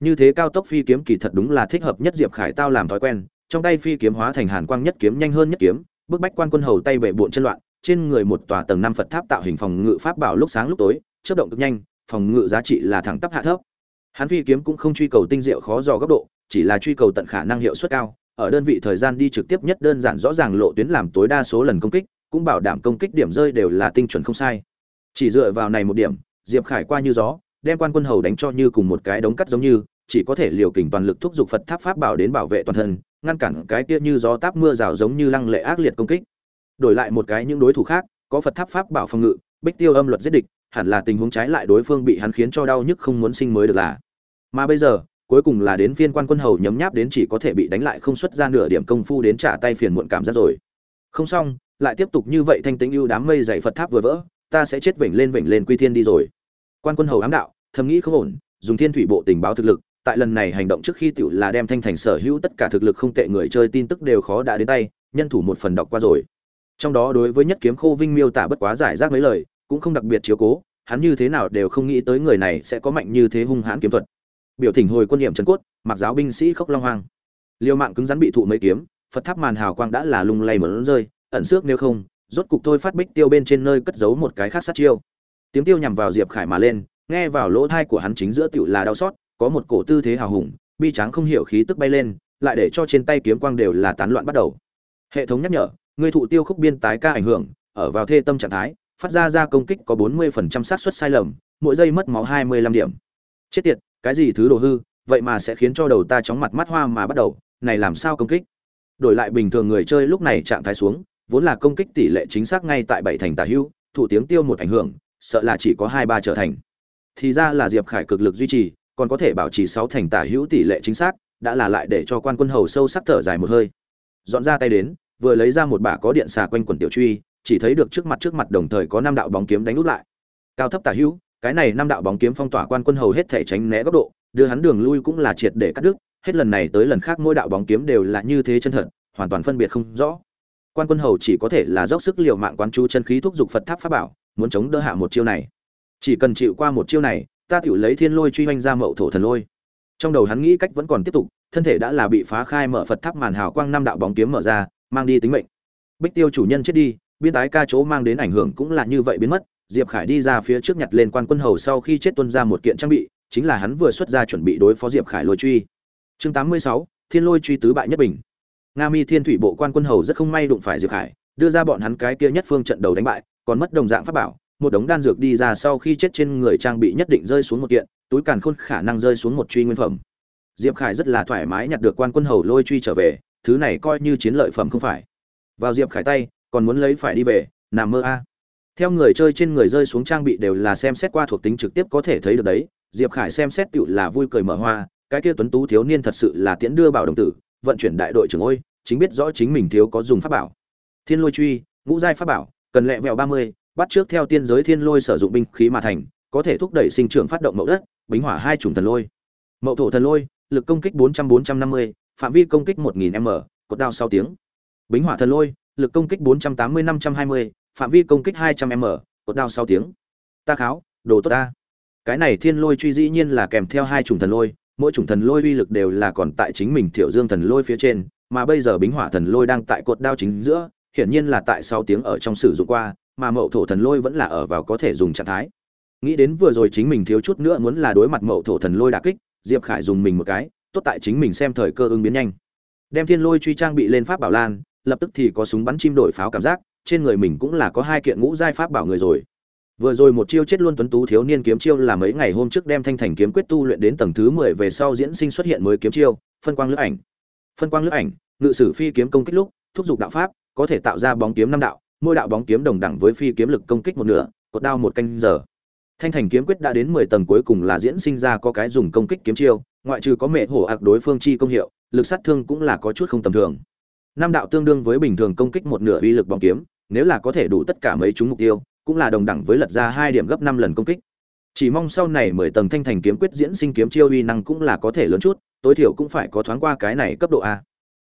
Như thế cao tốc phi kiếm kỳ thật đúng là thích hợp nhất diệp khải tao làm thói quen. Trong tay phi kiếm hóa thành hàn quang nhất kiếm, nhanh hơn nhất kiếm bức bách quan quân hầu tay bệ bộn chân loạn, trên người một tòa tầng năm phật tháp tạo hình phòng ngự pháp bảo lúc sáng lúc tối, chớp động cực nhanh, phòng ngự giá trị là thẳng tắp hạ thấp. Hắn phi kiếm cũng không truy cầu tinh diệu khó dò góc độ, chỉ là truy cầu tận khả năng hiệu suất cao, ở đơn vị thời gian đi trực tiếp nhất đơn giản rõ ràng lộ tuyến làm tối đa số lần công kích, cũng bảo đảm công kích điểm rơi đều là tinh chuẩn không sai. Chỉ dựa vào này một điểm, diệp khải qua như gió đem quan quân hầu đánh cho như cùng một cái đống cắt giống như, chỉ có thể liều kình toàn lực thúc giục phật tháp pháp bảo đến bảo vệ toàn thân, ngăn cản cái kia như gió táp mưa rào giống như lăng lệ ác liệt công kích. Đổi lại một cái những đối thủ khác, có phật tháp pháp bảo phòng ngự, bích tiêu âm luật giết địch, hẳn là tình huống trái lại đối phương bị hắn khiến cho đau nhức không muốn sinh mới được là. Mà bây giờ, cuối cùng là đến phiên quan quân hầu nhấm nháp đến chỉ có thể bị đánh lại không xuất ra nửa điểm công phu đến trả tay phiền muộn cảm giác rồi. Không xong, lại tiếp tục như vậy thanh tĩnh ưu đám mây dày phật tháp vừa vỡ, ta sẽ chết vểnh lên vểnh lên quy thiên đi rồi quan quân hầu ám đạo, thầm nghĩ không ổn, dùng thiên thủy bộ tình báo thực lực, tại lần này hành động trước khi tiểu là đem thanh thành sở hữu tất cả thực lực không tệ người chơi tin tức đều khó đã đến tay, nhân thủ một phần đọc qua rồi. Trong đó đối với nhất kiếm khô vinh miêu tả bất quá giải rác mấy lời, cũng không đặc biệt chiếu cố, hắn như thế nào đều không nghĩ tới người này sẽ có mạnh như thế hung hãn kiếm thuật. Biểu thỉnh hồi quân niệm trần cốt, mặc giáo binh sĩ khốc long hoang. Liêu mạng cứng rắn bị thụ mấy kiếm, phật tháp màn hào quang đã là lung lay mở rơi, ẩn xước nếu không, rốt cục thôi phát bích tiêu bên trên nơi cất giấu một cái khác sát chiêu tiếng tiêu nhằm vào diệp khải mà lên, nghe vào lỗ thai của hắn chính giữa tựu là đau xót, có một cổ tư thế hào hùng, bi tráng không hiểu khí tức bay lên, lại để cho trên tay kiếm quang đều là tán loạn bắt đầu. Hệ thống nhắc nhở, người thụ tiêu khúc biên tái ca ảnh hưởng, ở vào thê tâm trạng thái, phát ra ra công kích có 40% xác suất sai lầm, mỗi giây mất máu 25 điểm. Chết tiệt, cái gì thứ đồ hư, vậy mà sẽ khiến cho đầu ta chóng mặt mắt hoa mà bắt đầu, này làm sao công kích? Đổi lại bình thường người chơi lúc này trạng thái xuống, vốn là công kích tỷ lệ chính xác ngay tại bảy thành tả hưu, thủ tiếng tiêu một ảnh hưởng sợ là chỉ có hai ba trở thành. Thì ra là diệp khải cực lực duy trì, còn có thể bảo trì sáu thành tả hữu tỷ lệ chính xác, đã là lại để cho quan quân hầu sâu sắc thở dài một hơi. Dọn ra tay đến, vừa lấy ra một bả có điện xà quanh quần tiểu truy, chỉ thấy được trước mặt trước mặt đồng thời có năm đạo bóng kiếm đánh út lại. Cao thấp tả hữu, cái này năm đạo bóng kiếm phong tỏa quan quân hầu hết thể tránh né góc độ, đưa hắn đường lui cũng là triệt để cắt đứt, hết lần này tới lần khác mỗi đạo bóng kiếm đều là như thế chân thật, hoàn toàn phân biệt không rõ. Quan quân hầu chỉ có thể là dốc sức liều mạng quán chú chân khí thúc giục phật tháp pháp bảo muốn chống đỡ hạ một chiêu này. Chỉ cần chịu qua một chiêu này, ta tiểu lấy thiên lôi truy hoanh ra mậu thổ thần lôi. Trong đầu hắn nghĩ cách vẫn còn tiếp tục, thân thể đã là bị phá khai mở phật tháp màn hào quang năm đạo bóng kiếm mở ra, mang đi tính mệnh. Bích tiêu chủ nhân chết đi biên tái ca chỗ mang đến ảnh hưởng cũng là như vậy biến mất, diệp khải đi ra phía trước nhặt lên quan quân hầu sau khi chết tuân ra một kiện trang bị, chính là hắn vừa xuất ra chuẩn bị đối phó diệp khải lôi truy. Chương tám mươi sáu, thiên lôi truy tứ bại nhất bình. Nga mi thiên thủy bộ quan quân hầu rất không may đụng phải diệp khải, đưa ra bọn hắn cái kia nhất phương trận đầu đánh bại còn mất đồng dạng pháp bảo, một đống đan dược đi ra sau khi chết trên người trang bị nhất định rơi xuống một kiện, túi càn khôn khả năng rơi xuống một truy nguyên phẩm. Diệp khải rất là thoải mái nhặt được quan quân hầu lôi truy trở về, thứ này coi như chiến lợi phẩm không phải. Vào diệp khải tay, còn muốn lấy phải đi về, nằm mơ a. Theo người chơi trên người rơi xuống trang bị đều là xem xét qua thuộc tính trực tiếp có thể thấy được đấy, diệp khải xem xét tựu là vui cười mở hoa, cái kia tuấn tú thiếu niên thật sự là tiễn đưa bảo đồng tử, vận chuyển đại đội trưởng ôi, chính biết rõ chính mình thiếu có dùng pháp bảo. Thiên lôi truy, ngũ giai pháp bảo cần lẹ vẹo ba mươi, bắt trước theo tiên giới thiên lôi sử dụng binh khí mà thành, có thể thúc đẩy sinh trưởng phát động mậu đất, bính hỏa hai chủng thần lôi. Mậu thổ thần lôi, lực công kích bốn trăm bốn trăm năm mươi, phạm vi công kích một nghìn m, cột đao sáu tiếng. Bính hỏa thần lôi, lực công kích bốn trăm tám mươi năm trăm hai mươi, phạm vi công kích hai trăm m, cột đao sáu tiếng. Ta kháo, đồ tốt ta. Cái này thiên lôi truy dĩ nhiên là kèm theo hai chủng thần lôi, mỗi chủng thần lôi uy lực đều là còn tại chính mình thiểu dương thần lôi phía trên, mà bây giờ bính hỏa thần lôi đang tại cột đao chính giữa hiển nhiên là tại 6 tiếng ở trong sử dụng qua, mà mậu thổ thần lôi vẫn là ở vào có thể dùng trạng thái. Nghĩ đến vừa rồi chính mình thiếu chút nữa muốn là đối mặt mậu thổ thần lôi đả kích, diệp khải dùng mình một cái, tốt tại chính mình xem thời cơ ứng biến nhanh. Đem thiên lôi truy trang bị lên pháp bảo lan, lập tức thì có súng bắn chim đổi pháo cảm giác, trên người mình cũng là có hai kiện ngũ giai pháp bảo người rồi. Vừa rồi một chiêu chết luôn tuấn tú thiếu niên kiếm chiêu là mấy ngày hôm trước đem thanh thành kiếm quyết tu luyện đến tầng thứ mười về sau diễn sinh xuất hiện mới kiếm chiêu, phân quang lưỡi ảnh. Phân quang lưỡi ảnh, ngự sử phi kiếm công kích lúc thúc giục đạo pháp, có thể tạo ra bóng kiếm năm đạo, mỗi đạo bóng kiếm đồng đẳng với phi kiếm lực công kích một nửa, cột đao một canh giờ. Thanh thành kiếm quyết đã đến mười tầng cuối cùng là diễn sinh ra có cái dùng công kích kiếm chiêu, ngoại trừ có mẹ hổ ạc đối phương chi công hiệu, lực sát thương cũng là có chút không tầm thường. Năm đạo tương đương với bình thường công kích một nửa uy lực bóng kiếm, nếu là có thể đủ tất cả mấy chúng mục tiêu, cũng là đồng đẳng với lật ra hai điểm gấp năm lần công kích. Chỉ mong sau này mười tầng thanh thành kiếm quyết diễn sinh kiếm chiêu uy năng cũng là có thể lớn chút, tối thiểu cũng phải có thoáng qua cái này cấp độ a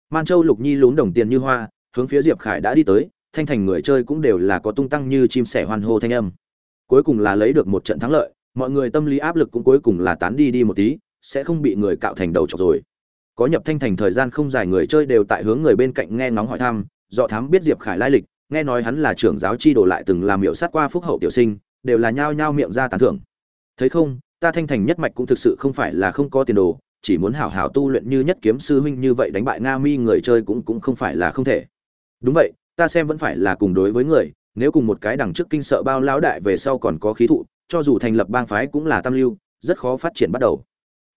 man châu lục nhi lún đồng tiền như hoa, hướng phía diệp khải đã đi tới, thanh thành người chơi cũng đều là có tung tăng như chim sẻ hoan hô thanh âm. Cuối cùng là lấy được một trận thắng lợi, mọi người tâm lý áp lực cũng cuối cùng là tán đi đi một tí, sẽ không bị người cạo thành đầu trọc rồi. Có nhập thanh thành thời gian không dài người chơi đều tại hướng người bên cạnh nghe ngóng hỏi thăm, dọ thám biết diệp khải lai lịch, nghe nói hắn là trưởng giáo chi đồ lại từng làm miệu sát qua phúc hậu tiểu sinh, đều là nhao nhao miệng ra tán thưởng. Thấy không, ta thanh thành nhất mạch cũng thực sự không phải là không có tiền đồ chỉ muốn hảo hảo tu luyện như nhất kiếm sư huynh như vậy đánh bại nga mi, người chơi cũng cũng không phải là không thể. Đúng vậy, ta xem vẫn phải là cùng đối với người, nếu cùng một cái đằng trước kinh sợ bao lão đại về sau còn có khí thụ, cho dù thành lập bang phái cũng là tam lưu, rất khó phát triển bắt đầu.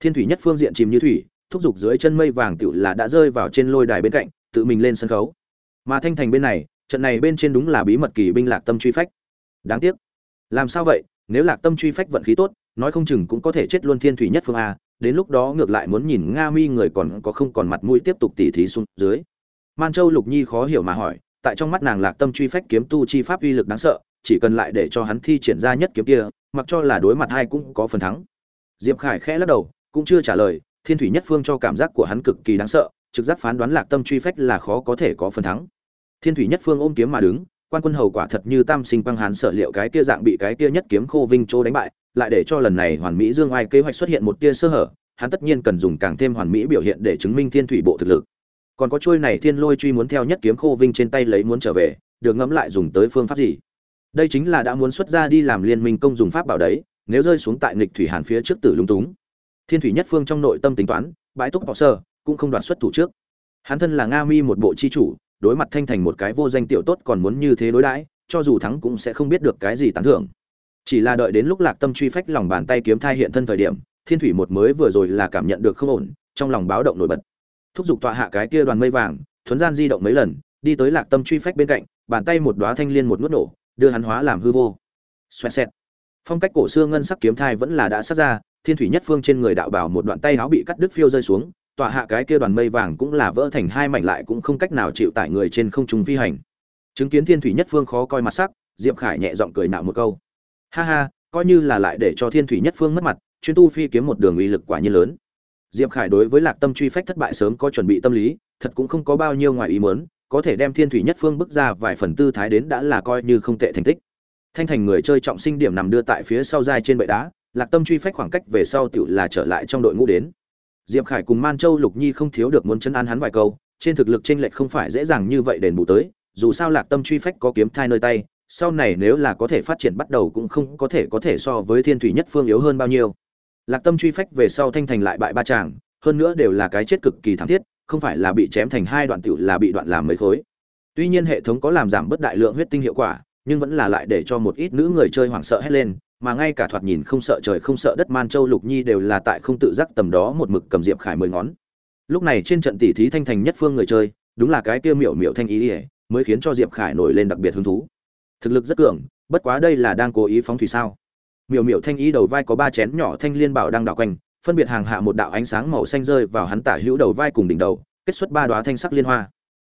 Thiên thủy nhất phương diện chìm như thủy, thúc giục dưới chân mây vàng tựu là đã rơi vào trên lôi đài bên cạnh, tự mình lên sân khấu. Mà thanh thành bên này, trận này bên trên đúng là bí mật kỳ binh lạc tâm truy phách. Đáng tiếc. Làm sao vậy? Nếu lạc tâm truy phách vận khí tốt, nói không chừng cũng có thể chết luôn thiên thủy nhất phương a đến lúc đó ngược lại muốn nhìn nga mi người còn có không còn mặt mũi tiếp tục tỉ thí xuống dưới. Man châu lục nhi khó hiểu mà hỏi, tại trong mắt nàng lạc tâm truy phách kiếm tu chi pháp uy lực đáng sợ, chỉ cần lại để cho hắn thi triển ra nhất kiếm kia, mặc cho là đối mặt hai cũng có phần thắng. Diệp khải khẽ lắc đầu, cũng chưa trả lời, thiên thủy nhất phương cho cảm giác của hắn cực kỳ đáng sợ, trực giác phán đoán lạc tâm truy phách là khó có thể có phần thắng. Thiên thủy nhất phương ôm kiếm mà đứng, quan quân hầu quả thật như tam sinh quang hán sợ liệu cái kia dạng bị cái kia nhất kiếm khô vinh chỗ đánh bại lại để cho lần này hoàn mỹ dương ai kế hoạch xuất hiện một tia sơ hở, hắn tất nhiên cần dùng càng thêm hoàn mỹ biểu hiện để chứng minh thiên thủy bộ thực lực. Còn có chuôi này thiên lôi truy muốn theo nhất kiếm khô vinh trên tay lấy muốn trở về, được ngẫm lại dùng tới phương pháp gì? Đây chính là đã muốn xuất ra đi làm liên minh công dùng pháp bảo đấy, nếu rơi xuống tại nghịch thủy hàn phía trước tử lung túng. Thiên thủy nhất phương trong nội tâm tính toán, bãi túc họ sơ, cũng không đoạt xuất thủ trước. Hắn thân là nga mi một bộ chi chủ, đối mặt thanh thành một cái vô danh tiểu tốt còn muốn như thế đối đãi, cho dù thắng cũng sẽ không biết được cái gì tán thưởng chỉ là đợi đến lúc lạc tâm truy phách lòng bàn tay kiếm thai hiện thân thời điểm, thiên thủy một mới vừa rồi là cảm nhận được không ổn, trong lòng báo động nổi bật. Thúc giục tọa hạ cái kia đoàn mây vàng, thuấn gian di động mấy lần, đi tới lạc tâm truy phách bên cạnh, bàn tay một đóa thanh liên một nuốt nổ, đưa hắn hóa làm hư vô. Xoẹt xẹt. Phong cách cổ xưa ngân sắc kiếm thai vẫn là đã sát ra, thiên thủy nhất phương trên người đạo bảo một đoạn tay áo bị cắt đứt phiêu rơi xuống, tọa hạ cái kia đoàn mây vàng cũng là vỡ thành hai mảnh lại cũng không cách nào chịu tải người trên không trung phi hành. Chứng kiến thiên thủy nhất phương khó coi mặt sắc, diệp khải nhẹ giọng cười nạo một câu ha ha, coi như là lại để cho thiên thủy nhất phương mất mặt, chuyên tu phi kiếm một đường uy lực quả nhiên lớn. Diệp khải đối với lạc tâm truy phách thất bại sớm có chuẩn bị tâm lý, thật cũng không có bao nhiêu ngoài ý muốn, có thể đem thiên thủy nhất phương bước ra vài phần tư thái đến đã là coi như không tệ thành tích. Thanh thành người chơi trọng sinh điểm nằm đưa tại phía sau dai trên bệ đá, lạc tâm truy phách khoảng cách về sau tựu là trở lại trong đội ngũ đến. Diệp khải cùng man châu lục nhi không thiếu được muốn chân an hắn vài câu, trên thực lực tranh lệch không phải dễ dàng như vậy đền bù tới, dù sao lạc tâm truy phách có kiếm thai nơi tay sau này nếu là có thể phát triển bắt đầu cũng không có thể có thể so với thiên thủy nhất phương yếu hơn bao nhiêu. Lạc tâm truy phách về sau thanh thành lại bại ba chàng hơn nữa đều là cái chết cực kỳ thảm thiết, không phải là bị chém thành hai đoạn tiểu là bị đoạn làm mấy khối. Tuy nhiên hệ thống có làm giảm bớt đại lượng huyết tinh hiệu quả, nhưng vẫn là lại để cho một ít nữ người chơi hoảng sợ hết lên, mà ngay cả thoạt nhìn không sợ trời không sợ đất man châu lục nhi đều là tại không tự giác tầm đó một mực cầm diệp khải mười ngón. Lúc này trên trận tỷ thí thanh thành nhất phương người chơi, đúng là cái kia miểu miểu thanh ý ỉa mới khiến cho diệp khải nổi lên đặc biệt hứng thú thực lực rất cường, bất quá đây là đang cố ý phóng thủy sao? Miểu miểu thanh ý đầu vai có ba chén nhỏ thanh liên bảo đang đảo quanh, phân biệt hàng hạ một đạo ánh sáng màu xanh rơi vào hắn tả hữu đầu vai cùng đỉnh đầu, kết xuất ba đoá thanh sắc liên hoa.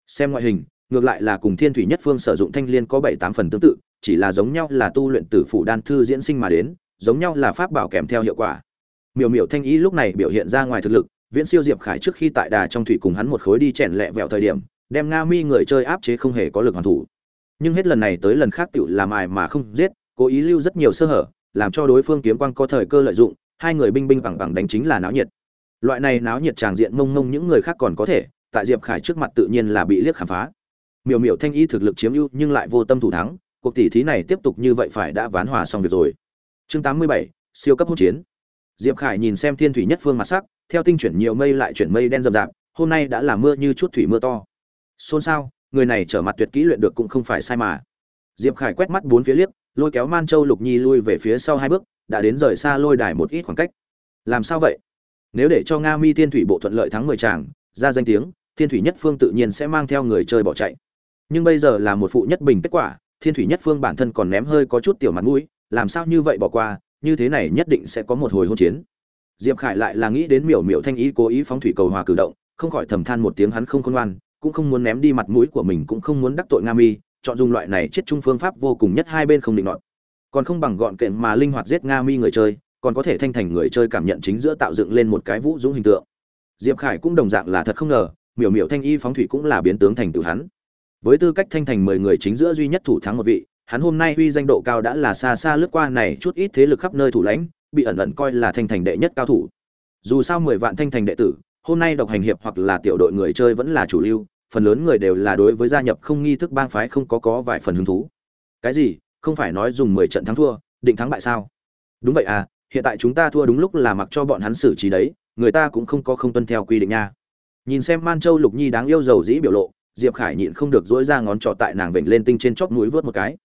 Xem ngoại hình, ngược lại là cùng thiên thủy nhất phương sử dụng thanh liên có bảy tám phần tương tự, chỉ là giống nhau là tu luyện tử phủ đan thư diễn sinh mà đến, giống nhau là pháp bảo kèm theo hiệu quả. Miểu miểu thanh ý lúc này biểu hiện ra ngoài thực lực, viễn siêu diệp khải trước khi tại đà trong thủy cùng hắn một khối đi chèn lẹ vẹo thời điểm, đem nga mi người chơi áp chế không hề có lực hoàn thủ nhưng hết lần này tới lần khác tựu làm ai mà không giết cố ý lưu rất nhiều sơ hở làm cho đối phương kiếm quang có thời cơ lợi dụng hai người binh binh bằng bằng đánh chính là náo nhiệt. Loại này náo nhiệt tràng diện mông mông những người khác còn có thể tại diệp khải trước mặt tự nhiên là bị liếc khám phá. Miểu miểu thanh y thực lực chiếm ưu nhưng lại vô tâm thủ thắng cuộc tỷ thí này tiếp tục như vậy phải đã ván hòa xong việc rồi. Chương 87, siêu cấp hỗn chiến. Diệp khải nhìn xem thiên thủy nhất phương mặt sắc theo tinh chuyển nhiều mây lại chuyển mây đen rậm rạp hôm nay đã là mưa như chút thủy mưa to. Xôn xao người này trở mặt tuyệt kỹ luyện được cũng không phải sai mà. Diệp khải quét mắt bốn phía liếc lôi kéo man châu lục nhi lui về phía sau hai bước đã đến rời xa lôi đài một ít khoảng cách. Làm sao vậy? Nếu để cho nga mi thiên thủy bộ thuận lợi thắng mười chàng, ra danh tiếng thiên thủy nhất phương tự nhiên sẽ mang theo người chơi bỏ chạy. Nhưng bây giờ là một phụ nhất bình kết quả thiên thủy nhất phương bản thân còn ném hơi có chút tiểu mặt mũi làm sao như vậy bỏ qua như thế này nhất định sẽ có một hồi hôn chiến. Diệp khải lại là nghĩ đến miểu miểu thanh ý cố ý phóng thủy cầu hòa cử động không khỏi thầm than một tiếng hắn không khôn ngoan cũng không muốn ném đi mặt mũi của mình, cũng không muốn đắc tội nga mi chọn dùng loại này chết chung phương pháp vô cùng nhất hai bên không định nọt. Còn không bằng gọn kện mà linh hoạt giết nga mi người chơi, còn có thể thanh thành người chơi cảm nhận chính giữa tạo dựng lên một cái vũ dũng hình tượng. Diệp khải cũng đồng dạng là thật không ngờ, miểu miểu thanh y phóng thủy cũng là biến tướng thành tự hắn. Với tư cách thanh thành mười người chính giữa duy nhất thủ thắng một vị, hắn hôm nay uy danh độ cao đã là xa xa lướt qua này chút ít thế lực khắp nơi thủ lãnh, bị ẩn ẩn coi là thanh thành đệ nhất cao thủ. Dù sao mười vạn thanh thành đệ tử, hôm nay độc hành hiệp hoặc là tiểu đội người chơi vẫn là chủ lưu phần lớn người đều là đối với gia nhập không nghi thức bang phái không có có vài phần hứng thú. Cái gì? Không phải nói dùng mười trận thắng thua, định thắng bại sao? Đúng vậy à hiện tại chúng ta thua đúng lúc là mặc cho bọn hắn xử trí đấy, người ta cũng không có không tuân theo quy định nha. Nhìn xem man châu lục nhi đáng yêu giàu dĩ biểu lộ, diệp khải nhịn không được dỗi ra ngón trỏ tại nàng vểnh lên tinh trên chóp mũi vớt một cái.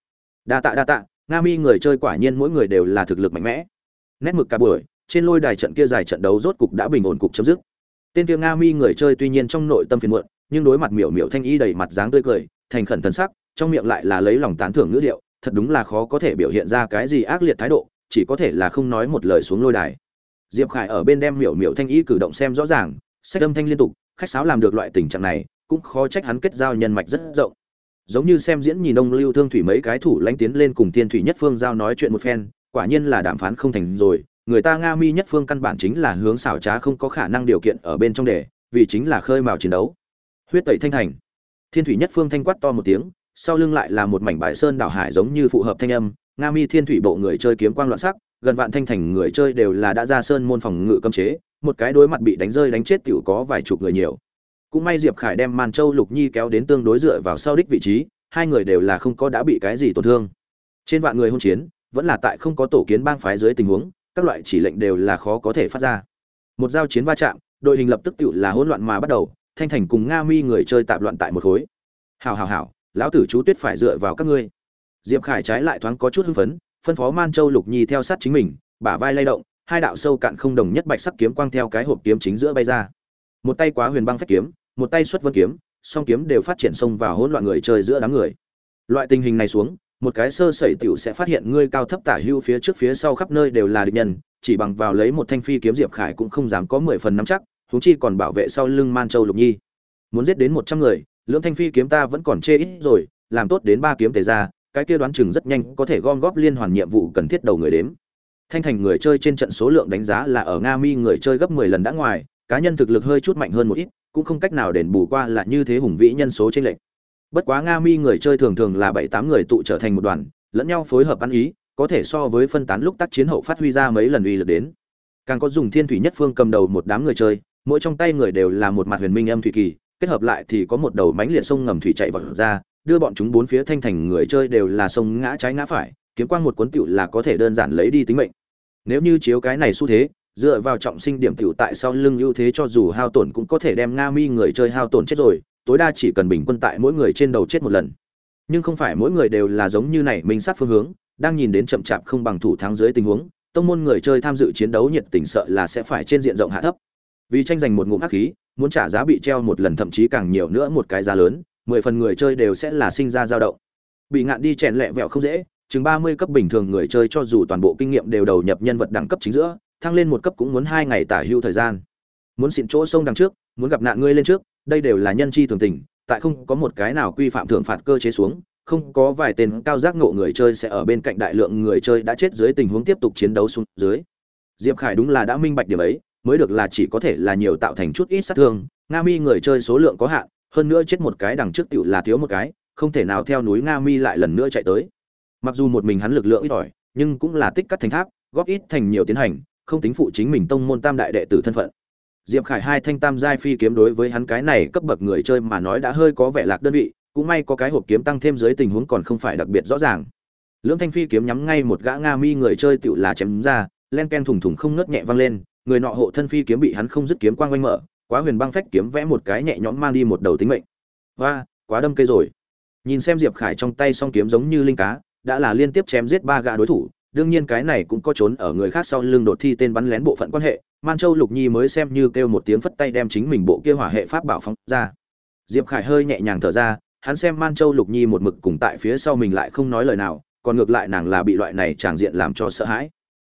Đa tạ đa tạ, nga mi người chơi quả nhiên mỗi người đều là thực lực mạnh mẽ. Nét mực cả buổi, trên lôi đài trận kia dài trận đấu rốt cục đã bình ổn cục chấm dứt. Tên kia nga mi người chơi tuy nhiên trong nội tâm phiền muộn nhưng đối mặt miểu miểu thanh y đầy mặt dáng tươi cười, thành khẩn thần sắc, trong miệng lại là lấy lòng tán thưởng ngữ điệu, thật đúng là khó có thể biểu hiện ra cái gì ác liệt thái độ, chỉ có thể là không nói một lời xuống lôi đài. Diệp khải ở bên đem miểu miểu thanh y cử động xem rõ ràng, sách âm thanh liên tục, khách sáo làm được loại tình trạng này, cũng khó trách hắn kết giao nhân mạch rất rộng. Giống như xem diễn nhìn ông lưu thương thủy mấy cái thủ lãnh tiến lên cùng tiên thủy nhất phương giao nói chuyện một phen, quả nhiên là đàm phán không thành rồi, người ta nga mi nhất phương căn bản chính là hướng xảo trá không có khả năng điều kiện ở bên trong đề, vì chính là khơi mào chiến đấu huyết tẩy thanh thành. Thiên thủy nhất phương thanh quát to một tiếng, sau lưng lại là một mảnh bãi sơn đảo hải giống như phù hợp thanh âm, nga mi thiên thủy bộ người chơi kiếm quang loạn sắc, gần vạn thanh thành người chơi đều là đã ra sơn môn phòng ngự cấm chế, một cái đối mặt bị đánh rơi đánh chết tiểu có vài chục người nhiều. Cũng may diệp khải đem màn châu lục nhi kéo đến tương đối dựa vào sau đích vị trí, hai người đều là không có đã bị cái gì tổn thương. Trên vạn người hôn chiến, vẫn là tại không có tổ kiến bang phái dưới tình huống, các loại chỉ lệnh đều là khó có thể phát ra. Một giao chiến va chạm, đội hình lập tức tự là hỗn loạn mà bắt đầu thanh thành cùng nga mi người chơi tạp loạn tại một khối. Hào hào hào lão tử chú tuyết phải dựa vào các ngươi. Diệp khải trái lại thoáng có chút hưng phấn, phân phó man châu lục nhi theo sát chính mình, bả vai lay động, hai đạo sâu cạn không đồng nhất bạch sắc kiếm quang theo cái hộp kiếm chính giữa bay ra. Một tay quá huyền băng phách kiếm, một tay xuất vân kiếm, song kiếm đều phát triển xông vào hỗn loạn người chơi giữa đám người. Loại tình hình này xuống, một cái sơ sẩy tiểu sẽ phát hiện ngươi cao thấp tả hưu phía trước phía sau khắp nơi đều là địch nhân, chỉ bằng vào lấy một thanh phi kiếm diệp khải cũng không dám có mười phần nắm chắc huống chi còn bảo vệ sau lưng man châu lục nhi. Muốn giết đến một trăm người, lưỡng thanh phi kiếm ta vẫn còn chê ít rồi, làm tốt đến ba kiếm tề ra, cái kia đoán chừng rất nhanh có thể gom góp liên hoàn nhiệm vụ cần thiết đầu người đếm. Thanh thành người chơi trên trận số lượng đánh giá là ở nga mi người chơi gấp mười lần đã ngoài, cá nhân thực lực hơi chút mạnh hơn một ít, cũng không cách nào đền bù qua là như thế hùng vĩ nhân số trên lệch. bất quá nga mi người chơi thường thường là bảy tám người tụ trở thành một đoàn, lẫn nhau phối hợp ăn ý, có thể so với phân tán lúc tác chiến hậu phát huy ra mấy lần uy lực đến. Càng có dùng thiên thủy nhất phương cầm đầu một đám người chơi mỗi trong tay người đều là một mặt huyền minh âm thủy kỳ, kết hợp lại thì có một đầu mánh liệt sông ngầm thủy chạy vào ra, đưa bọn chúng bốn phía thanh thành người chơi đều là sông ngã trái ngã phải, kiếm quang một cuốn tiểu là có thể đơn giản lấy đi tính mệnh. Nếu như chiếu cái này xu thế, dựa vào trọng sinh điểm tiểu tại sau lưng ưu thế cho dù hao tổn cũng có thể đem nga mi người chơi hao tổn chết rồi, tối đa chỉ cần bình quân tại mỗi người trên đầu chết một lần. Nhưng không phải mỗi người đều là giống như này mình sát phương hướng, đang nhìn đến chậm chạp không bằng thủ thắng dưới tình huống, tông môn người chơi tham dự chiến đấu nhiệt tình sợ là sẽ phải trên diện rộng hạ thấp vì tranh giành một ngụm hắc khí, muốn trả giá bị treo một lần, thậm chí càng nhiều nữa, một cái giá lớn, mười phần người chơi đều sẽ là sinh ra dao động. Bị ngạn đi chèn lẹ vẹo không dễ, chừng ba mươi cấp bình thường người chơi cho dù toàn bộ kinh nghiệm đều đầu nhập nhân vật đẳng cấp chính giữa, thăng lên một cấp cũng muốn hai ngày tả hưu thời gian. Muốn xịn chỗ sông đằng trước, muốn gặp nạn ngươi lên trước, đây đều là nhân chi thường tình, tại không có một cái nào quy phạm thưởng phạt cơ chế xuống, không có vài tên cao giác ngộ người chơi sẽ ở bên cạnh đại lượng người chơi đã chết dưới tình huống tiếp tục chiến đấu xuống dưới. Diệp khải đúng là đã minh bạch điểm ấy mới được là chỉ có thể là nhiều tạo thành chút ít sát thương, nga mi người chơi số lượng có hạn, hơn nữa chết một cái đằng trước tiểu là thiếu một cái, không thể nào theo núi nga mi lại lần nữa chạy tới. Mặc dù một mình hắn lực lượng ít ỏi, nhưng cũng là tích cắt thành tháp, góp ít thành nhiều tiến hành, không tính phụ chính mình tông môn tam đại đệ tử thân phận. Diệp khải hai thanh tam giai phi kiếm đối với hắn cái này cấp bậc người chơi mà nói đã hơi có vẻ lạc đơn vị, cũng may có cái hộp kiếm tăng thêm dưới tình huống còn không phải đặc biệt rõ ràng. Lưỡng thanh phi kiếm nhắm ngay một gã nga mi người chơi tựu là chém ra, len ken thủng thủng không ngớt nhẹ vang lên người nọ hộ thân phi kiếm bị hắn không dứt kiếm quang quanh mở, quá huyền băng phách kiếm vẽ một cái nhẹ nhõm mang đi một đầu tính mệnh. Và quá đâm cây rồi. Nhìn xem diệp khải trong tay song kiếm giống như linh cá, đã là liên tiếp chém giết ba gã đối thủ, đương nhiên cái này cũng có trốn ở người khác sau lưng đột thi tên bắn lén bộ phận quan hệ, man châu lục nhi mới xem như kêu một tiếng phất tay đem chính mình bộ kia hỏa hệ pháp bảo phóng ra. Diệp khải hơi nhẹ nhàng thở ra, hắn xem man châu lục nhi một mực cùng tại phía sau mình lại không nói lời nào, còn ngược lại nàng là bị loại này tràng diện làm cho sợ hãi.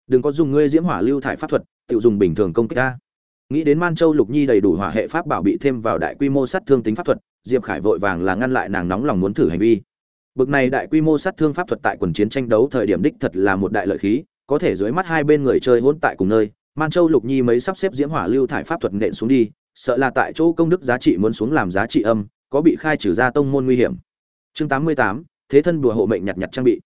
Đừng có dùng ngươi diễm hỏa lưu thải pháp thuật tự dùng bình thường công kích ta. Nghĩ đến man châu lục nhi đầy đủ hỏa hệ pháp bảo bị thêm vào đại quy mô sát thương tính pháp thuật, diệp khải vội vàng là ngăn lại nàng nóng lòng muốn thử hành vi. Bực này đại quy mô sát thương pháp thuật tại quần chiến tranh đấu thời điểm đích thật là một đại lợi khí, có thể dưới mắt hai bên người chơi hỗn tại cùng nơi, man châu lục nhi mấy sắp xếp diễm hỏa lưu thải pháp thuật nện xuống đi, sợ là tại chỗ công đức giá trị muốn xuống làm giá trị âm, có bị khai trừ ra tông môn nguy hiểm. Chương tám mươi tám, thế thân đùa hộ mệnh nhặt nhặt trang bị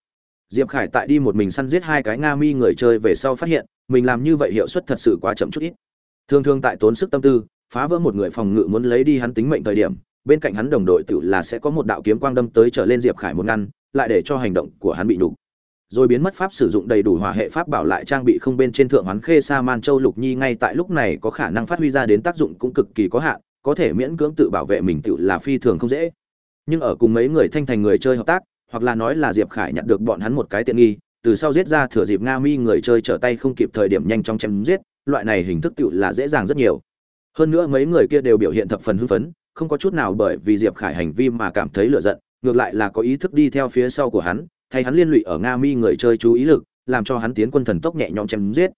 diệp khải tại đi một mình săn giết hai cái nga mi người chơi về sau phát hiện, mình làm như vậy hiệu suất thật sự quá chậm chút ít. Thường thường tại tốn sức tâm tư, phá vỡ một người phòng ngự muốn lấy đi hắn tính mệnh thời điểm, bên cạnh hắn đồng đội tự là sẽ có một đạo kiếm quang đâm tới trở lên diệp khải một ngăn, lại để cho hành động của hắn bị nhục rồi biến mất pháp sử dụng đầy đủ hỏa hệ pháp bảo lại trang bị không bên trên thượng hoán khê sa man châu lục nhi ngay tại lúc này có khả năng phát huy ra đến tác dụng cũng cực kỳ có hạn, có thể miễn cưỡng tự bảo vệ mình tự là phi thường không dễ. Nhưng ở cùng mấy người thanh thành người chơi hợp tác hoặc là nói là diệp khải nhận được bọn hắn một cái tiện nghi, từ sau giết ra thừa dịp nga mi người chơi trở tay không kịp thời điểm nhanh chóng chém giết, loại này hình thức tựu là dễ dàng rất nhiều. Hơn nữa mấy người kia đều biểu hiện thập phần hưng phấn, không có chút nào bởi vì diệp khải hành vi mà cảm thấy lựa giận, ngược lại là có ý thức đi theo phía sau của hắn, thay hắn liên lụy ở nga mi người chơi chú ý lực, làm cho hắn tiến quân thần tốc nhẹ nhõm chém giết.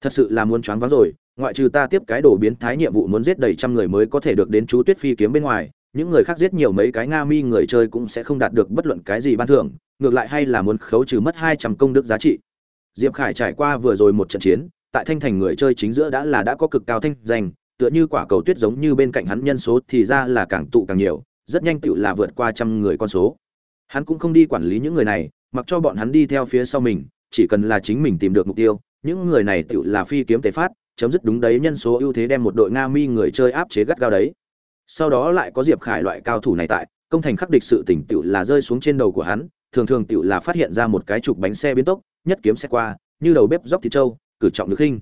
Thật sự là muốn choáng váng rồi, ngoại trừ ta tiếp cái đồ biến thái nhiệm vụ muốn giết đầy trăm người mới có thể được đến chú tuyết phi kiếm bên ngoài những người khác giết nhiều mấy cái nga mi người chơi cũng sẽ không đạt được bất luận cái gì ban thưởng, ngược lại hay là muốn khấu trừ mất hai trăm công đức giá trị. Diệp khải trải qua vừa rồi một trận chiến, tại thanh thành người chơi chính giữa đã là đã có cực cao thanh danh, tựa như quả cầu tuyết giống như bên cạnh hắn nhân số thì ra là càng tụ càng nhiều, rất nhanh tựu là vượt qua trăm người con số. Hắn cũng không đi quản lý những người này, mặc cho bọn hắn đi theo phía sau mình, chỉ cần là chính mình tìm được mục tiêu, những người này tựu là phi kiếm tế phát, chấm dứt đúng đấy nhân số ưu thế đem một đội nga mi người chơi áp chế gắt gao đấy sau đó lại có diệp khải loại cao thủ này tại, công thành khắc địch sự tỉnh tựu là rơi xuống trên đầu của hắn, thường thường tựu là phát hiện ra một cái trục bánh xe biến tốc, nhất kiếm xe qua, như đầu bếp dốc thịt trâu, cử trọng được khinh.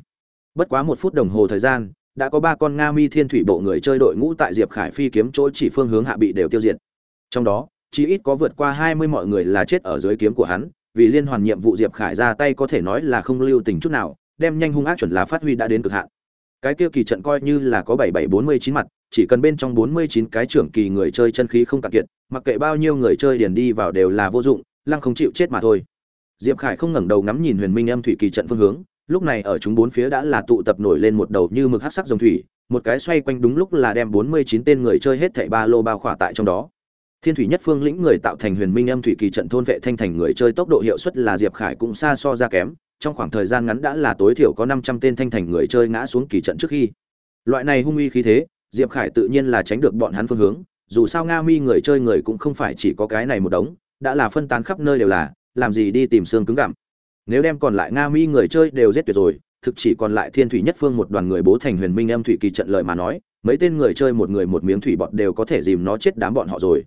Bất quá một phút đồng hồ thời gian, đã có ba con nga mi thiên thủy bộ người chơi đội ngũ tại diệp khải phi kiếm chỗ chỉ phương hướng hạ bị đều tiêu diệt. Trong đó, chỉ ít có vượt qua hai mươi mọi người là chết ở dưới kiếm của hắn, vì liên hoàn nhiệm vụ diệp khải ra tay có thể nói là không lưu tình chút nào, đem nhanh hung ác chuẩn là phát huy đã đến cực hạn. Cái kia kỳ trận coi như là có bảy bảy bốn mươi chín mặt chỉ cần bên trong bốn mươi chín cái trưởng kỳ người chơi chân khí không cạn kiệt, mặc kệ bao nhiêu người chơi điền đi vào đều là vô dụng, lăng không chịu chết mà thôi. Diệp khải không ngẩng đầu ngắm nhìn huyền minh âm thủy kỳ trận phương hướng, lúc này ở chúng bốn phía đã là tụ tập nổi lên một đầu như mực hắc sắc dòng thủy, một cái xoay quanh đúng lúc là đem bốn mươi chín tên người chơi hết thảy ba lô bao khỏa tại trong đó. Thiên thủy nhất phương lĩnh người tạo thành huyền minh âm thủy kỳ trận thôn vệ thanh thành người chơi tốc độ hiệu suất là diệp khải cũng xa so ra kém, trong khoảng thời gian ngắn đã là tối thiểu có năm trăm tên thanh thành người chơi ngã xuống kỳ trận trước khi. Loại này hung uy khí thế diệp khải tự nhiên là tránh được bọn hắn phương hướng, dù sao nga mi người chơi người cũng không phải chỉ có cái này một đống, đã là phân tán khắp nơi đều là, làm gì đi tìm xương cứng gặm. Nếu đem còn lại nga mi người chơi đều giết tuyệt rồi, thực chỉ còn lại thiên thủy nhất phương một đoàn người bố thành huyền minh âm thủy kỳ trận lợi mà nói, mấy tên người chơi một người một miếng thủy bọt đều có thể dìm nó chết đám bọn họ rồi.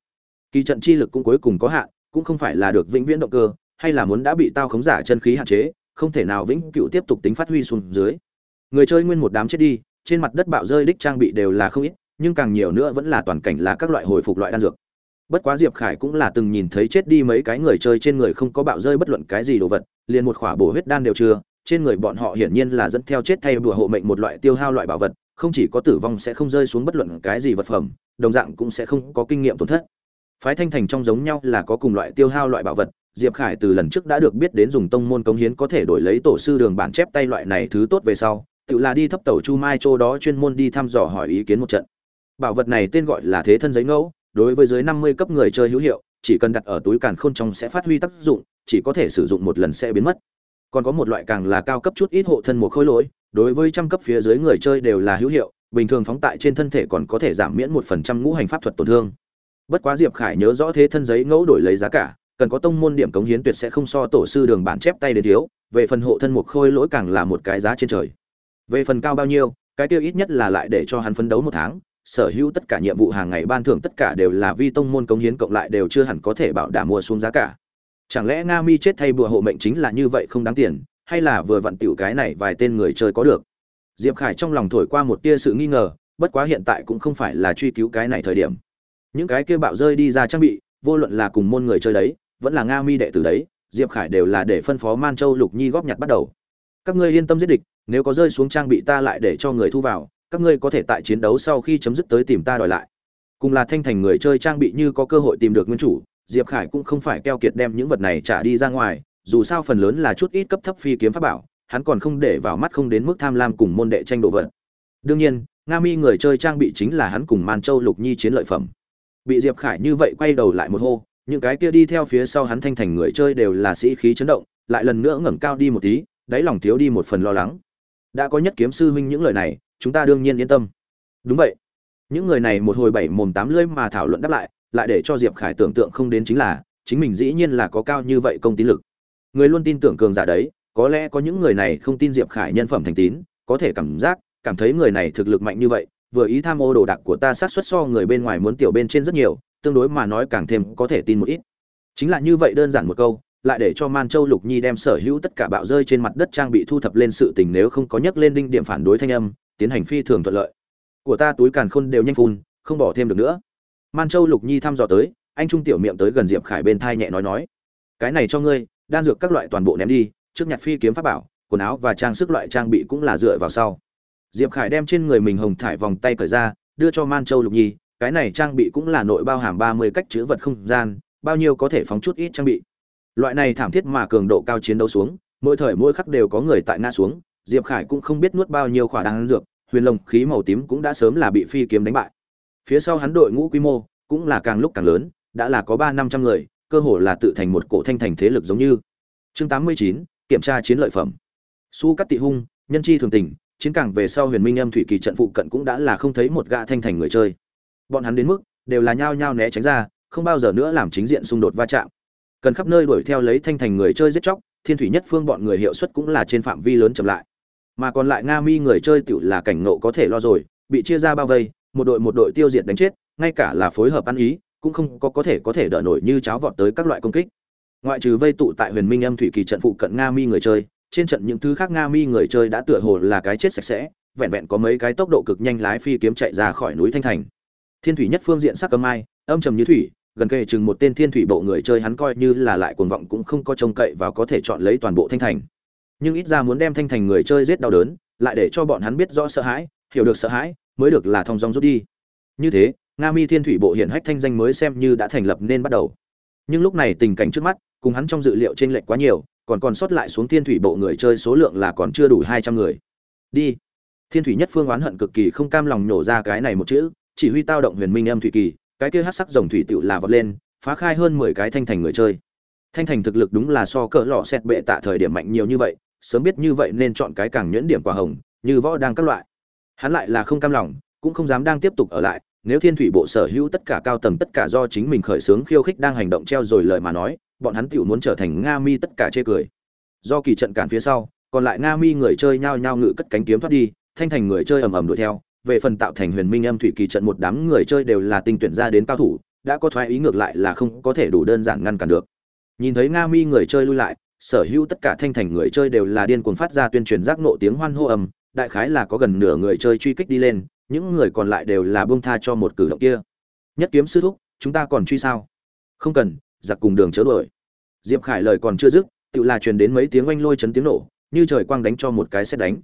Kỳ trận chi lực cũng cuối cùng có hạn, cũng không phải là được vĩnh viễn động cơ, hay là muốn đã bị tao khống giả chân khí hạn chế, không thể nào vĩnh cựu tiếp tục tính phát huy xuống dưới. Người chơi nguyên một đám chết đi trên mặt đất bạo rơi đích trang bị đều là không ít, nhưng càng nhiều nữa vẫn là toàn cảnh là các loại hồi phục loại đan dược. Bất quá diệp khải cũng là từng nhìn thấy chết đi mấy cái người chơi trên người không có bạo rơi bất luận cái gì đồ vật, liền một khỏa bổ huyết đan đều chưa, trên người bọn họ hiển nhiên là dẫn theo chết thay bùa hộ mệnh một loại tiêu hao loại bảo vật, không chỉ có tử vong sẽ không rơi xuống bất luận cái gì vật phẩm, đồng dạng cũng sẽ không có kinh nghiệm tổn thất. Phái thanh thành trong giống nhau là có cùng loại tiêu hao loại bảo vật, diệp khải từ lần trước đã được biết đến dùng tông môn cống hiến có thể đổi lấy tổ sư đường bản chép tay loại này thứ tốt về sau tự là đi thấp tàu chu mai châu đó chuyên môn đi thăm dò hỏi ý kiến một trận. Bảo vật này tên gọi là thế thân giấy ngẫu, đối với dưới năm mươi cấp người chơi hữu hiệu, chỉ cần đặt ở túi càn khôn trong sẽ phát huy tác dụng, chỉ có thể sử dụng một lần sẽ biến mất. Còn có một loại càng là cao cấp chút ít hộ thân một khối lỗi, đối với trăm cấp phía dưới người chơi đều là hữu hiệu, bình thường phóng tại trên thân thể còn có thể giảm miễn một phần trăm ngũ hành pháp thuật tổn thương. Bất quá diệp khải nhớ rõ thế thân giấy ngẫu đổi lấy giá cả, cần có tông môn điểm cống hiến tuyệt sẽ không so tổ sư đường bản chép tay đến thiếu, về phần hộ thân một khôi lỗi càng là một cái giá trên trời về phần cao bao nhiêu, cái tiêu ít nhất là lại để cho hắn phấn đấu một tháng. Sở hữu tất cả nhiệm vụ hàng ngày ban thưởng tất cả đều là vi tông môn cống hiến cộng lại đều chưa hẳn có thể bảo đảm mua xuống giá cả. Chẳng lẽ nga mi chết thay bùa hộ mệnh chính là như vậy không đáng tiền, hay là vừa vặn tiểu cái này vài tên người chơi có được? Diệp khải trong lòng thổi qua một tia sự nghi ngờ, bất quá hiện tại cũng không phải là truy cứu cái này thời điểm. Những cái kia bạo rơi đi ra trang bị, vô luận là cùng môn người chơi đấy, vẫn là nga mi đệ tử đấy, diệp khải đều là để phân phó man châu lục nhi góp nhặt bắt đầu các ngươi yên tâm giết địch, nếu có rơi xuống trang bị ta lại để cho người thu vào, các ngươi có thể tại chiến đấu sau khi chấm dứt tới tìm ta đòi lại. Cùng là thanh thành người chơi trang bị như có cơ hội tìm được nguyên chủ, diệp khải cũng không phải keo kiệt đem những vật này trả đi ra ngoài, dù sao phần lớn là chút ít cấp thấp phi kiếm pháp bảo, hắn còn không để vào mắt không đến mức tham lam cùng môn đệ tranh đồ vật. Đương nhiên, nga mi người chơi trang bị chính là hắn cùng man châu lục nhi chiến lợi phẩm. Bị diệp khải như vậy quay đầu lại một hô, những cái kia đi theo phía sau hắn thanh thành người chơi đều là sĩ khí chấn động, lại lần nữa ngẩng cao đi một tí đáy lòng thiếu đi một phần lo lắng. Đã có nhất kiếm sư huynh những lời này, chúng ta đương nhiên yên tâm. Đúng vậy. Những người này một hồi bảy mồm tám lưỡi mà thảo luận đáp lại lại để cho diệp khải tưởng tượng không đến chính là, chính mình dĩ nhiên là có cao như vậy công tín lực. Người luôn tin tưởng cường giả đấy, có lẽ có những người này không tin diệp khải nhân phẩm thành tín, có thể cảm giác, cảm thấy người này thực lực mạnh như vậy, vừa ý tham ô đồ đạc của ta sát xuất so người bên ngoài muốn tiểu bên trên rất nhiều, tương đối mà nói càng thêm có thể tin một ít. Chính là như vậy đơn giản một câu lại để cho Man Châu Lục Nhi đem sở hữu tất cả bạo rơi trên mặt đất trang bị thu thập lên sự tình nếu không có nhắc lên đinh điểm phản đối thanh âm, tiến hành phi thường thuận lợi. Của ta túi càn khôn đều nhanh phun, không bỏ thêm được nữa. Man Châu Lục Nhi thăm dò tới, anh trung tiểu miệng tới gần Diệp Khải bên thai nhẹ nói nói: "Cái này cho ngươi, đan dược các loại toàn bộ ném đi, trước nhặt phi kiếm pháp bảo, quần áo và trang sức loại trang bị cũng là dựa vào sau." Diệp Khải đem trên người mình hồng thải vòng tay cởi ra, đưa cho Man Châu Lục Nhi, cái này trang bị cũng là nội bao hàm 30 cách chứa vật không gian, bao nhiêu có thể phóng chút ít trang bị. Loại này thảm thiết mà cường độ cao chiến đấu xuống, mỗi thời mỗi khắc đều có người tại ngã xuống, Diệp Khải cũng không biết nuốt bao nhiêu khỏa đan dược, huyền lồng khí màu tím cũng đã sớm là bị phi kiếm đánh bại. Phía sau hắn đội ngũ quy mô cũng là càng lúc càng lớn, đã là có 3 500 người, cơ hồ là tự thành một cổ thanh thành thế lực giống như. Chương 89, kiểm tra chiến lợi phẩm. Su cắt tị hung, nhân chi thường tình, chiến càng về sau Huyền Minh Âm thủy kỳ trận phụ cận cũng đã là không thấy một gã thanh thành người chơi. Bọn hắn đến mức đều là nhao nhao né tránh ra, không bao giờ nữa làm chính diện xung đột va chạm. Cần khắp nơi đuổi theo lấy thanh thành người chơi giết chóc, Thiên thủy nhất phương bọn người hiệu suất cũng là trên phạm vi lớn chậm lại. Mà còn lại Nga Mi người chơi tựu là cảnh ngộ có thể lo rồi, bị chia ra bao vây, một đội một đội tiêu diệt đánh chết, ngay cả là phối hợp ăn ý, cũng không có có thể có thể đỡ nổi như cháo vọt tới các loại công kích. Ngoại trừ vây tụ tại Huyền Minh Âm thủy kỳ trận phụ cận Nga Mi người chơi, trên trận những thứ khác nga mi người chơi đã tựa hồ là cái chết sạch sẽ vẹn vẹn có mấy cái tốc độ cực nhanh lái phi kiếm chạy ra khỏi núi thanh thành thiên thủy nhất phương diện sắc âm ai âm trầm như thủy gần kề chừng một tên thiên thủy bộ người chơi hắn coi như là lại cuồng vọng cũng không có trông cậy và có thể chọn lấy toàn bộ thanh thành. Nhưng ít ra muốn đem thanh thành người chơi giết đau đớn, lại để cho bọn hắn biết rõ sợ hãi, hiểu được sợ hãi, mới được là thong dong rút đi. Như thế, nga mi thiên thủy bộ hiển hách thanh danh mới xem như đã thành lập nên bắt đầu. Nhưng lúc này tình cảnh trước mắt, cùng hắn trong dự liệu trên lệch quá nhiều, còn còn sót lại xuống thiên thủy bộ người chơi số lượng là còn chưa đủ hai trăm người. Đi. Thiên thủy nhất phương oán hận cực kỳ không cam lòng nhổ ra cái này một chữ, chỉ huy tao động huyền minh âm thủy kỳ cái kia hát sắc rồng thủy tựu là vọt lên, phá khai hơn mười cái thanh thành người chơi. Thanh thành thực lực đúng là so cỡ lọ xét bệ tạ thời điểm mạnh nhiều như vậy, sớm biết như vậy nên chọn cái càng nhuyễn điểm quả hồng, như võ đang các loại. Hắn lại là không cam lòng, cũng không dám đang tiếp tục ở lại, nếu thiên thủy bộ sở hữu tất cả cao tầng tất cả do chính mình khởi xướng khiêu khích đang hành động treo rồi lời mà nói, bọn hắn tiểu muốn trở thành nga mi tất cả chê cười. Do kỳ trận cản phía sau, còn lại nga mi người chơi nhao nhao ngự cất cánh kiếm thoát đi, thanh thành người chơi ầm ầm đuổi theo về phần tạo thành huyền minh âm thủy kỳ trận một đám người chơi đều là tinh tuyển ra đến cao thủ, đã có thoái ý ngược lại là không có thể đủ đơn giản ngăn cản được. Nhìn thấy nga mi người chơi lui lại, sở hữu tất cả thanh thành người chơi đều là điên cuồng phát ra tuyên truyền giác nộ tiếng hoan hô ầm đại khái là có gần nửa người chơi truy kích đi lên, những người còn lại đều là buông tha cho một cử động kia. Nhất kiếm sư thúc, chúng ta còn truy sao? Không cần, giặc cùng đường chớ đuổi. Diệp khải lời còn chưa dứt, tự là truyền đến mấy tiếng oanh lôi chấn tiếng nổ, như trời quang đánh cho một cái xét đánh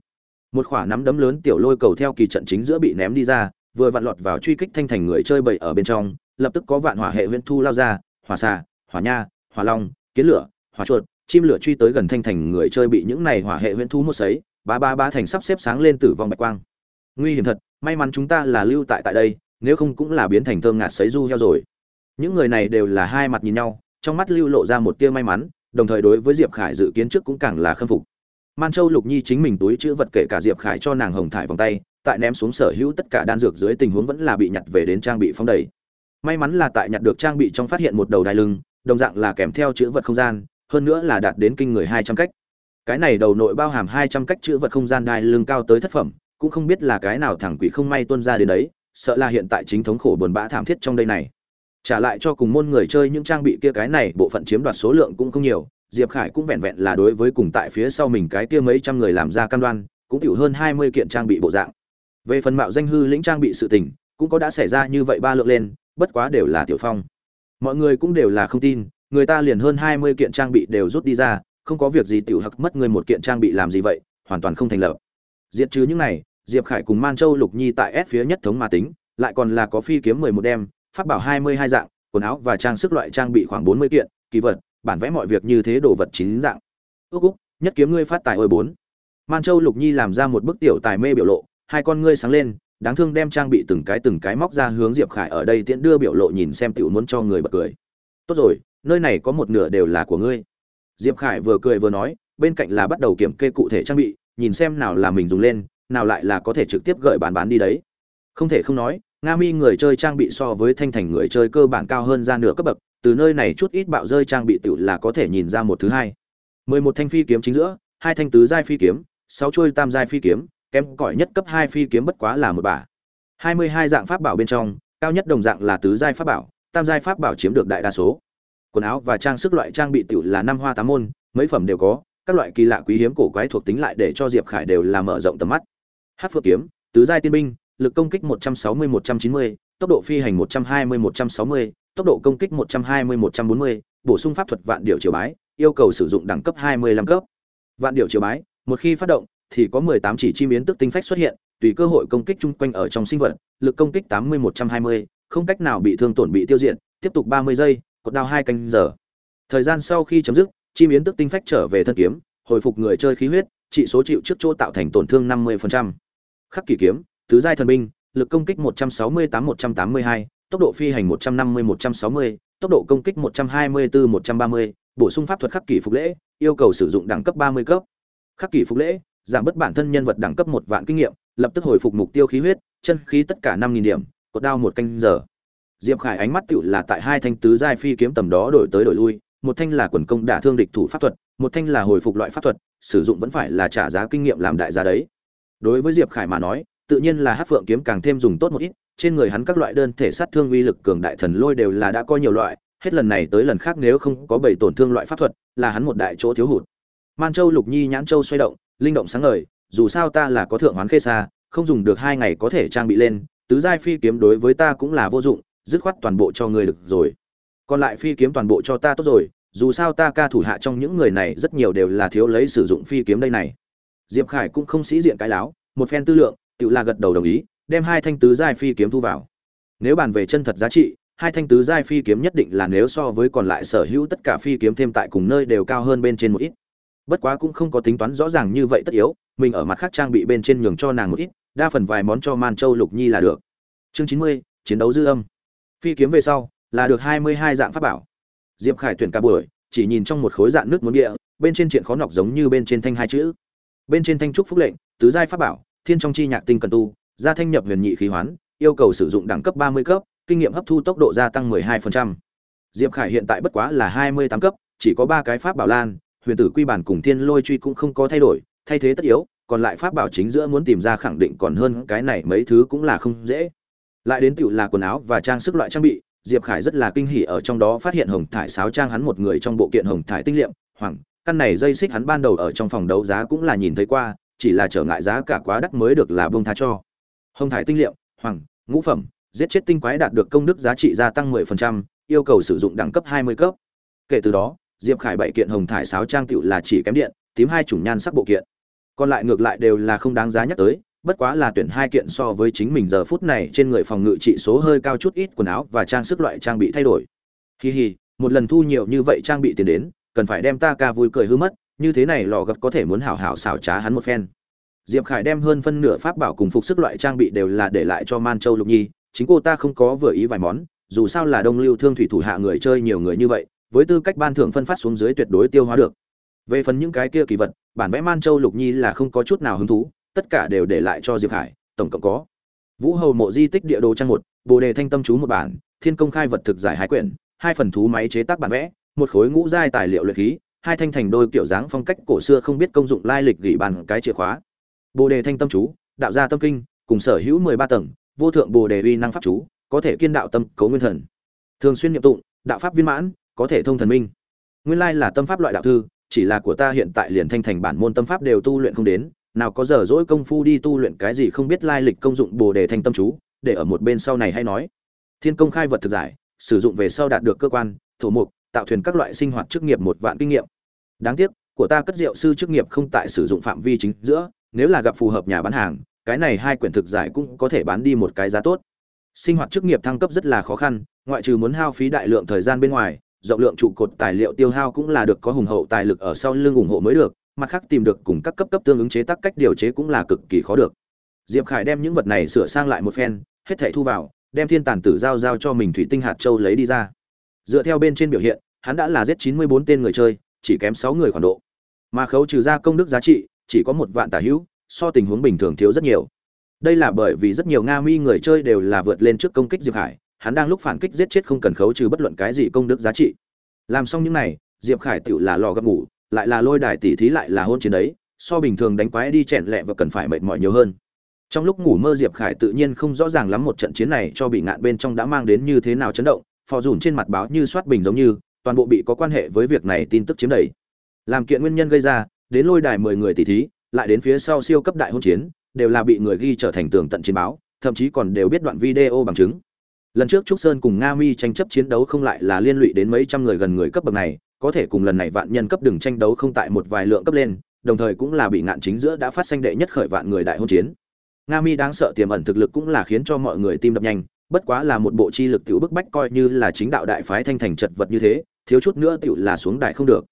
một khỏa nắm đấm lớn tiểu lôi cầu theo kỳ trận chính giữa bị ném đi ra, vừa vặn lọt vào truy kích thanh thành người chơi bậy ở bên trong, lập tức có vạn hỏa hệ huyễn thu lao ra, hỏa xà, hỏa nha, hỏa long, kiến lửa, hỏa chuột, chim lửa truy tới gần thanh thành người chơi bị những này hỏa hệ huyễn thu một sấy, ba ba ba thành sắp xếp sáng lên tử vong bạch quang. Nguy hiểm thật, may mắn chúng ta là lưu tại tại đây, nếu không cũng là biến thành thơm ngạt sấy du heo rồi. Những người này đều là hai mặt nhìn nhau, trong mắt lưu lộ ra một tia may mắn, đồng thời đối với diệp khải dự kiến trước cũng càng là khâm phục man châu lục nhi chính mình túi chữ vật kể cả diệp khải cho nàng hồng thải vòng tay, tại ném xuống sở hữu tất cả đan dược dưới tình huống vẫn là bị nhặt về đến trang bị phóng đầy. May mắn là tại nhặt được trang bị trong phát hiện một đầu đai lưng, đồng dạng là kèm theo chữ vật không gian, hơn nữa là đạt đến kinh người hai trăm cách. Cái này đầu nội bao hàm hai trăm cách chữ vật không gian đai lưng cao tới thất phẩm, cũng không biết là cái nào thẳng quỷ không may tuân ra đến đấy, sợ là hiện tại chính thống khổ buồn bã thảm thiết trong đây này. Trả lại cho cùng môn người chơi những trang bị kia cái này, bộ phận chiếm đoạt số lượng cũng không nhiều diệp khải cũng vẹn vẹn là đối với cùng tại phía sau mình cái kia mấy trăm người làm ra cam đoan, cũng tiểu hơn hai mươi kiện trang bị bộ dạng. Về phần mạo danh hư lĩnh trang bị sự tình, cũng có đã xảy ra như vậy ba lượng lên, bất quá đều là tiểu phong. Mọi người cũng đều là không tin, người ta liền hơn hai mươi kiện trang bị đều rút đi ra, không có việc gì tiểu hặc mất người một kiện trang bị làm gì vậy, hoàn toàn không thành lập. Diệt trừ những này, diệp khải cùng man châu lục nhi tại S phía nhất thống mà tính, lại còn là có phi kiếm mười một đem phát bảo hai mươi hai dạng, quần áo và trang sức loại trang bị khoảng bốn mươi kiện, kỳ vật bản vẽ mọi việc như thế đồ vật chín dạng. Ước úc nhất kiếm ngươi phát tài ôi bốn. Man châu lục nhi làm ra một bức tiểu tài mê biểu lộ, hai con ngươi sáng lên, đáng thương đem trang bị từng cái từng cái móc ra hướng diệp khải ở đây tiễn đưa biểu lộ nhìn xem tiểu muốn cho người bật cười. Tốt rồi, nơi này có một nửa đều là của ngươi. Diệp khải vừa cười vừa nói, bên cạnh là bắt đầu kiểm kê cụ thể trang bị, nhìn xem nào là mình dùng lên, nào lại là có thể trực tiếp gợi bán bán đi đấy. Không thể không nói, nga mi người chơi trang bị so với thanh thành người chơi cơ bản cao hơn ra nửa cấp bậc từ nơi này chút ít bạo rơi trang bị tiểu là có thể nhìn ra một thứ hai. mười một thanh phi kiếm chính giữa hai thanh tứ giai phi kiếm sáu chuôi tam giai phi kiếm kém cỏi nhất cấp hai phi kiếm bất quá là một bả. hai mươi hai dạng pháp bảo bên trong cao nhất đồng dạng là tứ giai pháp bảo tam giai pháp bảo chiếm được đại đa số. Quần áo và trang sức loại trang bị tiểu là năm hoa tám môn mấy phẩm đều có các loại kỳ lạ quý hiếm cổ quái thuộc tính lại để cho diệp khải đều là mở rộng tầm mắt. Hát phượng kiếm tứ giai tiên binh lực công kích 160-190, tốc độ phi hành 120-160, tốc độ công kích 120-140, bổ sung pháp thuật vạn điều chiều bái yêu cầu sử dụng đẳng cấp 25 cấp vạn điều chiều bái một khi phát động thì có 18 chỉ chi biến tức tinh phách xuất hiện tùy cơ hội công kích chung quanh ở trong sinh vật lực công kích 80-120, không cách nào bị thương tổn bị tiêu diệt tiếp tục 30 giây cột đao hai canh giờ thời gian sau khi chấm dứt chi biến tức tinh phách trở về thân kiếm hồi phục người chơi khí huyết trị số chịu trước chỗ tạo thành tổn thương 50%. khắc kỳ kiếm tứ giai thần binh lực công kích 168-182, tốc độ phi hành 150-160, tốc độ công kích 124-130, bổ sung pháp thuật khắc kỷ phục lễ, yêu cầu sử dụng đẳng cấp 30 cấp. Khắc kỷ phục lễ, giảm bất bản thân nhân vật đẳng cấp một vạn kinh nghiệm, lập tức hồi phục mục tiêu khí huyết, chân khí tất cả 5000 điểm, cột đao một canh giờ. Diệp Khải ánh mắt tựu là tại hai thanh tứ giai phi kiếm tầm đó đổi tới đổi lui, một thanh là quần công đả thương địch thủ pháp thuật, một thanh là hồi phục loại pháp thuật, sử dụng vẫn phải là trả giá kinh nghiệm làm đại giá đấy. Đối với Diệp Khải mà nói, tự nhiên là Hắc Phượng kiếm càng thêm dùng tốt một ít, trên người hắn các loại đơn thể sát thương uy lực cường đại thần lôi đều là đã có nhiều loại, hết lần này tới lần khác nếu không có bảy tổn thương loại pháp thuật, là hắn một đại chỗ thiếu hụt. Man Châu Lục Nhi nhãn châu xoay động, linh động sáng ngời, dù sao ta là có thượng hoán khê xa, không dùng được hai ngày có thể trang bị lên, tứ giai phi kiếm đối với ta cũng là vô dụng, dứt khoát toàn bộ cho ngươi được rồi. Còn lại phi kiếm toàn bộ cho ta tốt rồi, dù sao ta ca thủ hạ trong những người này rất nhiều đều là thiếu lấy sử dụng phi kiếm đây này. Diệp Khải cũng không sĩ diện cái láo, một phen tư lượng, tự là gật đầu đồng ý, đem hai thanh tứ giai phi kiếm thu vào. Nếu bàn về chân thật giá trị, hai thanh tứ giai phi kiếm nhất định là nếu so với còn lại sở hữu tất cả phi kiếm thêm tại cùng nơi đều cao hơn bên trên một ít. Bất quá cũng không có tính toán rõ ràng như vậy tất yếu, mình ở mặt khác trang bị bên trên nhường cho nàng một ít, đa phần vài món cho Man Châu Lục Nhi là được. Chương chín mươi chiến đấu dư âm. Phi kiếm về sau, là được hai mươi hai dạng pháp bảo. Diệp Khải tuyển cả buổi, chỉ nhìn trong một khối dạng nước muốn địa, bên trên chuyện khó nọc giống như bên trên thanh hai chữ. Bên trên thanh trúc phúc lệnh, tứ giai pháp bảo, thiên trong chi nhạc tinh cần tu, gia thanh nhập huyền nhị khí hoán, yêu cầu sử dụng đẳng cấp 30 cấp, kinh nghiệm hấp thu tốc độ gia tăng 12%. Diệp Khải hiện tại bất quá là 28 cấp, chỉ có ba cái pháp bảo lan, huyền tử quy bản cùng thiên lôi truy cũng không có thay đổi, thay thế tất yếu, còn lại pháp bảo chính giữa muốn tìm ra khẳng định còn hơn cái này mấy thứ cũng là không dễ. Lại đến tựu là quần áo và trang sức loại trang bị, Diệp Khải rất là kinh hỉ ở trong đó phát hiện hồng thải sáo trang hắn một người trong bộ kiện hồng thải tinh liệm, hoàng, căn này dây xích hắn ban đầu ở trong phòng đấu giá cũng là nhìn thấy qua, chỉ là trở ngại giá cả quá đắt mới được là bông tha cho. Hồng thải tinh liệu hoàng, ngũ phẩm, giết chết tinh quái đạt được công đức giá trị gia tăng 10%, yêu cầu sử dụng đẳng cấp 20 cấp. Kể từ đó, Diệp Khải bảy kiện hồng thải sáo trang tựu là chỉ kém điện, tím hai chủng nhan sắc bộ kiện. Còn lại ngược lại đều là không đáng giá nhắc tới, bất quá là tuyển hai kiện so với chính mình giờ phút này trên người phòng ngự trị số hơi cao chút ít quần áo và trang sức loại trang bị thay đổi. Hi hi, một lần thu nhiều như vậy trang bị tiền đến, cần phải đem ta ca vui cười hư mất, như thế này lò gập có thể muốn hảo hảo xảo trá hắn một phen. Diệp Khải đem hơn phân nửa pháp bảo cùng phục sức loại trang bị đều là để lại cho Man Châu Lục Nhi, chính cô ta không có vừa ý vài món, dù sao là Đông Lưu Thương thủy thủ hạ người chơi nhiều người như vậy, với tư cách ban thưởng phân phát xuống dưới tuyệt đối tiêu hóa được. Về phần những cái kia kỳ vật, bản vẽ Man Châu Lục Nhi là không có chút nào hứng thú, tất cả đều để lại cho Diệp Khải, tổng cộng có Vũ Hầu mộ di tích địa đồ trang một, Bồ đề thanh tâm chú một bản, Thiên công khai vật thực giải hai quyển, hai phần thú máy chế tác bản vẽ, một khối ngũ giai tài liệu luyện khí, hai thanh thành đôi kiểu dáng phong cách cổ xưa không biết công dụng lai lịch gỉ bàn cái chìa khóa bồ đề thanh tâm chú, đạo gia tâm kinh, cùng sở hữu mười ba tầng, vô thượng bồ đề uy năng pháp chú, có thể kiên đạo tâm, cấu nguyên thần. Thường xuyên niệm tụng, đạo pháp viên mãn, có thể thông thần minh. Nguyên lai là tâm pháp loại đạo thư, chỉ là của ta hiện tại liền thanh thành bản môn tâm pháp đều tu luyện không đến, nào có giờ dỗi công phu đi tu luyện cái gì không biết lai lịch công dụng bồ đề thanh tâm chú, để ở một bên sau này hay nói. Thiên công khai vật thực giải, sử dụng về sau đạt được cơ quan, thổ mục, tạo thuyền các loại sinh hoạt chức nghiệp một vạn kinh nghiệm. Đáng tiếc, của ta cất rượu sư chức nghiệp không tại sử dụng phạm vi chính giữa nếu là gặp phù hợp nhà bán hàng, cái này hai quyển thực giải cũng có thể bán đi một cái giá tốt. Sinh hoạt chức nghiệp thăng cấp rất là khó khăn, ngoại trừ muốn hao phí đại lượng thời gian bên ngoài, rộng lượng trụ cột tài liệu tiêu hao cũng là được có hùng hậu tài lực ở sau lưng ủng hộ mới được, mặt khác tìm được cùng các cấp cấp tương ứng chế tác cách điều chế cũng là cực kỳ khó được. Diệp khải đem những vật này sửa sang lại một phen, hết thảy thu vào, đem thiên tàn tử giao giao cho mình thủy tinh hạt châu lấy đi ra. Dựa theo bên trên biểu hiện, hắn đã là giết chín mươi bốn tên người chơi, chỉ kém sáu người khoản độ. Mà khấu trừ ra công đức giá trị chỉ có một vạn tả hữu, so tình huống bình thường thiếu rất nhiều. Đây là bởi vì rất nhiều nga mi người chơi đều là vượt lên trước công kích diệp khải, hắn đang lúc phản kích giết chết không cần khấu trừ bất luận cái gì công đức giá trị. Làm xong những này, diệp khải tự là lò gấp ngủ, lại là lôi đài tỉ thí lại là hôn chiến đấy, so bình thường đánh quái đi chẹn lẹ và cần phải mệt mỏi nhiều hơn. Trong lúc ngủ mơ diệp khải tự nhiên không rõ ràng lắm một trận chiến này cho bị ngạn bên trong đã mang đến như thế nào chấn động, phò dùn trên mặt báo như soát bình giống như, toàn bộ bị có quan hệ với việc này tin tức chiếm đầy. Làm kiện nguyên nhân gây ra đến lôi đài mười người tỷ thí, lại đến phía sau siêu cấp đại hôn chiến, đều là bị người ghi trở thành tường tận chiến báo, thậm chí còn đều biết đoạn video bằng chứng. Lần trước trúc sơn cùng nga mi tranh chấp chiến đấu không lại là liên lụy đến mấy trăm người gần người cấp bậc này, có thể cùng lần này vạn nhân cấp đừng tranh đấu không tại một vài lượng cấp lên, đồng thời cũng là bị ngạn chính giữa đã phát sinh đệ nhất khởi vạn người đại hôn chiến. Nga mi đáng sợ tiềm ẩn thực lực cũng là khiến cho mọi người tim đập nhanh, bất quá là một bộ chi lực tiểu bức bách coi như là chính đạo đại phái thanh thành chật vật như thế, thiếu chút nữa tiểu là xuống đại không được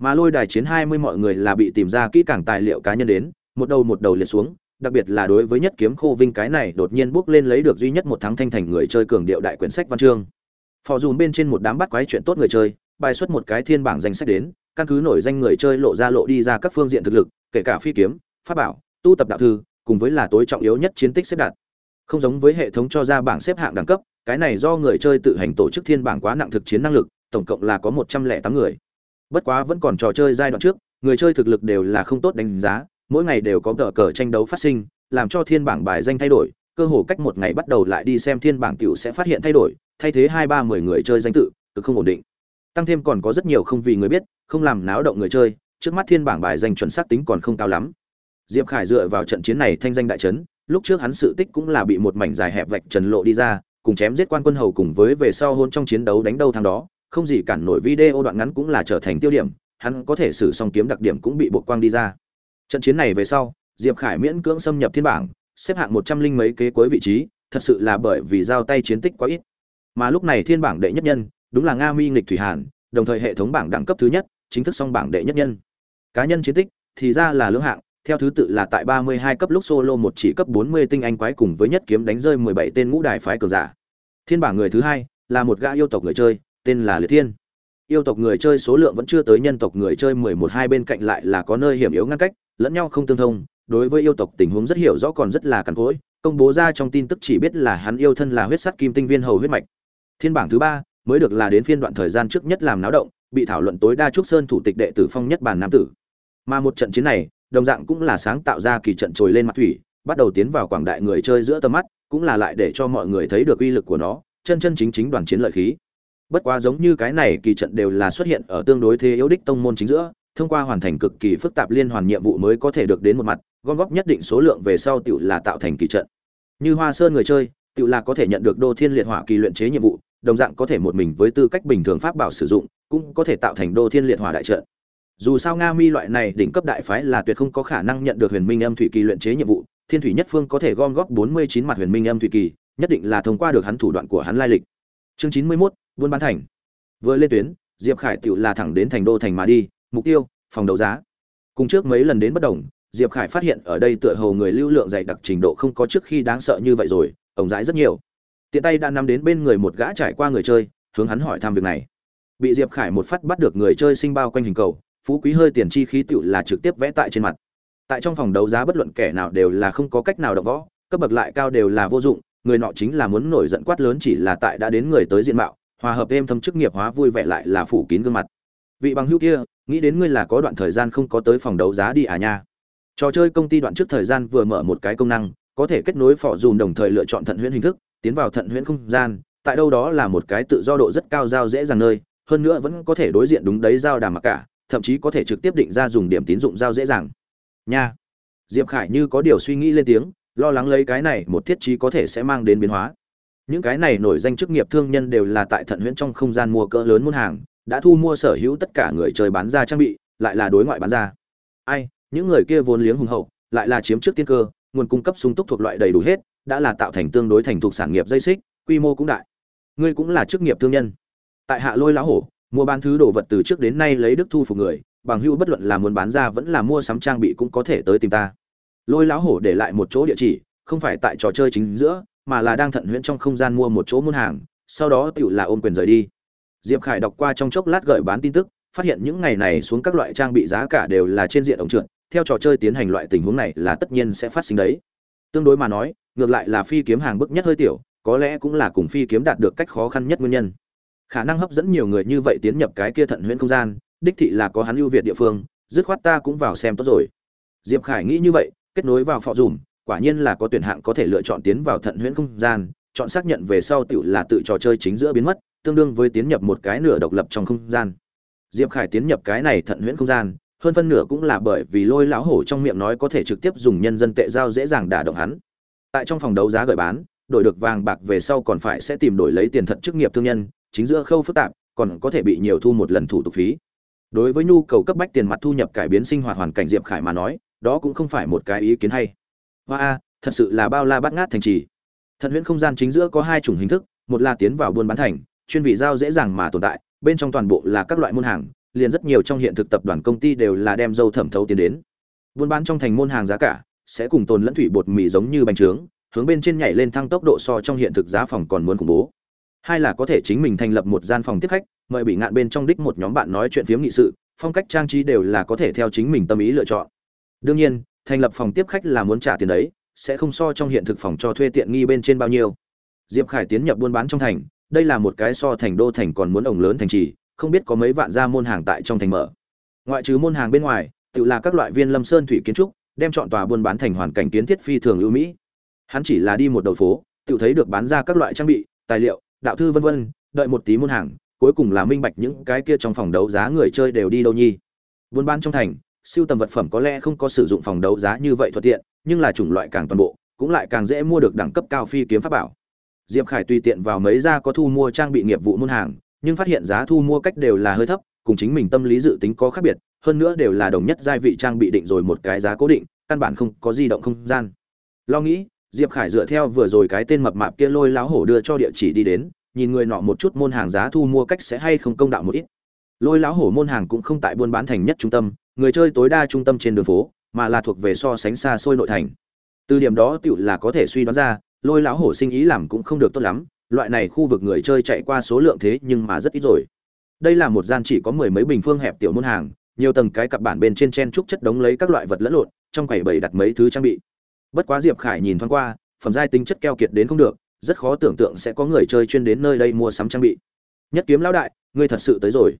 mà lôi đài chiến hai mươi mọi người là bị tìm ra kỹ càng tài liệu cá nhân đến, một đầu một đầu liệt xuống, đặc biệt là đối với nhất kiếm khô vinh cái này đột nhiên bước lên lấy được duy nhất một thắng thanh thành người chơi cường điệu đại quyển sách văn chương. Phò dùm bên trên một đám bắt quái chuyện tốt người chơi, bài xuất một cái thiên bảng danh sách đến, căn cứ nổi danh người chơi lộ ra lộ đi ra các phương diện thực lực, kể cả phi kiếm, pháp bảo, tu tập đạo thư, cùng với là tối trọng yếu nhất chiến tích xếp đặt. Không giống với hệ thống cho ra bảng xếp hạng đẳng cấp, cái này do người chơi tự hành tổ chức thiên bảng quá nặng thực chiến năng lực, tổng cộng là có một trăm lẻ tám người bất quá vẫn còn trò chơi giai đoạn trước, người chơi thực lực đều là không tốt đánh giá, mỗi ngày đều có cờ cờ tranh đấu phát sinh, làm cho thiên bảng bài danh thay đổi, cơ hồ cách một ngày bắt đầu lại đi xem thiên bảng tiểu sẽ phát hiện thay đổi, thay thế hai ba mười người chơi danh tự, cực không ổn định. Tăng thêm còn có rất nhiều không vì người biết, không làm náo động người chơi, trước mắt thiên bảng bài danh chuẩn xác tính còn không cao lắm. Diệp khải dựa vào trận chiến này thanh danh đại trấn, lúc trước hắn sự tích cũng là bị một mảnh dài hẹp vạch trần lộ đi ra, cùng chém giết quan quân hầu cùng với về sau hôn trong chiến đấu đánh đâu thằng đó không gì cản nổi video đoạn ngắn cũng là trở thành tiêu điểm hắn có thể sử song kiếm đặc điểm cũng bị bộ quang đi ra. Trận chiến này về sau diệp khải miễn cưỡng xâm nhập thiên bảng xếp hạng một trăm linh mấy kế cuối vị trí thật sự là bởi vì giao tay chiến tích quá ít. Mà lúc này thiên bảng đệ nhất nhân đúng là nga mi nghịch thủy hàn đồng thời hệ thống bảng đẳng cấp thứ nhất chính thức song bảng đệ nhất nhân. Cá nhân chiến tích thì ra là lưỡng hạng theo thứ tự là tại 32 cấp lúc solo một chỉ cấp 40 tinh anh quái cùng với nhất kiếm đánh rơi 17 tên ngũ đài phái cường giả. Thiên bảng người thứ hai là một gã yêu tộc người chơi, tên là Liệt Thiên. Yêu tộc người chơi số lượng vẫn chưa tới nhân tộc người chơi 11 hai bên cạnh lại là có nơi hiểm yếu ngăn cách, lẫn nhau không tương thông, đối với yêu tộc tình huống rất hiểu rõ còn rất là cằn cỗi, công bố ra trong tin tức chỉ biết là hắn yêu thân là huyết sắt kim tinh viên hầu huyết mạch. Thiên bảng thứ ba mới được là đến phiên đoạn thời gian trước nhất làm náo động, bị thảo luận tối đa trúc sơn thủ tịch đệ tử phong nhất bản nam tử. Mà một trận chiến này, đồng dạng cũng là sáng tạo ra kỳ trận trồi lên mặt thủy, bắt đầu tiến vào quảng đại người chơi giữa tầm mắt, cũng là lại để cho mọi người thấy được uy lực của nó, chân chân chính chính đoàn chiến lợi khí. Bất quá giống như cái này kỳ trận đều là xuất hiện ở tương đối thế yếu đích tông môn chính giữa, thông qua hoàn thành cực kỳ phức tạp liên hoàn nhiệm vụ mới có thể được đến một mặt, gom góp nhất định số lượng về sau tựu là tạo thành kỳ trận. Như Hoa Sơn người chơi, tựu là có thể nhận được đô thiên liệt hỏa kỳ luyện chế nhiệm vụ, đồng dạng có thể một mình với tư cách bình thường pháp bảo sử dụng, cũng có thể tạo thành đô thiên liệt hỏa đại trận dù sao nga mi loại này đỉnh cấp đại phái là tuyệt không có khả năng nhận được huyền minh âm thủy kỳ luyện chế nhiệm vụ thiên thủy nhất phương có thể gom góp bốn mươi chín mặt huyền minh âm thủy kỳ nhất định là thông qua được hắn thủ đoạn của hắn lai lịch chương chín mươi mốt buôn bán thành. Vừa lên tuyến, diệp khải tự là thẳng đến thành đô thành mà đi, mục tiêu, phòng đấu giá. Cùng trước mấy lần đến bất đồng, diệp khải phát hiện ở đây tựa hồ người lưu lượng dày đặc trình độ không có trước khi đáng sợ như vậy rồi, ổng dãi rất nhiều. Tiện tay đã nắm đến bên người một gã trải qua người chơi, hướng hắn hỏi thăm việc này. Bị diệp khải một phát bắt được người chơi sinh bao quanh hình cầu, phú quý hơi tiền chi khí tựu là trực tiếp vẽ tại trên mặt. Tại trong phòng đấu giá bất luận kẻ nào đều là không có cách nào đọc võ, cấp bậc lại cao đều là vô dụng, người nọ chính là muốn nổi giận quát lớn chỉ là tại đã đến người tới diện mạo hòa hợp thêm thâm chức nghiệp hóa vui vẻ lại là phủ kín gương mặt. Vị bằng hữu kia, nghĩ đến ngươi là có đoạn thời gian không có tới phòng đấu giá đi à nha. Trò chơi công ty đoạn trước thời gian vừa mở một cái công năng, có thể kết nối phỏ dùm đồng thời lựa chọn thận huyễn hình thức, tiến vào thận huyễn không gian, tại đâu đó là một cái tự do độ rất cao giao dễ dàng nơi, hơn nữa vẫn có thể đối diện đúng đấy giao đàm mặc cả, thậm chí có thể trực tiếp định ra dùng điểm tín dụng giao dễ dàng. Nha. Diệp khải như có điều suy nghĩ lên tiếng, lo lắng lấy cái này một thiết trí có thể sẽ mang đến biến hóa những cái này nổi danh chức nghiệp thương nhân đều là tại thận huyễn trong không gian mua cỡ lớn muôn hàng, đã thu mua sở hữu tất cả người chơi bán ra trang bị, lại là đối ngoại bán ra. Ai, những người kia vốn liếng hùng hậu, lại là chiếm trước tiên cơ, nguồn cung cấp sung túc thuộc loại đầy đủ hết, đã là tạo thành tương đối thành thuộc sản nghiệp dây xích, quy mô cũng đại. Ngươi cũng là chức nghiệp thương nhân. Tại hạ lôi lão hổ, mua bán thứ đồ vật từ trước đến nay lấy đức thu phục người, bằng hữu bất luận là muốn bán ra vẫn là mua sắm trang bị cũng có thể tới tìm ta. Lôi lão hổ để lại một chỗ địa chỉ, không phải tại trò chơi chính giữa mà là đang thận huyễn trong không gian mua một chỗ muôn hàng, sau đó tựu là ôm quyền rời đi. Diệp khải đọc qua trong chốc lát gợi bán tin tức, phát hiện những ngày này xuống các loại trang bị giá cả đều là trên diện ổng trượt, theo trò chơi tiến hành loại tình huống này là tất nhiên sẽ phát sinh đấy. Tương đối mà nói, ngược lại là phi kiếm hàng bức nhất hơi tiểu, có lẽ cũng là cùng phi kiếm đạt được cách khó khăn nhất nguyên nhân. Khả năng hấp dẫn nhiều người như vậy tiến nhập cái kia thận huyễn không gian, đích thị là có hắn ưu việt địa phương, dứt khoát ta cũng vào xem tốt rồi. Diệp khải nghĩ như vậy, kết nối vào phọ dùm quả nhiên là có tuyển hạng có thể lựa chọn tiến vào thận huyễn không gian, chọn xác nhận về sau tự là tự trò chơi chính giữa biến mất, tương đương với tiến nhập một cái nửa độc lập trong không gian. Diệp khải tiến nhập cái này thận huyễn không gian, hơn phân nửa cũng là bởi vì lôi lão hổ trong miệng nói có thể trực tiếp dùng nhân dân tệ giao dễ dàng đả động hắn. Tại trong phòng đấu giá gửi bán, đổi được vàng bạc về sau còn phải sẽ tìm đổi lấy tiền thật chức nghiệp thương nhân, chính giữa khâu phức tạp, còn có thể bị nhiều thu một lần thủ tục phí. Đối với nhu cầu cấp bách tiền mặt thu nhập cải biến sinh hoạt hoàn cảnh diệp khải mà nói, đó cũng không phải một cái ý kiến hay hoa a, thật sự là bao la bắt ngát thành trì. Thận huyễn không gian chính giữa có hai chủng hình thức, một là tiến vào buôn bán thành, chuyên vị giao dễ dàng mà tồn tại, bên trong toàn bộ là các loại môn hàng, liền rất nhiều trong hiện thực tập đoàn công ty đều là đem dâu thẩm thấu tiến đến. Buôn bán trong thành môn hàng giá cả sẽ cùng tồn lẫn thủy bột mì giống như bánh trướng, hướng bên trên nhảy lên thăng tốc độ so trong hiện thực giá phòng còn muốn khủng bố. Hai là có thể chính mình thành lập một gian phòng tiếp khách, mời bị ngạn bên trong đích một nhóm bạn nói chuyện phiếm nghị sự, phong cách trang trí đều là có thể theo chính mình tâm ý lựa chọn. Đương nhiên thành lập phòng tiếp khách là muốn trả tiền đấy, sẽ không so trong hiện thực phòng cho thuê tiện nghi bên trên bao nhiêu. Diệp khải tiến nhập buôn bán trong thành, đây là một cái so thành đô thành còn muốn ổng lớn thành trì, không biết có mấy vạn gia môn hàng tại trong thành mở. Ngoại trừ môn hàng bên ngoài, tự là các loại viên lâm sơn thủy kiến trúc, đem chọn tòa buôn bán thành hoàn cảnh kiến thiết phi thường ưu mỹ. Hắn chỉ là đi một đầu phố, tự thấy được bán ra các loại trang bị, tài liệu, đạo thư vân vân, đợi một tí môn hàng, cuối cùng là minh bạch những cái kia trong phòng đấu giá người chơi đều đi đâu nhi. Buôn bán trong thành siêu tầm vật phẩm có lẽ không có sử dụng phòng đấu giá như vậy thuận tiện, nhưng là chủng loại càng toàn bộ, cũng lại càng dễ mua được đẳng cấp cao phi kiếm pháp bảo. Diệp khải tùy tiện vào mấy gia có thu mua trang bị nghiệp vụ môn hàng, nhưng phát hiện giá thu mua cách đều là hơi thấp, cùng chính mình tâm lý dự tính có khác biệt, hơn nữa đều là đồng nhất giai vị trang bị định rồi một cái giá cố định, căn bản không có di động không gian. Lo nghĩ, diệp khải dựa theo vừa rồi cái tên mập mạp kia lôi láo hổ đưa cho địa chỉ đi đến, nhìn người nọ một chút môn hàng giá thu mua cách sẽ hay không công đạo một ít. Lôi láo hổ môn hàng cũng không tại buôn bán thành nhất trung tâm người chơi tối đa trung tâm trên đường phố, mà là thuộc về so sánh xa xôi nội thành. Từ điểm đó tựu là có thể suy đoán ra, lôi lão hổ sinh ý làm cũng không được tốt lắm, loại này khu vực người chơi chạy qua số lượng thế nhưng mà rất ít rồi. Đây là một gian chỉ có mười mấy bình phương hẹp tiểu môn hàng, nhiều tầng cái cặp bản bên trên chen trúc chất đống lấy các loại vật lẫn lộn, trong quầy bày đặt mấy thứ trang bị. Bất quá diệp khải nhìn thoáng qua, phẩm giai tính chất keo kiệt đến không được, rất khó tưởng tượng sẽ có người chơi chuyên đến nơi đây mua sắm trang bị. Nhất kiếm lão đại, ngươi thật sự tới rồi.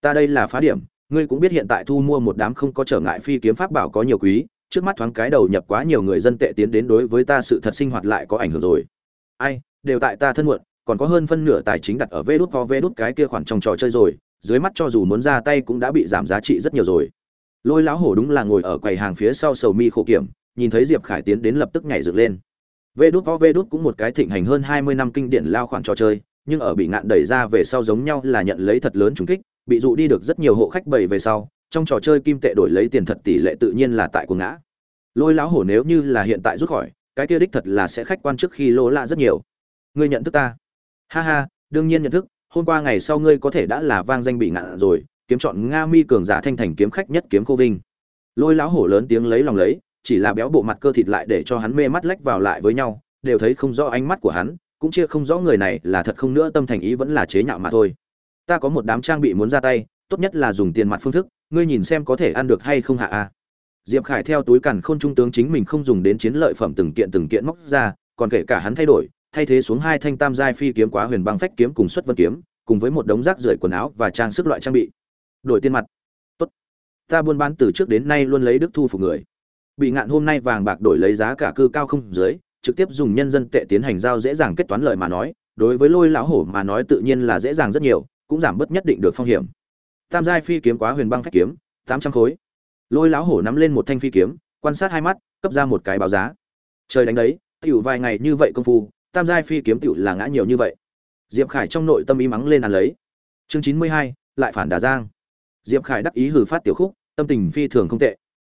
Ta đây là phá điểm ngươi cũng biết hiện tại thu mua một đám không có trở ngại phi kiếm pháp bảo có nhiều quý, trước mắt thoáng cái đầu nhập quá nhiều người dân tệ tiến đến đối với ta sự thật sinh hoạt lại có ảnh hưởng rồi. Ai, đều tại ta thân muộn, còn có hơn phân nửa tài chính đặt ở vê đút ho vê đút cái kia khoản trong trò chơi rồi, dưới mắt cho dù muốn ra tay cũng đã bị giảm giá trị rất nhiều rồi. Lôi lão hổ đúng là ngồi ở quầy hàng phía sau sầu mi khổ kiểm, nhìn thấy diệp khải tiến đến lập tức nhảy dựng lên. Vê đút ho vê đút cũng một cái thịnh hành hơn hai mươi năm kinh điển lao khoản trò chơi nhưng ở bị ngạn đẩy ra về sau giống nhau là nhận lấy thật lớn trùng kích, bị dụ đi được rất nhiều hộ khách bầy về sau, trong trò chơi kim tệ đổi lấy tiền thật tỷ lệ tự nhiên là tại cuồng ngã. Lôi lão hổ nếu như là hiện tại rút khỏi, cái kia đích thật là sẽ khách quan trước khi lỗ lạ rất nhiều. Ngươi nhận thức ta? Ha ha, đương nhiên nhận thức, hôm qua ngày sau ngươi có thể đã là vang danh bị ngạn rồi, kiếm chọn nga mi cường giả thanh thành kiếm khách nhất kiếm cô vinh. Lôi lão hổ lớn tiếng lấy lòng lấy, chỉ là béo bộ mặt cơ thịt lại để cho hắn mê mắt lách vào lại với nhau, đều thấy không rõ ánh mắt của hắn cũng chia không rõ người này là thật không nữa, tâm thành ý vẫn là chế nhạo mà thôi. Ta có một đám trang bị muốn ra tay, tốt nhất là dùng tiền mặt phương thức, ngươi nhìn xem có thể ăn được hay không hạ a. Diệp khải theo túi cẩn khôn trung tướng chính mình không dùng đến chiến lợi phẩm từng kiện từng kiện móc ra, còn kể cả hắn thay đổi, thay thế xuống hai thanh tam giai phi kiếm quá huyền băng phách kiếm cùng xuất vân kiếm, cùng với một đống rác rưởi quần áo và trang sức loại trang bị. Đổi tiền mặt. Tốt. Ta buôn bán từ trước đến nay luôn lấy đức thu phục người. Bị ngạn hôm nay vàng bạc đổi lấy giá cả cư cao không dưới trực tiếp dùng nhân dân tệ tiến hành giao dễ dàng kết toán lời mà nói, đối với lôi lão hổ mà nói tự nhiên là dễ dàng rất nhiều, cũng giảm bớt nhất định được phong hiểm. Tam giai phi kiếm quá huyền băng phách kiếm, tám trăm khối. Lôi lão hổ nắm lên một thanh phi kiếm, quan sát hai mắt, cấp ra một cái báo giá. Trời đánh đấy, tiểu vài ngày như vậy công phu, tam giai phi kiếm tiểu là ngã nhiều như vậy. Diệp khải trong nội tâm ý mắng lên ăn lấy. Chương chín mươi hai, lại phản đà giang. Diệp khải đắc ý hử phát tiểu khúc, tâm tình phi thường không tệ.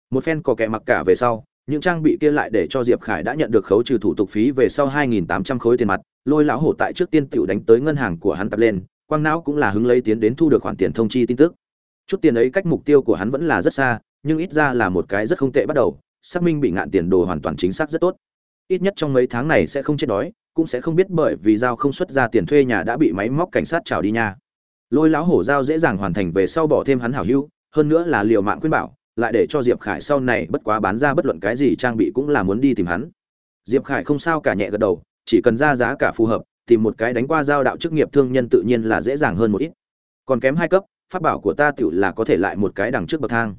Một phen có kẻ mặc cả về sau những trang bị kia lại để cho diệp khải đã nhận được khấu trừ thủ tục phí về sau hai nghìn tám trăm khối tiền mặt, lôi lão hổ tại trước tiên tiểu đánh tới ngân hàng của hắn tập lên, quang não cũng là hứng lấy tiến đến thu được khoản tiền thông chi tin tức. Chút tiền ấy cách mục tiêu của hắn vẫn là rất xa, nhưng ít ra là một cái rất không tệ bắt đầu, xác minh bị ngạn tiền đồ hoàn toàn chính xác rất tốt. Ít nhất trong mấy tháng này sẽ không chết đói, cũng sẽ không biết bởi vì giao không xuất ra tiền thuê nhà đã bị máy móc cảnh sát trào đi nha. Lôi lão hổ giao dễ dàng hoàn thành về sau bỏ thêm hắn hảo hữu, hơn nữa là liều mạng khuyên bảo lại để cho diệp khải sau này bất quá bán ra bất luận cái gì trang bị cũng là muốn đi tìm hắn. Diệp khải không sao cả nhẹ gật đầu, chỉ cần ra giá cả phù hợp, tìm một cái đánh qua giao đạo chức nghiệp thương nhân tự nhiên là dễ dàng hơn một ít. Còn kém hai cấp, pháp bảo của ta tựu là có thể lại một cái đằng trước bậc thang.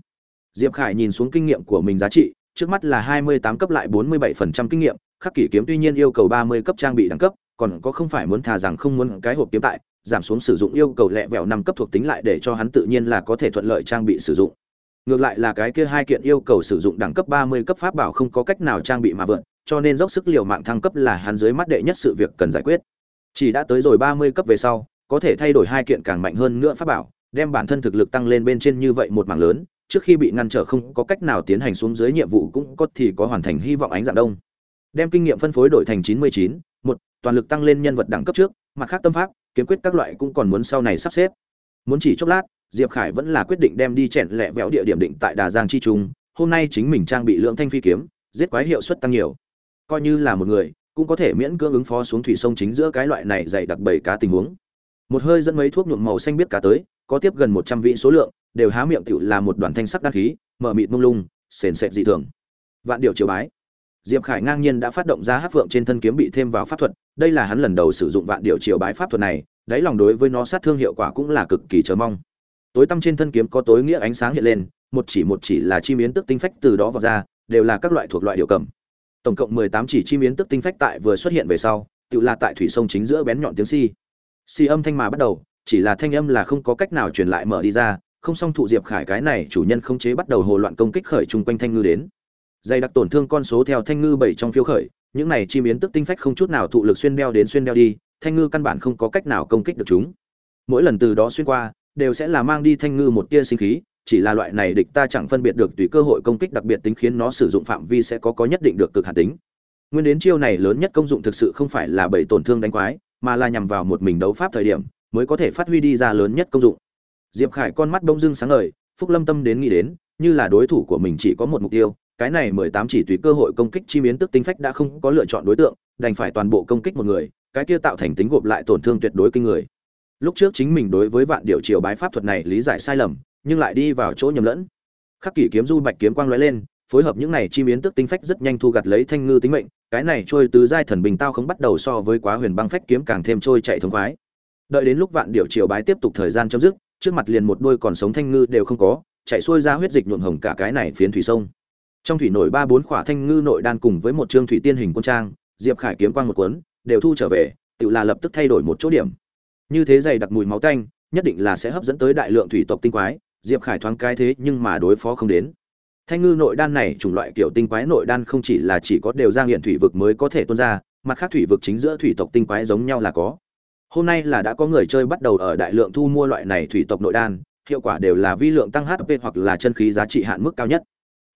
Diệp khải nhìn xuống kinh nghiệm của mình giá trị, trước mắt là hai mươi tám cấp lại bốn mươi bảy phần trăm kinh nghiệm, khắc kỷ kiếm tuy nhiên yêu cầu ba mươi cấp trang bị đẳng cấp, còn có không phải muốn thà rằng không muốn cái hộp kiếm tại, giảm xuống sử dụng yêu cầu lẹ vẹo năm cấp thuộc tính lại để cho hắn tự nhiên là có thể thuận lợi trang bị sử dụng ngược lại là cái kia hai kiện yêu cầu sử dụng đẳng cấp 30 cấp pháp bảo không có cách nào trang bị mà vượt cho nên dốc sức liều mạng thăng cấp là hắn dưới mắt đệ nhất sự việc cần giải quyết. Chỉ đã tới rồi 30 cấp về sau có thể thay đổi hai kiện càng mạnh hơn nữa pháp bảo đem bản thân thực lực tăng lên bên trên như vậy một mảng lớn trước khi bị ngăn trở không có cách nào tiến hành xuống dưới nhiệm vụ cũng có thì có hoàn thành hy vọng ánh dạng đông. Đem kinh nghiệm phân phối đổi thành 99, một toàn lực tăng lên nhân vật đẳng cấp trước mặt khác tâm pháp kiếm quyết các loại cũng còn muốn sau này sắp xếp muốn chỉ chốc lát, diệp khải vẫn là quyết định đem đi chèn lẹ vẹo địa điểm định tại đà giang chi trung. Hôm nay chính mình trang bị lượng thanh phi kiếm, giết quái hiệu suất tăng nhiều. Coi như là một người, cũng có thể miễn cưỡng ứng phó xuống thủy sông chính giữa cái loại này dày đặc bảy cá tình huống. Một hơi dẫn mấy thuốc nhuộm màu xanh biết cá tới, có tiếp gần một trăm vị số lượng, đều há miệng tựu là một đoàn thanh sắc đan khí mở mịt mông lung, sền sệt dị thường. Vạn điều chiều bái. Diệp khải ngang nhiên đã phát động ra hát phượng trên thân kiếm bị thêm vào pháp thuật, đây là hắn lần đầu sử dụng vạn điều chiều bái pháp thuật này đáy lòng đối với nó sát thương hiệu quả cũng là cực kỳ chờ mong. Tối tăm trên thân kiếm có tối nghĩa ánh sáng hiện lên, một chỉ một chỉ là chi miến tức tinh phách từ đó vào ra, đều là các loại thuộc loại điều cầm. Tổng cộng mười tám chỉ chi miến tức tinh phách tại vừa xuất hiện về sau, tự là tại thủy sông chính giữa bén nhọn tiếng si. Si âm thanh mà bắt đầu, chỉ là thanh âm là không có cách nào truyền lại mở đi ra, không xong thụ diệp khải cái này chủ nhân không chế bắt đầu hồ loạn công kích khởi chung quanh thanh ngư đến. Dày đặc tổn thương con số theo thanh ngư bảy trong phiếu khởi, những này chi miến tức tinh phách không chút nào thụ lực xuyên đeo đến xuyên đeo đi thanh ngư căn bản không có cách nào công kích được chúng. Mỗi lần từ đó xuyên qua, đều sẽ là mang đi thanh ngư một tia sinh khí, chỉ là loại này địch ta chẳng phân biệt được tùy cơ hội công kích đặc biệt tính khiến nó sử dụng phạm vi sẽ có có nhất định được cực hạt tính. Nguyên đến chiêu này lớn nhất công dụng thực sự không phải là bảy tổn thương đánh quái, mà là nhằm vào một mình đấu pháp thời điểm mới có thể phát huy đi ra lớn nhất công dụng. Diệp khải con mắt bông dưng sáng ngời, phúc lâm tâm đến nghĩ đến, như là đối thủ của mình chỉ có một mục tiêu, cái này mười tám chỉ tùy cơ hội công kích chi miến tức tính phách đã không có lựa chọn đối tượng, đành phải toàn bộ công kích một người cái kia tạo thành tính gộp lại tổn thương tuyệt đối kinh người. Lúc trước chính mình đối với vạn điệu triều bái pháp thuật này lý giải sai lầm, nhưng lại đi vào chỗ nhầm lẫn. Khắc kỷ kiếm du bạch kiếm quang lóe lên, phối hợp những này chi biến tức tinh phách rất nhanh thu gặt lấy thanh ngư tính mệnh, cái này trôi từ giai thần bình tao không bắt đầu so với quá huyền băng phách kiếm càng thêm trôi chạy thống khoái. Đợi đến lúc vạn điệu triều bái tiếp tục thời gian chấm dứt, trước mặt liền một đôi còn sống thanh ngư đều không có, chạy xuôi ra huyết dịch nhuộm hồng cả cái này phiến thủy sông. Trong thủy nổi ba bốn khỏa thanh ngư nội đan cùng với một trương thủy tiên hình quân trang, diệp khải kiếm quang một cuốn đều thu trở về, tự là lập tức thay đổi một chỗ điểm. Như thế dày đặc mùi máu tanh, nhất định là sẽ hấp dẫn tới đại lượng thủy tộc tinh quái, diệp khải thoáng cái thế nhưng mà đối phó không đến. Thanh ngư nội đan này chủng loại kiểu tinh quái nội đan không chỉ là chỉ có đều giang hiện thủy vực mới có thể tuôn ra, mặt khác thủy vực chính giữa thủy tộc tinh quái giống nhau là có. Hôm nay là đã có người chơi bắt đầu ở đại lượng thu mua loại này thủy tộc nội đan, hiệu quả đều là vi lượng tăng hp hoặc là chân khí giá trị hạn mức cao nhất.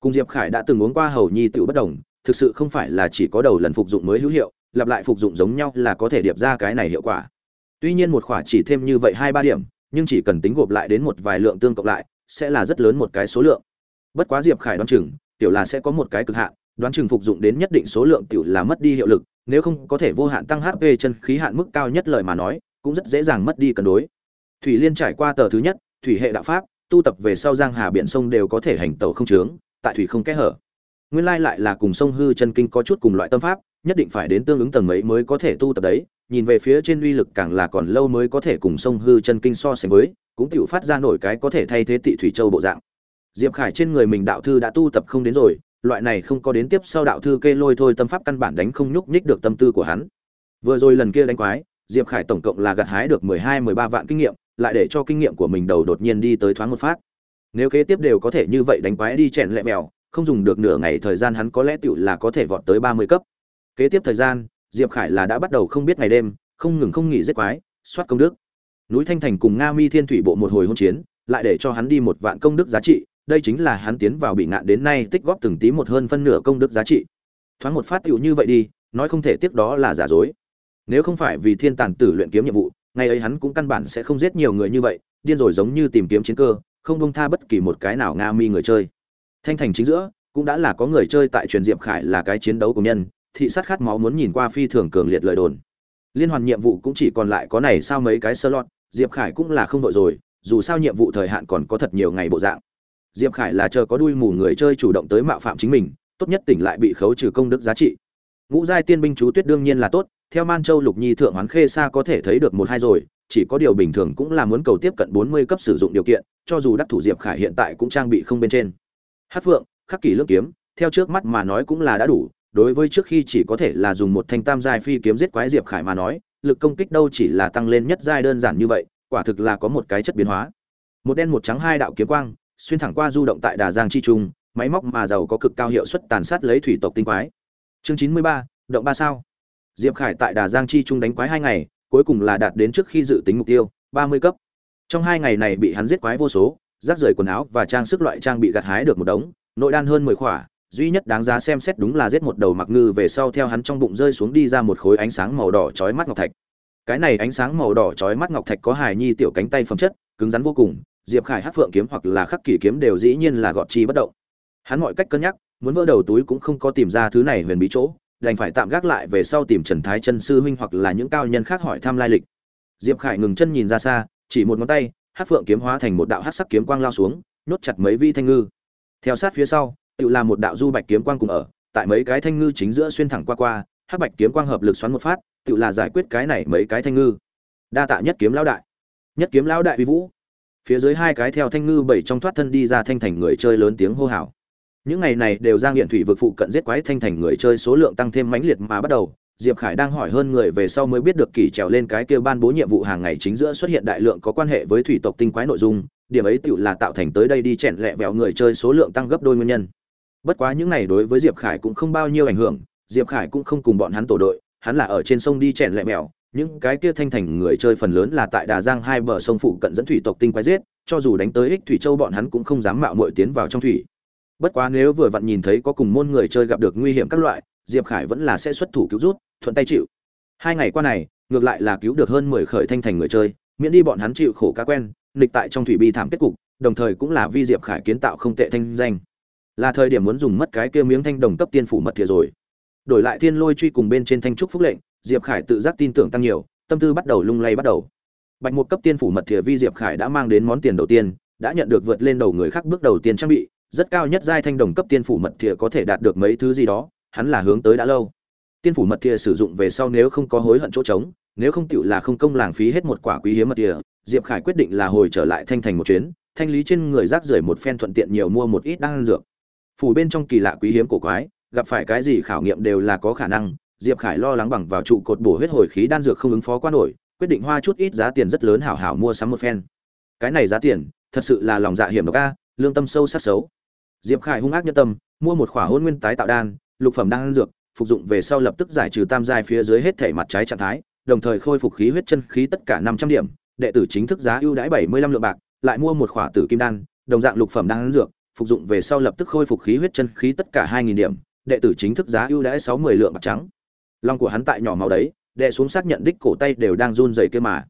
Cùng diệp khải đã từng uống qua hầu nhi tiểu bất đồng, thực sự không phải là chỉ có đầu lần phục dụng mới hữu hiệu lặp lại phục dụng giống nhau là có thể điệp ra cái này hiệu quả. Tuy nhiên một khỏa chỉ thêm như vậy hai ba điểm, nhưng chỉ cần tính gộp lại đến một vài lượng tương cộng lại, sẽ là rất lớn một cái số lượng. Bất quá diệp khải đoán chừng, tiểu là sẽ có một cái cực hạn, đoán chừng phục dụng đến nhất định số lượng tiểu là mất đi hiệu lực, nếu không có thể vô hạn tăng hp chân khí hạn mức cao nhất lời mà nói, cũng rất dễ dàng mất đi cân đối. Thủy liên trải qua tờ thứ nhất, thủy hệ đạo pháp, tu tập về sau giang hà biển sông đều có thể hành tẩu không trướng tại thủy không kẽ hở. Nguyên lai lại là cùng sông hư chân kinh có chút cùng loại tâm pháp nhất định phải đến tương ứng tầng ấy mới có thể tu tập đấy, nhìn về phía trên uy lực càng là còn lâu mới có thể cùng sông hư chân kinh so sánh với, cũng tựu phát ra nổi cái có thể thay thế tị thủy châu bộ dạng. Diệp khải trên người mình đạo thư đã tu tập không đến rồi, loại này không có đến tiếp sau đạo thư kê lôi thôi tâm pháp căn bản đánh không nhúc nhích được tâm tư của hắn. Vừa rồi lần kia đánh quái, diệp khải tổng cộng là gặt hái được mười hai, mười ba vạn kinh nghiệm, lại để cho kinh nghiệm của mình đầu đột nhiên đi tới thoáng một phát. Nếu kế tiếp đều có thể như vậy đánh quái đi chèn lẹ mèo, không dùng được nửa ngày thời gian hắn có lẽ tựu là có thể vọt tới ba mươi cấp kế tiếp thời gian, diệp khải là đã bắt đầu không biết ngày đêm, không ngừng không nghỉ giết quái, soát công đức. Núi thanh thành cùng nga mi thiên thủy bộ một hồi hôn chiến, lại để cho hắn đi một vạn công đức giá trị, đây chính là hắn tiến vào bị ngạn đến nay tích góp từng tí một hơn phân nửa công đức giá trị. Thoáng một phát tựu như vậy đi, nói không thể tiếp đó là giả dối. Nếu không phải vì thiên tàn tử luyện kiếm nhiệm vụ, ngày ấy hắn cũng căn bản sẽ không giết nhiều người như vậy, điên rồi giống như tìm kiếm chiến cơ, không bông tha bất kỳ một cái nào nga mi người chơi. Thanh thành chính giữa, cũng đã là có người chơi tại truyền diệp khải là cái chiến đấu của nhân thị sát khát máu muốn nhìn qua phi thường cường liệt lời đồn. Liên hoàn nhiệm vụ cũng chỉ còn lại có này sao mấy cái sơ lọt diệp khải cũng là không vội rồi, dù sao nhiệm vụ thời hạn còn có thật nhiều ngày bộ dạng. Diệp khải là chờ có đuôi mù người chơi chủ động tới mạo phạm chính mình, tốt nhất tỉnh lại bị khấu trừ công đức giá trị. Ngũ giai tiên binh chú tuyết đương nhiên là tốt, theo man châu lục nhi thượng hoán khê xa có thể thấy được một hai rồi, chỉ có điều bình thường cũng là muốn cầu tiếp cận bốn mươi cấp sử dụng điều kiện, cho dù đắc thủ diệp khải hiện tại cũng trang bị không bên trên. Hát phượng, khắc kỷ lương kiếm, theo trước mắt mà nói cũng là đã đủ đối với trước khi chỉ có thể là dùng một thanh tam giai phi kiếm giết quái diệp khải mà nói, lực công kích đâu chỉ là tăng lên nhất giai đơn giản như vậy, quả thực là có một cái chất biến hóa. Một đen một trắng hai đạo kiếm quang, xuyên thẳng qua du động tại đà giang chi trung, máy móc mà giàu có cực cao hiệu suất tàn sát lấy thủy tộc tinh quái. Chương chín mươi ba, động ba sao. Diệp khải tại đà giang chi trung đánh quái hai ngày, cuối cùng là đạt đến trước khi dự tính mục tiêu, ba mươi cấp. Trong hai ngày này bị hắn giết quái vô số, rác rời quần áo và trang sức loại trang bị gặt hái được một đống, nội đan hơn mười khỏa duy nhất đáng giá xem xét đúng là giết một đầu mặc ngư về sau theo hắn trong bụng rơi xuống đi ra một khối ánh sáng màu đỏ chói mắt ngọc thạch. Cái này ánh sáng màu đỏ chói mắt ngọc thạch có hài nhi tiểu cánh tay phẩm chất, cứng rắn vô cùng, diệp khải hát phượng kiếm hoặc là khắc kỷ kiếm đều dĩ nhiên là gọt chi bất động. Hắn mọi cách cân nhắc, muốn vỡ đầu túi cũng không có tìm ra thứ này huyền bí chỗ, đành phải tạm gác lại về sau tìm trần thái chân sư huynh hoặc là những cao nhân khác hỏi thăm lai lịch. Diệp khải ngừng chân nhìn ra xa, chỉ một ngón tay hát phượng kiếm hóa thành một đạo hát sắc kiếm quang lao xuống, nhốt chặt mấy vi thanh ngư. Theo sát phía sau tự làm một đạo du bạch kiếm quang cùng ở, tại mấy cái thanh ngư chính giữa xuyên thẳng qua qua, hắc bạch kiếm quang hợp lực xoắn một phát tự là giải quyết cái này mấy cái thanh ngư. Đa tạ nhất kiếm lão đại. Nhất kiếm lão đại uy vũ. Phía dưới hai cái theo thanh ngư bảy trong thoát thân đi ra thanh thành người chơi lớn tiếng hô hào. Những ngày này đều giang nghiện thủy vực phụ cận giết quái thanh thành người chơi số lượng tăng thêm mãnh liệt mà bắt đầu. Diệp khải đang hỏi hơn người về sau mới biết được kỳ trèo lên cái kia ban bố nhiệm vụ hàng ngày chính giữa xuất hiện đại lượng có quan hệ với thủy tộc tinh quái nội dung, điểm ấy tựu là tạo thành tới đây đi chèn lẹ vẹo người chơi số lượng tăng gấp đôi nguyên nhân bất quá những này đối với diệp khải cũng không bao nhiêu ảnh hưởng, diệp khải cũng không cùng bọn hắn tổ đội, hắn là ở trên sông đi chèn lẹ mèo, những cái kia thanh thành người chơi phần lớn là tại đà giang hai bờ sông phụ cận dẫn thủy tộc tinh quái giết, cho dù đánh tới ích thủy châu bọn hắn cũng không dám mạo muội tiến vào trong thủy. Bất quá nếu vừa vặn nhìn thấy có cùng môn người chơi gặp được nguy hiểm các loại, diệp khải vẫn là sẽ xuất thủ cứu rút, thuận tay chịu. Hai ngày qua này, ngược lại là cứu được hơn mười khởi thanh thành người chơi, miễn đi bọn hắn chịu khổ cá quen, nghịch tại trong thủy bi thảm kết cục, đồng thời cũng là vi diệp khải kiến tạo không tệ thanh danh là thời điểm muốn dùng mất cái kia miếng thanh đồng cấp tiên phủ mật thiệt rồi. Đổi lại thiên lôi truy cùng bên trên thanh trúc phúc lệnh, diệp khải tự giác tin tưởng tăng nhiều, tâm tư bắt đầu lung lay bắt đầu. Bạch một cấp tiên phủ mật thiệt vi diệp khải đã mang đến món tiền đầu tiên, đã nhận được vượt lên đầu người khác bước đầu tiên trang bị, rất cao nhất giai thanh đồng cấp tiên phủ mật thiệt có thể đạt được mấy thứ gì đó, hắn là hướng tới đã lâu. Tiên phủ mật thiệt sử dụng về sau nếu không có hối hận chỗ trống, nếu không tựu là không công làng phí hết một quả quý hiếm mật thiệt diệp khải quyết định là hồi trở lại thanh thành một chuyến, thanh lý trên người rác rưởi một phen thuận tiện nhiều mua một ít đan dược phủ bên trong kỳ lạ quý hiếm cổ quái, gặp phải cái gì khảo nghiệm đều là có khả năng. Diệp khải lo lắng bằng vào trụ cột bổ huyết hồi khí đan dược không ứng phó qua nổi, quyết định hoa chút ít giá tiền rất lớn hảo hảo mua sắm một phen. Cái này giá tiền, thật sự là lòng dạ hiểm độc a, lương tâm sâu sắc xấu. Diệp khải hung ác nhất tâm, mua một khỏa hôn nguyên tái tạo đan, lục phẩm đan dược, phục dụng về sau lập tức giải trừ tam giai phía dưới hết thể mặt trái trạng thái, đồng thời khôi phục khí huyết chân khí tất cả năm trăm điểm, đệ tử chính thức giá ưu đãi bảy mươi lăm lượng bạc, lại mua một khỏa tử kim đan, đồng dạng lục phẩm đan dược phục dụng về sau lập tức khôi phục khí huyết chân khí tất cả hai nghìn điểm, đệ tử chính thức giá ưu đãi sáu mươi lượng bạc trắng. Lòng của hắn tại nhỏ màu đấy, đệ xuống xác nhận đích cổ tay đều đang run rẩy kia mà.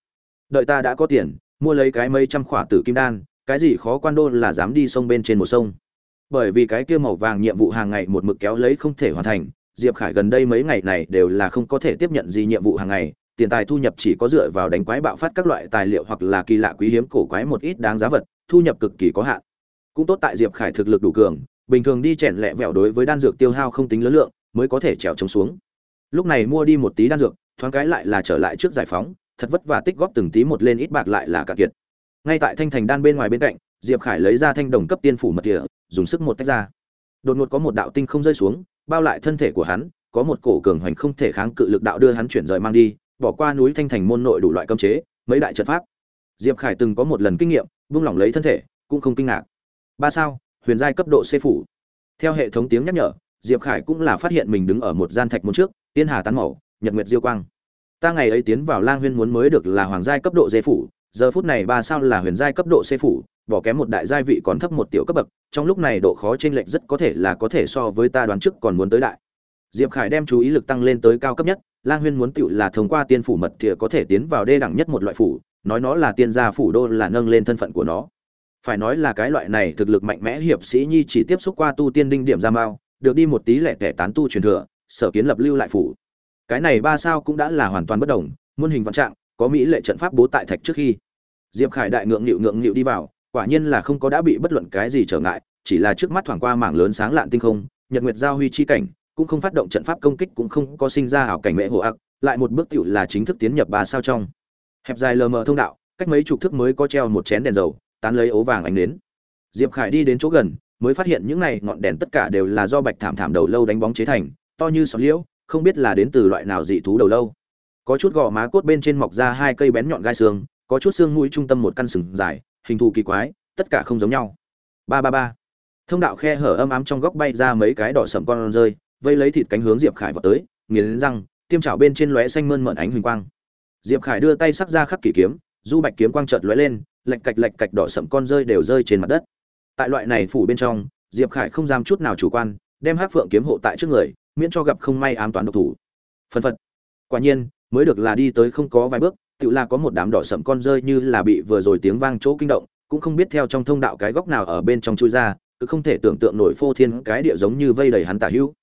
Đợi ta đã có tiền, mua lấy cái mấy trăm khỏa tử kim đan, cái gì khó quan đô là dám đi sông bên trên một sông. Bởi vì cái kia màu vàng nhiệm vụ hàng ngày một mực kéo lấy không thể hoàn thành, diệp khải gần đây mấy ngày này đều là không có thể tiếp nhận gì nhiệm vụ hàng ngày, tiền tài thu nhập chỉ có dựa vào đánh quái bạo phát các loại tài liệu hoặc là kỳ lạ quý hiếm cổ quái một ít đáng giá vật, thu nhập cực kỳ có hạn cũng tốt tại diệp khải thực lực đủ cường, bình thường đi chèn lẹ vẹo đối với đan dược tiêu hao không tính lớn lượng, mới có thể trèo trống xuống. Lúc này mua đi một tí đan dược, thoáng cái lại là trở lại trước giải phóng, thật vất vả tích góp từng tí một lên ít bạc lại là cả kiệt. Ngay tại thanh thành đan bên ngoài bên cạnh, diệp khải lấy ra thanh đồng cấp tiên phủ mật địa dùng sức một tách ra. Đột ngột có một đạo tinh không rơi xuống, bao lại thân thể của hắn, có một cổ cường hoành không thể kháng cự lực đạo đưa hắn chuyển rời mang đi, bỏ qua núi thanh thành môn nội đủ loại cơm chế, mấy đại trận pháp. Diệp khải từng có một lần kinh nghiệm buông lỏng lấy thân thể, cũng không kinh ngạc ba sao, huyền giai cấp độ c phủ. Theo hệ thống tiếng nhắc nhở, diệp khải cũng là phát hiện mình đứng ở một gian thạch môn trước, tiên hà tán màu, nhật nguyệt diêu quang. Ta ngày ấy tiến vào lang huyên muốn mới được là hoàng giai cấp độ dê phủ, giờ phút này ba sao là huyền giai cấp độ c phủ, bỏ kém một đại giai vị còn thấp một tiểu cấp bậc, trong lúc này độ khó trên lệch rất có thể là có thể so với ta đoán trước còn muốn tới đại. Diệp khải đem chú ý lực tăng lên tới cao cấp nhất, lang huyên muốn tựu là thông qua tiên phủ mật thìa có thể tiến vào đê đẳng nhất một loại phủ, nói nó là tiên gia phủ đô là nâng lên thân phận của nó phải nói là cái loại này thực lực mạnh mẽ hiệp sĩ nhi chỉ tiếp xúc qua tu tiên đinh điểm ra mao được đi một tí lẻ tẻ tán tu truyền thừa, sở kiến lập lưu lại phủ. Cái này ba sao cũng đã là hoàn toàn bất đồng, muôn hình vạn trạng, có mỹ lệ trận pháp bố tại thạch trước khi. Diệp khải đại ngượng nghịu ngượng nghịu đi vào, quả nhiên là không có đã bị bất luận cái gì trở ngại, chỉ là trước mắt thoảng qua mảng lớn sáng lạn tinh không, nhật nguyệt giao huy chi cảnh, cũng không phát động trận pháp công kích cũng không có sinh ra ảo cảnh mễ hồ ặc lại một bước tựu là chính thức tiến nhập ba sao trong. Hẹp dài lờ mờ thông đạo, cách mấy chục thước mới có treo một chén đèn dầu tán lấy ố vàng ánh đến diệp khải đi đến chỗ gần, mới phát hiện những này ngọn đèn tất cả đều là do bạch thảm thảm đầu lâu đánh bóng chế thành, to như sọt liễu, không biết là đến từ loại nào dị thú đầu lâu. Có chút gò má cốt bên trên mọc ra hai cây bén nhọn gai xương, có chút xương mũi trung tâm một căn sừng dài, hình thù kỳ quái, tất cả không giống nhau. Ba ba ba. Thông đạo khe hở âm ám trong góc bay ra mấy cái đỏ sầm con rơi, vây lấy thịt cánh hướng diệp khải vào tới, nghiến răng, tiêm chảo bên trên lóe xanh mơn mởn ánh huỳnh quang. Diệp khải đưa tay sắc ra khắc kỷ kiếm, du bạch kiếm quang chợt lóe lên lạch cạch lạch cạch đỏ sậm con rơi đều rơi trên mặt đất. Tại loại này phủ bên trong, diệp khải không dám chút nào chủ quan, đem hát phượng kiếm hộ tại trước người, miễn cho gặp không may ám toán độc thủ. Phân phật. Quả nhiên, mới được là đi tới không có vài bước tự là có một đám đỏ sậm con rơi như là bị vừa rồi tiếng vang chỗ kinh động, cũng không biết theo trong thông đạo cái góc nào ở bên trong chui ra, cứ không thể tưởng tượng nổi phô thiên cái địa giống như vây đầy hắn tả hữu.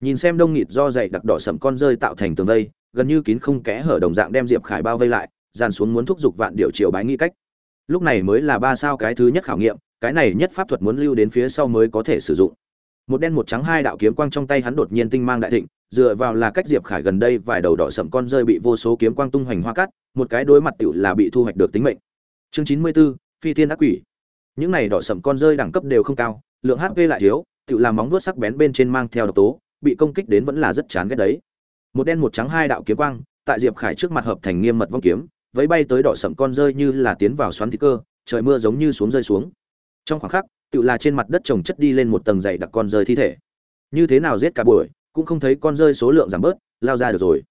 Nhìn xem đông nghịt do dày đặc đỏ sậm con rơi tạo thành tường vây, gần như kín không kẽ hở đồng dạng đem diệp khải bao vây lại, dàn xuống muốn thúc giục vạn điệu chiều bái nghi cách lúc này mới là ba sao cái thứ nhất khảo nghiệm cái này nhất pháp thuật muốn lưu đến phía sau mới có thể sử dụng. Một đen một trắng hai đạo kiếm quang trong tay hắn đột nhiên tinh mang đại thịnh dựa vào là cách diệp khải gần đây vài đầu đỏ sậm con rơi bị vô số kiếm quang tung hoành hoa cắt một cái đối mặt tựu là bị thu hoạch được tính mệnh. Chương chín mươi 94, phi thiên ác quỷ. Những này đỏ sậm con rơi đẳng cấp đều không cao lượng hp lại thiếu tựu làm móng vuốt sắc bén bên trên mang theo độc tố bị công kích đến vẫn là rất chán ghét đấy. Một đen một trắng hai đạo kiếm quang tại diệp khải trước mặt hợp thành nghiêm mật vong kiếm vẫy bay tới đỏ sậm con rơi như là tiến vào xoắn thịt cơ trời mưa giống như xuống rơi xuống. Trong khoảng khắc tự là trên mặt đất trồng chất đi lên một tầng dày đặc con rơi thi thể. Như thế nào giết cả buổi cũng không thấy con rơi số lượng giảm bớt lao ra được rồi.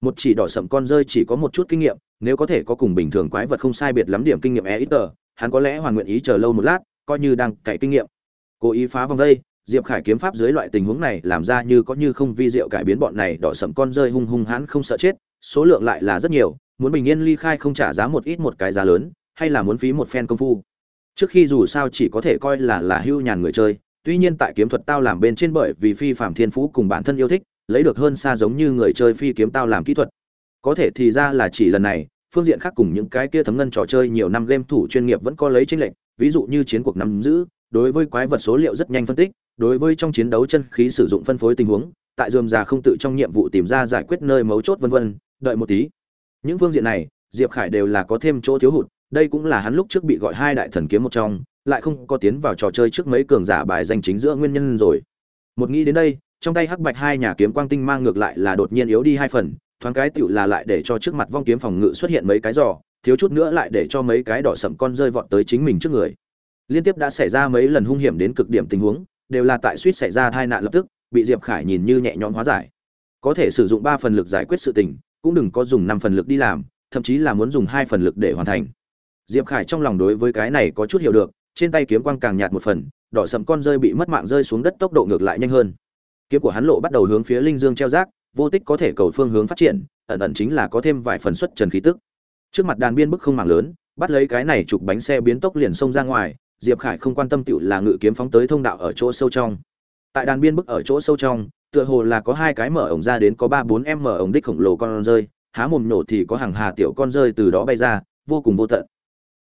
Một chỉ đỏ sậm con rơi chỉ có một chút kinh nghiệm nếu có thể có cùng bình thường quái vật không sai biệt lắm điểm kinh nghiệm e ít tờ hắn có lẽ hoàn nguyện ý chờ lâu một lát coi như đang cải kinh nghiệm. Cố ý phá vòng đây, diệp khải kiếm pháp dưới loại tình huống này làm ra như có như không vi diệu cải biến bọn này đỏ sậm con rơi hung hung hãn không sợ chết số lượng lại là rất nhiều muốn bình yên ly khai không trả giá một ít một cái giá lớn, hay là muốn phí một phen công phu. Trước khi dù sao chỉ có thể coi là là hưu nhàn người chơi, tuy nhiên tại kiếm thuật tao làm bên trên bởi vì phi phạm thiên phú cùng bản thân yêu thích, lấy được hơn xa giống như người chơi phi kiếm tao làm kỹ thuật. Có thể thì ra là chỉ lần này, phương diện khác cùng những cái kia thấm ngân trò chơi nhiều năm game thủ chuyên nghiệp vẫn có lấy tranh lệch, ví dụ như chiến cuộc nắm giữ, đối với quái vật số liệu rất nhanh phân tích, đối với trong chiến đấu chân khí sử dụng phân phối tình huống, tại dườm già không tự trong nhiệm vụ tìm ra giải quyết nơi mấu chốt vân vân, đợi một tí những phương diện này, diệp khải đều là có thêm chỗ thiếu hụt, đây cũng là hắn lúc trước bị gọi hai đại thần kiếm một trong, lại không có tiến vào trò chơi trước mấy cường giả bài danh chính giữa nguyên nhân rồi. Một nghĩ đến đây, trong tay hắc bạch hai nhà kiếm quang tinh mang ngược lại là đột nhiên yếu đi hai phần, thoáng cái tựu là lại để cho trước mặt vong kiếm phòng ngự xuất hiện mấy cái giò, thiếu chút nữa lại để cho mấy cái đỏ sậm con rơi vọt tới chính mình trước người. Liên tiếp đã xảy ra mấy lần hung hiểm đến cực điểm tình huống, đều là tại suýt xảy ra tai nạn lập tức, bị diệp khải nhìn như nhẹ nhõm hóa giải. Có thể sử dụng ba phần lực giải quyết sự tình cũng đừng có dùng năm phần lực đi làm, thậm chí là muốn dùng hai phần lực để hoàn thành. Diệp khải trong lòng đối với cái này có chút hiểu được, trên tay kiếm quang càng nhạt một phần, đỏ sậm con rơi bị mất mạng rơi xuống đất tốc độ ngược lại nhanh hơn. Kiếm của hắn lộ bắt đầu hướng phía linh dương treo rác, vô tích có thể cầu phương hướng phát triển, ẩn ẩn chính là có thêm vài phần xuất trần khí tức. Trước mặt đàn biên bức không mảng lớn, bắt lấy cái này chụp bánh xe biến tốc liền xông ra ngoài, diệp khải không quan tâm tựu là ngự kiếm phóng tới thông đạo ở chỗ sâu trong. Tại đàn biên bức ở chỗ sâu trong tựa hồ là có hai cái mở ổng ra đến có ba bốn em mở ổng đích khổng lồ con rơi, há mồm nổ thì có hàng hà tiểu con rơi từ đó bay ra, vô cùng vô tận.